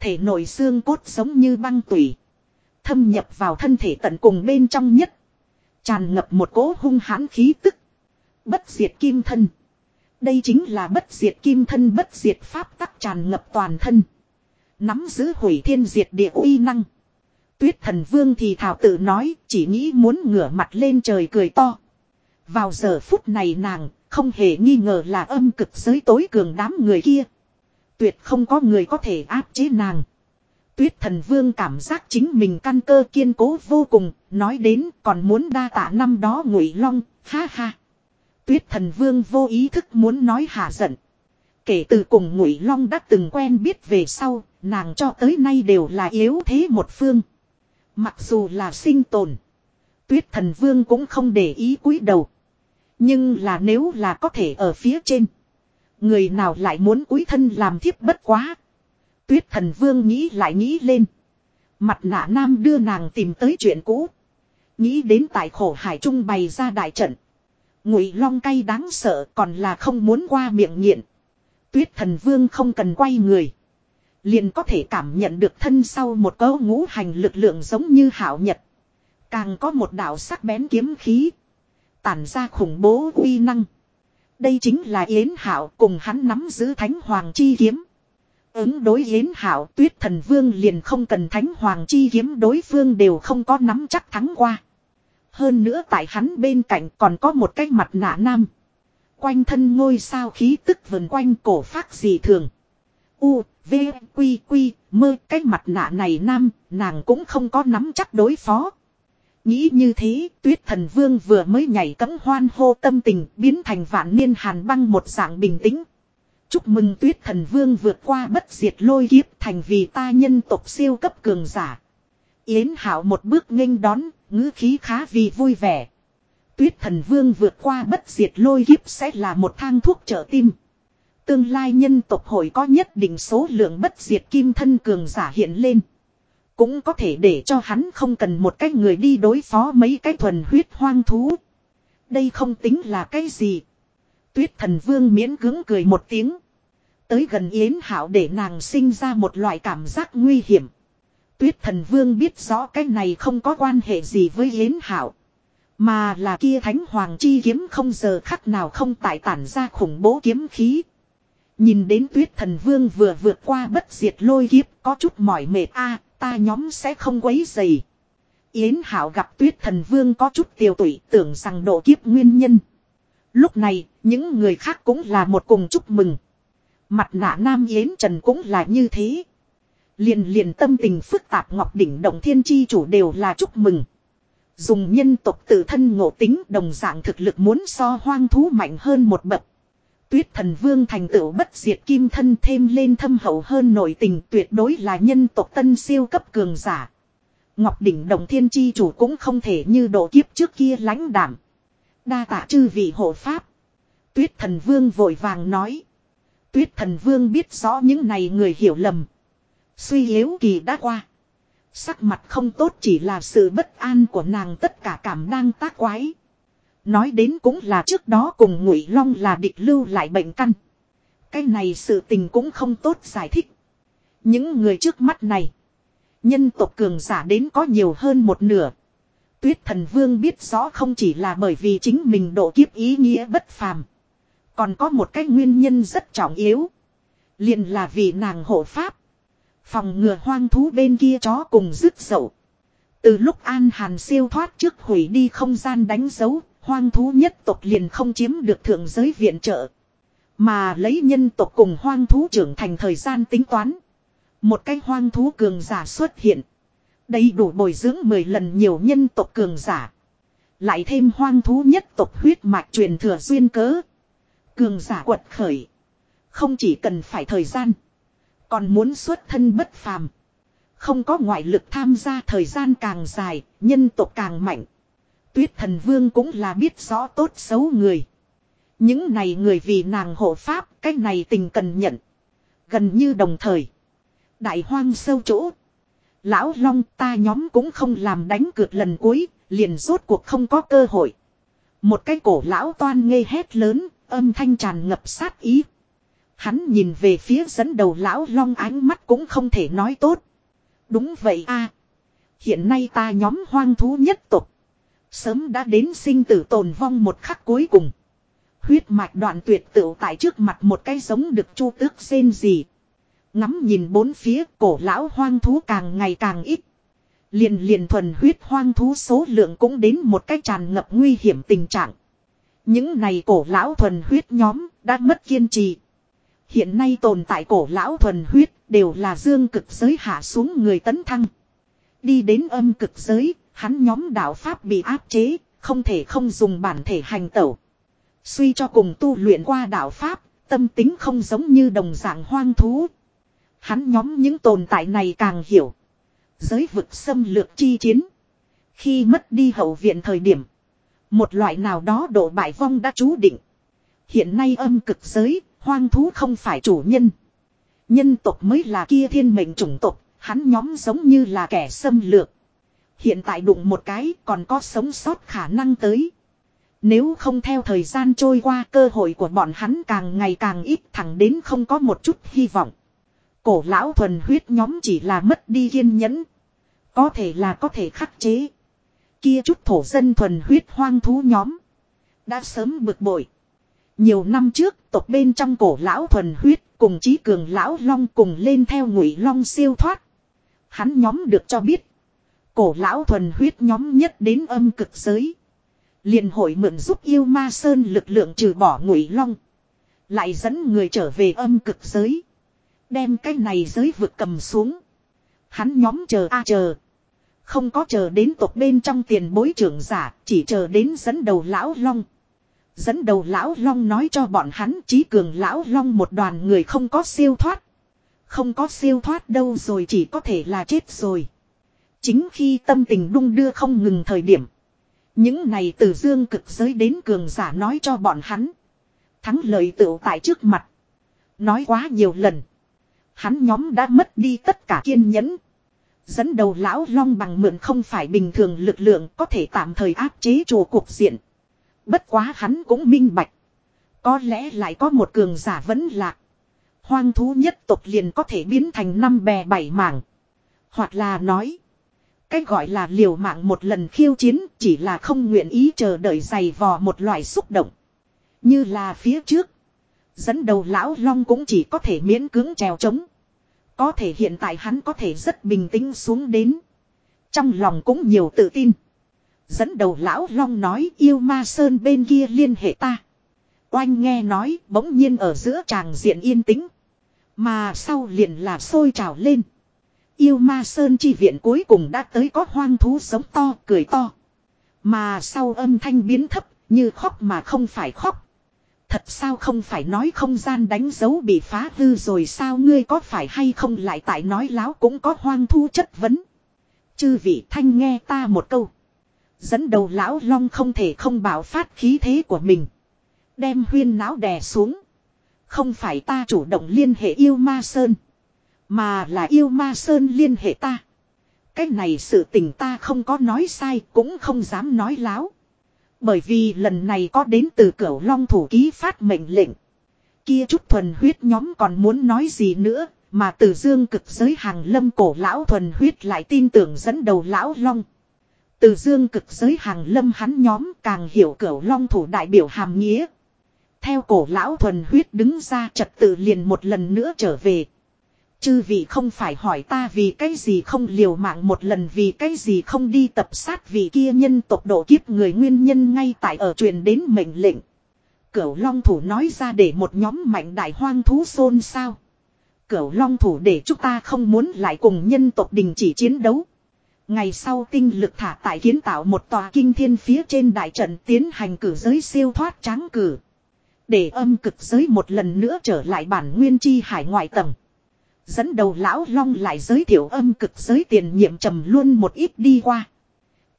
Thể nội xương cốt giống như băng tủy. Thâm nhập vào thân thể tận cùng bên trong nhất. Tràn ngập một cỗ hung hãn khí tức. Bất diệt kim thân. Đây chính là bất diệt kim thân bất diệt pháp tắc tràn ngập toàn thân. Nắm giữ hủy thiên diệt địa uy năng. Tuyết thần vương thì thảo tự nói chỉ nghĩ muốn ngửa mặt lên trời cười to. Vào giờ phút này nàng không hề nghi ngờ là âm cực giới tối cường đám người kia. Tuyệt không có người có thể áp chế nàng. Tuyết thần vương cảm giác chính mình căn cơ kiên cố vô cùng, nói đến còn muốn đa tạ năm đó ngụy long, ha ha. Tuyết thần vương vô ý thức muốn nói hạ giận. Kể từ cùng ngụy long đã từng quen biết về sau, nàng cho tới nay đều là yếu thế một phương. Mặc dù là sinh tồn. Tuyết thần vương cũng không để ý cúi đầu. Nhưng là nếu là có thể ở phía trên. Người nào lại muốn cúi thân làm thiếp bất quá. Tuyết thần vương nghĩ lại nghĩ lên. Mặt nạ nam đưa nàng tìm tới chuyện cũ. Nghĩ đến tại khổ hải trung bày ra đại trận. Ngụy long cay đáng sợ còn là không muốn qua miệng nghiện. Tuyết thần vương không cần quay người. Liền có thể cảm nhận được thân sau một cấu ngũ hành lực lượng giống như hảo nhật. Càng có một đạo sắc bén kiếm khí. Tản ra khủng bố uy năng. Đây chính là Yến Hảo cùng hắn nắm giữ Thánh Hoàng Chi Kiếm. Ứng đối Yến Hảo tuyết thần vương liền không cần Thánh Hoàng Chi Kiếm, đối phương đều không có nắm chắc thắng qua. Hơn nữa tại hắn bên cạnh còn có một cái mặt nạ nam. Quanh thân ngôi sao khí tức vần quanh cổ phát dị thường. U, V, Quy, Quy, mơ cái mặt nạ này nam, nàng cũng không có nắm chắc đối phó. Nghĩ như thế, tuyết thần vương vừa mới nhảy cấm hoan hô tâm tình biến thành vạn niên hàn băng một dạng bình tĩnh. Chúc mừng tuyết thần vương vượt qua bất diệt lôi kiếp thành vì ta nhân tộc siêu cấp cường giả. Yến hảo một bước nghênh đón, ngữ khí khá vì vui vẻ. Tuyết thần vương vượt qua bất diệt lôi kiếp sẽ là một thang thuốc trợ tim. Tương lai nhân tộc hội có nhất định số lượng bất diệt kim thân cường giả hiện lên. Cũng có thể để cho hắn không cần một cái người đi đối phó mấy cái thuần huyết hoang thú. Đây không tính là cái gì. Tuyết thần vương miễn cưỡng cười một tiếng. Tới gần Yến Hảo để nàng sinh ra một loại cảm giác nguy hiểm. Tuyết thần vương biết rõ cái này không có quan hệ gì với Yến Hảo. Mà là kia thánh hoàng chi kiếm không giờ khắc nào không tại tản ra khủng bố kiếm khí. Nhìn đến tuyết thần vương vừa vượt qua bất diệt lôi kiếp có chút mỏi mệt a ta nhóm sẽ không quấy dày. Yến Hảo gặp tuyết thần vương có chút tiêu tụy tưởng rằng độ kiếp nguyên nhân. Lúc này, những người khác cũng là một cùng chúc mừng. Mặt nạ nam Yến Trần cũng là như thế. Liền liền tâm tình phức tạp Ngọc Đỉnh Động Thiên Chi chủ đều là chúc mừng. Dùng nhân tộc tự thân ngộ tính đồng dạng thực lực muốn so hoang thú mạnh hơn một bậc. Tuyết thần vương thành tựu bất diệt kim thân thêm lên thâm hậu hơn nội tình tuyệt đối là nhân tộc tân siêu cấp cường giả. Ngọc đỉnh đồng thiên chi chủ cũng không thể như độ kiếp trước kia lãnh đảm. Đa tạ chư vị hộ pháp. Tuyết thần vương vội vàng nói. Tuyết thần vương biết rõ những này người hiểu lầm. Suy yếu kỳ đã qua. Sắc mặt không tốt chỉ là sự bất an của nàng tất cả cảm đang tác quái. Nói đến cũng là trước đó cùng ngụy long là địch lưu lại bệnh căn. Cái này sự tình cũng không tốt giải thích. Những người trước mắt này. Nhân tộc cường giả đến có nhiều hơn một nửa. Tuyết thần vương biết rõ không chỉ là bởi vì chính mình độ kiếp ý nghĩa bất phàm. Còn có một cái nguyên nhân rất trọng yếu. liền là vì nàng hộ pháp. Phòng ngừa hoang thú bên kia chó cùng rứt dậu. Từ lúc An Hàn siêu thoát trước hủy đi không gian đánh dấu, hoang thú nhất tộc liền không chiếm được thượng giới viện trợ. Mà lấy nhân tộc cùng hoang thú trưởng thành thời gian tính toán. Một cái hoang thú cường giả xuất hiện. Đầy đủ bồi dưỡng 10 lần nhiều nhân tộc cường giả. Lại thêm hoang thú nhất tộc huyết mạch truyền thừa duyên cớ. Cường giả quật khởi. Không chỉ cần phải thời gian. Còn muốn xuất thân bất phàm. Không có ngoại lực tham gia thời gian càng dài, nhân tộc càng mạnh. Tuyết thần vương cũng là biết rõ tốt xấu người. Những này người vì nàng hộ pháp, cái này tình cần nhận. Gần như đồng thời. Đại hoang sâu chỗ. Lão Long ta nhóm cũng không làm đánh cược lần cuối, liền rốt cuộc không có cơ hội. Một cái cổ lão toan ngây hét lớn, âm thanh tràn ngập sát ý. Hắn nhìn về phía dẫn đầu lão long ánh mắt cũng không thể nói tốt. Đúng vậy a Hiện nay ta nhóm hoang thú nhất tục. Sớm đã đến sinh tử tồn vong một khắc cuối cùng. Huyết mạch đoạn tuyệt tựu tại trước mặt một cái giống được chu tước xên gì. Ngắm nhìn bốn phía cổ lão hoang thú càng ngày càng ít. Liền liền thuần huyết hoang thú số lượng cũng đến một cái tràn ngập nguy hiểm tình trạng. Những này cổ lão thuần huyết nhóm đã mất kiên trì. Hiện nay tồn tại cổ lão thuần huyết đều là dương cực giới hạ xuống người tấn thăng. Đi đến âm cực giới, hắn nhóm đạo Pháp bị áp chế, không thể không dùng bản thể hành tẩu. Suy cho cùng tu luyện qua đạo Pháp, tâm tính không giống như đồng dạng hoang thú. Hắn nhóm những tồn tại này càng hiểu. Giới vực xâm lược chi chiến. Khi mất đi hậu viện thời điểm. Một loại nào đó độ bại vong đã chú định. Hiện nay âm cực giới, hoang thú không phải chủ nhân. Nhân tộc mới là kia thiên mệnh chủng tộc, hắn nhóm giống như là kẻ xâm lược. Hiện tại đụng một cái còn có sống sót khả năng tới. Nếu không theo thời gian trôi qua, cơ hội của bọn hắn càng ngày càng ít, thẳng đến không có một chút hy vọng. Cổ lão thuần huyết nhóm chỉ là mất đi kiên nhẫn. Có thể là có thể khắc chế. Kia chút thổ dân thuần huyết hoang thú nhóm. Đã sớm bực bội. Nhiều năm trước, tộc bên trong cổ lão thuần huyết cùng chí cường lão long cùng lên theo ngụy long siêu thoát. Hắn nhóm được cho biết. Cổ lão thuần huyết nhóm nhất đến âm cực giới. liền hội mượn giúp yêu ma sơn lực lượng trừ bỏ ngụy long. Lại dẫn người trở về âm cực giới. Đem cái này giới vực cầm xuống. Hắn nhóm chờ a chờ. Không có chờ đến tộc bên trong tiền bối trưởng giả, chỉ chờ đến dẫn đầu lão long. Dẫn đầu lão long nói cho bọn hắn trí cường lão long một đoàn người không có siêu thoát. Không có siêu thoát đâu rồi chỉ có thể là chết rồi. Chính khi tâm tình đung đưa không ngừng thời điểm. Những này từ dương cực giới đến cường giả nói cho bọn hắn. Thắng lợi tựu tại trước mặt. Nói quá nhiều lần. Hắn nhóm đã mất đi tất cả kiên nhẫn. Dẫn đầu lão long bằng mượn không phải bình thường lực lượng có thể tạm thời áp chế chùa cuộc diện. Bất quá hắn cũng minh bạch. Có lẽ lại có một cường giả vẫn lạc. Hoang thú nhất tộc liền có thể biến thành năm bè bảy mảng. Hoặc là nói. Cái gọi là liều mạng một lần khiêu chiến chỉ là không nguyện ý chờ đợi giày vò một loại xúc động. Như là phía trước. Dẫn đầu lão long cũng chỉ có thể miễn cưỡng trèo trống. Có thể hiện tại hắn có thể rất bình tĩnh xuống đến. Trong lòng cũng nhiều tự tin. Dẫn đầu lão long nói, yêu ma sơn bên kia liên hệ ta. Oanh nghe nói, bỗng nhiên ở giữa tràng diện yên tĩnh. Mà sau liền là sôi trào lên. Yêu ma sơn chi viện cuối cùng đã tới có hoang thú sống to, cười to. Mà sau âm thanh biến thấp, như khóc mà không phải khóc. Thật sao không phải nói không gian đánh dấu bị phá hư rồi sao ngươi có phải hay không lại tại nói láo cũng có hoang thú chất vấn. Chư vị thanh nghe ta một câu. Dẫn đầu lão long không thể không bảo phát khí thế của mình. Đem huyên náo đè xuống. Không phải ta chủ động liên hệ yêu ma sơn. Mà là yêu ma sơn liên hệ ta. Cái này sự tình ta không có nói sai cũng không dám nói láo. Bởi vì lần này có đến từ cửu long thủ ký phát mệnh lệnh. Kia chút thuần huyết nhóm còn muốn nói gì nữa, mà từ dương cực giới hàng lâm cổ lão thuần huyết lại tin tưởng dẫn đầu lão long. Từ dương cực giới hàng lâm hắn nhóm càng hiểu cửu long thủ đại biểu hàm nghĩa. Theo cổ lão thuần huyết đứng ra trật tự liền một lần nữa trở về. Chư vị không phải hỏi ta vì cái gì không liều mạng một lần, vì cái gì không đi tập sát vị kia nhân tộc độ kiếp người nguyên nhân ngay tại ở truyền đến mệnh lệnh. Cửu long thủ nói ra để một nhóm mạnh đại hoang thú xôn xao. Cửu long thủ để chúng ta không muốn lại cùng nhân tộc đình chỉ chiến đấu. Ngày sau tinh lực thả tại kiến tạo một tòa kinh thiên phía trên đại trận tiến hành cử giới siêu thoát tráng cử. Để âm cực giới một lần nữa trở lại bản nguyên chi hải ngoại tầng. Dẫn đầu lão long lại giới thiệu âm cực giới tiền nhiệm trầm luôn một ít đi qua.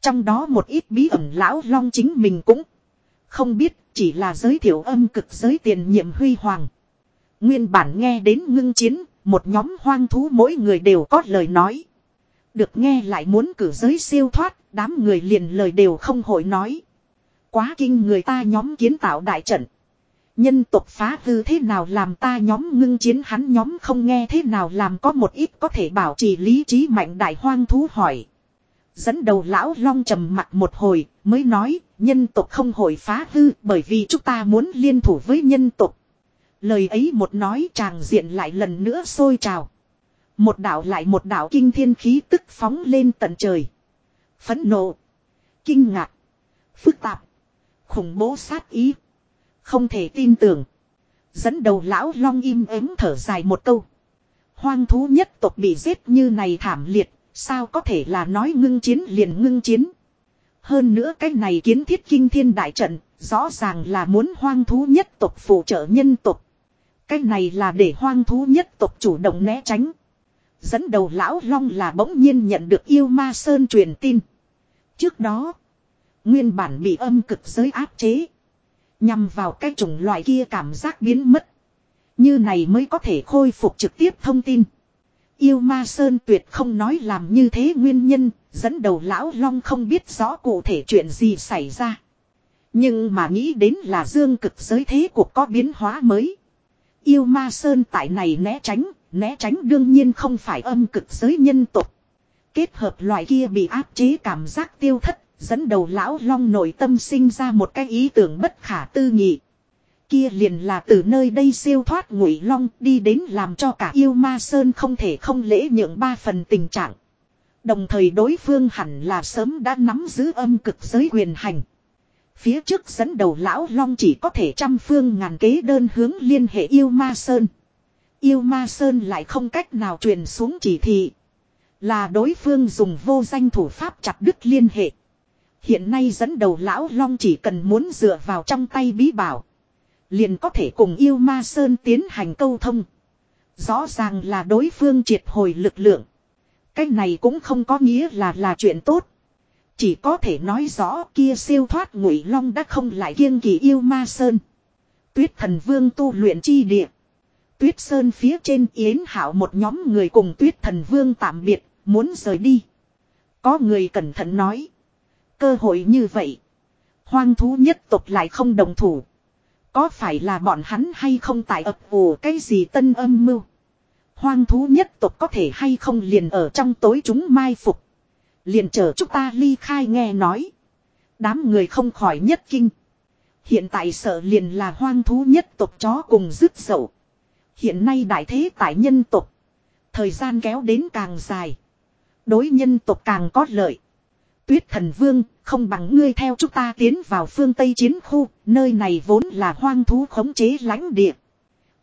Trong đó một ít bí ẩn lão long chính mình cũng không biết chỉ là giới thiệu âm cực giới tiền nhiệm huy hoàng. Nguyên bản nghe đến ngưng chiến, một nhóm hoang thú mỗi người đều có lời nói. Được nghe lại muốn cử giới siêu thoát, đám người liền lời đều không hội nói. Quá kinh người ta nhóm kiến tạo đại trận. Nhân tộc phá hư thế nào làm ta nhóm ngưng chiến hắn nhóm không nghe thế nào làm có một ít có thể bảo trì lý trí mạnh đại hoang thú hỏi. Dẫn đầu lão long trầm mặt một hồi, mới nói, nhân tộc không hồi phá hư, bởi vì chúng ta muốn liên thủ với nhân tộc. Lời ấy một nói tràng diện lại lần nữa sôi trào. Một đạo lại một đạo kinh thiên khí tức phóng lên tận trời. Phẫn nộ. Kinh ngạc. Phức tạp. Khủng bố sát ý. Không thể tin tưởng. Dẫn đầu lão long im ắng thở dài một câu. Hoang thú nhất tộc bị giết như này thảm liệt. Sao có thể là nói ngưng chiến liền ngưng chiến. Hơn nữa cái này kiến thiết kinh thiên đại trận. Rõ ràng là muốn hoang thú nhất tộc phụ trợ nhân tộc. Cái này là để hoang thú nhất tộc chủ động né tránh. Dẫn đầu lão long là bỗng nhiên nhận được yêu ma sơn truyền tin. Trước đó, nguyên bản bị âm cực giới áp chế. Nhằm vào cái chủng loại kia cảm giác biến mất. Như này mới có thể khôi phục trực tiếp thông tin. Yêu ma sơn tuyệt không nói làm như thế nguyên nhân, dẫn đầu lão long không biết rõ cụ thể chuyện gì xảy ra. Nhưng mà nghĩ đến là dương cực giới thế cuộc có biến hóa mới. Yêu ma sơn tại này né tránh, né tránh đương nhiên không phải âm cực giới nhân tục. Kết hợp loại kia bị áp chế cảm giác tiêu thất, dẫn đầu lão long nội tâm sinh ra một cái ý tưởng bất khả tư nghị. Kia liền là từ nơi đây siêu thoát ngụy long, đi đến làm cho cả yêu ma sơn không thể không lễ nhượng ba phần tình trạng. Đồng thời đối phương hẳn là sớm đã nắm giữ âm cực giới quyền hành. Phía trước dẫn đầu lão long chỉ có thể trăm phương ngàn kế đơn hướng liên hệ yêu ma sơn. Yêu ma sơn lại không cách nào truyền xuống chỉ thị. Là đối phương dùng vô danh thủ pháp chặt đứt liên hệ. Hiện nay dẫn đầu lão long chỉ cần muốn dựa vào trong tay bí bảo. Liền có thể cùng yêu ma sơn tiến hành câu thông. Rõ ràng là đối phương triệt hồi lực lượng. Cái này cũng không có nghĩa là là chuyện tốt. Chỉ có thể nói rõ kia siêu thoát ngụy long đã không lại kiêng kỳ yêu ma sơn. Tuyết thần vương tu luyện chi địa. Tuyết sơn phía trên yến hảo một nhóm người cùng tuyết thần vương tạm biệt, muốn rời đi. Có người cẩn thận nói. Cơ hội như vậy. Hoang thú nhất tộc lại không đồng thủ. Có phải là bọn hắn hay không tại ập ủ cái gì tân âm mưu. Hoang thú nhất tộc có thể hay không liền ở trong tối chúng mai phục. Liền chờ chúng ta ly khai nghe nói. Đám người không khỏi nhất kinh. Hiện tại sợ liền là hoang thú nhất tộc chó cùng rứt sầu. Hiện nay đại thế tại nhân tộc. Thời gian kéo đến càng dài. Đối nhân tộc càng có lợi. Tuyết thần vương, không bằng ngươi theo chúng ta tiến vào phương Tây chiến khu, nơi này vốn là hoang thú khống chế lãnh địa.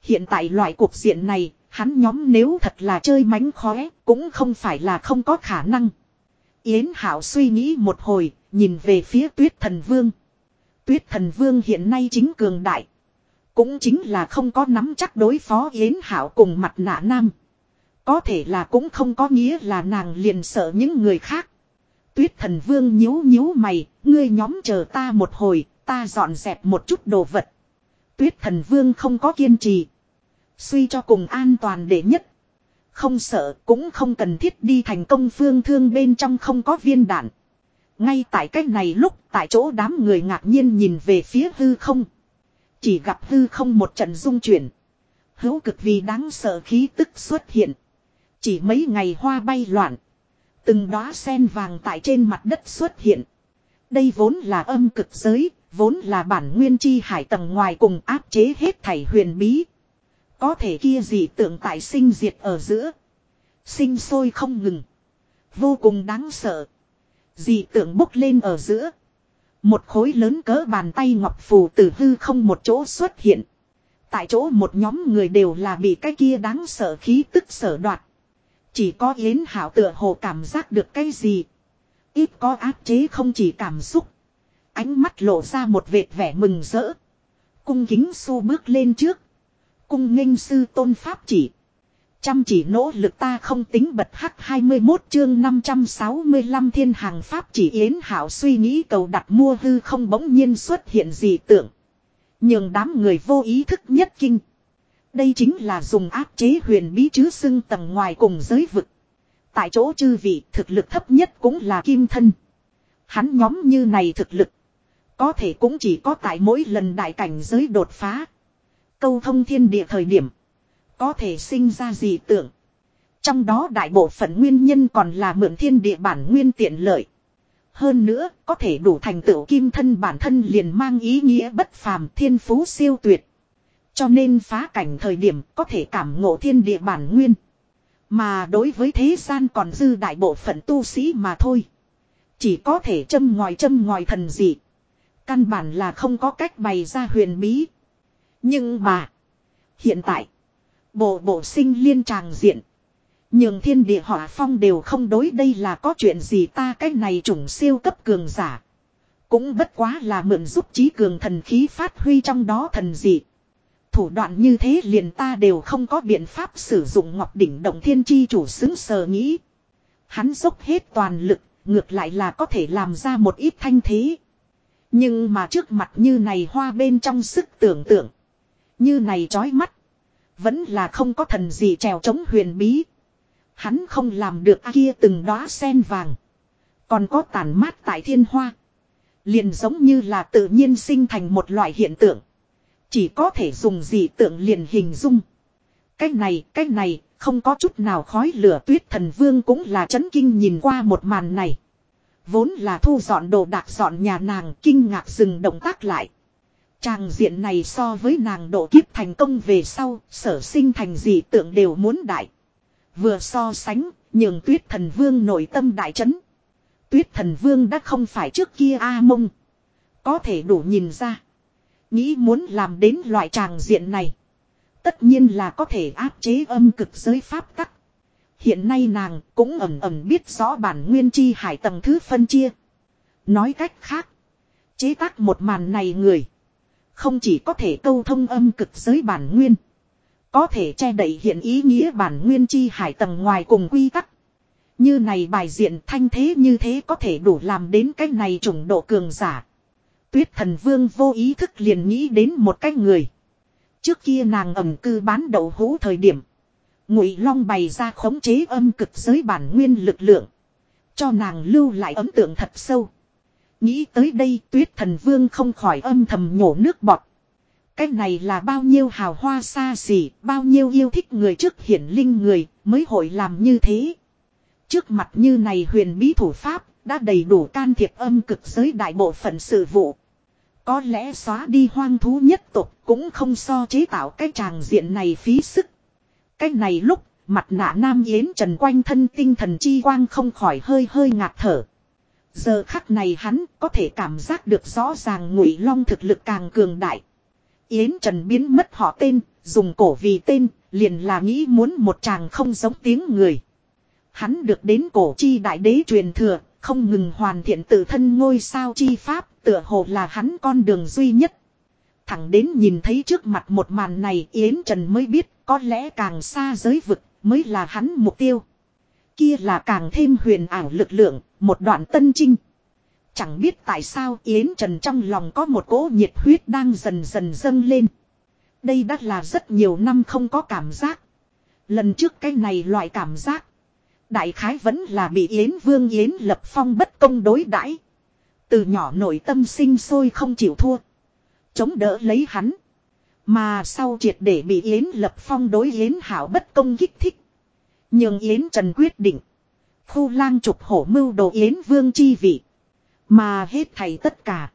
Hiện tại loại cuộc diện này, hắn nhóm nếu thật là chơi mánh khóe, cũng không phải là không có khả năng. Yến Hảo suy nghĩ một hồi, nhìn về phía tuyết thần vương. Tuyết thần vương hiện nay chính cường đại. Cũng chính là không có nắm chắc đối phó Yến Hảo cùng mặt nạ nam. Có thể là cũng không có nghĩa là nàng liền sợ những người khác. Tuyết thần vương nhíu nhíu mày, ngươi nhóm chờ ta một hồi, ta dọn dẹp một chút đồ vật. Tuyết thần vương không có kiên trì. Suy cho cùng an toàn để nhất. Không sợ cũng không cần thiết đi thành công phương thương bên trong không có viên đạn. Ngay tại cách này lúc tại chỗ đám người ngạc nhiên nhìn về phía hư không. Chỉ gặp hư không một trận dung chuyển. Hữu cực vì đáng sợ khí tức xuất hiện. Chỉ mấy ngày hoa bay loạn. Từng đóa sen vàng tại trên mặt đất xuất hiện. Đây vốn là âm cực giới, vốn là bản nguyên chi hải tầng ngoài cùng áp chế hết thảy huyền bí. Có thể kia gì tượng tại sinh diệt ở giữa. Sinh sôi không ngừng. Vô cùng đáng sợ. Dị tượng bốc lên ở giữa. Một khối lớn cỡ bàn tay ngọc phù từ hư không một chỗ xuất hiện. Tại chỗ một nhóm người đều là bị cái kia đáng sợ khí tức sở đoạt. Chỉ có Yến Hảo tựa hồ cảm giác được cái gì. Ít có áp chế không chỉ cảm xúc. Ánh mắt lộ ra một vệt vẻ mừng rỡ. Cung kính su bước lên trước. Cung nghênh sư tôn pháp chỉ. Chăm chỉ nỗ lực ta không tính bật hắc 21 chương 565 thiên hàng pháp chỉ yến hảo suy nghĩ cầu đặt mua hư không bỗng nhiên xuất hiện gì tưởng. Nhưng đám người vô ý thức nhất kinh. Đây chính là dùng áp chế huyền bí chứ xưng tầng ngoài cùng giới vực. Tại chỗ chư vị thực lực thấp nhất cũng là kim thân. Hắn nhóm như này thực lực. Có thể cũng chỉ có tại mỗi lần đại cảnh giới đột phá. Câu thông thiên địa thời điểm. Có thể sinh ra gì tưởng. Trong đó đại bộ phận nguyên nhân còn là mượn thiên địa bản nguyên tiện lợi. Hơn nữa, có thể đủ thành tựu kim thân bản thân liền mang ý nghĩa bất phàm thiên phú siêu tuyệt. Cho nên phá cảnh thời điểm có thể cảm ngộ thiên địa bản nguyên. Mà đối với thế gian còn dư đại bộ phận tu sĩ mà thôi. Chỉ có thể châm ngòi châm ngòi thần dị. Căn bản là không có cách bày ra huyền bí. Nhưng mà. Hiện tại. Bộ bộ sinh liên tràng diện. Nhưng thiên địa hỏa phong đều không đối đây là có chuyện gì ta cái này trùng siêu cấp cường giả. Cũng bất quá là mượn giúp trí cường thần khí phát huy trong đó thần dị. Thủ đoạn như thế liền ta đều không có biện pháp sử dụng ngọc đỉnh động thiên chi chủ xứng sờ nghĩ. Hắn dốc hết toàn lực, ngược lại là có thể làm ra một ít thanh thế. Nhưng mà trước mặt như này hoa bên trong sức tưởng tượng. Như này chói mắt. Vẫn là không có thần gì trèo chống huyền bí. Hắn không làm được kia từng đóa sen vàng. Còn có tàn mát tại thiên hoa. Liền giống như là tự nhiên sinh thành một loại hiện tượng. Chỉ có thể dùng gì tượng liền hình dung. Cái này, cái này, không có chút nào khói lửa tuyết thần vương cũng là chấn kinh nhìn qua một màn này. Vốn là thu dọn đồ đạc dọn nhà nàng kinh ngạc dừng động tác lại. Tràng diện này so với nàng độ kiếp thành công về sau, sở sinh thành gì tượng đều muốn đại. Vừa so sánh, nhường tuyết thần vương nội tâm đại chấn. Tuyết thần vương đã không phải trước kia A mông. Có thể đủ nhìn ra. Nghĩ muốn làm đến loại tràng diện này. Tất nhiên là có thể áp chế âm cực giới pháp tắc. Hiện nay nàng cũng ẩm ẩm biết rõ bản nguyên chi hải tầng thứ phân chia. Nói cách khác. Chế tác một màn này người. Không chỉ có thể câu thông âm cực giới bản nguyên. Có thể che đậy hiện ý nghĩa bản nguyên chi hải tầng ngoài cùng quy tắc. Như này bài diện thanh thế như thế có thể đủ làm đến cái này trùng độ cường giả. Tuyết thần vương vô ý thức liền nghĩ đến một cái người. Trước kia nàng ẩm cư bán đậu hũ thời điểm. Ngụy Long bày ra khống chế âm cực giới bản nguyên lực lượng. Cho nàng lưu lại ấn tượng thật sâu. Nghĩ tới đây tuyết thần vương không khỏi âm thầm nhổ nước bọt. Cái này là bao nhiêu hào hoa xa xỉ, bao nhiêu yêu thích người trước hiển linh người mới hội làm như thế. Trước mặt như này huyền bí thủ pháp đã đầy đủ can thiệp âm cực giới đại bộ phận sự vụ. Có lẽ xóa đi hoang thú nhất tục cũng không so chế tạo cái tràng diện này phí sức. Cái này lúc, mặt nạ nam yến trần quanh thân tinh thần chi quang không khỏi hơi hơi ngạt thở. Giờ khắc này hắn có thể cảm giác được rõ ràng ngụy long thực lực càng cường đại. Yến Trần biến mất họ tên, dùng cổ vì tên, liền là nghĩ muốn một chàng không giống tiếng người. Hắn được đến cổ chi đại đế truyền thừa, không ngừng hoàn thiện tự thân ngôi sao chi pháp, tựa hồ là hắn con đường duy nhất. Thẳng đến nhìn thấy trước mặt một màn này Yến Trần mới biết có lẽ càng xa giới vực mới là hắn mục tiêu. Kia là càng thêm huyền ảo lực lượng, một đoạn tân trinh. Chẳng biết tại sao Yến Trần trong lòng có một cỗ nhiệt huyết đang dần dần dâng lên. Đây đã là rất nhiều năm không có cảm giác. Lần trước cái này loại cảm giác. Đại khái vẫn là bị Yến Vương Yến Lập Phong bất công đối đãi Từ nhỏ nội tâm sinh sôi không chịu thua. Chống đỡ lấy hắn. Mà sau triệt để bị Yến Lập Phong đối Yến Hảo bất công kích thích. Nhưng Yến Trần quyết định. Khu lang trục hổ mưu đồ Yến Vương chi vị. Mà hết thầy tất cả.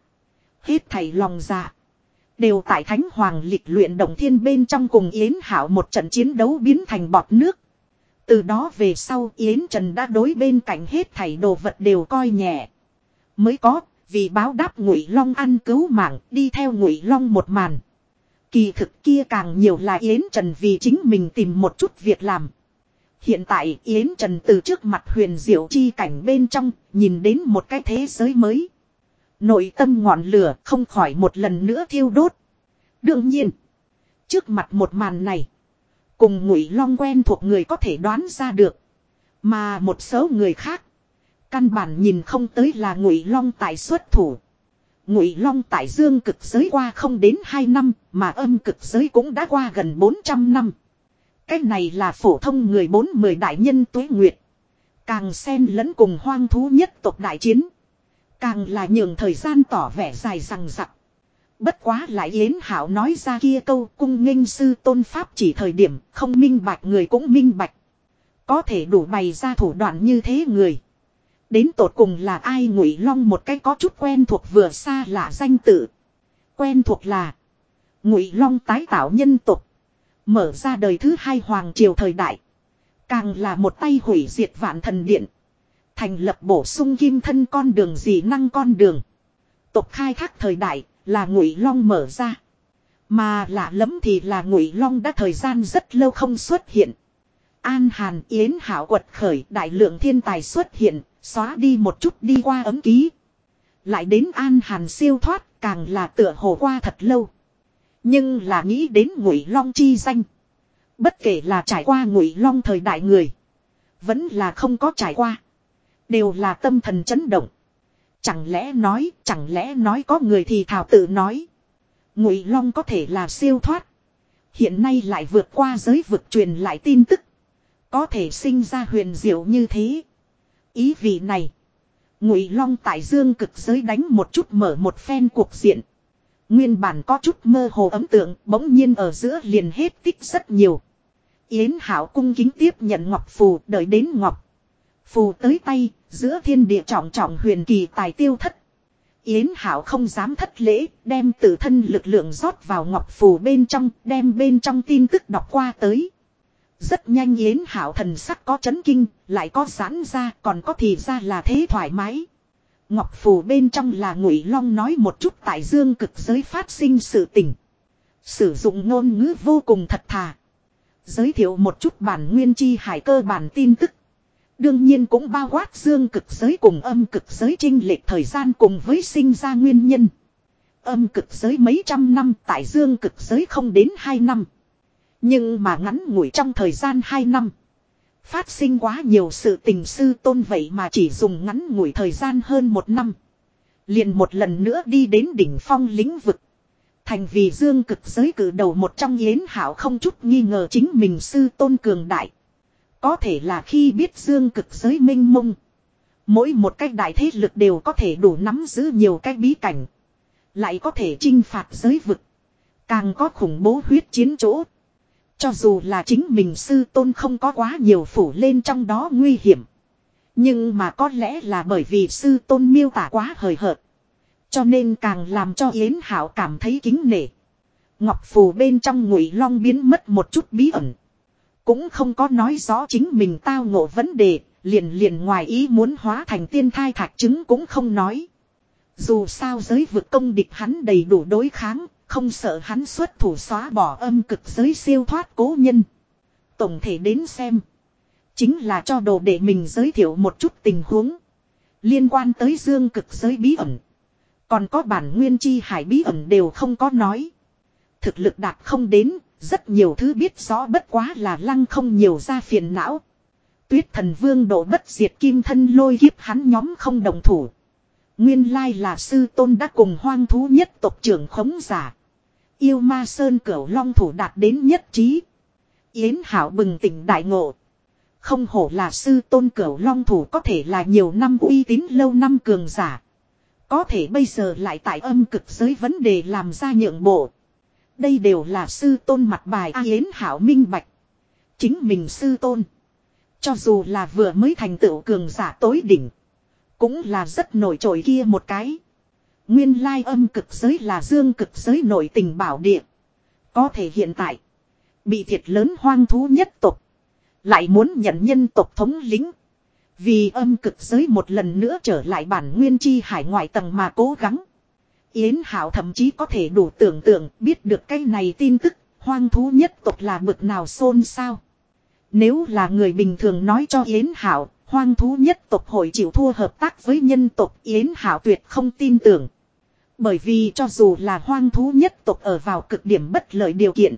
Hết thầy lòng dạ. Đều tại Thánh Hoàng lịch luyện động thiên bên trong cùng Yến Hảo một trận chiến đấu biến thành bọt nước. Từ đó về sau Yến Trần đã đối bên cạnh hết thảy đồ vật đều coi nhẹ. Mới có, vì báo đáp Ngụy Long ăn cứu mạng, đi theo Ngụy Long một màn. Kỳ thực kia càng nhiều là Yến Trần vì chính mình tìm một chút việc làm. Hiện tại Yến Trần từ trước mặt huyền diệu chi cảnh bên trong, nhìn đến một cái thế giới mới. Nội tâm ngọn lửa không khỏi một lần nữa thiêu đốt. Đương nhiên, trước mặt một màn này, cùng ngụy long quen thuộc người có thể đoán ra được. Mà một số người khác, căn bản nhìn không tới là ngụy long tại xuất thủ. Ngụy long tại dương cực giới qua không đến 2 năm, mà âm cực giới cũng đã qua gần 400 năm. Cái này là phổ thông người bốn mười đại nhân tuế nguyệt. Càng xen lẫn cùng hoang thú nhất tộc đại chiến. Càng là nhường thời gian tỏ vẻ dài rằng rặc. Bất quá lại Yến Hảo nói ra kia câu cung nghênh sư tôn pháp chỉ thời điểm, không minh bạch người cũng minh bạch. Có thể đủ bày ra thủ đoạn như thế người. Đến tột cùng là ai ngụy long một cái có chút quen thuộc vừa xa lạ danh tự. Quen thuộc là ngụy long tái tạo nhân tục. Mở ra đời thứ hai hoàng triều thời đại. Càng là một tay hủy diệt vạn thần điện. Thành lập bổ sung kim thân con đường gì năng con đường. Tục khai thác thời đại là ngụy long mở ra. Mà lạ lẫm thì là ngụy long đã thời gian rất lâu không xuất hiện. An Hàn Yến Hảo quật khởi đại lượng thiên tài xuất hiện, xóa đi một chút đi qua ấm ký. Lại đến An Hàn siêu thoát càng là tựa hồ qua thật lâu. Nhưng là nghĩ đến ngụy long chi danh. Bất kể là trải qua ngụy long thời đại người. Vẫn là không có trải qua. Đều là tâm thần chấn động. Chẳng lẽ nói, chẳng lẽ nói có người thì thảo tự nói. Ngụy long có thể là siêu thoát. Hiện nay lại vượt qua giới vực truyền lại tin tức. Có thể sinh ra huyền diệu như thế. Ý vị này. Ngụy long tại dương cực giới đánh một chút mở một phen cuộc diện. Nguyên bản có chút mơ hồ ấm tượng, bỗng nhiên ở giữa liền hết tích rất nhiều. Yến Hảo cung kính tiếp nhận ngọc phù, đợi đến ngọc. Phù tới tay, giữa thiên địa trọng trọng huyền kỳ tài tiêu thất. Yến Hảo không dám thất lễ, đem tự thân lực lượng rót vào ngọc phù bên trong, đem bên trong tin tức đọc qua tới. Rất nhanh Yến Hảo thần sắc có chấn kinh, lại có giãn ra, còn có thì ra là thế thoải mái. Ngọc Phù bên trong là Ngụy Long nói một chút tại dương cực giới phát sinh sự tình. Sử dụng ngôn ngữ vô cùng thật thà. Giới thiệu một chút bản nguyên chi hải cơ bản tin tức. Đương nhiên cũng bao quát dương cực giới cùng âm cực giới trinh lệch thời gian cùng với sinh ra nguyên nhân. Âm cực giới mấy trăm năm, tại dương cực giới không đến hai năm. Nhưng mà ngắn ngủi trong thời gian hai năm. Phát sinh quá nhiều sự tình sư tôn vậy mà chỉ dùng ngắn ngủi thời gian hơn một năm. Liền một lần nữa đi đến đỉnh phong lĩnh vực. Thành vì dương cực giới cử đầu một trong yến hảo không chút nghi ngờ chính mình sư tôn cường đại. Có thể là khi biết dương cực giới minh mông. Mỗi một cách đại thế lực đều có thể đủ nắm giữ nhiều cái bí cảnh. Lại có thể chinh phạt giới vực. Càng có khủng bố huyết chiến chỗ. Cho dù là chính mình sư tôn không có quá nhiều phủ lên trong đó nguy hiểm. Nhưng mà có lẽ là bởi vì sư tôn miêu tả quá hời hợt. Cho nên càng làm cho Yến Hảo cảm thấy kính nể. Ngọc Phù bên trong ngụy long biến mất một chút bí ẩn. Cũng không có nói rõ chính mình tao ngộ vấn đề, liền liền ngoài ý muốn hóa thành tiên thai thạch chứng cũng không nói. Dù sao giới vực công địch hắn đầy đủ đối kháng, không sợ hắn xuất thủ xóa bỏ âm cực giới siêu thoát cố nhân. Tổng thể đến xem. Chính là cho đồ để mình giới thiệu một chút tình huống. Liên quan tới dương cực giới bí ẩn. Còn có bản nguyên chi hải bí ẩn đều không có nói. Thực lực đạt không đến, rất nhiều thứ biết rõ bất quá là lăng không nhiều ra phiền não. Tuyết thần vương độ bất diệt kim thân lôi kiếp hắn nhóm không đồng thủ. Nguyên lai là sư tôn đã cùng hoang thú nhất tộc trưởng khống giả. Yêu ma sơn cửu long thủ đạt đến nhất trí. Yến Hảo bừng tỉnh đại ngộ. Không hổ là sư tôn cửu long thủ có thể là nhiều năm uy tín lâu năm cường giả. Có thể bây giờ lại tại âm cực giới vấn đề làm ra nhượng bộ. Đây đều là sư tôn mặt bài A Yến Hảo minh bạch. Chính mình sư tôn. Cho dù là vừa mới thành tựu cường giả tối đỉnh. Cũng là rất nổi trội kia một cái. Nguyên lai âm cực giới là dương cực giới nội tình bảo địa. Có thể hiện tại. Bị thiệt lớn hoang thú nhất tộc. Lại muốn nhận nhân tộc thống lính. Vì âm cực giới một lần nữa trở lại bản nguyên chi hải ngoại tầng mà cố gắng. Yến Hảo thậm chí có thể đủ tưởng tượng biết được cái này tin tức, hoang thú nhất tộc là bực nào xôn xao. Nếu là người bình thường nói cho Yến Hảo, hoang thú nhất tộc hội chịu thua hợp tác với nhân tộc Yến Hảo tuyệt không tin tưởng. Bởi vì cho dù là hoang thú nhất tộc ở vào cực điểm bất lợi điều kiện.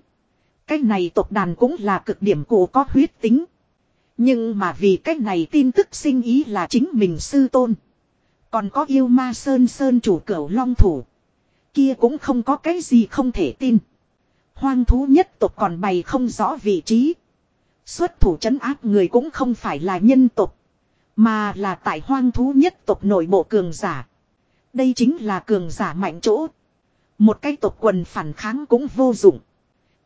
Cái này tộc đàn cũng là cực điểm cổ có huyết tính. Nhưng mà vì cái này tin tức sinh ý là chính mình sư tôn. Còn có yêu ma sơn sơn chủ cửu long thủ. Kia cũng không có cái gì không thể tin. Hoang thú nhất tộc còn bày không rõ vị trí. Xuất thủ chấn áp người cũng không phải là nhân tộc. Mà là tại hoang thú nhất tộc nội bộ cường giả. Đây chính là cường giả mạnh chỗ. Một cái tộc quần phản kháng cũng vô dụng.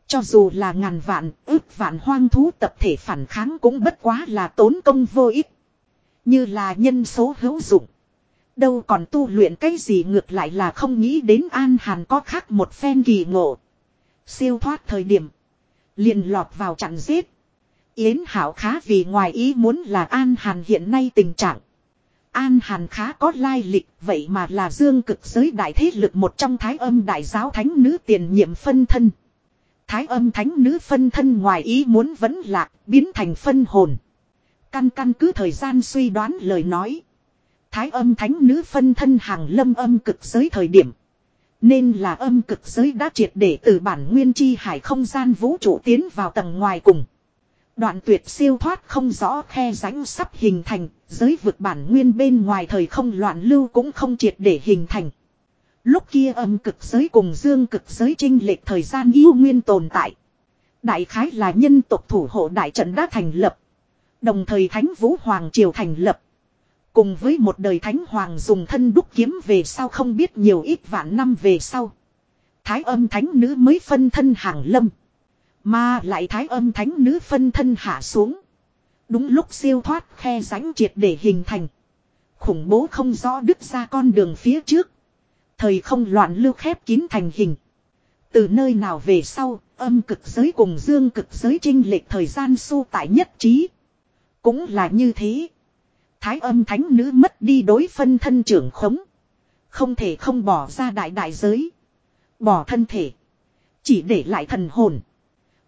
Cho dù là ngàn vạn, ước vạn hoang thú tập thể phản kháng cũng bất quá là tốn công vô ích. Như là nhân số hữu dụng. Đâu còn tu luyện cái gì ngược lại là không nghĩ đến An Hàn có khác một phen kỳ ngộ. Siêu thoát thời điểm. Liền lọt vào chặn giết. Yến Hảo khá vì ngoài ý muốn là An Hàn hiện nay tình trạng. An Hàn khá có lai lịch, vậy mà là dương cực giới đại thế lực một trong thái âm đại giáo thánh nữ tiền nhiệm phân thân. Thái âm thánh nữ phân thân ngoài ý muốn vẫn lạc, biến thành phân hồn. Căn căn cứ thời gian suy đoán lời nói. Thái âm thánh nữ phân thân hàng lâm âm cực giới thời điểm. Nên là âm cực giới đã triệt để từ bản nguyên chi hải không gian vũ trụ tiến vào tầng ngoài cùng. Đoạn tuyệt siêu thoát không rõ khe rãnh sắp hình thành, giới vực bản nguyên bên ngoài thời không loạn lưu cũng không triệt để hình thành. Lúc kia âm cực giới cùng dương cực giới trinh lệch thời gian yêu nguyên tồn tại. Đại khái là nhân tộc thủ hộ đại trận đã thành lập. Đồng thời Thánh Vũ Hoàng Triều thành lập. Cùng với một đời Thánh Hoàng dùng thân đúc kiếm về sau không biết nhiều ít vạn năm về sau. Thái âm Thánh Nữ mới phân thân hàng lâm. Mà lại Thái âm Thánh Nữ phân thân hạ xuống. Đúng lúc siêu thoát khe rãnh triệt để hình thành. Khủng bố không rõ đứt ra con đường phía trước. Thời không loạn lưu khép kín thành hình. Từ nơi nào về sau, âm cực giới cùng dương cực giới trinh lệch thời gian su tại nhất trí. Cũng là như thế. Thái âm thánh nữ mất đi đối phân thân trưởng khống. Không thể không bỏ ra đại đại giới. Bỏ thân thể. Chỉ để lại thần hồn.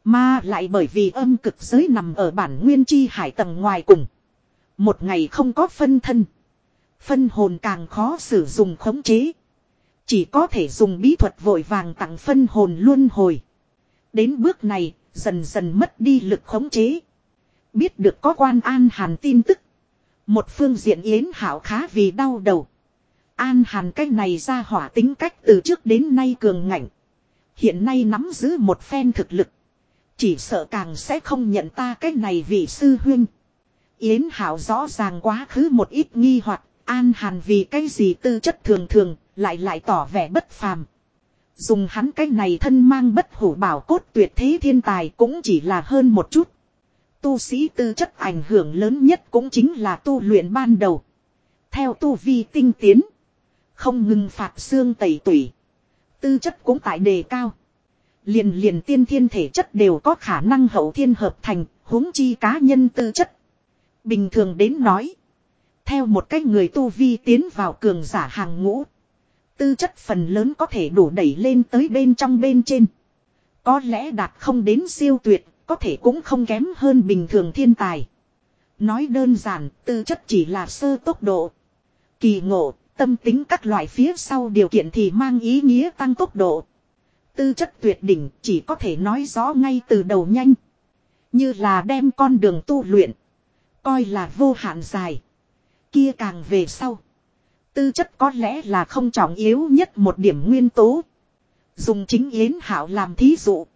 Mà lại bởi vì âm cực giới nằm ở bản nguyên chi hải tầng ngoài cùng. Một ngày không có phân thân. Phân hồn càng khó sử dụng khống chế. Chỉ có thể dùng bí thuật vội vàng tặng phân hồn luân hồi. Đến bước này, dần dần mất đi lực khống chế. Biết được có quan an hàn tin tức. Một phương diện yến hảo khá vì đau đầu. An hàn cách này ra hỏa tính cách từ trước đến nay cường ngạnh. Hiện nay nắm giữ một phen thực lực. Chỉ sợ càng sẽ không nhận ta cách này vì sư huynh. Yến hảo rõ ràng quá khứ một ít nghi hoặc, An hàn vì cái gì tư chất thường thường, lại lại tỏ vẻ bất phàm. Dùng hắn cái này thân mang bất hủ bảo cốt tuyệt thế thiên tài cũng chỉ là hơn một chút. Tu sĩ tư chất ảnh hưởng lớn nhất cũng chính là tu luyện ban đầu. Theo tu vi tinh tiến. Không ngừng phạt xương tẩy tủy. Tư chất cũng tại đề cao. Liền liền tiên thiên thể chất đều có khả năng hậu thiên hợp thành, huống chi cá nhân tư chất. Bình thường đến nói. Theo một cách người tu vi tiến vào cường giả hàng ngũ. Tư chất phần lớn có thể đủ đẩy lên tới bên trong bên trên. Có lẽ đạt không đến siêu tuyệt, có thể cũng không kém hơn bình thường thiên tài. Nói đơn giản, tư chất chỉ là sơ tốc độ. Kỳ ngộ, tâm tính các loại phía sau điều kiện thì mang ý nghĩa tăng tốc độ. Tư chất tuyệt đỉnh chỉ có thể nói rõ ngay từ đầu nhanh. Như là đem con đường tu luyện. Coi là vô hạn dài. Kia càng về sau. Tư chất có lẽ là không trọng yếu nhất một điểm nguyên tố. Dùng chính Yến Hảo làm thí dụ.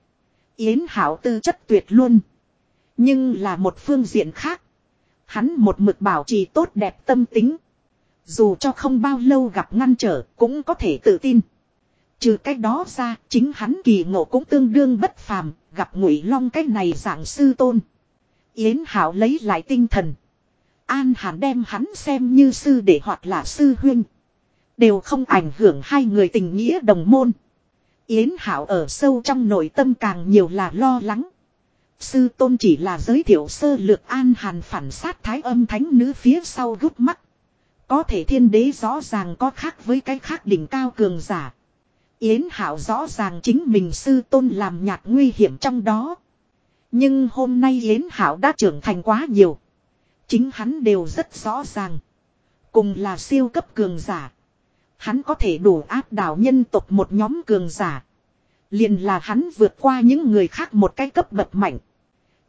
Yến Hảo tư chất tuyệt luôn. Nhưng là một phương diện khác. Hắn một mực bảo trì tốt đẹp tâm tính. Dù cho không bao lâu gặp ngăn trở cũng có thể tự tin. Trừ cách đó ra, chính hắn kỳ ngộ cũng tương đương bất phàm. Gặp ngụy long cách này dạng sư tôn. Yến Hảo lấy lại tinh thần. An Hàn đem hắn xem như sư để hoặc là sư huynh. Đều không ảnh hưởng hai người tình nghĩa đồng môn. Yến Hảo ở sâu trong nội tâm càng nhiều là lo lắng. Sư tôn chỉ là giới thiệu sơ lược an hàn phản sát thái âm thánh nữ phía sau gút mắt. Có thể thiên đế rõ ràng có khác với cái khác đỉnh cao cường giả. Yến Hảo rõ ràng chính mình sư tôn làm nhạt nguy hiểm trong đó. Nhưng hôm nay Yến Hảo đã trưởng thành quá nhiều. Chính hắn đều rất rõ ràng. Cùng là siêu cấp cường giả. Hắn có thể đủ áp đảo nhân tộc một nhóm cường giả. Liền là hắn vượt qua những người khác một cái cấp bậc mạnh.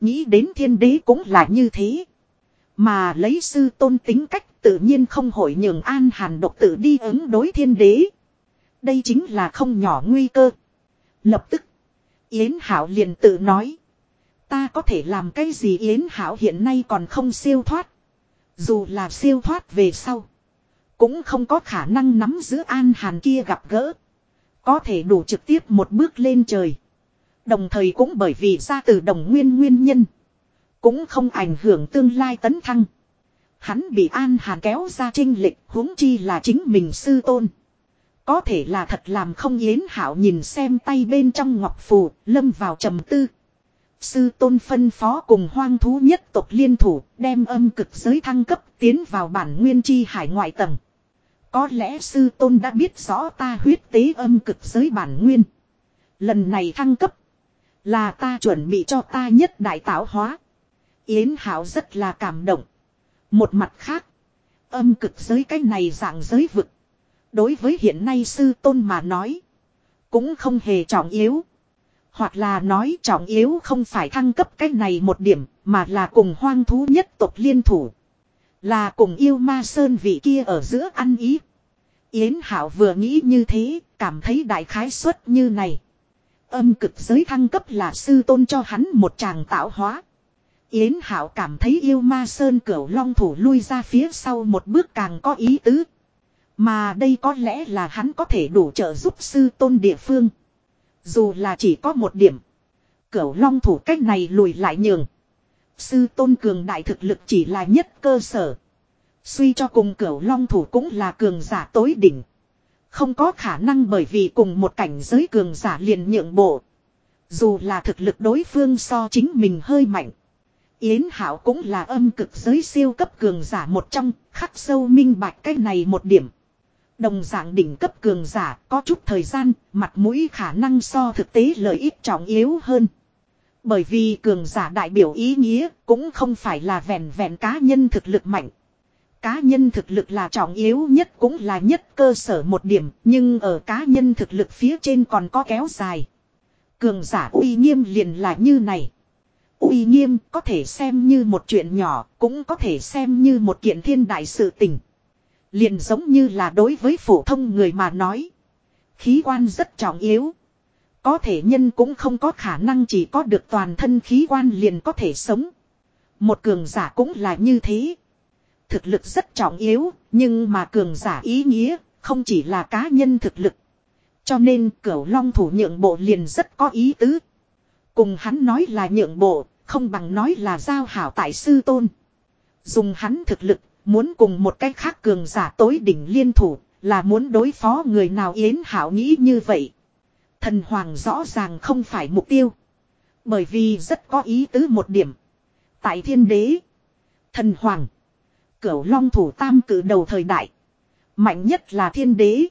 Nghĩ đến thiên đế cũng là như thế. Mà lấy sư tôn tính cách tự nhiên không hội nhường an hàn độc tự đi ứng đối thiên đế. Đây chính là không nhỏ nguy cơ. Lập tức. Yến Hảo liền tự nói. Ta có thể làm cái gì Yến Hảo hiện nay còn không siêu thoát. Dù là siêu thoát về sau. Cũng không có khả năng nắm giữ an hàn kia gặp gỡ. Có thể đủ trực tiếp một bước lên trời. Đồng thời cũng bởi vì ra từ đồng nguyên nguyên nhân. Cũng không ảnh hưởng tương lai tấn thăng. Hắn bị an hàn kéo ra trinh lịch huống chi là chính mình sư tôn. Có thể là thật làm không yến hảo nhìn xem tay bên trong ngọc phù, lâm vào trầm tư. Sư tôn phân phó cùng hoang thú nhất tộc liên thủ, đem âm cực giới thăng cấp tiến vào bản nguyên chi hải ngoại tầng. Có lẽ sư tôn đã biết rõ ta huyết tế âm cực giới bản nguyên. Lần này thăng cấp, là ta chuẩn bị cho ta nhất đại tạo hóa. Yến Hảo rất là cảm động. Một mặt khác, âm cực giới cái này dạng giới vực. Đối với hiện nay sư tôn mà nói. Cũng không hề trọng yếu. Hoặc là nói trọng yếu không phải thăng cấp cái này một điểm. Mà là cùng hoang thú nhất tộc liên thủ. Là cùng yêu ma sơn vị kia ở giữa ăn ý. Yến Hảo vừa nghĩ như thế. Cảm thấy đại khái suất như này. Âm cực giới thăng cấp là sư tôn cho hắn một tràng tạo hóa. Yến Hảo cảm thấy yêu ma sơn cửu long thủ lui ra phía sau một bước càng có ý tứ. Mà đây có lẽ là hắn có thể đủ trợ giúp sư tôn địa phương. Dù là chỉ có một điểm. Cửu long thủ cách này lùi lại nhường. Sư tôn cường đại thực lực chỉ là nhất cơ sở. Suy cho cùng cửu long thủ cũng là cường giả tối đỉnh. Không có khả năng bởi vì cùng một cảnh giới cường giả liền nhượng bộ. Dù là thực lực đối phương so chính mình hơi mạnh. Yến Hảo cũng là âm cực giới siêu cấp cường giả một trong, khắc sâu minh bạch cái này một điểm. Đồng dạng đỉnh cấp cường giả có chút thời gian, mặt mũi khả năng so thực tế lợi ích trọng yếu hơn. Bởi vì cường giả đại biểu ý nghĩa cũng không phải là vẹn vẹn cá nhân thực lực mạnh. Cá nhân thực lực là trọng yếu nhất cũng là nhất cơ sở một điểm, nhưng ở cá nhân thực lực phía trên còn có kéo dài. Cường giả uy nghiêm liền là như này. Uy nghiêm có thể xem như một chuyện nhỏ, cũng có thể xem như một kiện thiên đại sự tình. Liền giống như là đối với phổ thông người mà nói. Khí quan rất trọng yếu. Có thể nhân cũng không có khả năng chỉ có được toàn thân khí quan liền có thể sống. Một cường giả cũng là như thế. Thực lực rất trọng yếu, nhưng mà cường giả ý nghĩa, không chỉ là cá nhân thực lực. Cho nên cửu long thủ nhượng bộ liền rất có ý tứ. Cùng hắn nói là nhượng bộ, không bằng nói là giao hảo tại sư tôn. Dùng hắn thực lực Muốn cùng một cách khác cường giả tối đỉnh liên thủ, là muốn đối phó người nào Yến Hảo nghĩ như vậy. Thần Hoàng rõ ràng không phải mục tiêu. Bởi vì rất có ý tứ một điểm. Tại thiên đế, thần Hoàng, cửu long thủ tam cử đầu thời đại. Mạnh nhất là thiên đế.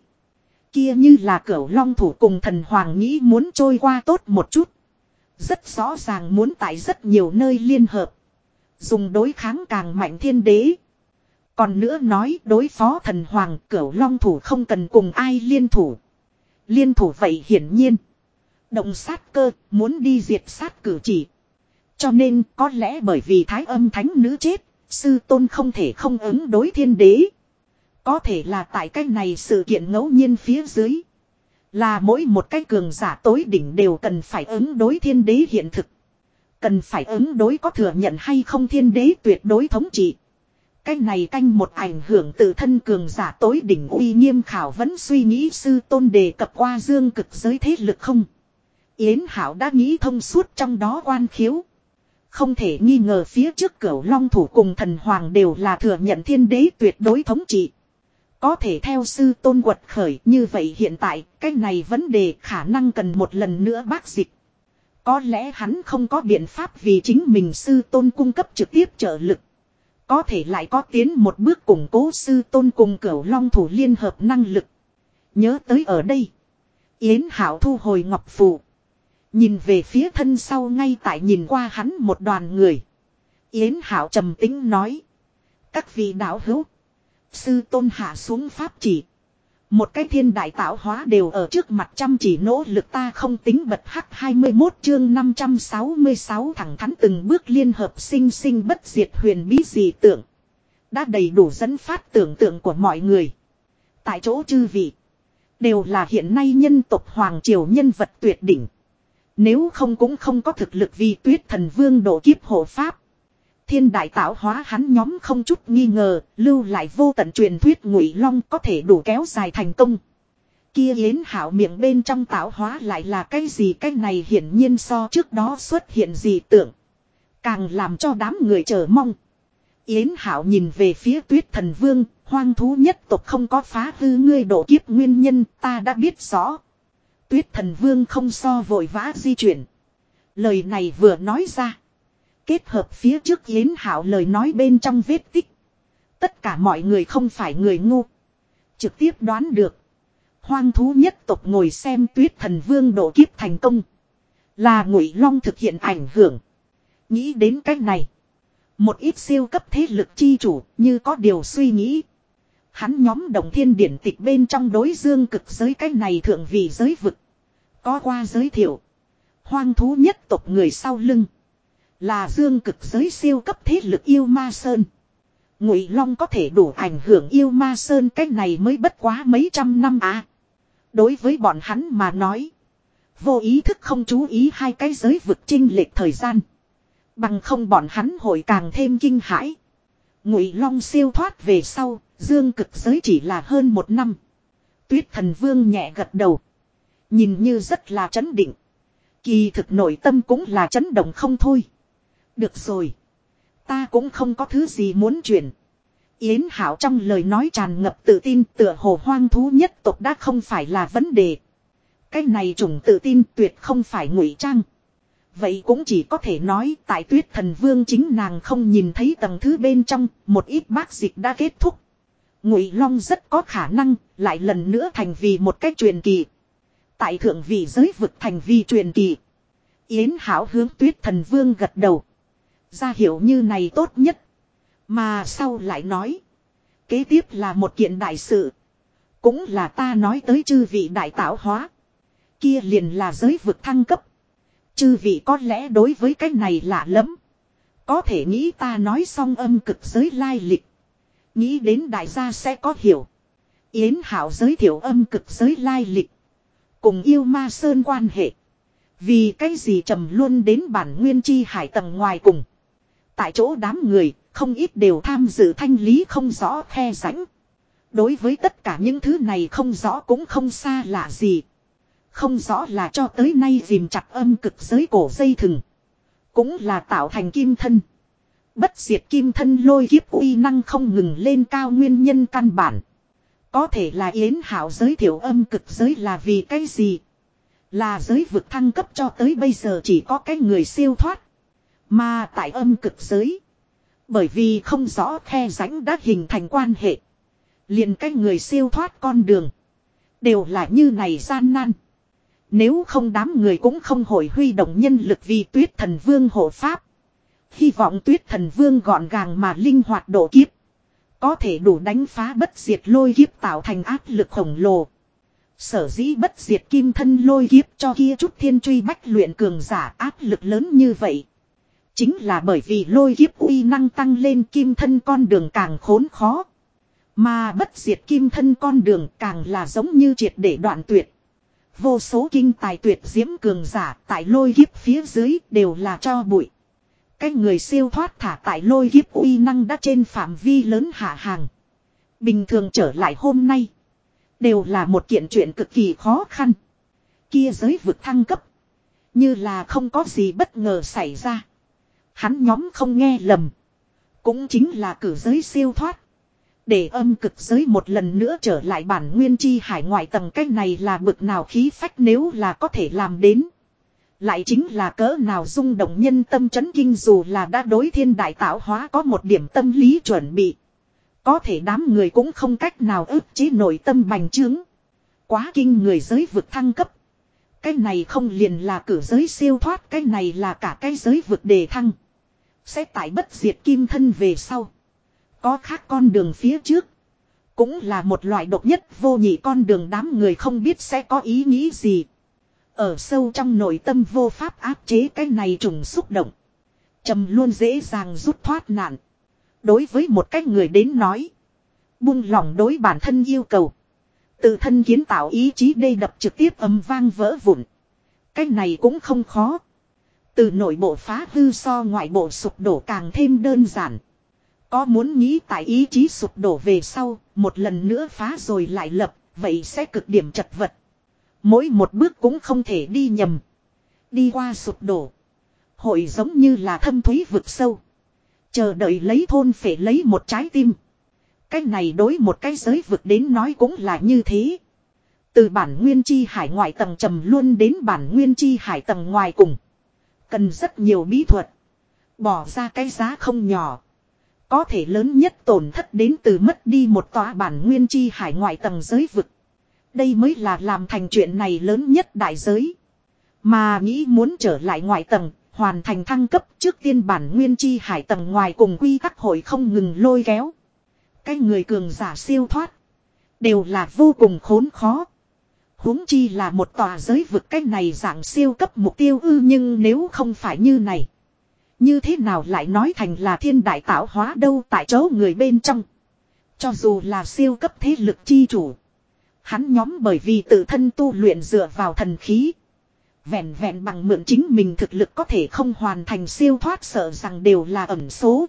Kia như là cửu long thủ cùng thần Hoàng nghĩ muốn trôi qua tốt một chút. Rất rõ ràng muốn tại rất nhiều nơi liên hợp. Dùng đối kháng càng mạnh thiên đế. Còn nữa nói đối phó thần hoàng cửu long thủ không cần cùng ai liên thủ. Liên thủ vậy hiển nhiên. Động sát cơ muốn đi diệt sát cử chỉ. Cho nên có lẽ bởi vì thái âm thánh nữ chết, sư tôn không thể không ứng đối thiên đế. Có thể là tại cách này sự kiện ngẫu nhiên phía dưới. Là mỗi một cái cường giả tối đỉnh đều cần phải ứng đối thiên đế hiện thực. Cần phải ứng đối có thừa nhận hay không thiên đế tuyệt đối thống trị. Cái này canh một ảnh hưởng từ thân cường giả tối đỉnh uy nghiêm khảo vẫn suy nghĩ sư tôn đề cập qua dương cực giới thế lực không. Yến Hảo đã nghĩ thông suốt trong đó quan khiếu. Không thể nghi ngờ phía trước cửu long thủ cùng thần hoàng đều là thừa nhận thiên đế tuyệt đối thống trị. Có thể theo sư tôn quật khởi như vậy hiện tại, cái này vấn đề khả năng cần một lần nữa bác dịch. Có lẽ hắn không có biện pháp vì chính mình sư tôn cung cấp trực tiếp trợ lực. Có thể lại có tiến một bước củng cố sư tôn cùng cửu long thủ liên hợp năng lực. Nhớ tới ở đây. Yến Hảo thu hồi ngọc phù. Nhìn về phía thân sau ngay tại nhìn qua hắn một đoàn người. Yến Hảo trầm tính nói. Các vị đạo hữu. Sư tôn hạ xuống pháp chỉ. Một cái thiên đại tạo hóa đều ở trước mặt chăm chỉ nỗ lực ta không tính bật hắc 21 chương 566 thẳng thắn từng bước liên hợp sinh sinh bất diệt huyền bí dị tưởng Đã đầy đủ dẫn phát tưởng tượng của mọi người. Tại chỗ chư vị. Đều là hiện nay nhân tộc Hoàng Triều nhân vật tuyệt đỉnh. Nếu không cũng không có thực lực vì tuyết thần vương độ kiếp hộ pháp. Thiên đại tạo hóa hắn nhóm không chút nghi ngờ, lưu lại vô tận truyền thuyết ngụy long có thể đủ kéo dài thành công. Kia yến hảo miệng bên trong tạo hóa lại là cái gì cái này hiển nhiên so trước đó xuất hiện gì tưởng. Càng làm cho đám người chờ mong. Yến hảo nhìn về phía tuyết thần vương, hoang thú nhất tộc không có phá hư ngươi độ kiếp nguyên nhân ta đã biết rõ. Tuyết thần vương không so vội vã di chuyển. Lời này vừa nói ra. Kết hợp phía trước Yến Hảo lời nói bên trong vết tích. Tất cả mọi người không phải người ngu. Trực tiếp đoán được. Hoang thú nhất tộc ngồi xem tuyết thần vương độ kiếp thành công. Là ngụy long thực hiện ảnh hưởng. Nghĩ đến cách này. Một ít siêu cấp thế lực chi chủ như có điều suy nghĩ. Hắn nhóm đồng thiên điển tịch bên trong đối dương cực giới cách này thượng vị giới vực. Có qua giới thiệu. Hoang thú nhất tộc người sau lưng. Là dương cực giới siêu cấp thế lực yêu ma sơn. Ngụy Long có thể đủ ảnh hưởng yêu ma sơn cách này mới bất quá mấy trăm năm à. Đối với bọn hắn mà nói. Vô ý thức không chú ý hai cái giới vực trinh lệch thời gian. Bằng không bọn hắn hội càng thêm kinh hãi. Ngụy Long siêu thoát về sau, dương cực giới chỉ là hơn một năm. Tuyết thần vương nhẹ gật đầu. Nhìn như rất là chấn định. Kỳ thực nội tâm cũng là chấn động không thôi. Được rồi. Ta cũng không có thứ gì muốn chuyển. Yến Hảo trong lời nói tràn ngập tự tin tựa hồ hoang thú nhất tộc đã không phải là vấn đề. Cái này trùng tự tin tuyệt không phải ngụy trang. Vậy cũng chỉ có thể nói tại tuyết thần vương chính nàng không nhìn thấy tầng thứ bên trong, một ít bác dịch đã kết thúc. Ngụy Long rất có khả năng, lại lần nữa thành vì một cách truyền kỳ. Tại thượng vị giới vực thành vi truyền kỳ. Yến Hảo hướng tuyết thần vương gật đầu. Ra hiểu như này tốt nhất. Mà sau lại nói. Kế tiếp là một kiện đại sự. Cũng là ta nói tới chư vị đại tạo hóa. Kia liền là giới vực thăng cấp. Chư vị có lẽ đối với cái này lạ lắm. Có thể nghĩ ta nói xong âm cực giới lai lịch. Nghĩ đến đại gia sẽ có hiểu. Yến Hảo giới thiệu âm cực giới lai lịch. Cùng yêu ma sơn quan hệ. Vì cái gì trầm luôn đến bản nguyên chi hải tầng ngoài cùng. Tại chỗ đám người, không ít đều tham dự thanh lý không rõ khe rãnh. Đối với tất cả những thứ này không rõ cũng không xa lạ gì. Không rõ là cho tới nay dìm chặt âm cực giới cổ dây thừng. Cũng là tạo thành kim thân. Bất diệt kim thân lôi kiếp uy năng không ngừng lên cao nguyên nhân căn bản. Có thể là Yến Hảo giới thiệu âm cực giới là vì cái gì? Là giới vực thăng cấp cho tới bây giờ chỉ có cái người siêu thoát. Mà tại âm cực giới. Bởi vì không rõ khe rãnh đã hình thành quan hệ. liền cái người siêu thoát con đường. Đều là như này gian nan. Nếu không đám người cũng không hồi huy động nhân lực vì tuyết thần vương hộ pháp. Hy vọng tuyết thần vương gọn gàng mà linh hoạt độ kiếp. Có thể đủ đánh phá bất diệt lôi kiếp tạo thành áp lực khổng lồ. Sở dĩ bất diệt kim thân lôi kiếp cho kia chút thiên truy bách luyện cường giả áp lực lớn như vậy. Chính là bởi vì lôi kiếp uy năng tăng lên kim thân con đường càng khốn khó. Mà bất diệt kim thân con đường càng là giống như triệt để đoạn tuyệt. Vô số kinh tài tuyệt diễm cường giả tại lôi kiếp phía dưới đều là cho bụi. Cái người siêu thoát thả tại lôi kiếp uy năng đã trên phạm vi lớn hạ hàng. Bình thường trở lại hôm nay. Đều là một kiện chuyện cực kỳ khó khăn. Kia giới vực thăng cấp. Như là không có gì bất ngờ xảy ra. Hắn nhóm không nghe lầm. Cũng chính là cử giới siêu thoát. Để âm cực giới một lần nữa trở lại bản nguyên chi hải ngoại tầng cách này là bực nào khí phách nếu là có thể làm đến. Lại chính là cỡ nào rung động nhân tâm chấn kinh dù là đã đối thiên đại tạo hóa có một điểm tâm lý chuẩn bị. Có thể đám người cũng không cách nào ức chế nội tâm bành trướng. Quá kinh người giới vực thăng cấp. Cái này không liền là cử giới siêu thoát, cái này là cả cái giới vực đề thăng. Sẽ tại bất diệt kim thân về sau. Có khác con đường phía trước. Cũng là một loại độc nhất vô nhị con đường đám người không biết sẽ có ý nghĩ gì. Ở sâu trong nội tâm vô pháp áp chế cái này trùng xúc động. trầm luôn dễ dàng rút thoát nạn. Đối với một cái người đến nói. Buông lòng đối bản thân yêu cầu. Tự thân kiến tạo ý chí đây đập trực tiếp âm vang vỡ vụn. Cái này cũng không khó. Từ nội bộ phá hư so ngoại bộ sụp đổ càng thêm đơn giản. Có muốn nghĩ tại ý chí sụp đổ về sau, một lần nữa phá rồi lại lập, vậy sẽ cực điểm chật vật. Mỗi một bước cũng không thể đi nhầm. Đi qua sụp đổ. Hội giống như là thâm thúy vực sâu. Chờ đợi lấy thôn phải lấy một trái tim. Cái này đối một cái giới vực đến nói cũng là như thế. Từ bản nguyên chi hải ngoại tầng trầm luôn đến bản nguyên chi hải tầng ngoài cùng. Cần rất nhiều bí thuật. Bỏ ra cái giá không nhỏ. Có thể lớn nhất tổn thất đến từ mất đi một tòa bản nguyên chi hải ngoại tầng giới vực. Đây mới là làm thành chuyện này lớn nhất đại giới. Mà nghĩ muốn trở lại ngoại tầng, hoàn thành thăng cấp trước tiên bản nguyên chi hải tầng ngoài cùng quy tắc hội không ngừng lôi kéo. Cái người cường giả siêu thoát. Đều là vô cùng khốn khó huống chi là một tòa giới vực cái này dạng siêu cấp mục tiêu ư nhưng nếu không phải như này. Như thế nào lại nói thành là thiên đại tạo hóa đâu tại chỗ người bên trong. Cho dù là siêu cấp thế lực chi chủ. Hắn nhóm bởi vì tự thân tu luyện dựa vào thần khí. Vẹn vẹn bằng mượn chính mình thực lực có thể không hoàn thành siêu thoát sợ rằng đều là ẩn số.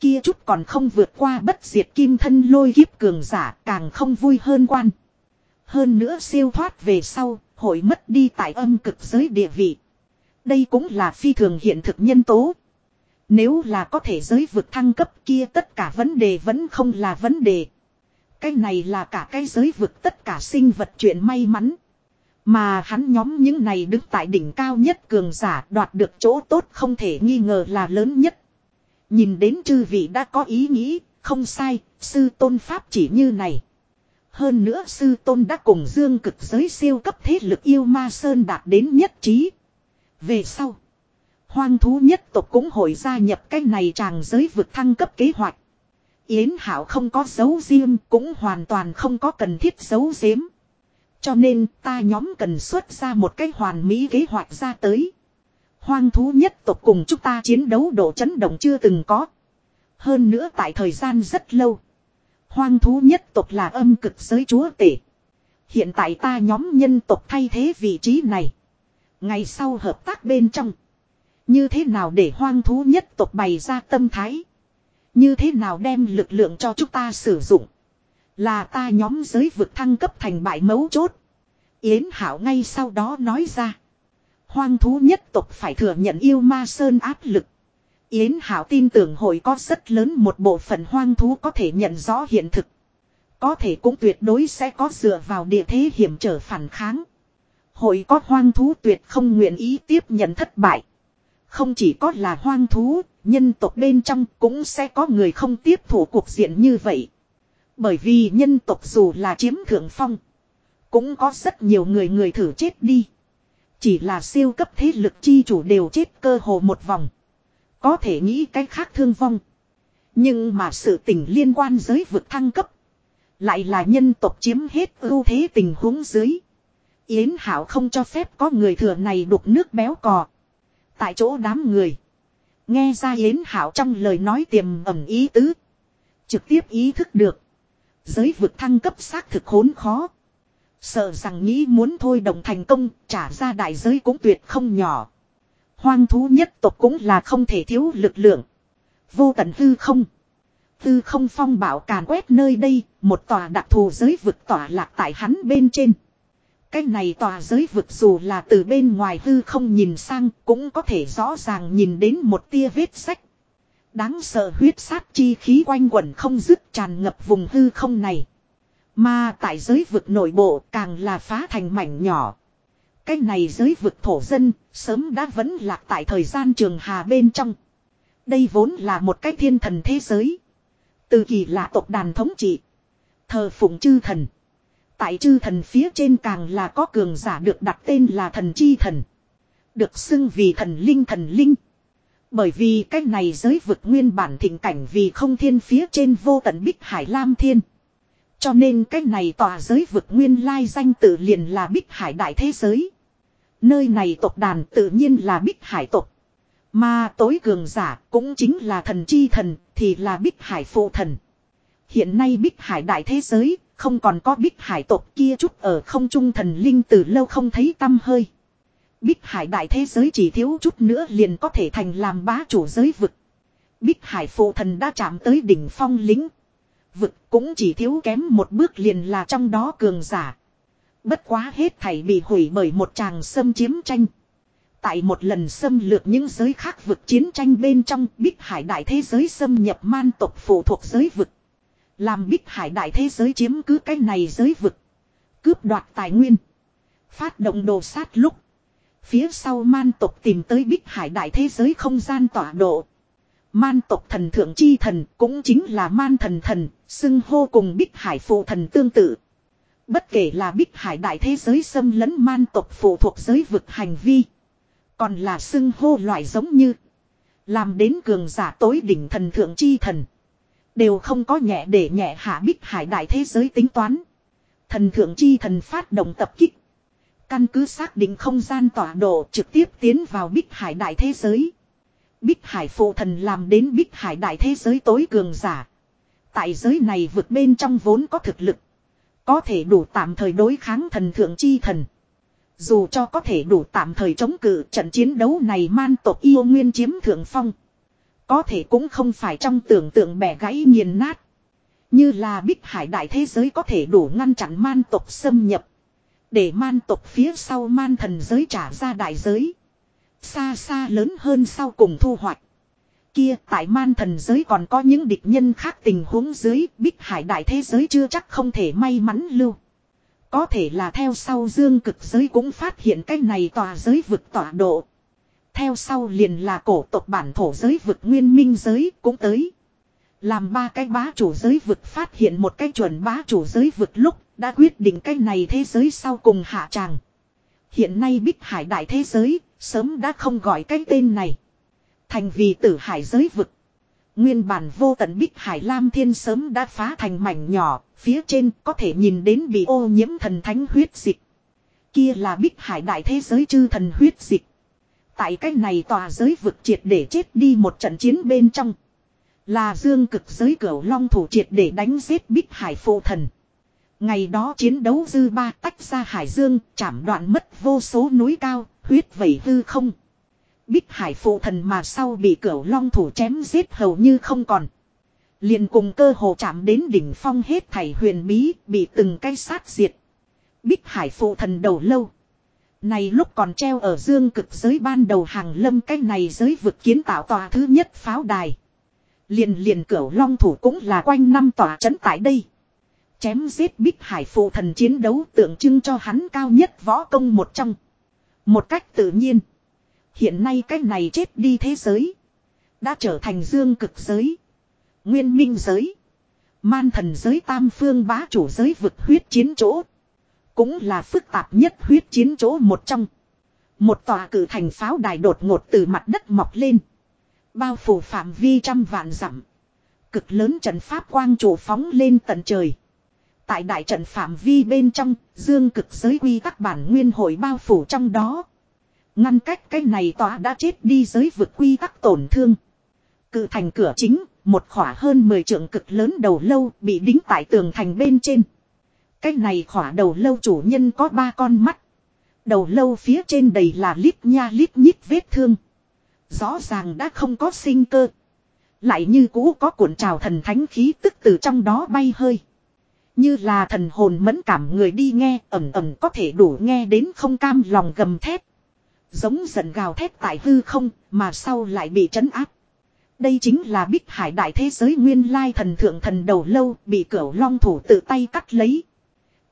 Kia chút còn không vượt qua bất diệt kim thân lôi kiếp cường giả càng không vui hơn quan. Hơn nữa siêu thoát về sau, hội mất đi tại âm cực giới địa vị. Đây cũng là phi thường hiện thực nhân tố. Nếu là có thể giới vực thăng cấp kia tất cả vấn đề vẫn không là vấn đề. Cái này là cả cái giới vực tất cả sinh vật chuyện may mắn. Mà hắn nhóm những này đứng tại đỉnh cao nhất cường giả đoạt được chỗ tốt không thể nghi ngờ là lớn nhất. Nhìn đến chư vị đã có ý nghĩ, không sai, sư tôn pháp chỉ như này. Hơn nữa sư tôn đã cùng dương cực giới siêu cấp thế lực yêu ma sơn đạt đến nhất trí. Về sau, hoang thú nhất tộc cũng hội gia nhập cái này tràng giới vực thăng cấp kế hoạch. Yến Hảo không có dấu riêng cũng hoàn toàn không có cần thiết dấu giếm. Cho nên ta nhóm cần xuất ra một cái hoàn mỹ kế hoạch ra tới. Hoang thú nhất tộc cùng chúng ta chiến đấu độ chấn động chưa từng có. Hơn nữa tại thời gian rất lâu. Hoang thú nhất tộc là âm cực giới chúa tể. Hiện tại ta nhóm nhân tộc thay thế vị trí này. Ngày sau hợp tác bên trong. Như thế nào để hoang thú nhất tộc bày ra tâm thái. Như thế nào đem lực lượng cho chúng ta sử dụng. Là ta nhóm giới vực thăng cấp thành bại mấu chốt. Yến Hảo ngay sau đó nói ra. Hoang thú nhất tộc phải thừa nhận yêu ma sơn áp lực. Yến Hảo tin tưởng hội có rất lớn một bộ phận hoang thú có thể nhận rõ hiện thực. Có thể cũng tuyệt đối sẽ có dựa vào địa thế hiểm trở phản kháng. Hội có hoang thú tuyệt không nguyện ý tiếp nhận thất bại. Không chỉ có là hoang thú, nhân tộc bên trong cũng sẽ có người không tiếp thủ cuộc diện như vậy. Bởi vì nhân tộc dù là chiếm thượng phong, cũng có rất nhiều người người thử chết đi. Chỉ là siêu cấp thế lực chi chủ đều chết cơ hồ một vòng. Có thể nghĩ cách khác thương vong. Nhưng mà sự tình liên quan giới vực thăng cấp. Lại là nhân tộc chiếm hết ưu thế tình huống dưới. Yến Hảo không cho phép có người thừa này đục nước béo cò. Tại chỗ đám người. Nghe ra Yến Hảo trong lời nói tiềm ẩm ý tứ. Trực tiếp ý thức được. Giới vực thăng cấp xác thực khốn khó. Sợ rằng nghĩ muốn thôi đồng thành công, trả ra đại giới cũng tuyệt không nhỏ. Hoang thú nhất tộc cũng là không thể thiếu lực lượng. Vô tận hư không. Hư không phong bảo càn quét nơi đây, một tòa đặc thù giới vực tỏa lạc tại hắn bên trên. Cái này tòa giới vực dù là từ bên ngoài hư không nhìn sang cũng có thể rõ ràng nhìn đến một tia vết sách. Đáng sợ huyết sát chi khí quanh quẩn không dứt tràn ngập vùng hư không này. Mà tại giới vực nội bộ càng là phá thành mảnh nhỏ. Cái này giới vực thổ dân, sớm đã vẫn lạc tại thời gian trường hà bên trong. Đây vốn là một cái thiên thần thế giới. Từ kỳ lạ tộc đàn thống trị. Thờ phụng chư thần. Tại chư thần phía trên càng là có cường giả được đặt tên là thần chi thần. Được xưng vì thần linh thần linh. Bởi vì cái này giới vực nguyên bản thịnh cảnh vì không thiên phía trên vô tận bích hải lam thiên. Cho nên cái này tòa giới vực nguyên lai danh tự liền là bích hải đại thế giới. Nơi này tộc đàn tự nhiên là bích hải tộc. Mà tối cường giả cũng chính là thần chi thần, thì là bích hải phụ thần. Hiện nay bích hải đại thế giới không còn có bích hải tộc kia chút ở không trung thần linh từ lâu không thấy tâm hơi. Bích hải đại thế giới chỉ thiếu chút nữa liền có thể thành làm bá chủ giới vực. Bích hải phụ thần đã chạm tới đỉnh phong lính. Vực cũng chỉ thiếu kém một bước liền là trong đó cường giả. Bất quá hết thảy bị hủy bởi một chàng xâm chiếm tranh. Tại một lần xâm lược những giới khác vực chiến tranh bên trong, Bích Hải đại thế giới xâm nhập man tộc phụ thuộc giới vực. Làm Bích Hải đại thế giới chiếm cứ cái này giới vực. Cướp đoạt tài nguyên. Phát động đồ sát lúc. Phía sau man tộc tìm tới Bích Hải đại thế giới không gian tọa độ. Man tộc thần thượng chi thần cũng chính là man thần thần, xưng hô cùng Bích Hải phụ thần tương tự. Bất kể là Bích Hải đại thế giới xâm lấn man tộc phụ thuộc giới vực hành vi. Còn là xưng hô loại giống như. Làm đến cường giả tối đỉnh thần thượng chi thần. Đều không có nhẹ để nhẹ hạ Bích Hải đại thế giới tính toán. Thần thượng chi thần phát động tập kích. Căn cứ xác định không gian tọa độ trực tiếp tiến vào Bích Hải đại thế giới. Bích Hải phụ thần làm đến Bích Hải đại thế giới tối cường giả. Tại giới này vượt bên trong vốn có thực lực. Có thể đủ tạm thời đối kháng thần thượng chi thần. Dù cho có thể đủ tạm thời chống cự trận chiến đấu này man tộc yêu nguyên chiếm thượng phong. Có thể cũng không phải trong tưởng tượng bẻ gãy nghiền nát. Như là bích hải đại thế giới có thể đủ ngăn chặn man tộc xâm nhập. Để man tộc phía sau man thần giới trả ra đại giới. Xa xa lớn hơn sau cùng thu hoạch. Kia, tại man thần giới còn có những địch nhân khác tình huống dưới, bích hải đại thế giới chưa chắc không thể may mắn lưu. Có thể là theo sau dương cực giới cũng phát hiện cái này tòa giới vực tọa độ. Theo sau liền là cổ tộc bản thổ giới vực nguyên minh giới cũng tới. Làm ba cái bá chủ giới vực phát hiện một cái chuẩn bá chủ giới vực lúc, đã quyết định cái này thế giới sau cùng hạ tràng. Hiện nay Bích Hải đại thế giới sớm đã không gọi cái tên này. Thành vì tử hải giới vực. Nguyên bản vô tận Bích Hải Lam Thiên sớm đã phá thành mảnh nhỏ, phía trên có thể nhìn đến bị ô nhiễm thần thánh huyết dịch. Kia là Bích Hải đại thế giới chư thần huyết dịch. Tại cách này tòa giới vực triệt để chết đi một trận chiến bên trong. Là dương cực giới cửu long thủ triệt để đánh giết Bích Hải phụ thần. Ngày đó chiến đấu dư ba tách ra hải dương, chảm đoạn mất vô số núi cao, huyết vẩy hư không. Bích hải phụ thần mà sau bị cửu long thủ chém giết hầu như không còn. liền cùng cơ hồ chạm đến đỉnh phong hết thảy huyền bí, bị từng cái sát diệt. Bích hải phụ thần đầu lâu. Này lúc còn treo ở dương cực giới ban đầu hàng lâm cái này giới vực kiến tạo tòa thứ nhất pháo đài. Liền liền cửu long thủ cũng là quanh năm tòa trấn tại đây. Chém giết bích hải phụ thần chiến đấu tượng trưng cho hắn cao nhất võ công một trong. Một cách tự nhiên. Hiện nay cái này chết đi thế giới. Đã trở thành dương cực giới. Nguyên minh giới. Man thần giới tam phương bá chủ giới vực huyết chiến chỗ. Cũng là phức tạp nhất huyết chiến chỗ một trong. Một tòa cử thành pháo đài đột ngột từ mặt đất mọc lên. Bao phủ phạm vi trăm vạn dặm. Cực lớn trận pháp quang chủ phóng lên tận trời. Tại đại trận phạm vi bên trong, dương cực giới quy tắc bản nguyên hội bao phủ trong đó. Ngăn cách cái này tòa đã chết đi giới vực quy tắc tổn thương. Cự thành cửa chính, một khỏa hơn 10 trượng cực lớn đầu lâu bị đính tại tường thành bên trên. Cái này khỏa đầu lâu chủ nhân có ba con mắt. Đầu lâu phía trên đầy là lít nha lít nhít vết thương. Rõ ràng đã không có sinh cơ. Lại như cũ có cuộn trào thần thánh khí tức từ trong đó bay hơi. Như là thần hồn mẫn cảm người đi nghe, ẩm ẩm có thể đủ nghe đến không cam lòng gầm thét. Giống giận gào thét tại hư không, mà sau lại bị trấn áp. Đây chính là bích hải đại thế giới nguyên lai thần thượng thần đầu lâu, bị cửu long thủ tự tay cắt lấy.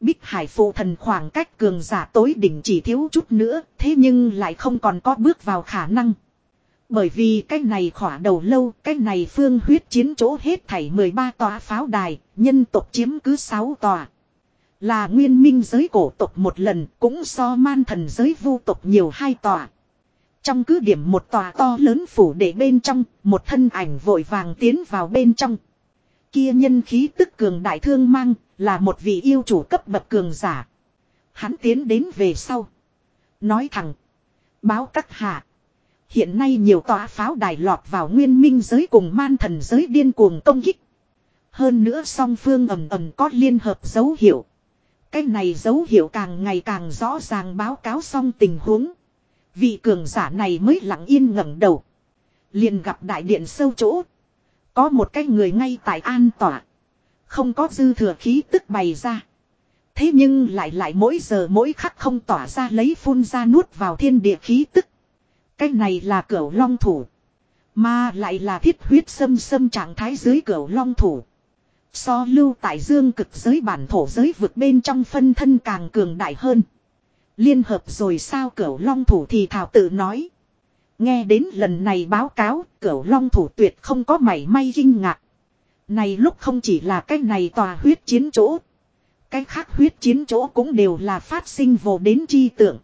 Bích hải phụ thần khoảng cách cường giả tối đỉnh chỉ thiếu chút nữa, thế nhưng lại không còn có bước vào khả năng. Bởi vì cái này khỏa đầu lâu, cái này phương huyết chiến chỗ hết thảy 13 tòa pháo đài, nhân tộc chiếm cứ 6 tòa. Là nguyên minh giới cổ tộc một lần, cũng so man thần giới vu tộc nhiều hai tòa. Trong cứ điểm một tòa to lớn phủ để bên trong, một thân ảnh vội vàng tiến vào bên trong. Kia nhân khí tức cường đại thương mang, là một vị yêu chủ cấp bậc cường giả. Hắn tiến đến về sau. Nói thẳng. Báo các hạ. Hiện nay nhiều tòa pháo đài lọt vào nguyên minh giới cùng man thần giới điên cuồng công kích. Hơn nữa song phương ầm ầm có liên hợp dấu hiệu. Cái này dấu hiệu càng ngày càng rõ ràng báo cáo xong tình huống. Vị cường giả này mới lặng yên ngẩng đầu. Liền gặp đại điện sâu chỗ. Có một cái người ngay tại an tỏa. Không có dư thừa khí tức bày ra. Thế nhưng lại lại mỗi giờ mỗi khắc không tỏa ra lấy phun ra nuốt vào thiên địa khí tức. Cái này là cửu long thủ. Mà lại là thiết huyết sâm sâm trạng thái dưới cửu long thủ. So lưu tại dương cực giới bản thổ giới vực bên trong phân thân càng cường đại hơn. Liên hợp rồi sao cửu long thủ thì thảo tự nói. Nghe đến lần này báo cáo, cửu long thủ tuyệt không có mảy may kinh ngạc. Này lúc không chỉ là cái này tòa huyết chiến chỗ. Cái khác huyết chiến chỗ cũng đều là phát sinh vô đến chi tượng.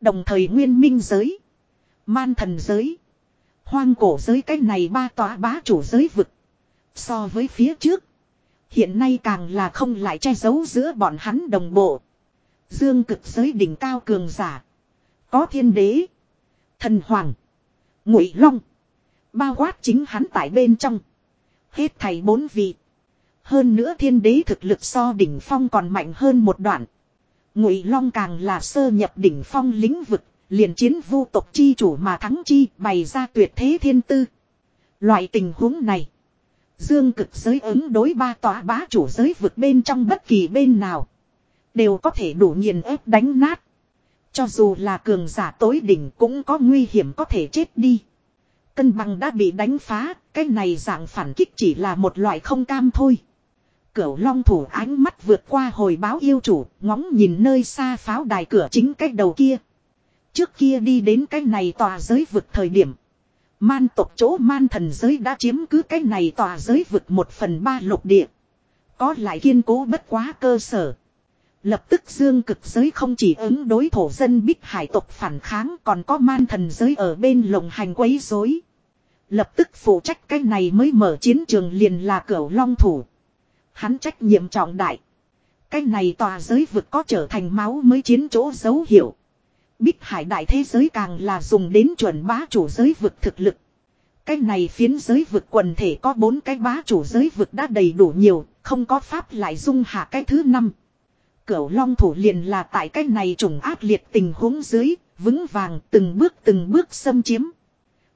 Đồng thời nguyên minh giới. Man thần giới. Hoang cổ giới cái này ba tòa bá chủ giới vực. So với phía trước. Hiện nay càng là không lại che giấu giữa bọn hắn đồng bộ. Dương cực giới đỉnh cao cường giả. Có thiên đế. Thần hoàng. Ngụy long. Bao quát chính hắn tại bên trong. Hết thầy bốn vị. Hơn nữa thiên đế thực lực so đỉnh phong còn mạnh hơn một đoạn. Ngụy long càng là sơ nhập đỉnh phong lĩnh vực. Liền chiến vu tộc chi chủ mà thắng chi bày ra tuyệt thế thiên tư. Loại tình huống này. Dương cực giới ứng đối ba tòa bá chủ giới vực bên trong bất kỳ bên nào. Đều có thể đủ nghiền ép đánh nát. Cho dù là cường giả tối đỉnh cũng có nguy hiểm có thể chết đi. Cân bằng đã bị đánh phá, cái này dạng phản kích chỉ là một loại không cam thôi. Cửu long thủ ánh mắt vượt qua hồi báo yêu chủ, ngóng nhìn nơi xa pháo đài cửa chính cách đầu kia. Trước kia đi đến cái này tòa giới vực thời điểm. Man tộc chỗ man thần giới đã chiếm cứ cái này tòa giới vực một phần ba lục địa. Có lại kiên cố bất quá cơ sở. Lập tức dương cực giới không chỉ ứng đối thổ dân bích hải tộc phản kháng, còn có man thần giới ở bên lồng hành quấy rối. Lập tức phụ trách cái này mới mở chiến trường liền là cửu long thủ. Hắn trách nhiệm trọng đại. Cái này tòa giới vực có trở thành máu mới chiến chỗ dấu hiệu. Bích hải đại thế giới càng là dùng đến chuẩn bá chủ giới vực thực lực. Cái này phiến giới vực quần thể có bốn cái bá chủ giới vực đã đầy đủ nhiều, không có pháp lại dung hạ cái thứ năm. Cửu long thủ liền là tại cái này trùng ác liệt tình huống dưới, vững vàng từng bước từng bước xâm chiếm.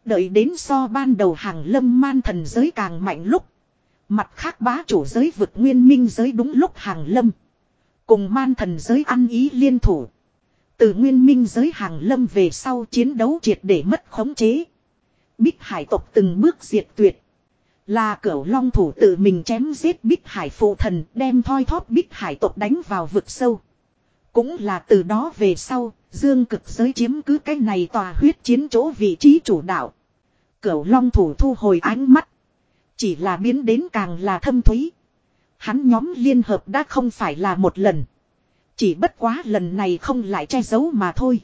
Đợi đến so ban đầu hàng lâm man thần giới càng mạnh lúc. Mặt khác bá chủ giới vực nguyên minh giới đúng lúc hàng lâm. Cùng man thần giới ăn ý liên thủ. Từ nguyên minh giới hàng lâm về sau chiến đấu triệt để mất khống chế. Bích hải tộc từng bước diệt tuyệt. Là cửu long thủ tự mình chém giết bích hải phụ thần đem thoi thóp bích hải tộc đánh vào vực sâu. Cũng là từ đó về sau, dương cực giới chiếm cứ cái này tòa huyết chiến chỗ vị trí chủ đạo. Cửu long thủ thu hồi ánh mắt. Chỉ là biến đến càng là thâm thúy. Hắn nhóm liên hợp đã không phải là một lần. Chỉ bất quá lần này không lại che giấu mà thôi.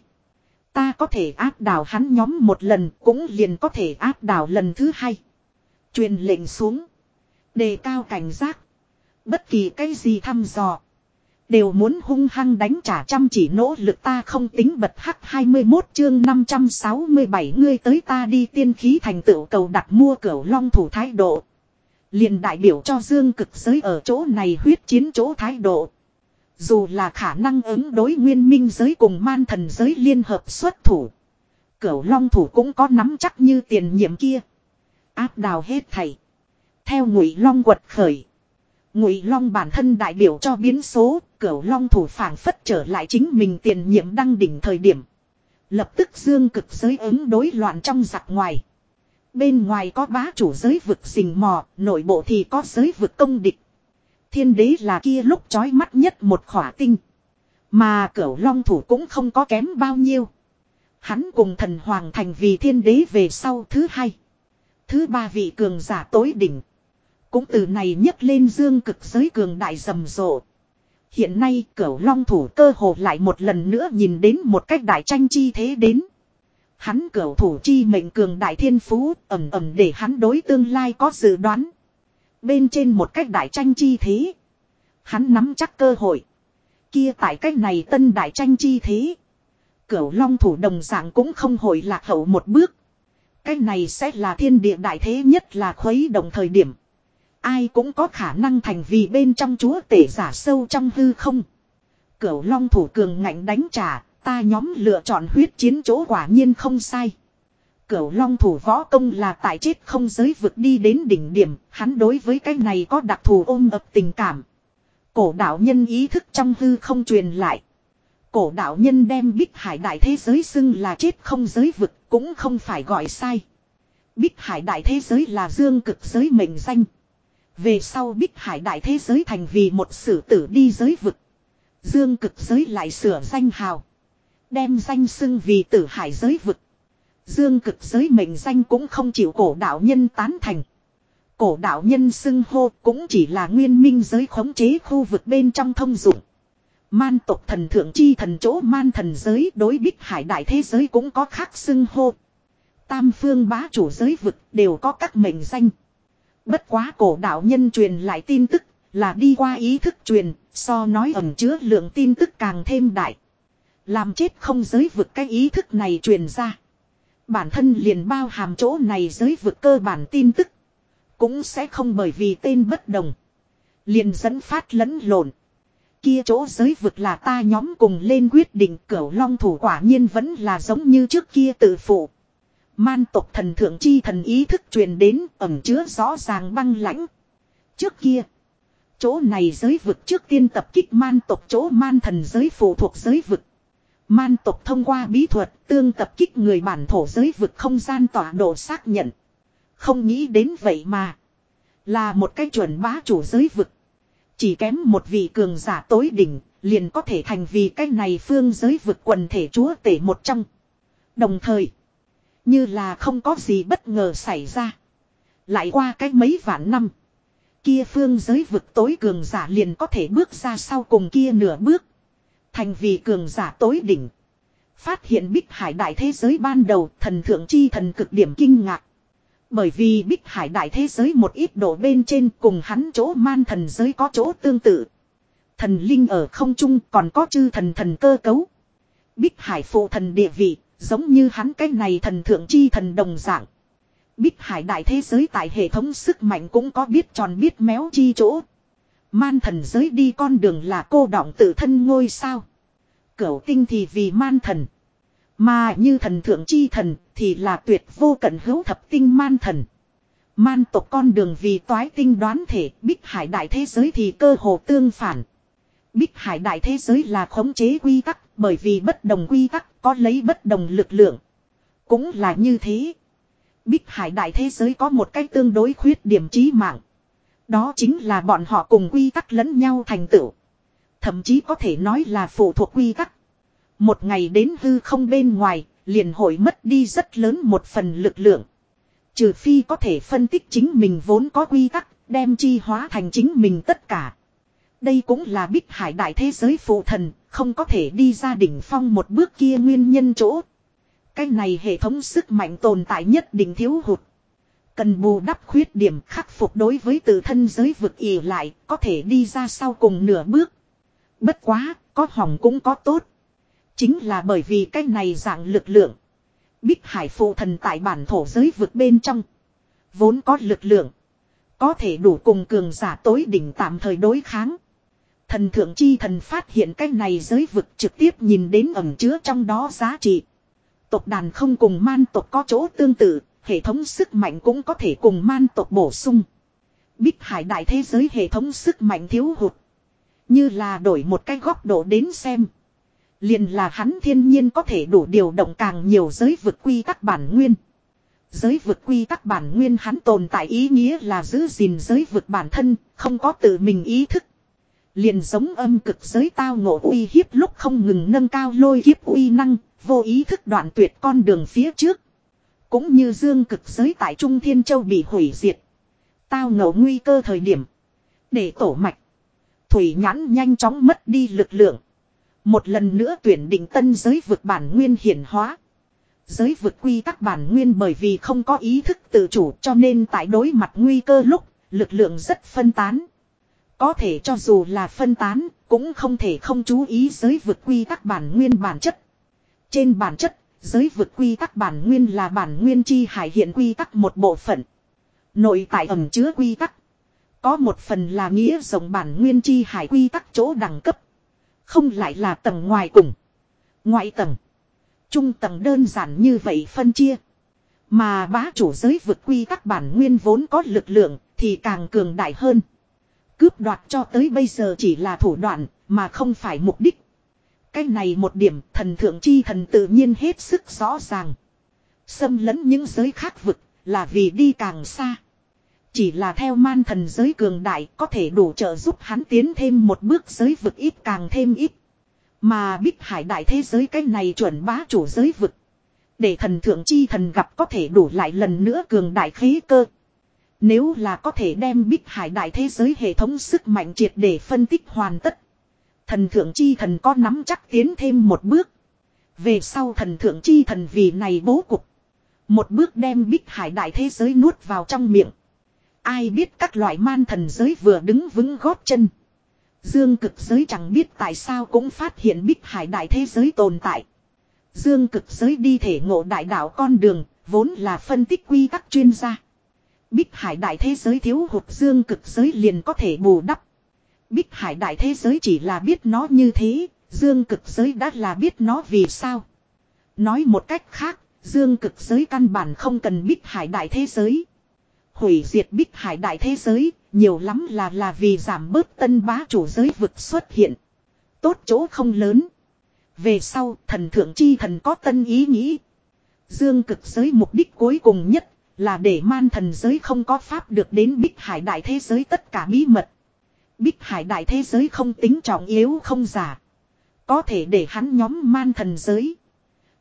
Ta có thể áp đảo hắn nhóm một lần, cũng liền có thể áp đảo lần thứ hai. Truyền lệnh xuống. Đề cao cảnh giác. Bất kỳ cái gì thăm dò. Đều muốn hung hăng đánh trả chăm chỉ nỗ lực ta không tính bật hắc 21 chương 567 ngươi tới ta đi tiên khí thành tựu cầu đặt mua cửu long thủ thái độ. liền đại biểu cho dương cực giới ở chỗ này huyết chiến chỗ thái độ. Dù là khả năng ứng đối nguyên minh giới cùng man thần giới liên hợp xuất thủ. Cửu long thủ cũng có nắm chắc như tiền nhiệm kia. Áp đào hết thầy. Theo ngụy long quật khởi. Ngụy long bản thân đại biểu cho biến số. Cửu long thủ phản phất trở lại chính mình tiền nhiệm đăng đỉnh thời điểm. Lập tức dương cực giới ứng đối loạn trong giặc ngoài. Bên ngoài có bá chủ giới vực rình mò, nội bộ thì có giới vực công địch. Thiên đế là kia lúc chói mắt nhất một khỏa tinh. Mà cửu long thủ cũng không có kém bao nhiêu. Hắn cùng thần hoàng thành vì thiên đế về sau thứ hai. Thứ ba vị cường giả tối đỉnh. Cũng từ này nhấc lên dương cực giới cường đại rầm rộ. Hiện nay cửu long thủ cơ hồ lại một lần nữa nhìn đến một cách đại tranh chi thế đến. Hắn cửu thủ chi mệnh cường đại thiên phú ẩm ẩm để hắn đối tương lai có dự đoán. Bên trên một cách đại tranh chi thế. Hắn nắm chắc cơ hội. Kia tại cách này tân đại tranh chi thế. Cửu long thủ đồng dạng cũng không hồi lạc hậu một bước. cách này sẽ là thiên địa đại thế nhất là khuấy động thời điểm. Ai cũng có khả năng thành vì bên trong chúa tể giả sâu trong hư không. Cửu long thủ cường ngạnh đánh trả, ta nhóm lựa chọn huyết chiến chỗ quả nhiên không sai. Cửu long thủ võ công là tại chết không giới vực đi đến đỉnh điểm, hắn đối với cái này có đặc thù ôm ập tình cảm. Cổ đạo nhân ý thức trong hư không truyền lại. Cổ đạo nhân đem bích hải đại thế giới xưng là chết không giới vực cũng không phải gọi sai. Bích hải đại thế giới là dương cực giới mệnh danh. Về sau bích hải đại thế giới thành vì một sử tử đi giới vực. Dương cực giới lại sửa danh hào. Đem danh xưng vì tử hải giới vực. Dương cực giới mệnh danh cũng không chịu cổ đạo nhân tán thành. Cổ đạo nhân xưng hô cũng chỉ là nguyên minh giới khống chế khu vực bên trong thông dụng. Man tộc thần thượng chi thần chỗ man thần giới đối bích hải đại thế giới cũng có khác xưng hô. Tam phương bá chủ giới vực đều có các mệnh danh. Bất quá cổ đạo nhân truyền lại tin tức là đi qua ý thức truyền, so nói ẩn chứa lượng tin tức càng thêm đại. Làm chết không giới vực cái ý thức này truyền ra. Bản thân liền bao hàm chỗ này giới vực cơ bản tin tức. Cũng sẽ không bởi vì tên bất đồng. Liền dẫn phát lẫn lộn. Kia chỗ giới vực là ta nhóm cùng lên quyết định cửu long thủ quả nhiên vẫn là giống như trước kia tự phụ. Man tộc thần thượng chi thần ý thức truyền đến ẩm chứa rõ ràng băng lãnh. Trước kia. Chỗ này giới vực trước tiên tập kích man tộc chỗ man thần giới phụ thuộc giới vực. Man tộc thông qua bí thuật tương tập kích người bản thổ giới vực không gian tọa độ xác nhận. Không nghĩ đến vậy mà. Là một cái chuẩn bá chủ giới vực. Chỉ kém một vị cường giả tối đỉnh, liền có thể thành vì cái này phương giới vực quần thể chúa tể một trong. Đồng thời, như là không có gì bất ngờ xảy ra. Lại qua cái mấy vạn năm. Kia phương giới vực tối cường giả liền có thể bước ra sau cùng kia nửa bước. Thành vì cường giả tối đỉnh. Phát hiện bích hải đại thế giới ban đầu thần thượng chi thần cực điểm kinh ngạc. Bởi vì bích hải đại thế giới một ít độ bên trên cùng hắn chỗ man thần giới có chỗ tương tự. Thần linh ở không trung còn có chư thần thần cơ cấu. Bích hải phụ thần địa vị, giống như hắn cái này thần thượng chi thần đồng dạng. Bích hải đại thế giới tại hệ thống sức mạnh cũng có biết tròn biết méo chi chỗ. Man thần giới đi con đường là cô đọng tự thân ngôi sao. Cửu tinh thì vì man thần. Mà như thần thượng chi thần thì là tuyệt vô cận hữu thập tinh man thần. Man tộc con đường vì toái tinh đoán thể, bích hải đại thế giới thì cơ hồ tương phản. Bích hải đại thế giới là khống chế quy tắc, bởi vì bất đồng quy tắc có lấy bất đồng lực lượng. Cũng là như thế. Bích hải đại thế giới có một cách tương đối khuyết điểm trí mạng. Đó chính là bọn họ cùng quy tắc lẫn nhau thành tựu. Thậm chí có thể nói là phụ thuộc quy tắc. Một ngày đến hư không bên ngoài, liền hội mất đi rất lớn một phần lực lượng. Trừ phi có thể phân tích chính mình vốn có quy tắc, đem chi hóa thành chính mình tất cả. Đây cũng là bích hải đại thế giới phụ thần, không có thể đi ra đỉnh phong một bước kia nguyên nhân chỗ. Cái này hệ thống sức mạnh tồn tại nhất định thiếu hụt. Cần bù đắp khuyết điểm khắc phục đối với tự thân giới vực ỉ lại, có thể đi ra sau cùng nửa bước. Bất quá, có hỏng cũng có tốt. Chính là bởi vì cái này dạng lực lượng. Bích hải phụ thần tại bản thổ giới vực bên trong. Vốn có lực lượng. Có thể đủ cùng cường giả tối đỉnh tạm thời đối kháng. Thần thượng chi thần phát hiện cái này giới vực trực tiếp nhìn đến ẩm chứa trong đó giá trị. Tộc đàn không cùng man tộc có chỗ tương tự, hệ thống sức mạnh cũng có thể cùng man tộc bổ sung. Bích hải đại thế giới hệ thống sức mạnh thiếu hụt. Như là đổi một cái góc độ đến xem. Liền là hắn thiên nhiên có thể đủ điều động càng nhiều giới vực quy tắc bản nguyên. Giới vực quy tắc bản nguyên hắn tồn tại ý nghĩa là giữ gìn giới vực bản thân, không có tự mình ý thức. Liền giống âm cực giới tao ngộ uy hiếp lúc không ngừng nâng cao lôi kiếp uy năng, vô ý thức đoạn tuyệt con đường phía trước. Cũng như dương cực giới tại Trung Thiên Châu bị hủy diệt. Tao ngầu nguy cơ thời điểm. Để tổ mạch. Thủy nhãn nhanh chóng mất đi lực lượng. Một lần nữa tuyển định tân giới vực bản nguyên hiển hóa. Giới vực quy tắc bản nguyên bởi vì không có ý thức tự chủ cho nên tại đối mặt nguy cơ lúc, lực lượng rất phân tán. Có thể cho dù là phân tán, cũng không thể không chú ý giới vực quy tắc bản nguyên bản chất. Trên bản chất, giới vực quy tắc bản nguyên là bản nguyên chi hải hiện quy tắc một bộ phận. Nội tại ẩm chứa quy tắc. Có một phần là nghĩa rộng bản nguyên chi hải quy tắc chỗ đẳng cấp. Không lại là tầng ngoài cùng. Ngoại tầng. Trung tầng đơn giản như vậy phân chia. Mà bá chủ giới vực quy tắc bản nguyên vốn có lực lượng thì càng cường đại hơn. Cướp đoạt cho tới bây giờ chỉ là thủ đoạn mà không phải mục đích. Cái này một điểm thần thượng chi thần tự nhiên hết sức rõ ràng. Xâm lấn những giới khác vực là vì đi càng xa. Chỉ là theo man thần giới cường đại có thể đủ trợ giúp hắn tiến thêm một bước giới vực ít càng thêm ít. Mà bích hải đại thế giới cái này chuẩn bá chủ giới vực. Để thần thượng chi thần gặp có thể đủ lại lần nữa cường đại khí cơ. Nếu là có thể đem bích hải đại thế giới hệ thống sức mạnh triệt để phân tích hoàn tất. Thần thượng chi thần có nắm chắc tiến thêm một bước. Về sau thần thượng chi thần vì này bố cục. Một bước đem bích hải đại thế giới nuốt vào trong miệng. Ai biết các loại man thần giới vừa đứng vững gót chân. Dương cực giới chẳng biết tại sao cũng phát hiện bích hải đại thế giới tồn tại. Dương cực giới đi thể ngộ đại đạo con đường, vốn là phân tích quy tắc chuyên gia. Bích hải đại thế giới thiếu hụt dương cực giới liền có thể bù đắp. Bích hải đại thế giới chỉ là biết nó như thế, dương cực giới đã là biết nó vì sao. Nói một cách khác, dương cực giới căn bản không cần bích hải đại thế giới. Hủy diệt bích hải đại thế giới, nhiều lắm là là vì giảm bớt tân bá chủ giới vực xuất hiện. Tốt chỗ không lớn. Về sau, thần thượng chi thần có tân ý nghĩ. Dương cực giới mục đích cuối cùng nhất là để man thần giới không có pháp được đến bích hải đại thế giới tất cả bí mật. Bích hải đại thế giới không tính trọng yếu không giả. Có thể để hắn nhóm man thần giới.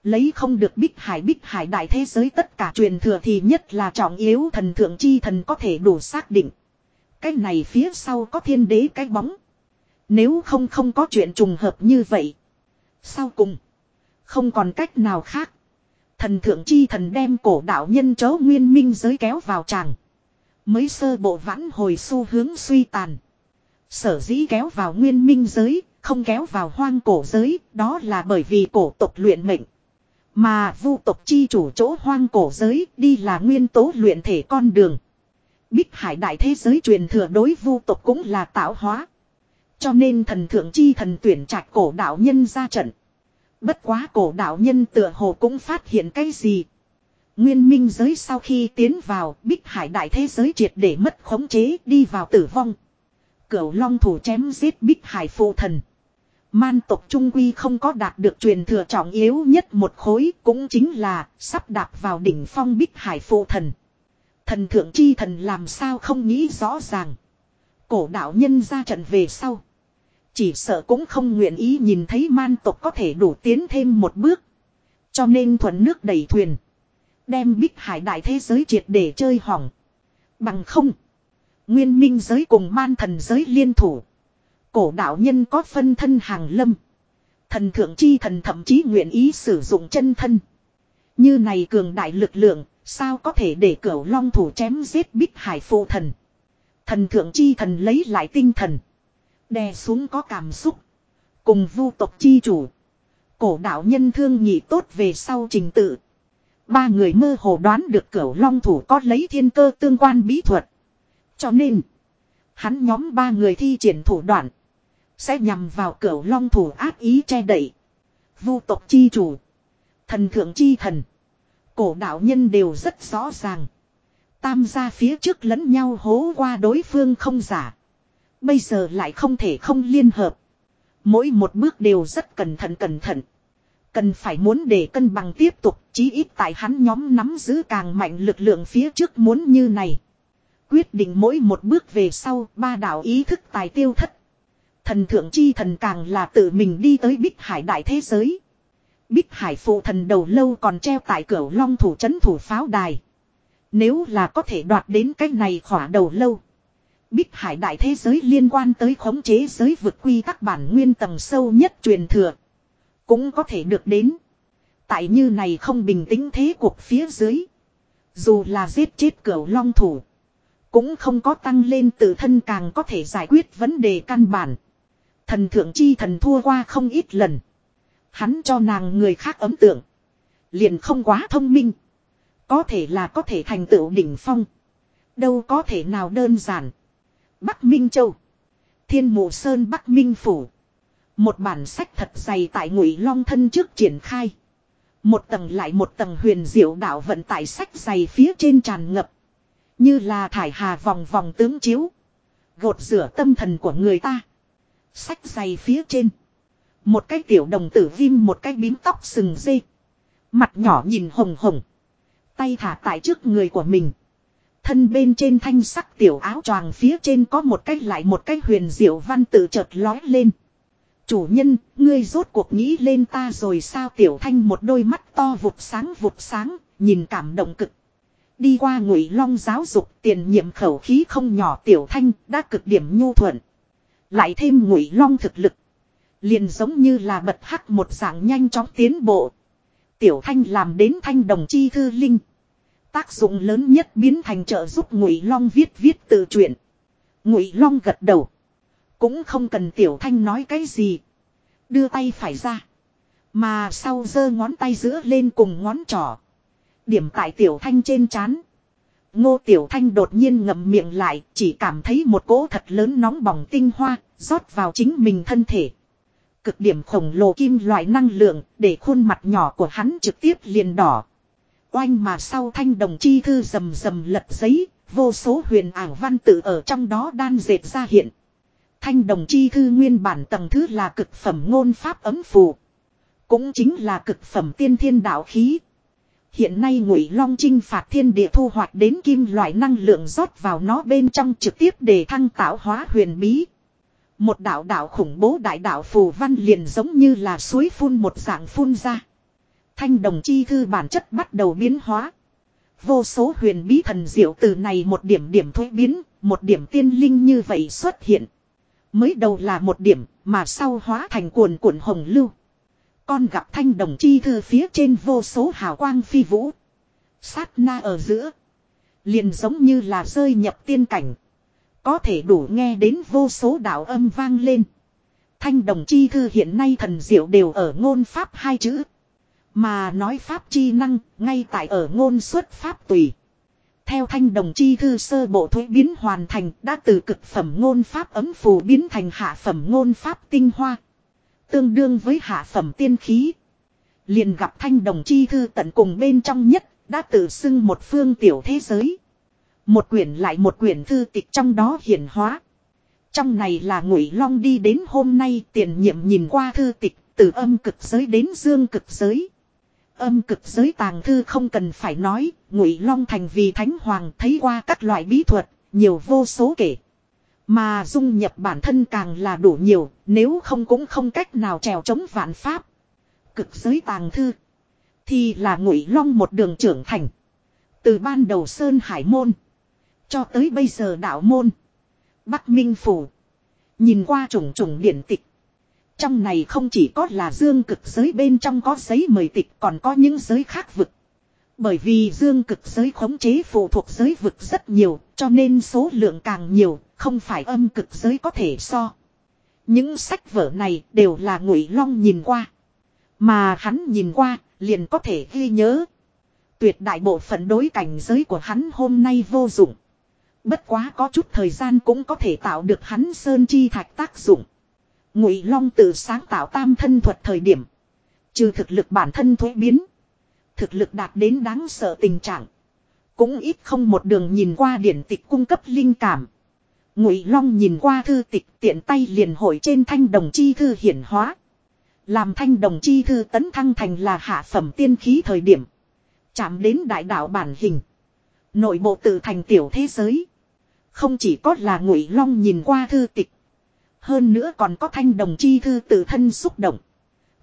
Lấy không được bích hải bích hải đại thế giới tất cả truyền thừa thì nhất là trọng yếu thần thượng chi thần có thể đủ xác định. Cái này phía sau có thiên đế cái bóng. Nếu không không có chuyện trùng hợp như vậy. Sau cùng. Không còn cách nào khác. Thần thượng chi thần đem cổ đạo nhân chấu nguyên minh giới kéo vào chàng. Mới sơ bộ vãn hồi xu hướng suy tàn. Sở dĩ kéo vào nguyên minh giới, không kéo vào hoang cổ giới, đó là bởi vì cổ tộc luyện mệnh. Mà vu tộc chi chủ chỗ hoang cổ giới đi là nguyên tố luyện thể con đường. Bích hải đại thế giới truyền thừa đối vu tộc cũng là tạo hóa. Cho nên thần thượng chi thần tuyển trạch cổ đạo nhân ra trận. Bất quá cổ đạo nhân tựa hồ cũng phát hiện cái gì. Nguyên minh giới sau khi tiến vào bích hải đại thế giới triệt để mất khống chế đi vào tử vong. Cửu long thủ chém giết bích hải phụ thần. Man tộc Trung Quy không có đạt được truyền thừa trọng yếu nhất một khối, cũng chính là sắp đạp vào đỉnh phong bích hải phụ thần. Thần thượng chi thần làm sao không nghĩ rõ ràng. Cổ đạo nhân ra trận về sau. Chỉ sợ cũng không nguyện ý nhìn thấy man tộc có thể đủ tiến thêm một bước. Cho nên thuận nước đầy thuyền. Đem bích hải đại thế giới triệt để chơi hỏng. Bằng không. Nguyên minh giới cùng man thần giới liên thủ. Cổ đạo nhân có phân thân hàng lâm. Thần thượng chi thần thậm chí nguyện ý sử dụng chân thân. Như này cường đại lực lượng, sao có thể để cửu long thủ chém giết bích hải phụ thần. Thần thượng chi thần lấy lại tinh thần. Đè xuống có cảm xúc. Cùng vu tộc chi chủ. Cổ đạo nhân thương nhị tốt về sau trình tự. Ba người mơ hồ đoán được cửu long thủ có lấy thiên cơ tương quan bí thuật. Cho nên. Hắn nhóm ba người thi triển thủ đoạn. Sẽ nhằm vào cửu long thủ ác ý che đậy. Vu tộc chi chủ. Thần thượng chi thần. Cổ đạo nhân đều rất rõ ràng. Tam gia phía trước lẫn nhau hố qua đối phương không giả. Bây giờ lại không thể không liên hợp. Mỗi một bước đều rất cẩn thận cẩn thận. Cần phải muốn để cân bằng tiếp tục, chí ít tại hắn nhóm nắm giữ càng mạnh lực lượng phía trước muốn như này. Quyết định mỗi một bước về sau, ba đạo ý thức tài tiêu thất. Thần thượng chi thần càng là tự mình đi tới bích hải đại thế giới. Bích hải phụ thần đầu lâu còn treo tại cửa long thủ trấn thủ pháo đài. Nếu là có thể đoạt đến cái này khỏa đầu lâu. Bích hải đại thế giới liên quan tới khống chế giới vượt quy các bản nguyên tầng sâu nhất truyền thừa. Cũng có thể được đến. Tại như này không bình tĩnh thế cuộc phía dưới. Dù là giết chết cửa long thủ. Cũng không có tăng lên tự thân càng có thể giải quyết vấn đề căn bản. Thần thượng chi thần thua qua không ít lần. Hắn cho nàng người khác ấm tượng. Liền không quá thông minh. Có thể là có thể thành tựu đỉnh phong. Đâu có thể nào đơn giản. Bắc Minh Châu. Thiên Mộ Sơn Bắc Minh Phủ. Một bản sách thật dày tại ngụy long thân trước triển khai. Một tầng lại một tầng huyền diệu đạo vận tại sách dày phía trên tràn ngập. Như là thải hà vòng vòng tướng chiếu. Gột rửa tâm thần của người ta. Sách dày phía trên. Một cái tiểu đồng tử vim một cái bím tóc sừng dê. Mặt nhỏ nhìn hồng hồng. Tay thả tại trước người của mình. Thân bên trên thanh sắc tiểu áo choàng phía trên có một cái lại một cái huyền diệu văn tự chợt lói lên. Chủ nhân, ngươi rốt cuộc nghĩ lên ta rồi sao tiểu thanh một đôi mắt to vụt sáng vụt sáng, nhìn cảm động cực. Đi qua ngụy long giáo dục tiền nhiệm khẩu khí không nhỏ tiểu thanh đã cực điểm nhu thuận. Lại thêm ngụy long thực lực. Liền giống như là bật hắc một dạng nhanh chóng tiến bộ. Tiểu thanh làm đến thanh đồng chi thư linh. Tác dụng lớn nhất biến thành trợ giúp ngụy long viết viết tự truyện. Ngụy long gật đầu. Cũng không cần tiểu thanh nói cái gì. Đưa tay phải ra. Mà sau giơ ngón tay giữa lên cùng ngón trỏ. Điểm tại tiểu thanh trên chán. Ngô tiểu thanh đột nhiên ngậm miệng lại. Chỉ cảm thấy một cỗ thật lớn nóng bỏng tinh hoa. rót vào chính mình thân thể. Cực điểm khổng lồ kim loại năng lượng. Để khuôn mặt nhỏ của hắn trực tiếp liền đỏ. Oanh mà sau thanh đồng chi thư rầm rầm lật giấy. Vô số huyền ảo văn tự ở trong đó đan dệt ra hiện. Thanh đồng chi thư nguyên bản tầng thứ là cực phẩm ngôn pháp ấm phù. Cũng chính là cực phẩm tiên thiên đạo khí. Hiện nay ngụy long chinh phạt thiên địa thu hoạch đến kim loại năng lượng rót vào nó bên trong trực tiếp để thăng tạo hóa huyền bí. Một đạo đạo khủng bố đại đạo phù văn liền giống như là suối phun một dạng phun ra. Thanh đồng chi thư bản chất bắt đầu biến hóa. Vô số huyền bí thần diệu từ này một điểm điểm thuế biến, một điểm tiên linh như vậy xuất hiện. Mới đầu là một điểm, mà sau hóa thành cuồn cuộn hồng lưu. Con gặp thanh đồng chi thư phía trên vô số hào quang phi vũ. Sát na ở giữa. Liền giống như là rơi nhập tiên cảnh. Có thể đủ nghe đến vô số đạo âm vang lên. Thanh đồng chi thư hiện nay thần diệu đều ở ngôn pháp hai chữ. Mà nói pháp chi năng, ngay tại ở ngôn xuất pháp tùy. Theo thanh đồng chi thư sơ bộ thuế biến hoàn thành đã từ cực phẩm ngôn pháp ấm phù biến thành hạ phẩm ngôn pháp tinh hoa. Tương đương với hạ phẩm tiên khí. Liền gặp thanh đồng chi thư tận cùng bên trong nhất đã tự xưng một phương tiểu thế giới. Một quyển lại một quyển thư tịch trong đó hiển hóa. Trong này là ngụy long đi đến hôm nay tiền nhiệm nhìn qua thư tịch từ âm cực giới đến dương cực giới. Âm cực giới tàng thư không cần phải nói, Ngụy Long thành vì thánh hoàng thấy qua các loại bí thuật, nhiều vô số kể. Mà dung nhập bản thân càng là đủ nhiều, nếu không cũng không cách nào trèo chống vạn pháp. Cực giới tàng thư thì là Ngụy Long một đường trưởng thành. Từ ban đầu Sơn Hải môn cho tới bây giờ đạo môn, Bắc Minh phủ, nhìn qua trùng trùng điển tịch trong này không chỉ có là dương cực giới bên trong có giấy mời tịch còn có những giới khác vực. Bởi vì dương cực giới khống chế phụ thuộc giới vực rất nhiều, cho nên số lượng càng nhiều, không phải âm cực giới có thể so. Những sách vở này đều là ngụy long nhìn qua. Mà hắn nhìn qua, liền có thể ghi nhớ. Tuyệt đại bộ phận đối cảnh giới của hắn hôm nay vô dụng. Bất quá có chút thời gian cũng có thể tạo được hắn sơn chi thạch tác dụng. Ngụy Long tự sáng tạo tam thân thuật thời điểm, trừ thực lực bản thân thuế biến, thực lực đạt đến đáng sợ tình trạng, cũng ít không một đường nhìn qua điển tịch cung cấp linh cảm. Ngụy Long nhìn qua thư tịch tiện tay liền hội trên thanh đồng chi thư hiển hóa, Làm thanh đồng chi thư tấn thăng thành là hạ phẩm tiên khí thời điểm. Chạm đến đại đạo bản hình. Nội bộ tự thành tiểu thế giới. Không chỉ có là ngụy long nhìn qua thư tịch. Hơn nữa còn có thanh đồng chi thư tự thân xúc động.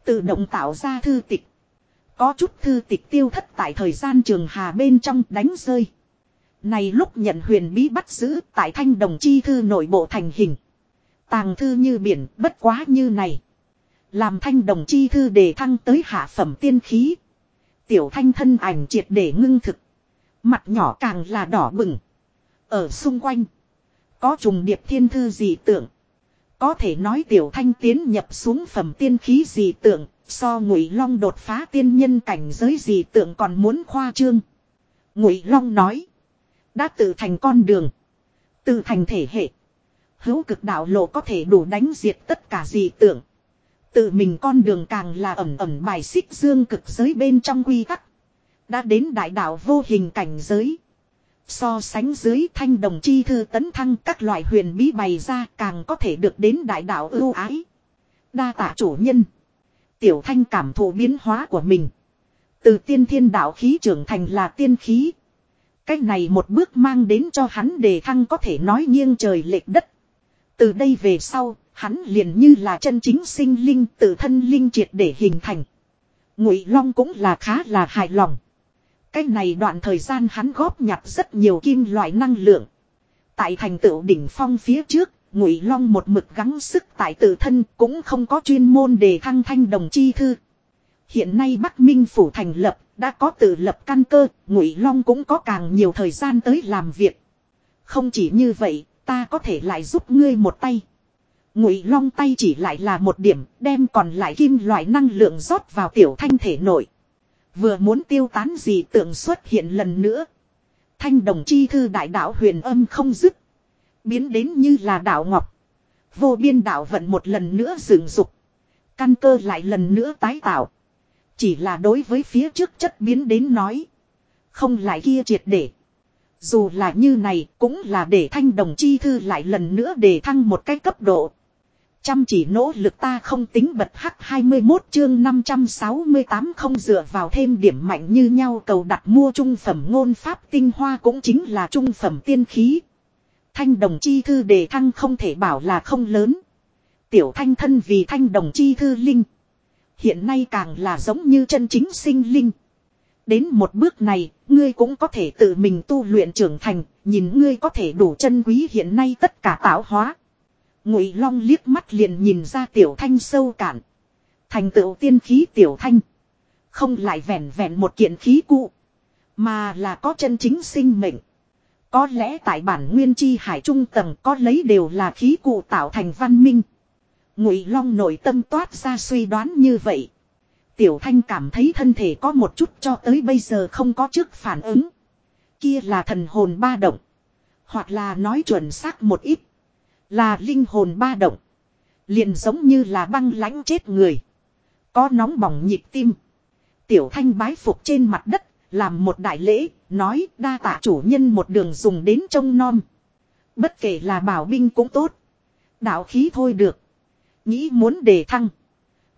Tự động tạo ra thư tịch. Có chút thư tịch tiêu thất tại thời gian trường hà bên trong đánh rơi. Này lúc nhận huyền bí bắt giữ tại thanh đồng chi thư nội bộ thành hình. Tàng thư như biển, bất quá như này. Làm thanh đồng chi thư để thăng tới hạ phẩm tiên khí. Tiểu thanh thân ảnh triệt để ngưng thực. Mặt nhỏ càng là đỏ bừng. Ở xung quanh. Có trùng điệp thiên thư dị tượng. Có thể nói tiểu thanh tiến nhập xuống phẩm tiên khí dị tượng. So ngụy long đột phá tiên nhân cảnh giới dị tượng còn muốn khoa trương. Ngụy long nói. Đã tự thành con đường. Tự thành thể hệ. Hữu cực đạo lộ có thể đủ đánh diệt tất cả dị tưởng. Tự mình con đường càng là ẩm ẩm bài xích dương cực giới bên trong quy tắc. Đã đến đại đạo vô hình cảnh giới. So sánh dưới thanh đồng chi thư tấn thăng các loại huyền bí bày ra càng có thể được đến đại đạo ưu ái. Đa tạ chủ nhân. Tiểu thanh cảm thụ biến hóa của mình. Từ tiên thiên đạo khí trưởng thành là tiên khí. Cách này một bước mang đến cho hắn đề thăng có thể nói nghiêng trời lệch đất. Từ đây về sau, hắn liền như là chân chính sinh linh tự thân linh triệt để hình thành. Ngụy Long cũng là khá là hài lòng. Cái này đoạn thời gian hắn góp nhặt rất nhiều kim loại năng lượng. Tại thành tựu đỉnh phong phía trước, Ngụy Long một mực gắng sức tại tự thân cũng không có chuyên môn để thăng thanh đồng chi thư. Hiện nay Bắc Minh phủ thành lập, đã có tự lập căn cơ, Ngụy Long cũng có càng nhiều thời gian tới làm việc. Không chỉ như vậy, ta có thể lại giúp ngươi một tay. Ngụy Long tay chỉ lại là một điểm, đem còn lại kim loại năng lượng rót vào tiểu thanh thể nội. Vừa muốn tiêu tán gì tượng xuất hiện lần nữa. Thanh đồng chi thư đại đạo huyền âm không dứt. Biến đến như là đạo ngọc. Vô biên đạo vận một lần nữa dừng dục. Căn cơ lại lần nữa tái tạo. Chỉ là đối với phía trước chất biến đến nói. Không lại kia triệt để. Dù là như này cũng là để thanh đồng chi thư lại lần nữa để thăng một cái cấp độ. Chăm chỉ nỗ lực ta không tính bật hắc 21 chương 568 không dựa vào thêm điểm mạnh như nhau cầu đặt mua trung phẩm ngôn pháp tinh hoa cũng chính là trung phẩm tiên khí. Thanh đồng chi thư đề thăng không thể bảo là không lớn. Tiểu thanh thân vì thanh đồng chi thư linh. Hiện nay càng là giống như chân chính sinh linh. Đến một bước này, ngươi cũng có thể tự mình tu luyện trưởng thành, nhìn ngươi có thể đủ chân quý hiện nay tất cả tạo hóa. Ngụy Long liếc mắt liền nhìn ra tiểu thanh sâu cạn. Thành tựu tiên khí tiểu thanh. Không lại vẹn vẹn một kiện khí cụ. Mà là có chân chính sinh mệnh. Có lẽ tại bản nguyên chi hải trung tầng có lấy đều là khí cụ tạo thành văn minh. Ngụy Long nội tâm toát ra suy đoán như vậy. Tiểu Thanh cảm thấy thân thể có một chút cho tới bây giờ không có trước phản ứng. Kia là thần hồn ba động. Hoặc là nói chuẩn xác một ít. Là linh hồn ba động. Liền giống như là băng lãnh chết người. Có nóng bỏng nhịp tim. Tiểu Thanh bái phục trên mặt đất. Làm một đại lễ. Nói, đa tạ chủ nhân một đường dùng đến trông nom. Bất kể là bảo binh cũng tốt. Đạo khí thôi được. Nghĩ muốn đề thăng.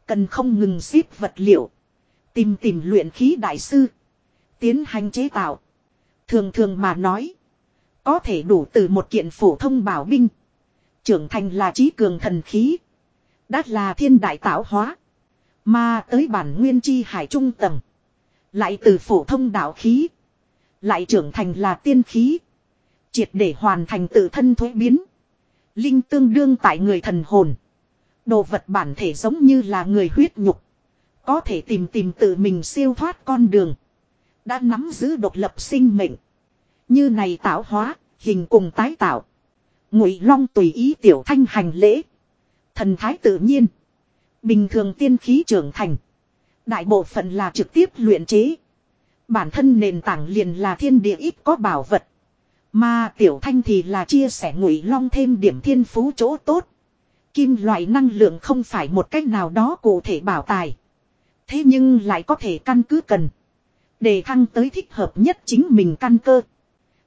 Cần không ngừng xếp vật liệu. Tìm tìm luyện khí đại sư. Tiến hành chế tạo. Thường thường mà nói. Có thể đủ từ một kiện phổ thông bảo binh. Trưởng thành là trí cường thần khí. Đã là thiên đại tạo hóa. Mà tới bản nguyên chi hải trung tầng. Lại từ phổ thông đạo khí. Lại trưởng thành là tiên khí. Triệt để hoàn thành tự thân thuế biến. Linh tương đương tại người thần hồn. Đồ vật bản thể giống như là người huyết nhục. Có thể tìm tìm tự mình siêu thoát con đường. Đã nắm giữ độc lập sinh mệnh. Như này tạo hóa, hình cùng tái tạo. Ngụy Long tùy ý tiểu thanh hành lễ. Thần thái tự nhiên. Bình thường tiên khí trưởng thành. Đại bộ phận là trực tiếp luyện chế. Bản thân nền tảng liền là thiên địa ít có bảo vật. Mà tiểu thanh thì là chia sẻ ngụy long thêm điểm thiên phú chỗ tốt. Kim loại năng lượng không phải một cách nào đó cụ thể bảo tài. Thế nhưng lại có thể căn cứ cần. Để thăng tới thích hợp nhất chính mình căn cơ.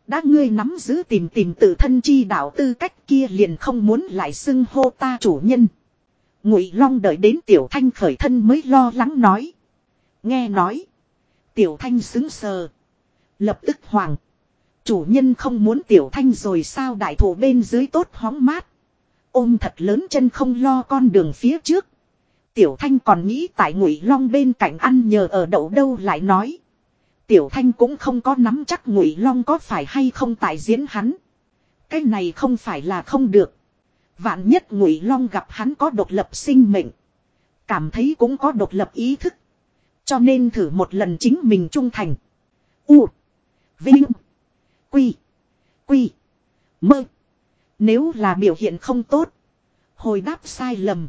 Đã ngươi nắm giữ tìm tìm tự thân chi đạo tư cách kia liền không muốn lại xưng hô ta chủ nhân. Ngụy Long đợi đến Tiểu Thanh khởi thân mới lo lắng nói. Nghe nói. Tiểu Thanh xứng sờ. Lập tức hoàng. Chủ nhân không muốn Tiểu Thanh rồi sao đại thủ bên dưới tốt hóng mát. Ôm thật lớn chân không lo con đường phía trước. Tiểu Thanh còn nghĩ tại Ngụy Long bên cạnh ăn nhờ ở đậu đâu lại nói. Tiểu Thanh cũng không có nắm chắc Ngụy Long có phải hay không tại diễn hắn. Cái này không phải là không được. Vạn nhất Ngụy Long gặp hắn có độc lập sinh mệnh. Cảm thấy cũng có độc lập ý thức. Cho nên thử một lần chính mình trung thành. U. Vinh. Quy. Quy. Mơ. Nếu là biểu hiện không tốt. Hồi đáp sai lầm.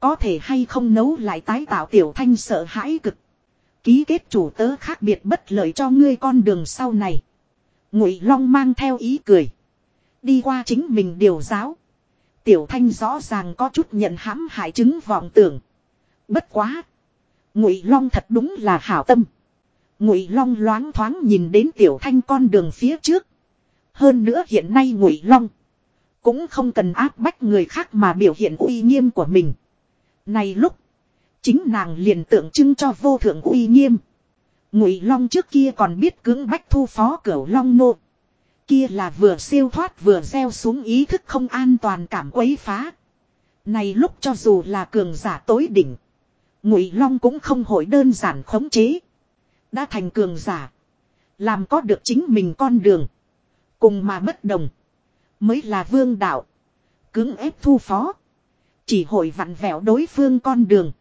Có thể hay không nấu lại tái tạo tiểu thanh sợ hãi cực. Ký kết chủ tớ khác biệt bất lợi cho ngươi con đường sau này. Ngụy Long mang theo ý cười. Đi qua chính mình điều giáo. Tiểu thanh rõ ràng có chút nhận hãm hại chứng vọng tưởng. Bất quá. Ngụy Long thật đúng là hảo tâm. Ngụy Long loáng thoáng nhìn đến tiểu thanh con đường phía trước. Hơn nữa hiện nay Ngụy Long cũng không cần áp bách người khác mà biểu hiện uy nghiêm của mình. Này lúc, chính nàng liền tượng trưng cho vô thượng uy nghiêm. Ngụy Long trước kia còn biết cưỡng bách thu phó cửu Long nô. Kia là vừa siêu thoát vừa gieo xuống ý thức không an toàn cảm quấy phá. Này lúc cho dù là cường giả tối đỉnh. Ngụy Long cũng không hội đơn giản khống chế. Đã thành cường giả. Làm có được chính mình con đường. Cùng mà bất đồng. Mới là vương đạo. cứng ép thu phó. Chỉ hội vặn vẹo đối phương con đường.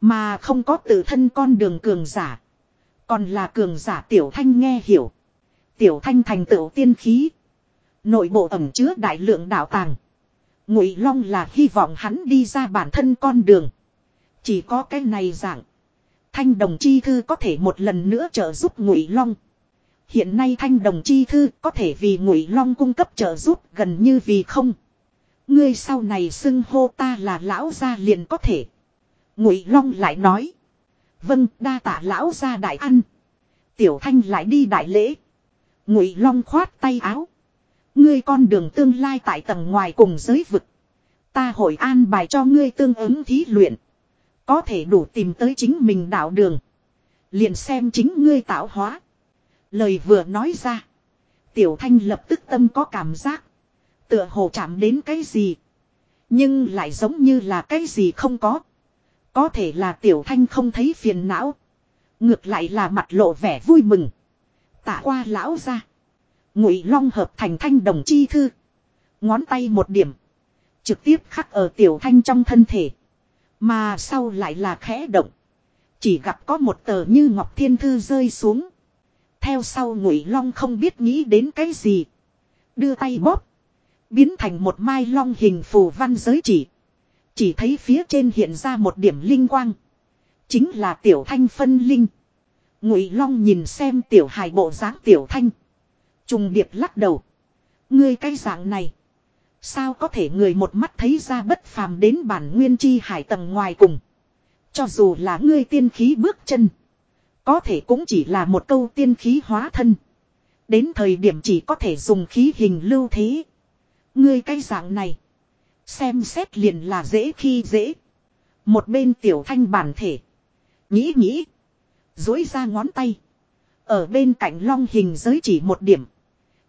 Mà không có tự thân con đường cường giả. Còn là cường giả tiểu thanh nghe hiểu. Tiểu thanh thành tựu tiên khí. Nội bộ ẩm chứa đại lượng đạo tàng. Ngụy Long là hy vọng hắn đi ra bản thân con đường. Chỉ có cái này dạng. Thanh đồng chi thư có thể một lần nữa trợ giúp Ngụy Long. Hiện nay thanh đồng chi thư có thể vì Ngụy Long cung cấp trợ giúp gần như vì không. Ngươi sau này xưng hô ta là lão gia liền có thể. Ngụy Long lại nói. Vâng đa tạ lão gia đại ăn. Tiểu thanh lại đi đại lễ. Ngụy Long khoát tay áo. Ngươi con đường tương lai tại tầng ngoài cùng giới vực. Ta hội an bài cho ngươi tương ứng thí luyện. Có thể đủ tìm tới chính mình đạo đường. Liền xem chính ngươi tạo hóa. Lời vừa nói ra. Tiểu thanh lập tức tâm có cảm giác. Tựa hồ chạm đến cái gì. Nhưng lại giống như là cái gì không có. Có thể là tiểu thanh không thấy phiền não. Ngược lại là mặt lộ vẻ vui mừng. Tạ qua lão ra. Ngụy long hợp thành thanh đồng chi thư. Ngón tay một điểm. Trực tiếp khắc ở tiểu thanh trong thân thể. Mà sau lại là khẽ động. Chỉ gặp có một tờ như ngọc thiên thư rơi xuống. Theo sau ngụy long không biết nghĩ đến cái gì. Đưa tay bóp. Biến thành một mai long hình phù văn giới chỉ. Chỉ thấy phía trên hiện ra một điểm linh quang. Chính là tiểu thanh phân linh. Ngụy long nhìn xem tiểu hài bộ dáng tiểu thanh. Trùng điệp lắc đầu. Ngươi cái dạng này. Sao có thể người một mắt thấy ra bất phàm đến bản nguyên chi hải tầng ngoài cùng. Cho dù là ngươi tiên khí bước chân. Có thể cũng chỉ là một câu tiên khí hóa thân. Đến thời điểm chỉ có thể dùng khí hình lưu thế. Ngươi cái dạng này. Xem xét liền là dễ khi dễ. Một bên tiểu thanh bản thể. Nghĩ nghĩ. Dối ra ngón tay. Ở bên cạnh long hình giới chỉ một điểm.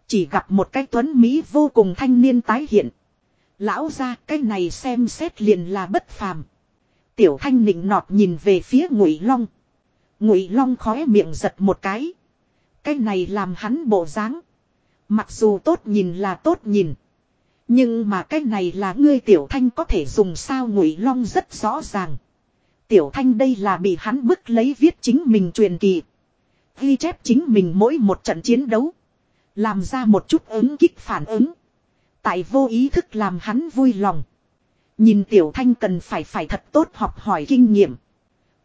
Chỉ gặp một cái tuấn Mỹ vô cùng thanh niên tái hiện. Lão ra, cái này xem xét liền là bất phàm. Tiểu thanh nịnh nọt nhìn về phía ngụy long. Ngụy long khóe miệng giật một cái. Cái này làm hắn bộ dáng. Mặc dù tốt nhìn là tốt nhìn. Nhưng mà cái này là ngươi tiểu thanh có thể dùng sao ngụy long rất rõ ràng. Tiểu thanh đây là bị hắn bức lấy viết chính mình truyền kỳ. Ghi chép chính mình mỗi một trận chiến đấu. Làm ra một chút ứng kích phản ứng. Tại vô ý thức làm hắn vui lòng. Nhìn tiểu thanh cần phải phải thật tốt học hỏi kinh nghiệm.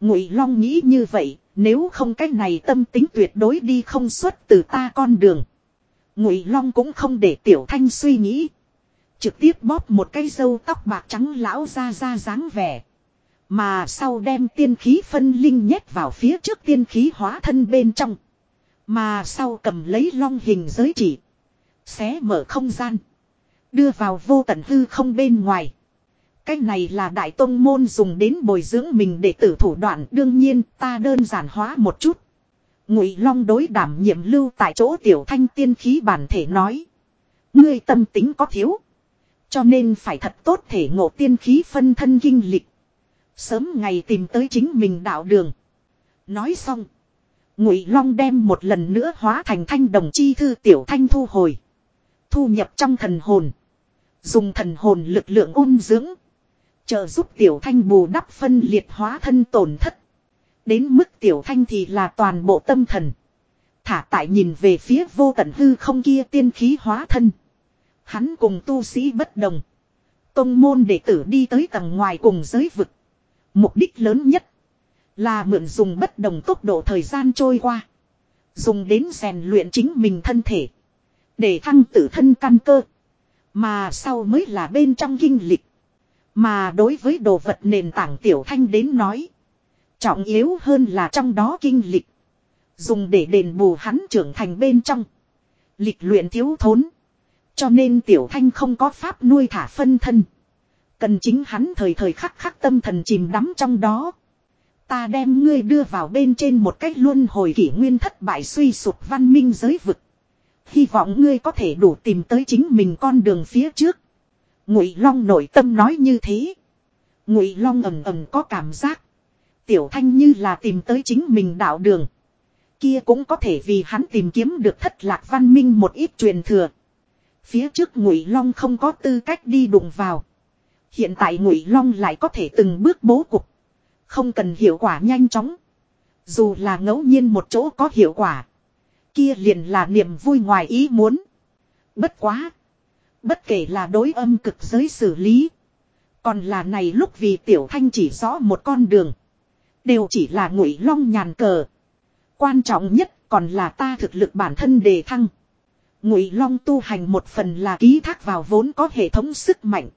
Ngụy Long nghĩ như vậy, nếu không cái này tâm tính tuyệt đối đi không xuất từ ta con đường. Ngụy Long cũng không để tiểu thanh suy nghĩ. Trực tiếp bóp một cái râu tóc bạc trắng lão ra ra dáng vẻ. Mà sau đem tiên khí phân linh nhét vào phía trước tiên khí hóa thân bên trong. Mà sau cầm lấy long hình giới chỉ. Xé mở không gian. Đưa vào vô tận hư không bên ngoài. Cái này là đại tông môn dùng đến bồi dưỡng mình để tử thủ đoạn đương nhiên, ta đơn giản hóa một chút. Ngụy Long đối đảm nhiệm lưu tại chỗ tiểu thanh tiên khí bản thể nói. Ngươi tâm tính có thiếu. Cho nên phải thật tốt thể ngộ tiên khí phân thân kinh lịch. Sớm ngày tìm tới chính mình đạo đường. Nói xong. Ngụy Long đem một lần nữa hóa thành thanh đồng chi thư tiểu thanh thu hồi. Thu nhập trong thần hồn. Dùng thần hồn lực lượng ôn dưỡng. Trợ giúp tiểu thanh bù đắp phân liệt hóa thân tổn thất. Đến mức tiểu thanh thì là toàn bộ tâm thần. Thả tại nhìn về phía vô tận hư không kia tiên khí hóa thân. Hắn cùng tu sĩ bất đồng. Tông môn đệ tử đi tới tầng ngoài cùng giới vực. Mục đích lớn nhất là mượn dùng bất đồng tốc độ thời gian trôi qua. Dùng đến rèn luyện chính mình thân thể. Để thăng tự thân căn cơ. Mà sau mới là bên trong kinh lịch. Mà đối với đồ vật nền tảng tiểu thanh đến nói. Trọng yếu hơn là trong đó kinh lịch. Dùng để đền bù hắn trưởng thành bên trong. Lịch luyện thiếu thốn. Cho nên tiểu thanh không có pháp nuôi thả phân thân. Cần chính hắn thời thời khắc khắc tâm thần chìm đắm trong đó. Ta đem ngươi đưa vào bên trên một cách luân hồi kỷ nguyên thất bại suy sụp văn minh giới vực. Hy vọng ngươi có thể đủ tìm tới chính mình con đường phía trước. Ngụy Long nội tâm nói như thế. Ngụy Long ầm ầm có cảm giác. Tiểu Thanh như là tìm tới chính mình đạo đường. Kia cũng có thể vì hắn tìm kiếm được thất lạc văn minh một ít truyền thừa. Phía trước Ngụy Long không có tư cách đi đụng vào. Hiện tại Ngụy Long lại có thể từng bước bố cục. Không cần hiệu quả nhanh chóng. Dù là ngẫu nhiên một chỗ có hiệu quả. Kia liền là niềm vui ngoài ý muốn. Bất quá. Bất kể là đối âm cực giới xử lý. Còn là này lúc vì tiểu thanh chỉ rõ một con đường. Đều chỉ là ngụy long nhàn cờ. Quan trọng nhất còn là ta thực lực bản thân đề thăng. Ngụy long tu hành một phần là ký thác vào vốn có hệ thống sức mạnh.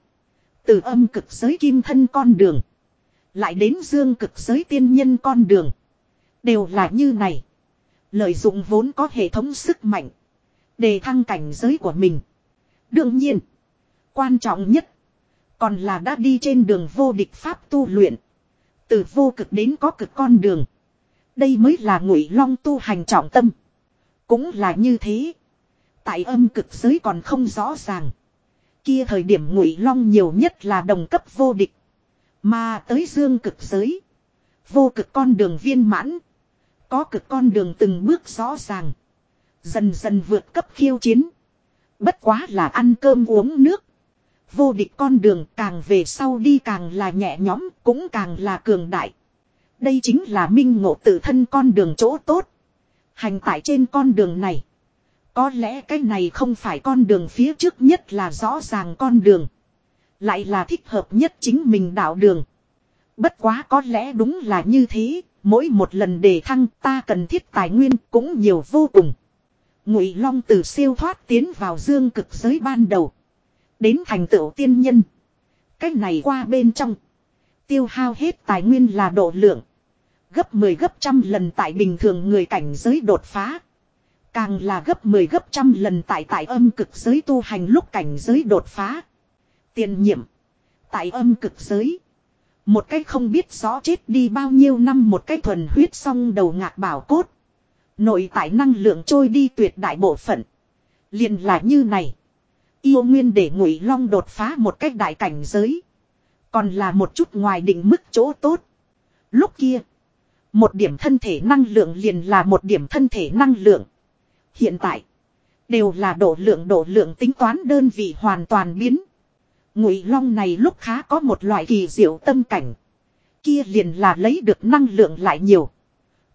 Từ âm cực giới kim thân con đường. Lại đến dương cực giới tiên nhân con đường. Đều là như này. Lợi dụng vốn có hệ thống sức mạnh. Đề thăng cảnh giới của mình. Đương nhiên. Quan trọng nhất. Còn là đã đi trên đường vô địch pháp tu luyện. Từ vô cực đến có cực con đường. Đây mới là ngụy long tu hành trọng tâm. Cũng là như thế. Tại âm cực giới còn không rõ ràng. Kia thời điểm ngụy long nhiều nhất là đồng cấp vô địch. Mà tới dương cực giới. Vô cực con đường viên mãn. Có cực con đường từng bước rõ ràng. Dần dần vượt cấp khiêu chiến. Bất quá là ăn cơm uống nước. Vô địch con đường càng về sau đi càng là nhẹ nhõm cũng càng là cường đại. Đây chính là minh ngộ tự thân con đường chỗ tốt. Hành tại trên con đường này. Có lẽ cái này không phải con đường phía trước nhất là rõ ràng con đường. Lại là thích hợp nhất chính mình đạo đường. Bất quá có lẽ đúng là như thế, mỗi một lần đề thăng ta cần thiết tài nguyên cũng nhiều vô cùng. Ngụy Long từ siêu thoát tiến vào dương cực giới ban đầu. Đến thành tựu tiên nhân. Cách này qua bên trong. Tiêu hao hết tài nguyên là độ lượng. Gấp 10 gấp trăm lần tại bình thường người cảnh giới đột phá. Càng là gấp 10 gấp trăm lần tại tại âm cực giới tu hành lúc cảnh giới đột phá. Tiền nhiệm. Tại âm cực giới. Một cách không biết rõ chết đi bao nhiêu năm một cách thuần huyết song đầu ngạc bảo cốt. Nội tại năng lượng trôi đi tuyệt đại bộ phận. liền là như này. Yêu nguyên để ngụy long đột phá một cách đại cảnh giới. Còn là một chút ngoài định mức chỗ tốt. Lúc kia. Một điểm thân thể năng lượng liền là một điểm thân thể năng lượng. Hiện tại. Đều là độ lượng độ lượng tính toán đơn vị hoàn toàn biến. Ngụy long này lúc khá có một loại kỳ diệu tâm cảnh. Kia liền là lấy được năng lượng lại nhiều.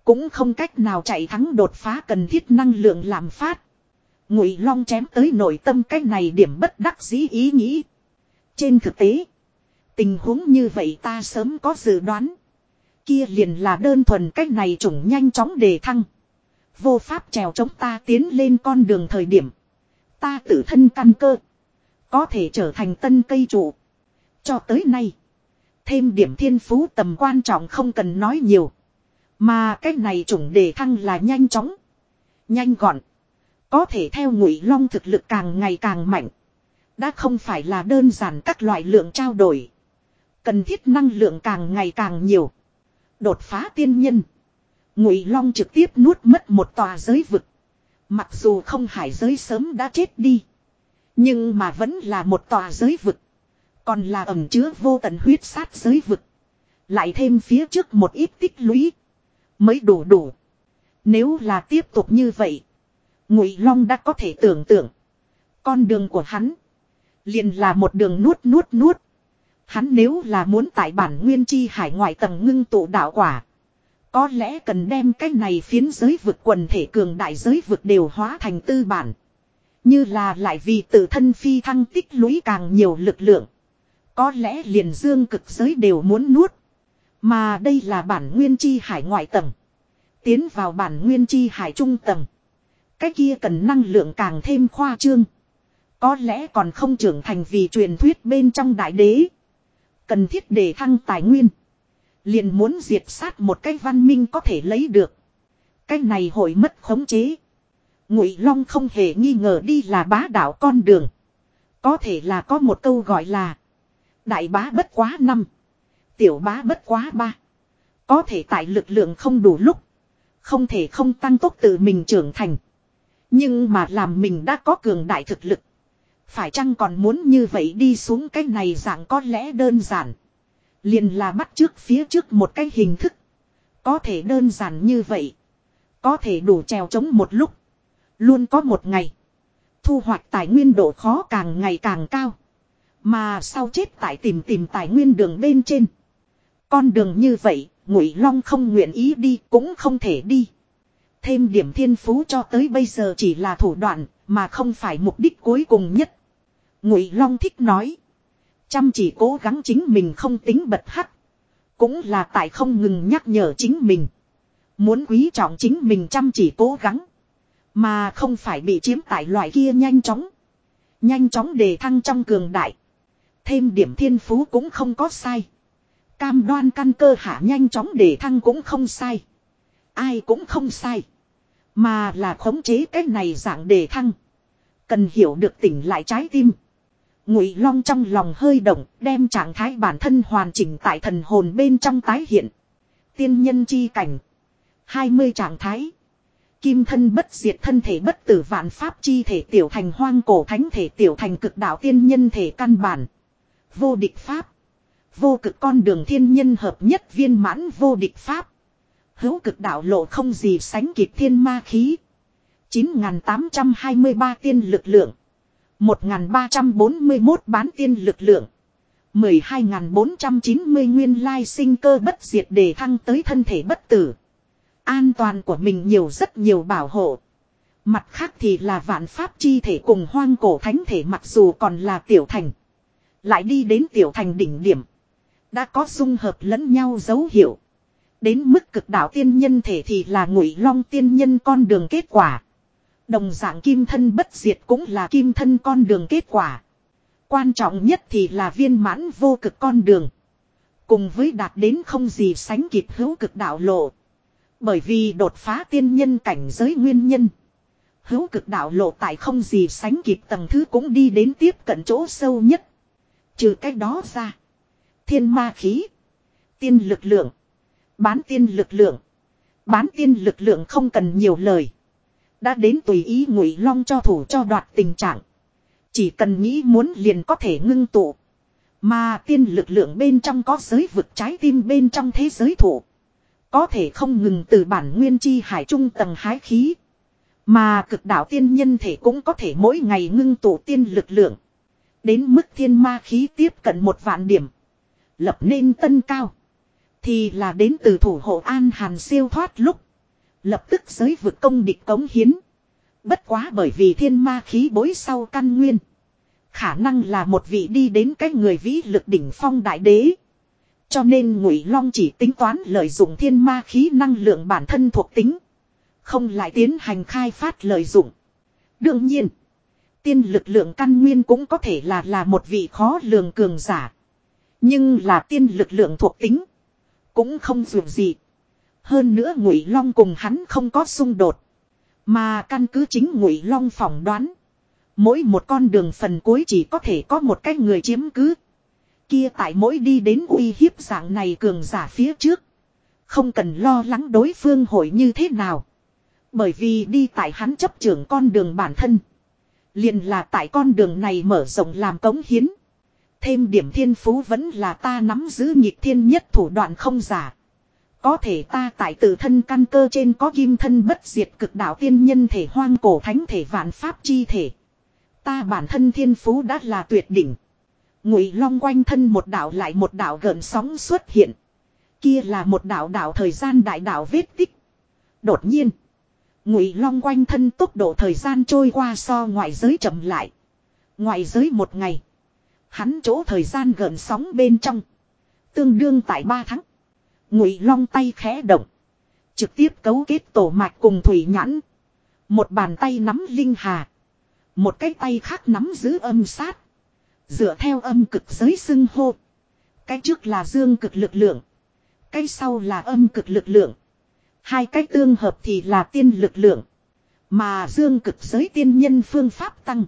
Cũng không cách nào chạy thắng đột phá cần thiết năng lượng làm phát. Ngụy long chém tới nội tâm cách này điểm bất đắc dĩ ý nghĩ. Trên thực tế. Tình huống như vậy ta sớm có dự đoán. Kia liền là đơn thuần cách này chủng nhanh chóng đề thăng. Vô pháp trèo chống ta tiến lên con đường thời điểm. Ta tự thân căn cơ. Có thể trở thành tân cây trụ. Cho tới nay. Thêm điểm thiên phú tầm quan trọng không cần nói nhiều. Mà cái này chủng đề thăng là nhanh chóng. Nhanh gọn. Có thể theo ngụy long thực lực càng ngày càng mạnh. Đã không phải là đơn giản các loại lượng trao đổi. Cần thiết năng lượng càng ngày càng nhiều. Đột phá tiên nhân. Ngụy Long trực tiếp nuốt mất một tòa giới vực. Mặc dù không hải giới sớm đã chết đi. Nhưng mà vẫn là một tòa giới vực. Còn là ẩm chứa vô tận huyết sát giới vực. Lại thêm phía trước một ít tích lũy. Mới đủ đủ. Nếu là tiếp tục như vậy. Ngụy Long đã có thể tưởng tượng. Con đường của hắn. Liền là một đường nuốt nuốt nuốt. Hắn nếu là muốn tại bản nguyên chi hải ngoại tầng ngưng tụ đạo quả. Có lẽ cần đem cái này phiến giới vực quần thể cường đại giới vực đều hóa thành tư bản. Như là lại vì tự thân phi thăng tích lũy càng nhiều lực lượng. Có lẽ liền dương cực giới đều muốn nuốt. Mà đây là bản nguyên chi hải ngoại tầng. Tiến vào bản nguyên chi hải trung tầng. Cái kia cần năng lượng càng thêm khoa trương. Có lẽ còn không trưởng thành vì truyền thuyết bên trong đại đế. Cần thiết để thăng tài nguyên. Liền muốn diệt sát một cái văn minh có thể lấy được. Cái này hội mất khống chế. Ngụy Long không hề nghi ngờ đi là bá đạo con đường. Có thể là có một câu gọi là. Đại bá bất quá năm. Tiểu bá bất quá ba. Có thể tại lực lượng không đủ lúc. Không thể không tăng tốc tự mình trưởng thành. Nhưng mà làm mình đã có cường đại thực lực. Phải chăng còn muốn như vậy đi xuống cái này dạng có lẽ đơn giản. Liền là bắt trước phía trước một cái hình thức. Có thể đơn giản như vậy. Có thể đủ trèo chống một lúc. Luôn có một ngày. Thu hoạch tài nguyên độ khó càng ngày càng cao. Mà sau chết tại tìm tìm tài nguyên đường bên trên. Con đường như vậy, Ngụy Long không nguyện ý đi cũng không thể đi. Thêm điểm thiên phú cho tới bây giờ chỉ là thủ đoạn, mà không phải mục đích cuối cùng nhất. Ngụy Long thích nói. Chăm chỉ cố gắng chính mình không tính bật hắc. Cũng là tại không ngừng nhắc nhở chính mình. Muốn quý trọng chính mình chăm chỉ cố gắng. Mà không phải bị chiếm tại loại kia nhanh chóng. Nhanh chóng đề thăng trong cường đại. Thêm điểm thiên phú cũng không có sai. Cam đoan căn cơ hạ nhanh chóng để thăng cũng không sai. Ai cũng không sai. Mà là khống chế cái này dạng để thăng. Cần hiểu được tỉnh lại trái tim. Ngụy Long trong lòng hơi động, đem trạng thái bản thân hoàn chỉnh tại thần hồn bên trong tái hiện. Tiên nhân chi cảnh. 20 trạng thái. Kim thân bất diệt thân thể bất tử vạn pháp chi thể tiểu thành hoang cổ thánh thể tiểu thành cực đạo tiên nhân thể căn bản. Vô địch pháp. Vô cực con đường thiên nhân hợp nhất viên mãn vô địch pháp. Hữu cực đạo lộ không gì sánh kịp thiên ma khí. 9.823 tiên lực lượng. 1.341 bán tiên lực lượng. 12.490 nguyên lai sinh cơ bất diệt để thăng tới thân thể bất tử. An toàn của mình nhiều rất nhiều bảo hộ. Mặt khác thì là vạn pháp chi thể cùng hoang cổ thánh thể mặc dù còn là tiểu thành. Lại đi đến tiểu thành đỉnh điểm. Đã có dung hợp lẫn nhau dấu hiệu. Đến mức cực đạo tiên nhân thể thì là ngụy long tiên nhân con đường kết quả. Đồng dạng kim thân bất diệt cũng là kim thân con đường kết quả. Quan trọng nhất thì là viên mãn vô cực con đường. Cùng với đạt đến không gì sánh kịp hữu cực đạo lộ. Bởi vì đột phá tiên nhân cảnh giới nguyên nhân. Hữu cực đạo lộ tại không gì sánh kịp tầng thứ cũng đi đến tiếp cận chỗ sâu nhất. Trừ cách đó ra. Thiên ma khí. Tiên lực lượng. Bán tiên lực lượng. Bán tiên lực lượng không cần nhiều lời. Đã đến tùy ý ngụy long cho thủ cho đoạt tình trạng. Chỉ cần nghĩ muốn liền có thể ngưng tụ. Mà tiên lực lượng bên trong có giới vực trái tim bên trong thế giới thủ. Có thể không ngừng từ bản nguyên chi hải trung tầng hái khí. Mà cực đạo tiên nhân thể cũng có thể mỗi ngày ngưng tụ tiên lực lượng. Đến mức thiên ma khí tiếp cận một vạn điểm. Lập nên tân cao. Thì là đến từ thủ hộ an hàn siêu thoát lúc. Lập tức giới vực công địch cống hiến. Bất quá bởi vì thiên ma khí bối sau căn nguyên. Khả năng là một vị đi đến cái người vĩ lực đỉnh phong đại đế. Cho nên ngụy long chỉ tính toán lợi dụng thiên ma khí năng lượng bản thân thuộc tính. Không lại tiến hành khai phát lợi dụng. Đương nhiên. Tiên lực lượng căn nguyên cũng có thể là là một vị khó lường cường giả. Nhưng là tiên lực lượng thuộc tính. Cũng không dù gì. Hơn nữa ngụy long cùng hắn không có xung đột. Mà căn cứ chính ngụy long phỏng đoán. Mỗi một con đường phần cuối chỉ có thể có một cái người chiếm cứ. Kia tại mỗi đi đến uy hiếp dạng này cường giả phía trước. Không cần lo lắng đối phương hội như thế nào. Bởi vì đi tại hắn chấp trưởng con đường bản thân. Liền là tại con đường này mở rộng làm cống hiến. Thêm điểm thiên phú vẫn là ta nắm giữ nhịp thiên nhất thủ đoạn không giả. Có thể ta tại tự thân căn cơ trên có kim thân bất diệt cực đạo tiên nhân thể hoang cổ thánh thể vạn pháp chi thể. Ta bản thân thiên phú đã là tuyệt đỉnh. Ngụy long quanh thân một đạo lại một đạo gợn sóng xuất hiện. Kia là một đạo đạo thời gian đại đạo vết tích. Đột nhiên. Ngụy long quanh thân tốc độ thời gian trôi qua so ngoại giới chậm lại. Ngoại giới một ngày. Hắn chỗ thời gian gần sóng bên trong. Tương đương tại ba tháng. Ngụy long tay khẽ động. Trực tiếp cấu kết tổ mạch cùng thủy nhãn. Một bàn tay nắm linh hà. Một cái tay khác nắm giữ âm sát. Dựa theo âm cực giới xưng hô. Cái trước là dương cực lực lượng. Cái sau là âm cực lực lượng. Hai cái tương hợp thì là tiên lực lượng. Mà dương cực giới tiên nhân phương pháp tăng.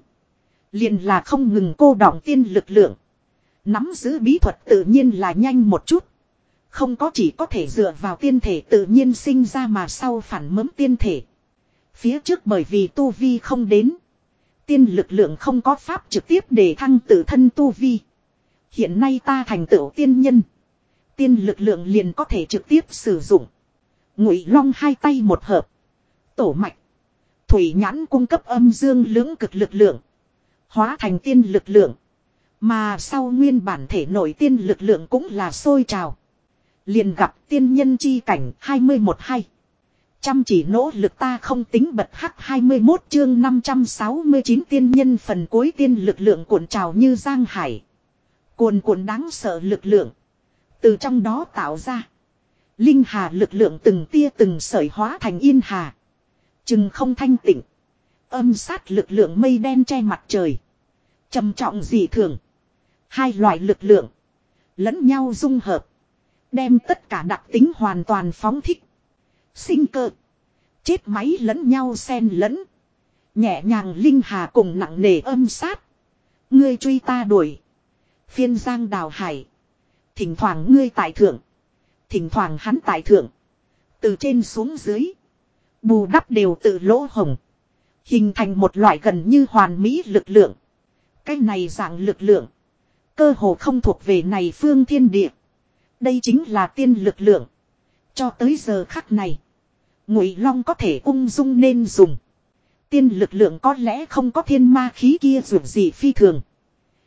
Liền là không ngừng cô đọng tiên lực lượng. Nắm giữ bí thuật tự nhiên là nhanh một chút. Không có chỉ có thể dựa vào tiên thể tự nhiên sinh ra mà sau phản mấm tiên thể. Phía trước bởi vì tu vi không đến. Tiên lực lượng không có pháp trực tiếp để thăng tự thân tu vi. Hiện nay ta thành tựu tiên nhân. Tiên lực lượng liền có thể trực tiếp sử dụng. Ngụy long hai tay một hợp. Tổ mạch. Thủy nhãn cung cấp âm dương lưỡng cực lực lượng. Hóa thành tiên lực lượng. Mà sau nguyên bản thể nội tiên lực lượng cũng là sôi trào. Liền gặp tiên nhân chi cảnh 212. Chăm chỉ nỗ lực ta không tính bật hắc 21 chương 569 tiên nhân phần cuối tiên lực lượng cuộn trào như giang hải. Cuồn cuộn đáng sợ lực lượng. Từ trong đó tạo ra. Linh hà lực lượng từng tia từng sợi hóa thành yên hà. Chừng không thanh tịnh. Âm sát lực lượng mây đen che mặt trời. trầm trọng dị thường. Hai loại lực lượng. Lẫn nhau dung hợp. Đem tất cả đặc tính hoàn toàn phóng thích. Sinh cơ. Chết máy lẫn nhau xen lẫn. Nhẹ nhàng linh hà cùng nặng nề âm sát. Ngươi truy ta đuổi. Phiên giang đào hải. Thỉnh thoảng ngươi tại thượng. Thỉnh thoảng hắn tại thượng. Từ trên xuống dưới. Bù đắp đều tự lỗ hồng. Hình thành một loại gần như hoàn mỹ lực lượng. Cái này dạng lực lượng. Cơ hồ không thuộc về này phương thiên địa. Đây chính là tiên lực lượng. Cho tới giờ khắc này. Ngụy Long có thể ung dung nên dùng. Tiên lực lượng có lẽ không có thiên ma khí kia dù gì phi thường.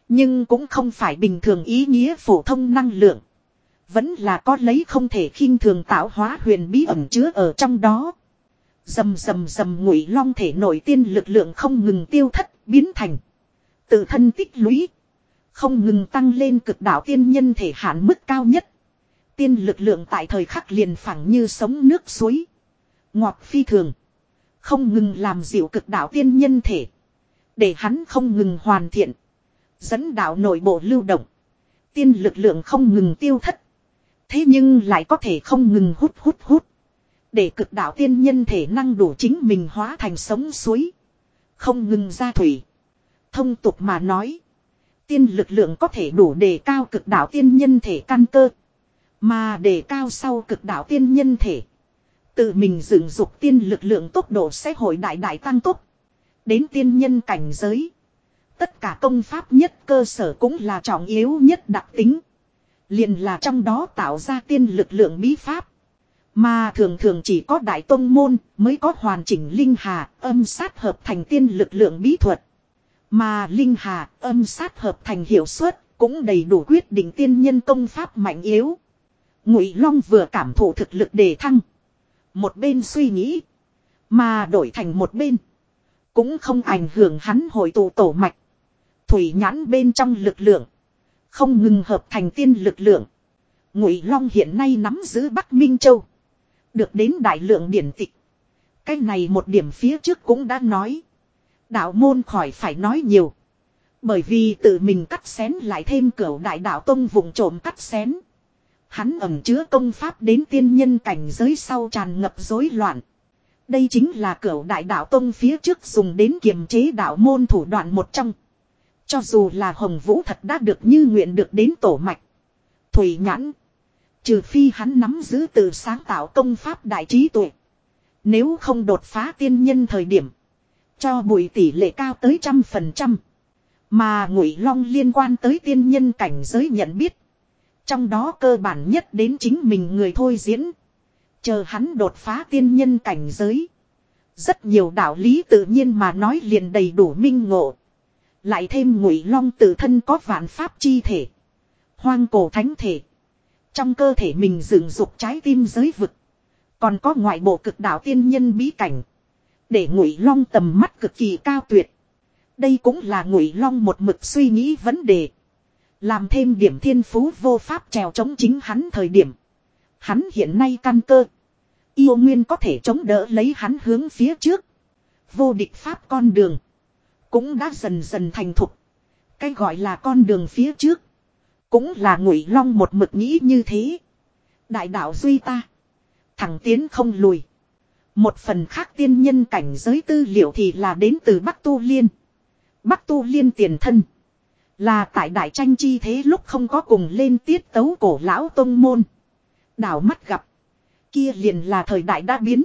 Nhưng cũng không phải bình thường ý nghĩa phổ thông năng lượng. Vẫn là có lấy không thể khinh thường tạo hóa huyền bí ẩn chứa ở trong đó. Dầm dầm dầm ngụy long thể nổi tiên lực lượng không ngừng tiêu thất, biến thành. Tự thân tích lũy. Không ngừng tăng lên cực đạo tiên nhân thể hạn mức cao nhất. Tiên lực lượng tại thời khắc liền phẳng như sống nước suối. Ngọt phi thường. Không ngừng làm dịu cực đạo tiên nhân thể. Để hắn không ngừng hoàn thiện. Dẫn đạo nội bộ lưu động. Tiên lực lượng không ngừng tiêu thất. Thế nhưng lại có thể không ngừng hút hút hút. Để cực đạo tiên nhân thể năng đủ chính mình hóa thành sống suối. Không ngừng ra thủy. Thông tục mà nói. Tiên lực lượng có thể đủ đề cao cực đạo tiên nhân thể căn cơ. Mà đề cao sau cực đạo tiên nhân thể. Tự mình dựng dục tiên lực lượng tốc độ sẽ hội đại đại tăng tốc. Đến tiên nhân cảnh giới. Tất cả công pháp nhất cơ sở cũng là trọng yếu nhất đặc tính. Liền là trong đó tạo ra tiên lực lượng bí pháp. Mà thường thường chỉ có đại tông môn, mới có hoàn chỉnh linh hà, âm sát hợp thành tiên lực lượng bí thuật. Mà linh hà, âm sát hợp thành hiệu suất, cũng đầy đủ quyết định tiên nhân công pháp mạnh yếu. Ngụy Long vừa cảm thụ thực lực đề thăng. Một bên suy nghĩ. Mà đổi thành một bên. Cũng không ảnh hưởng hắn hội tụ tổ mạch. Thủy nhãn bên trong lực lượng. Không ngừng hợp thành tiên lực lượng. Ngụy Long hiện nay nắm giữ Bắc Minh Châu. Được đến đại lượng điển tịch. Cái này một điểm phía trước cũng đã nói. Đạo môn khỏi phải nói nhiều. Bởi vì tự mình cắt xén lại thêm cửa đại đạo tông vùng trộm cắt xén. Hắn ẩm chứa công pháp đến tiên nhân cảnh giới sau tràn ngập rối loạn. Đây chính là cửa đại đạo tông phía trước dùng đến kiềm chế đạo môn thủ đoạn một trong. Cho dù là Hồng Vũ thật đã được như nguyện được đến tổ mạch. Thủy nhãn. Trừ phi hắn nắm giữ từ sáng tạo công pháp đại trí tuệ. Nếu không đột phá tiên nhân thời điểm. Cho bùi tỷ lệ cao tới trăm phần trăm. Mà ngụy long liên quan tới tiên nhân cảnh giới nhận biết. Trong đó cơ bản nhất đến chính mình người thôi diễn. Chờ hắn đột phá tiên nhân cảnh giới. Rất nhiều đạo lý tự nhiên mà nói liền đầy đủ minh ngộ. Lại thêm ngụy long tự thân có vạn pháp chi thể. Hoang cổ thánh thể. Trong cơ thể mình dựng dục trái tim giới vực. Còn có ngoại bộ cực đạo tiên nhân bí cảnh. Để ngụy long tầm mắt cực kỳ cao tuyệt. Đây cũng là ngụy long một mực suy nghĩ vấn đề. Làm thêm điểm thiên phú vô pháp trèo chống chính hắn thời điểm. Hắn hiện nay căn cơ. Yêu nguyên có thể chống đỡ lấy hắn hướng phía trước. Vô địch pháp con đường. Cũng đã dần dần thành thục. Cái gọi là con đường phía trước. Cũng là ngụy long một mực nghĩ như thế. Đại đạo duy ta. Thẳng tiến không lùi. Một phần khác tiên nhân cảnh giới tư liệu thì là đến từ Bắc Tu Liên. Bắc Tu Liên tiền thân. Là tại đại tranh chi thế lúc không có cùng lên tiết tấu cổ lão tông môn. Đảo mắt gặp. Kia liền là thời đại đã biến.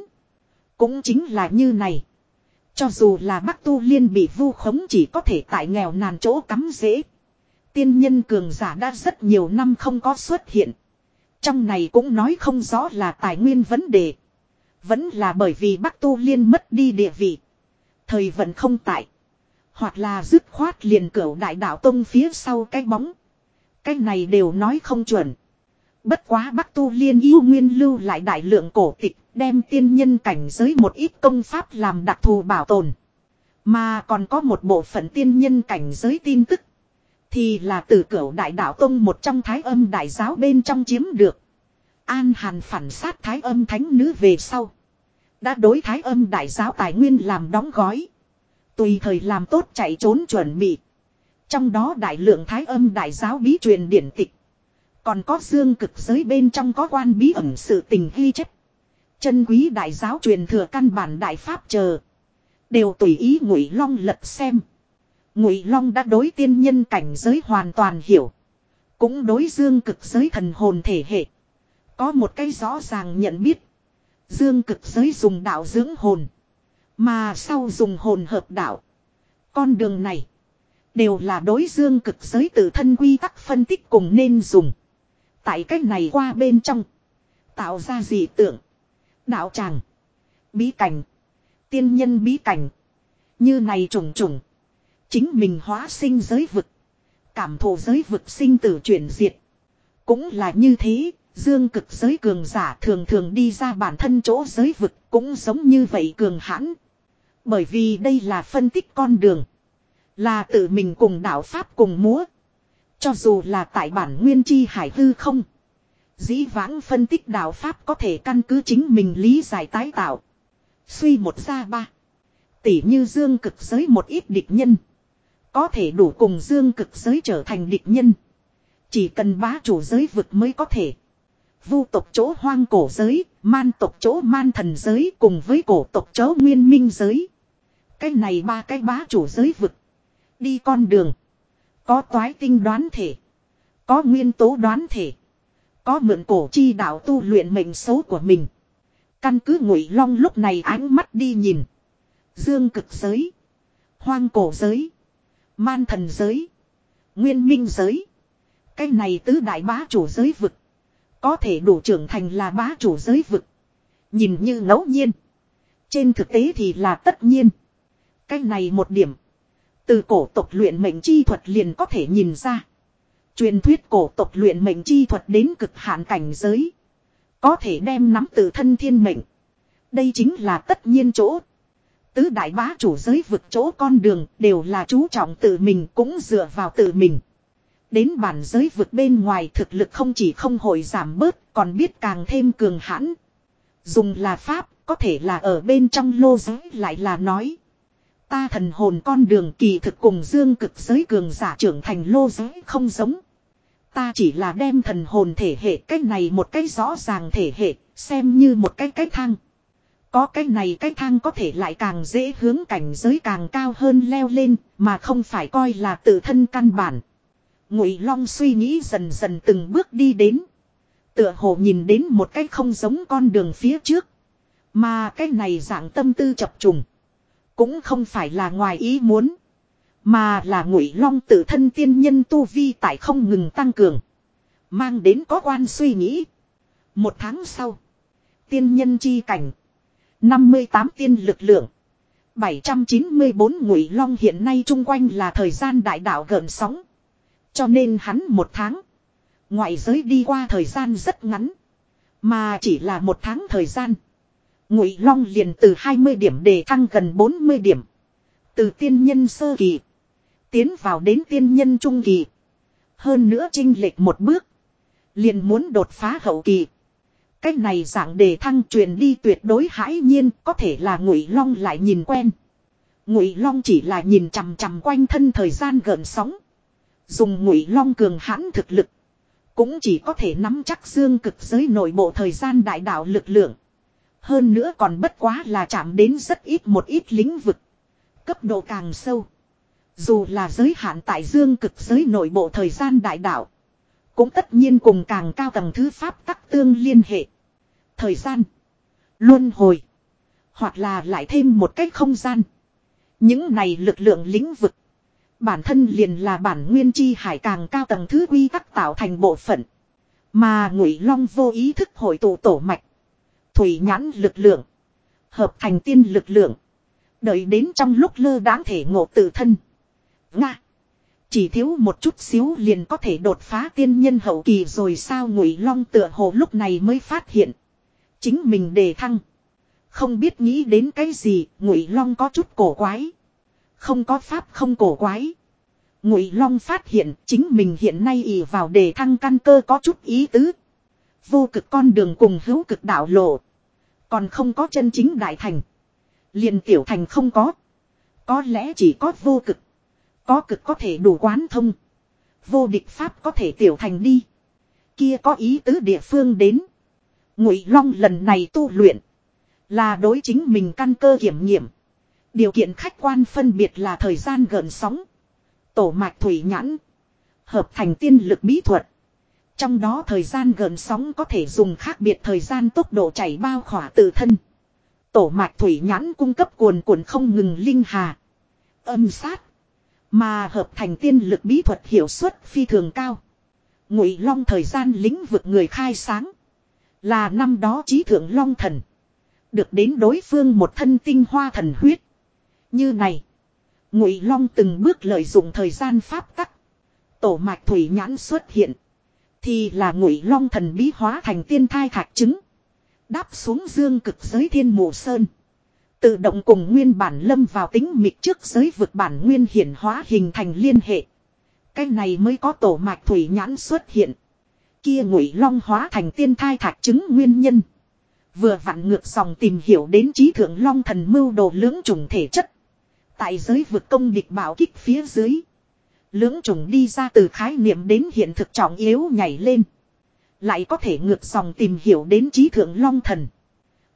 Cũng chính là như này. Cho dù là Bắc Tu Liên bị vu khống chỉ có thể tại nghèo nàn chỗ cắm dễ. Tiên nhân cường giả đã rất nhiều năm không có xuất hiện. Trong này cũng nói không rõ là tài nguyên vấn đề. Vẫn là bởi vì Bắc Tu Liên mất đi địa vị. Thời vận không tại. Hoặc là dứt khoát liền cửu đại đạo tông phía sau cái bóng. Cái này đều nói không chuẩn. Bất quá Bắc Tu Liên yêu nguyên lưu lại đại lượng cổ tịch, đem tiên nhân cảnh giới một ít công pháp làm đặc thù bảo tồn. Mà còn có một bộ phận tiên nhân cảnh giới tin tức. Thì là từ cửu đại đạo tông một trong thái âm đại giáo bên trong chiếm được. An hàn phản sát thái âm thánh nữ về sau. Đã đối thái âm đại giáo tài nguyên làm đóng gói. Tùy thời làm tốt chạy trốn chuẩn bị. Trong đó đại lượng thái âm đại giáo bí truyền điển tịch. Còn có dương cực giới bên trong có quan bí ẩn sự tình ghi chép. Chân quý đại giáo truyền thừa căn bản đại pháp chờ. Đều tùy ý ngụy long lật xem. Ngụy long đã đối tiên nhân cảnh giới hoàn toàn hiểu. Cũng đối dương cực giới thần hồn thể hệ. Có một cái rõ ràng nhận biết. Dương cực giới dùng đạo dưỡng hồn. Mà sau dùng hồn hợp đạo. Con đường này. Đều là đối dương cực giới tự thân quy tắc phân tích cùng nên dùng. Tại cách này qua bên trong. Tạo ra dị tượng. Đạo tràng. Bí cảnh. Tiên nhân bí cảnh. Như này trùng trùng. Chính mình hóa sinh giới vực. Cảm thụ giới vực sinh tử chuyển diệt. Cũng là như thế, dương cực giới cường giả thường thường đi ra bản thân chỗ giới vực cũng giống như vậy cường hãn. Bởi vì đây là phân tích con đường. Là tự mình cùng đạo Pháp cùng múa. Cho dù là tại bản nguyên chi hải hư không. Dĩ vãng phân tích đạo Pháp có thể căn cứ chính mình lý giải tái tạo. Suy một ra ba. Tỷ như dương cực giới một ít địch nhân. Có thể đủ cùng dương cực giới trở thành địch nhân. Chỉ cần bá chủ giới vực mới có thể. Vu tộc chỗ hoang cổ giới, man tộc chỗ man thần giới cùng với cổ tộc chỗ nguyên minh giới. Cái này ba cái bá chủ giới vực. Đi con đường. Có toái tinh đoán thể. Có nguyên tố đoán thể. Có mượn cổ chi đạo tu luyện mệnh xấu của mình. Căn cứ ngụy long lúc này ánh mắt đi nhìn. Dương cực giới. Hoang cổ giới. Man thần giới. Nguyên minh giới. Cái này tứ đại bá chủ giới vực. Có thể đủ trưởng thành là bá chủ giới vực. Nhìn như ngẫu nhiên. Trên thực tế thì là tất nhiên. Cái này một điểm. Từ cổ tộc luyện mệnh chi thuật liền có thể nhìn ra. Truyền thuyết cổ tộc luyện mệnh chi thuật đến cực hạn cảnh giới. Có thể đem nắm từ thân thiên mệnh. Đây chính là tất nhiên chỗ. Tứ đại bá chủ giới vực chỗ con đường đều là chú trọng tự mình cũng dựa vào tự mình. Đến bản giới vực bên ngoài thực lực không chỉ không hồi giảm bớt còn biết càng thêm cường hãn. Dùng là pháp có thể là ở bên trong lô giới lại là nói. Ta thần hồn con đường kỳ thực cùng dương cực giới cường giả trưởng thành lô giới không giống. Ta chỉ là đem thần hồn thể hệ cách này một cái rõ ràng thể hệ, xem như một cái cách thang. Có cái này cái thang có thể lại càng dễ hướng cảnh giới càng cao hơn leo lên, mà không phải coi là tự thân căn bản. Ngụy Long suy nghĩ dần dần từng bước đi đến. Tựa hồ nhìn đến một cái không giống con đường phía trước. Mà cái này dạng tâm tư chập trùng. Cũng không phải là ngoài ý muốn. Mà là ngụy long tự thân tiên nhân tu vi tại không ngừng tăng cường. Mang đến có quan suy nghĩ. Một tháng sau. Tiên nhân chi cảnh. 58 tiên lực lượng. 794 ngụy long hiện nay chung quanh là thời gian đại đạo gợn sóng. Cho nên hắn một tháng. Ngoại giới đi qua thời gian rất ngắn. Mà chỉ là một tháng thời gian. Ngụy long liền từ 20 điểm đề thăng gần 40 điểm. Từ tiên nhân sơ kỳ. Tiến vào đến tiên nhân trung kỳ. Hơn nữa trinh lệch một bước. Liền muốn đột phá hậu kỳ. Cách này dạng đề thăng truyền đi tuyệt đối hãi nhiên, có thể là ngụy long lại nhìn quen. Ngụy long chỉ là nhìn chằm chằm quanh thân thời gian gợn sóng. Dùng ngụy long cường hãn thực lực. Cũng chỉ có thể nắm chắc dương cực giới nội bộ thời gian đại đạo lực lượng. Hơn nữa còn bất quá là chạm đến rất ít một ít lĩnh vực. Cấp độ càng sâu. Dù là giới hạn tại dương cực giới nội bộ thời gian đại đạo. Cũng tất nhiên cùng càng cao tầng thứ pháp tắc tương liên hệ. Thời gian. Luân hồi. Hoặc là lại thêm một cách không gian. Những này lực lượng lĩnh vực. Bản thân liền là bản nguyên chi hải càng cao tầng thứ quy tắc tạo thành bộ phận. Mà ngụy long vô ý thức hội tụ tổ mạch. Thủy nhãn lực lượng. Hợp thành tiên lực lượng. Đợi đến trong lúc lơ đáng thể ngộ tự thân. Nga. Chỉ thiếu một chút xíu liền có thể đột phá tiên nhân hậu kỳ rồi sao ngụy long tựa hồ lúc này mới phát hiện. Chính mình đề thăng. Không biết nghĩ đến cái gì, ngụy long có chút cổ quái. Không có pháp không cổ quái. Ngụy long phát hiện chính mình hiện nay ỉ vào đề thăng căn cơ có chút ý tứ. Vô cực con đường cùng hữu cực đạo lộ. Còn không có chân chính đại thành. liền tiểu thành không có. Có lẽ chỉ có vô cực. Có cực có thể đủ quán thông. Vô địch pháp có thể tiểu thành đi. Kia có ý tứ địa phương đến. Ngụy Long lần này tu luyện. Là đối chính mình căn cơ kiểm nghiệm. Điều kiện khách quan phân biệt là thời gian gần sóng. Tổ mạch thủy nhãn. Hợp thành tiên lực bí thuật. Trong đó thời gian gần sóng có thể dùng khác biệt thời gian tốc độ chảy bao khỏa tự thân. Tổ mạch thủy nhãn cung cấp cuồn cuộn không ngừng linh hà. Âm sát. Mà hợp thành tiên lực bí thuật hiệu suất phi thường cao. Ngụy Long thời gian lĩnh vực người khai sáng. Là năm đó trí thượng Long thần. Được đến đối phương một thân tinh hoa thần huyết. Như này. Ngụy Long từng bước lợi dụng thời gian pháp tắc. Tổ mạch thủy nhãn xuất hiện. Thì là ngụy Long thần bí hóa thành tiên thai thạch trứng. Đáp xuống dương cực giới thiên mù sơn. Tự động cùng nguyên bản lâm vào tính mịt trước giới vực bản nguyên hiển hóa hình thành liên hệ. Cái này mới có tổ mạch thủy nhãn xuất hiện. Kia ngụy long hóa thành tiên thai thạch chứng nguyên nhân. Vừa vặn ngược dòng tìm hiểu đến trí thượng long thần mưu đồ lưỡng trùng thể chất. Tại giới vực công địch bảo kích phía dưới. Lưỡng trùng đi ra từ khái niệm đến hiện thực trọng yếu nhảy lên. Lại có thể ngược dòng tìm hiểu đến trí thượng long thần.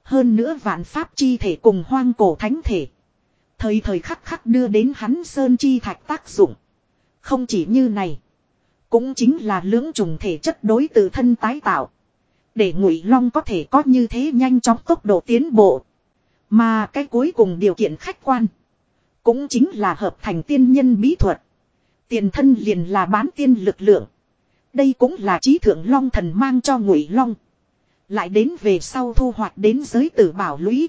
Hơn nữa vạn pháp chi thể cùng hoang cổ thánh thể. Thời thời khắc khắc đưa đến hắn sơn chi thạch tác dụng. Không chỉ như này. Cũng chính là lưỡng trùng thể chất đối từ thân tái tạo. Để ngụy long có thể có như thế nhanh chóng tốc độ tiến bộ. Mà cái cuối cùng điều kiện khách quan. Cũng chính là hợp thành tiên nhân bí thuật. Tiền thân liền là bán tiên lực lượng. Đây cũng là trí thượng long thần mang cho ngụy long. Lại đến về sau thu hoạch đến giới tử bảo lũy.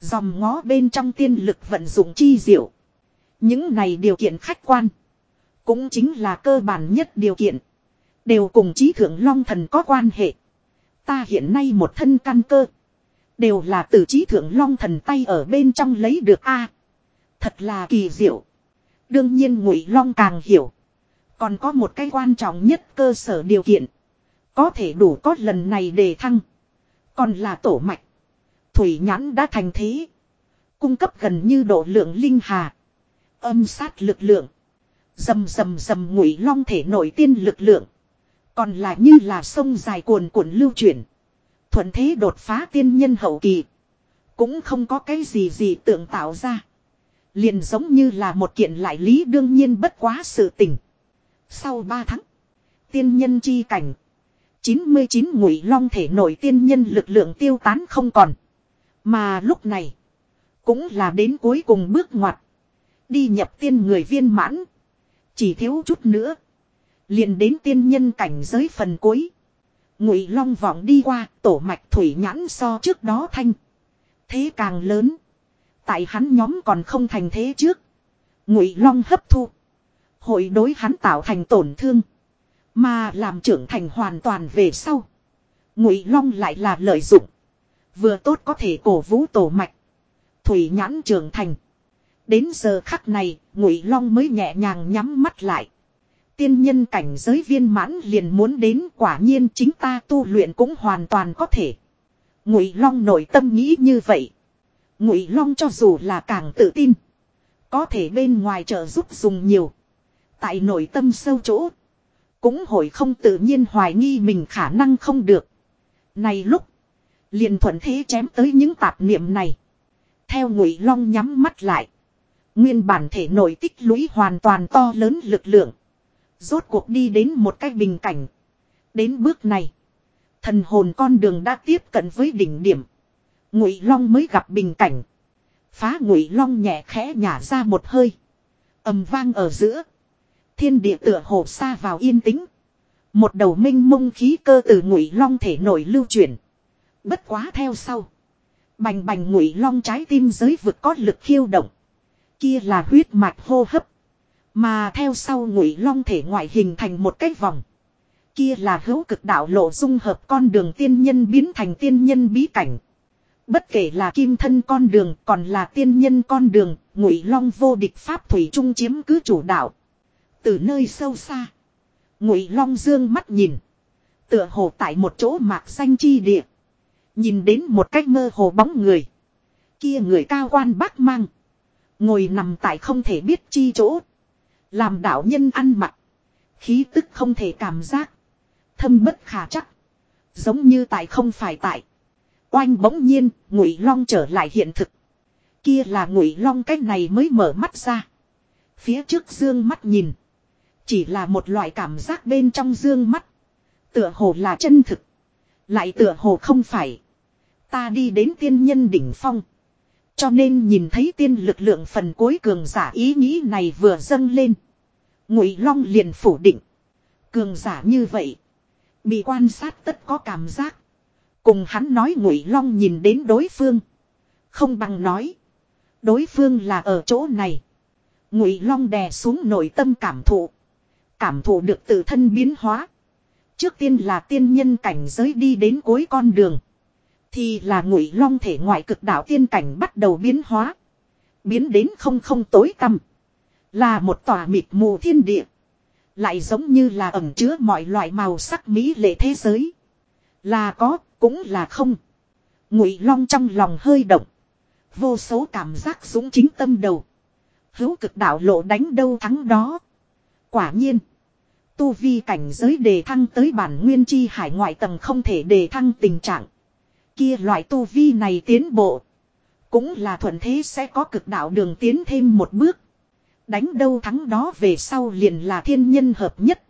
Dòng ngó bên trong tiên lực vận dụng chi diệu. Những này điều kiện khách quan. Cũng chính là cơ bản nhất điều kiện. Đều cùng trí thượng long thần có quan hệ. Ta hiện nay một thân căn cơ. Đều là từ trí thượng long thần tay ở bên trong lấy được a Thật là kỳ diệu. Đương nhiên ngụy long càng hiểu. Còn có một cái quan trọng nhất cơ sở điều kiện. Có thể đủ có lần này đề thăng. Còn là tổ mạch. Thủy nhãn đã thành thế. Cung cấp gần như độ lượng linh hà. Âm sát lực lượng. Dầm dầm dầm ngụy long thể nổi tiên lực lượng. Còn là như là sông dài cuồn cuộn lưu chuyển. Thuận thế đột phá tiên nhân hậu kỳ. Cũng không có cái gì gì tượng tạo ra. Liền giống như là một kiện lại lý đương nhiên bất quá sự tình. Sau 3 tháng. Tiên nhân chi cảnh. 99 ngụy long thể nổi tiên nhân lực lượng tiêu tán không còn. Mà lúc này. Cũng là đến cuối cùng bước ngoặt. Đi nhập tiên người viên mãn. Chỉ thiếu chút nữa. Liền đến tiên nhân cảnh giới phần cuối. Ngụy long vọng đi qua, tổ mạch thủy nhãn so trước đó thanh. Thế càng lớn. Tại hắn nhóm còn không thành thế trước. Ngụy long hấp thu. Hội đối hắn tạo thành tổn thương. Mà làm trưởng thành hoàn toàn về sau. Ngụy long lại là lợi dụng. Vừa tốt có thể cổ vũ tổ mạch. Thủy nhãn trưởng thành. Đến giờ khắc này, Ngụy Long mới nhẹ nhàng nhắm mắt lại. Tiên nhân cảnh giới viên mãn liền muốn đến quả nhiên chính ta tu luyện cũng hoàn toàn có thể. Ngụy Long nội tâm nghĩ như vậy. Ngụy Long cho dù là càng tự tin, có thể bên ngoài trợ giúp dùng nhiều. Tại nội tâm sâu chỗ, cũng hồi không tự nhiên hoài nghi mình khả năng không được. Này lúc, liền thuận thế chém tới những tạp niệm này. Theo Ngụy Long nhắm mắt lại, nguyên bản thể nội tích lũy hoàn toàn to lớn lực lượng, rốt cuộc đi đến một cái bình cảnh. Đến bước này, thần hồn con đường đã tiếp cận với đỉnh điểm. Ngụy Long mới gặp bình cảnh. Phá Ngụy Long nhẹ khẽ nhả ra một hơi, ầm vang ở giữa, thiên địa tựa hồ xa vào yên tĩnh. Một đầu minh mông khí cơ từ Ngụy Long thể nổi lưu chuyển. Bất quá theo sau, bành bành Ngụy Long trái tim giới vực có lực khiêu động. Kia là huyết mạch hô hấp, mà theo sau Ngụy Long thể ngoại hình thành một cái vòng. Kia là hữu cực đạo lộ dung hợp con đường tiên nhân biến thành tiên nhân bí cảnh. Bất kể là kim thân con đường còn là tiên nhân con đường, ngụy long vô địch pháp thủy trung chiếm cứ chủ đạo. Từ nơi sâu xa, ngụy long dương mắt nhìn. Tựa hồ tại một chỗ mạc xanh chi địa. Nhìn đến một cách mơ hồ bóng người. Kia người cao quan bác mang. Ngồi nằm tại không thể biết chi chỗ. Làm đạo nhân ăn mặc. Khí tức không thể cảm giác. Thâm bất khả chắc. Giống như tại không phải tại. Oanh bỗng nhiên, Ngụy Long trở lại hiện thực. Kia là Ngụy Long cái này mới mở mắt ra. Phía trước dương mắt nhìn, chỉ là một loại cảm giác bên trong dương mắt, tựa hồ là chân thực, lại tựa hồ không phải. Ta đi đến tiên nhân đỉnh phong, cho nên nhìn thấy tiên lực lượng phần cuối cường giả ý nghĩ này vừa dâng lên, Ngụy Long liền phủ định. Cường giả như vậy, bị quan sát tất có cảm giác. Cùng hắn nói ngụy long nhìn đến đối phương. Không bằng nói. Đối phương là ở chỗ này. Ngụy long đè xuống nội tâm cảm thụ. Cảm thụ được tự thân biến hóa. Trước tiên là tiên nhân cảnh giới đi đến cuối con đường. Thì là ngụy long thể ngoại cực đạo tiên cảnh bắt đầu biến hóa. Biến đến không không tối tăm. Là một tòa mịt mù thiên địa. Lại giống như là ẩm chứa mọi loại màu sắc mỹ lệ thế giới. Là có, cũng là không. Ngụy Long trong lòng hơi động. Vô số cảm giác súng chính tâm đầu. Hữu cực đạo lộ đánh đâu thắng đó. Quả nhiên. Tu vi cảnh giới đề thăng tới bản nguyên chi hải ngoại tầng không thể đề thăng tình trạng. Kia loại tu vi này tiến bộ. Cũng là thuận thế sẽ có cực đạo đường tiến thêm một bước. Đánh đâu thắng đó về sau liền là thiên nhân hợp nhất.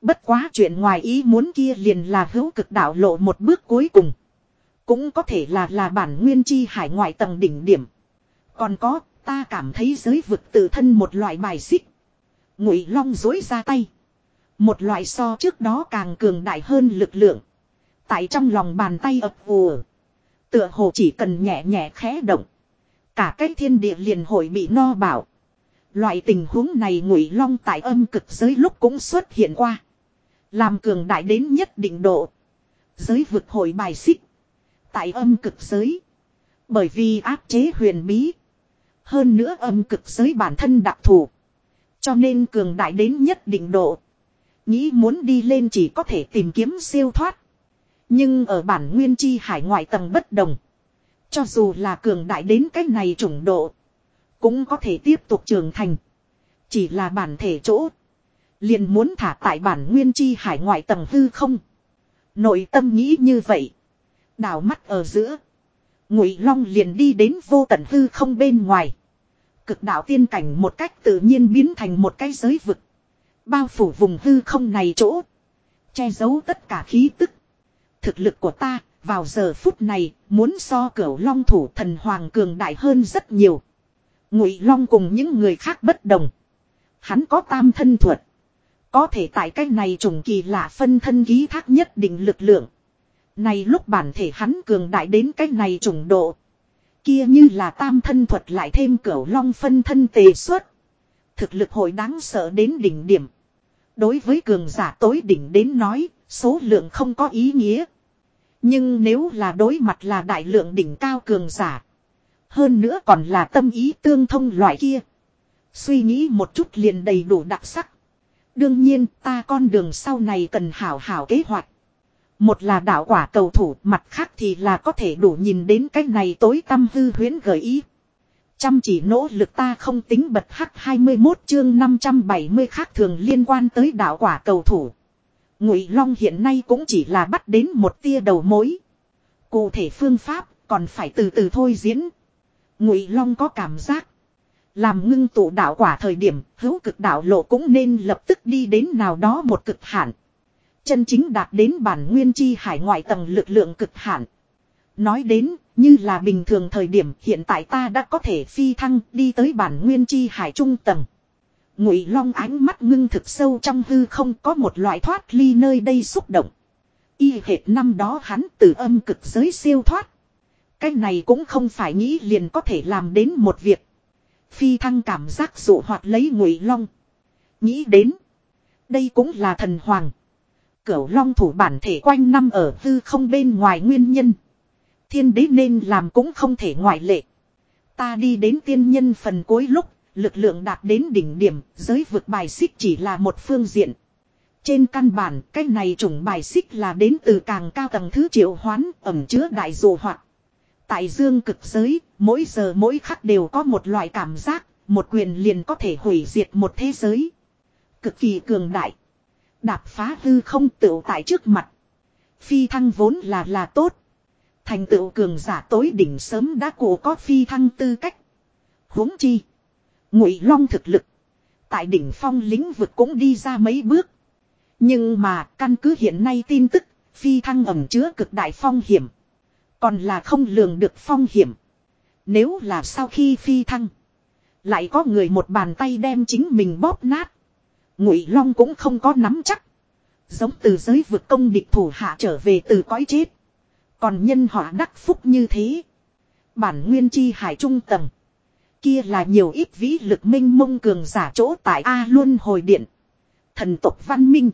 Bất quá chuyện ngoài ý muốn kia liền là hữu cực đạo lộ một bước cuối cùng. Cũng có thể là là bản nguyên chi hải ngoại tầng đỉnh điểm. Còn có, ta cảm thấy giới vực tự thân một loại bài xích. Ngụy long dối ra tay. Một loại so trước đó càng cường đại hơn lực lượng. Tại trong lòng bàn tay ập vùa. Tựa hồ chỉ cần nhẹ nhẹ khẽ động. Cả cái thiên địa liền hội bị no bảo. Loại tình huống này ngụy long tại âm cực giới lúc cũng xuất hiện qua. Làm cường đại đến nhất định độ. Giới vực hội bài xích. Tại âm cực giới. Bởi vì áp chế huyền bí. Hơn nữa âm cực giới bản thân đặc thù. Cho nên cường đại đến nhất định độ. Nghĩ muốn đi lên chỉ có thể tìm kiếm siêu thoát. Nhưng ở bản nguyên chi hải ngoại tầng bất đồng. Cho dù là cường đại đến cái này chủng độ. Cũng có thể tiếp tục trưởng thành. Chỉ là bản thể chỗ. Liền muốn thả tại bản nguyên chi hải ngoại tầng hư không. Nội tâm nghĩ như vậy. Đảo mắt ở giữa. Ngụy Long liền đi đến vô tận hư không bên ngoài. Cực đạo tiên cảnh một cách tự nhiên biến thành một cái giới vực. Bao phủ vùng hư không này chỗ. Che giấu tất cả khí tức. Thực lực của ta, vào giờ phút này, muốn so cửu long thủ thần hoàng cường đại hơn rất nhiều. Ngụy Long cùng những người khác bất đồng. Hắn có tam thân thuật. Có thể tại cái này trùng kỳ lạ phân thân ký thác nhất định lực lượng. Này lúc bản thể hắn cường đại đến cái này trùng độ. Kia như là tam thân thuật lại thêm cửu long phân thân tề xuất. Thực lực hội đáng sợ đến đỉnh điểm. Đối với cường giả tối đỉnh đến nói, số lượng không có ý nghĩa. Nhưng nếu là đối mặt là đại lượng đỉnh cao cường giả. Hơn nữa còn là tâm ý tương thông loại kia. Suy nghĩ một chút liền đầy đủ đặc sắc. Đương nhiên ta con đường sau này cần hảo hảo kế hoạch. Một là đạo quả cầu thủ, mặt khác thì là có thể đủ nhìn đến cái này tối tâm hư huyến gợi ý. Chăm chỉ nỗ lực ta không tính bật hắc 21 chương 570 khác thường liên quan tới đạo quả cầu thủ. Ngụy Long hiện nay cũng chỉ là bắt đến một tia đầu mối. Cụ thể phương pháp còn phải từ từ thôi diễn. Ngụy Long có cảm giác. Làm ngưng tụ đạo quả thời điểm hữu cực đạo lộ cũng nên lập tức đi đến nào đó một cực hạn. Chân chính đạt đến bản nguyên chi hải ngoại tầng lực lượng cực hạn. Nói đến, như là bình thường thời điểm hiện tại ta đã có thể phi thăng đi tới bản nguyên chi hải trung tầng. Ngụy Long ánh mắt ngưng thực sâu trong hư không có một loại thoát ly nơi đây xúc động. Y hệt năm đó hắn từ âm cực giới siêu thoát. Cái này cũng không phải nghĩ liền có thể làm đến một việc. Phi thăng cảm giác dụ hoạt lấy Ngụy Long. Nghĩ đến. Đây cũng là thần hoàng. Cửu long thủ bản thể quanh năm ở hư không bên ngoài nguyên nhân. Thiên đế nên làm cũng không thể ngoại lệ. Ta đi đến tiên nhân phần cuối lúc, lực lượng đạt đến đỉnh điểm, giới vực bài xích chỉ là một phương diện. Trên căn bản, cái này chủng bài xích là đến từ càng cao tầng thứ triệu hoán, ẩm chứa đại dụ hoạt. Tại dương cực giới, mỗi giờ mỗi khắc đều có một loại cảm giác, một quyền liền có thể hủy diệt một thế giới. Cực kỳ cường đại. Đạp phá hư không tựu tại trước mặt. Phi thăng vốn là là tốt. Thành tựu cường giả tối đỉnh sớm đã cổ có phi thăng tư cách. huống chi. Ngụy long thực lực. Tại đỉnh phong lĩnh vực cũng đi ra mấy bước. Nhưng mà, căn cứ hiện nay tin tức. Phi thăng ẩm chứa cực đại phong hiểm. Còn là không lường được phong hiểm. Nếu là sau khi phi thăng. Lại có người một bàn tay đem chính mình bóp nát. Ngụy Long cũng không có nắm chắc. Giống từ giới vực công địch thủ hạ trở về từ cõi chết. Còn nhân họa đắc phúc như thế. Bản nguyên chi hải trung tầng. Kia là nhiều ít vĩ lực minh mông cường giả chỗ tại A luôn hồi điện. Thần tộc văn minh.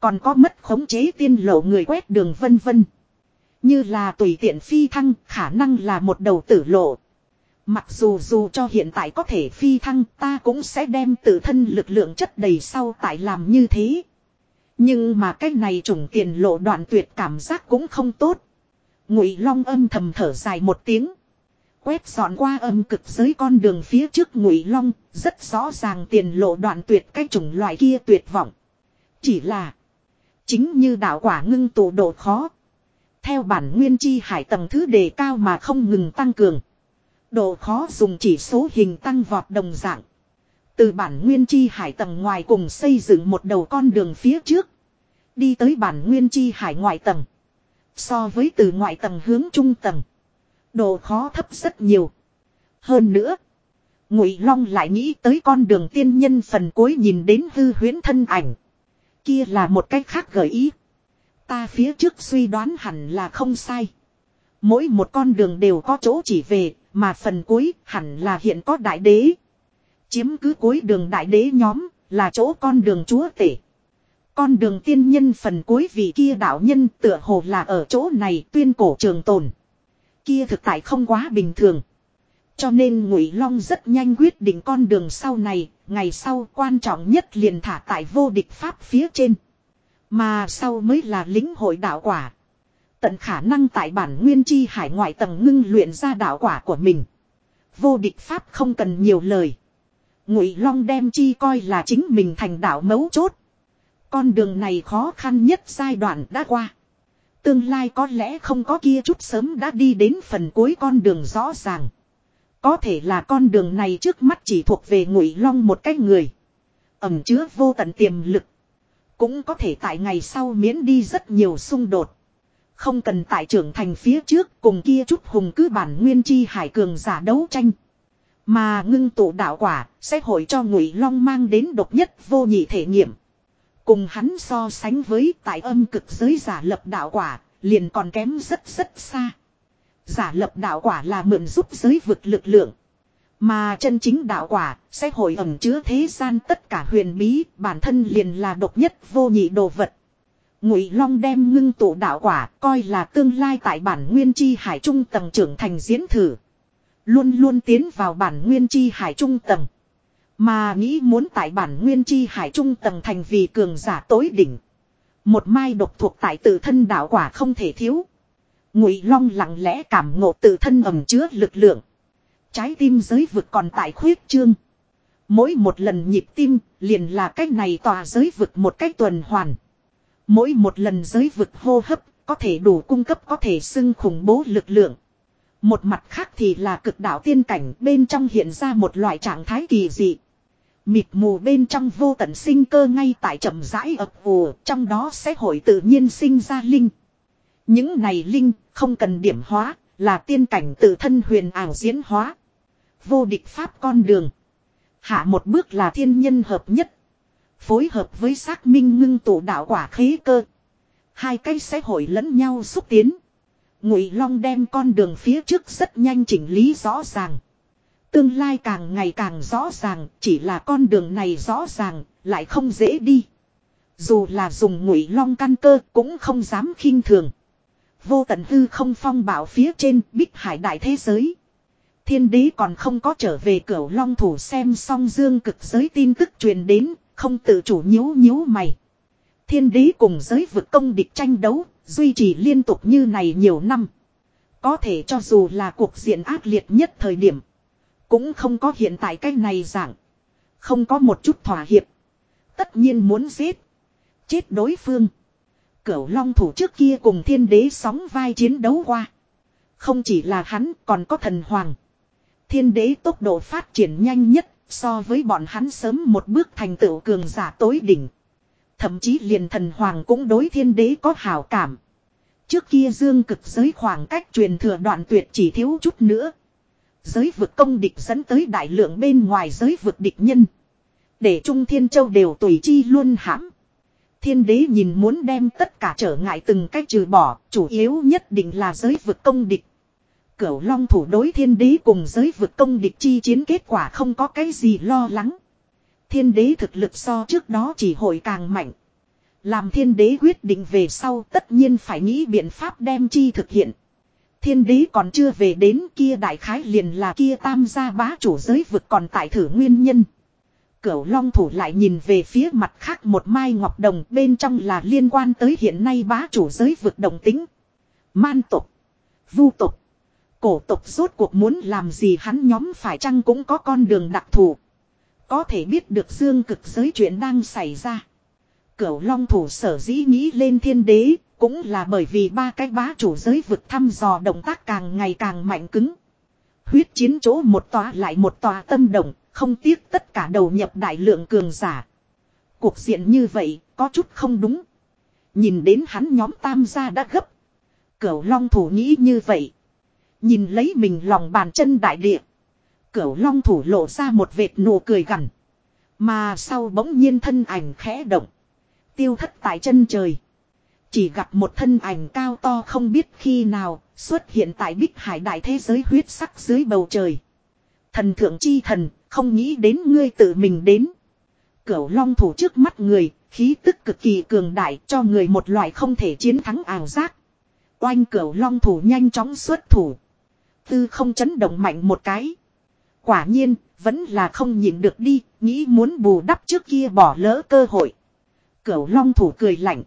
Còn có mất khống chế tiên lộ người quét đường vân vân. Như là tùy tiện phi thăng, khả năng là một đầu tử lộ. Mặc dù dù cho hiện tại có thể phi thăng ta cũng sẽ đem tự thân lực lượng chất đầy sau tại làm như thế. Nhưng mà cái này trùng tiền lộ đoạn tuyệt cảm giác cũng không tốt. Ngụy Long âm thầm thở dài một tiếng. Quét dọn qua âm cực giới con đường phía trước Ngụy Long, rất rõ ràng tiền lộ đoạn tuyệt cái chủng loại kia tuyệt vọng. Chỉ là chính như đạo quả ngưng tụ độ khó. Theo bản nguyên chi hải tầng thứ đề cao mà không ngừng tăng cường. Độ khó dùng chỉ số hình tăng vọt đồng dạng. Từ bản nguyên chi hải tầng ngoài cùng xây dựng một đầu con đường phía trước. Đi tới bản nguyên chi hải ngoại tầng. So với từ ngoại tầng hướng trung tầng. Độ khó thấp rất nhiều. Hơn nữa. Ngụy Long lại nghĩ tới con đường tiên nhân phần cuối nhìn đến hư huyễn thân ảnh. Kia là một cách khác gợi ý. Ta phía trước suy đoán hẳn là không sai. Mỗi một con đường đều có chỗ chỉ về, mà phần cuối hẳn là hiện có đại đế. Chiếm cứ cuối đường đại đế nhóm, là chỗ con đường chúa tể. Con đường tiên nhân phần cuối vị kia đạo nhân tựa hồ là ở chỗ này tuyên cổ trường tồn. Kia thực tại không quá bình thường. Cho nên Ngụy Long rất nhanh quyết định con đường sau này, ngày sau quan trọng nhất liền thả tại vô địch pháp phía trên. Mà sau mới là lính hội đạo quả. Tận khả năng tại bản nguyên chi hải ngoại tầng ngưng luyện ra đạo quả của mình. Vô địch pháp không cần nhiều lời. Ngụy Long đem chi coi là chính mình thành đạo mấu chốt. Con đường này khó khăn nhất giai đoạn đã qua. Tương lai có lẽ không có kia chút sớm đã đi đến phần cuối con đường rõ ràng. Có thể là con đường này trước mắt chỉ thuộc về ngụy long một cái người. Ẩm chứa vô tận tiềm lực. Cũng có thể tại ngày sau miễn đi rất nhiều xung đột. Không cần tại trưởng thành phía trước cùng kia chút hùng cứ bản nguyên chi hải cường giả đấu tranh. Mà ngưng tụ đạo quả sẽ hội cho ngụy long mang đến độc nhất vô nhị thể nghiệm. Cùng hắn so sánh với tại âm cực giới giả lập đạo quả, liền còn kém rất rất xa. Giả lập đạo quả là mượn giúp giới vực lực lượng. Mà chân chính đạo quả sẽ hội ẩm chứa thế gian tất cả huyền bí, bản thân liền là độc nhất vô nhị đồ vật. Ngụy Long đem ngưng tụ đạo quả coi là tương lai tại bản nguyên chi hải trung tầng trưởng thành diễn thử. Luôn luôn tiến vào bản nguyên chi hải trung tầng. Mà nghĩ muốn tại bản nguyên chi hải trung tầng thành vì cường giả tối đỉnh. Một mai độc thuộc tại tự thân đạo quả không thể thiếu. Ngụy Long lặng lẽ cảm ngộ tự thân ẩm chứa lực lượng. Trái tim giới vực còn tại khuyết trương. Mỗi một lần nhịp tim liền là cách này tòa giới vực một cách tuần hoàn. Mỗi một lần giới vực hô hấp có thể đủ cung cấp có thể xưng khủng bố lực lượng. Một mặt khác thì là cực đạo tiên cảnh bên trong hiện ra một loại trạng thái kỳ dị. Mịt mù bên trong vô tận sinh cơ ngay tại chậm rãi ập ùa, trong đó sẽ hội tự nhiên sinh ra linh. Những này linh không cần điểm hóa, là tiên cảnh tự thân huyền ảo diễn hóa. Vô địch pháp con đường. Hạ một bước là thiên nhân hợp nhất. Phối hợp với xác minh ngưng tụ đạo quả khế cơ. Hai cây sẽ hội lẫn nhau xúc tiến. Ngụy Long đem con đường phía trước rất nhanh chỉnh lý rõ ràng. Tương lai càng ngày càng rõ ràng, chỉ là con đường này rõ ràng, lại không dễ đi. Dù là dùng ngụy long căn cơ cũng không dám khinh thường. Vô tận hư không phong bảo phía trên bích hải đại thế giới. Thiên đế còn không có trở về Cửu long thủ xem xong dương cực giới tin tức truyền đến, không tự chủ nhíu nhíu mày. Thiên đế cùng giới vực công địch tranh đấu, duy trì liên tục như này nhiều năm. Có thể cho dù là cuộc diện ác liệt nhất thời điểm. Cũng không có hiện tại cái này dạng. Không có một chút thỏa hiệp. Tất nhiên muốn giết. Chết đối phương. Cửu long thủ trước kia cùng thiên đế sóng vai chiến đấu qua. Không chỉ là hắn còn có thần hoàng. Thiên đế tốc độ phát triển nhanh nhất so với bọn hắn sớm một bước thành tựu cường giả tối đỉnh. Thậm chí liền thần hoàng cũng đối thiên đế có hảo cảm. Trước kia dương cực giới khoảng cách truyền thừa đoạn tuyệt chỉ thiếu chút nữa. Giới vực công địch dẫn tới đại lượng bên ngoài giới vực địch nhân. Để Trung Thiên Châu đều tùy chi luôn hãm. Thiên đế nhìn muốn đem tất cả trở ngại từng cách trừ bỏ, chủ yếu nhất định là giới vực công địch. Cửu long thủ đối thiên đế cùng giới vực công địch chi chiến kết quả không có cái gì lo lắng. Thiên đế thực lực so trước đó chỉ hội càng mạnh. Làm thiên đế quyết định về sau tất nhiên phải nghĩ biện pháp đem chi thực hiện. Thiên đế còn chưa về đến kia đại khái liền là kia tam gia bá chủ giới vực còn tại thử nguyên nhân. Cửu long thủ lại nhìn về phía mặt khác một mai ngọc đồng bên trong là liên quan tới hiện nay bá chủ giới vực đồng tính. Man tục, vu tục, cổ tộc rốt cuộc muốn làm gì hắn nhóm phải chăng cũng có con đường đặc thù. Có thể biết được dương cực giới chuyện đang xảy ra. Cửu long thủ sở dĩ nghĩ lên thiên đế, cũng là bởi vì ba cái bá chủ giới vực thăm dò động tác càng ngày càng mạnh cứng. Huyết chiến chỗ một tòa lại một tòa tâm động, không tiếc tất cả đầu nhập đại lượng cường giả. Cuộc diện như vậy, có chút không đúng. Nhìn đến hắn nhóm tam gia đã gấp. Cửu long thủ nghĩ như vậy. Nhìn lấy mình lòng bàn chân đại địa. Cửu long thủ lộ ra một vệt nụ cười gằn. Mà sau bỗng nhiên thân ảnh khẽ động. Tiêu thất tại chân trời. Chỉ gặp một thân ảnh cao to không biết khi nào xuất hiện tại bích hải đại thế giới huyết sắc dưới bầu trời. Thần thượng chi thần, không nghĩ đến ngươi tự mình đến. Cửu long thủ trước mắt người, khí tức cực kỳ cường đại cho người một loại không thể chiến thắng ảo giác. Oanh cửu long thủ nhanh chóng xuất thủ. Tư không chấn động mạnh một cái. Quả nhiên, vẫn là không nhịn được đi, nghĩ muốn bù đắp trước kia bỏ lỡ cơ hội. Cửu long thủ cười lạnh.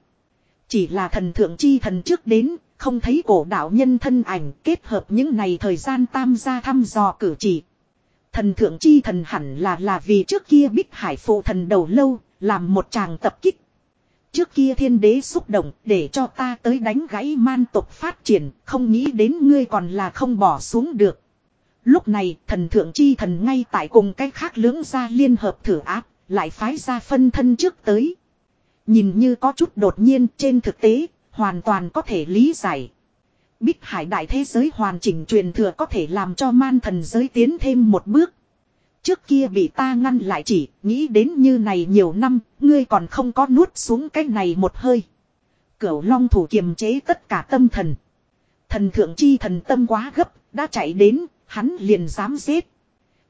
Chỉ là thần thượng chi thần trước đến, không thấy cổ đạo nhân thân ảnh kết hợp những này thời gian tam gia thăm dò cử chỉ. Thần thượng chi thần hẳn là là vì trước kia bích hải phụ thần đầu lâu, làm một chàng tập kích. Trước kia thiên đế xúc động để cho ta tới đánh gãy man tộc phát triển, không nghĩ đến ngươi còn là không bỏ xuống được. Lúc này thần thượng chi thần ngay tại cùng cái khác lưỡng gia liên hợp thử áp, lại phái ra phân thân trước tới. Nhìn như có chút đột nhiên trên thực tế, hoàn toàn có thể lý giải. Bích hải đại thế giới hoàn chỉnh truyền thừa có thể làm cho man thần giới tiến thêm một bước. Trước kia bị ta ngăn lại chỉ, nghĩ đến như này nhiều năm, ngươi còn không có nuốt xuống cái này một hơi. Cửu long thủ kiềm chế tất cả tâm thần. Thần thượng chi thần tâm quá gấp, đã chạy đến, hắn liền dám giết.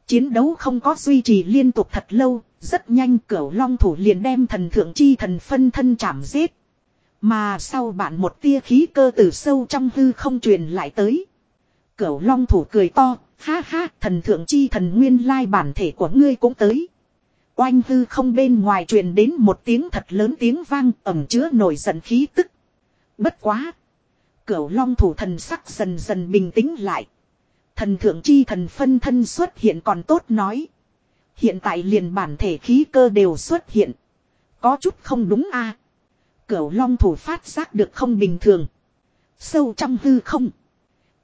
Chiến đấu không có duy trì liên tục thật lâu, rất nhanh cửu long thủ liền đem thần thượng chi thần phân thân chạm giết. Mà sau bạn một tia khí cơ từ sâu trong hư không truyền lại tới. Cửu long thủ cười to, ha ha, thần thượng chi thần nguyên lai bản thể của ngươi cũng tới. Oanh hư không bên ngoài truyền đến một tiếng thật lớn tiếng vang ẩm chứa nổi giận khí tức. Bất quá. Cửu long thủ thần sắc dần dần bình tĩnh lại. Thần thượng chi thần phân thân xuất hiện còn tốt nói. Hiện tại liền bản thể khí cơ đều xuất hiện. Có chút không đúng a à. Cửu long thủ phát giác được không bình thường. Sâu trong hư không.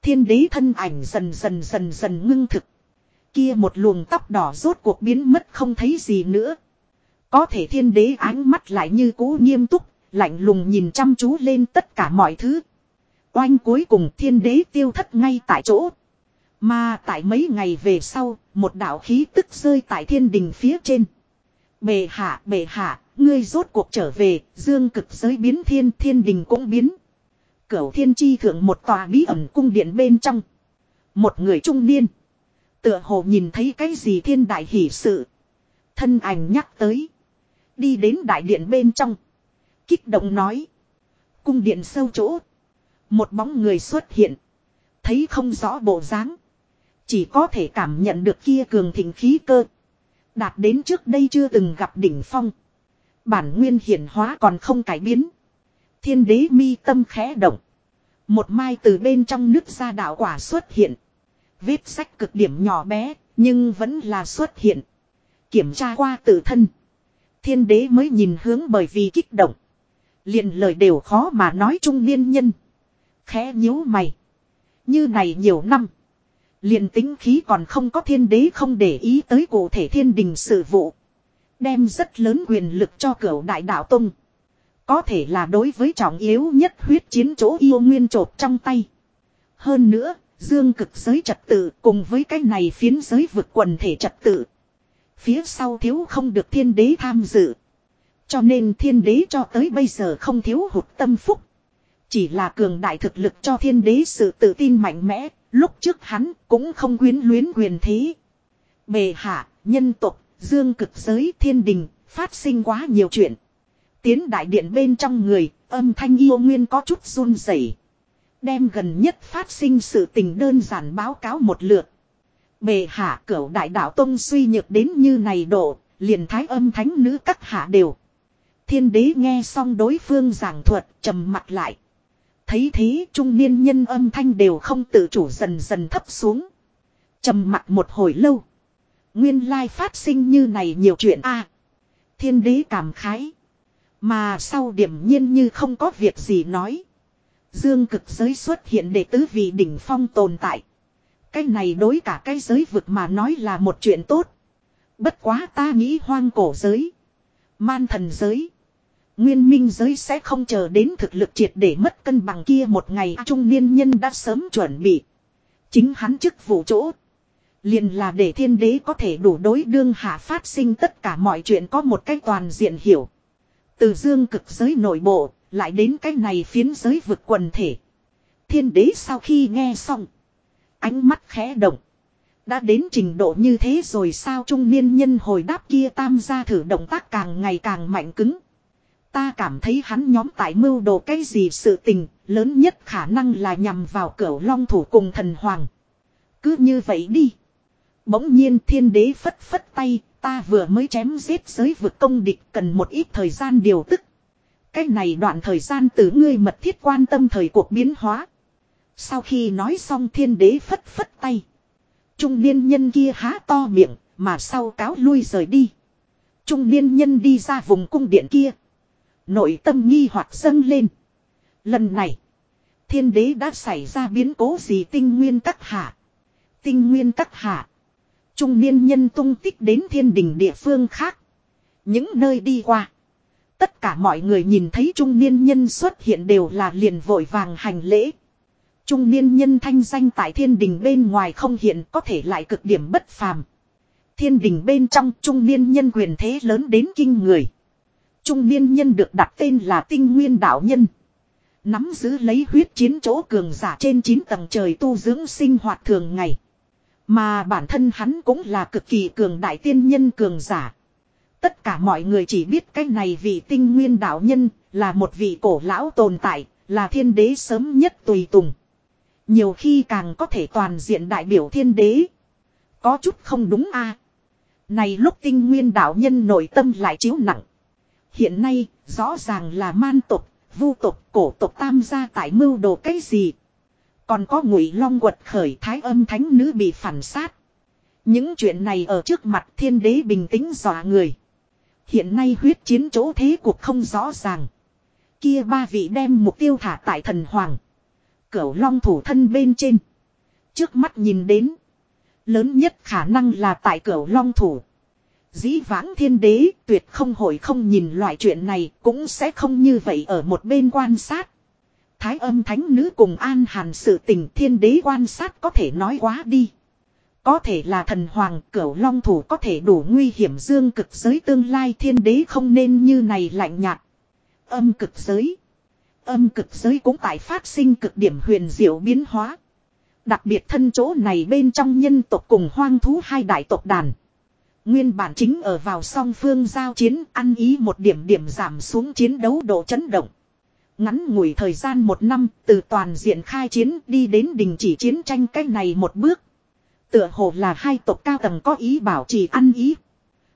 Thiên đế thân ảnh dần dần dần dần ngưng thực. Kia một luồng tóc đỏ rốt cuộc biến mất không thấy gì nữa. Có thể thiên đế ánh mắt lại như cũ nghiêm túc, lạnh lùng nhìn chăm chú lên tất cả mọi thứ. Oanh cuối cùng thiên đế tiêu thất ngay tại chỗ. Mà tại mấy ngày về sau, một đạo khí tức rơi tại thiên đình phía trên. Bề hạ, bề hạ, ngươi rốt cuộc trở về, dương cực giới biến thiên, thiên đình cũng biến. Cửu thiên chi thượng một tòa bí ẩn cung điện bên trong. Một người trung niên. Tựa hồ nhìn thấy cái gì thiên đại hỷ sự. Thân ảnh nhắc tới. Đi đến đại điện bên trong. Kích động nói. Cung điện sâu chỗ. Một bóng người xuất hiện. Thấy không rõ bộ dáng. Chỉ có thể cảm nhận được kia cường thịnh khí cơ. Đạt đến trước đây chưa từng gặp đỉnh phong. Bản nguyên hiển hóa còn không cải biến. Thiên đế mi tâm khẽ động. Một mai từ bên trong nước ra đạo quả xuất hiện. Vết sách cực điểm nhỏ bé, nhưng vẫn là xuất hiện. Kiểm tra qua tự thân. Thiên đế mới nhìn hướng bởi vì kích động. liền lời đều khó mà nói trung niên nhân. Khẽ nhíu mày. Như này nhiều năm. liền tính khí còn không có thiên đế không để ý tới cụ thể thiên đình sự vụ. Đem rất lớn quyền lực cho cửu đại đạo tông. Có thể là đối với trọng yếu nhất huyết chiến chỗ yêu nguyên trột trong tay. Hơn nữa, dương cực giới trật tự cùng với cái này phiến giới vực quần thể trật tự. Phía sau thiếu không được thiên đế tham dự. Cho nên thiên đế cho tới bây giờ không thiếu hụt tâm phúc. Chỉ là cường đại thực lực cho thiên đế sự tự tin mạnh mẽ, lúc trước hắn cũng không quyến luyến quyền thế. Bề hạ, nhân tục, dương cực giới thiên đình, phát sinh quá nhiều chuyện. Tiến đại điện bên trong người, âm thanh yêu nguyên có chút run rẩy. Đem gần nhất phát sinh sự tình đơn giản báo cáo một lượt. Bề hạ cửu đại đạo tông suy nhược đến như này độ, liền thái âm thánh nữ các hạ đều. Thiên đế nghe xong đối phương giảng thuật, trầm mặt lại. Thấy thế trung niên nhân âm thanh đều không tự chủ dần dần thấp xuống. trầm mặt một hồi lâu. Nguyên lai phát sinh như này nhiều chuyện a Thiên đế cảm khái. Mà sau điểm nhiên như không có việc gì nói. Dương cực giới xuất hiện để tứ vị đỉnh phong tồn tại. Cái này đối cả cái giới vực mà nói là một chuyện tốt. Bất quá ta nghĩ hoang cổ giới. Man thần giới. Nguyên minh giới sẽ không chờ đến thực lực triệt để mất cân bằng kia một ngày trung niên nhân đã sớm chuẩn bị. Chính hắn chức vụ chỗ. liền là để thiên đế có thể đủ đối đương hạ phát sinh tất cả mọi chuyện có một cách toàn diện hiểu. Từ dương cực giới nội bộ, lại đến cái này phiến giới vực quần thể. Thiên đế sau khi nghe xong. Ánh mắt khẽ động. Đã đến trình độ như thế rồi sao trung niên nhân hồi đáp kia tam gia thử động tác càng ngày càng mạnh cứng. Ta cảm thấy hắn nhóm tại mưu đồ cái gì sự tình, lớn nhất khả năng là nhằm vào cửu long thủ cùng thần hoàng. Cứ như vậy đi. Bỗng nhiên thiên đế phất phất tay, Ta vừa mới chém giết giới vực công địch cần một ít thời gian điều tức. Cái này đoạn thời gian từ ngươi mật thiết quan tâm thời cuộc biến hóa. Sau khi nói xong thiên đế phất phất tay. Trung niên nhân kia há to miệng, mà sau cáo lui rời đi. Trung niên nhân đi ra vùng cung điện kia. Nội tâm nghi hoặc dâng lên. Lần này. Thiên đế đã xảy ra biến cố gì tinh nguyên các hạ. Tinh nguyên các hạ. Trung niên nhân tung tích đến thiên đình địa phương khác. Những nơi đi qua. Tất cả mọi người nhìn thấy trung niên nhân xuất hiện đều là liền vội vàng hành lễ. Trung niên nhân thanh danh tại thiên đình bên ngoài không hiện có thể lại cực điểm bất phàm. Thiên đình bên trong trung niên nhân quyền thế lớn đến kinh người. Trung niên nhân được đặt tên là tinh nguyên đạo nhân. Nắm giữ lấy huyết chiến chỗ cường giả trên 9 tầng trời tu dưỡng sinh hoạt thường ngày. Mà bản thân hắn cũng là cực kỳ cường đại tiên nhân cường giả. Tất cả mọi người chỉ biết cái này vị tinh nguyên đạo nhân là một vị cổ lão tồn tại, là thiên đế sớm nhất tùy tùng. Nhiều khi càng có thể toàn diện đại biểu thiên đế. Có chút không đúng a Này lúc tinh nguyên đạo nhân nội tâm lại chiếu nặng. Hiện nay, rõ ràng là man tục, vu tục, cổ tục tam gia tại mưu đồ cái gì. Còn có ngụy long quật khởi thái âm thánh nữ bị phản sát. Những chuyện này ở trước mặt thiên đế bình tĩnh dọa người. Hiện nay huyết chiến chỗ thế cuộc không rõ ràng. Kia ba vị đem mục tiêu thả tại thần hoàng. Cửu long thủ thân bên trên. Trước mắt nhìn đến. Lớn nhất khả năng là tại cửu long thủ. Dĩ vãng thiên đế tuyệt không hồi không nhìn loại chuyện này cũng sẽ không như vậy ở một bên quan sát. Thái âm thánh nữ cùng an hàn sự tình thiên đế quan sát có thể nói quá đi. Có thể là thần hoàng, cửu long thủ có thể đủ nguy hiểm dương cực giới tương lai thiên đế không nên như này lạnh nhạt. Âm cực giới. Âm cực giới cũng tại phát sinh cực điểm huyền diệu biến hóa. Đặc biệt thân chỗ này bên trong nhân tộc cùng hoang thú hai đại tộc đàn. Nguyên bản chính ở vào song phương giao chiến, ăn ý một điểm điểm giảm xuống chiến đấu độ chấn động. Ngắn ngủi thời gian một năm, từ toàn diện khai chiến đi đến đình chỉ chiến tranh cách này một bước. Tựa hồ là hai tộc cao tầng có ý bảo trì ăn ý.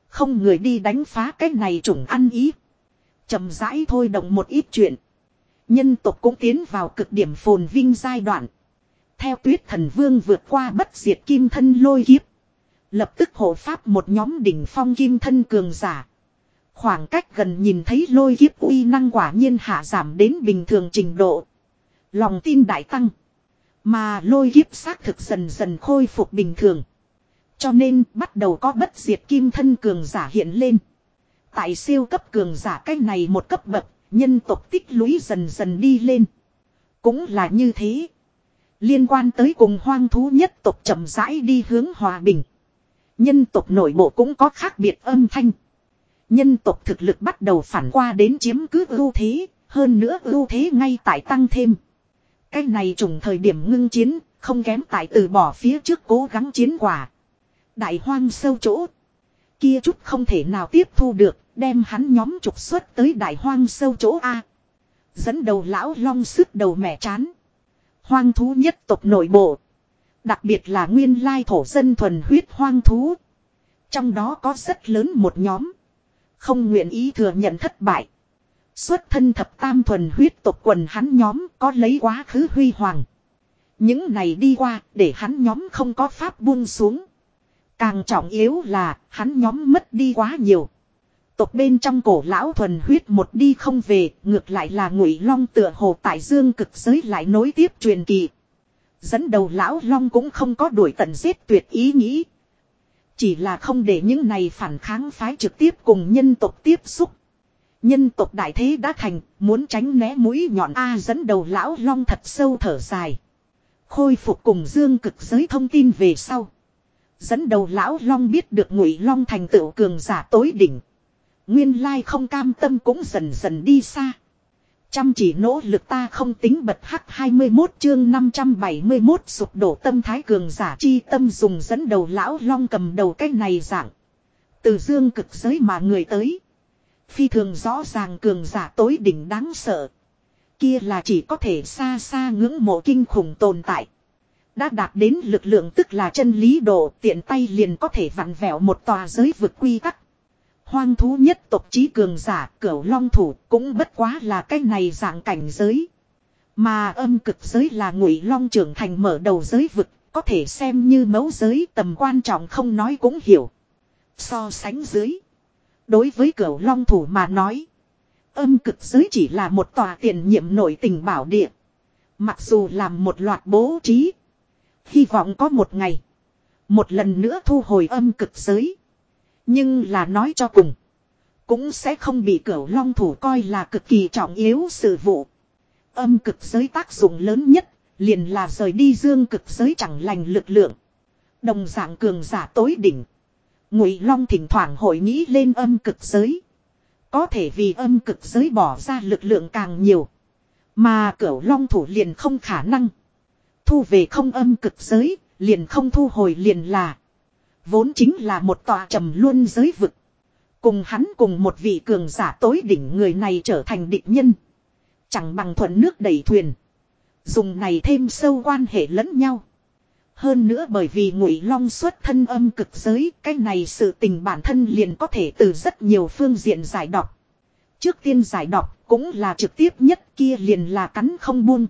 Không người đi đánh phá cái này chủng ăn ý. chậm rãi thôi động một ít chuyện. Nhân tộc cũng tiến vào cực điểm phồn vinh giai đoạn. Theo tuyết thần vương vượt qua bất diệt kim thân lôi kiếp. Lập tức hộ pháp một nhóm đỉnh phong kim thân cường giả. Khoảng cách gần nhìn thấy lôi kiếp uy năng quả nhiên hạ giảm đến bình thường trình độ. Lòng tin đại tăng. Mà lôi kiếp xác thực dần dần khôi phục bình thường. Cho nên bắt đầu có bất diệt kim thân cường giả hiện lên. Tại siêu cấp cường giả cách này một cấp bậc, nhân tộc tích lũy dần dần đi lên. Cũng là như thế. Liên quan tới cùng hoang thú nhất tộc chậm rãi đi hướng hòa bình. Nhân tộc nội bộ cũng có khác biệt âm thanh. Nhân tộc thực lực bắt đầu phản qua đến chiếm cứ ưu thế, hơn nữa ưu thế ngay tại tăng thêm. Cái này trùng thời điểm ngưng chiến, không kém tại từ bỏ phía trước cố gắng chiến quả. Đại hoang sâu chỗ. Kia chút không thể nào tiếp thu được, đem hắn nhóm trục xuất tới đại hoang sâu chỗ A. Dẫn đầu lão long sức đầu mẹ chán. Hoang thú nhất tộc nội bộ. Đặc biệt là nguyên lai thổ dân thuần huyết hoang thú. Trong đó có rất lớn một nhóm. Không nguyện ý thừa nhận thất bại. Xuất thân thập tam thuần huyết tộc quần hắn nhóm có lấy quá khứ huy hoàng. Những này đi qua để hắn nhóm không có pháp buông xuống. Càng trọng yếu là hắn nhóm mất đi quá nhiều. Tộc bên trong cổ lão thuần huyết một đi không về, ngược lại là ngụy long tựa hồ tại dương cực giới lại nối tiếp truyền kỳ. Dẫn đầu lão long cũng không có đuổi tận giết tuyệt ý nghĩ. Chỉ là không để những này phản kháng phái trực tiếp cùng nhân tộc tiếp xúc. Nhân tộc đại thế đã thành, muốn tránh né mũi nhọn A dẫn đầu lão long thật sâu thở dài. Khôi phục cùng dương cực giới thông tin về sau. Dẫn đầu lão long biết được ngụy long thành tựu cường giả tối đỉnh. Nguyên lai không cam tâm cũng dần dần đi xa. Chăm chỉ nỗ lực ta không tính bật hắc 21 chương 571 sụp đổ tâm thái cường giả chi tâm dùng dẫn đầu lão long cầm đầu cái này dạng. Từ dương cực giới mà người tới. Phi thường rõ ràng cường giả tối đỉnh đáng sợ. Kia là chỉ có thể xa xa ngưỡng mộ kinh khủng tồn tại. Đã đạt đến lực lượng tức là chân lý độ, tiện tay liền có thể vặn vẹo một tòa giới vực quy tắc. Hoang thú nhất tộc trí cường giả cửu long thủ cũng bất quá là cái này dạng cảnh giới. Mà âm cực giới là ngụy long trưởng thành mở đầu giới vực, có thể xem như mẫu giới tầm quan trọng không nói cũng hiểu. So sánh dưới. Đối với cửu long thủ mà nói. Âm cực giới chỉ là một tòa tiền nhiệm nội tình bảo địa. Mặc dù làm một loạt bố trí. Hy vọng có một ngày. Một lần nữa thu hồi âm cực giới. Nhưng là nói cho cùng. Cũng sẽ không bị cửu long thủ coi là cực kỳ trọng yếu sự vụ. Âm cực giới tác dụng lớn nhất. Liền là rời đi dương cực giới chẳng lành lực lượng. Đồng dạng cường giả tối đỉnh. Ngụy Long thỉnh thoảng hội nghĩ lên âm cực giới. Có thể vì âm cực giới bỏ ra lực lượng càng nhiều. Mà cửu long thủ liền không khả năng. Thu về không âm cực giới, liền không thu hồi liền là. Vốn chính là một tòa trầm luôn giới vực. Cùng hắn cùng một vị cường giả tối đỉnh người này trở thành địch nhân. Chẳng bằng thuận nước đẩy thuyền. Dùng này thêm sâu quan hệ lẫn nhau. Hơn nữa bởi vì ngụy long xuất thân âm cực giới, cái này sự tình bản thân liền có thể từ rất nhiều phương diện giải đọc. Trước tiên giải đọc cũng là trực tiếp nhất kia liền là cắn không buông.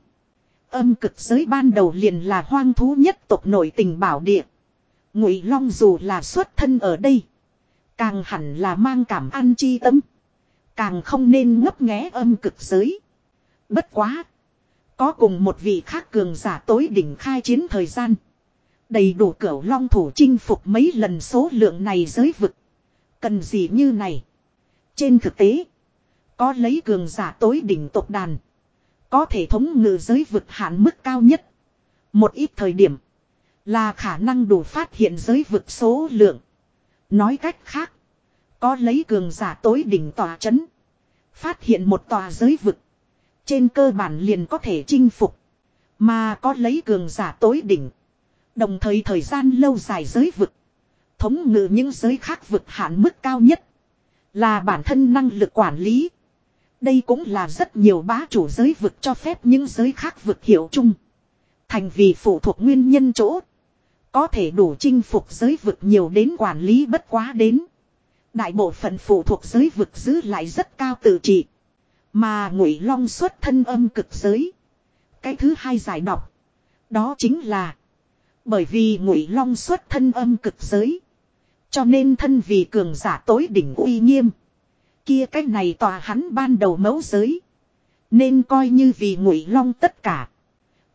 Âm cực giới ban đầu liền là hoang thú nhất tộc nổi tình bảo địa. Ngụy long dù là xuất thân ở đây. Càng hẳn là mang cảm ăn chi tâm. Càng không nên ngấp nghé âm cực giới. Bất quá. Có cùng một vị khác cường giả tối đỉnh khai chiến thời gian. Đầy đủ cửu long thủ chinh phục mấy lần số lượng này giới vực. Cần gì như này. Trên thực tế. Có lấy cường giả tối đỉnh tộc đàn. Có thể thống ngự giới vực hạn mức cao nhất. Một ít thời điểm. Là khả năng đủ phát hiện giới vực số lượng. Nói cách khác. Có lấy cường giả tối đỉnh tòa chấn. Phát hiện một tòa giới vực. Trên cơ bản liền có thể chinh phục. Mà có lấy cường giả tối đỉnh. Đồng thời thời gian lâu dài giới vực. Thống ngự những giới khác vực hạn mức cao nhất. Là bản thân năng lực quản lý. Đây cũng là rất nhiều bá chủ giới vực cho phép những giới khác vực hiểu chung. Thành vì phụ thuộc nguyên nhân chỗ. Có thể đủ chinh phục giới vực nhiều đến quản lý bất quá đến. Đại bộ phận phụ thuộc giới vực giữ lại rất cao tự trị. Mà ngụy long xuất thân âm cực giới. Cái thứ hai giải đọc. Đó chính là. Bởi vì ngụy long xuất thân âm cực giới. Cho nên thân vì cường giả tối đỉnh uy nghiêm. Kia cái này tòa hắn ban đầu mẫu giới. Nên coi như vì ngụy long tất cả.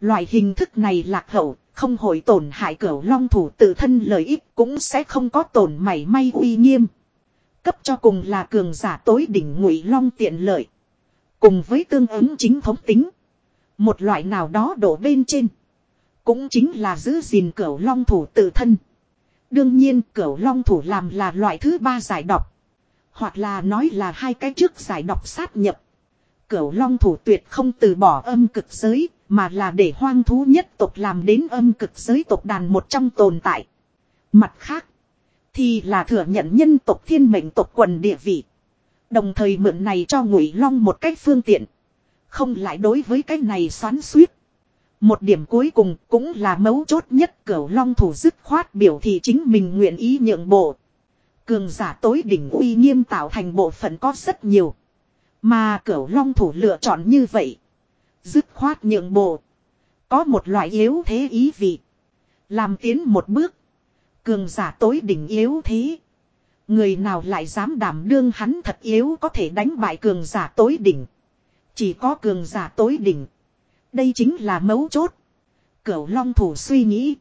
Loại hình thức này lạc hậu, không hội tổn hại cửu long thủ tự thân lợi ích cũng sẽ không có tổn mảy may uy nghiêm. Cấp cho cùng là cường giả tối đỉnh ngụy long tiện lợi. Cùng với tương ứng chính thống tính. Một loại nào đó đổ bên trên. Cũng chính là giữ gìn cửu long thủ tự thân. Đương nhiên cửu long thủ làm là loại thứ ba giải độc. Hoặc là nói là hai cái trước giải độc sát nhập. Cửu long thủ tuyệt không từ bỏ âm cực giới, mà là để hoang thú nhất tộc làm đến âm cực giới tộc đàn một trong tồn tại. Mặt khác, thì là thừa nhận nhân tộc thiên mệnh tộc quần địa vị. Đồng thời mượn này cho ngụy long một cách phương tiện. Không lại đối với cái này xoắn suýt. Một điểm cuối cùng cũng là mấu chốt nhất cửu long thủ dứt khoát biểu thị chính mình nguyện ý nhượng bộ. Cường giả tối đỉnh uy nghiêm tạo thành bộ phận có rất nhiều. Mà cửu long thủ lựa chọn như vậy. Dứt khoát nhượng bộ. Có một loại yếu thế ý vị. Làm tiến một bước. Cường giả tối đỉnh yếu thế. Người nào lại dám đảm đương hắn thật yếu có thể đánh bại cường giả tối đỉnh. Chỉ có cường giả tối đỉnh. Đây chính là mấu chốt. Cửu long thủ suy nghĩ.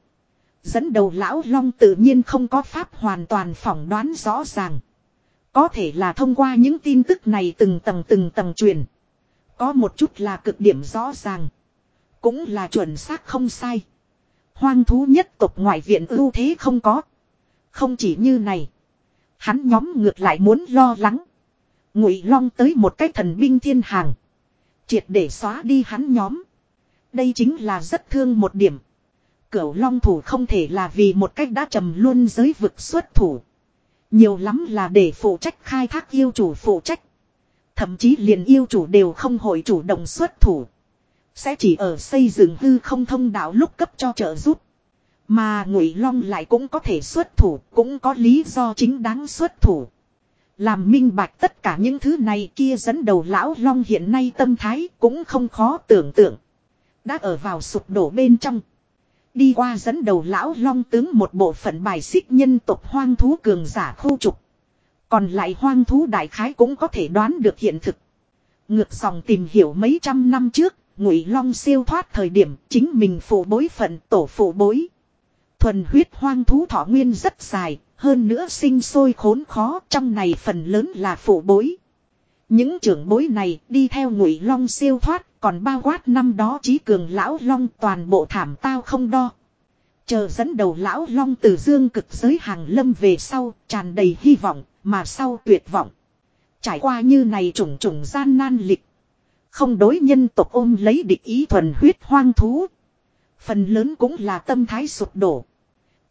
Dẫn đầu lão long tự nhiên không có pháp hoàn toàn phỏng đoán rõ ràng. Có thể là thông qua những tin tức này từng tầng từng tầng truyền. Có một chút là cực điểm rõ ràng. Cũng là chuẩn xác không sai. Hoang thú nhất tộc ngoại viện ưu thế không có. Không chỉ như này. Hắn nhóm ngược lại muốn lo lắng. Ngụy long tới một cái thần binh thiên hàng. Triệt để xóa đi hắn nhóm. Đây chính là rất thương một điểm. Cửu long thủ không thể là vì một cách đã trầm luôn giới vực xuất thủ. Nhiều lắm là để phụ trách khai thác yêu chủ phụ trách. Thậm chí liền yêu chủ đều không hội chủ động xuất thủ. Sẽ chỉ ở xây dựng hư không thông đạo lúc cấp cho trợ giúp. Mà ngụy long lại cũng có thể xuất thủ, cũng có lý do chính đáng xuất thủ. Làm minh bạch tất cả những thứ này kia dẫn đầu lão long hiện nay tâm thái cũng không khó tưởng tượng. Đã ở vào sụp đổ bên trong. Đi qua dẫn đầu lão long tướng một bộ phận bài xích nhân tộc hoang thú cường giả khu trục. Còn lại hoang thú đại khái cũng có thể đoán được hiện thực. Ngược dòng tìm hiểu mấy trăm năm trước, Ngụy Long siêu thoát thời điểm chính mình phụ bối phận tổ phụ bối. Thuần huyết hoang thú thọ nguyên rất dài, hơn nữa sinh sôi khốn khó trong này phần lớn là phụ bối. Những trưởng bối này đi theo Ngụy Long siêu thoát, còn bao quát năm đó trí cường lão long toàn bộ thảm tao không đo. Chờ dẫn đầu lão long từ dương cực giới hàng lâm về sau, tràn đầy hy vọng, mà sau tuyệt vọng. Trải qua như này trùng trùng gian nan lịch. Không đối nhân tộc ôm lấy địch ý thuần huyết hoang thú. Phần lớn cũng là tâm thái sụp đổ.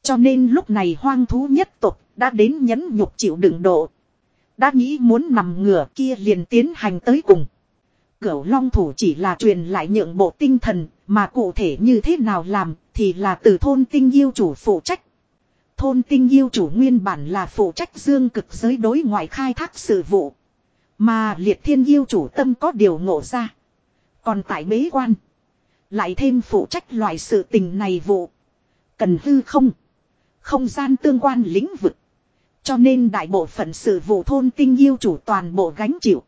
Cho nên lúc này hoang thú nhất tộc đã đến nhẫn nhục chịu đựng độ. Đã nghĩ muốn nằm ngửa kia liền tiến hành tới cùng. Cửu long thủ chỉ là truyền lại nhượng bộ tinh thần, mà cụ thể như thế nào làm thì là từ thôn tinh yêu chủ phụ trách. Thôn tinh yêu chủ nguyên bản là phụ trách dương cực giới đối ngoại khai thác sự vụ. Mà liệt thiên yêu chủ tâm có điều ngộ ra. Còn tại bế quan. Lại thêm phụ trách loại sự tình này vụ. Cần hư không. Không gian tương quan lĩnh vực. Cho nên đại bộ phận sự vụ thôn tinh yêu chủ toàn bộ gánh chịu.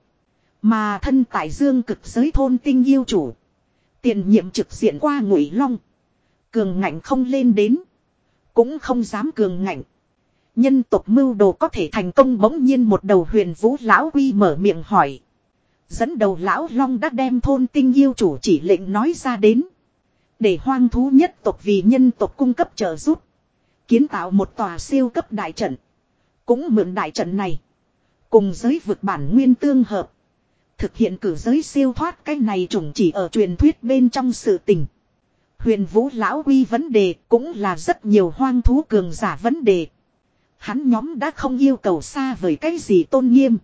Mà thân tại dương cực giới thôn tinh yêu chủ. Tiền nhiệm trực diện qua ngụy long. Cường ngạnh không lên đến. Cũng không dám cường ngạnh. Nhân tộc mưu đồ có thể thành công bỗng nhiên một đầu huyền vũ lão quy mở miệng hỏi. Dẫn đầu lão long đã đem thôn tinh yêu chủ chỉ lệnh nói ra đến. Để hoang thú nhất tộc vì nhân tộc cung cấp trợ giúp. Kiến tạo một tòa siêu cấp đại trận. Cũng mượn đại trận này. Cùng giới vực bản nguyên tương hợp. Thực hiện cử giới siêu thoát cái này trùng chỉ ở truyền thuyết bên trong sự tình. Huyền vũ lão quy vấn đề cũng là rất nhiều hoang thú cường giả vấn đề. Hắn nhóm đã không yêu cầu xa vời cái gì tôn nghiêm.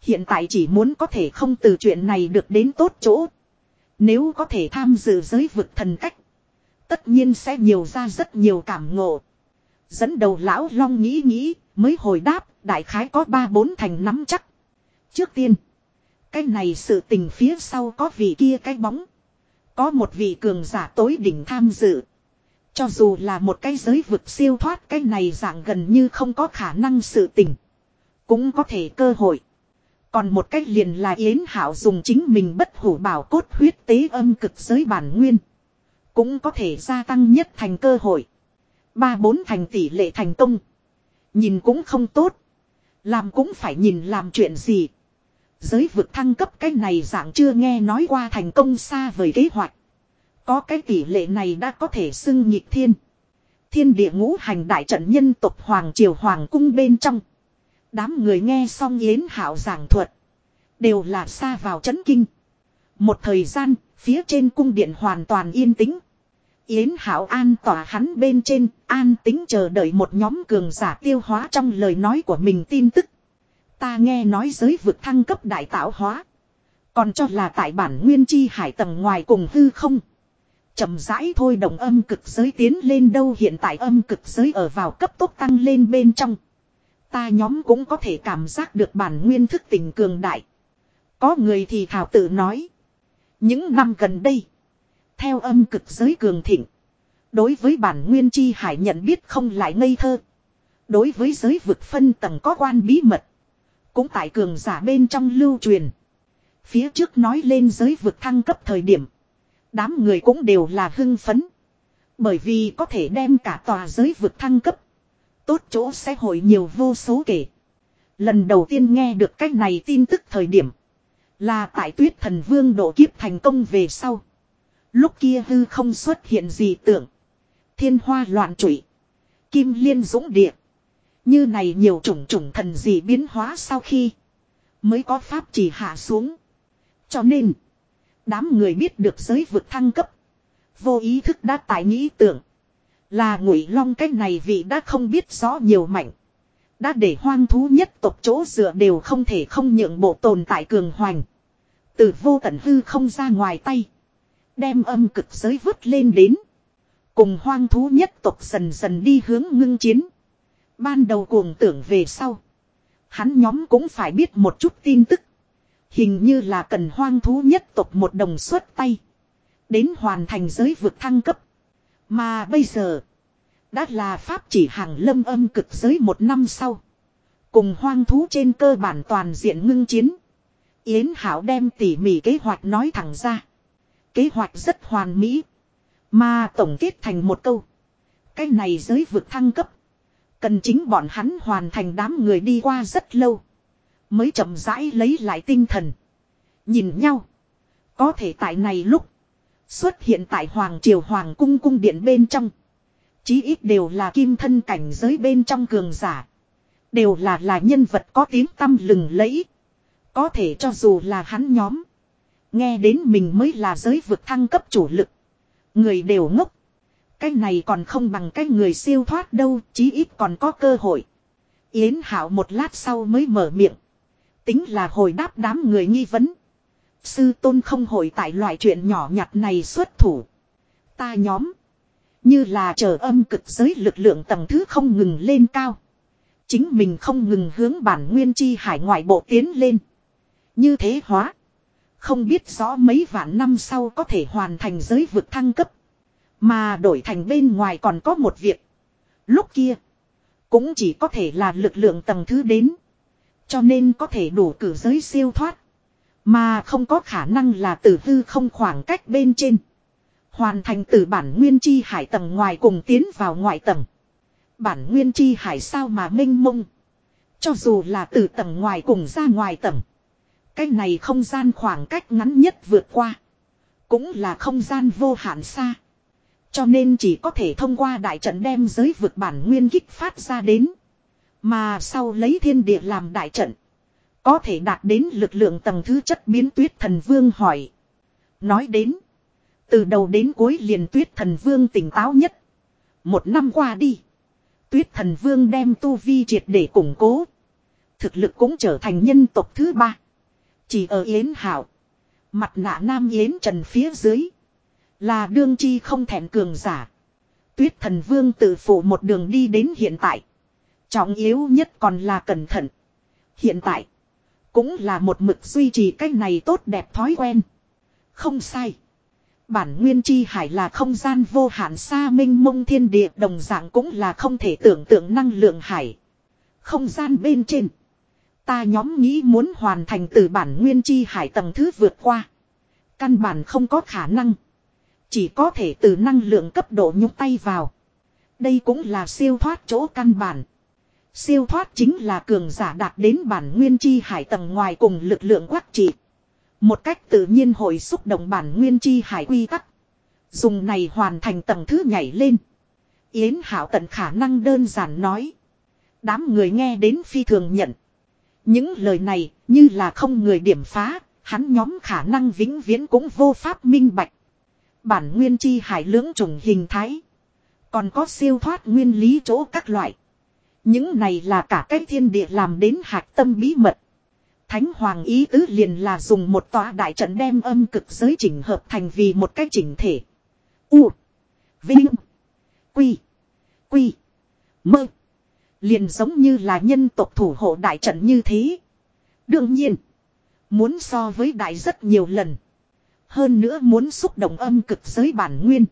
Hiện tại chỉ muốn có thể không từ chuyện này được đến tốt chỗ. Nếu có thể tham dự giới vực thần cách. Tất nhiên sẽ nhiều ra rất nhiều cảm ngộ. Dẫn đầu lão long nghĩ nghĩ, mới hồi đáp, đại khái có ba bốn thành nắm chắc. Trước tiên. Cái này sự tình phía sau có vị kia cái bóng. Có một vị cường giả tối đỉnh tham dự. Cho dù là một cái giới vực siêu thoát, cái này dạng gần như không có khả năng sự tình. Cũng có thể cơ hội. Còn một cách liền là Yến Hảo dùng chính mình bất hủ bảo cốt huyết tế âm cực giới bản nguyên. Cũng có thể gia tăng nhất thành cơ hội. Ba bốn thành tỷ lệ thành công. Nhìn cũng không tốt. Làm cũng phải nhìn làm chuyện gì. Giới vực thăng cấp cái này dạng chưa nghe nói qua thành công xa vời kế hoạch. Có cái tỷ lệ này đã có thể xưng nhịp thiên. Thiên địa ngũ hành đại trận nhân tộc Hoàng Triều Hoàng cung bên trong. Đám người nghe xong Yến Hảo giảng thuật. Đều là xa vào chấn kinh. Một thời gian, phía trên cung điện hoàn toàn yên tĩnh. Yến Hảo an tỏa hắn bên trên, an tính chờ đợi một nhóm cường giả tiêu hóa trong lời nói của mình tin tức. Ta nghe nói giới vực thăng cấp đại tạo hóa. Còn cho là tại bản nguyên chi hải tầng ngoài cùng hư không chậm rãi thôi đồng âm cực giới tiến lên đâu hiện tại âm cực giới ở vào cấp tốc tăng lên bên trong. Ta nhóm cũng có thể cảm giác được bản nguyên thức tình cường đại. Có người thì thảo tự nói. Những năm gần đây. Theo âm cực giới cường thịnh. Đối với bản nguyên chi hải nhận biết không lại ngây thơ. Đối với giới vực phân tầng có quan bí mật. Cũng tại cường giả bên trong lưu truyền. Phía trước nói lên giới vực thăng cấp thời điểm. Đám người cũng đều là hưng phấn. Bởi vì có thể đem cả tòa giới vực thăng cấp. Tốt chỗ sẽ hồi nhiều vô số kể. Lần đầu tiên nghe được cách này tin tức thời điểm. Là tại tuyết thần vương độ kiếp thành công về sau. Lúc kia hư không xuất hiện gì tưởng. Thiên hoa loạn trụy. Kim liên dũng địa. Như này nhiều chủng chủng thần gì biến hóa sau khi. Mới có pháp chỉ hạ xuống. Cho nên. Đám người biết được giới vực thăng cấp. Vô ý thức đã tại nghĩ tưởng. Là ngụy long cái này vì đã không biết rõ nhiều mạnh. Đã để hoang thú nhất tộc chỗ dựa đều không thể không nhượng bộ tồn tại cường hoành. Từ vô tận hư không ra ngoài tay. Đem âm cực giới vứt lên đến. Cùng hoang thú nhất tộc dần dần đi hướng ngưng chiến. Ban đầu cuồng tưởng về sau. Hắn nhóm cũng phải biết một chút tin tức. Hình như là cần hoang thú nhất tộc một đồng xuất tay. Đến hoàn thành giới vực thăng cấp. Mà bây giờ. Đã là pháp chỉ hàng lâm âm cực giới một năm sau. Cùng hoang thú trên cơ bản toàn diện ngưng chiến. Yến Hảo đem tỉ mỉ kế hoạch nói thẳng ra. Kế hoạch rất hoàn mỹ. Mà tổng kết thành một câu. Cái này giới vực thăng cấp. Cần chính bọn hắn hoàn thành đám người đi qua rất lâu. Mới chậm rãi lấy lại tinh thần. Nhìn nhau. Có thể tại này lúc. Xuất hiện tại Hoàng Triều Hoàng Cung Cung Điện bên trong. Chí ít đều là kim thân cảnh giới bên trong cường giả. Đều là là nhân vật có tiếng tăm lừng lẫy. Có thể cho dù là hắn nhóm. Nghe đến mình mới là giới vực thăng cấp chủ lực. Người đều ngốc. Cái này còn không bằng cái người siêu thoát đâu, chí ít còn có cơ hội. Yến Hảo một lát sau mới mở miệng. Tính là hồi đáp đám người nghi vấn. Sư tôn không hồi tại loại chuyện nhỏ nhặt này xuất thủ. Ta nhóm. Như là chờ âm cực giới lực lượng tầng thứ không ngừng lên cao. Chính mình không ngừng hướng bản nguyên chi hải ngoại bộ tiến lên. Như thế hóa. Không biết rõ mấy vạn năm sau có thể hoàn thành giới vực thăng cấp. Mà đổi thành bên ngoài còn có một việc. Lúc kia. Cũng chỉ có thể là lực lượng tầng thứ đến. Cho nên có thể đủ cử giới siêu thoát. Mà không có khả năng là tử hư không khoảng cách bên trên. Hoàn thành từ bản nguyên chi hải tầng ngoài cùng tiến vào ngoại tầng. Bản nguyên chi hải sao mà mênh mông. Cho dù là từ tầng ngoài cùng ra ngoài tầng. Cái này không gian khoảng cách ngắn nhất vượt qua. Cũng là không gian vô hạn xa. Cho nên chỉ có thể thông qua đại trận đem giới vực bản nguyên kích phát ra đến. Mà sau lấy thiên địa làm đại trận. Có thể đạt đến lực lượng tầng thứ chất biến tuyết thần vương hỏi. Nói đến. Từ đầu đến cuối liền tuyết thần vương tỉnh táo nhất. Một năm qua đi. Tuyết thần vương đem tu vi triệt để củng cố. Thực lực cũng trở thành nhân tộc thứ ba. Chỉ ở Yến Hảo. Mặt nạ nam Yến Trần phía dưới. Là đương chi không thẹn cường giả. Tuyết thần vương tự phụ một đường đi đến hiện tại. Trọng yếu nhất còn là cẩn thận. Hiện tại. Cũng là một mực duy trì cách này tốt đẹp thói quen. Không sai. Bản nguyên chi hải là không gian vô hạn xa minh mông thiên địa đồng dạng cũng là không thể tưởng tượng năng lượng hải. Không gian bên trên. Ta nhóm nghĩ muốn hoàn thành từ bản nguyên chi hải tầng thứ vượt qua. Căn bản không có khả năng. Chỉ có thể từ năng lượng cấp độ nhúc tay vào. Đây cũng là siêu thoát chỗ căn bản. Siêu thoát chính là cường giả đạt đến bản nguyên chi hải tầng ngoài cùng lực lượng quắc trị. Một cách tự nhiên hồi xúc động bản nguyên chi hải quy tắc. Dùng này hoàn thành tầng thứ nhảy lên. Yến Hảo tận khả năng đơn giản nói. Đám người nghe đến phi thường nhận. Những lời này như là không người điểm phá, hắn nhóm khả năng vĩnh viễn cũng vô pháp minh bạch. Bản nguyên chi hải lưỡng trùng hình thái. Còn có siêu thoát nguyên lý chỗ các loại. Những này là cả cái thiên địa làm đến hạt tâm bí mật. Thánh Hoàng ý tứ liền là dùng một tòa đại trận đem âm cực giới chỉnh hợp thành vì một cái chỉnh thể. U. Vinh. Quy. Quy. Mơ. Liền giống như là nhân tộc thủ hộ đại trận như thế. Đương nhiên. Muốn so với đại rất nhiều lần. Hơn nữa muốn xúc động âm cực giới bản nguyên.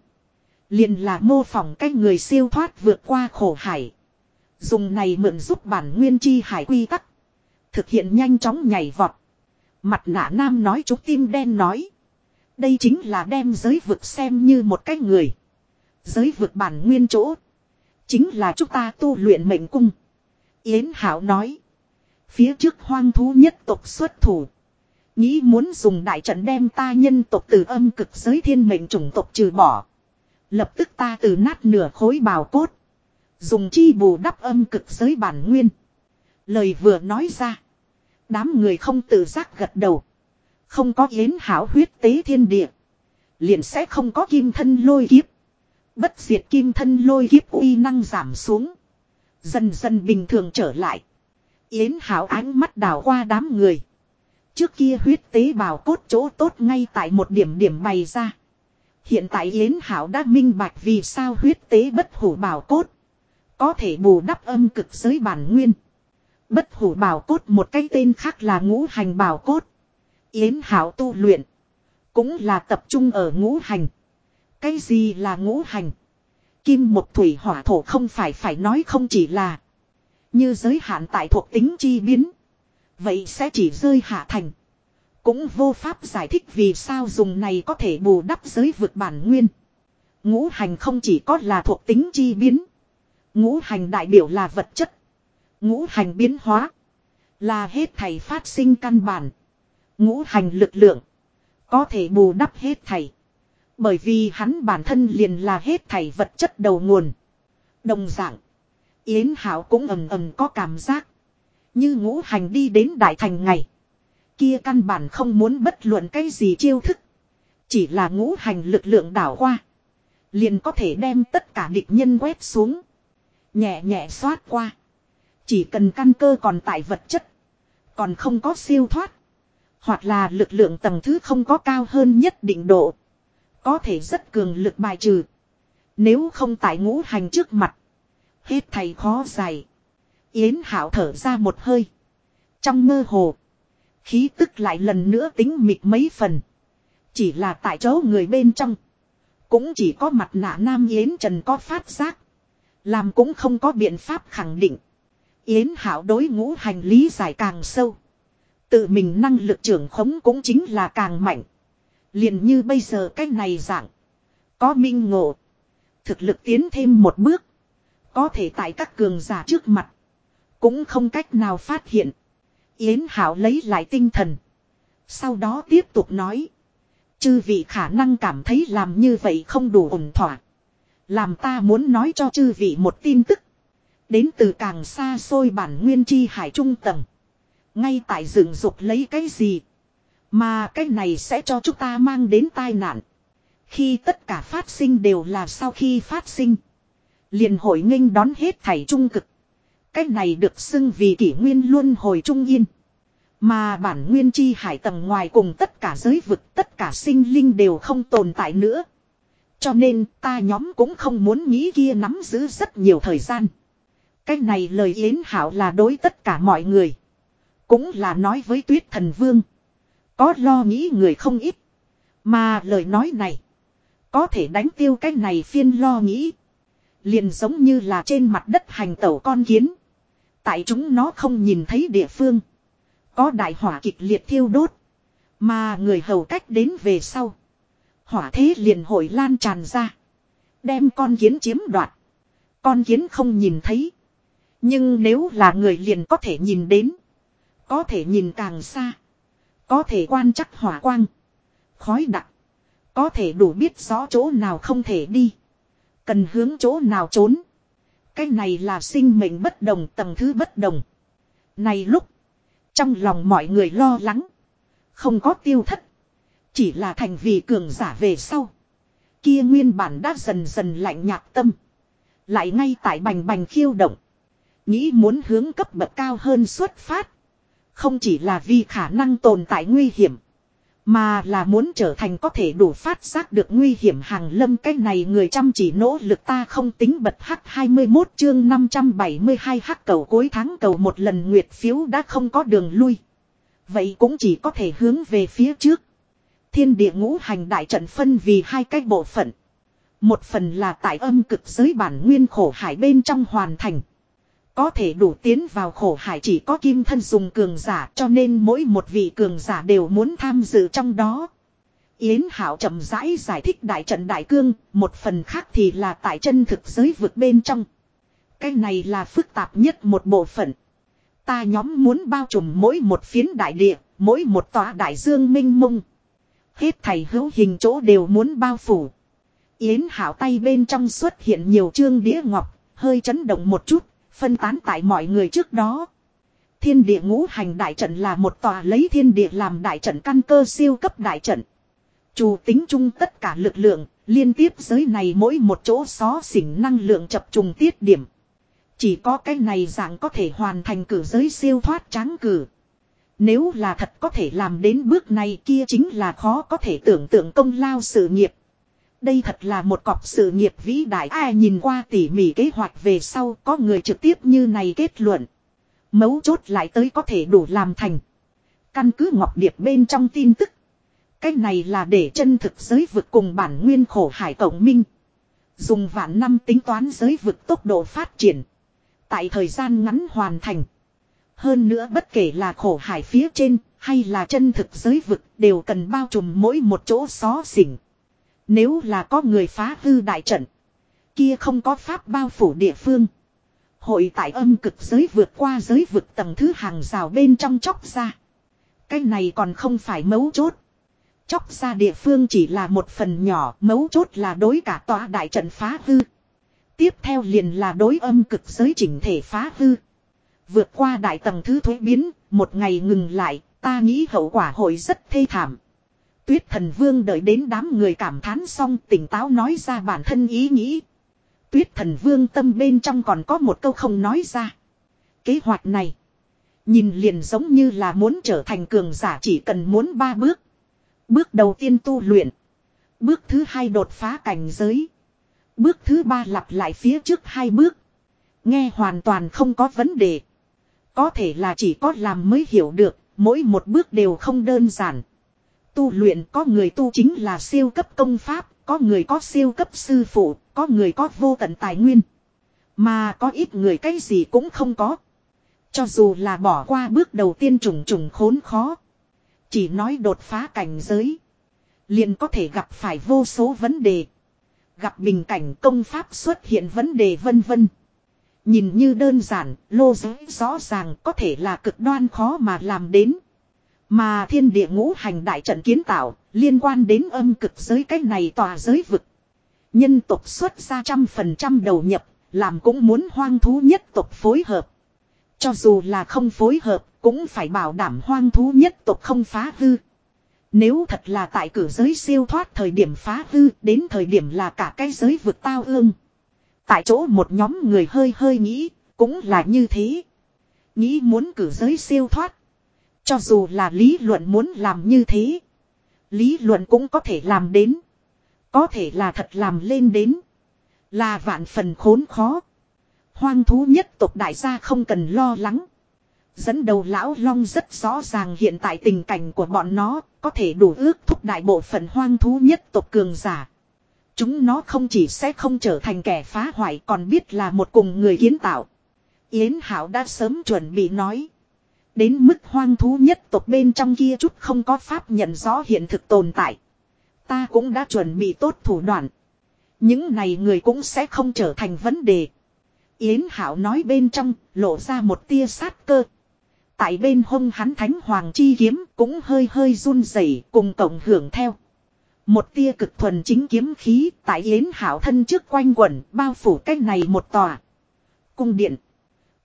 Liền là mô phỏng cách người siêu thoát vượt qua khổ hải. Dùng này mượn giúp bản nguyên chi hải quy tắc. Thực hiện nhanh chóng nhảy vọt. Mặt nạ nam nói chú tim đen nói. Đây chính là đem giới vực xem như một cái người. Giới vực bản nguyên chỗ. Chính là chúng ta tu luyện mệnh cung. Yến Hảo nói. Phía trước hoang thú nhất tộc xuất thủ. Nghĩ muốn dùng đại trận đem ta nhân tộc từ âm cực giới thiên mệnh chủng tộc trừ bỏ. Lập tức ta từ nát nửa khối bào cốt. Dùng chi bù đắp âm cực giới bản nguyên. Lời vừa nói ra. Đám người không tự giác gật đầu. Không có yến hảo huyết tế thiên địa. Liền sẽ không có kim thân lôi kiếp. Bất diệt kim thân lôi kiếp uy năng giảm xuống. Dần dần bình thường trở lại. Yến hảo ánh mắt đảo qua đám người. Trước kia huyết tế bào cốt chỗ tốt ngay tại một điểm điểm bày ra. Hiện tại Yến Hảo đã minh bạch vì sao huyết tế bất hủ bào cốt. Có thể bù đắp âm cực giới bản nguyên. Bất hủ bào cốt một cái tên khác là ngũ hành bào cốt. Yến Hảo tu luyện. Cũng là tập trung ở ngũ hành. Cái gì là ngũ hành? Kim một thủy hỏa thổ không phải phải nói không chỉ là. Như giới hạn tại thuộc tính chi biến. Vậy sẽ chỉ rơi hạ thành. Cũng vô pháp giải thích vì sao dùng này có thể bù đắp giới vực bản nguyên. Ngũ hành không chỉ có là thuộc tính chi biến. Ngũ hành đại biểu là vật chất. Ngũ hành biến hóa. Là hết thầy phát sinh căn bản. Ngũ hành lực lượng. Có thể bù đắp hết thầy. Bởi vì hắn bản thân liền là hết thảy vật chất đầu nguồn. Đồng dạng. Yến Hảo cũng ầm ầm có cảm giác. Như ngũ hành đi đến đại thành ngày. Kia căn bản không muốn bất luận cái gì chiêu thức. Chỉ là ngũ hành lực lượng đảo qua. Liền có thể đem tất cả địch nhân quét xuống. Nhẹ nhẹ xoát qua. Chỉ cần căn cơ còn tại vật chất. Còn không có siêu thoát. Hoặc là lực lượng tầng thứ không có cao hơn nhất định độ. Có thể rất cường lực bài trừ. Nếu không tại ngũ hành trước mặt. Hết thầy khó giải. Yến Hảo thở ra một hơi. Trong mơ hồ. Khí tức lại lần nữa tính mịt mấy phần. Chỉ là tại chỗ người bên trong. Cũng chỉ có mặt nạ nam Yến Trần có phát giác. Làm cũng không có biện pháp khẳng định. Yến Hảo đối ngũ hành lý giải càng sâu. Tự mình năng lực trưởng khống cũng chính là càng mạnh. liền như bây giờ cách này dạng. Có minh ngộ. Thực lực tiến thêm một bước. Có thể tại các cường giả trước mặt. Cũng không cách nào phát hiện. Yến Hảo lấy lại tinh thần. Sau đó tiếp tục nói. Chư vị khả năng cảm thấy làm như vậy không đủ ổn thỏa. Làm ta muốn nói cho chư vị một tin tức. Đến từ càng xa xôi bản nguyên chi hải trung tầng. Ngay tại rừng dục lấy cái gì. Mà cái này sẽ cho chúng ta mang đến tai nạn. Khi tất cả phát sinh đều là sau khi phát sinh. liền hội nghênh đón hết thảy trung cực. Cái này được xưng vì kỷ nguyên luôn hồi trung yên. Mà bản nguyên chi hải tầng ngoài cùng tất cả giới vực, tất cả sinh linh đều không tồn tại nữa. Cho nên ta nhóm cũng không muốn nghĩ kia nắm giữ rất nhiều thời gian. Cái này lời yến hảo là đối tất cả mọi người. Cũng là nói với tuyết thần vương. Có lo nghĩ người không ít. Mà lời nói này. Có thể đánh tiêu cái này phiên lo nghĩ. Liền giống như là trên mặt đất hành tẩu con kiến. Tại chúng nó không nhìn thấy địa phương. Có đại hỏa kịch liệt thiêu đốt. Mà người hầu cách đến về sau. Hỏa thế liền hội lan tràn ra. Đem con kiến chiếm đoạt. Con kiến không nhìn thấy. Nhưng nếu là người liền có thể nhìn đến. Có thể nhìn càng xa. Có thể quan chắc hỏa quang. Khói đặc. Có thể đủ biết rõ chỗ nào không thể đi. Cần hướng chỗ nào trốn. Cái này là sinh mệnh bất đồng, tầng thứ bất đồng. Này lúc. Trong lòng mọi người lo lắng. Không có tiêu thất. Chỉ là thành vì cường giả về sau. Kia nguyên bản đã dần dần lạnh nhạt tâm. Lại ngay tại bành bành khiêu động. Nghĩ muốn hướng cấp bậc cao hơn xuất phát. Không chỉ là vì khả năng tồn tại nguy hiểm. Mà là muốn trở thành có thể đủ phát giác được nguy hiểm hàng lâm cái này người chăm chỉ nỗ lực ta không tính bật hắc 21 chương 572 hắc cầu cuối tháng cầu một lần nguyệt phiếu đã không có đường lui. Vậy cũng chỉ có thể hướng về phía trước. Thiên địa ngũ hành đại trận phân vì hai cái bộ phận. Một phần là tại âm cực giới bản nguyên khổ hải bên trong hoàn thành. Có thể đủ tiến vào khổ hải chỉ có kim thân dùng cường giả cho nên mỗi một vị cường giả đều muốn tham dự trong đó. Yến Hảo chậm rãi giải thích đại trận đại cương, một phần khác thì là tại chân thực giới vực bên trong. Cái này là phức tạp nhất một bộ phận. Ta nhóm muốn bao trùm mỗi một phiến đại địa, mỗi một tòa đại dương minh mông. Hết thầy hữu hình chỗ đều muốn bao phủ. Yến Hảo tay bên trong xuất hiện nhiều chương đĩa ngọc, hơi chấn động một chút, Phân tán tại mọi người trước đó. Thiên địa ngũ hành đại trận là một tòa lấy thiên địa làm đại trận căn cơ siêu cấp đại trận. Chủ tính chung tất cả lực lượng, liên tiếp giới này mỗi một chỗ xó xỉnh năng lượng chập trùng tiết điểm. Chỉ có cái này dạng có thể hoàn thành cử giới siêu thoát tráng cử. Nếu là thật có thể làm đến bước này kia chính là khó có thể tưởng tượng công lao sự nghiệp. Đây thật là một cọc sự nghiệp vĩ đại ai nhìn qua tỉ mỉ kế hoạch về sau, có người trực tiếp như này kết luận. Mấu chốt lại tới có thể đủ làm thành. Căn cứ Ngọc Điệp bên trong tin tức. Cái này là để chân thực giới vực cùng bản nguyên khổ hải cộng minh. Dùng vạn năm tính toán giới vực tốc độ phát triển. Tại thời gian ngắn hoàn thành. Hơn nữa bất kể là khổ hải phía trên hay là chân thực giới vực đều cần bao trùm mỗi một chỗ xó xỉnh. Nếu là có người phá hư đại trận, kia không có pháp bao phủ địa phương. Hội tại âm cực giới vượt qua giới vực tầng thứ hàng rào bên trong chóc ra. Cái này còn không phải mấu chốt. Chóc ra địa phương chỉ là một phần nhỏ, mấu chốt là đối cả tòa đại trận phá hư. Tiếp theo liền là đối âm cực giới chỉnh thể phá hư. Vượt qua đại tầng thứ thuế biến, một ngày ngừng lại, ta nghĩ hậu quả hội rất thê thảm. Tuyết thần vương đợi đến đám người cảm thán xong tỉnh táo nói ra bản thân ý nghĩ. Tuyết thần vương tâm bên trong còn có một câu không nói ra. Kế hoạch này. Nhìn liền giống như là muốn trở thành cường giả chỉ cần muốn ba bước. Bước đầu tiên tu luyện. Bước thứ hai đột phá cảnh giới. Bước thứ ba lặp lại phía trước hai bước. Nghe hoàn toàn không có vấn đề. Có thể là chỉ có làm mới hiểu được, mỗi một bước đều không đơn giản. Tu luyện có người tu chính là siêu cấp công pháp, có người có siêu cấp sư phụ, có người có vô tận tài nguyên. Mà có ít người cái gì cũng không có. Cho dù là bỏ qua bước đầu tiên trùng trùng khốn khó. Chỉ nói đột phá cảnh giới. Liền có thể gặp phải vô số vấn đề. Gặp bình cảnh công pháp xuất hiện vấn đề vân vân. Nhìn như đơn giản, lô giới rõ ràng có thể là cực đoan khó mà làm đến. Mà thiên địa ngũ hành đại trận kiến tạo, liên quan đến âm cực giới cách này tòa giới vực. Nhân tộc xuất ra trăm phần trăm đầu nhập, làm cũng muốn hoang thú nhất tộc phối hợp. Cho dù là không phối hợp, cũng phải bảo đảm hoang thú nhất tộc không phá hư. Nếu thật là tại cử giới siêu thoát thời điểm phá hư, đến thời điểm là cả cái giới vực tao ương. Tại chỗ một nhóm người hơi hơi nghĩ, cũng là như thế. Nghĩ muốn cử giới siêu thoát. Cho dù là lý luận muốn làm như thế. Lý luận cũng có thể làm đến. Có thể là thật làm lên đến. Là vạn phần khốn khó. Hoang thú nhất tộc đại gia không cần lo lắng. Dẫn đầu lão long rất rõ ràng hiện tại tình cảnh của bọn nó, có thể đủ ước thúc đại bộ phận hoang thú nhất tộc cường giả. Chúng nó không chỉ sẽ không trở thành kẻ phá hoại, còn biết là một cùng người kiến tạo. Yến Hảo đã sớm chuẩn bị nói. Đến mức hoang thú nhất tộc bên trong kia chút không có pháp nhận rõ hiện thực tồn tại. Ta cũng đã chuẩn bị tốt thủ đoạn. Những này người cũng sẽ không trở thành vấn đề. Yến Hảo nói bên trong, lộ ra một tia sát cơ. Tại bên hông hắn thánh hoàng chi kiếm cũng hơi hơi run rẩy cùng cộng hưởng theo. Một tia cực thuần chính kiếm khí tại Yến Hảo thân trước quanh quẩn bao phủ cách này một tòa. Cung điện.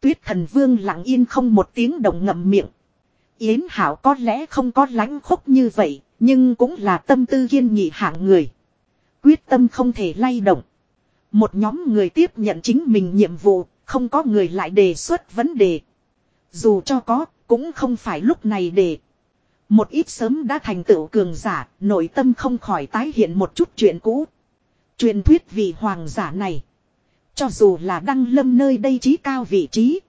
Tuyết thần vương lặng yên không một tiếng động ngậm miệng. Yến Hảo có lẽ không có lánh khúc như vậy, nhưng cũng là tâm tư kiên nghị hạng người. Quyết tâm không thể lay động. Một nhóm người tiếp nhận chính mình nhiệm vụ, không có người lại đề xuất vấn đề. Dù cho có, cũng không phải lúc này để. Một ít sớm đã thành tựu cường giả, nội tâm không khỏi tái hiện một chút chuyện cũ. Truyền thuyết vị hoàng giả này. Cho dù là đăng lâm nơi đây trí cao vị trí.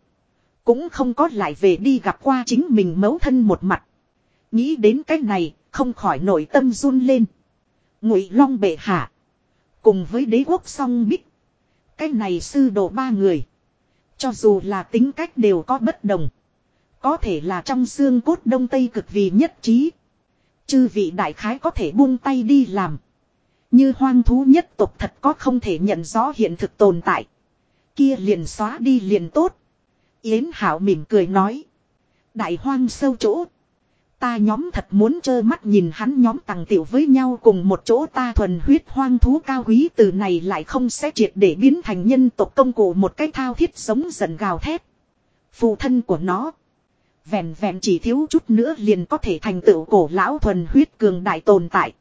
Cũng không có lại về đi gặp qua chính mình mấu thân một mặt. Nghĩ đến cái này, không khỏi nội tâm run lên. Ngụy Long bệ hạ. Cùng với đế quốc song bích. Cái này sư đồ ba người. Cho dù là tính cách đều có bất đồng. Có thể là trong xương cốt đông tây cực vì nhất trí. Chư vị đại khái có thể buông tay đi làm. Như hoang thú nhất tộc thật có không thể nhận rõ hiện thực tồn tại. Kia liền xóa đi liền tốt. Yến Hảo mỉm cười nói. Đại hoang sâu chỗ. Ta nhóm thật muốn trơ mắt nhìn hắn nhóm tàng tiểu với nhau cùng một chỗ ta thuần huyết hoang thú cao quý từ này lại không sẽ triệt để biến thành nhân tộc công cụ một cái thao thiết sống dần gào thét. Phụ thân của nó. Vẹn vẹn chỉ thiếu chút nữa liền có thể thành tựu cổ lão thuần huyết cường đại tồn tại.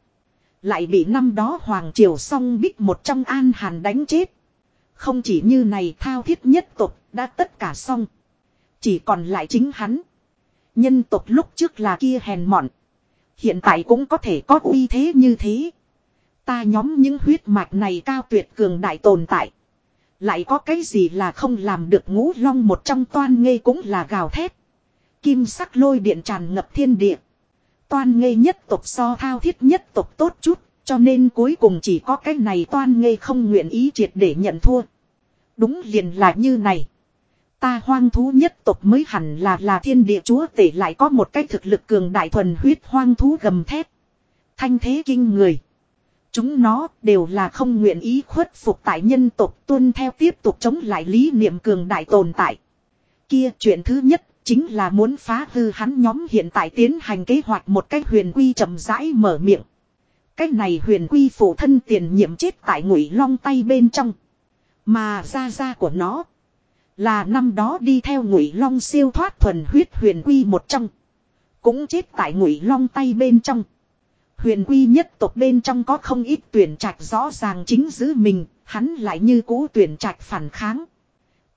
Lại bị năm đó Hoàng Triều song bích một trong an hàn đánh chết. Không chỉ như này thao thiết nhất tộc đã tất cả xong. Chỉ còn lại chính hắn. Nhân tộc lúc trước là kia hèn mọn. Hiện tại cũng có thể có uy thế như thế. Ta nhóm những huyết mạch này cao tuyệt cường đại tồn tại. Lại có cái gì là không làm được ngũ long một trong toan ngây cũng là gào thét. Kim sắc lôi điện tràn ngập thiên địa. Toan ngây nhất tộc so thao thiết nhất tộc tốt chút. Cho nên cuối cùng chỉ có cái này toan ngây không nguyện ý triệt để nhận thua. Đúng liền là như này. Ta hoang thú nhất tộc mới hẳn là là thiên địa chúa tể lại có một cái thực lực cường đại thuần huyết hoang thú gầm thép. Thanh thế kinh người. Chúng nó đều là không nguyện ý khuất phục tại nhân tộc tuân theo tiếp tục chống lại lý niệm cường đại tồn tại. Kia chuyện thứ nhất chính là muốn phá hư hắn nhóm hiện tại tiến hành kế hoạch một cách huyền quy chậm rãi mở miệng. Cách này huyền quy phụ thân tiền nhiệm chết tại ngụy long tay bên trong. Mà ra ra của nó là năm đó đi theo ngụy long siêu thoát thuần huyết huyền quy một trong. Cũng chết tại ngụy long tay bên trong. Huyền quy nhất tộc bên trong có không ít tuyển trạch rõ ràng chính giữ mình, hắn lại như cũ tuyển trạch phản kháng.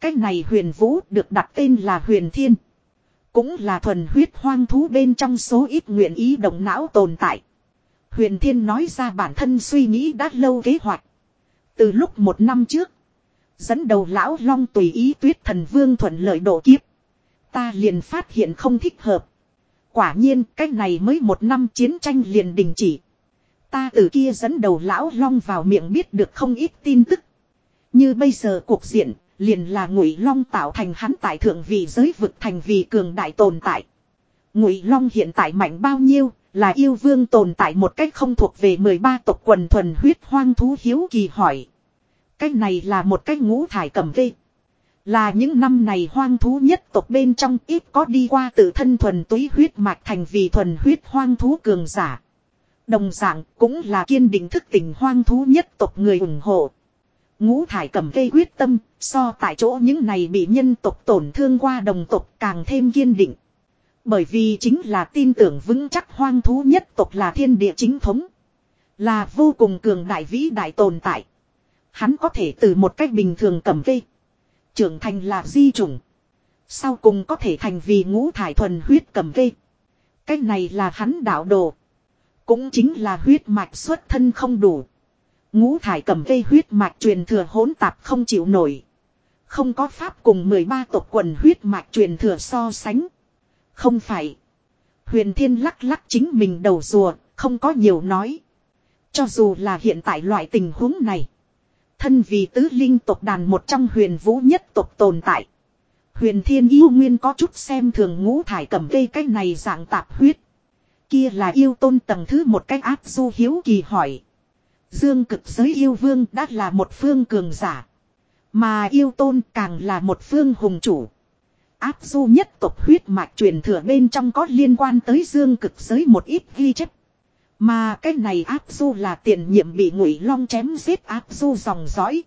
Cách này huyền vũ được đặt tên là huyền thiên. Cũng là thuần huyết hoang thú bên trong số ít nguyện ý động não tồn tại. Huyền thiên nói ra bản thân suy nghĩ đã lâu kế hoạch. Từ lúc một năm trước, dẫn đầu lão long tùy ý tuyết thần vương thuận lợi độ kiếp. Ta liền phát hiện không thích hợp. Quả nhiên cách này mới một năm chiến tranh liền đình chỉ. Ta từ kia dẫn đầu lão long vào miệng biết được không ít tin tức. Như bây giờ cuộc diện liền là ngụy long tạo thành hắn tại thượng vị giới vực thành vì cường đại tồn tại. Ngụy long hiện tại mạnh bao nhiêu, là yêu vương tồn tại một cách không thuộc về 13 tộc quần thuần huyết hoang thú hiếu kỳ hỏi. Cái này là một cách ngũ thải cầm vê. Là những năm này hoang thú nhất tộc bên trong ít có đi qua tự thân thuần túy huyết mạch thành vì thuần huyết hoang thú cường giả. Đồng dạng cũng là kiên định thức tỉnh hoang thú nhất tộc người ủng hộ. Ngũ thải cầm cây quyết tâm, so tại chỗ những này bị nhân tộc tổn thương qua đồng tộc càng thêm kiên định. Bởi vì chính là tin tưởng vững chắc hoang thú nhất tộc là thiên địa chính thống. Là vô cùng cường đại vĩ đại tồn tại. Hắn có thể từ một cách bình thường cầm cây Trưởng thành là di chủng. Sau cùng có thể thành vì ngũ thải thuần huyết cầm cây Cái này là hắn đạo đồ. Cũng chính là huyết mạch xuất thân không đủ. Ngũ thải cầm cây huyết mạch truyền thừa hỗn tạp không chịu nổi. Không có pháp cùng 13 tộc quần huyết mạch truyền thừa so sánh. Không phải. Huyền thiên lắc lắc chính mình đầu rùa, không có nhiều nói. Cho dù là hiện tại loại tình huống này. Thân vì tứ linh tộc đàn một trong huyền vũ nhất tộc tồn tại. Huyền thiên yêu nguyên có chút xem thường ngũ thải cầm cây cái này dạng tạp huyết. Kia là yêu tôn tầng thứ một cách áp du hiếu kỳ hỏi. Dương cực giới yêu vương đã là một phương cường giả. Mà yêu tôn càng là một phương hùng chủ. Áp du nhất tộc huyết mạch truyền thừa bên trong có liên quan tới dương cực giới một ít ghi chép. Mà cái này áp du là tiền nhiệm bị ngụy long chém giết áp du dòng dõi.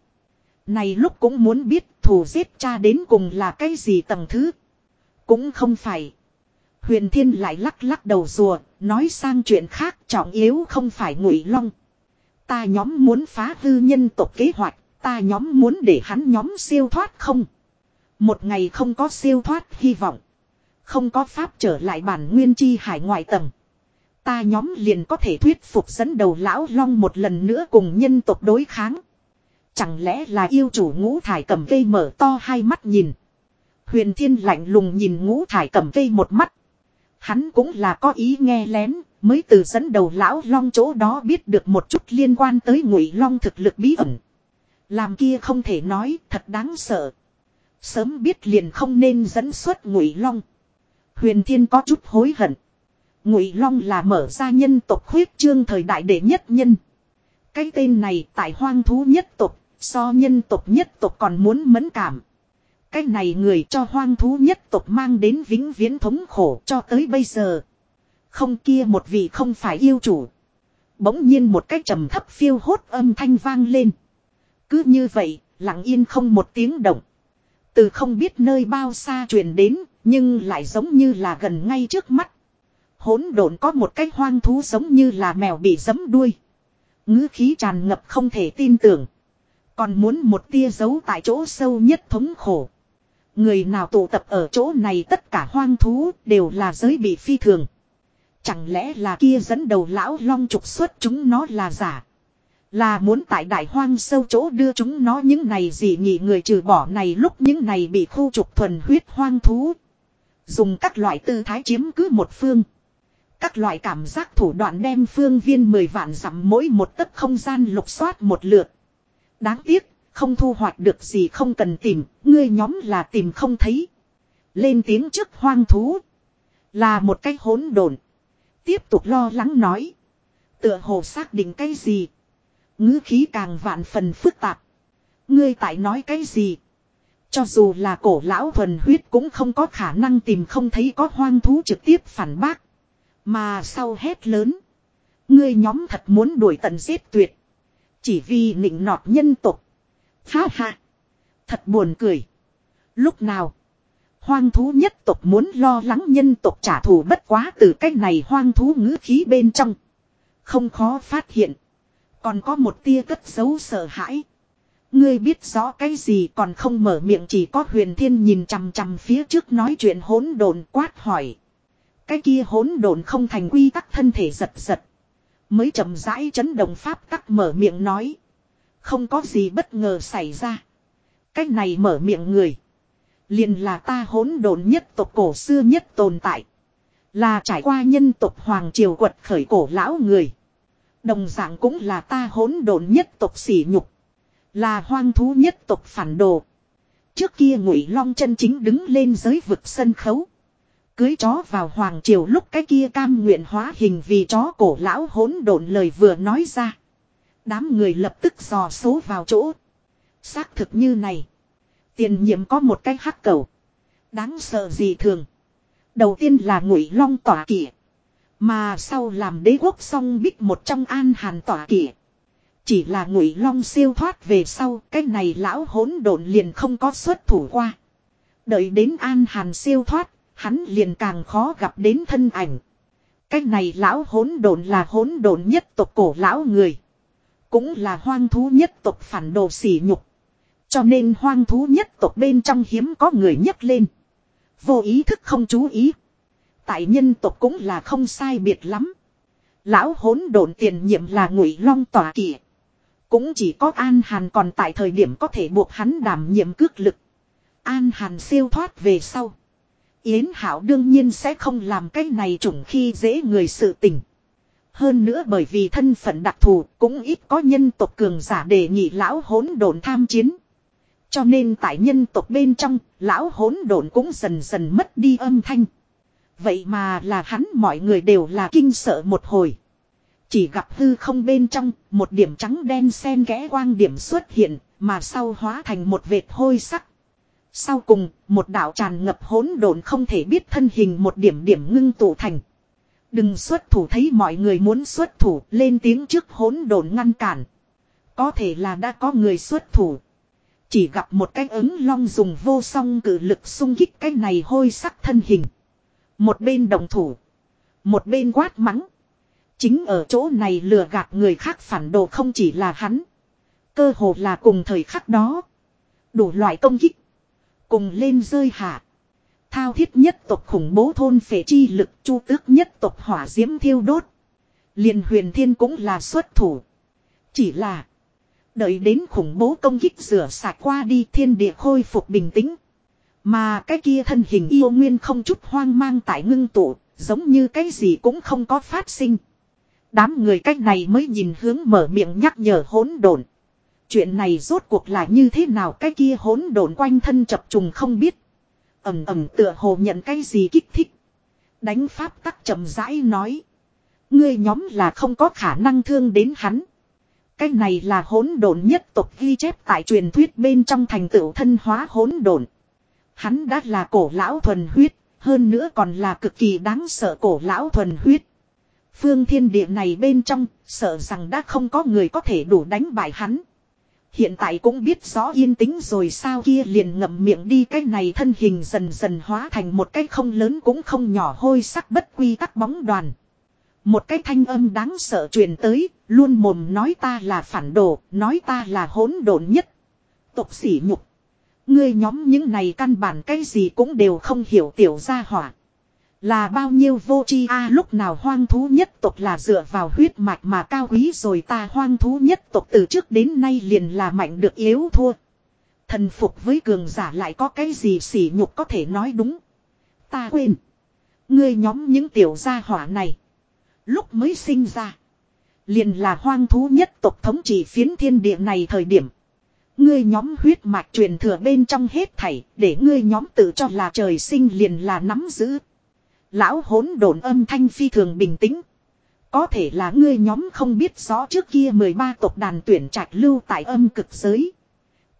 Này lúc cũng muốn biết thù giết cha đến cùng là cái gì tầng thứ. Cũng không phải. Huyền thiên lại lắc lắc đầu rùa, nói sang chuyện khác trọng yếu không phải ngụy long. Ta nhóm muốn phá hư nhân tộc kế hoạch, ta nhóm muốn để hắn nhóm siêu thoát không. Một ngày không có siêu thoát hy vọng. Không có pháp trở lại bản nguyên chi hải ngoại tầng. Ta nhóm liền có thể thuyết phục dẫn đầu lão long một lần nữa cùng nhân tộc đối kháng. Chẳng lẽ là yêu chủ ngũ thải cầm cây mở to hai mắt nhìn. Huyền thiên lạnh lùng nhìn ngũ thải cầm cây một mắt. Hắn cũng là có ý nghe lén, mới từ dẫn đầu lão long chỗ đó biết được một chút liên quan tới ngụy long thực lực bí ẩn. Làm kia không thể nói, thật đáng sợ. Sớm biết liền không nên dẫn xuất ngụy long. Huyền thiên có chút hối hận. Ngụy Long là mở ra nhân tộc khuyết trương thời đại đệ nhất nhân. Cái tên này tại hoang thú nhất tộc, so nhân tộc nhất tộc còn muốn mẫn cảm. Cái này người cho hoang thú nhất tộc mang đến vĩnh viễn thống khổ cho tới bây giờ. Không kia một vị không phải yêu chủ. Bỗng nhiên một cái trầm thấp phiêu hốt âm thanh vang lên. Cứ như vậy, lặng yên không một tiếng động. Từ không biết nơi bao xa truyền đến, nhưng lại giống như là gần ngay trước mắt hỗn độn có một cái hoang thú giống như là mèo bị giấm đuôi. ngữ khí tràn ngập không thể tin tưởng. Còn muốn một tia giấu tại chỗ sâu nhất thống khổ. Người nào tụ tập ở chỗ này tất cả hoang thú đều là giới bị phi thường. Chẳng lẽ là kia dẫn đầu lão long trục xuất chúng nó là giả. Là muốn tại đại hoang sâu chỗ đưa chúng nó những này gì nhỉ người trừ bỏ này lúc những này bị khu trục thuần huyết hoang thú. Dùng các loại tư thái chiếm cứ một phương. Các loại cảm giác thủ đoạn đem phương viên 10 vạn dặm mỗi một tấc không gian lục soát một lượt. Đáng tiếc, Không thu hoạch được gì không cần tìm, ngươi nhóm là tìm không thấy. Lên tiếng trước hoang thú. Là một cái hỗn độn. Tiếp tục lo lắng nói. Tựa hồ xác định cái gì. ngữ khí càng vạn phần phức tạp. Ngươi tại nói cái gì. Cho dù là cổ lão thuần huyết cũng không có khả năng tìm không thấy có hoang thú trực tiếp phản bác. Mà sau hét lớn. Ngươi nhóm thật muốn đuổi tận giết tuyệt. Chỉ vì nịnh nọt nhân tục. Ha ha. Thật buồn cười. Lúc nào. Hoang thú nhất tộc muốn lo lắng nhân tộc trả thù bất quá từ cách này hoang thú ngữ khí bên trong. Không khó phát hiện. Còn có một tia cất giấu sợ hãi. Ngươi biết rõ cái gì còn không mở miệng chỉ có huyền thiên nhìn chằm chằm phía trước nói chuyện hỗn độn quát hỏi. Cái kia hỗn độn không thành quy tắc thân thể giật giật. Mới chậm rãi chấn động pháp tắc mở miệng nói. Không có gì bất ngờ xảy ra. cách này mở miệng người. Liền là ta hỗn độn nhất tộc cổ xưa nhất tồn tại. Là trải qua nhân tộc Hoàng Triều quật khởi cổ lão người. Đồng dạng cũng là ta hỗn độn nhất tộc sỉ nhục. Là hoang thú nhất tộc phản đồ. Trước kia ngụy long chân chính đứng lên giới vực sân khấu. Cưới chó vào hoàng triều lúc cái kia cam nguyện hóa hình vì chó cổ lão hỗn độn lời vừa nói ra. Đám người lập tức dò số vào chỗ. Xác thực như này. Tiền nhiệm có một cái hắc cầu. Đáng sợ gì thường. Đầu tiên là ngụy long tỏa kỷ. Mà sau làm đế quốc song bích một trong an hàn tỏa kỷ. Chỉ là ngụy long siêu thoát về sau, cái này lão hỗn độn liền không có xuất thủ qua. Đợi đến an hàn siêu thoát, hắn liền càng khó gặp đến thân ảnh. Cái này lão hỗn độn là hỗn độn nhất tộc cổ lão người. Cũng là hoang thú nhất tộc phản đồ sỉ nhục. Cho nên hoang thú nhất tộc bên trong hiếm có người nhấc lên. Vô ý thức không chú ý. Tại nhân tộc cũng là không sai biệt lắm. Lão hỗn độn tiền nhiệm là ngụy long tỏa kỷ. Cũng chỉ có An Hàn còn tại thời điểm có thể buộc hắn đảm nhiệm cước lực. An Hàn siêu thoát về sau. Yến Hảo đương nhiên sẽ không làm cái này chủng khi dễ người sự tình. Hơn nữa bởi vì thân phận đặc thù, cũng ít có nhân tộc cường giả đề nghị lão hỗn độn tham chiến. Cho nên tại nhân tộc bên trong, lão hỗn độn cũng dần dần mất đi âm thanh. Vậy mà là hắn mọi người đều là kinh sợ một hồi. Chỉ gặp hư không bên trong, một điểm trắng đen xen kẽ quang điểm xuất hiện, mà sau hóa thành một vệt hôi sắc. Sau cùng, một đạo tràn ngập hỗn độn không thể biết thân hình một điểm điểm ngưng tụ thành. Đừng xuất thủ thấy mọi người muốn xuất thủ, lên tiếng trước hỗn độn ngăn cản. Có thể là đã có người xuất thủ. Chỉ gặp một cái ứng long dùng vô song cử lực xung kích cái này hôi sắc thân hình. Một bên đồng thủ. Một bên quát mắng. Chính ở chỗ này lừa gạt người khác phản đồ không chỉ là hắn. Cơ hồ là cùng thời khắc đó. Đủ loại công kích. Cùng lên rơi hạ. Thao thiết nhất tộc khủng bố thôn phệ chi lực, chu tước nhất tộc hỏa diễm thiêu đốt. liền huyền thiên cũng là xuất thủ. Chỉ là. Đợi đến khủng bố công kích rửa sạch qua đi thiên địa khôi phục bình tĩnh. Mà cái kia thân hình yêu nguyên không chút hoang mang tại ngưng tụ, giống như cái gì cũng không có phát sinh. Đám người cách này mới nhìn hướng mở miệng nhắc nhở hỗn độn. Chuyện này rốt cuộc là như thế nào cái kia hỗn độn quanh thân chập trùng không biết. ầm ầm tựa hồ nhận cái gì kích thích. Đánh pháp tắc chậm rãi nói. Ngươi nhóm là không có khả năng thương đến hắn. Cái này là hỗn độn nhất tộc ghi chép tại truyền thuyết bên trong thành tựu thân hóa hỗn độn. Hắn đã là cổ lão thuần huyết, hơn nữa còn là cực kỳ đáng sợ cổ lão thuần huyết. Phương thiên địa này bên trong, sợ rằng đã không có người có thể đủ đánh bại hắn. Hiện tại cũng biết rõ yên tĩnh rồi sao kia liền ngậm miệng đi cái này thân hình dần dần hóa thành một cái không lớn cũng không nhỏ hôi sắc bất quy tắc bóng đoàn. Một cái thanh âm đáng sợ truyền tới, luôn mồm nói ta là phản đồ, nói ta là hỗn độn nhất. Tục sỉ nhục. Ngươi nhóm những này căn bản cái gì cũng đều không hiểu tiểu gia hỏa. Là bao nhiêu vô chi a lúc nào hoang thú nhất tộc là dựa vào huyết mạch mà cao quý rồi ta hoang thú nhất tộc từ trước đến nay liền là mạnh được yếu thua. Thần phục với cường giả lại có cái gì sỉ nhục có thể nói đúng. Ta quên. Ngươi nhóm những tiểu gia hỏa này. Lúc mới sinh ra. Liền là hoang thú nhất tộc thống trị phiến thiên địa này thời điểm. Ngươi nhóm huyết mạch truyền thừa bên trong hết thảy, để ngươi nhóm tự cho là trời sinh liền là nắm giữ. Lão hỗn độn âm thanh phi thường bình tĩnh. Có thể là ngươi nhóm không biết rõ trước kia 13 tộc đàn tuyển trạch lưu tại âm cực giới.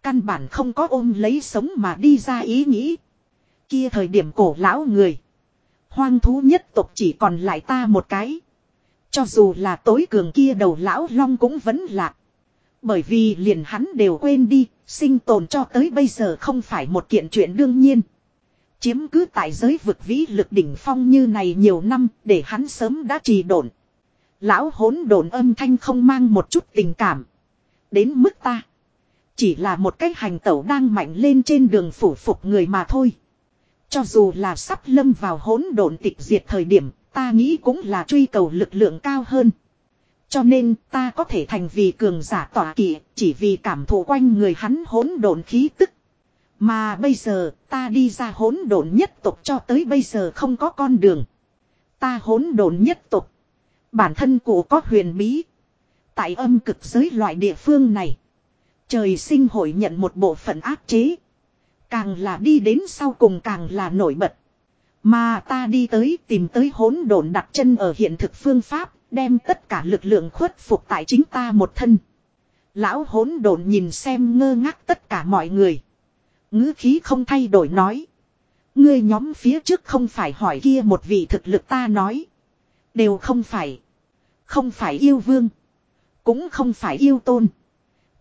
Căn bản không có ôm lấy sống mà đi ra ý nghĩ. Kia thời điểm cổ lão người. Hoang thú nhất tộc chỉ còn lại ta một cái. Cho dù là tối cường kia đầu lão long cũng vẫn lạc. Bởi vì liền hắn đều quên đi, sinh tồn cho tới bây giờ không phải một kiện chuyện đương nhiên. Chiếm cứ tại giới vực vĩ lực đỉnh phong như này nhiều năm để hắn sớm đã trì độn. Lão hỗn độn âm thanh không mang một chút tình cảm. Đến mức ta. Chỉ là một cách hành tẩu đang mạnh lên trên đường phủ phục người mà thôi. Cho dù là sắp lâm vào hỗn độn tịch diệt thời điểm, ta nghĩ cũng là truy cầu lực lượng cao hơn. Cho nên ta có thể thành vì cường giả tỏa kỵ, chỉ vì cảm thụ quanh người hắn hỗn độn khí tức. Mà bây giờ, ta đi ra hỗn độn nhất tục cho tới bây giờ không có con đường. Ta hỗn độn nhất tục. Bản thân cụ có huyền bí. Tại âm cực giới loại địa phương này. Trời sinh hội nhận một bộ phận áp chế. Càng là đi đến sau cùng càng là nổi bật. Mà ta đi tới tìm tới hỗn độn đặt chân ở hiện thực phương pháp, đem tất cả lực lượng khuất phục tại chính ta một thân. Lão hỗn độn nhìn xem ngơ ngác tất cả mọi người. ngữ khí không thay đổi nói. Ngươi nhóm phía trước không phải hỏi kia một vị thực lực ta nói. Đều không phải. Không phải yêu vương. Cũng không phải yêu tôn.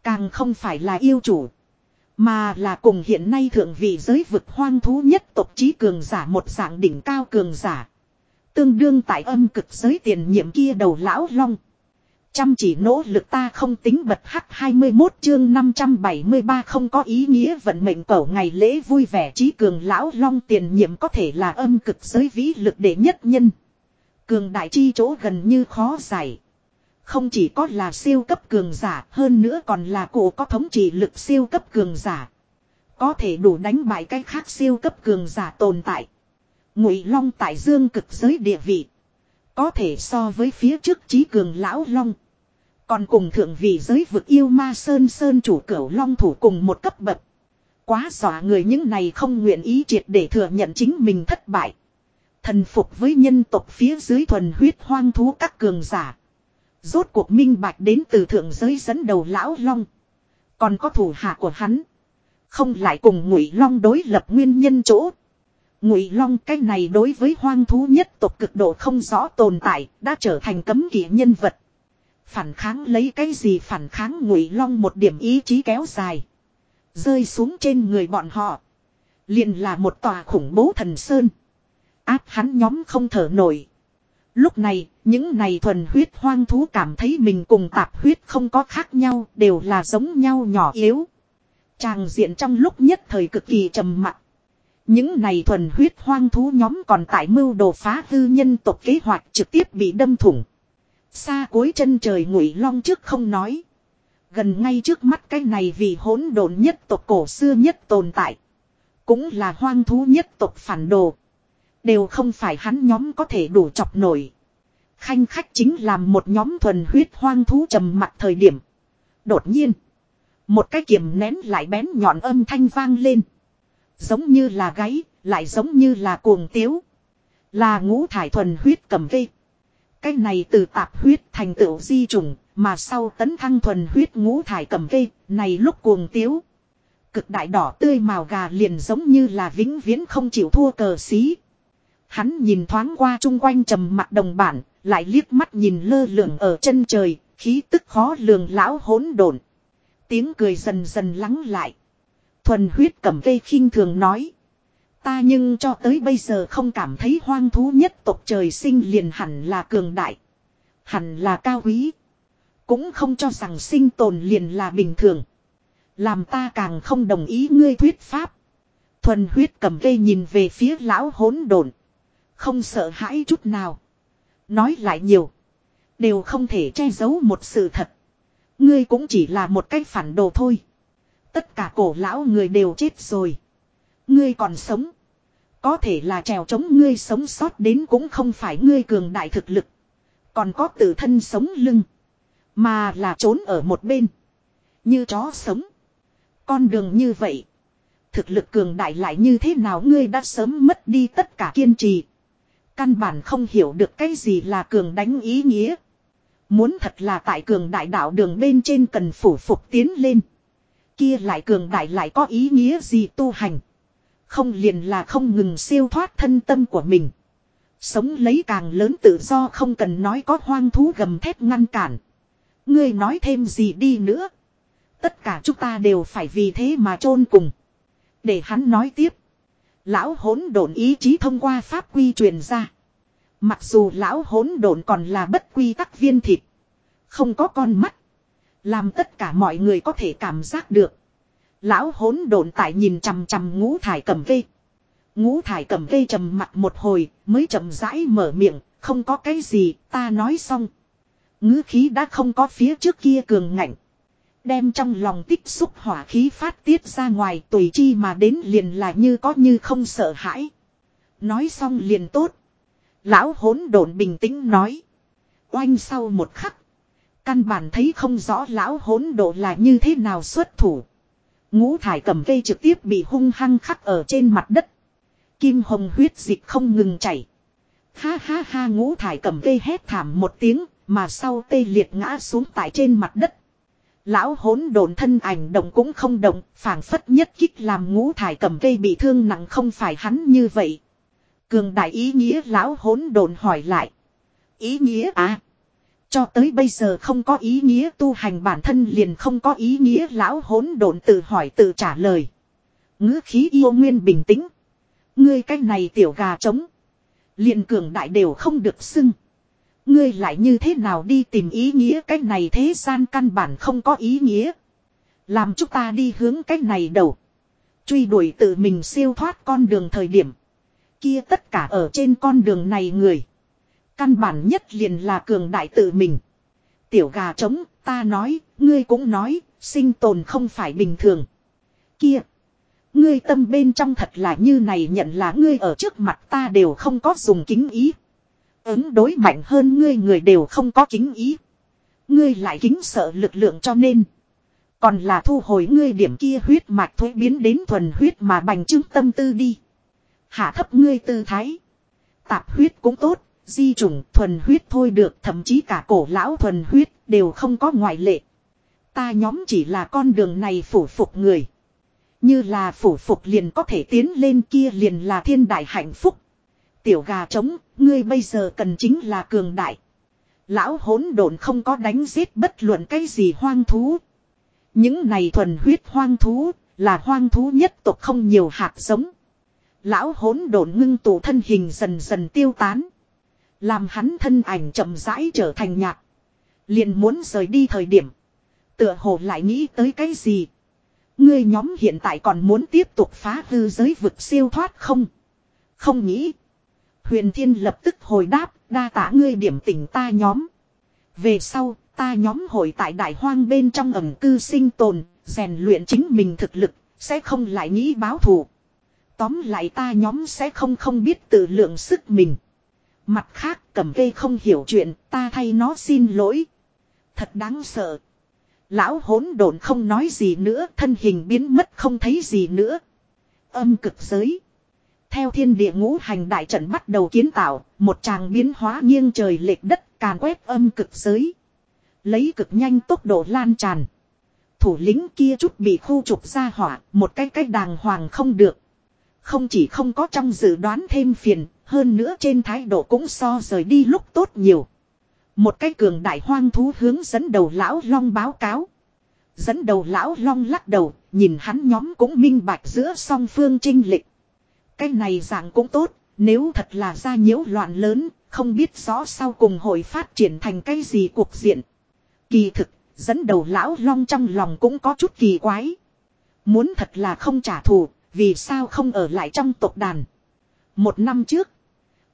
Càng không phải là yêu chủ. Mà là cùng hiện nay thượng vị giới vực hoang thú nhất tộc trí cường giả một dạng đỉnh cao cường giả. Tương đương tại âm cực giới tiền nhiệm kia đầu lão long. Chăm chỉ nỗ lực ta không tính bật hắc 21 chương 573 không có ý nghĩa vận mệnh cầu ngày lễ vui vẻ trí cường lão long tiền nhiệm có thể là âm cực giới vĩ lực đệ nhất nhân. Cường đại chi chỗ gần như khó giải. Không chỉ có là siêu cấp cường giả, hơn nữa còn là cổ có thống trị lực siêu cấp cường giả. Có thể đủ đánh bại cái khác siêu cấp cường giả tồn tại. Ngụy Long tại dương cực giới địa vị. Có thể so với phía trước trí cường lão Long. Còn cùng thượng vị giới vực yêu ma sơn sơn chủ cửu Long thủ cùng một cấp bậc. Quá xỏa người những này không nguyện ý triệt để thừa nhận chính mình thất bại. Thần phục với nhân tộc phía dưới thuần huyết hoang thú các cường giả. Rốt cuộc minh bạch đến từ thượng giới dẫn đầu lão long. Còn có thủ hạ của hắn. Không lại cùng ngụy long đối lập nguyên nhân chỗ. Ngụy long cái này đối với hoang thú nhất tộc cực độ không rõ tồn tại, đã trở thành cấm kỵ nhân vật. Phản kháng lấy cái gì phản kháng ngụy long một điểm ý chí kéo dài. Rơi xuống trên người bọn họ. liền là một tòa khủng bố thần sơn. Áp hắn nhóm không thở nổi. Lúc này, những này thuần huyết hoang thú cảm thấy mình cùng tạp huyết không có khác nhau, đều là giống nhau nhỏ yếu. Tràng diện trong lúc nhất thời cực kỳ trầm mặc. Những này thuần huyết hoang thú nhóm còn tại mưu đồ phá hư nhân tộc kế hoạch trực tiếp bị đâm thủng. Xa cuối chân trời ngụy long trước không nói. Gần ngay trước mắt cái này vì hỗn độn nhất tộc cổ xưa nhất tồn tại. Cũng là hoang thú nhất tộc phản đồ. Đều không phải hắn nhóm có thể đủ chọc nổi. Khanh khách chính làm một nhóm thuần huyết hoang thú trầm mặt thời điểm. Đột nhiên. Một cái kiềm nén lại bén nhọn âm thanh vang lên. Giống như là gáy, lại giống như là cuồng tiếu. Là ngũ thải thuần huyết cầm vê. Cái này từ tạp huyết thành tựu di trùng, mà sau tấn thăng thuần huyết ngũ thải cầm vê, này lúc cuồng tiếu. Cực đại đỏ tươi màu gà liền giống như là vĩnh viễn không chịu thua cờ xí, Hắn nhìn thoáng qua chung quanh trầm mặt đồng bản, lại liếc mắt nhìn lơ lửng ở chân trời, khí tức khó lường lão hỗn độn. Tiếng cười dần dần lắng lại. Thuần huyết cầm cây khinh thường nói. Ta nhưng cho tới bây giờ không cảm thấy hoang thú nhất tộc trời sinh liền hẳn là cường đại. Hẳn là cao quý. Cũng không cho rằng sinh tồn liền là bình thường. Làm ta càng không đồng ý ngươi thuyết pháp. Thuần huyết cầm cây nhìn về phía lão hỗn độn. Không sợ hãi chút nào. Nói lại nhiều. Đều không thể che giấu một sự thật. Ngươi cũng chỉ là một cái phản đồ thôi. Tất cả cổ lão người đều chết rồi. Ngươi còn sống. Có thể là trèo chống ngươi sống sót đến cũng không phải ngươi cường đại thực lực. Còn có tự thân sống lưng. Mà là trốn ở một bên. Như chó sống. Con đường như vậy. Thực lực cường đại lại như thế nào ngươi đã sớm mất đi tất cả kiên trì. Căn bản không hiểu được cái gì là cường đánh ý nghĩa. Muốn thật là tại cường đại đạo đường bên trên cần phủ phục tiến lên. Kia lại cường đại lại có ý nghĩa gì tu hành. Không liền là không ngừng siêu thoát thân tâm của mình. Sống lấy càng lớn tự do không cần nói có hoang thú gầm thép ngăn cản. Ngươi nói thêm gì đi nữa. Tất cả chúng ta đều phải vì thế mà chôn cùng. Để hắn nói tiếp. Lão hỗn độn ý chí thông qua pháp quy truyền ra. Mặc dù lão hỗn độn còn là bất quy tắc viên thịt. Không có con mắt. Làm tất cả mọi người có thể cảm giác được. Lão hỗn độn tại nhìn chằm chằm ngũ thải cầm vê. Ngũ thải cầm vê trầm mặt một hồi, mới chậm rãi mở miệng. Không có cái gì, ta nói xong. ngữ khí đã không có phía trước kia cường ngạnh. Đem trong lòng tích xúc hỏa khí phát tiết ra ngoài tùy chi mà đến liền là như có như không sợ hãi. Nói xong liền tốt. Lão hỗn độn bình tĩnh nói. Oanh sau một khắc. Căn bản thấy không rõ lão hỗn độ là như thế nào xuất thủ. Ngũ thải cầm cây trực tiếp bị hung hăng khắc ở trên mặt đất. Kim hồng huyết dịch không ngừng chảy. Ha ha ha ngũ thải cầm cây hét thảm một tiếng, mà sau tê liệt ngã xuống tại trên mặt đất. Lão hỗn độn thân ảnh động cũng không động, phảng phất nhất kích làm ngũ thải cầm cây bị thương nặng không phải hắn như vậy. Cường đại ý nghĩa lão hỗn độn hỏi lại. Ý nghĩa à? Cho tới bây giờ không có ý nghĩa tu hành bản thân liền không có ý nghĩa lão hỗn độn tự hỏi tự trả lời. ngữ khí yêu nguyên bình tĩnh. Ngươi cái này tiểu gà trống. Liền cường đại đều không được xưng. Ngươi lại như thế nào đi tìm ý nghĩa cái này thế gian căn bản không có ý nghĩa. Làm chúng ta đi hướng cái này đầu. Truy đuổi tự mình siêu thoát con đường thời điểm. Kia tất cả ở trên con đường này người. Căn bản nhất liền là cường đại tự mình. Tiểu gà trống, ta nói, ngươi cũng nói, sinh tồn không phải bình thường. Kia! Ngươi tâm bên trong thật là như này nhận là ngươi ở trước mặt ta đều không có dùng kính ý. Ứng đối mạnh hơn ngươi người đều không có kính ý. Ngươi lại kính sợ lực lượng cho nên. Còn là thu hồi ngươi điểm kia huyết mạch thuế biến đến thuần huyết mà bành trướng tâm tư đi. Hạ thấp ngươi tư thái. Tạp huyết cũng tốt, di trùng thuần huyết thôi được thậm chí cả cổ lão thuần huyết đều không có ngoại lệ. Ta nhóm chỉ là con đường này phủ phục người. Như là phủ phục liền có thể tiến lên kia liền là thiên đại hạnh phúc. Tiểu gà trống, ngươi bây giờ cần chính là cường đại. Lão hỗn độn không có đánh giết bất luận cái gì hoang thú. Những này thuần huyết hoang thú, là hoang thú nhất tộc không nhiều hạt giống. Lão hỗn độn ngưng tụ thân hình dần dần tiêu tán. Làm hắn thân ảnh chậm rãi trở thành nhạt, Liền muốn rời đi thời điểm. Tựa hồ lại nghĩ tới cái gì. Ngươi nhóm hiện tại còn muốn tiếp tục phá hư giới vực siêu thoát không? Không nghĩ. Huyền Thiên lập tức hồi đáp, đa tả ngươi điểm tỉnh ta nhóm. Về sau, ta nhóm hội tại đại hoang bên trong ẩm cư sinh tồn, rèn luyện chính mình thực lực, sẽ không lại nghĩ báo thù. Tóm lại ta nhóm sẽ không không biết tự lượng sức mình. Mặt khác cầm cây không hiểu chuyện ta thay nó xin lỗi. Thật đáng sợ. Lão hỗn độn không nói gì nữa thân hình biến mất không thấy gì nữa. Âm cực giới. Theo thiên địa ngũ hành đại trận bắt đầu kiến tạo, một tràng biến hóa nghiêng trời lệch đất càn quét âm cực giới. Lấy cực nhanh tốc độ lan tràn. Thủ lĩnh kia chút bị khu trục ra hỏa, một cái cách đàng hoàng không được. Không chỉ không có trong dự đoán thêm phiền, hơn nữa trên thái độ cũng so rời đi lúc tốt nhiều. Một cái cường đại hoang thú hướng dẫn đầu lão long báo cáo. Dẫn đầu lão long lắc đầu, nhìn hắn nhóm cũng minh bạch giữa song phương trinh lịch. Cái này dạng cũng tốt, nếu thật là ra nhiễu loạn lớn, không biết rõ sau cùng hội phát triển thành cái gì cuộc diện. Kỳ thực, dẫn đầu lão long trong lòng cũng có chút kỳ quái. Muốn thật là không trả thù, vì sao không ở lại trong tộc đàn. Một năm trước,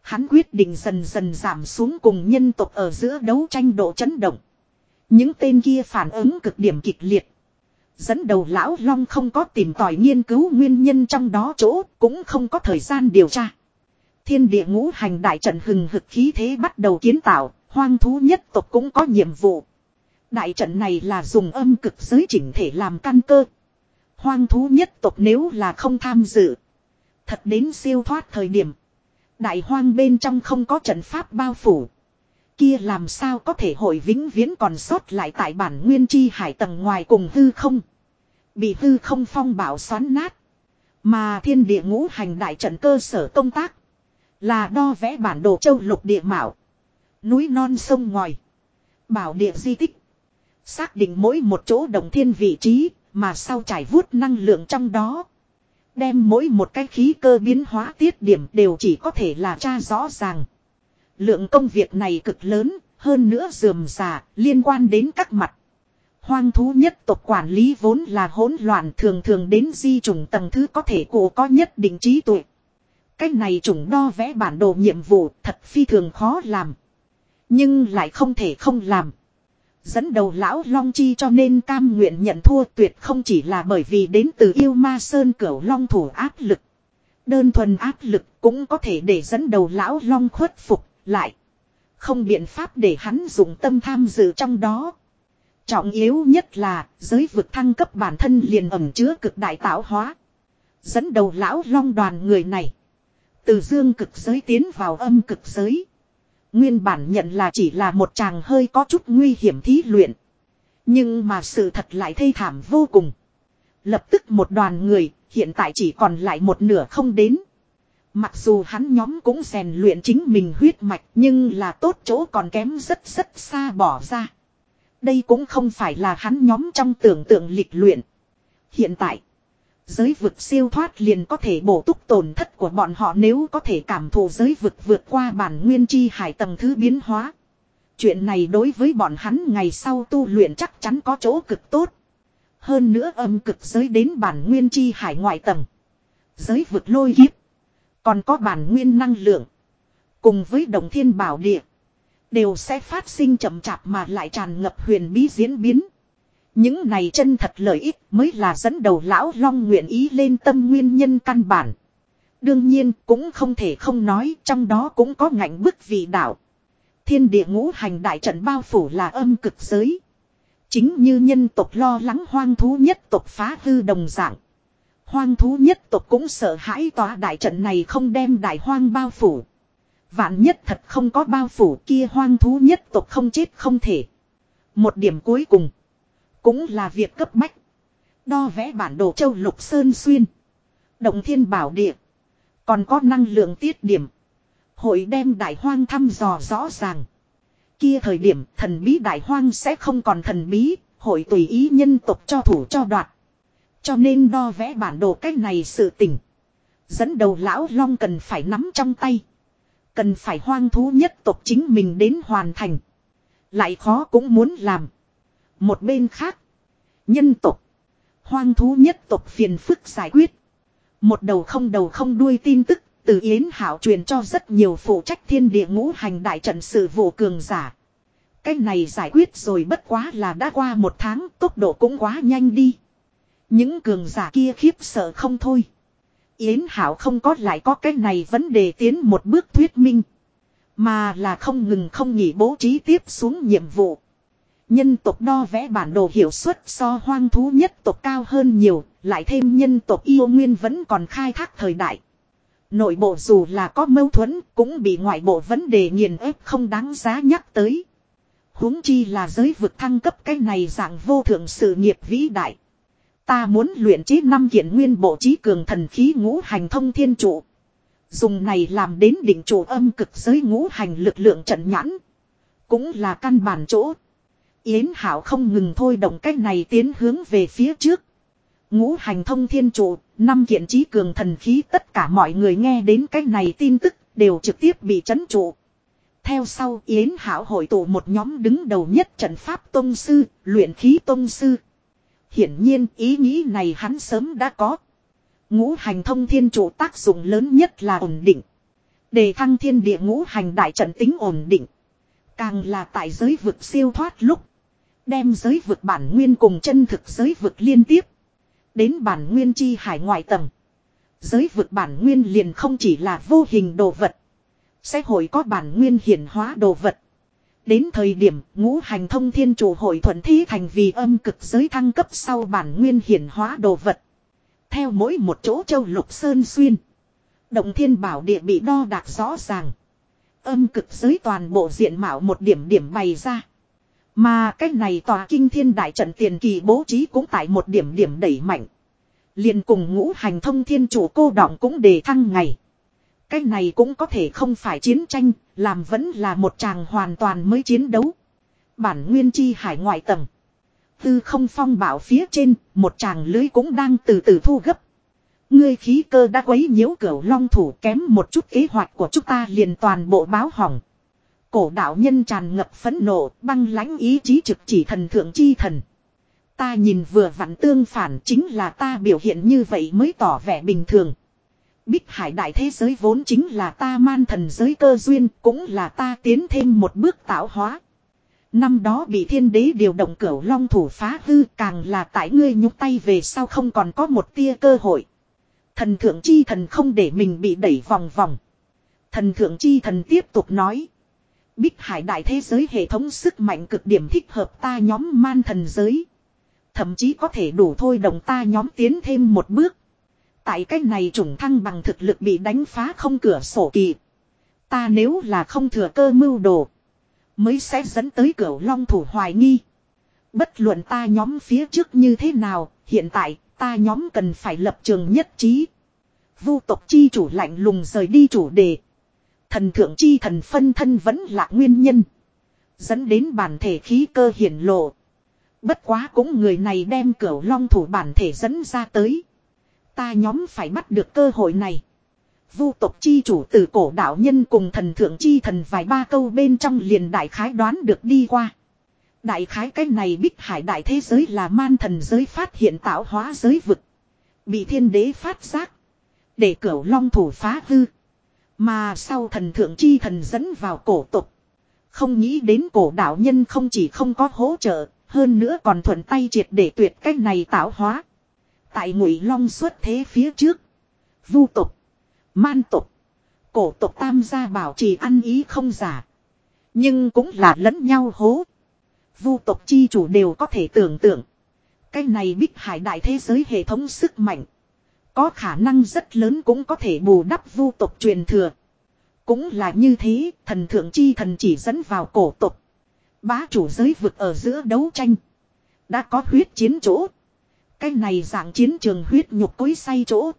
hắn quyết định dần dần giảm xuống cùng nhân tộc ở giữa đấu tranh độ chấn động. Những tên kia phản ứng cực điểm kịch liệt. Dẫn đầu lão long không có tìm tòi nghiên cứu nguyên nhân trong đó chỗ, cũng không có thời gian điều tra. Thiên địa ngũ hành đại trận hừng hực khí thế bắt đầu kiến tạo, hoang thú nhất tộc cũng có nhiệm vụ. Đại trận này là dùng âm cực giới chỉnh thể làm căn cơ. Hoang thú nhất tộc nếu là không tham dự. Thật đến siêu thoát thời điểm. Đại hoang bên trong không có trận pháp bao phủ. Kia làm sao có thể hội vĩnh viễn còn sót lại tại bản nguyên chi hải tầng ngoài cùng hư không. Bị hư không phong bảo xoắn nát. Mà thiên địa ngũ hành đại trận cơ sở công tác. Là đo vẽ bản đồ châu lục địa mạo. Núi non sông ngòi. Bảo địa di tích. Xác định mỗi một chỗ đồng thiên vị trí. Mà sau trải vuốt năng lượng trong đó. Đem mỗi một cái khí cơ biến hóa tiết điểm đều chỉ có thể là tra rõ ràng. Lượng công việc này cực lớn, hơn nữa dườm già, liên quan đến các mặt. Hoang thú nhất tộc quản lý vốn là hỗn loạn thường thường đến di trùng tầng thứ có thể cổ có nhất định trí tuệ. Cái này trùng đo vẽ bản đồ nhiệm vụ thật phi thường khó làm. Nhưng lại không thể không làm. Dẫn đầu lão Long Chi cho nên cam nguyện nhận thua tuyệt không chỉ là bởi vì đến từ yêu ma sơn cửu long thủ áp lực. Đơn thuần áp lực cũng có thể để dẫn đầu lão Long khuất phục lại. Không biện pháp để hắn dùng tâm tham dự trong đó. Trọng yếu nhất là giới vực thăng cấp bản thân liền ẩm chứa cực đại tạo hóa. Dẫn đầu lão long đoàn người này. Từ dương cực giới tiến vào âm cực giới. Nguyên bản nhận là chỉ là một chàng hơi có chút nguy hiểm thí luyện. Nhưng mà sự thật lại thê thảm vô cùng. Lập tức một đoàn người, hiện tại chỉ còn lại một nửa không đến. Mặc dù hắn nhóm cũng rèn luyện chính mình huyết mạch nhưng là tốt chỗ còn kém rất rất xa bỏ ra. Đây cũng không phải là hắn nhóm trong tưởng tượng lịch luyện. Hiện tại, giới vực siêu thoát liền có thể bổ túc tổn thất của bọn họ nếu có thể cảm thụ giới vực vượt qua bản nguyên chi hải tầng thứ biến hóa. Chuyện này đối với bọn hắn ngày sau tu luyện chắc chắn có chỗ cực tốt. Hơn nữa âm cực giới đến bản nguyên chi hải ngoại tầng. Giới vực lôi kiếp. Còn có bản nguyên năng lượng. Cùng với đồng thiên bảo địa. Đều sẽ phát sinh chậm chạp mà lại tràn ngập huyền bí diễn biến. Những này chân thật lợi ích mới là dẫn đầu lão long nguyện ý lên tâm nguyên nhân căn bản. Đương nhiên cũng không thể không nói trong đó cũng có ngạnh bức vị đạo. Thiên địa ngũ hành đại trận bao phủ là âm cực giới. Chính như nhân tộc lo lắng hoang thú nhất tộc phá hư đồng dạng. Hoang thú nhất tộc cũng sợ hãi tòa đại trận này không đem đại hoang bao phủ. Vạn nhất thật không có bao phủ kia hoang thú nhất tộc không chết không thể. Một điểm cuối cùng. Cũng là việc cấp bách. Đo vẽ bản đồ châu lục sơn xuyên. Động thiên bảo địa. Còn có năng lượng tiết điểm. Hội đem đại hoang thăm dò rõ ràng. Kia thời điểm thần bí đại hoang sẽ không còn thần bí. Hội tùy ý nhân tộc cho thủ cho đoạt. Cho nên đo vẽ bản đồ cách này sự tỉnh Dẫn đầu lão long cần phải nắm trong tay. Cần phải hoang thú nhất tộc chính mình đến hoàn thành. Lại khó cũng muốn làm. Một bên khác. Nhân tộc. Hoang thú nhất tộc phiền phức giải quyết. Một đầu không đầu không đuôi tin tức. Từ Yến Hảo truyền cho rất nhiều phụ trách thiên địa ngũ hành đại trận sự vụ cường giả. Cái này giải quyết rồi bất quá là đã qua một tháng, tốc độ cũng quá nhanh đi. Những cường giả kia khiếp sợ không thôi. Yến Hảo không có lại có cái này vấn đề tiến một bước thuyết minh. Mà là không ngừng không nghỉ bố trí tiếp xuống nhiệm vụ. Nhân tộc đo vẽ bản đồ hiệu suất so hoang thú nhất tộc cao hơn nhiều, lại thêm nhân tộc yêu nguyên vẫn còn khai thác thời đại. Nội bộ dù là có mâu thuẫn cũng bị ngoại bộ vấn đề nghiền ép không đáng giá nhắc tới. huống chi là giới vực thăng cấp cái này dạng vô thượng sự nghiệp vĩ đại. Ta muốn luyện chế năm kiện nguyên bộ trí cường thần khí ngũ hành thông thiên trụ. Dùng này làm đến đỉnh trụ âm cực giới ngũ hành lực lượng trận nhãn. Cũng là căn bản chỗ. Yến Hảo không ngừng thôi động cách này tiến hướng về phía trước. Ngũ hành thông thiên trụ, năm kiện trí cường thần khí tất cả mọi người nghe đến cách này tin tức đều trực tiếp bị chấn trụ. Theo sau Yến Hảo hội tụ một nhóm đứng đầu nhất trận pháp tông sư, luyện khí tông sư. Hiển nhiên, ý nghĩ này hắn sớm đã có. Ngũ hành thông thiên trụ tác dụng lớn nhất là ổn định. Đề thăng thiên địa ngũ hành đại trận tính ổn định. Càng là tại giới vực siêu thoát lúc. Đem giới vực bản nguyên cùng chân thực giới vực liên tiếp. Đến bản nguyên chi hải ngoại tầng. Giới vực bản nguyên liền không chỉ là vô hình đồ vật. Sẽ hội có bản nguyên hiển hóa đồ vật. Đến thời điểm ngũ hành thông thiên chủ hội thuận thí thành vì âm cực giới thăng cấp sau bản nguyên hiển hóa đồ vật. Theo mỗi một chỗ châu lục sơn xuyên. Động thiên bảo địa bị đo đạc rõ ràng. Âm cực giới toàn bộ diện mạo một điểm điểm bày ra. Mà cái này tòa kinh thiên đại trận tiền kỳ bố trí cũng tại một điểm điểm đẩy mạnh. liền cùng ngũ hành thông thiên chủ cô đọng cũng đề thăng ngày. Cái này cũng có thể không phải chiến tranh, làm vẫn là một chàng hoàn toàn mới chiến đấu. Bản nguyên chi hải ngoại tầng. Tư không phong bảo phía trên, một chàng lưới cũng đang từ từ thu gấp. Ngươi khí cơ đã quấy nhiễu cửu long thủ kém một chút kế hoạch của chúng ta liền toàn bộ báo hỏng. Cổ đạo nhân tràn ngập phẫn nộ, băng lãnh ý chí trực chỉ thần thượng chi thần. Ta nhìn vừa vặn tương phản chính là ta biểu hiện như vậy mới tỏ vẻ bình thường. Bích hải đại thế giới vốn chính là ta man thần giới cơ duyên, cũng là ta tiến thêm một bước tạo hóa. Năm đó bị thiên đế điều động cửu long thủ phá hư càng là tại ngươi nhúc tay về sau không còn có một tia cơ hội. Thần thượng chi thần không để mình bị đẩy vòng vòng. Thần thượng chi thần tiếp tục nói. Bích hải đại thế giới hệ thống sức mạnh cực điểm thích hợp ta nhóm man thần giới. Thậm chí có thể đủ thôi đồng ta nhóm tiến thêm một bước. Tại cách này trùng thăng bằng thực lực bị đánh phá không cửa sổ kỳ. Ta nếu là không thừa cơ mưu đồ. Mới sẽ dẫn tới cửa long thủ hoài nghi. Bất luận ta nhóm phía trước như thế nào, hiện tại ta nhóm cần phải lập trường nhất trí. Vu tộc chi chủ lạnh lùng rời đi chủ đề. Thần thượng chi thần phân thân vẫn là nguyên nhân. Dẫn đến bản thể khí cơ hiển lộ. Bất quá cũng người này đem cửu long thủ bản thể dẫn ra tới. Ta nhóm phải bắt được cơ hội này. Vu tộc chi chủ từ cổ đạo nhân cùng thần thượng chi thần vài ba câu bên trong liền đại khái đoán được đi qua. Đại khái cái này bích hải đại thế giới là man thần giới phát hiện tạo hóa giới vực. Bị thiên đế phát giác. Để cửu long thủ phá hư. Mà sau thần thượng chi thần dẫn vào cổ tục. Không nghĩ đến cổ đạo nhân không chỉ không có hỗ trợ, hơn nữa còn thuận tay triệt để tuyệt cách này tạo hóa. Tại ngụy long xuất thế phía trước. Vu tục. Man tục. Cổ tục tam gia bảo trì ăn ý không giả. Nhưng cũng là lẫn nhau hố. Vu tộc chi chủ đều có thể tưởng tượng. Cái này bích hải đại thế giới hệ thống sức mạnh. Có khả năng rất lớn cũng có thể bù đắp vu tộc truyền thừa. Cũng là như thế, thần thượng chi thần chỉ dẫn vào cổ tộc. Bá chủ giới vực ở giữa đấu tranh. Đã có huyết chiến chỗ. Cái này dạng chiến trường huyết nhục cối say chỗ.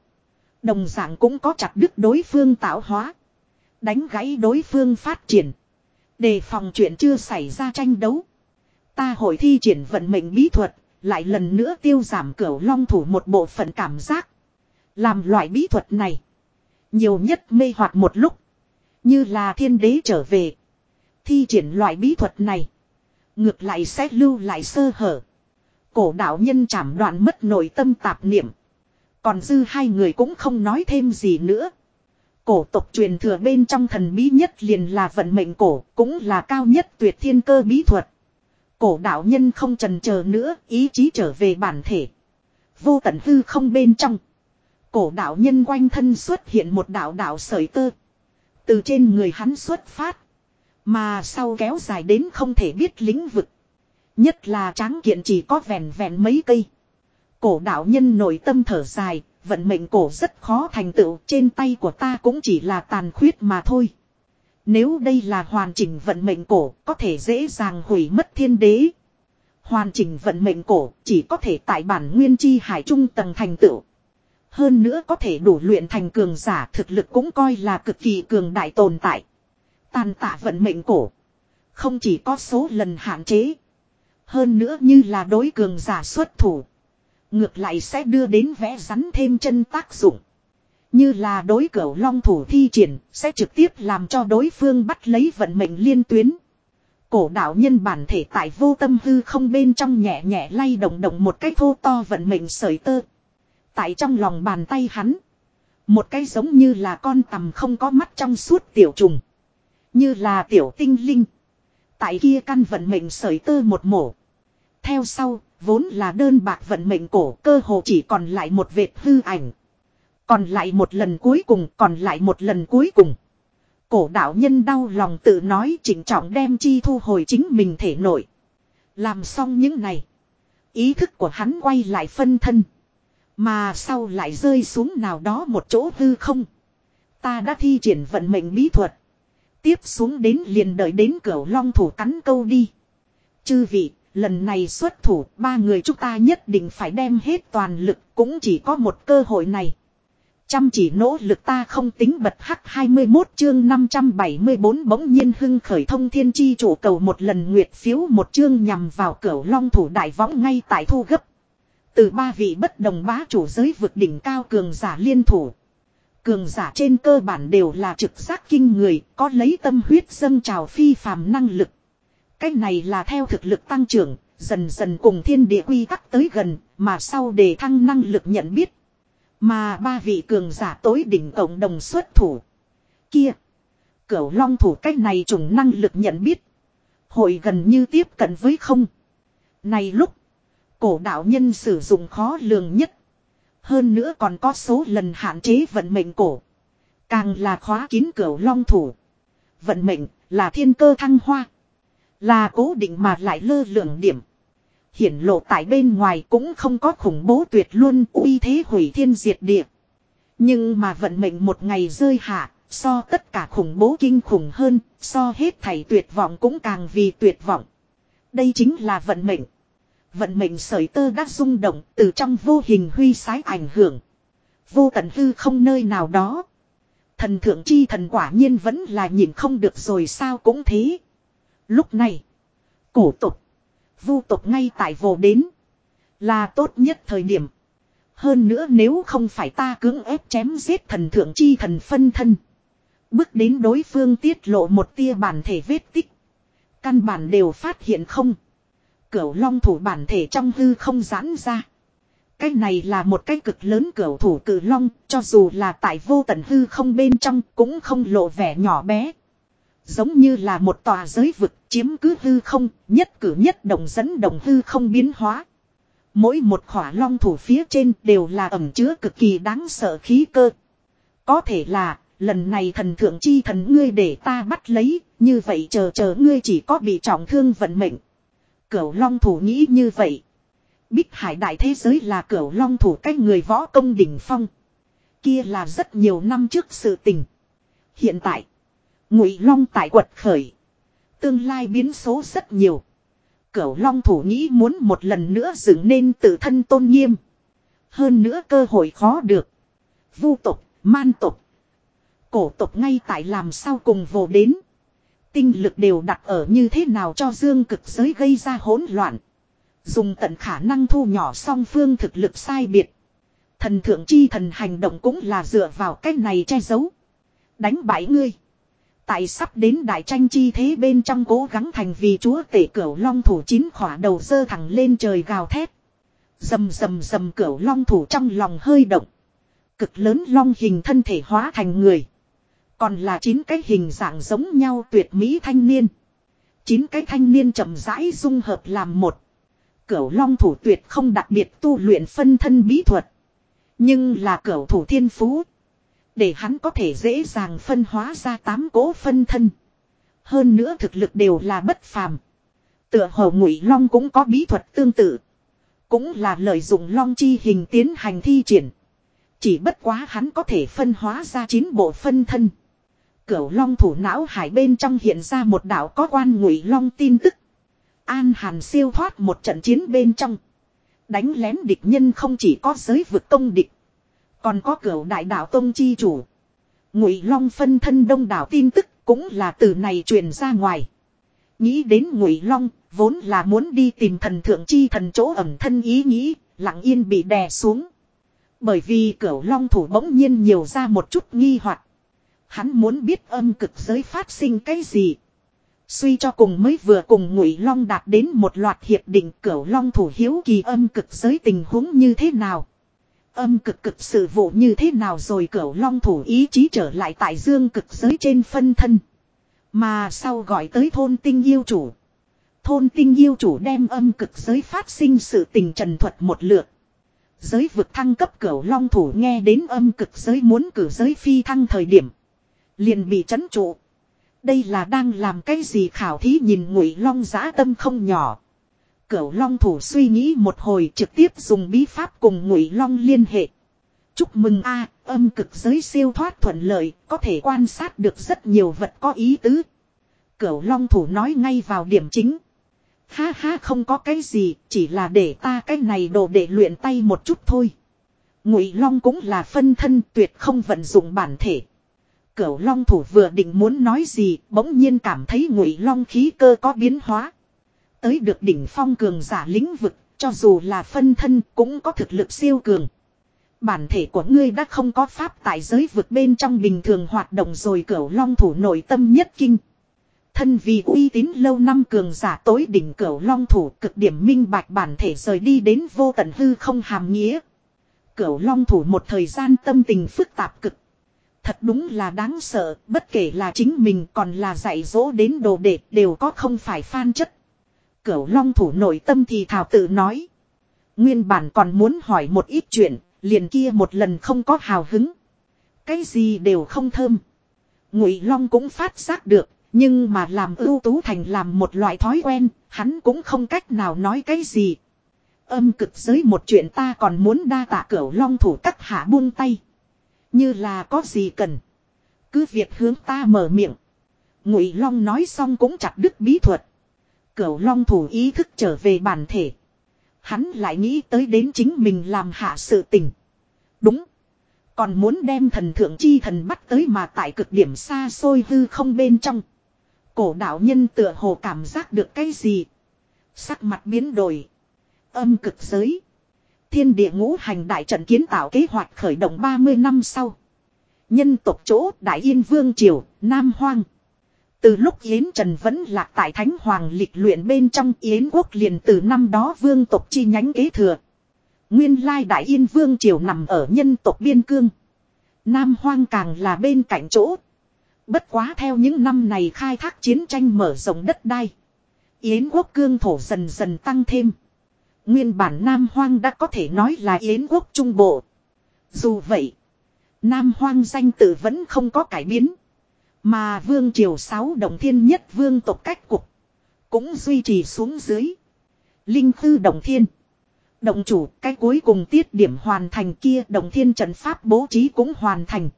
Đồng dạng cũng có chặt đứt đối phương tạo hóa. Đánh gãy đối phương phát triển. Đề phòng chuyện chưa xảy ra tranh đấu. Ta hội thi triển vận mệnh bí thuật, lại lần nữa tiêu giảm cửu long thủ một bộ phận cảm giác. Làm loại bí thuật này. Nhiều nhất mê hoặc một lúc. Như là thiên đế trở về. Thi triển loại bí thuật này. Ngược lại sẽ lưu lại sơ hở. Cổ đạo nhân chảm đoạn mất nội tâm tạp niệm. Còn dư hai người cũng không nói thêm gì nữa. Cổ tộc truyền thừa bên trong thần bí nhất liền là vận mệnh cổ, cũng là cao nhất tuyệt thiên cơ bí thuật. Cổ đạo nhân không trần chờ nữa, ý chí trở về bản thể. Vô tận hư không bên trong. Cổ đạo nhân quanh thân xuất hiện một đạo đạo sởi tơ. Từ trên người hắn xuất phát. Mà sau kéo dài đến không thể biết lĩnh vực. Nhất là tráng kiện chỉ có vẹn vẹn mấy cây. Cổ đạo nhân nội tâm thở dài, vận mệnh cổ rất khó thành tựu, trên tay của ta cũng chỉ là tàn khuyết mà thôi. Nếu đây là hoàn chỉnh vận mệnh cổ, có thể dễ dàng hủy mất thiên đế. Hoàn chỉnh vận mệnh cổ chỉ có thể tại bản nguyên chi hải trung tầng thành tựu. Hơn nữa có thể đủ luyện thành cường giả thực lực cũng coi là cực kỳ cường đại tồn tại. Tàn tạ vận mệnh cổ. Không chỉ có số lần hạn chế. Hơn nữa như là đối cường giả xuất thủ. Ngược lại sẽ đưa đến vẽ rắn thêm chân tác dụng. Như là đối cửu long thủ thi triển, sẽ trực tiếp làm cho đối phương bắt lấy vận mệnh liên tuyến. Cổ đạo nhân bản thể tại vô tâm hư không bên trong nhẹ nhẹ lay động động một cái thô to vận mệnh sởi tơ. Tại trong lòng bàn tay hắn. Một cái giống như là con tầm không có mắt trong suốt tiểu trùng. Như là tiểu tinh linh. Tại kia căn vận mệnh sởi tơ một mổ. Theo sau, vốn là đơn bạc vận mệnh cổ cơ hồ chỉ còn lại một vệt hư ảnh. Còn lại một lần cuối cùng, còn lại một lần cuối cùng. Cổ đạo nhân đau lòng tự nói chỉnh trọng đem chi thu hồi chính mình thể nội. Làm xong những này. Ý thức của hắn quay lại phân thân. Mà sau lại rơi xuống nào đó một chỗ hư không. Ta đã thi triển vận mệnh bí thuật. Tiếp xuống đến liền đợi đến cửa long thủ cắn câu đi. Chư vị, lần này xuất thủ, ba người chúng ta nhất định phải đem hết toàn lực, cũng chỉ có một cơ hội này. Chăm chỉ nỗ lực ta không tính bật hắc 21 chương 574 bỗng nhiên hưng khởi thông thiên chi chủ cầu một lần nguyệt phiếu một chương nhằm vào cửa long thủ đại võng ngay tại thu gấp. Từ ba vị bất đồng bá chủ giới vực đỉnh cao cường giả liên thủ. Cường giả trên cơ bản đều là trực giác kinh người, có lấy tâm huyết dâng trào phi phàm năng lực. Cái này là theo thực lực tăng trưởng, dần dần cùng thiên địa quy tắc tới gần, mà sau để thăng năng lực nhận biết. Mà ba vị cường giả tối đỉnh cộng đồng xuất thủ. Kia! Cửu long thủ cách này trùng năng lực nhận biết. Hội gần như tiếp cận với không. Này lúc! Cổ đạo nhân sử dụng khó lường nhất. Hơn nữa còn có số lần hạn chế vận mệnh cổ. Càng là khóa kín cửu long thủ. Vận mệnh là thiên cơ thăng hoa. Là cố định mà lại lơ lượng điểm. Hiển lộ tại bên ngoài cũng không có khủng bố tuyệt luôn uy thế hủy thiên diệt địa. Nhưng mà vận mệnh một ngày rơi hạ, so tất cả khủng bố kinh khủng hơn, so hết thảy tuyệt vọng cũng càng vì tuyệt vọng. Đây chính là vận mệnh. Vận mệnh sởi tơ đã rung động từ trong vô hình huy sái ảnh hưởng. Vô tận hư không nơi nào đó. Thần thượng chi thần quả nhiên vẫn là nhìn không được rồi sao cũng thế. Lúc này. Cổ tục. Vu tục ngay tại vô đến. Là tốt nhất thời điểm. Hơn nữa nếu không phải ta cưỡng ép chém giết thần thượng chi thần phân thân. Bước đến đối phương tiết lộ một tia bản thể vết tích. Căn bản đều phát hiện không cửu long thủ bản thể trong hư không giãn ra. Cái này là một cái cực lớn cửu thủ cử long, cho dù là tại vô tận hư không bên trong cũng không lộ vẻ nhỏ bé. Giống như là một tòa giới vực chiếm cứ hư không, nhất cử nhất động dẫn động hư không biến hóa. Mỗi một khỏa long thủ phía trên đều là ẩm chứa cực kỳ đáng sợ khí cơ. Có thể là, lần này thần thượng chi thần ngươi để ta bắt lấy, như vậy chờ chờ ngươi chỉ có bị trọng thương vận mệnh. Cửu long thủ nghĩ như vậy. Bích hải đại thế giới là cửu long thủ cách người võ công đỉnh phong. Kia là rất nhiều năm trước sự tình. Hiện tại. Ngụy long tại quật khởi. Tương lai biến số rất nhiều. Cửu long thủ nghĩ muốn một lần nữa dựng nên tự thân tôn nghiêm. Hơn nữa cơ hội khó được. Vu tục, man tục. Cổ tục ngay tại làm sao cùng vô đến. Tinh lực đều đặt ở như thế nào cho dương cực giới gây ra hỗn loạn. Dùng tận khả năng thu nhỏ song phương thực lực sai biệt. Thần thượng chi thần hành động cũng là dựa vào cách này che giấu. Đánh bãi ngươi. Tại sắp đến đại tranh chi thế bên trong cố gắng thành vì chúa tể cửu long thủ chín khỏa đầu dơ thẳng lên trời gào thét. Dầm dầm dầm cửu long thủ trong lòng hơi động. Cực lớn long hình thân thể hóa thành người. Còn là chín cái hình dạng giống nhau tuyệt mỹ thanh niên. Chín cái thanh niên chậm rãi dung hợp làm một. Cửu long thủ tuyệt không đặc biệt tu luyện phân thân bí thuật. Nhưng là cửu thủ thiên phú. Để hắn có thể dễ dàng phân hóa ra tám cố phân thân. Hơn nữa thực lực đều là bất phàm. Tựa hồ ngụy long cũng có bí thuật tương tự. Cũng là lợi dụng long chi hình tiến hành thi triển. Chỉ bất quá hắn có thể phân hóa ra chín bộ phân thân. Cửu long thủ não hải bên trong hiện ra một đạo có quan ngụy long tin tức. An hàn siêu thoát một trận chiến bên trong. Đánh lén địch nhân không chỉ có giới vực công địch. Còn có cửu đại đạo tông chi chủ. Ngụy long phân thân đông đảo tin tức cũng là từ này truyền ra ngoài. Nghĩ đến ngụy long, vốn là muốn đi tìm thần thượng chi thần chỗ ẩm thân ý nghĩ, lặng yên bị đè xuống. Bởi vì cửu long thủ bỗng nhiên nhiều ra một chút nghi hoặc Hắn muốn biết âm cực giới phát sinh cái gì. Suy cho cùng mới vừa cùng Ngụy Long đạt đến một loạt hiệp định cửu Long thủ hiếu kỳ âm cực giới tình huống như thế nào. Âm cực cực sự vụ như thế nào rồi cửu Long thủ ý chí trở lại tại dương cực giới trên phân thân. Mà sau gọi tới thôn tinh yêu chủ. Thôn tinh yêu chủ đem âm cực giới phát sinh sự tình trần thuật một lượt. Giới vực thăng cấp cửu long thủ nghe đến âm cực giới muốn cử giới phi thăng thời điểm. Liền bị chấn trụ. Đây là đang làm cái gì khảo thí nhìn ngụy long giã tâm không nhỏ. Cửu long thủ suy nghĩ một hồi trực tiếp dùng bí pháp cùng ngụy long liên hệ. Chúc mừng a âm cực giới siêu thoát thuận lợi, có thể quan sát được rất nhiều vật có ý tứ. Cửu long thủ nói ngay vào điểm chính. Ha ha không có cái gì, chỉ là để ta cái này đồ để luyện tay một chút thôi. Ngụy long cũng là phân thân tuyệt không vận dụng bản thể. Cửu long thủ vừa định muốn nói gì, bỗng nhiên cảm thấy ngụy long khí cơ có biến hóa. Tới được đỉnh phong cường giả lĩnh vực, cho dù là phân thân cũng có thực lực siêu cường. Bản thể của ngươi đã không có pháp tại giới vực bên trong bình thường hoạt động rồi cửu long thủ nội tâm nhất kinh. Thân vì uy tín lâu năm cường giả tối đỉnh cửu long thủ cực điểm minh bạch bản thể rời đi đến vô tận hư không hàm nghĩa. Cửu long thủ một thời gian tâm tình phức tạp cực. Thật đúng là đáng sợ, bất kể là chính mình còn là dạy dỗ đến đồ đệ đều có không phải phan chất. Cửu long thủ nội tâm thì thảo tự nói. Nguyên bản còn muốn hỏi một ít chuyện, liền kia một lần không có hào hứng. Cái gì đều không thơm. Ngụy long cũng phát giác được, nhưng mà làm ưu tú thành làm một loại thói quen, hắn cũng không cách nào nói cái gì. Âm cực giới một chuyện ta còn muốn đa tạ cửu long thủ cắt hạ buông tay. Như là có gì cần. Cứ việc hướng ta mở miệng. Ngụy long nói xong cũng chặt đứt bí thuật. Cửu long thủ ý thức trở về bản thể. Hắn lại nghĩ tới đến chính mình làm hạ sự tình. Đúng. Còn muốn đem thần thượng chi thần bắt tới mà tại cực điểm xa xôi hư không bên trong. Cổ đạo nhân tựa hồ cảm giác được cái gì. Sắc mặt biến đổi. Âm cực giới. Thiên địa ngũ hành đại trận kiến tạo kế hoạch khởi động 30 năm sau. Nhân tộc chỗ Đại Yên Vương Triều, Nam Hoang. Từ lúc Yến Trần vẫn lạc tại Thánh Hoàng lịch luyện bên trong Yến quốc liền từ năm đó vương tộc chi nhánh kế thừa. Nguyên lai Đại Yên Vương Triều nằm ở nhân tộc biên cương. Nam Hoang càng là bên cạnh chỗ. Bất quá theo những năm này khai thác chiến tranh mở rộng đất đai. Yến quốc cương thổ dần dần tăng thêm. Nguyên bản Nam Hoang đã có thể nói là Yến quốc trung bộ. Dù vậy, Nam Hoang danh tự vẫn không có cải biến. Mà vương triều sáu đồng thiên nhất vương tộc cách cục. Cũng duy trì xuống dưới. Linh thư đồng thiên. Động chủ, cái cuối cùng tiết điểm hoàn thành kia đồng thiên trận pháp bố trí cũng hoàn thành.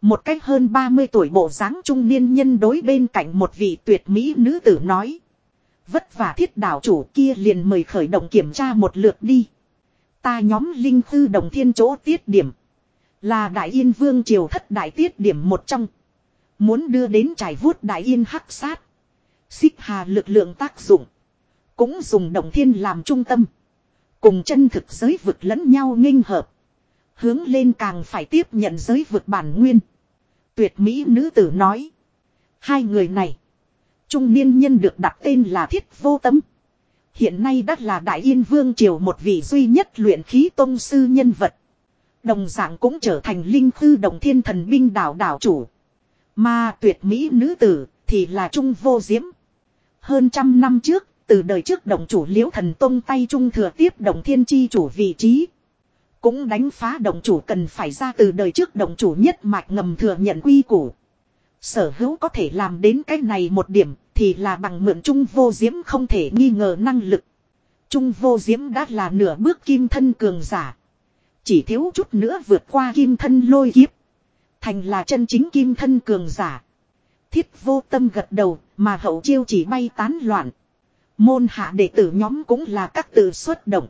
Một cách hơn 30 tuổi bộ dáng trung niên nhân đối bên cạnh một vị tuyệt mỹ nữ tử nói. Vất vả thiết đảo chủ kia liền mời khởi động kiểm tra một lượt đi. Ta nhóm linh thư đồng thiên chỗ tiết điểm. Là đại yên vương triều thất đại tiết điểm một trong. Muốn đưa đến trải vuốt đại yên hắc sát. Xích hà lực lượng tác dụng. Cũng dùng đồng thiên làm trung tâm. Cùng chân thực giới vực lẫn nhau nghênh hợp. Hướng lên càng phải tiếp nhận giới vực bản nguyên. Tuyệt mỹ nữ tử nói. Hai người này. Trung niên nhân được đặt tên là Thiết Vô Tâm. Hiện nay đã là Đại Yên Vương Triều một vị duy nhất luyện khí tôn sư nhân vật. Đồng dạng cũng trở thành linh thư đồng thiên thần binh đảo đảo chủ. Mà tuyệt mỹ nữ tử thì là Trung Vô Diễm. Hơn trăm năm trước, từ đời trước đồng chủ liễu thần tông tay Trung thừa tiếp đồng thiên chi chủ vị trí. Cũng đánh phá đồng chủ cần phải ra từ đời trước đồng chủ nhất mạch ngầm thừa nhận quy củ. Sở hữu có thể làm đến cái này một điểm thì là bằng mượn Trung Vô Diễm không thể nghi ngờ năng lực. Trung Vô Diễm đã là nửa bước kim thân cường giả. Chỉ thiếu chút nữa vượt qua kim thân lôi kiếp. Thành là chân chính kim thân cường giả. Thiết vô tâm gật đầu, mà hậu chiêu chỉ bay tán loạn. Môn hạ đệ tử nhóm cũng là các tự xuất động.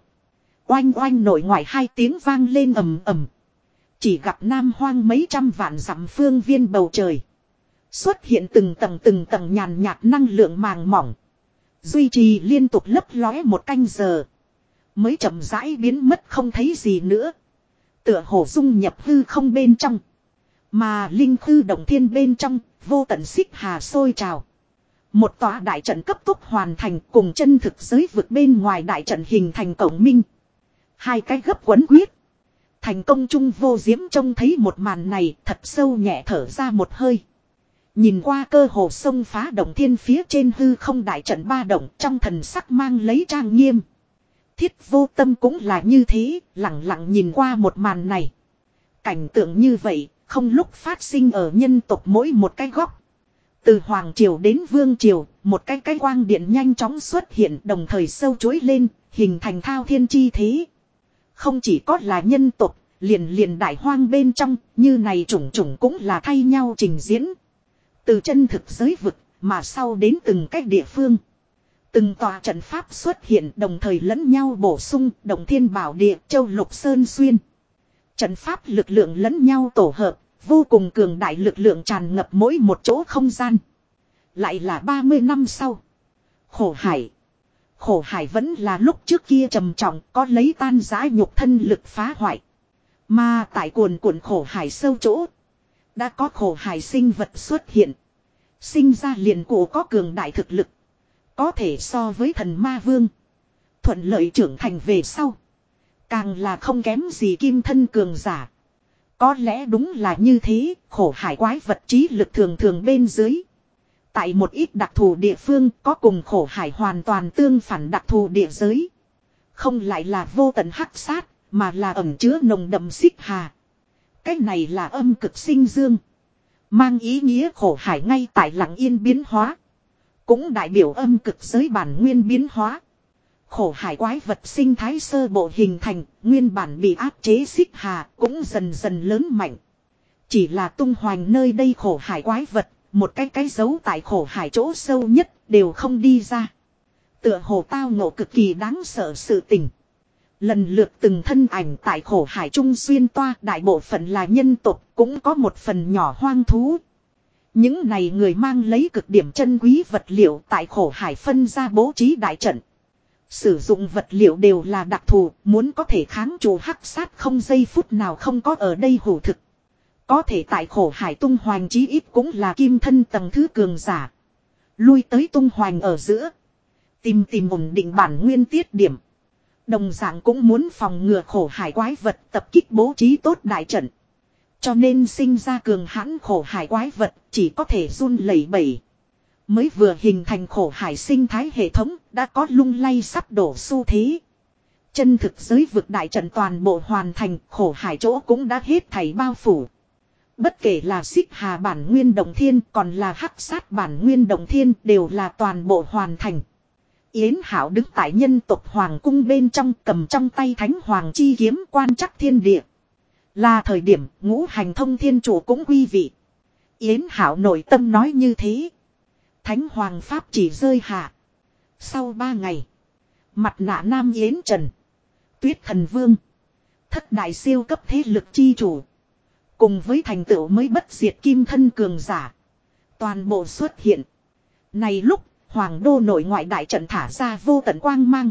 Oanh oanh nổi ngoài hai tiếng vang lên ầm ầm. Chỉ gặp nam hoang mấy trăm vạn dặm phương viên bầu trời. Xuất hiện từng tầng từng tầng nhàn nhạt năng lượng màng mỏng. Duy trì liên tục lấp lóe một canh giờ. Mới chậm rãi biến mất không thấy gì nữa. Tựa hồ dung nhập hư không bên trong. Mà linh hư động thiên bên trong, vô tận xích hà sôi trào. Một tòa đại trận cấp tốc hoàn thành cùng chân thực giới vực bên ngoài đại trận hình thành cổng minh. Hai cái gấp quấn quyết. Thành công chung vô diễm trông thấy một màn này thật sâu nhẹ thở ra một hơi. Nhìn qua cơ hồ sông phá động thiên phía trên hư không đại trận ba động trong thần sắc mang lấy trang nghiêm. Thiết vô tâm cũng là như thế, lặng lặng nhìn qua một màn này. Cảnh tượng như vậy, không lúc phát sinh ở nhân tộc mỗi một cái góc. Từ Hoàng Triều đến Vương Triều, một cái cái quang điện nhanh chóng xuất hiện đồng thời sâu chuối lên, hình thành thao thiên chi thế. Không chỉ có là nhân tộc, liền liền đại hoang bên trong, như này trùng trùng cũng là thay nhau trình diễn. Từ chân thực giới vực, mà sau đến từng cách địa phương. Từng tòa trận pháp xuất hiện đồng thời lẫn nhau bổ sung đồng thiên bảo địa châu lục sơn xuyên. Trận pháp lực lượng lẫn nhau tổ hợp, vô cùng cường đại lực lượng tràn ngập mỗi một chỗ không gian. Lại là 30 năm sau. Khổ hải. Khổ hải vẫn là lúc trước kia trầm trọng có lấy tan giá nhục thân lực phá hoại. Mà tại cuồn cuộn khổ hải sâu chỗ. Đã có khổ hải sinh vật xuất hiện. Sinh ra liền cổ có cường đại thực lực. Có thể so với thần ma vương. Thuận lợi trưởng thành về sau. Càng là không kém gì kim thân cường giả. Có lẽ đúng là như thế, khổ hải quái vật trí lực thường thường bên dưới. Tại một ít đặc thù địa phương có cùng khổ hải hoàn toàn tương phản đặc thù địa giới. Không lại là vô tận hắc sát, mà là ẩm chứa nồng đậm xích hà. Cái này là âm cực sinh dương. Mang ý nghĩa khổ hải ngay tại lặng yên biến hóa. Cũng đại biểu âm cực giới bản nguyên biến hóa. Khổ hải quái vật sinh thái sơ bộ hình thành, nguyên bản bị áp chế xích hà, cũng dần dần lớn mạnh. Chỉ là tung hoành nơi đây khổ hải quái vật, một cái cái dấu tại khổ hải chỗ sâu nhất, đều không đi ra. Tựa hồ tao ngộ cực kỳ đáng sợ sự tình. Lần lượt từng thân ảnh tại khổ hải trung xuyên toa đại bộ phận là nhân tộc cũng có một phần nhỏ hoang thú. Những này người mang lấy cực điểm chân quý vật liệu tại khổ hải phân ra bố trí đại trận. Sử dụng vật liệu đều là đặc thù, muốn có thể kháng trụ hắc sát không giây phút nào không có ở đây hủ thực. Có thể tại khổ hải tung hoành chí ít cũng là kim thân tầng thứ cường giả. Lui tới tung hoành ở giữa. Tìm tìm ổn định bản nguyên tiết điểm. Đồng dạng cũng muốn phòng ngừa khổ hải quái vật tập kích bố trí tốt đại trận. Cho nên sinh ra cường hãn khổ hải quái vật chỉ có thể run lẩy bẩy. Mới vừa hình thành khổ hải sinh thái hệ thống, đã có lung lay sắp đổ xu thế. Chân thực giới vực đại trận toàn bộ hoàn thành, khổ hải chỗ cũng đã hết thảy bao phủ. Bất kể là xích hà bản nguyên đồng thiên, còn là hắc sát bản nguyên đồng thiên, đều là toàn bộ hoàn thành. Yến Hảo đứng tại nhân tộc Hoàng cung bên trong, cầm trong tay thánh Hoàng chi kiếm, quan chắc thiên địa. Là thời điểm, ngũ hành thông thiên chủ cũng quy vị. Yến Hảo nội tâm nói như thế. Thánh Hoàng Pháp chỉ rơi hạ. Sau ba ngày. Mặt nạ Nam Yến Trần. Tuyết Thần Vương. Thất đại siêu cấp thế lực chi chủ. Cùng với thành tựu mới bất diệt kim thân cường giả. Toàn bộ xuất hiện. Này lúc Hoàng đô nội ngoại đại trận thả ra vô tận quang mang.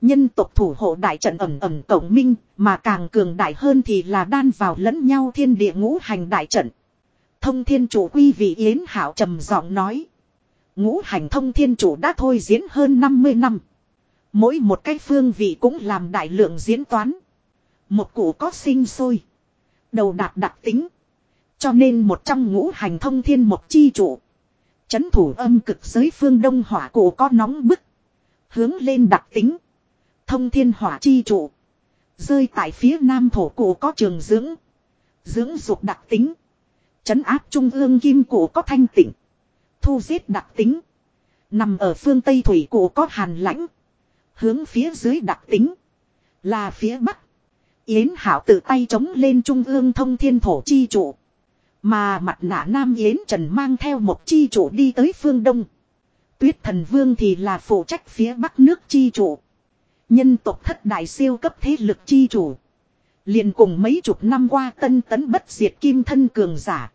Nhân tộc thủ hộ đại trận ẩm ẩm tổng minh, mà càng cường đại hơn thì là đan vào lẫn nhau thiên địa ngũ hành đại trận. Thông thiên chủ quy vị Yến Hảo trầm giọng nói. Ngũ hành thông thiên chủ đã thôi diễn hơn 50 năm. Mỗi một cái phương vị cũng làm đại lượng diễn toán. Một cụ có sinh sôi. Đầu đạt đặc tính. Cho nên một trong ngũ hành thông thiên một chi chủ. Chấn thủ âm cực giới phương đông hỏa cổ có nóng bức. Hướng lên đặc tính. Thông thiên hỏa chi trụ. Rơi tại phía nam thổ cổ có trường dưỡng. Dưỡng dục đặc tính. Chấn áp trung ương kim cổ có thanh tịnh. Thu giết đặc tính. Nằm ở phương tây thủy cổ có hàn lãnh. Hướng phía dưới đặc tính. Là phía bắc. Yến Hảo tự tay chống lên trung ương thông thiên thổ chi trụ. Mà mặt nạ Nam Yến Trần mang theo một chi chủ đi tới phương Đông. Tuyết thần vương thì là phụ trách phía Bắc nước chi chủ. Nhân tộc thất đại siêu cấp thế lực chi chủ. liền cùng mấy chục năm qua tân tấn bất diệt kim thân cường giả.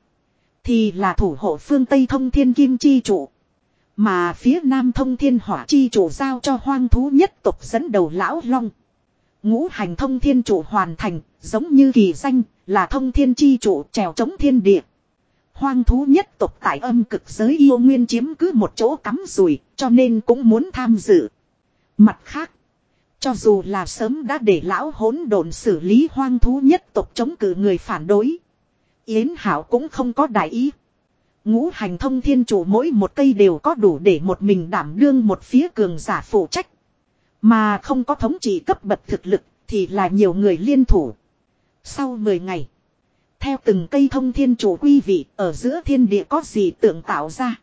Thì là thủ hộ phương Tây thông thiên kim chi chủ. Mà phía Nam thông thiên hỏa chi chủ giao cho hoang thú nhất tộc dẫn đầu lão long. Ngũ hành thông thiên chủ hoàn thành, giống như kỳ danh, là thông thiên chi chủ trèo chống thiên địa. Hoang thú nhất tộc tại âm cực giới yêu nguyên chiếm cứ một chỗ cắm rùi, cho nên cũng muốn tham dự. Mặt khác, cho dù là sớm đã để lão hỗn độn xử lý hoang thú nhất tộc chống cự người phản đối. Yến Hảo cũng không có đại ý. Ngũ hành thông thiên chủ mỗi một cây đều có đủ để một mình đảm đương một phía cường giả phụ trách. Mà không có thống trị cấp bậc thực lực thì là nhiều người liên thủ. Sau 10 ngày. Theo từng cây thông thiên chủ quy vị ở giữa thiên địa có gì tượng tạo ra.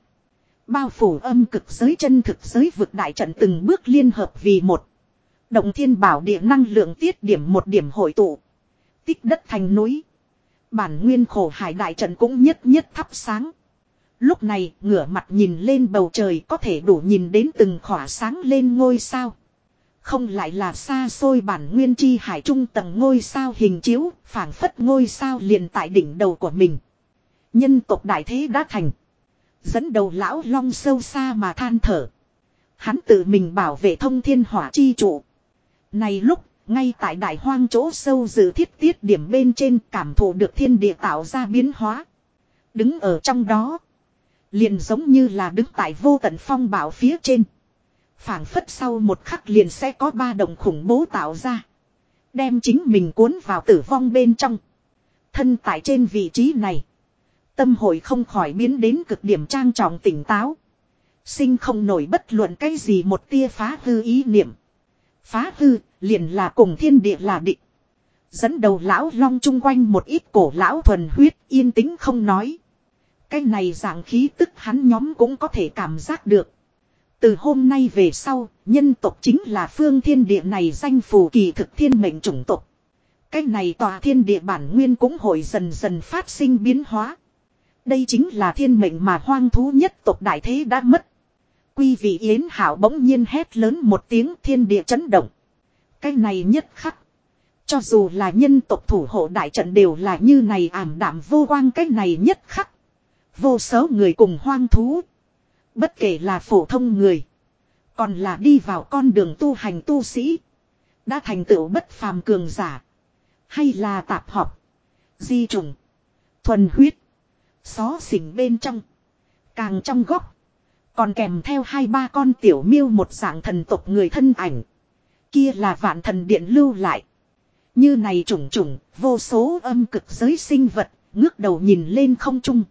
Bao phủ âm cực giới chân thực giới vực đại trận từng bước liên hợp vì một. Động thiên bảo địa năng lượng tiết điểm một điểm hội tụ. Tích đất thành núi. Bản nguyên khổ hải đại trận cũng nhất nhất thắp sáng. Lúc này ngửa mặt nhìn lên bầu trời có thể đủ nhìn đến từng khỏa sáng lên ngôi sao. Không lại là xa xôi bản nguyên chi hải trung tầng ngôi sao hình chiếu, phảng phất ngôi sao liền tại đỉnh đầu của mình. Nhân tộc đại thế đã thành. Dẫn đầu lão long sâu xa mà than thở. Hắn tự mình bảo vệ thông thiên hỏa chi trụ. Này lúc, ngay tại đại hoang chỗ sâu dự thiết tiết điểm bên trên cảm thụ được thiên địa tạo ra biến hóa. Đứng ở trong đó. Liền giống như là đứng tại vô tận phong bảo phía trên phảng phất sau một khắc liền sẽ có ba đồng khủng bố tạo ra. Đem chính mình cuốn vào tử vong bên trong. Thân tại trên vị trí này. Tâm hội không khỏi biến đến cực điểm trang trọng tỉnh táo. Sinh không nổi bất luận cái gì một tia phá hư ý niệm. Phá hư, liền là cùng thiên địa là định. Dẫn đầu lão long chung quanh một ít cổ lão thuần huyết yên tĩnh không nói. Cái này dạng khí tức hắn nhóm cũng có thể cảm giác được. Từ hôm nay về sau, nhân tộc chính là phương thiên địa này danh phù kỳ thực thiên mệnh chủng tộc. Cái này tòa thiên địa bản nguyên cũng hội dần dần phát sinh biến hóa. Đây chính là thiên mệnh mà hoang thú nhất tộc đại thế đã mất. Quy vị Yến Hảo bỗng nhiên hét lớn một tiếng thiên địa chấn động. Cái này nhất khắc. Cho dù là nhân tộc thủ hộ đại trận đều là như này ảm đạm vô quang cái này nhất khắc. Vô số người cùng hoang thú. Bất kể là phổ thông người. Còn là đi vào con đường tu hành tu sĩ. Đã thành tựu bất phàm cường giả. Hay là tạp họp. Di trùng. Thuần huyết. Xó xỉnh bên trong. Càng trong góc. Còn kèm theo hai ba con tiểu miêu một dạng thần tộc người thân ảnh. Kia là vạn thần điện lưu lại. Như này trùng trùng, vô số âm cực giới sinh vật, ngước đầu nhìn lên không trung.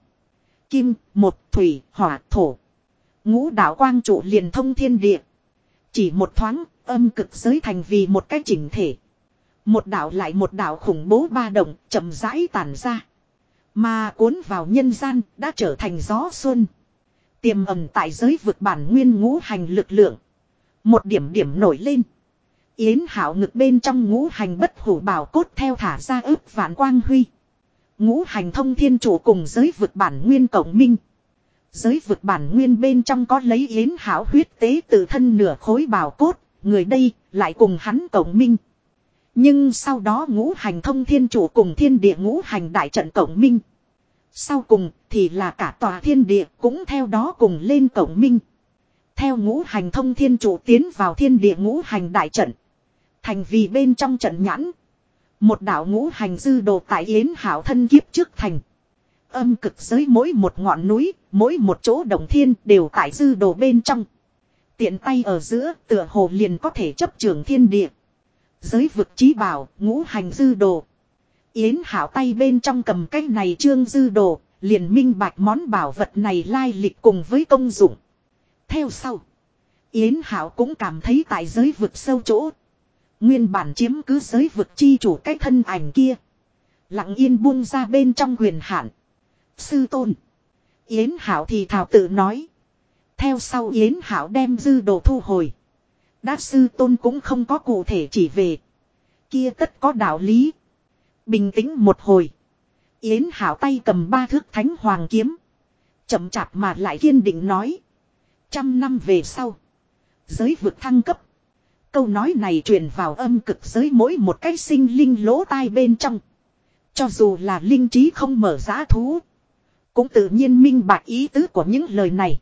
Kim, một, thủy, hỏa, thổ, Ngũ đạo quang trụ liền thông thiên địa. Chỉ một thoáng, âm cực giới thành vì một cái chỉnh thể. Một đạo lại một đạo khủng bố ba động, chậm rãi tàn ra. Mà cuốn vào nhân gian, đã trở thành gió xuân. Tiềm ẩn tại giới vực bản nguyên ngũ hành lực lượng. Một điểm điểm nổi lên. Yến hảo ngực bên trong ngũ hành bất hủ bảo cốt theo thả ra ướp vạn quang huy. Ngũ hành thông thiên chủ cùng giới vực bản nguyên cộng minh. Giới vực bản nguyên bên trong có lấy yến hảo huyết tế từ thân nửa khối bảo cốt, người đây lại cùng hắn cộng minh. Nhưng sau đó ngũ hành thông thiên chủ cùng thiên địa ngũ hành đại trận cộng minh. Sau cùng thì là cả tòa thiên địa cũng theo đó cùng lên cộng minh. Theo ngũ hành thông thiên chủ tiến vào thiên địa ngũ hành đại trận. Thành vì bên trong trận nhãn. Một đạo ngũ hành dư đồ tại yến hảo thân kiếp trước thành. Âm cực giới mỗi một ngọn núi, mỗi một chỗ đồng thiên đều tại dư đồ bên trong. Tiện tay ở giữa tựa hồ liền có thể chấp trường thiên địa. Giới vực trí bảo, ngũ hành dư đồ. Yến hảo tay bên trong cầm cái này trương dư đồ, liền minh bạch món bảo vật này lai lịch cùng với công dụng. Theo sau, Yến hảo cũng cảm thấy tại giới vực sâu chỗ. Nguyên bản chiếm cứ giới vực chi chủ cái thân ảnh kia. Lặng yên buông ra bên trong huyền hạn. Sư tôn. Yến Hảo thì thảo tự nói. Theo sau Yến Hảo đem dư đồ thu hồi. Đát sư tôn cũng không có cụ thể chỉ về. Kia tất có đạo lý. Bình tĩnh một hồi. Yến Hảo tay cầm ba thước thánh hoàng kiếm. Chậm chạp mà lại kiên định nói. Trăm năm về sau. Giới vực thăng cấp. Câu nói này truyền vào âm cực giới mỗi một cái sinh linh lỗ tai bên trong. Cho dù là linh trí không mở giá thú. Cũng tự nhiên minh bạch ý tứ của những lời này.